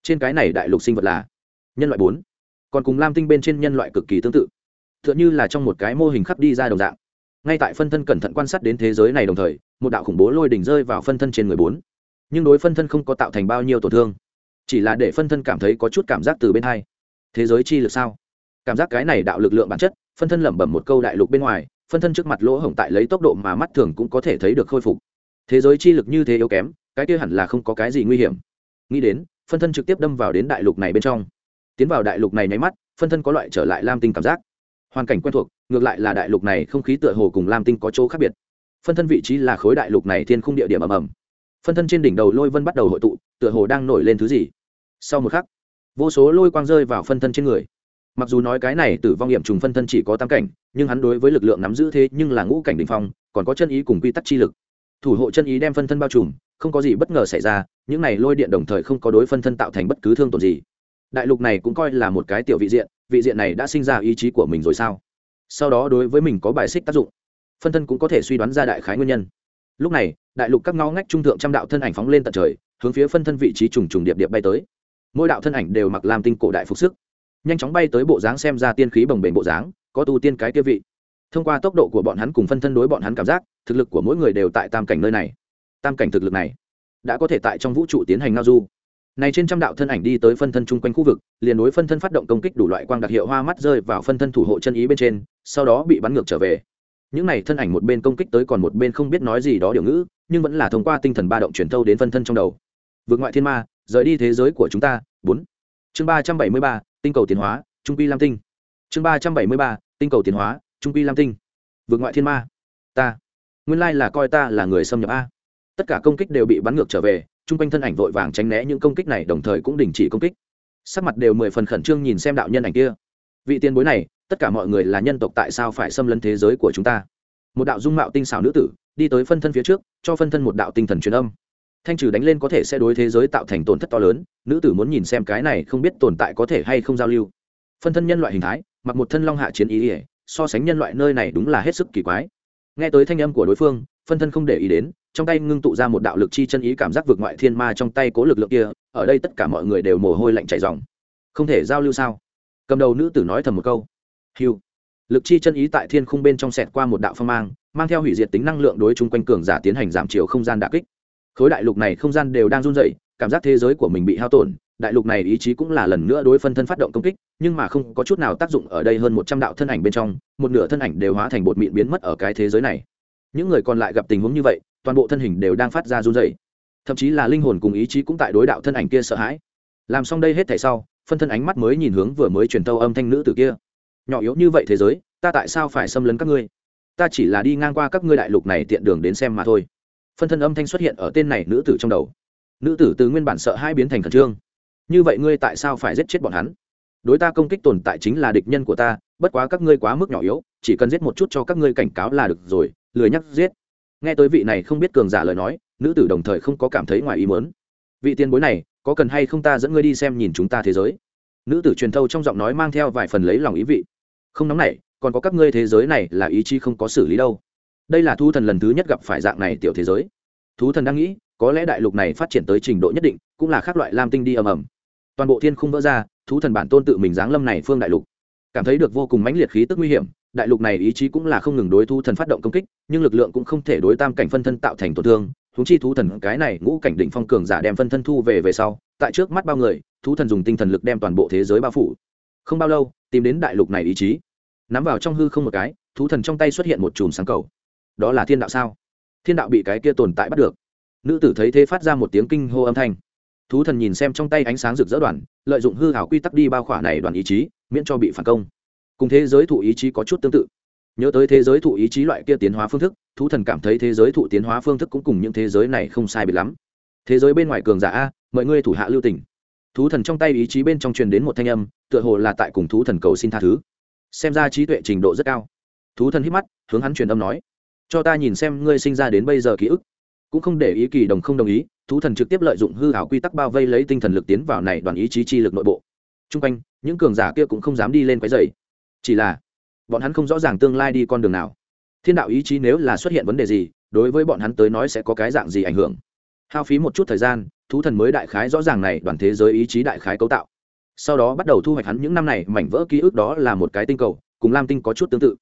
trên cái này đại lục sinh vật là nhân loại bốn, còn cùng lam tinh bên trên nhân loại cực kỳ tương tự. T h ư ợ n h ư là trong một cái mô hình khắp đi ra đồng dạng. Ngay tại phân thân cẩn thận quan sát đến thế giới này đồng thời, một đạo khủng bố lôi đỉnh rơi vào phân thân trên người bốn. Nhưng đối phân thân không có tạo thành bao nhiêu tổn thương chỉ là để phân thân cảm thấy có chút cảm giác từ bên hai. Thế giới chi lực sao? Cảm giác cái này đạo lực lượng bản chất, phân thân lẩm bẩm một câu đại lục bên ngoài, phân thân trước mặt lỗ hổng tại lấy tốc độ mà mắt thường cũng có thể thấy được khôi phục. Thế giới chi lực như thế yếu kém, cái kia hẳn là không có cái gì nguy hiểm. Nghĩ đến, phân thân trực tiếp đâm vào đến đại lục này bên trong. Tiến vào đại lục này nháy mắt, phân thân có loại trở lại lam tinh cảm giác. Hoàn cảnh quen thuộc, ngược lại là đại lục này không khí tựa hồ cùng lam tinh có chỗ khác biệt. Phân thân vị trí là khối đại lục này thiên khung địa điểm ầm ầm. Phân thân trên đỉnh đầu lôi vân bắt đầu hội tụ tựa hồ đang nổi lên thứ gì. Sau một khắc, vô số lôi quang rơi vào phân thân trên người. Mặc dù nói cái này tử vong hiểm trùng phân thân chỉ có tam cảnh, nhưng hắn đối với lực lượng nắm giữ thế nhưng là ngũ cảnh đình phong, còn có chân ý cùng quy tắc chi lực. Thủ hộ chân ý đem phân thân bao trùm, không có gì bất ngờ xảy ra, những này lôi điện đồng thời không có đối phân thân tạo thành bất cứ thương tổn gì. Đại lục này cũng coi là một cái tiểu vị diện vị diện này đã sinh ra ý chí của mình rồi sao? Sau đó đối với mình có bài xích tác dụng, phân thân cũng có thể suy đoán ra đại khái nguyên nhân. Lúc này, đại lục các ngõ ngách trung thượng trăm đạo thân ảnh phóng lên tận trời hướng phía phân thân vị trí trùng trùng điệp điệp bay tới. Mỗi đạo thân ảnh đều mặc làm tinh cổ đại phục sức, nhanh chóng bay tới bộ dáng xem ra tiên khí bồng bềnh bộ dáng, có tu tiên cái kia vị. Thông qua tốc độ của bọn hắn cùng phân thân đối bọn hắn cảm giác, thực lực của mỗi người đều tại tam cảnh nơi này. Tam cảnh thực lực này, đã có thể tại trong vũ trụ tiến hành ngao du. Này trên trăm đạo thân ảnh đi tới phân thân chung quanh khu vực, liền đối phân thân phát động công kích đủ loại quang đặc hiệu hoa mắt rơi vào phân thân thủ hộ chân ý bên trên, sau đó bị bắn ngược trở về những này thân ảnh một bên công kích tới còn một bên không biết nói gì đó điều ngữ, nhưng vẫn là thông qua tinh thần ba động truyền thâu đến phân thân trong đầu. Vượt ngoại thiên ma, rời đi thế giới của chúng ta, bốn. Chương ba trăm bảy mươi ba, tinh cầu tiến hóa, trung quy lam tinh. Chương ba trăm bảy mươi ba, tinh cầu tiến hóa, trung quy lam tinh. Vượt ngoại thiên ma, ta. Nguyên lai là coi ta là người xâm nhập a. Tất cả công kích đều bị bắn ngược trở về, chung quanh thân ảnh vội vàng tránh né những công kích này, đồng thời cũng đình chỉ công kích. Sắc mặt đều mười phần khẩn trương nhìn xem đạo nhân ảnh kia. Vị tiền bối này tất cả mọi người là nhân tộc tại sao phải xâm lấn thế giới của chúng ta? Một đạo dung mạo tinh xảo nữ tử, đi tới phân thân phía trước, cho phân thân một đạo tinh thần truyền âm. Thanh trừ đánh lên có thể sẽ đối thế giới tạo thành tổn thất to lớn, nữ tử muốn nhìn xem cái này không biết tồn tại có thể hay không giao lưu. Phân thân nhân loại hình thái, mặc một thân long hạ chiến ý ỉa so sánh nhân loại nơi này đúng là hết sức kỳ quái. Nghe tới thanh âm của đối phương, phân thân không để ý đến, trong tay ngưng tụ ra một đạo lực chi chân ý cảm giác vượt ngoại thiên ma trong tay cố lực lượng kia, ở đây tất cả mọi người đều mồ hôi lạnh chảy dòng không thể giao lưu sao? Cầm đầu nữ tử nói thầm một câu hiu lực chi chân ý tại thiên khung bên trong sẹt qua một đạo phong mang mang theo hủy diệt tính năng lượng đối chung quanh cường giả tiến hành giảm chiều không gian đả kích. Khối đại lục này không gian đều đang run rẩy, cảm giác thế giới của mình bị hao tổn, đại lục này ý chí cũng là lần nữa đối phân thân phát động công kích, nhưng mà không có chút nào tác dụng ở đây hơn một trăm đạo thân ảnh bên trong, một nửa thân ảnh đều hóa thành bột mịn biến mất ở cái thế giới này. Những người còn lại gặp tình huống như vậy, toàn bộ thân hình đều đang phát ra run dày thậm chí là linh hồn cùng ý chí cũng tại đối đạo thân ảnh kia sợ hãi. Làm xong đây hết thảy sau, phân thân ánh mắt mới nhìn hướng vừa mới truyền tâu âm thanh nữ tử kia nhỏ yếu như vậy thế giới, ta tại sao phải xâm lấn các ngươi? Ta chỉ là đi ngang qua các ngươi đại lục này tiện đường đến xem mà thôi. Phân thân âm thanh xuất hiện ở tên này nữ tử trong đầu. Nữ tử từ nguyên bản sợ hai biến thành khẩn trương. Như vậy ngươi tại sao phải giết chết bọn hắn? Đối ta công kích tồn tại chính là địch nhân của ta, bất quá các ngươi quá mức nhỏ yếu, chỉ cần giết một chút cho các ngươi cảnh cáo là được rồi, lười nhắc giết. Nghe tới vị này không biết cường giả lời nói, nữ tử đồng thời không có cảm thấy ngoài ý mớn vị tiền bối này, có cần hay không ta dẫn ngươi đi xem nhìn chúng ta thế giới? Nữ tử truyền thâu trong giọng nói mang theo vài phần lấy lòng ý vị không nóng này còn có các ngươi thế giới này là ý chí không có xử lý đâu. Đây là thu thần lần thứ nhất gặp phải dạng này tiểu thế giới. Thú thần đang nghĩ, có lẽ đại lục này phát triển tới trình độ nhất định, cũng là khác loại lam tinh đi ầm ầm. Toàn bộ thiên không vỡ ra, thú thần bản tôn tự mình giáng lâm này phương đại lục. Cảm thấy được vô cùng mãnh liệt khí tức nguy hiểm, đại lục này ý chí cũng là không ngừng đối thú thần phát động công kích, nhưng lực lượng cũng không thể đối tam cảnh phân thân tạo thành tổn thương. Húng chi thú thần cái này ngũ cảnh định phong cường giả đem phân thân thu về về sau, tại trước mắt bao người, thú thần dùng tinh thần lực đem toàn bộ thế giới bao phủ. Không bao lâu tìm đến đại lục này ý chí. Nắm vào trong hư không một cái, thú thần trong tay xuất hiện một chùm sáng cầu. Đó là thiên đạo sao? Thiên đạo bị cái kia tồn tại bắt được. Nữ tử thấy thế phát ra một tiếng kinh hô âm thanh. Thú thần nhìn xem trong tay ánh sáng rực rỡ đoàn, lợi dụng hư hảo quy tắc đi bao khỏa này đoàn ý chí, miễn cho bị phản công. Cùng thế giới thụ ý chí có chút tương tự. Nhớ tới thế giới thụ ý chí loại kia tiến hóa phương thức, thú thần cảm thấy thế giới thụ tiến hóa phương thức cũng cùng những thế giới này không sai biệt lắm. Thế giới bên ngoài cường giả a mọi người thủ hạ lưu tỉnh thú thần trong tay ý chí bên trong truyền đến một thanh âm, tựa hồ là tại cùng thú thần cầu xin tha thứ. Xem ra trí tuệ trình độ rất cao. Thú thần hít mắt, hướng hắn truyền âm nói, cho ta nhìn xem ngươi sinh ra đến bây giờ ký ức. Cũng không để ý kỳ đồng không đồng ý, thú thần trực tiếp lợi dụng hư hảo quy tắc bao vây lấy tinh thần lực tiến vào này đoàn ý chí chi lực nội bộ. T r u n g quanh, những cường giả kia cũng không dám đi lên quái dày chỉ là, bọn hắn không rõ ràng tương lai đi con đường nào. Thiên đạo ý chí nếu là xuất hiện vấn đề gì, đối với bọn hắn tới nói sẽ có cái dạng gì ảnh hưởng hao phí một chút thời gian, thú thần mới đại khái rõ ràng này đoàn thế giới ý chí đại khái cấu tạo. Sau đó bắt đầu thu hoạch hắn những năm này, mảnh vỡ ký ức đó là một cái tinh cầu, cùng lam tinh có chút tương tự.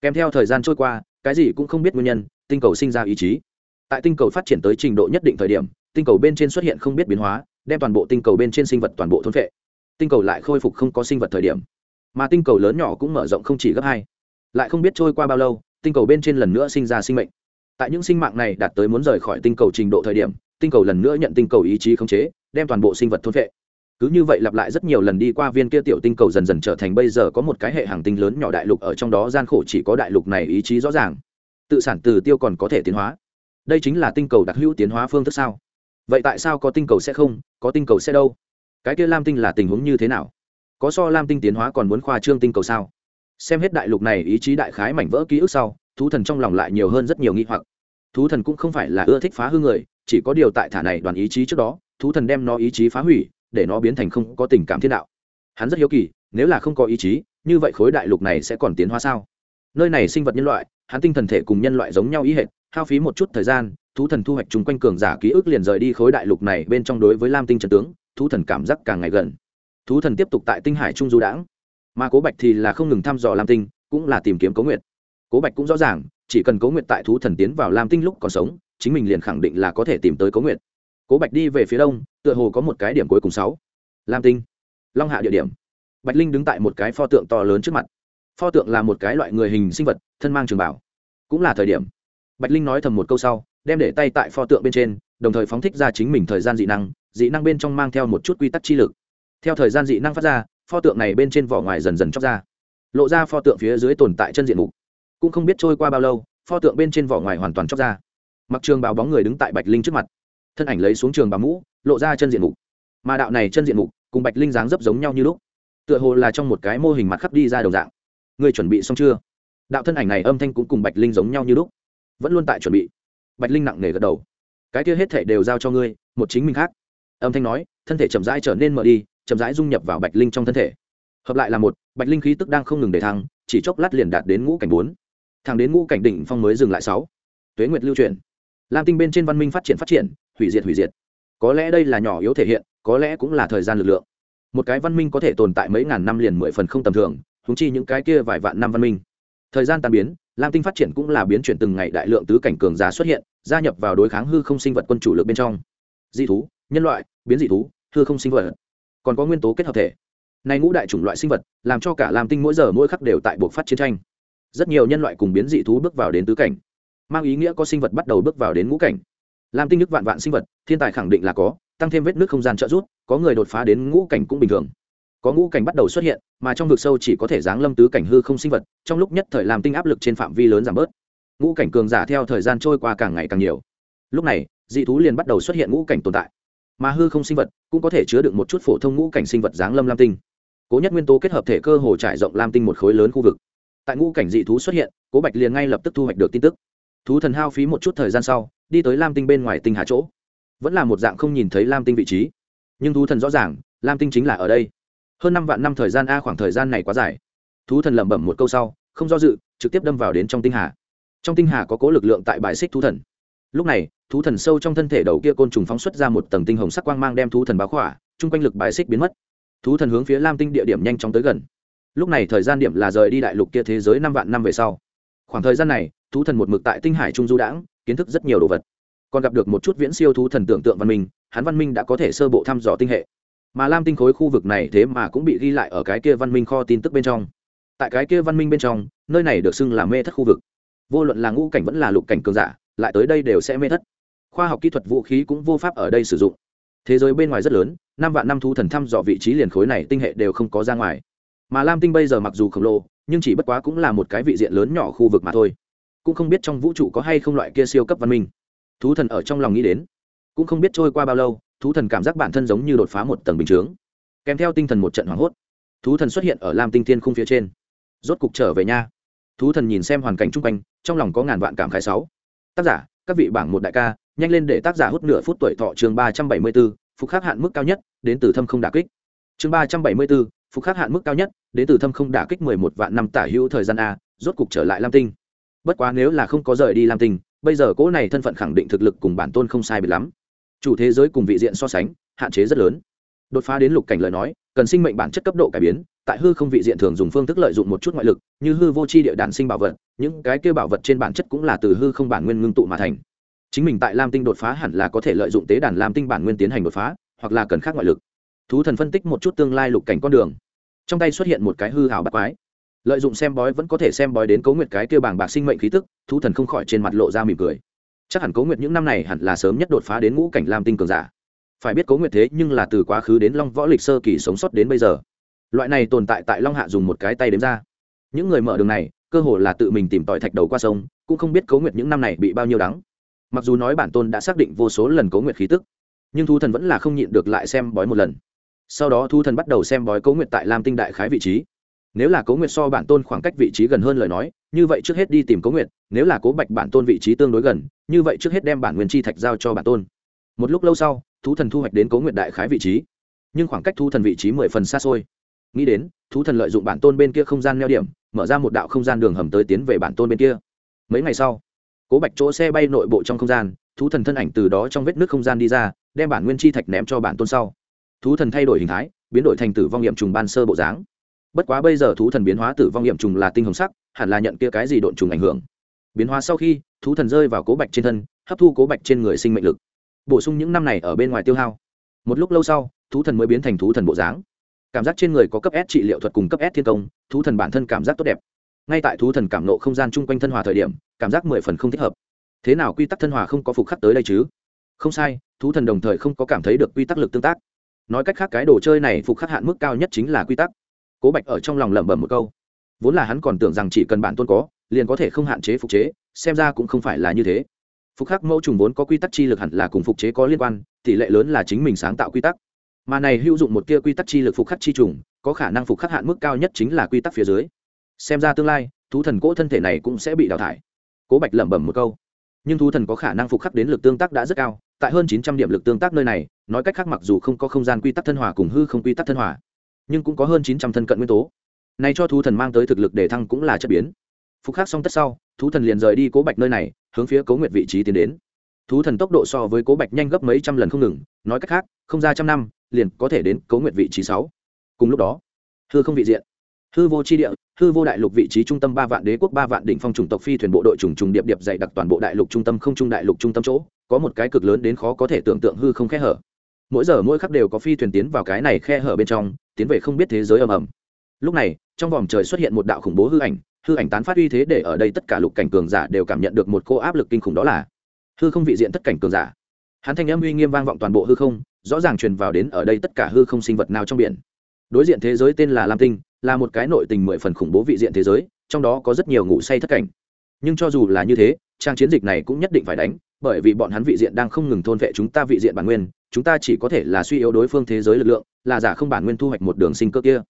Kèm theo thời gian trôi qua, cái gì cũng không biết nguyên nhân, tinh cầu sinh ra ý chí. Tại tinh cầu phát triển tới trình độ nhất định thời điểm, tinh cầu bên trên xuất hiện không biết biến hóa, đem toàn bộ tinh cầu bên trên sinh vật toàn bộ thôn vệ tinh cầu lại khôi phục không có sinh vật thời điểm. Mà tinh cầu lớn nhỏ cũng mở rộng không chỉ gấp hai. Lại không biết trôi qua bao lâu, tinh cầu bên trên lần nữa sinh ra sinh mệnh. Tại những sinh mạng này đạt tới muốn rời khỏi tinh cầu trình độ thời điểm tinh cầu lần nữa nhận tinh cầu ý chí khống chế, đem toàn bộ sinh vật thôn vệ cứ như vậy lặp lại rất nhiều lần đi qua viên kia tiểu tinh cầu dần dần trở thành bây giờ có một cái hệ hàng tinh lớn nhỏ đại lục ở trong đó gian khổ chỉ có đại lục này ý chí rõ ràng. Tự sản từ tiêu còn có thể tiến hóa. Đây chính là tinh cầu đặc hữu tiến hóa phương thức sao? Vậy tại sao có tinh cầu sẽ không, có tinh cầu sẽ đâu? Cái kia lam tinh là tình huống như thế nào? Có so lam tinh tiến hóa còn muốn khoa trương tinh cầu sao? Xem hết đại lục này ý chí đại khái mảnh vỡ ký ức sau, thú thần trong lòng lại nhiều hơn rất nhiều nghi hoặc. Thú thần cũng không phải là ưa thích phá hư người chỉ có điều tại thả này đoàn ý chí trước đó, thú thần đem nó ý chí phá hủy, để nó biến thành không có tình cảm thiên đạo. Hắn rất hiếu kỳ, nếu là không có ý chí, như vậy khối đại lục này sẽ còn tiến hóa sao? Nơi này sinh vật nhân loại, hắn tinh thần thể cùng nhân loại giống nhau ý hệt, hao phí một chút thời gian, thú thần thu hoạch chung quanh cường giả ký ức liền rời đi khối đại lục này bên trong đối với lam tinh trần tướng, thú thần cảm giác càng ngày gần. Thú thần tiếp tục tại tinh hải trung du đãng. Mà cố bạch thì là không ngừng thăm dò lam tinh, cũng là tìm kiếm cố nguyệt. Cố bạch cũng rõ ràng, chỉ cần cố nguyệt tại thú thần tiến vào lam tinh lúc còn sống chính mình liền khẳng định là có thể tìm tới cố nguyện cố bạch đi về phía đông, tựa hồ có một cái điểm cuối cùng sáu. Lam tinh, long hạ địa điểm. Bạch linh đứng tại một cái pho tượng to lớn trước mặt. Pho tượng là một cái loại người hình sinh vật, thân mang trường bảo. Cũng là thời điểm. Bạch linh nói thầm một câu sau, đem để tay tại pho tượng bên trên, đồng thời phóng thích ra chính mình thời gian dị năng dị năng bên trong mang theo một chút quy tắc chi lực. Theo thời gian dị năng phát ra, pho tượng này bên trên vỏ ngoài dần dần chóc ra. Lộ ra pho tượng phía dưới tồn tại chân diện mục. Cũng không biết trôi qua bao lâu, pho tượng bên trên vỏ ngoài hoàn toàn chóc ra mặc trường bào bóng người đứng tại bạch linh trước mặt thân ảnh lấy xuống trường bào mũ lộ ra chân diện mục mà đạo này chân diện mục cùng bạch linh dáng dấp giống nhau như lúc tựa hồ là trong một cái mô hình mặt khắp đi ra đồng dạng người chuẩn bị xong chưa đạo thân ảnh này âm thanh cũng cùng bạch linh giống nhau như lúc vẫn luôn tại chuẩn bị bạch linh nặng nề gật đầu cái kia hết thể đều giao cho ngươi một chính mình khác âm thanh nói thân thể chậm rãi trở nên mở đi chậm rãi dung nhập vào bạch linh trong thân thể hợp lại là một bạch linh khí tức đang không ngừng để thăng chỉ chốc lát liền đạt đến ngũ cảnh bốn thẳng đến ngũ cảnh đỉnh phong mới dừng lại sáu tuế nguyệt lưu truyền lam tinh bên trên văn minh phát triển phát triển, hủy diệt hủy diệt. Có lẽ đây là nhỏ yếu thể hiện, có lẽ cũng là thời gian lực lượng. Một cái văn minh có thể tồn tại mấy ngàn năm liền mười phần không tầm thường húng chi những cái kia vài vạn năm văn minh. Thời gian tan biến, lam tinh phát triển cũng là biến chuyển từng ngày đại lượng tứ cảnh cường giá xuất hiện, gia nhập vào đối kháng hư không sinh vật quân chủ lực bên trong. Dị thú, nhân loại, biến dị thú, hư không sinh vật. Còn có nguyên tố kết hợp thể. Này ngũ đại chủng loại sinh vật, làm cho cả lam tinh mỗi giờ mỗi khắc đều tại buộc phát chiến tranh. Rất nhiều nhân loại cùng biến dị thú bước vào đến tứ cảnh mang ý nghĩa có sinh vật bắt đầu bước vào đến ngũ cảnh. Lam tinh nước vạn vạn sinh vật, thiên tài khẳng định là có, tăng thêm vết nước không gian trợ rút có người đột phá đến ngũ cảnh cũng bình thường. Có ngũ cảnh bắt đầu xuất hiện, mà trong vực sâu chỉ có thể giáng lâm tứ cảnh hư không sinh vật, trong lúc nhất thời làm tinh áp lực trên phạm vi lớn giảm bớt. Ngũ cảnh cường giả theo thời gian trôi qua càng ngày càng nhiều. Lúc này, dị thú liền bắt đầu xuất hiện ngũ cảnh tồn tại. Mà hư không sinh vật cũng có thể chứa được một chút phổ thông ngũ cảnh sinh vật giáng lâm lam tinh. Cố nhất nguyên tố kết hợp thể cơ hồ trải rộng lam tinh một khối lớn khu vực. Tại ngũ cảnh dị thú xuất hiện, cố bạch liền ngay lập tức thu hoạch được tin tức thú thần hao phí một chút thời gian sau, đi tới lam tinh bên ngoài tinh hà chỗ. Vẫn là một dạng không nhìn thấy lam tinh vị trí. Nhưng thú thần rõ ràng, lam tinh chính là ở đây. Hơn năm vạn năm thời gian a, khoảng thời gian này quá dài. Thú thần lẩm bẩm một câu sau, không do dự, trực tiếp đâm vào đến trong tinh hà. Trong tinh hà có cố lực lượng tại bài xích thú thần. Lúc này, thú thần sâu trong thân thể đầu kia côn trùng phóng xuất ra một tầng tinh hồng sắc quang mang đem thú thần báo khỏa, chung quanh lực bài xích biến mất. Thú thần hướng phía lam tinh địa điểm nhanh chóng tới gần. Lúc này thời gian điểm là rời đi đại lục kia thế giới năm vạn năm về sau khoảng thời gian này, thú thần một mực tại tinh hải trung du đãng, kiến thức rất nhiều đồ vật. Còn gặp được một chút viễn siêu thú thần tưởng tượng văn minh, hắn văn minh đã có thể sơ bộ thăm dò tinh hệ. Mà lam tinh khối khu vực này thế mà cũng bị ghi lại ở cái kia văn minh kho tin tức bên trong. Tại cái kia văn minh bên trong, nơi này được xưng là mê thất khu vực. Vô luận là ngũ cảnh vẫn là lục cảnh cường giả, lại tới đây đều sẽ mê thất. Khoa học kỹ thuật vũ khí cũng vô pháp ở đây sử dụng. Thế giới bên ngoài rất lớn, năm vạn năm thú thần thăm dò vị trí liền khối này tinh hệ đều không có ra ngoài. Mà lam tinh bây giờ mặc dù khổng lồ nhưng chỉ bất quá cũng là một cái vị diện lớn nhỏ khu vực mà thôi. Cũng không biết trong vũ trụ có hay không loại kia siêu cấp văn minh. Thú thần ở trong lòng nghĩ đến. Cũng không biết trôi qua bao lâu thú thần cảm giác bản thân giống như đột phá một tầng bình chướng. Kèm theo tinh thần một trận hoảng hốt thú thần xuất hiện ở lam tinh thiên khung phía trên. Rốt cục trở về nha. Thú thần nhìn xem hoàn cảnh chung quanh trong lòng có ngàn vạn cảm khái sáu. Tác giả các vị bảng một đại ca nhanh lên để tác giả hút nửa phút tuổi thọ chương ba trăm bảy mươi 374, phục khắc hạn mức cao nhất đến từ thâm không đả kích chương ba trăm bảy mươi bốn phục khắc hạn mức cao nhất, đến từ thâm không đả kích mười một vạn năm tả hữu thời gian a, rốt cục trở lại lam tinh. Bất quá nếu là không có rời đi lam tinh, bây giờ cỗ này thân phận khẳng định thực lực cùng bản tôn không sai biệt lắm. Chủ thế giới cùng vị diện so sánh, hạn chế rất lớn. Đột phá đến lục cảnh lời nói, cần sinh mệnh bản chất cấp độ cải biến, tại hư không vị diện thường dùng phương thức lợi dụng một chút ngoại lực, như hư vô c h i địa đản sinh bảo vật, những cái kêu bảo vật trên bản chất cũng là từ hư không bản nguyên ngưng tụ mà thành. Chính mình tại lam tinh đột phá hẳn là có thể lợi dụng tế đàn lam tinh bản nguyên tiến hành đột phá, hoặc là cần khác ngoại lực thú thần phân tích một chút tương lai lục cảnh con đường. Trong tay xuất hiện một cái hư hào bạc quái. Lợi dụng xem bói vẫn có thể xem bói đến cấu nguyệt cái kêu bảng bạc sinh mệnh khí tức, thú thần không khỏi trên mặt lộ ra mỉm cười. Chắc hẳn cấu nguyệt những năm này hẳn là sớm nhất đột phá đến ngũ cảnh lam tinh cường giả. Phải biết cấu nguyệt thế nhưng là từ quá khứ đến long võ lịch sơ kỳ sống sót đến bây giờ. Loại này tồn tại tại long hạ dùng một cái tay đếm ra. Những người mở đường này, cơ hồ là tự mình tìm tòi thạch đầu qua sông, cũng không biết cấu nguyệt những năm này bị bao nhiêu đắng. Mặc dù nói bản tôn đã xác định vô số lần cấu nguyệt khí tức, nhưng thu thần vẫn là không nhịn được lại xem bói một lần sau đó thu thần bắt đầu xem bói cấu nguyện tại lam tinh đại khái vị trí nếu là cấu nguyệt so bản tôn khoảng cách vị trí gần hơn lời nói như vậy trước hết đi tìm cấu nguyệt nếu là cố bạch bản tôn vị trí tương đối gần như vậy trước hết đem bản nguyên chi thạch giao cho bản tôn một lúc lâu sau thú thần thu hoạch đến cấu nguyệt đại khái vị trí nhưng khoảng cách thu thần vị trí mười phần xa xôi nghĩ đến thú thần lợi dụng bản tôn bên kia không gian neo điểm mở ra một đạo không gian đường hầm tới tiến về bản tôn bên kia mấy ngày sau cố bạch chỗ xe bay nội bộ trong không gian thú thần thân ảnh từ đó trong vết nước không gian đi ra đem bản nguyên chi thạch ném cho bản tôn sau thú thần thay đổi hình thái, biến đổi thành tử vong nghiệm trùng ban sơ bộ dáng. Bất quá bây giờ thú thần biến hóa tử vong nghiệm trùng là tinh hồng sắc, hẳn là nhận kia cái gì độn trùng ảnh hưởng. Biến hóa sau khi, thú thần rơi vào cố bạch trên thân, hấp thu cố bạch trên người sinh mệnh lực. Bổ sung những năm này ở bên ngoài tiêu hao. Một lúc lâu sau, thú thần mới biến thành thú thần bộ dáng. Cảm giác trên người có cấp s trị liệu thuật cùng cấp s thiên công, thú thần bản thân cảm giác tốt đẹp. Ngay tại thú thần cảm nộ không gian chung quanh thân hòa thời điểm, cảm giác mười phần không thích hợp. Thế nào quy tắc thân hòa không có phục khắc tới đây chứ? Không sai, thú thần đồng thời không có cảm thấy được quy tắc lực tương tác nói cách khác cái đồ chơi này phục khắc hạn mức cao nhất chính là quy tắc. Cố bạch ở trong lòng lẩm bẩm một câu. Vốn là hắn còn tưởng rằng chỉ cần bản tôn có, liền có thể không hạn chế phục chế, xem ra cũng không phải là như thế. Phục khắc mẫu trùng vốn có quy tắc chi lực hẳn là cùng phục chế có liên quan, tỷ lệ lớn là chính mình sáng tạo quy tắc. Mà này hữu dụng một tia quy tắc chi lực phục khắc chi trùng, có khả năng phục khắc hạn mức cao nhất chính là quy tắc phía dưới. Xem ra tương lai, thú thần cỗ thân thể này cũng sẽ bị đào thải. Cố bạch lẩm bẩm một câu. Nhưng thú thần có khả năng phục khắc đến lực tương tác đã rất cao, tại hơn chín trăm điểm lực tương tác nơi này nói cách khác mặc dù không có không gian quy tắc thân hòa cùng hư không quy tắc thân hòa, nhưng cũng có hơn chín trăm thân cận nguyên tố. Này cho thú thần mang tới thực lực để thăng cũng là chất biến. Phục khắc xong tất sau, thú thần liền rời đi cố bạch nơi này, hướng phía cố nguyệt vị trí tiến đến. Thú thần tốc độ so với cố bạch nhanh gấp mấy trăm lần không ngừng, nói cách khác, không ra trăm năm, liền có thể đến cố nguyệt vị trí sáu. Cùng lúc đó, hư không vị diện, hư vô chi địa, hư vô đại lục vị trí trung tâm ba vạn đế quốc ba vạn đỉnh phong chủng tộc phi thuyền bộ đội trùng trùng điệp điệp dày đặc toàn bộ đại lục trung tâm không trung đại lục trung tâm chỗ, có một cái cực lớn đến khó có thể tưởng tượng hư không khe hở mỗi giờ mỗi khắc đều có phi thuyền tiến vào cái này khe hở bên trong, tiến về không biết thế giới ầm ầm. Lúc này, trong vòng trời xuất hiện một đạo khủng bố hư ảnh hư ảnh tán phát uy thế để ở đây tất cả lục cảnh cường giả đều cảm nhận được một cô áp lực kinh khủng đó là hư không vị diện tất cảnh cường giả. Hắn thanh âm uy nghiêm vang vọng toàn bộ hư không, rõ ràng truyền vào đến ở đây tất cả hư không sinh vật nào trong biển. Đối diện thế giới tên là lam tinh, là một cái nội tình mười phần khủng bố vị diện thế giới, trong đó có rất nhiều ngủ say thất cảnh. Nhưng cho dù là như thế, trang chiến dịch này cũng nhất định phải đánh bởi vì bọn hắn vị diện đang không ngừng thôn vệ chúng ta vị diện bản nguyên, chúng ta chỉ có thể là suy yếu đối phương thế giới lực lượng, là giả không bản nguyên thu hoạch một đường sinh cơ kia.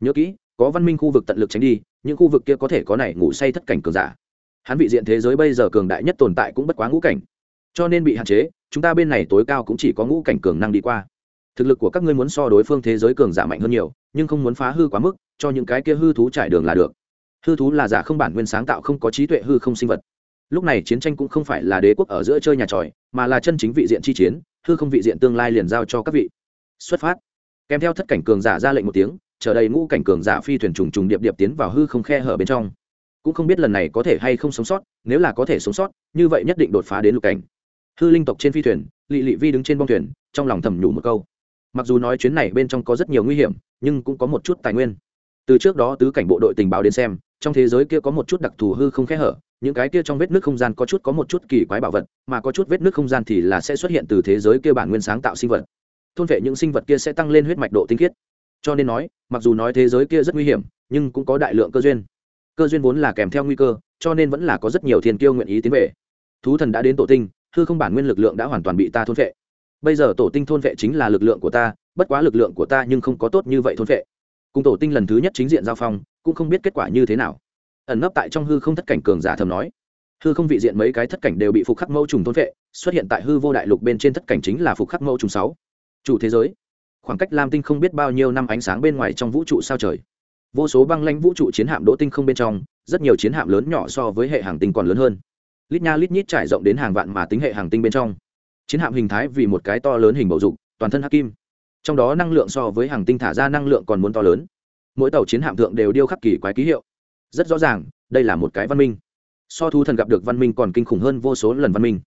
Nhớ kỹ, có văn minh khu vực tận lực tránh đi, những khu vực kia có thể có này ngủ say thất cảnh cường giả. Hắn vị diện thế giới bây giờ cường đại nhất tồn tại cũng bất quá ngũ cảnh. Cho nên bị hạn chế, chúng ta bên này tối cao cũng chỉ có ngũ cảnh cường năng đi qua. Thực lực của các ngươi muốn so đối phương thế giới cường giả mạnh hơn nhiều, nhưng không muốn phá hư quá mức, cho những cái kia hư thú trải đường là được. Hư thú là giả không bản nguyên sáng tạo không có trí tuệ hư không sinh vật lúc này chiến tranh cũng không phải là đế quốc ở giữa chơi nhà tròi, mà là chân chính vị diện chi chiến, hư không vị diện tương lai liền giao cho các vị. Xuất phát. Kèm theo thất cảnh cường giả ra lệnh một tiếng, chờ đầy ngũ cảnh cường giả phi thuyền trùng trùng điệp điệp tiến vào hư không khe hở bên trong. Cũng không biết lần này có thể hay không sống sót, nếu là có thể sống sót, như vậy nhất định đột phá đến lục cảnh. Hư linh tộc trên phi thuyền, lị lị vi đứng trên bong thuyền, trong lòng thầm nhủ một câu. Mặc dù nói chuyến này bên trong có rất nhiều nguy hiểm, nhưng cũng có một chút tài nguyên từ trước đó tứ cảnh bộ đội tình báo đến xem, trong thế giới kia có một chút đặc thù hư không khẽ hở, những cái kia trong vết nước không gian có chút có một chút kỳ quái bảo vật, mà có chút vết nước không gian thì là sẽ xuất hiện từ thế giới kia bản nguyên sáng tạo sinh vật. Thôn vệ những sinh vật kia sẽ tăng lên huyết mạch độ tinh khiết. Cho nên nói, mặc dù nói thế giới kia rất nguy hiểm, nhưng cũng có đại lượng cơ duyên. Cơ duyên vốn là kèm theo nguy cơ, cho nên vẫn là có rất nhiều thiên kiêu nguyện ý tiến về. Thú thần đã đến tổ tinh, hư không bản nguyên lực lượng đã hoàn toàn bị ta thôn vệ. Bây giờ tổ tinh thôn vệ chính là lực lượng của ta, bất quá lực lượng của ta nhưng không có tốt như vậy thôn vệ cùng tổ tinh lần thứ nhất chính diện giao phong, cũng không biết kết quả như thế nào. Ẩn nấp tại trong hư không thất cảnh cường giả thầm nói. Hư không vị diện mấy cái thất cảnh đều bị phục khắc mẫu trùng thôn vệ xuất hiện tại hư vô đại lục bên trên thất cảnh chính là phục khắc mẫu trùng sáu. Chủ thế giới. Khoảng cách lam tinh không biết bao nhiêu năm ánh sáng bên ngoài trong vũ trụ sao trời. Vô số băng lanh vũ trụ chiến hạm đỗ tinh không bên trong, rất nhiều chiến hạm lớn nhỏ so với hệ hàng tinh còn lớn hơn. Lít nha lít nhít trải rộng đến hàng vạn mà tính hệ hàng tinh bên trong. Chiến hạm hình thái vì một cái to lớn hình bầu dục, toàn thân hắc kim trong đó năng lượng so với hàng tinh thả ra năng lượng còn muốn to lớn. Mỗi tàu chiến hạm thượng đều điêu khắc kỳ quái ký hiệu. Rất rõ ràng, đây là một cái văn minh. So thu thần gặp được văn minh còn kinh khủng hơn vô số lần văn minh.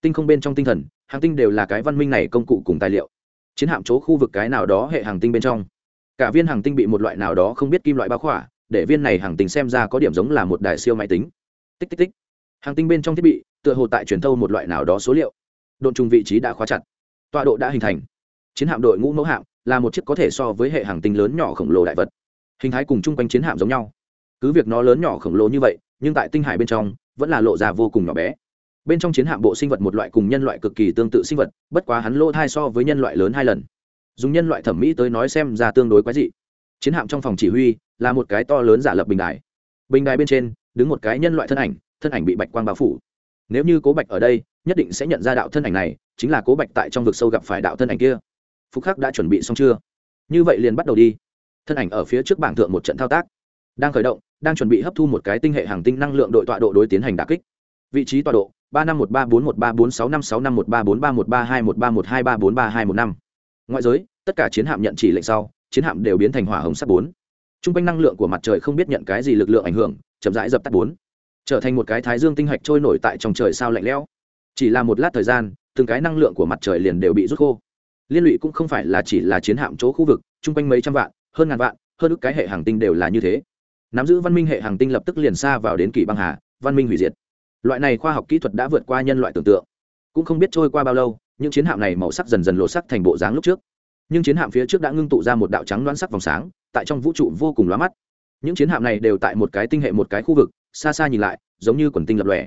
Tinh không bên trong tinh thần, hàng tinh đều là cái văn minh này công cụ cùng tài liệu. Chiến hạm chỗ khu vực cái nào đó hệ hàng tinh bên trong. Cả viên hàng tinh bị một loại nào đó không biết kim loại bao khỏa, để viên này hàng tinh xem ra có điểm giống là một đài siêu máy tính. Tích tích tích. Hàng tinh bên trong thiết bị, tựa hồ tại truyền thâu một loại nào đó số liệu. Độn trùng vị trí đã khóa chặt. Tọa độ đã hình thành chiến hạm đội ngũ mẫu hạm là một chiếc có thể so với hệ hàng tinh lớn nhỏ khổng lồ đại vật. Hình thái cùng chung quanh chiến hạm giống nhau. Cứ việc nó lớn nhỏ khổng lồ như vậy, nhưng tại tinh hải bên trong vẫn là lộ ra vô cùng nhỏ bé. Bên trong chiến hạm bộ sinh vật một loại cùng nhân loại cực kỳ tương tự sinh vật, bất quá hắn lỗ thai so với nhân loại lớn hai lần. Dùng nhân loại thẩm mỹ tới nói xem ra tương đối quái dị. Chiến hạm trong phòng chỉ huy là một cái to lớn giả lập bình đài. Bình đài bên trên đứng một cái nhân loại thân ảnh thân ảnh bị bạch quang bao phủ. Nếu như cố bạch ở đây, nhất định sẽ nhận ra đạo thân ảnh này, chính là cố bạch tại trong vực sâu gặp phải đạo thân ảnh kia phúc khắc đã chuẩn bị xong chưa? Như vậy liền bắt đầu đi. Thân ảnh ở phía trước bảng thượng một trận thao tác. Đang khởi động, đang chuẩn bị hấp thu một cái tinh hệ hàng tinh năng lượng đội tọa độ đối tiến hành đà kích. Vị trí tọa độ, ba năm một ba bốn một ba bốn sáu năm sáu năm một ba bốn ba một ba hai một ba một hai ba bốn ba hai một năm. Ngoại giới, tất cả chiến hạm nhận chỉ lệnh sau, chiến hạm đều biến thành hỏa hồng sắt bốn. T r u n g quanh năng lượng của mặt trời không biết nhận cái gì lực lượng ảnh hưởng, chậm rãi dập tắt bốn. Trở thành một cái thái dương tinh hạch trôi nổi tại trong trời sao lạnh lẽo. Chỉ là một lát thời gian, từng cái năng lượng của mặt trời liền đều bị rút khô liên lụy cũng không phải là chỉ là chiến hạm chỗ khu vực, chung quanh mấy trăm vạn, hơn ngàn vạn, hơn ước cái hệ hàng tinh đều là như thế. Nắm giữ văn minh hệ hàng tinh lập tức liền xa vào đến kỷ băng hà, văn minh hủy diệt. Loại này khoa học kỹ thuật đã vượt qua nhân loại tưởng tượng. Cũng không biết trôi qua bao lâu, những chiến hạm này màu sắc dần dần lộ sắc thành bộ dáng lúc trước. Nhưng chiến hạm phía trước đã ngưng tụ ra một đạo trắng đoán sắc vòng sáng, tại trong vũ trụ vô cùng lóa mắt. Những chiến hạm này đều tại một cái tinh hệ một cái khu vực, xa xa nhìn lại, giống như quần tinh lập lòe.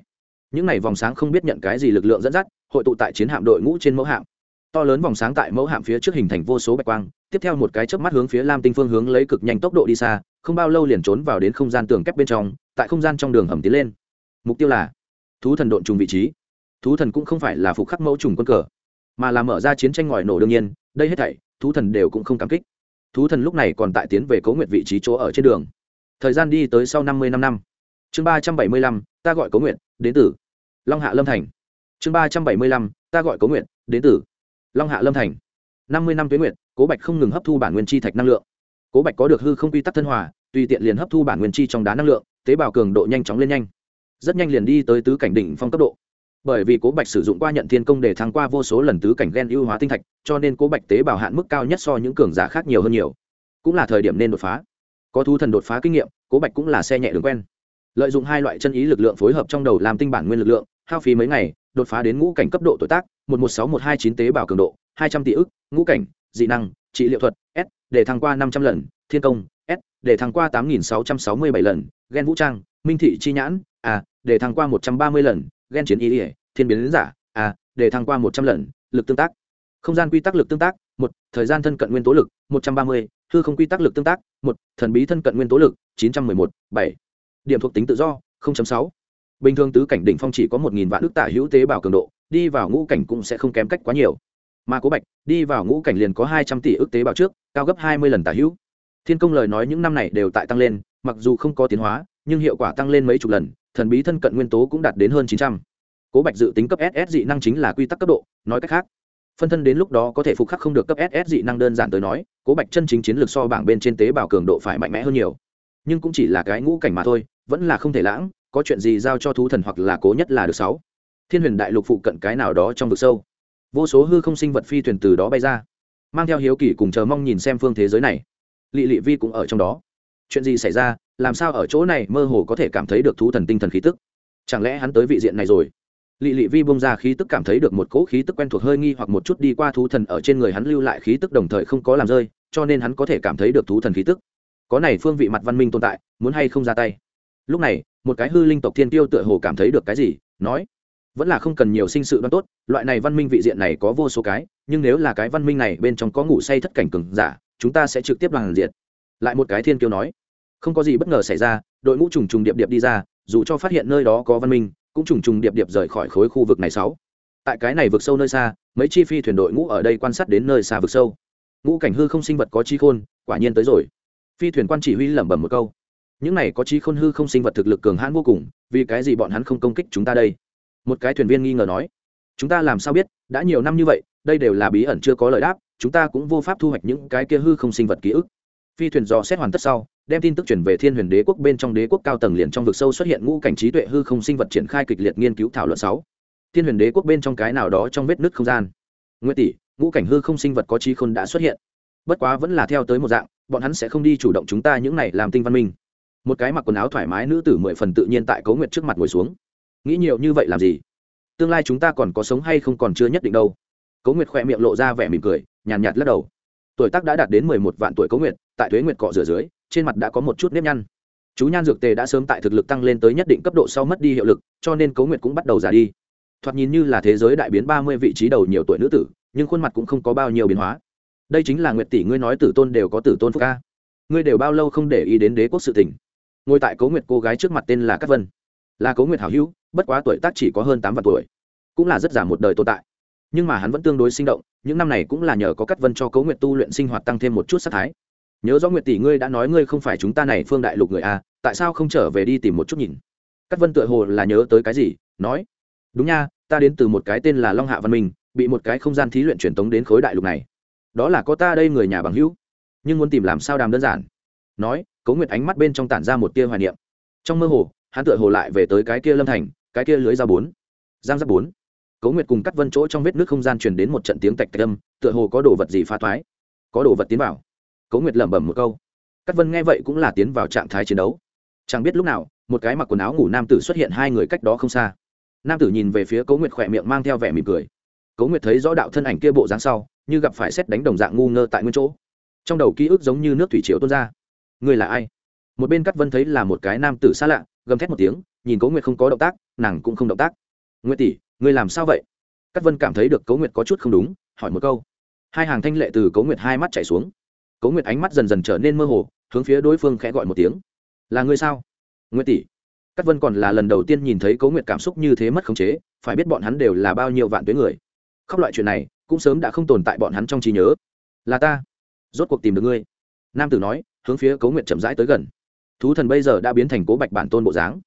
Những này vòng sáng không biết nhận cái gì lực lượng dẫn dắt, hội tụ tại chiến hạm đội ngũ trên mẫu hạm to lớn vòng sáng tại mẫu hạm phía trước hình thành vô số bạch quang tiếp theo một cái chớp mắt hướng phía lam tinh phương hướng lấy cực nhanh tốc độ đi xa không bao lâu liền trốn vào đến không gian tường kép bên trong tại không gian trong đường hầm tiến lên. Mục tiêu là thú thần độn trùng vị trí. Thú thần cũng không phải là phục khắc mẫu trùng quân cờ mà là mở ra chiến tranh ngòi nổ đương nhiên đây hết thảy thú thần đều cũng không cảm kích. Thú thần lúc này còn tại tiến về cấu nguyện vị trí chỗ ở trên đường. Thời gian đi tới sau năm mươi năm năm. Chương ba trăm bảy mươi lăm ta gọi cấu nguyện đến tử, long hạ lâm thành. Chương ba trăm bảy mươi lăm ta gọi cấu nguyện đến tử long hạ lâm thành. Năm mươi năm tuyến nguyện, cố bạch không ngừng hấp thu bản nguyên chi thạch năng lượng. Cố bạch có được hư không quy tắc thân hòa, tùy tiện liền hấp thu bản nguyên chi trong đá năng lượng, tế bào cường độ nhanh chóng lên nhanh. Rất nhanh liền đi tới tứ cảnh đỉnh phong cấp độ. Bởi vì cố bạch sử dụng qua nhận thiên công để thắng qua vô số lần tứ cảnh gen ưu hóa tinh thạch, cho nên cố bạch tế bào hạn mức cao nhất so những cường giả khác nhiều hơn nhiều. Cũng là thời điểm nên đột phá. Có thu thần đột phá kinh nghiệm, cố bạch cũng là xe nhẹ đường quen. Lợi dụng hai loại chân ý lực lượng phối hợp trong đầu làm tinh bản nguyên lực lượng, hao phí mấy ngày, đột phá đến ngũ cảnh cấp độ tuổi tác một một sáu một hai chín tế bào cường độ, hai trăm tỷ ức, ngũ cảnh, dị năng, trị liệu thuật, s, để thăng qua năm trăm lần, thiên công, s, để thăng qua tám nghìn sáu trăm sáu mươi bảy lần ghen vũ trang, minh thị chi nhãn, a, để thăng qua một trăm ba mươi lần ghen chiến ý ỉa thiên biến giả, a, để thăng qua một trăm lần, lực tương tác. Không gian quy tắc lực tương tác, một, thời gian thân cận nguyên tố lực, một trăm ba mươi, hư không quy tắc lực tương tác, một, thần bí thân cận nguyên tố lực, chín trăm mười một, bảy. Điểm thuộc tính tự do sáu. Bình thường tứ cảnh đỉnh phong chỉ có một nghìn vạn ước tả hữu tế bào cường độ đi vào ngũ cảnh cũng sẽ không kém cách quá nhiều. Mà cố bạch, đi vào ngũ cảnh liền có hai trăm tỷ ước tế bào trước, cao gấp hai mươi lần tả hữu. Thiên công lời nói những năm này đều tại tăng lên, mặc dù không có tiến hóa, nhưng hiệu quả tăng lên mấy chục lần, thần bí thân cận nguyên tố cũng đạt đến hơn chín trăm. Cố bạch dự tính cấp ss dị năng chính là quy tắc cấp độ, nói cách khác, phân thân đến lúc đó có thể phục khắc không được cấp ss dị năng đơn giản tới nói, cố bạch chân chính chiến lược so bảng bên trên tế bào cường độ phải mạnh mẽ hơn nhiều. Nhưng cũng chỉ là cái ngũ cảnh mà thôi, vẫn là không thể lãng, có chuyện gì giao cho thú thần hoặc là cố nhất là được sáu thiên huyền đại lục phụ cận cái nào đó trong vực sâu. Vô số hư không sinh vật phi thuyền từ đó bay ra, mang theo hiếu kỳ cùng chờ mong nhìn xem phương thế giới này. Lị lị vi cũng ở trong đó. Chuyện gì xảy ra? Làm sao ở chỗ này mơ hồ có thể cảm thấy được thú thần tinh thần khí tức? Chẳng lẽ hắn tới vị diện này rồi? Lị lị vi bông ra khí tức cảm thấy được một cỗ khí tức quen thuộc hơi nghi hoặc một chút đi qua thú thần ở trên người hắn lưu lại khí tức đồng thời không có làm rơi, cho nên hắn có thể cảm thấy được thú thần khí tức. Có này phương vị mặt văn minh tồn tại, muốn hay không ra tay? Lúc này, một cái hư linh tộc thiên tiêu tựa hồ cảm thấy được cái gì, nói vẫn là không cần nhiều sinh sự đoan tốt, loại này văn minh vị diện này có vô số cái, nhưng nếu là cái văn minh này bên trong có ngủ say thất cảnh cừng giả, chúng ta sẽ trực tiếp đoàn diện. Lại một cái thiên kiêu nói, không có gì bất ngờ xảy ra, đội ngũ trùng trùng điệp điệp đi ra, dù cho phát hiện nơi đó có văn minh, cũng trùng trùng điệp điệp rời khỏi khối khu vực này sáu. Tại cái này vực sâu nơi xa, mấy chi phi thuyền đội ngũ ở đây quan sát đến nơi xa vực sâu. Ngũ cảnh hư không sinh vật có chi khôn, quả nhiên tới rồi. Phi thuyền quan chỉ huy lẩm bẩm một câu, những này có chi khôn hư không sinh vật thực lực cường hãn vô cùng, vì cái gì bọn hắn không công kích chúng ta đây? Một cái thuyền viên nghi ngờ nói, chúng ta làm sao biết, đã nhiều năm như vậy, đây đều là bí ẩn chưa có lời đáp, chúng ta cũng vô pháp thu hoạch những cái kia hư không sinh vật ký ức. Phi thuyền dò xét hoàn tất sau, đem tin tức chuyển về thiên huyền đế quốc bên trong đế quốc cao tầng liền trong vực sâu xuất hiện ngũ cảnh trí tuệ hư không sinh vật triển khai kịch liệt nghiên cứu thảo luận sáu. Thiên huyền đế quốc bên trong cái nào đó trong vết nứt không gian. Nguyễn tỷ, ngũ cảnh hư không sinh vật có trí khôn đã xuất hiện. Bất quá vẫn là theo tới một dạng, bọn hắn sẽ không đi chủ động chúng ta những này làm tinh văn minh. Một cái mặc quần áo thoải mái nữ tử mười phần tự nhiên tại cấu nguyệt trước mặt ngồi xuống nghĩ nhiều như vậy làm gì? Tương lai chúng ta còn có sống hay không còn chưa nhất định đâu. Cấu nguyệt khỏe miệng lộ ra vẻ mỉm cười, nhàn nhạt lắc đầu. Tuổi tác đã đạt đến mười một vạn tuổi cấu nguyệt, tại thuế nguyệt cọ rửa dưới, trên mặt đã có một chút nếp nhăn. Chú nhan dược tề đã sớm tại thực lực tăng lên tới nhất định cấp độ sau mất đi hiệu lực, cho nên cấu nguyệt cũng bắt đầu già đi. Thoạt nhìn như là thế giới đại biến ba mươi vị trí đầu nhiều tuổi nữ tử, nhưng khuôn mặt cũng không có bao nhiêu biến hóa. Đây chính là nguyệt tỷ, ngươi nói tử tôn đều có tử tôn phúc ca. Ngươi đều bao lâu không để ý đến đế quốc sự tình. Ngồi tại cấu nguyệt cô gái trước mặt tên là cát vân là cấu nguyệt hảo hữu, bất quá tuổi tác chỉ có hơn tám vạn tuổi, cũng là rất giả một đời tồn tại. Nhưng mà hắn vẫn tương đối sinh động, những năm này cũng là nhờ có cát vân cho cấu nguyệt tu luyện sinh hoạt tăng thêm một chút sát thái. Nhớ rõ nguyệt tỷ ngươi đã nói ngươi không phải chúng ta này phương đại lục người a tại sao không trở về đi tìm một chút nhìn? Cát vân tựa hồ là nhớ tới cái gì, nói, đúng nha, ta đến từ một cái tên là long hạ văn minh, bị một cái không gian thí luyện truyền tống đến khối đại lục này. Đó là có ta đây người nhà bằng hữu, nhưng muốn tìm làm sao đàm đơn giản. Nói cấu nguyệt ánh mắt bên trong tản ra một tia hoài niệm. Trong mơ hồ hắn tựa hồ lại về tới cái kia lâm thành, cái kia lưới ra bốn, giang giáp bốn. Cấu nguyệt cùng cắt vân chỗ trong vết nước không gian truyền đến một trận tiếng tạch tạch âm, tựa hồ có đồ vật gì phá thoái. Có đồ vật tiến vào. Cấu nguyệt lẩm bẩm một câu. Cắt vân nghe vậy cũng là tiến vào trạng thái chiến đấu. Chẳng biết lúc nào, một cái mặc quần áo ngủ nam tử xuất hiện hai người cách đó không xa. Nam tử nhìn về phía cấu nguyệt khỏe miệng mang theo vẻ mỉm cười. Cấu nguyệt thấy rõ đạo thân ảnh kia bộ dáng sau, như gặp phải xét đánh đồng dạng ngu ngơ tại nguyên chỗ. Trong đầu ký ức giống như nước thủy triều tuôn ra. Người là ai? Một bên cắt vân thấy là một cái nam tử xa lạ gầm thét một tiếng, nhìn cố nguyệt không có động tác, nàng cũng không động tác. Nguyệt tỷ người làm sao vậy? Cát vân cảm thấy được cố nguyệt có chút không đúng, hỏi một câu. Hai hàng thanh lệ từ cố nguyệt hai mắt chảy xuống. Cố nguyệt ánh mắt dần dần trở nên mơ hồ, hướng phía đối phương khẽ gọi một tiếng. Là người sao? Nguyệt tỷ. Cát vân còn là lần đầu tiên nhìn thấy cố nguyệt cảm xúc như thế mất khống chế, phải biết bọn hắn đều là bao nhiêu vạn tuế người. Khóc loại chuyện này, cũng sớm đã không tồn tại bọn hắn trong trí nhớ. Là ta, rốt cuộc tìm được ngươi. Nam tử nói, hướng phía cố nguyệt chậm rãi tới gần thú thần bây giờ đã biến thành cố bạch bản tôn bộ dáng.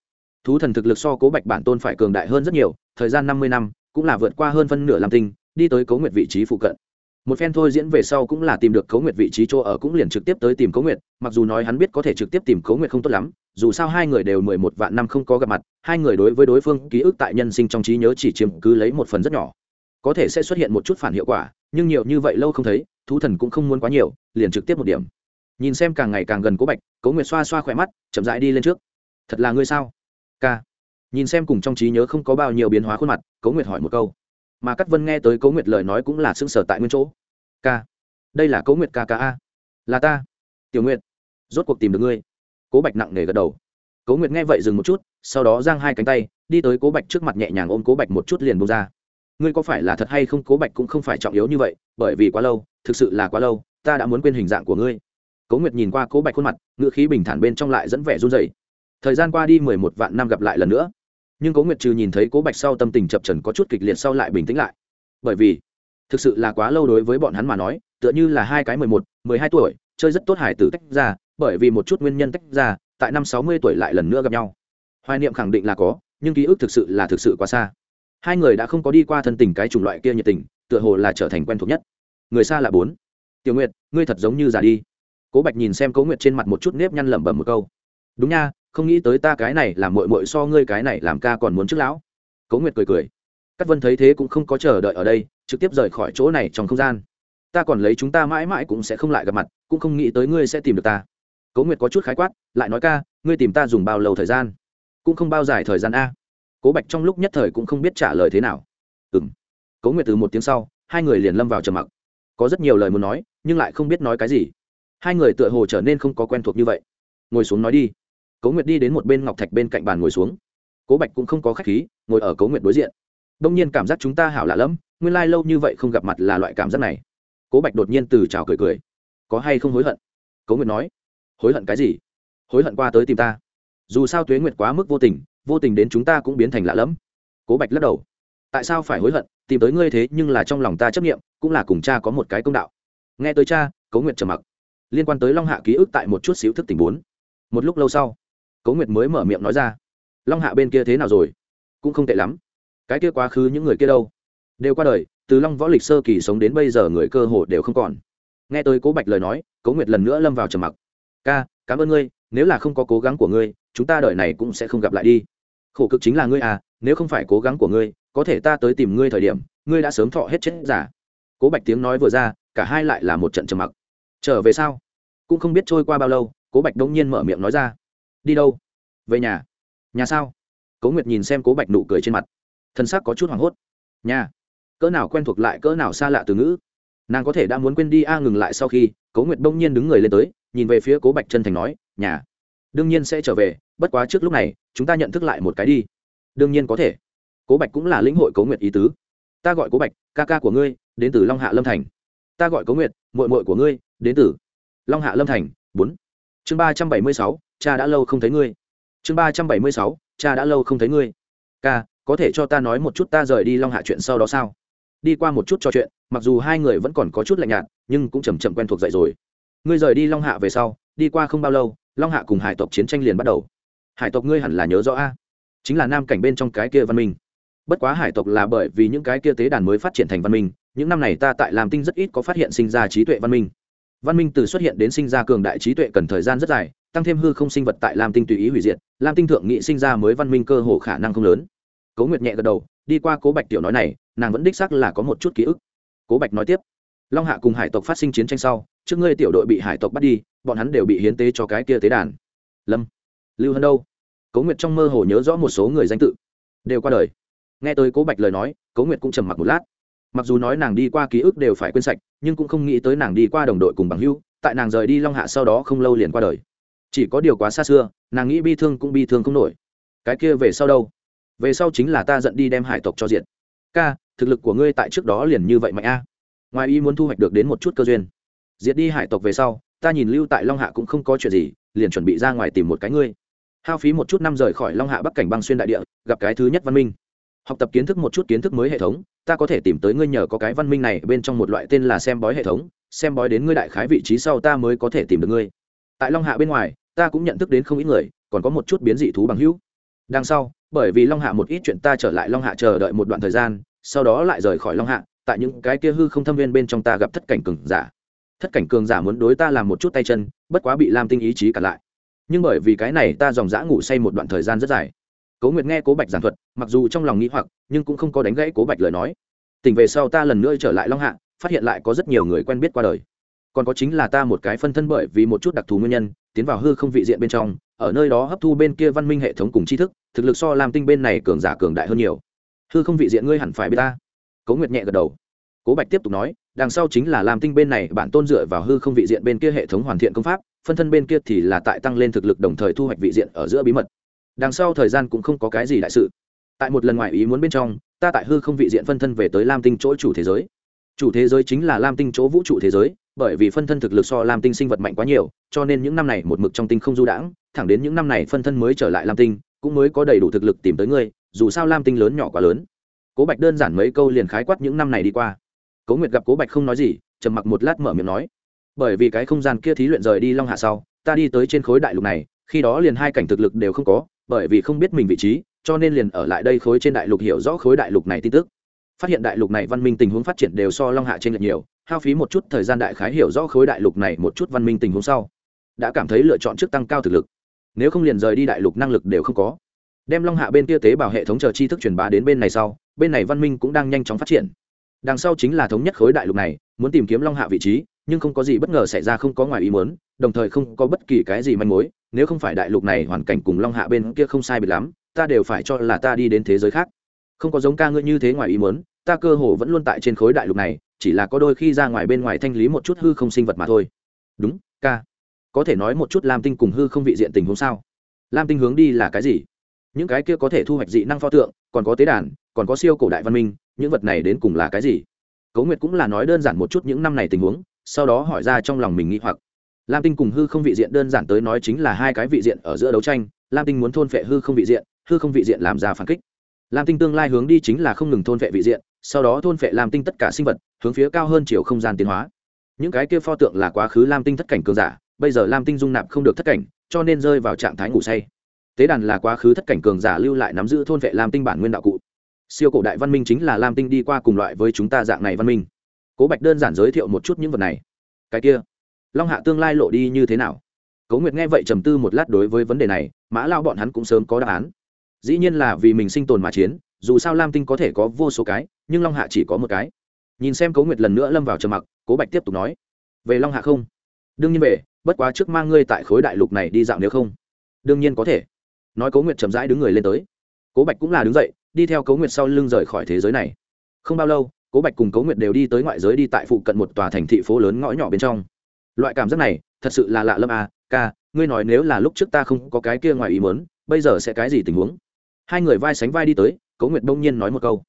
Thú thần thực lực so cố bạch bản tôn phải cường đại hơn rất nhiều, thời gian năm mươi năm, cũng là vượt qua hơn phân nửa làm tinh, đi tới cố nguyệt vị trí phụ cận. Một phen thôi diễn về sau cũng là tìm được cố nguyệt vị trí chỗ ở cũng liền trực tiếp tới tìm cố nguyệt, mặc dù nói hắn biết có thể trực tiếp tìm cố nguyệt không tốt lắm, dù sao hai người đều mười một vạn năm không có gặp mặt, hai người đối với đối phương ký ức tại nhân sinh trong trí nhớ chỉ chiếm cứ lấy một phần rất nhỏ. Có thể sẽ xuất hiện một chút phản hiệu quả, nhưng nhiều như vậy lâu không thấy, thú thần cũng không muốn quá nhiều, liền trực tiếp một điểm nhìn xem càng ngày càng gần cố bạch, cố nguyệt xoa xoa khỏe mắt, chậm rãi đi lên trước. Thật là ngươi sao? Ca. Nhìn xem cùng trong trí nhớ không có bao nhiêu biến hóa khuôn mặt, cố nguyệt hỏi một câu. Mà cắt vân nghe tới cố nguyệt lời nói cũng là sưng sở tại nguyên chỗ. Ca. Đây là cố nguyệt ca ca a. Là ta. Tiểu nguyệt. Rốt cuộc tìm được ngươi. Cố bạch nặng nề gật đầu. Cố nguyệt nghe vậy dừng một chút, sau đó giang hai cánh tay, đi tới cố bạch trước mặt nhẹ nhàng ôm cố bạch một chút liền bông ra. Ngươi có phải là thật hay không? Cố bạch cũng không phải trọng yếu như vậy, bởi vì quá lâu, thực sự là quá lâu, ta đã muốn quên hình dạng của ngươi cố nguyệt nhìn qua cố bạch khuôn mặt, ngữ khí bình thản bên trong lại dẫn vẻ run dày thời gian qua đi mười một vạn năm gặp lại lần nữa. Nhưng cố nguyệt trừ nhìn thấy cố bạch sau tâm tình chập trần có chút kịch liệt sau lại bình tĩnh lại. Bởi vì, thực sự là quá lâu đối với bọn hắn mà nói, tựa như là hai cái mười một, mười hai tuổi, chơi rất tốt hải tử tách ra, bởi vì một chút nguyên nhân tách ra, tại năm sáu mươi tuổi lại lần nữa gặp nhau. Hoài niệm khẳng định là có, nhưng ký ức thực sự là thực sự quá xa. Hai người đã không có đi qua thân tình cái chủng loại kia nhiệt tình, tựa hồ là trở thành quen thuộc nhất. Người xa là bốn. Tiểu nguyệt, ngươi thật giống như già đi cố bạch nhìn xem cố nguyệt trên mặt một chút nếp nhăn lẩm bẩm một câu. Đúng nha, không nghĩ tới ta cái này làm mội mội so ngươi cái này làm ca còn muốn trước lão. Cố nguyệt cười cười. Các vân thấy thế cũng không có chờ đợi ở đây, trực tiếp rời khỏi chỗ này trong không gian. Ta còn lấy chúng ta mãi mãi cũng sẽ không lại gặp mặt, cũng không nghĩ tới ngươi sẽ tìm được ta. Cố nguyệt có chút khái quát, lại nói, ca, ngươi tìm ta dùng bao lâu thời gian? Cũng không bao dài thời gian a. Cố bạch trong lúc nhất thời cũng không biết trả lời thế nào. Ừ m cố nguyệt từ một tiếng sau, hai người liền lâm vào trầm mặc. Có rất nhiều lời muốn nói, nhưng lại không biết nói cái gì hai người tựa hồ trở nên không có quen thuộc như vậy. Ngồi xuống nói đi. Cố nguyệt đi đến một bên ngọc thạch bên cạnh bàn ngồi xuống. Cố bạch cũng không có k h á c h khí, ngồi ở cố nguyệt đối diện. Đông nhiên cảm giác chúng ta hảo lạ lẫm, nguyên lai lâu như vậy không gặp mặt là loại cảm giác này. Cố bạch đột nhiên từ trào cười cười. Có hay không hối hận? Cố nguyệt nói. Hối hận cái gì? Hối hận qua tới tìm ta. Dù sao tuế nguyệt quá mức vô tình vô tình đến chúng ta cũng biến thành lạ lẫm. Cố bạch lắc đầu. Tại sao phải hối hận? Tìm tới ngươi thế nhưng là trong lòng ta chấp nghiệm cũng là cùng cha có một cái công đạo. Nghe tới cha, cố nguyệt trầm mặc liên quan tới long hạ ký ức tại một chút xíu thức tình bốn. Một lúc lâu sau, cố nguyệt mới mở miệng nói ra, long hạ bên kia thế nào rồi? Cũng không tệ lắm. Cái kia quá khứ những người kia đâu? Đều qua đời, từ long võ lịch sơ kỳ sống đến bây giờ người cơ hồ đều không còn. Nghe tới cố bạch lời nói, cố nguyệt lần nữa lâm vào trầm mặc. Ca, cảm ơn ngươi, nếu là không có cố gắng của ngươi, chúng ta đợi này cũng sẽ không gặp lại đi. Khổ cực chính là ngươi à nếu không phải cố gắng của ngươi, có thể ta tới tìm ngươi thời điểm, ngươi đã sớm thọ hết chết giả. Cố bạch tiếng nói vừa ra, cả hai lại là một trận trầm mặc trở về sau cũng không biết trôi qua bao lâu, cố bạch đông nhiên mở miệng nói ra. Đi đâu? Về nhà. Nhà sao? Cố nguyệt nhìn xem cố bạch nụ cười trên mặt. Thân xác có chút hoảng hốt. Nhà. Cỡ nào quen thuộc lại cỡ nào xa lạ từ ngữ. Nàng có thể đã muốn quên đi a ngừng lại sau khi, cố nguyệt đông nhiên đứng người lên tới, nhìn về phía cố bạch chân thành nói, nhà. Đương nhiên sẽ trở về, bất quá trước lúc này, chúng ta nhận thức lại một cái đi. Đương nhiên có thể. Cố bạch cũng là lĩnh hội cố nguyệt ý tứ. Ta gọi cố bạch, ca ca của ngươi, đến từ long hạ lâm thành. Ta gọi cố nguyệt mội mội của ngươi đến từ long hạ lâm thành, bốn. Chương ba trăm bảy mươi sáu, cha đã lâu không thấy ngươi. Chương ba trăm bảy mươi sáu, cha đã lâu không thấy ngươi. Ca, có thể cho ta nói một chút ta rời đi long hạ chuyện sau đó sao? Đi qua một chút trò chuyện, mặc dù hai người vẫn còn có chút lạnh nhạt, nhưng cũng chầm chậm quen thuộc dậy rồi. Ngươi rời đi long hạ về sau, đi qua không bao lâu, long hạ cùng hải tộc chiến tranh liền bắt đầu. Hải tộc ngươi hẳn là nhớ rõ a. Chính là nam cảnh bên trong cái kia văn minh. Bất quá hải tộc là bởi vì những cái kia tế đàn mới phát triển thành văn minh, những năm này ta tại làm tinh rất ít có phát hiện sinh ra trí tuệ văn minh văn minh từ xuất hiện đến sinh ra cường đại trí tuệ cần thời gian rất dài, tăng thêm hư không sinh vật tại lam tinh tùy ý hủy diệt, lam tinh thượng nghị sinh ra mới văn minh cơ hồ khả năng không lớn. Cố nguyệt nhẹ gật đầu, đi qua cố bạch tiểu nói này, nàng vẫn đích xác là có một chút ký ức. Cố bạch nói tiếp, long hạ cùng hải tộc phát sinh chiến tranh sau, trước ngươi tiểu đội bị hải tộc bắt đi, bọn hắn đều bị hiến tế cho cái kia tế đàn. Lâm, lưu hân đâu? Cố nguyệt trong mơ hồ nhớ rõ một số người danh tự. Đều qua đời. Nghe tới cố bạch lời nói, cố nguyệt cũng trầm mặc một lát mặc dù nói nàng đi qua ký ức đều phải quên sạch, nhưng cũng không nghĩ tới nàng đi qua đồng đội cùng bằng hưu tại nàng rời đi long hạ sau đó không lâu liền qua đời. Chỉ có điều quá xa xưa, nàng nghĩ bi thương cũng bi thương không nổi. Cái kia về sau đâu? Về sau chính là ta giận đi đem hải tộc cho diện ca, thực lực của ngươi tại trước đó liền như vậy mạnh a. Ngoài y muốn thu hoạch được đến một chút cơ duyên. Diệt đi hải tộc về sau, ta nhìn lưu tại long hạ cũng không có chuyện gì, liền chuẩn bị ra ngoài tìm một cái ngươi. Hao phí một chút năm rời khỏi long hạ bắc cảnh băng xuyên đại địa, gặp cái thứ nhất văn minh học tập kiến thức một chút kiến thức mới hệ thống, ta có thể tìm tới ngươi nhờ có cái văn minh này, bên trong một loại tên là xem bói hệ thống, xem bói đến ngươi đại khái vị trí sau ta mới có thể tìm được ngươi. Tại long hạ bên ngoài, ta cũng nhận thức đến không ít người, còn có một chút biến dị thú bằng hữu. Đằng sau, bởi vì long hạ một ít chuyện ta trở lại long hạ chờ đợi một đoạn thời gian, sau đó lại rời khỏi long hạ, tại những cái kia hư không thâm viên bên trong ta gặp thất cảnh cường giả. Thất cảnh cường giả muốn đối ta làm một chút tay chân, bất quá bị lam tinh ý chí cả lại. Nhưng bởi vì cái này ta dòng dã ngủ say một đoạn thời gian rất dài cố nguyệt nghe cố bạch giảng thuật, mặc dù trong lòng nghĩ hoặc, nhưng cũng không có đánh gãy cố bạch lời nói. Tỉnh về sau ta lần nữa trở lại long hạ, phát hiện lại có rất nhiều người quen biết qua đời. Còn có chính là ta một cái phân thân bởi vì một chút đặc thù nguyên nhân, tiến vào hư không vị diện bên trong, ở nơi đó hấp thu bên kia văn minh hệ thống cùng tri thức, thực lực so lam tinh bên này cường giả cường đại hơn nhiều. Hư không vị diện ngươi hẳn phải biết ta. Cố nguyệt nhẹ gật đầu. Cố bạch tiếp tục nói, đằng sau chính là lam tinh bên này, bản tôn dựa vào hư không vị diện bên kia hệ thống hoàn thiện công pháp, phân thân bên kia thì là tại tăng lên thực lực đồng thời thu hoạch vị diện ở giữa bí mật đằng sau thời gian cũng không có cái gì đại sự. Tại một lần ngoài ý muốn bên trong, ta tại hư không vị diện phân thân về tới lam tinh chỗ chủ thế giới. Chủ thế giới chính là lam tinh chỗ vũ trụ thế giới, bởi vì phân thân thực lực so lam tinh sinh vật mạnh quá nhiều, cho nên những năm này một mực trong tinh không du đãng, thẳng đến những năm này phân thân mới trở lại lam tinh, cũng mới có đầy đủ thực lực tìm tới ngươi, dù sao lam tinh lớn nhỏ quá lớn. Cố bạch đơn giản mấy câu liền khái quát những năm này đi qua. Cố nguyệt gặp cố bạch không nói gì, trầm mặc một lát mở miệng nói, bởi vì cái không gian kia thí luyện rời đi long hạ sau, ta đi tới trên khối đại lục này, khi đó liền hai cảnh thực lực đều không có bởi vì không biết mình vị trí, cho nên liền ở lại đây khối trên đại lục hiểu rõ khối đại lục này tin tức. Phát hiện đại lục này văn minh tình huống phát triển đều so long hạ trên lệch nhiều, hao phí một chút thời gian đại khái hiểu rõ khối đại lục này một chút văn minh tình huống sau, đã cảm thấy lựa chọn trước tăng cao thực lực. Nếu không liền rời đi đại lục năng lực đều không có. Đem long hạ bên kia tế bào hệ thống chờ tri thức truyền bá đến bên này sau, bên này văn minh cũng đang nhanh chóng phát triển. Đằng sau chính là thống nhất khối đại lục này, muốn tìm kiếm long hạ vị trí nhưng không có gì bất ngờ xảy ra không có ngoài ý muốn, đồng thời không có bất kỳ cái gì manh mối, nếu không phải đại lục này hoàn cảnh cùng long hạ bên kia không sai biệt lắm, ta đều phải cho là ta đi đến thế giới khác. Không có giống ca ngươi như thế ngoài ý muốn, ta cơ hồ vẫn luôn tại trên khối đại lục này, chỉ là có đôi khi ra ngoài bên ngoài thanh lý một chút hư không sinh vật mà thôi. Đúng, ca. Có thể nói một chút lam tinh cùng hư không vị diện tình huống sao? Lam tinh hướng đi là cái gì? Những cái kia có thể thu hoạch dị năng pho tượng, còn có tế đàn, còn có siêu cổ đại văn minh, những vật này đến cùng là cái gì? Cố nguyệt cũng là nói đơn giản một chút những năm này tình huống sau đó hỏi ra trong lòng mình nghĩ hoặc. Lam tinh cùng hư không vị diện đơn giản tới nói chính là hai cái vị diện ở giữa đấu tranh, lam tinh muốn thôn phệ hư không vị diện, hư không vị diện làm ra phản kích. Lam tinh tương lai hướng đi chính là không ngừng thôn phệ vị diện, sau đó thôn phệ lam tinh tất cả sinh vật, hướng phía cao hơn chiều không gian tiến hóa. Những cái kia pho tượng là quá khứ lam tinh thất cảnh cường giả, bây giờ lam tinh dung nạp không được thất cảnh, cho nên rơi vào trạng thái ngủ say. Tế đàn là quá khứ thất cảnh cường giả lưu lại nắm giữ thôn vệ lam tinh bản nguyên đạo cụ. Siêu cổ đại văn minh chính là lam tinh đi qua cùng loại với chúng ta dạng này văn minh cố bạch đơn giản giới thiệu một chút những vật này. Cái kia, long hạ tương lai lộ đi như thế nào? Cố nguyệt nghe vậy trầm tư một lát đối với vấn đề này, mã lao bọn hắn cũng sớm có đáp án. Dĩ nhiên là vì mình sinh tồn mà chiến, dù sao lam tinh có thể có vô số cái, nhưng long hạ chỉ có một cái. Nhìn xem cố nguyệt lần nữa lâm vào trầm mặc, cố bạch tiếp tục nói, về long hạ không? Đương nhiên về, bất quá trước mang ngươi tại khối đại lục này đi dạo nếu không. Đương nhiên có thể. Nói cố nguyệt chậm rãi đứng người lên tới. Cố bạch cũng là đứng dậy, đi theo cố nguyệt sau lưng rời khỏi thế giới này. Không bao lâu cố bạch cùng cố nguyệt đều đi tới ngoại giới đi tại phụ cận một tòa thành thị phố lớn ngõ nhỏ bên trong. Loại cảm giác này, thật sự là lạ lâm à ca, ngươi nói nếu là lúc trước ta không có cái kia ngoài ý mớn bây giờ sẽ cái gì tình huống? Hai người vai sánh vai đi tới, cố nguyệt đông nhiên nói một câu.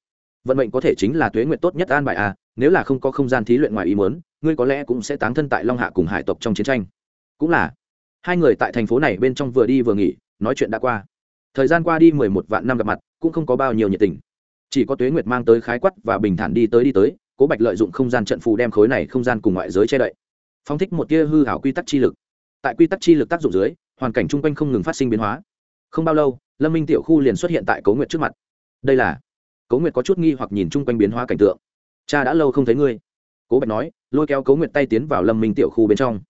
Vận mệnh có thể chính là tuế nguyệt tốt nhất an bài à nếu là không có không gian thí luyện ngoài ý mớn ngươi có lẽ cũng sẽ tán thân tại long hạ cùng hải tộc trong chiến tranh. Cũng là. Hai người tại thành phố này bên trong vừa đi vừa nghỉ, nói chuyện đã qua. Thời gian qua đi mười một vạn năm gặp mặt, cũng không có bao nhiêu nhiệt tình chỉ có tuế nguyệt mang tới khái quát và bình thản đi tới đi tới, cố bạch lợi dụng không gian trận phù đem khối này không gian cùng ngoại giới che đậy. Phong thích một tia hư hảo quy tắc chi lực. Tại quy tắc chi lực tác dụng dưới, hoàn cảnh chung quanh không ngừng phát sinh biến hóa. Không bao lâu, lâm minh tiểu khu liền xuất hiện tại cố nguyệt trước mặt. Đây là? Cố nguyệt có chút nghi hoặc nhìn chung quanh biến hóa cảnh tượng. Cha đã lâu không thấy ngươi. Cố bạch nói, lôi kéo cố nguyệt tay tiến vào lâm minh tiểu khu bên trong.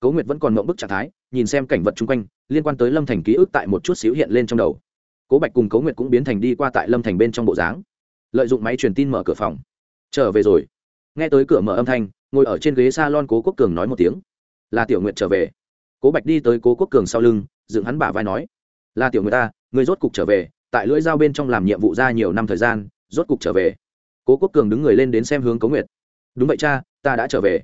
Cố nguyệt vẫn còn mộng bức trạng thái, nhìn xem cảnh vật chung quanh, liên quan tới lâm thành ký ức tại một chút xíu hiện lên trong đầu. Cố bạch cùng cố nguyệt cũng biến thành đi qua tại lâm thành bên trong bộ dáng lợi dụng máy truyền tin mở cửa phòng. Trở về rồi. Nghe tới cửa mở âm thanh, ngồi ở trên ghế s a lon cố quốc cường nói một tiếng. Là tiểu nguyệt trở về. Cố bạch đi tới cố quốc cường sau lưng, dựng hắn bả vai nói. Là tiểu nguyệt ta người rốt cục trở về, tại lưỡi dao bên trong làm nhiệm vụ ra nhiều năm thời gian, rốt cục trở về. Cố quốc cường đứng người lên đến xem hướng cố nguyệt. Đúng vậy cha, ta đã trở về.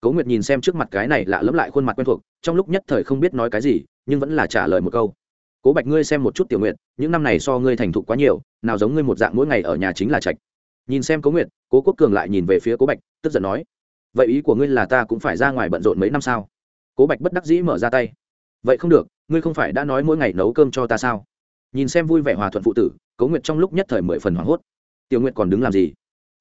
Cố nguyệt nhìn xem trước mặt cái này lạ lẫm lại khuôn mặt quen thuộc, trong lúc nhất thời không biết nói cái gì, nhưng vẫn là trả lời một câu cố bạch ngươi xem một chút tiểu nguyện, những năm này so ngươi thành thục quá nhiều nào giống ngươi một dạng mỗi ngày ở nhà chính là trạch. Nhìn xem cố nguyệt cố quốc cường lại nhìn về phía cố bạch tức giận nói vậy ý của ngươi là ta cũng phải ra ngoài bận rộn mấy năm sao? Cố bạch bất đắc dĩ mở ra tay vậy không được ngươi không phải đã nói mỗi ngày nấu cơm cho ta sao? Nhìn xem vui vẻ hòa thuận phụ tử cố nguyệt trong lúc nhất thời mười phần hoảng hốt. Tiểu nguyệt còn đứng làm gì?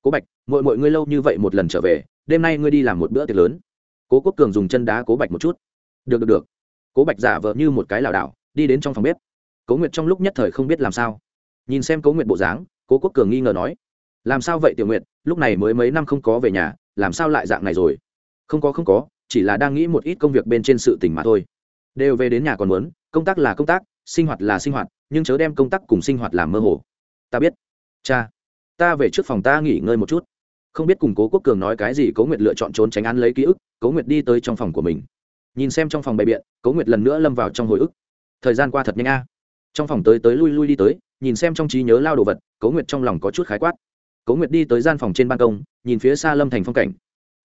Cố bạch mỗi mỗi ngươi lâu như vậy một lần trở về đêm nay ngươi đi làm một bữa tiệc lớn. Cố quốc cường dùng chân đá cố bạch một chút. Được được được. Cố bạch giả vờ như một cái lảo đảo đi đến trong phòng bếp. Cố nguyệt trong lúc nhất thời không biết làm sao. Nhìn xem cố nguyệt bộ dáng, cố quốc cường nghi ngờ nói, làm sao vậy tiểu nguyệt? Lúc này mới mấy năm không có về nhà, làm sao lại dạng này rồi? Không có không có, chỉ là đang nghĩ một ít công việc bên trên sự tình mà thôi. Đều về đến nhà còn muốn, công tác là công tác, sinh hoạt là sinh hoạt, nhưng chớ đem công tác cùng sinh hoạt làm mơ hồ. Ta biết. Cha, ta về trước phòng ta nghỉ ngơi một chút. Không biết cùng cố quốc cường nói cái gì, cố nguyệt lựa chọn trốn tránh án lấy ký ức, cố nguyệt đi tới trong phòng của mình. Nhìn xem trong phòng bày biện, cố nguyệt lần nữa lâm vào trong hồi ức thời gian qua thật nhanh a. Trong phòng tới tới lui lui đi tới, nhìn xem trong trí nhớ lao đồ vật cấu nguyệt trong lòng có chút khái quát. Cấu nguyệt đi tới gian phòng trên ban công, nhìn phía xa lâm thành phong cảnh.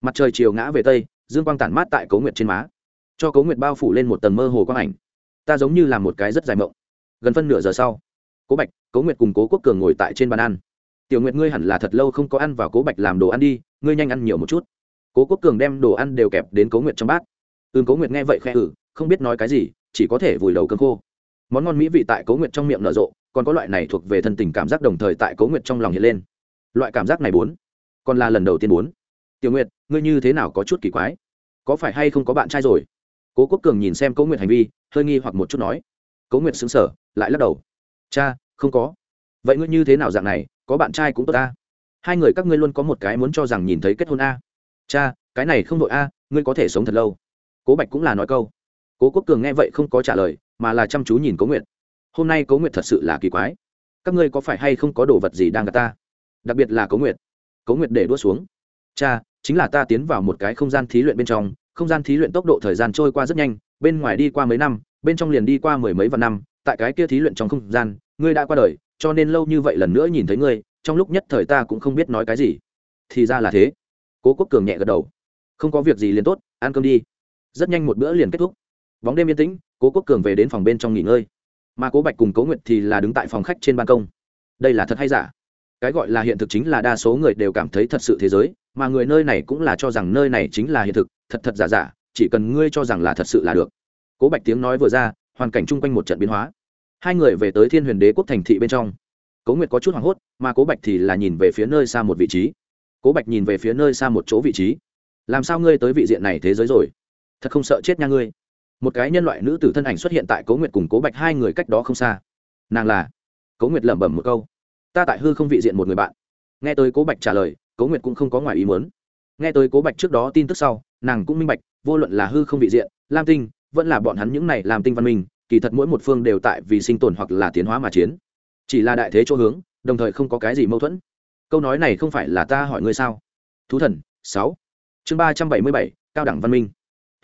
Mặt trời chiều ngã về tây, dương quang tản mát tại cấu nguyệt trên má. Cho cấu nguyệt bao phủ lên một tầng mơ hồ quang ảnh. Ta giống như là một cái rất dài mộng. Gần phân nửa giờ sau, cố bạch, cố nguyệt cùng cố quốc cường ngồi tại trên bàn ăn. Tiểu nguyệt ngươi hẳn là thật lâu không có ăn và cố bạch làm đồ ăn đi, ngươi nhanh ăn nhiều một chút. Cố quốc cường đem đồ ăn đều kẹp đến cố nguyệt trong bát. Ừm, cố nguyệt nghe vậy khẽ ử không biết nói cái gì chỉ có thể vùi đầu cơm khô. Món ngon mỹ vị tại cố nguyệt trong miệng nở rộ, còn có loại này thuộc về thân tình cảm giác đồng thời tại cố nguyệt trong lòng hiện lên. Loại cảm giác này bốn, còn là lần đầu tiên bốn. Tiểu nguyệt, ngươi như thế nào có chút kỳ quái? Có phải hay không có bạn trai rồi? Cố quốc cường nhìn xem cố nguyệt hành vi, hơi nghi hoặc một chút nói. Cố nguyệt xứng sở lại lắc đầu. Cha, không có. Vậy ngươi như thế nào dạng này? Có bạn trai cũng tốt ta. Hai người các ngươi luôn có một cái muốn cho rằng nhìn thấy kết hôn a. Cha, cái này không đội a, ngươi có thể sống thật lâu. Cố bạch cũng là nói câu cố quốc cường nghe vậy không có trả lời, mà là chăm chú nhìn cố nguyệt. Hôm nay cố nguyệt thật sự là kỳ quái. Các ngươi có phải hay không có đồ vật gì đang gặp ta? Đặc biệt là cố nguyệt. Cố nguyệt để đua xuống. Cha, chính là ta tiến vào một cái không gian thí luyện bên trong. Không gian thí luyện tốc độ thời gian trôi qua rất nhanh, bên ngoài đi qua mấy năm, bên trong liền đi qua mười mấy vạn năm. Tại cái kia thí luyện trong không gian, ngươi đã qua đời, cho nên lâu như vậy lần nữa nhìn thấy ngươi, trong lúc nhất thời ta cũng không biết nói cái gì. Thì ra là thế. Cố quốc cường nhẹ gật đầu. Không có việc gì liền tốt, ăn cơm đi. Rất nhanh một bữa liền kết thúc bóng đêm yên tĩnh, cố quốc cường về đến phòng bên trong nghỉ ngơi. Mà cố bạch cùng cố nguyệt thì là đứng tại phòng khách trên ban công. Đây là thật hay giả? Cái gọi là hiện thực chính là đa số người đều cảm thấy thật sự thế giới, mà người nơi này cũng là cho rằng nơi này chính là hiện thực, thật thật giả giả, chỉ cần ngươi cho rằng là thật sự là được. Cố bạch tiếng nói vừa ra, hoàn cảnh chung quanh một trận biến hóa. Hai người về tới thiên huyền đế quốc thành thị bên trong. Cố nguyệt có chút hoảng hốt, mà cố bạch thì là nhìn về phía nơi xa một vị trí. Cố bạch nhìn về phía nơi xa một chỗ vị trí. Làm sao ngươi tới vị diện này thế giới rồi? Thật không sợ chết nha ngươi một cái nhân loại nữ tử thân ảnh xuất hiện tại cố nguyệt cùng cố bạch, hai người cách đó không xa. Nàng là? Cố nguyệt lẩm bẩm một câu. Ta tại hư không vị diện một người bạn. Nghe tới cố bạch trả lời, cố nguyệt cũng không có ngoài ý muốn. Nghe tới cố bạch trước đó tin tức sau, nàng cũng minh bạch, vô luận là hư không vị diện, lam tinh, vẫn là bọn hắn những này làm tinh văn minh, kỳ thật mỗi một phương đều tại vì sinh tồn hoặc là tiến hóa mà chiến. Chỉ là đại thế chỗ hướng, đồng thời không có cái gì mâu thuẫn. Câu nói này không phải là ta hỏi ngươi sao? Thú thần, sáu. Chương ba trăm bảy mươi bảy, cao đẳng văn minh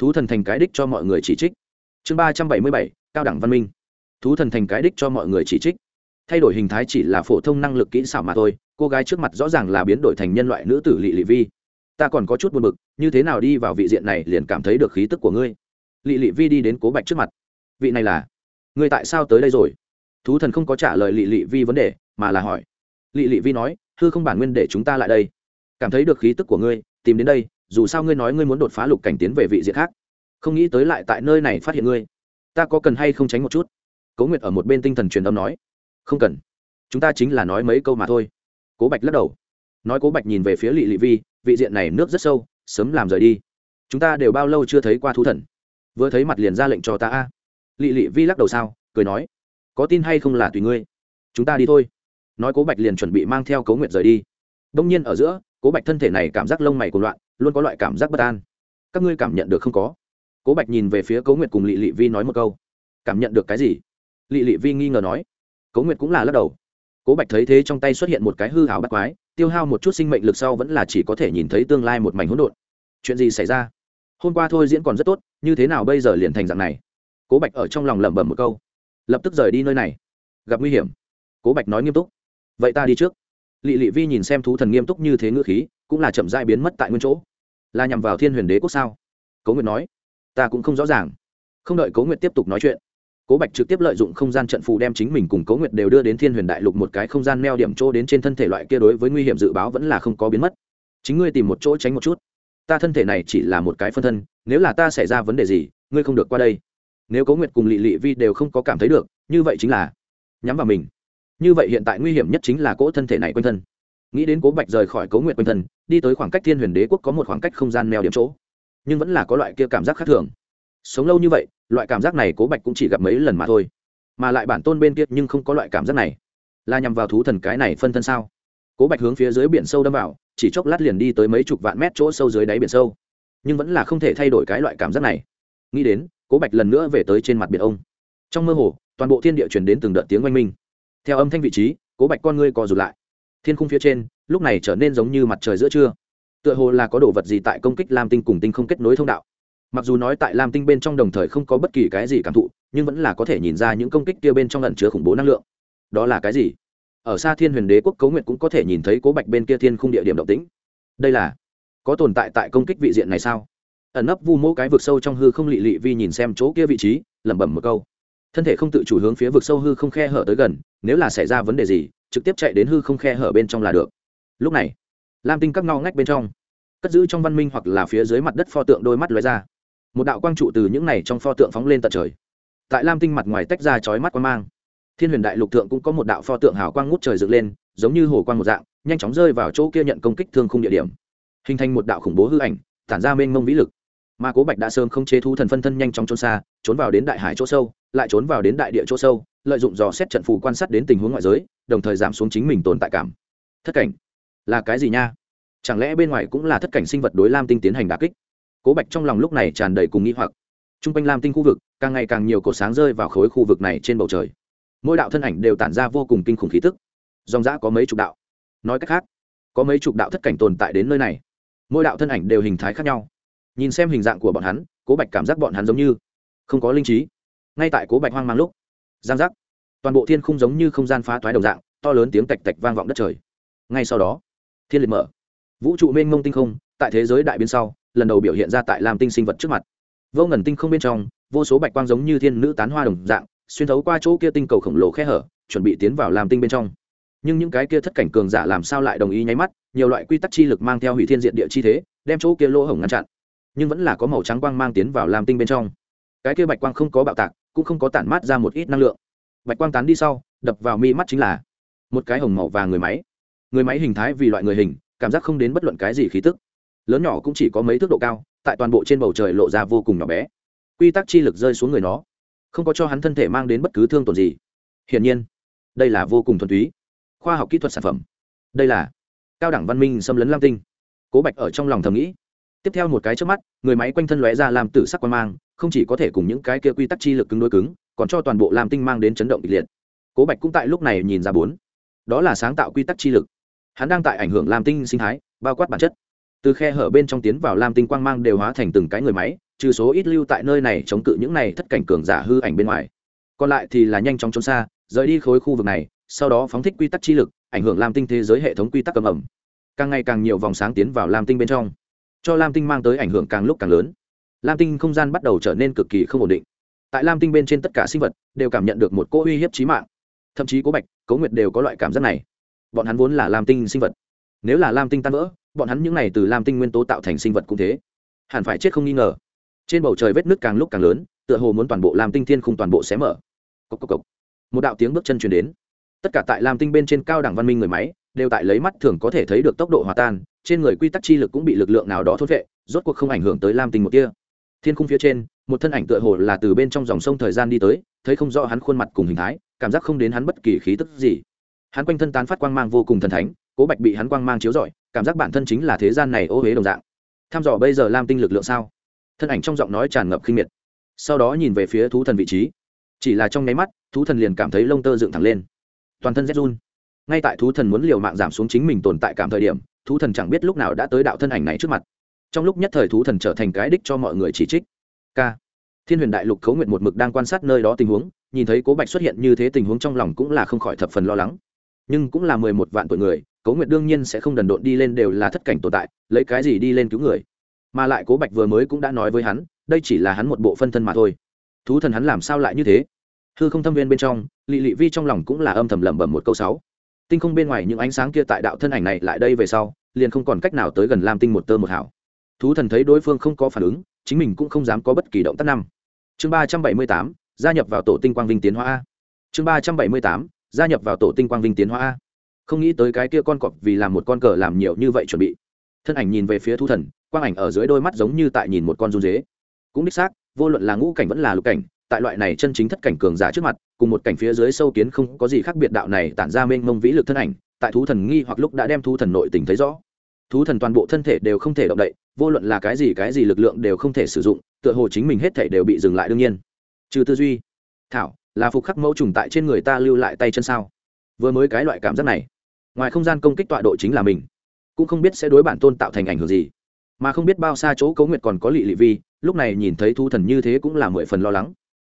thú thần thành cái đích cho mọi người chỉ trích. Chương ba trăm bảy mươi bảy, cao đẳng văn minh. Thú thần thành cái đích cho mọi người chỉ trích. Thay đổi hình thái chỉ là phổ thông năng lực kỹ xảo mà thôi, cô gái trước mặt rõ ràng là biến đổi thành nhân loại nữ tử lị lị vi. Ta còn có chút buồn bực, như thế nào đi vào vị diện này liền cảm thấy được khí tức của ngươi. Lị lị vi đi đến cố bạch trước mặt. Vị này là? Ngươi tại sao tới đây rồi? Thú thần không có trả lời lị lị vi vấn đề, mà là hỏi. Lị lị vi nói, hư không bản nguyên để chúng ta lại đây. Cảm thấy được khí tức của ngươi, tìm đến đây dù sao ngươi nói ngươi muốn đột phá lục cảnh tiến về vị diện khác, không nghĩ tới lại tại nơi này phát hiện ngươi. Ta có cần hay không tránh một chút? Cố nguyệt ở một bên tinh thần truyền âm nói. Không cần. Chúng ta chính là nói mấy câu mà thôi. Cố bạch lắc đầu. Nói cố bạch nhìn về phía lị lị vi, vị diện này nước rất sâu, sớm làm rời đi. Chúng ta đều bao lâu chưa thấy qua thú thần? Vừa thấy mặt liền ra lệnh cho ta a. Lị lị vi lắc đầu sao, cười nói. Có tin hay không là tùy ngươi. Chúng ta đi thôi. Nói cố bạch liền chuẩn bị mang theo cố nguyệt rời đi. Đông nhiên ở giữa, cố bạch thân thể này cảm giác lông mày của loạn luôn có loại cảm giác bất an. Các ngươi cảm nhận được không có? Cố bạch nhìn về phía cố nguyệt cùng lị lị vi nói một câu. Cảm nhận được cái gì? Lị lị vi nghi ngờ nói. Cố nguyệt cũng là lắc đầu. Cố bạch thấy thế trong tay xuất hiện một cái hư hảo bắt quái, tiêu hao một chút sinh mệnh lực sau vẫn là chỉ có thể nhìn thấy tương lai một mảnh hỗn độn. Chuyện gì xảy ra? Hôm qua thôi diễn còn rất tốt, như thế nào bây giờ liền thành dạng này? Cố bạch ở trong lòng lẩm bẩm một câu. Lập tức rời đi nơi này. Gặp nguy hiểm. Cố bạch nói nghiêm túc. Vậy ta đi trước. Lị lị vi nhìn xem thú thần nghiêm túc như thế ngữ khí, cũng là chậm dai biến mất tại nguyên chỗ là nhằm vào thiên huyền đế quốc sao? Cố nguyệt nói. Ta cũng không rõ ràng. Không đợi cố nguyệt tiếp tục nói chuyện, cố bạch trực tiếp lợi dụng không gian trận phù đem chính mình cùng cố nguyệt đều đưa đến thiên huyền đại lục một cái không gian neo điểm chỗ đến trên thân thể loại kia đối với nguy hiểm dự báo vẫn là không có biến mất. Chính ngươi tìm một chỗ tránh một chút. Ta thân thể này chỉ là một cái phân thân, nếu là ta xảy ra vấn đề gì, ngươi không được qua đây. Nếu cố nguyệt cùng lị lị vi đều không có cảm thấy được, như vậy chính là nhắm vào mình. Như vậy hiện tại nguy hiểm nhất chính là cỗ thân thể này quanh thân nghĩ đến cố bạch rời khỏi cố nguyện quanh thân, đi tới khoảng cách thiên huyền đế quốc có một khoảng cách không gian neo điểm chỗ. Nhưng vẫn là có loại kia cảm giác khác thường. Sống lâu như vậy, loại cảm giác này cố bạch cũng chỉ gặp mấy lần mà thôi. Mà lại bản tôn bên kia nhưng không có loại cảm giác này. Là nhằm vào thú thần cái này phân thân sao? Cố bạch hướng phía dưới biển sâu đâm vào, chỉ chốc lát liền đi tới mấy chục vạn mét chỗ sâu dưới đáy biển sâu. Nhưng vẫn là không thể thay đổi cái loại cảm giác này. Nghĩ đến, cố bạch lần nữa về tới trên mặt biển ông. Trong mơ hồ, toàn bộ thiên địa truyền đến từng đợt tiếng oanh minh. Theo âm thanh vị trí, cố bạch con ngươi co rụt lại thiên khung phía trên, lúc này trở nên giống như mặt trời giữa trưa. Tựa hồ là có đồ vật gì tại công kích lam tinh cùng tinh không kết nối thông đạo. Mặc dù nói tại lam tinh bên trong đồng thời không có bất kỳ cái gì cảm thụ, nhưng vẫn là có thể nhìn ra những công kích kia bên trong lẩn chứa khủng bố năng lượng. Đó là cái gì? Ở xa thiên huyền đế quốc cấu nguyện cũng có thể nhìn thấy cố bạch bên kia thiên khung địa điểm động tĩnh. Đây là có tồn tại tại công kích vị diện này sao? Ẩn nấp vu mô cái vực sâu trong hư không lị lị vi nhìn xem chỗ kia vị trí, lẩm bẩm một câu. Thân thể không tự chủ hướng phía vực sâu hư không khe hở tới gần, nếu là xảy ra vấn đề gì trực tiếp chạy đến hư không khe hở bên trong là được. Lúc này, lam tinh các ngao ngách bên trong, cất giữ trong văn minh hoặc là phía dưới mặt đất pho tượng đôi mắt lóe ra. Một đạo quang trụ từ những này trong pho tượng phóng lên tận trời. Tại lam tinh mặt ngoài tách ra chói mắt quang mang, thiên huyền đại lục thượng cũng có một đạo pho tượng hào quang ngút trời dựng lên, giống như hồ quang một dạng, nhanh chóng rơi vào chỗ kia nhận công kích thương khung địa điểm. Hình thành một đạo khủng bố hư ảnh, tản ra mênh mông vĩ lực. Mà cố bạch đã sớm không chế thu thần phân thân nhanh chóng trốn xa, trốn vào đến đại hải chỗ sâu, lại trốn vào đến đại địa chỗ sâu lợi dụng dò xét trận phù quan sát đến tình huống ngoại giới, đồng thời giảm xuống chính mình tồn tại cảm. Thất cảnh, là cái gì nha? Chẳng lẽ bên ngoài cũng là thất cảnh sinh vật đối lam tinh tiến hành đà kích? Cố bạch trong lòng lúc này tràn đầy cùng nghĩ hoặc. T r u n g quanh lam tinh khu vực, càng ngày càng nhiều cột sáng rơi vào khối khu vực này trên bầu trời. Mỗi đạo thân ảnh đều tản ra vô cùng kinh khủng khí tức. Dòng giã có mấy chục đạo. Nói cách khác, có mấy chục đạo thất cảnh tồn tại đến nơi này. Mỗi đạo thân ảnh đều hình thái khác nhau. Nhìn xem hình dạng của bọn hắn, cố bạch cảm giác bọn hắn giống như không có linh trí. Ngay tại cố bạch hoang mang lúc giang giác. Toàn bộ thiên không giống như không gian phá toái đồng dạng, to lớn tiếng tạch tạch vang vọng đất trời. Ngay sau đó, thiên liệt mở. Vũ trụ mênh mông tinh không, tại thế giới đại biến sau, lần đầu biểu hiện ra tại làm tinh sinh vật trước mặt. Vô ngần tinh không bên trong, vô số bạch quang giống như thiên nữ tán hoa đồng dạng, xuyên thấu qua chỗ kia tinh cầu khổng lồ khe hở, chuẩn bị tiến vào làm tinh bên trong. Nhưng những cái kia thất cảnh cường giả làm sao lại đồng ý nháy mắt, nhiều loại quy tắc chi lực mang theo hủy thiên diện địa chi thế, đem chỗ kia lỗ hổng ngăn chặn. Nhưng vẫn là có màu trắng quang mang tiến vào làm tinh bên trong. Cái kia bạch quang không có bạo tạc cũng không có tản mát ra một ít năng lượng. Bạch quang tán đi sau, đập vào mi mắt chính là một cái hồng màu và người máy. Người máy hình thái vì loại người hình, cảm giác không đến bất luận cái gì khí tức. Lớn nhỏ cũng chỉ có mấy thước độ cao, tại toàn bộ trên bầu trời lộ ra vô cùng nhỏ bé. Quy tắc chi lực rơi xuống người nó, không có cho hắn thân thể mang đến bất cứ thương tổn gì. Hiển nhiên, đây là vô cùng thuần túy, khoa học kỹ thuật sản phẩm. Đây là cao đẳng văn minh xâm lấn lam tinh. Cố bạch ở trong lòng thầm nghĩ. Tiếp theo một cái trước mắt, người máy quanh thân lóe ra làm tử sắc quan mang không chỉ có thể cùng những cái kia quy tắc chi lực cứng đối cứng, còn cho toàn bộ lam tinh mang đến chấn động kịch liệt. Cố bạch cũng tại lúc này nhìn ra bốn. Đó là sáng tạo quy tắc chi lực. Hắn đang tại ảnh hưởng lam tinh sinh thái, bao quát bản chất. Từ khe hở bên trong tiến vào lam tinh quang mang đều hóa thành từng cái người máy, trừ số ít lưu tại nơi này chống cự những này thất cảnh cường giả hư ảnh bên ngoài. Còn lại thì là nhanh chóng trốn xa, rời đi khối khu vực này, sau đó phóng thích quy tắc chi lực, ảnh hưởng lam tinh thế giới hệ thống quy tắc cầm ẩm càng ngày càng nhiều vòng sáng tiến vào lam tinh bên trong. Cho lam tinh mang tới ảnh hưởng càng lúc càng lớn lam tinh không gian bắt đầu trở nên cực kỳ không ổn định. Tại lam tinh bên trên tất cả sinh vật đều cảm nhận được một cỗ uy hiếp trí mạng. Thậm chí cố bạch, cố nguyệt đều có loại cảm giác này. Bọn hắn vốn là lam tinh sinh vật. Nếu là lam tinh tan vỡ, bọn hắn những n à y từ lam tinh nguyên tố tạo thành sinh vật cũng thế. Hẳn phải chết không nghi ngờ. Trên bầu trời vết nước càng lúc càng lớn, tựa hồ muốn toàn bộ lam tinh thiên không toàn bộ xé mở. Cốc cốc cốc. một đạo tiếng bước chân chuyển đến. Tất cả tại lam tinh bên trên cao đẳng văn minh người máy đều tại lấy mắt thường có thể thấy được tốc độ hòa tan, trên người quy tắc chi lực cũng bị lực lượng nào đó thốt vệ rốt cuộc không ảnh hưởng tới lam tinh một kia thiên khung phía trên, một thân ảnh tựa hồ là từ bên trong dòng sông thời gian đi tới, thấy không rõ hắn khuôn mặt cùng hình thái, cảm giác không đến hắn bất kỳ khí tức gì. Hắn quanh thân tán phát quang mang vô cùng thần thánh, cố bạch bị hắn quang mang chiếu rọi, cảm giác bản thân chính là thế gian này ô huế đồng dạng. Tham dò bây giờ lam tinh lực lượng sao? Thân ảnh trong giọng nói tràn ngập khinh miệt. Sau đó nhìn về phía thú thần vị trí. Chỉ là trong nháy mắt, thú thần liền cảm thấy lông tơ dựng thẳng lên. Toàn thân rét run. Ngay tại thú thần muốn liều mạng giảm xuống chính mình tồn tại cảm thời điểm, thú thần chẳng biết lúc nào đã tới đạo thân ảnh này trước mặt trong lúc nhất thời thú thần trở thành cái đích cho mọi người chỉ trích. K. Thiên huyền đại lục khấu nguyện một mực đang quan sát nơi đó tình huống, nhìn thấy cố bạch xuất hiện như thế tình huống trong lòng cũng là không khỏi thập phần lo lắng. Nhưng cũng là mười một vạn tuổi người cố nguyệt đương nhiên sẽ không đần độn đi lên đều là thất cảnh tồn tại, lấy cái gì đi lên cứu người? Mà lại cố bạch vừa mới cũng đã nói với hắn, đây chỉ là hắn một bộ phân thân mà thôi. Thú thần hắn làm sao lại như thế? Hư không thâm viên bên trong, lị lị vi trong lòng cũng là âm thầm lẩm bẩm một câu sáu. Tinh không bên ngoài những ánh sáng kia tại đạo thân ảnh này lại đây về sau, liền không còn cách nào tới gần lam tinh một tơ một hảo thú thần thấy đối phương không có phản ứng, chính mình cũng không dám có bất kỳ động tác năm chương ba trăm bảy mươi tám, gia nhập vào tổ tinh quang vinh tiến hóa a. Chương ba trăm bảy mươi tám, gia nhập vào tổ tinh quang vinh tiến hóa a. Không nghĩ tới cái kia con cọp vì làm một con cờ làm nhiều như vậy chuẩn bị. Thân ảnh nhìn về phía thú thần, quang ảnh ở dưới đôi mắt giống như tại nhìn một con run dế. Cũng đích xác, vô luận là ngũ cảnh vẫn là lục cảnh, tại loại này chân chính thất cảnh cường giả trước mặt, cùng một cảnh phía dưới sâu kiến không có gì khác biệt đạo này tản ra mênh mông vĩ lực thân ảnh, tại thú thần nghi hoặc lúc đã đem thú thần nội tình thấy rõ thú thần toàn bộ thân thể đều không thể động đậy, vô luận là cái gì cái gì lực lượng đều không thể sử dụng, tựa hồ chính mình hết thể đều bị dừng lại đương nhiên. Trừ tư duy. Thảo, là phục khắc mẫu trùng tại trên người ta lưu lại tay chân sao? Vừa mới cái loại cảm giác này, ngoài không gian công kích tọa độ chính là mình. Cũng không biết sẽ đối bản tôn tạo thành ảnh hưởng gì. Mà không biết bao xa chỗ cấu nguyệt còn có lị lị vi, lúc này nhìn thấy thú thần như thế cũng là mười phần lo lắng.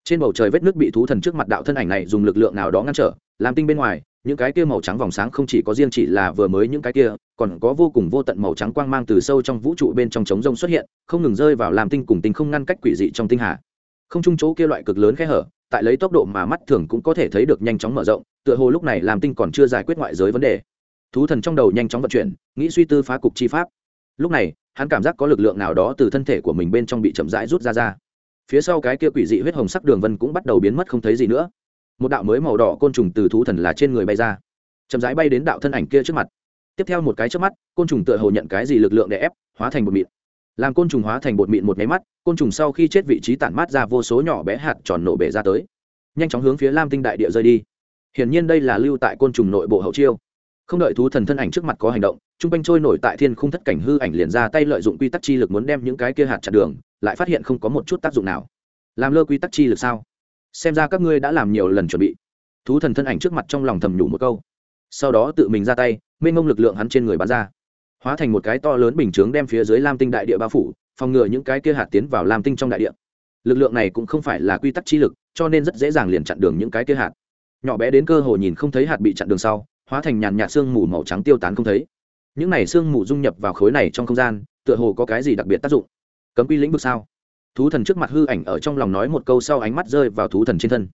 Trên bầu trời vết nước bị thú thần trước mặt đạo thân ảnh này dùng lực lượng nào đó ngăn trở, làm tinh bên ngoài những cái kia màu trắng vòng sáng không chỉ có riêng chỉ là vừa mới những cái kia, còn có vô cùng vô tận màu trắng quang mang từ sâu trong vũ trụ bên trong trống rông xuất hiện, không ngừng rơi vào làm tinh cùng tinh không ngăn cách quỷ dị trong tinh hà. Không chung chỗ kia loại cực lớn khe hở, tại lấy tốc độ mà mắt thường cũng có thể thấy được nhanh chóng mở rộng, tựa hồ lúc này làm tinh còn chưa giải quyết ngoại giới vấn đề. Thú thần trong đầu nhanh chóng vận chuyển, nghĩ suy tư phá cục chi pháp. Lúc này, hắn cảm giác có lực lượng nào đó từ thân thể của mình bên trong bị chậm rãi rút ra ra. Phía sau cái kia quỷ dị huyết hồng sắc đường vân cũng bắt đầu biến mất không thấy gì nữa một đạo mới màu đỏ côn trùng từ thú thần là trên người bay ra, chậm rãi bay đến đạo thân ảnh kia trước mặt. Tiếp theo một cái trước mắt, côn trùng tựa hồ nhận cái gì lực lượng để ép, hóa thành bột mịn. Làm côn trùng hóa thành bột mịn một nháy mắt, côn trùng sau khi chết vị trí tản mát ra vô số nhỏ bé hạt tròn nổ bể ra tới. Nhanh chóng hướng phía lam tinh đại địa rơi đi. Hiển nhiên đây là lưu tại côn trùng nội bộ hậu chiêu. Không đợi thú thần thân ảnh trước mặt có hành động t r u n g quanh trôi nổi tại thiên khung thất cảnh hư ảnh liền ra tay lợi dụng quy tắc chi lực muốn đem những cái kia hạt chặt đường, lại phát hiện không có một chút tác dụng nào. Làm lơ quy tắc chi lực sao? Xem ra các ngươi đã làm nhiều lần chuẩn bị. Thú thần thân ảnh trước mặt trong lòng thầm nhủ một câu. Sau đó tự mình ra tay, mênh mông lực lượng hắn trên người bắn ra. Hóa thành một cái to lớn bình chướng đem phía dưới lam tinh đại địa bao phủ, phòng ngừa những cái kia hạt tiến vào lam tinh trong đại địa. Lực lượng này cũng không phải là quy tắc chi lực, cho nên rất dễ dàng liền chặn đường những cái kia hạt. Nhỏ bé đến cơ hồ nhìn không thấy hạt bị chặn đường sau, hóa thành nhàn nhạt sương mù màu trắng tiêu tán không thấy. Những này sương mù dung nhập vào khối này trong không gian, tựa hồ có cái gì đặc biệt tác dụng. Cấm quy lĩnh vực sao? Thú thần trước mặt hư ảnh ở trong lòng nói một câu sau ánh mắt rơi vào thú thần trên thân.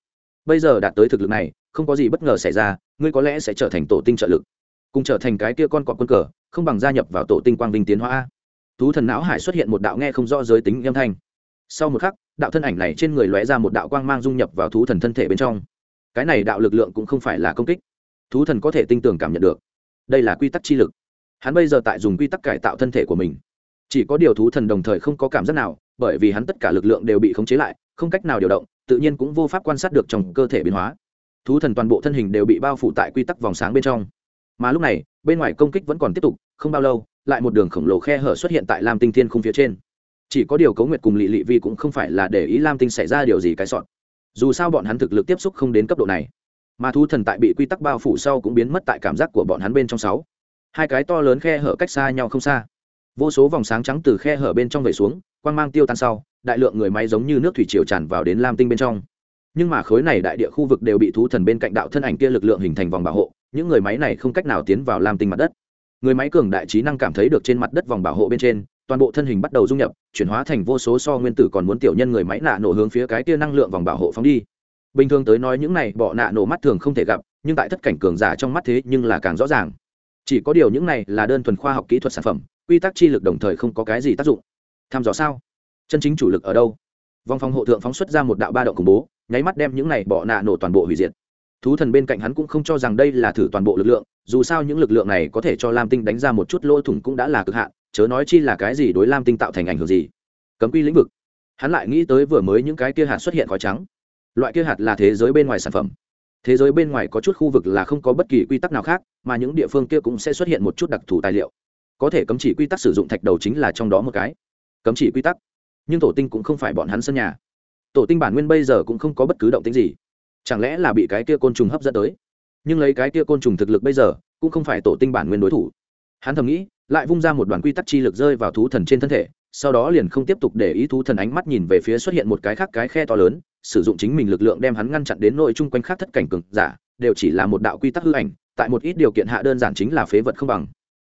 Bây giờ đạt tới thực lực này, không có gì bất ngờ xảy ra, ngươi có lẽ sẽ trở thành tổ tinh trợ lực, cùng trở thành cái kia con cọp quân cờ, không bằng gia nhập vào tổ tinh quang vinh tiến hóa thú thần não hải xuất hiện một đạo nghe không rõ giới tính âm thanh. Sau một khắc, đạo thân ảnh này trên người lóe ra một đạo quang mang dung nhập vào thú thần thân thể bên trong. Cái này đạo lực lượng cũng không phải là công kích. Thú thần có thể tinh tường cảm nhận được. Đây là quy tắc chi lực. Hắn bây giờ tại dùng quy tắc cải tạo thân thể của mình. Chỉ có điều thú thần đồng thời không có cảm giác nào bởi vì hắn tất cả lực lượng đều bị khống chế lại, không cách nào điều động, tự nhiên cũng vô pháp quan sát được trong cơ thể biến hóa. Thú thần toàn bộ thân hình đều bị bao phủ tại quy tắc vòng sáng bên trong. Mà lúc này, bên ngoài công kích vẫn còn tiếp tục, không bao lâu, lại một đường khổng lồ khe hở xuất hiện tại lam tinh thiên không phía trên. Chỉ có điều cấu nguyệt cùng lị lị vi cũng không phải là để ý lam tinh xảy ra điều gì cái sọn. Dù sao bọn hắn thực lực tiếp xúc không đến cấp độ này, mà thú thần tại bị quy tắc bao phủ sau cũng biến mất tại cảm giác của bọn hắn bên trong sáu. Hai cái to lớn khe hở cách xa nhau không xa vô số vòng sáng trắng từ khe hở bên trong vẩy xuống, quang mang tiêu tan sau, đại lượng người máy giống như nước thủy triều tràn vào đến lam tinh bên trong. Nhưng mà khối này đại địa khu vực đều bị thú thần bên cạnh đạo thân ảnh kia lực lượng hình thành vòng bảo hộ, những người máy này không cách nào tiến vào lam tinh mặt đất. Người máy cường đại trí năng cảm thấy được trên mặt đất vòng bảo hộ bên trên, toàn bộ thân hình bắt đầu dung nhập, chuyển hóa thành vô số so nguyên tử còn muốn tiểu nhân người máy nạ nổ hướng phía cái kia năng lượng vòng bảo hộ phóng đi. Bình thường tới nói những này bọ nạ nổ mắt thường không thể gặp, nhưng tại thất cảnh cường giả trong mắt thế nhưng là càng rõ ràng. Chỉ có điều những này là đơn thuần khoa học kỹ thuật sản phẩm quy tắc chi lực đồng thời không có cái gì tác dụng. Tham dò sao? Chân chính chủ lực ở đâu? Vòng phòng hộ thượng phóng xuất ra một đạo ba động khủng bố, nháy mắt đem những này bỏ nạ nổ toàn bộ hủy diệt. Thú thần bên cạnh hắn cũng không cho rằng đây là thử toàn bộ lực lượng, dù sao những lực lượng này có thể cho lam tinh đánh ra một chút lỗ thủng cũng đã là cực hạn, chớ nói chi là cái gì đối lam tinh tạo thành ảnh hưởng gì. Cấm quy lĩnh vực. Hắn lại nghĩ tới vừa mới những cái kia hạt xuất hiện khói trắng. Loại kia hạt là thế giới bên ngoài sản phẩm. Thế giới bên ngoài có chút khu vực là không có bất kỳ quy tắc nào khác, mà những địa phương kia cũng sẽ xuất hiện một chút đặc thù tài liệu có thể cấm chỉ quy tắc sử dụng thạch đầu chính là trong đó một cái. Cấm chỉ quy tắc. Nhưng tổ tinh cũng không phải bọn hắn sân nhà. Tổ tinh bản nguyên bây giờ cũng không có bất cứ động tính gì. Chẳng lẽ là bị cái kia côn trùng hấp dẫn tới? Nhưng lấy cái kia côn trùng thực lực bây giờ, cũng không phải tổ tinh bản nguyên đối thủ. Hắn thầm nghĩ, lại vung ra một đoàn quy tắc chi lực rơi vào thú thần trên thân thể, sau đó liền không tiếp tục để ý thú thần ánh mắt nhìn về phía xuất hiện một cái khác cái khe to lớn, sử dụng chính mình lực lượng đem hắn ngăn chặn đến nội chung quanh khác thất cảnh cực giả, đều chỉ là một đạo quy tắc hư ảnh, tại một ít điều kiện hạ đơn giản chính là phế vật không bằng.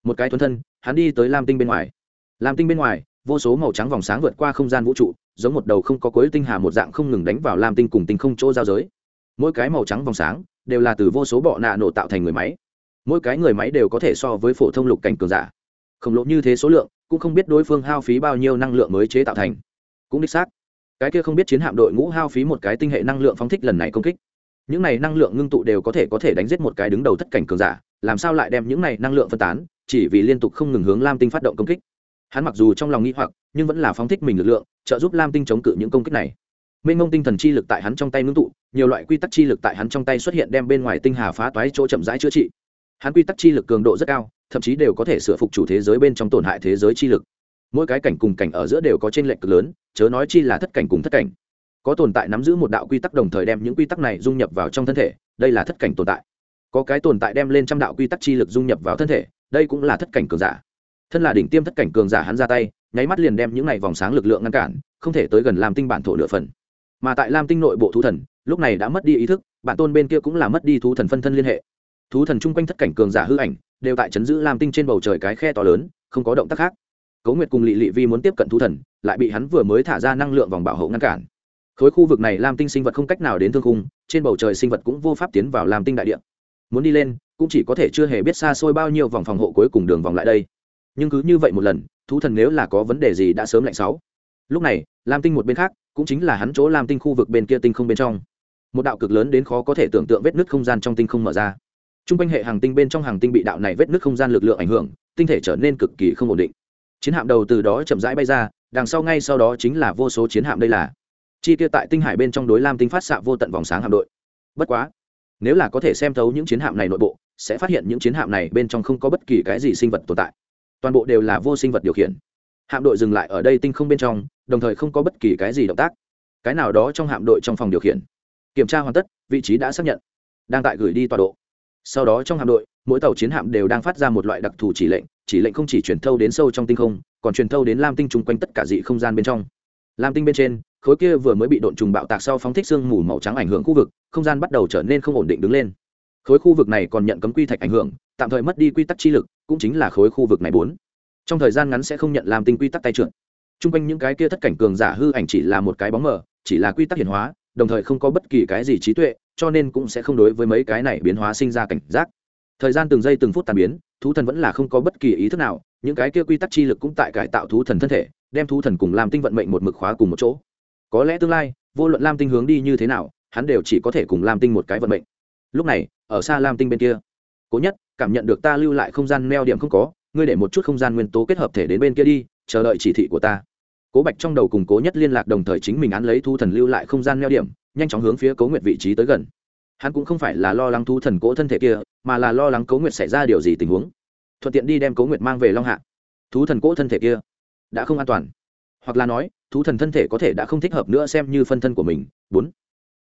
Một cái thuần thân hắn đi tới lam tinh bên ngoài. Lam tinh bên ngoài, vô số màu trắng vòng sáng vượt qua không gian vũ trụ, giống một đầu không có cuối tinh hà một dạng không ngừng đánh vào lam tinh cùng tinh không chỗ giao giới. Mỗi cái màu trắng vòng sáng đều là từ vô số bọ nạ nổ tạo thành người máy. Mỗi cái người máy đều có thể so với phổ thông lục cảnh cường giả. Khổng lồ như thế số lượng, cũng không biết đối phương hao phí bao nhiêu năng lượng mới chế tạo thành. Cũng đích xác, cái kia không biết chiến hạm đội ngũ hao phí một cái tinh hệ năng lượng phóng thích lần này công kích những này năng lượng ngưng tụ đều có thể có thể đánh giết một cái đứng đầu thất cảnh cường giả, làm sao lại đem những này năng lượng phân tán, chỉ vì liên tục không ngừng hướng lam tinh phát động công kích. Hắn mặc dù trong lòng nghĩ hoặc, nhưng vẫn là phóng thích mình lực lượng, trợ giúp lam tinh chống cự những công kích này. Mênh mông tinh thần chi lực tại hắn trong tay ngưng tụ, nhiều loại quy tắc chi lực tại hắn trong tay xuất hiện đem bên ngoài tinh hà phá toái chỗ chậm rãi chữa trị. Hắn quy tắc chi lực cường độ rất cao, thậm chí đều có thể sửa phục chủ thế giới bên trong tổn hại thế giới chi lực. Mỗi cái cảnh cùng cảnh ở giữa đều có t r ê n lệch cực lớn, chớ nói chi là thất cảnh cùng thất cảnh có tồn tại nắm giữ một đạo quy tắc đồng thời đem những quy tắc này dung nhập vào trong thân thể, đây là thất cảnh tồn tại. Có cái tồn tại đem lên trăm đạo quy tắc chi lực dung nhập vào thân thể, đây cũng là thất cảnh cường giả. Thân là đỉnh tiêm thất cảnh cường giả hắn ra tay, nháy mắt liền đem những này vòng sáng lực lượng ngăn cản, không thể tới gần lam tinh bản thổ nửa phần. Mà tại lam tinh nội bộ thú thần, lúc này đã mất đi ý thức, bản tôn bên kia cũng là mất đi thú thần phân thân liên hệ. Thú thần chung quanh thất cảnh cường giả hư ảnh, đều tại chấn giữ lam tinh trên bầu trời cái khe to lớn, không có động tác khác. Cấu nguyệt cùng lị lị vi muốn tiếp cận thú thần, lại bị hắn vừa mới thả ra năng lượng vòng bảo hộ ngăn cản khối khu vực này lam tinh sinh vật không cách nào đến thương khung, trên bầu trời sinh vật cũng vô pháp tiến vào lam tinh đại địa. Muốn đi lên, cũng chỉ có thể chưa hề biết xa xôi bao nhiêu vòng phòng hộ cuối cùng đường vòng lại đây. Nhưng cứ như vậy một lần, thú thần nếu là có vấn đề gì đã sớm lạnh sáu. Lúc này lam tinh một bên khác, cũng chính là hắn chỗ lam tinh khu vực bên kia tinh không bên trong. Một đạo cực lớn đến khó có thể tưởng tượng vết nứt không gian trong tinh không mở ra. T r u n g quanh hệ hàng tinh bên trong hàng tinh bị đạo này vết nứt không gian lực lượng ảnh hưởng, tinh thể trở nên cực kỳ không ổn định. Chiến hạm đầu từ đó chậm rãi bay ra, đằng sau ngay sau đó chính là vô số chiến hạm đây là chi tiêu tại tinh hải bên trong đối lam tinh phát xạ vô tận vòng sáng hạm đội. Bất quá, nếu là có thể xem thấu những chiến hạm này nội bộ, sẽ phát hiện những chiến hạm này bên trong không có bất kỳ cái gì sinh vật tồn tại. Toàn bộ đều là vô sinh vật điều khiển. Hạm đội dừng lại ở đây tinh không bên trong, đồng thời không có bất kỳ cái gì động tác. Cái nào đó trong hạm đội trong phòng điều khiển. Kiểm tra hoàn tất, vị trí đã xác nhận. Đang tại gửi đi tọa độ. Sau đó trong hạm đội, mỗi tàu chiến hạm đều đang phát ra một loại đặc thù chỉ lệnh chỉ lệnh không chỉ truyền thâu đến sâu trong tinh không, còn truyền thâu đến lam tinh chung quanh tất cả dị không gian bên trong. Lam tinh bên trên khối kia vừa mới bị độn trùng bạo tạc sau phóng thích sương mù màu trắng ảnh hưởng khu vực, không gian bắt đầu trở nên không ổn định đứng lên. Khối khu vực này còn nhận cấm quy thạch ảnh hưởng, tạm thời mất đi quy tắc chi lực, cũng chính là khối khu vực này bốn. Trong thời gian ngắn sẽ không nhận làm tinh quy tắc tay trượt. Trung quanh những cái kia thất cảnh cường giả hư ảnh chỉ là một cái bóng mờ, chỉ là quy tắc hiển hóa, đồng thời không có bất kỳ cái gì trí tuệ, cho nên cũng sẽ không đối với mấy cái này biến hóa sinh ra cảnh giác. Thời gian từng giây từng phút tàn biến, thú thần vẫn là không có bất kỳ ý thức nào, những cái kia quy tắc chi lực cũng tại cải tạo thú thần thân thể, đem thú thần cùng làm tinh vận mệnh một mực khóa cùng một chỗ có lẽ tương lai, vô luận lam tinh hướng đi như thế nào, hắn đều chỉ có thể cùng lam tinh một cái vận mệnh. Lúc này, ở xa lam tinh bên kia, cố nhất, cảm nhận được ta lưu lại không gian neo điểm không có, ngươi để một chút không gian nguyên tố kết hợp thể đến bên kia đi, chờ đợi chỉ thị của ta. Cố bạch trong đầu cùng cố nhất liên lạc đồng thời chính mình án lấy thu thần lưu lại không gian neo điểm, nhanh chóng hướng phía cố nguyệt vị trí tới gần. Hắn cũng không phải là lo lắng thu thần cố thân thể kia, mà là lo lắng cố nguyệt xảy ra điều gì tình huống. Thuận tiện đi đem cố nguyệt mang về long hạ. Thú thần cố thân thể kia đã không an toàn hoặc là nói, thú thần thân thể có thể đã không thích hợp nữa xem như phân thân của mình. Bốn.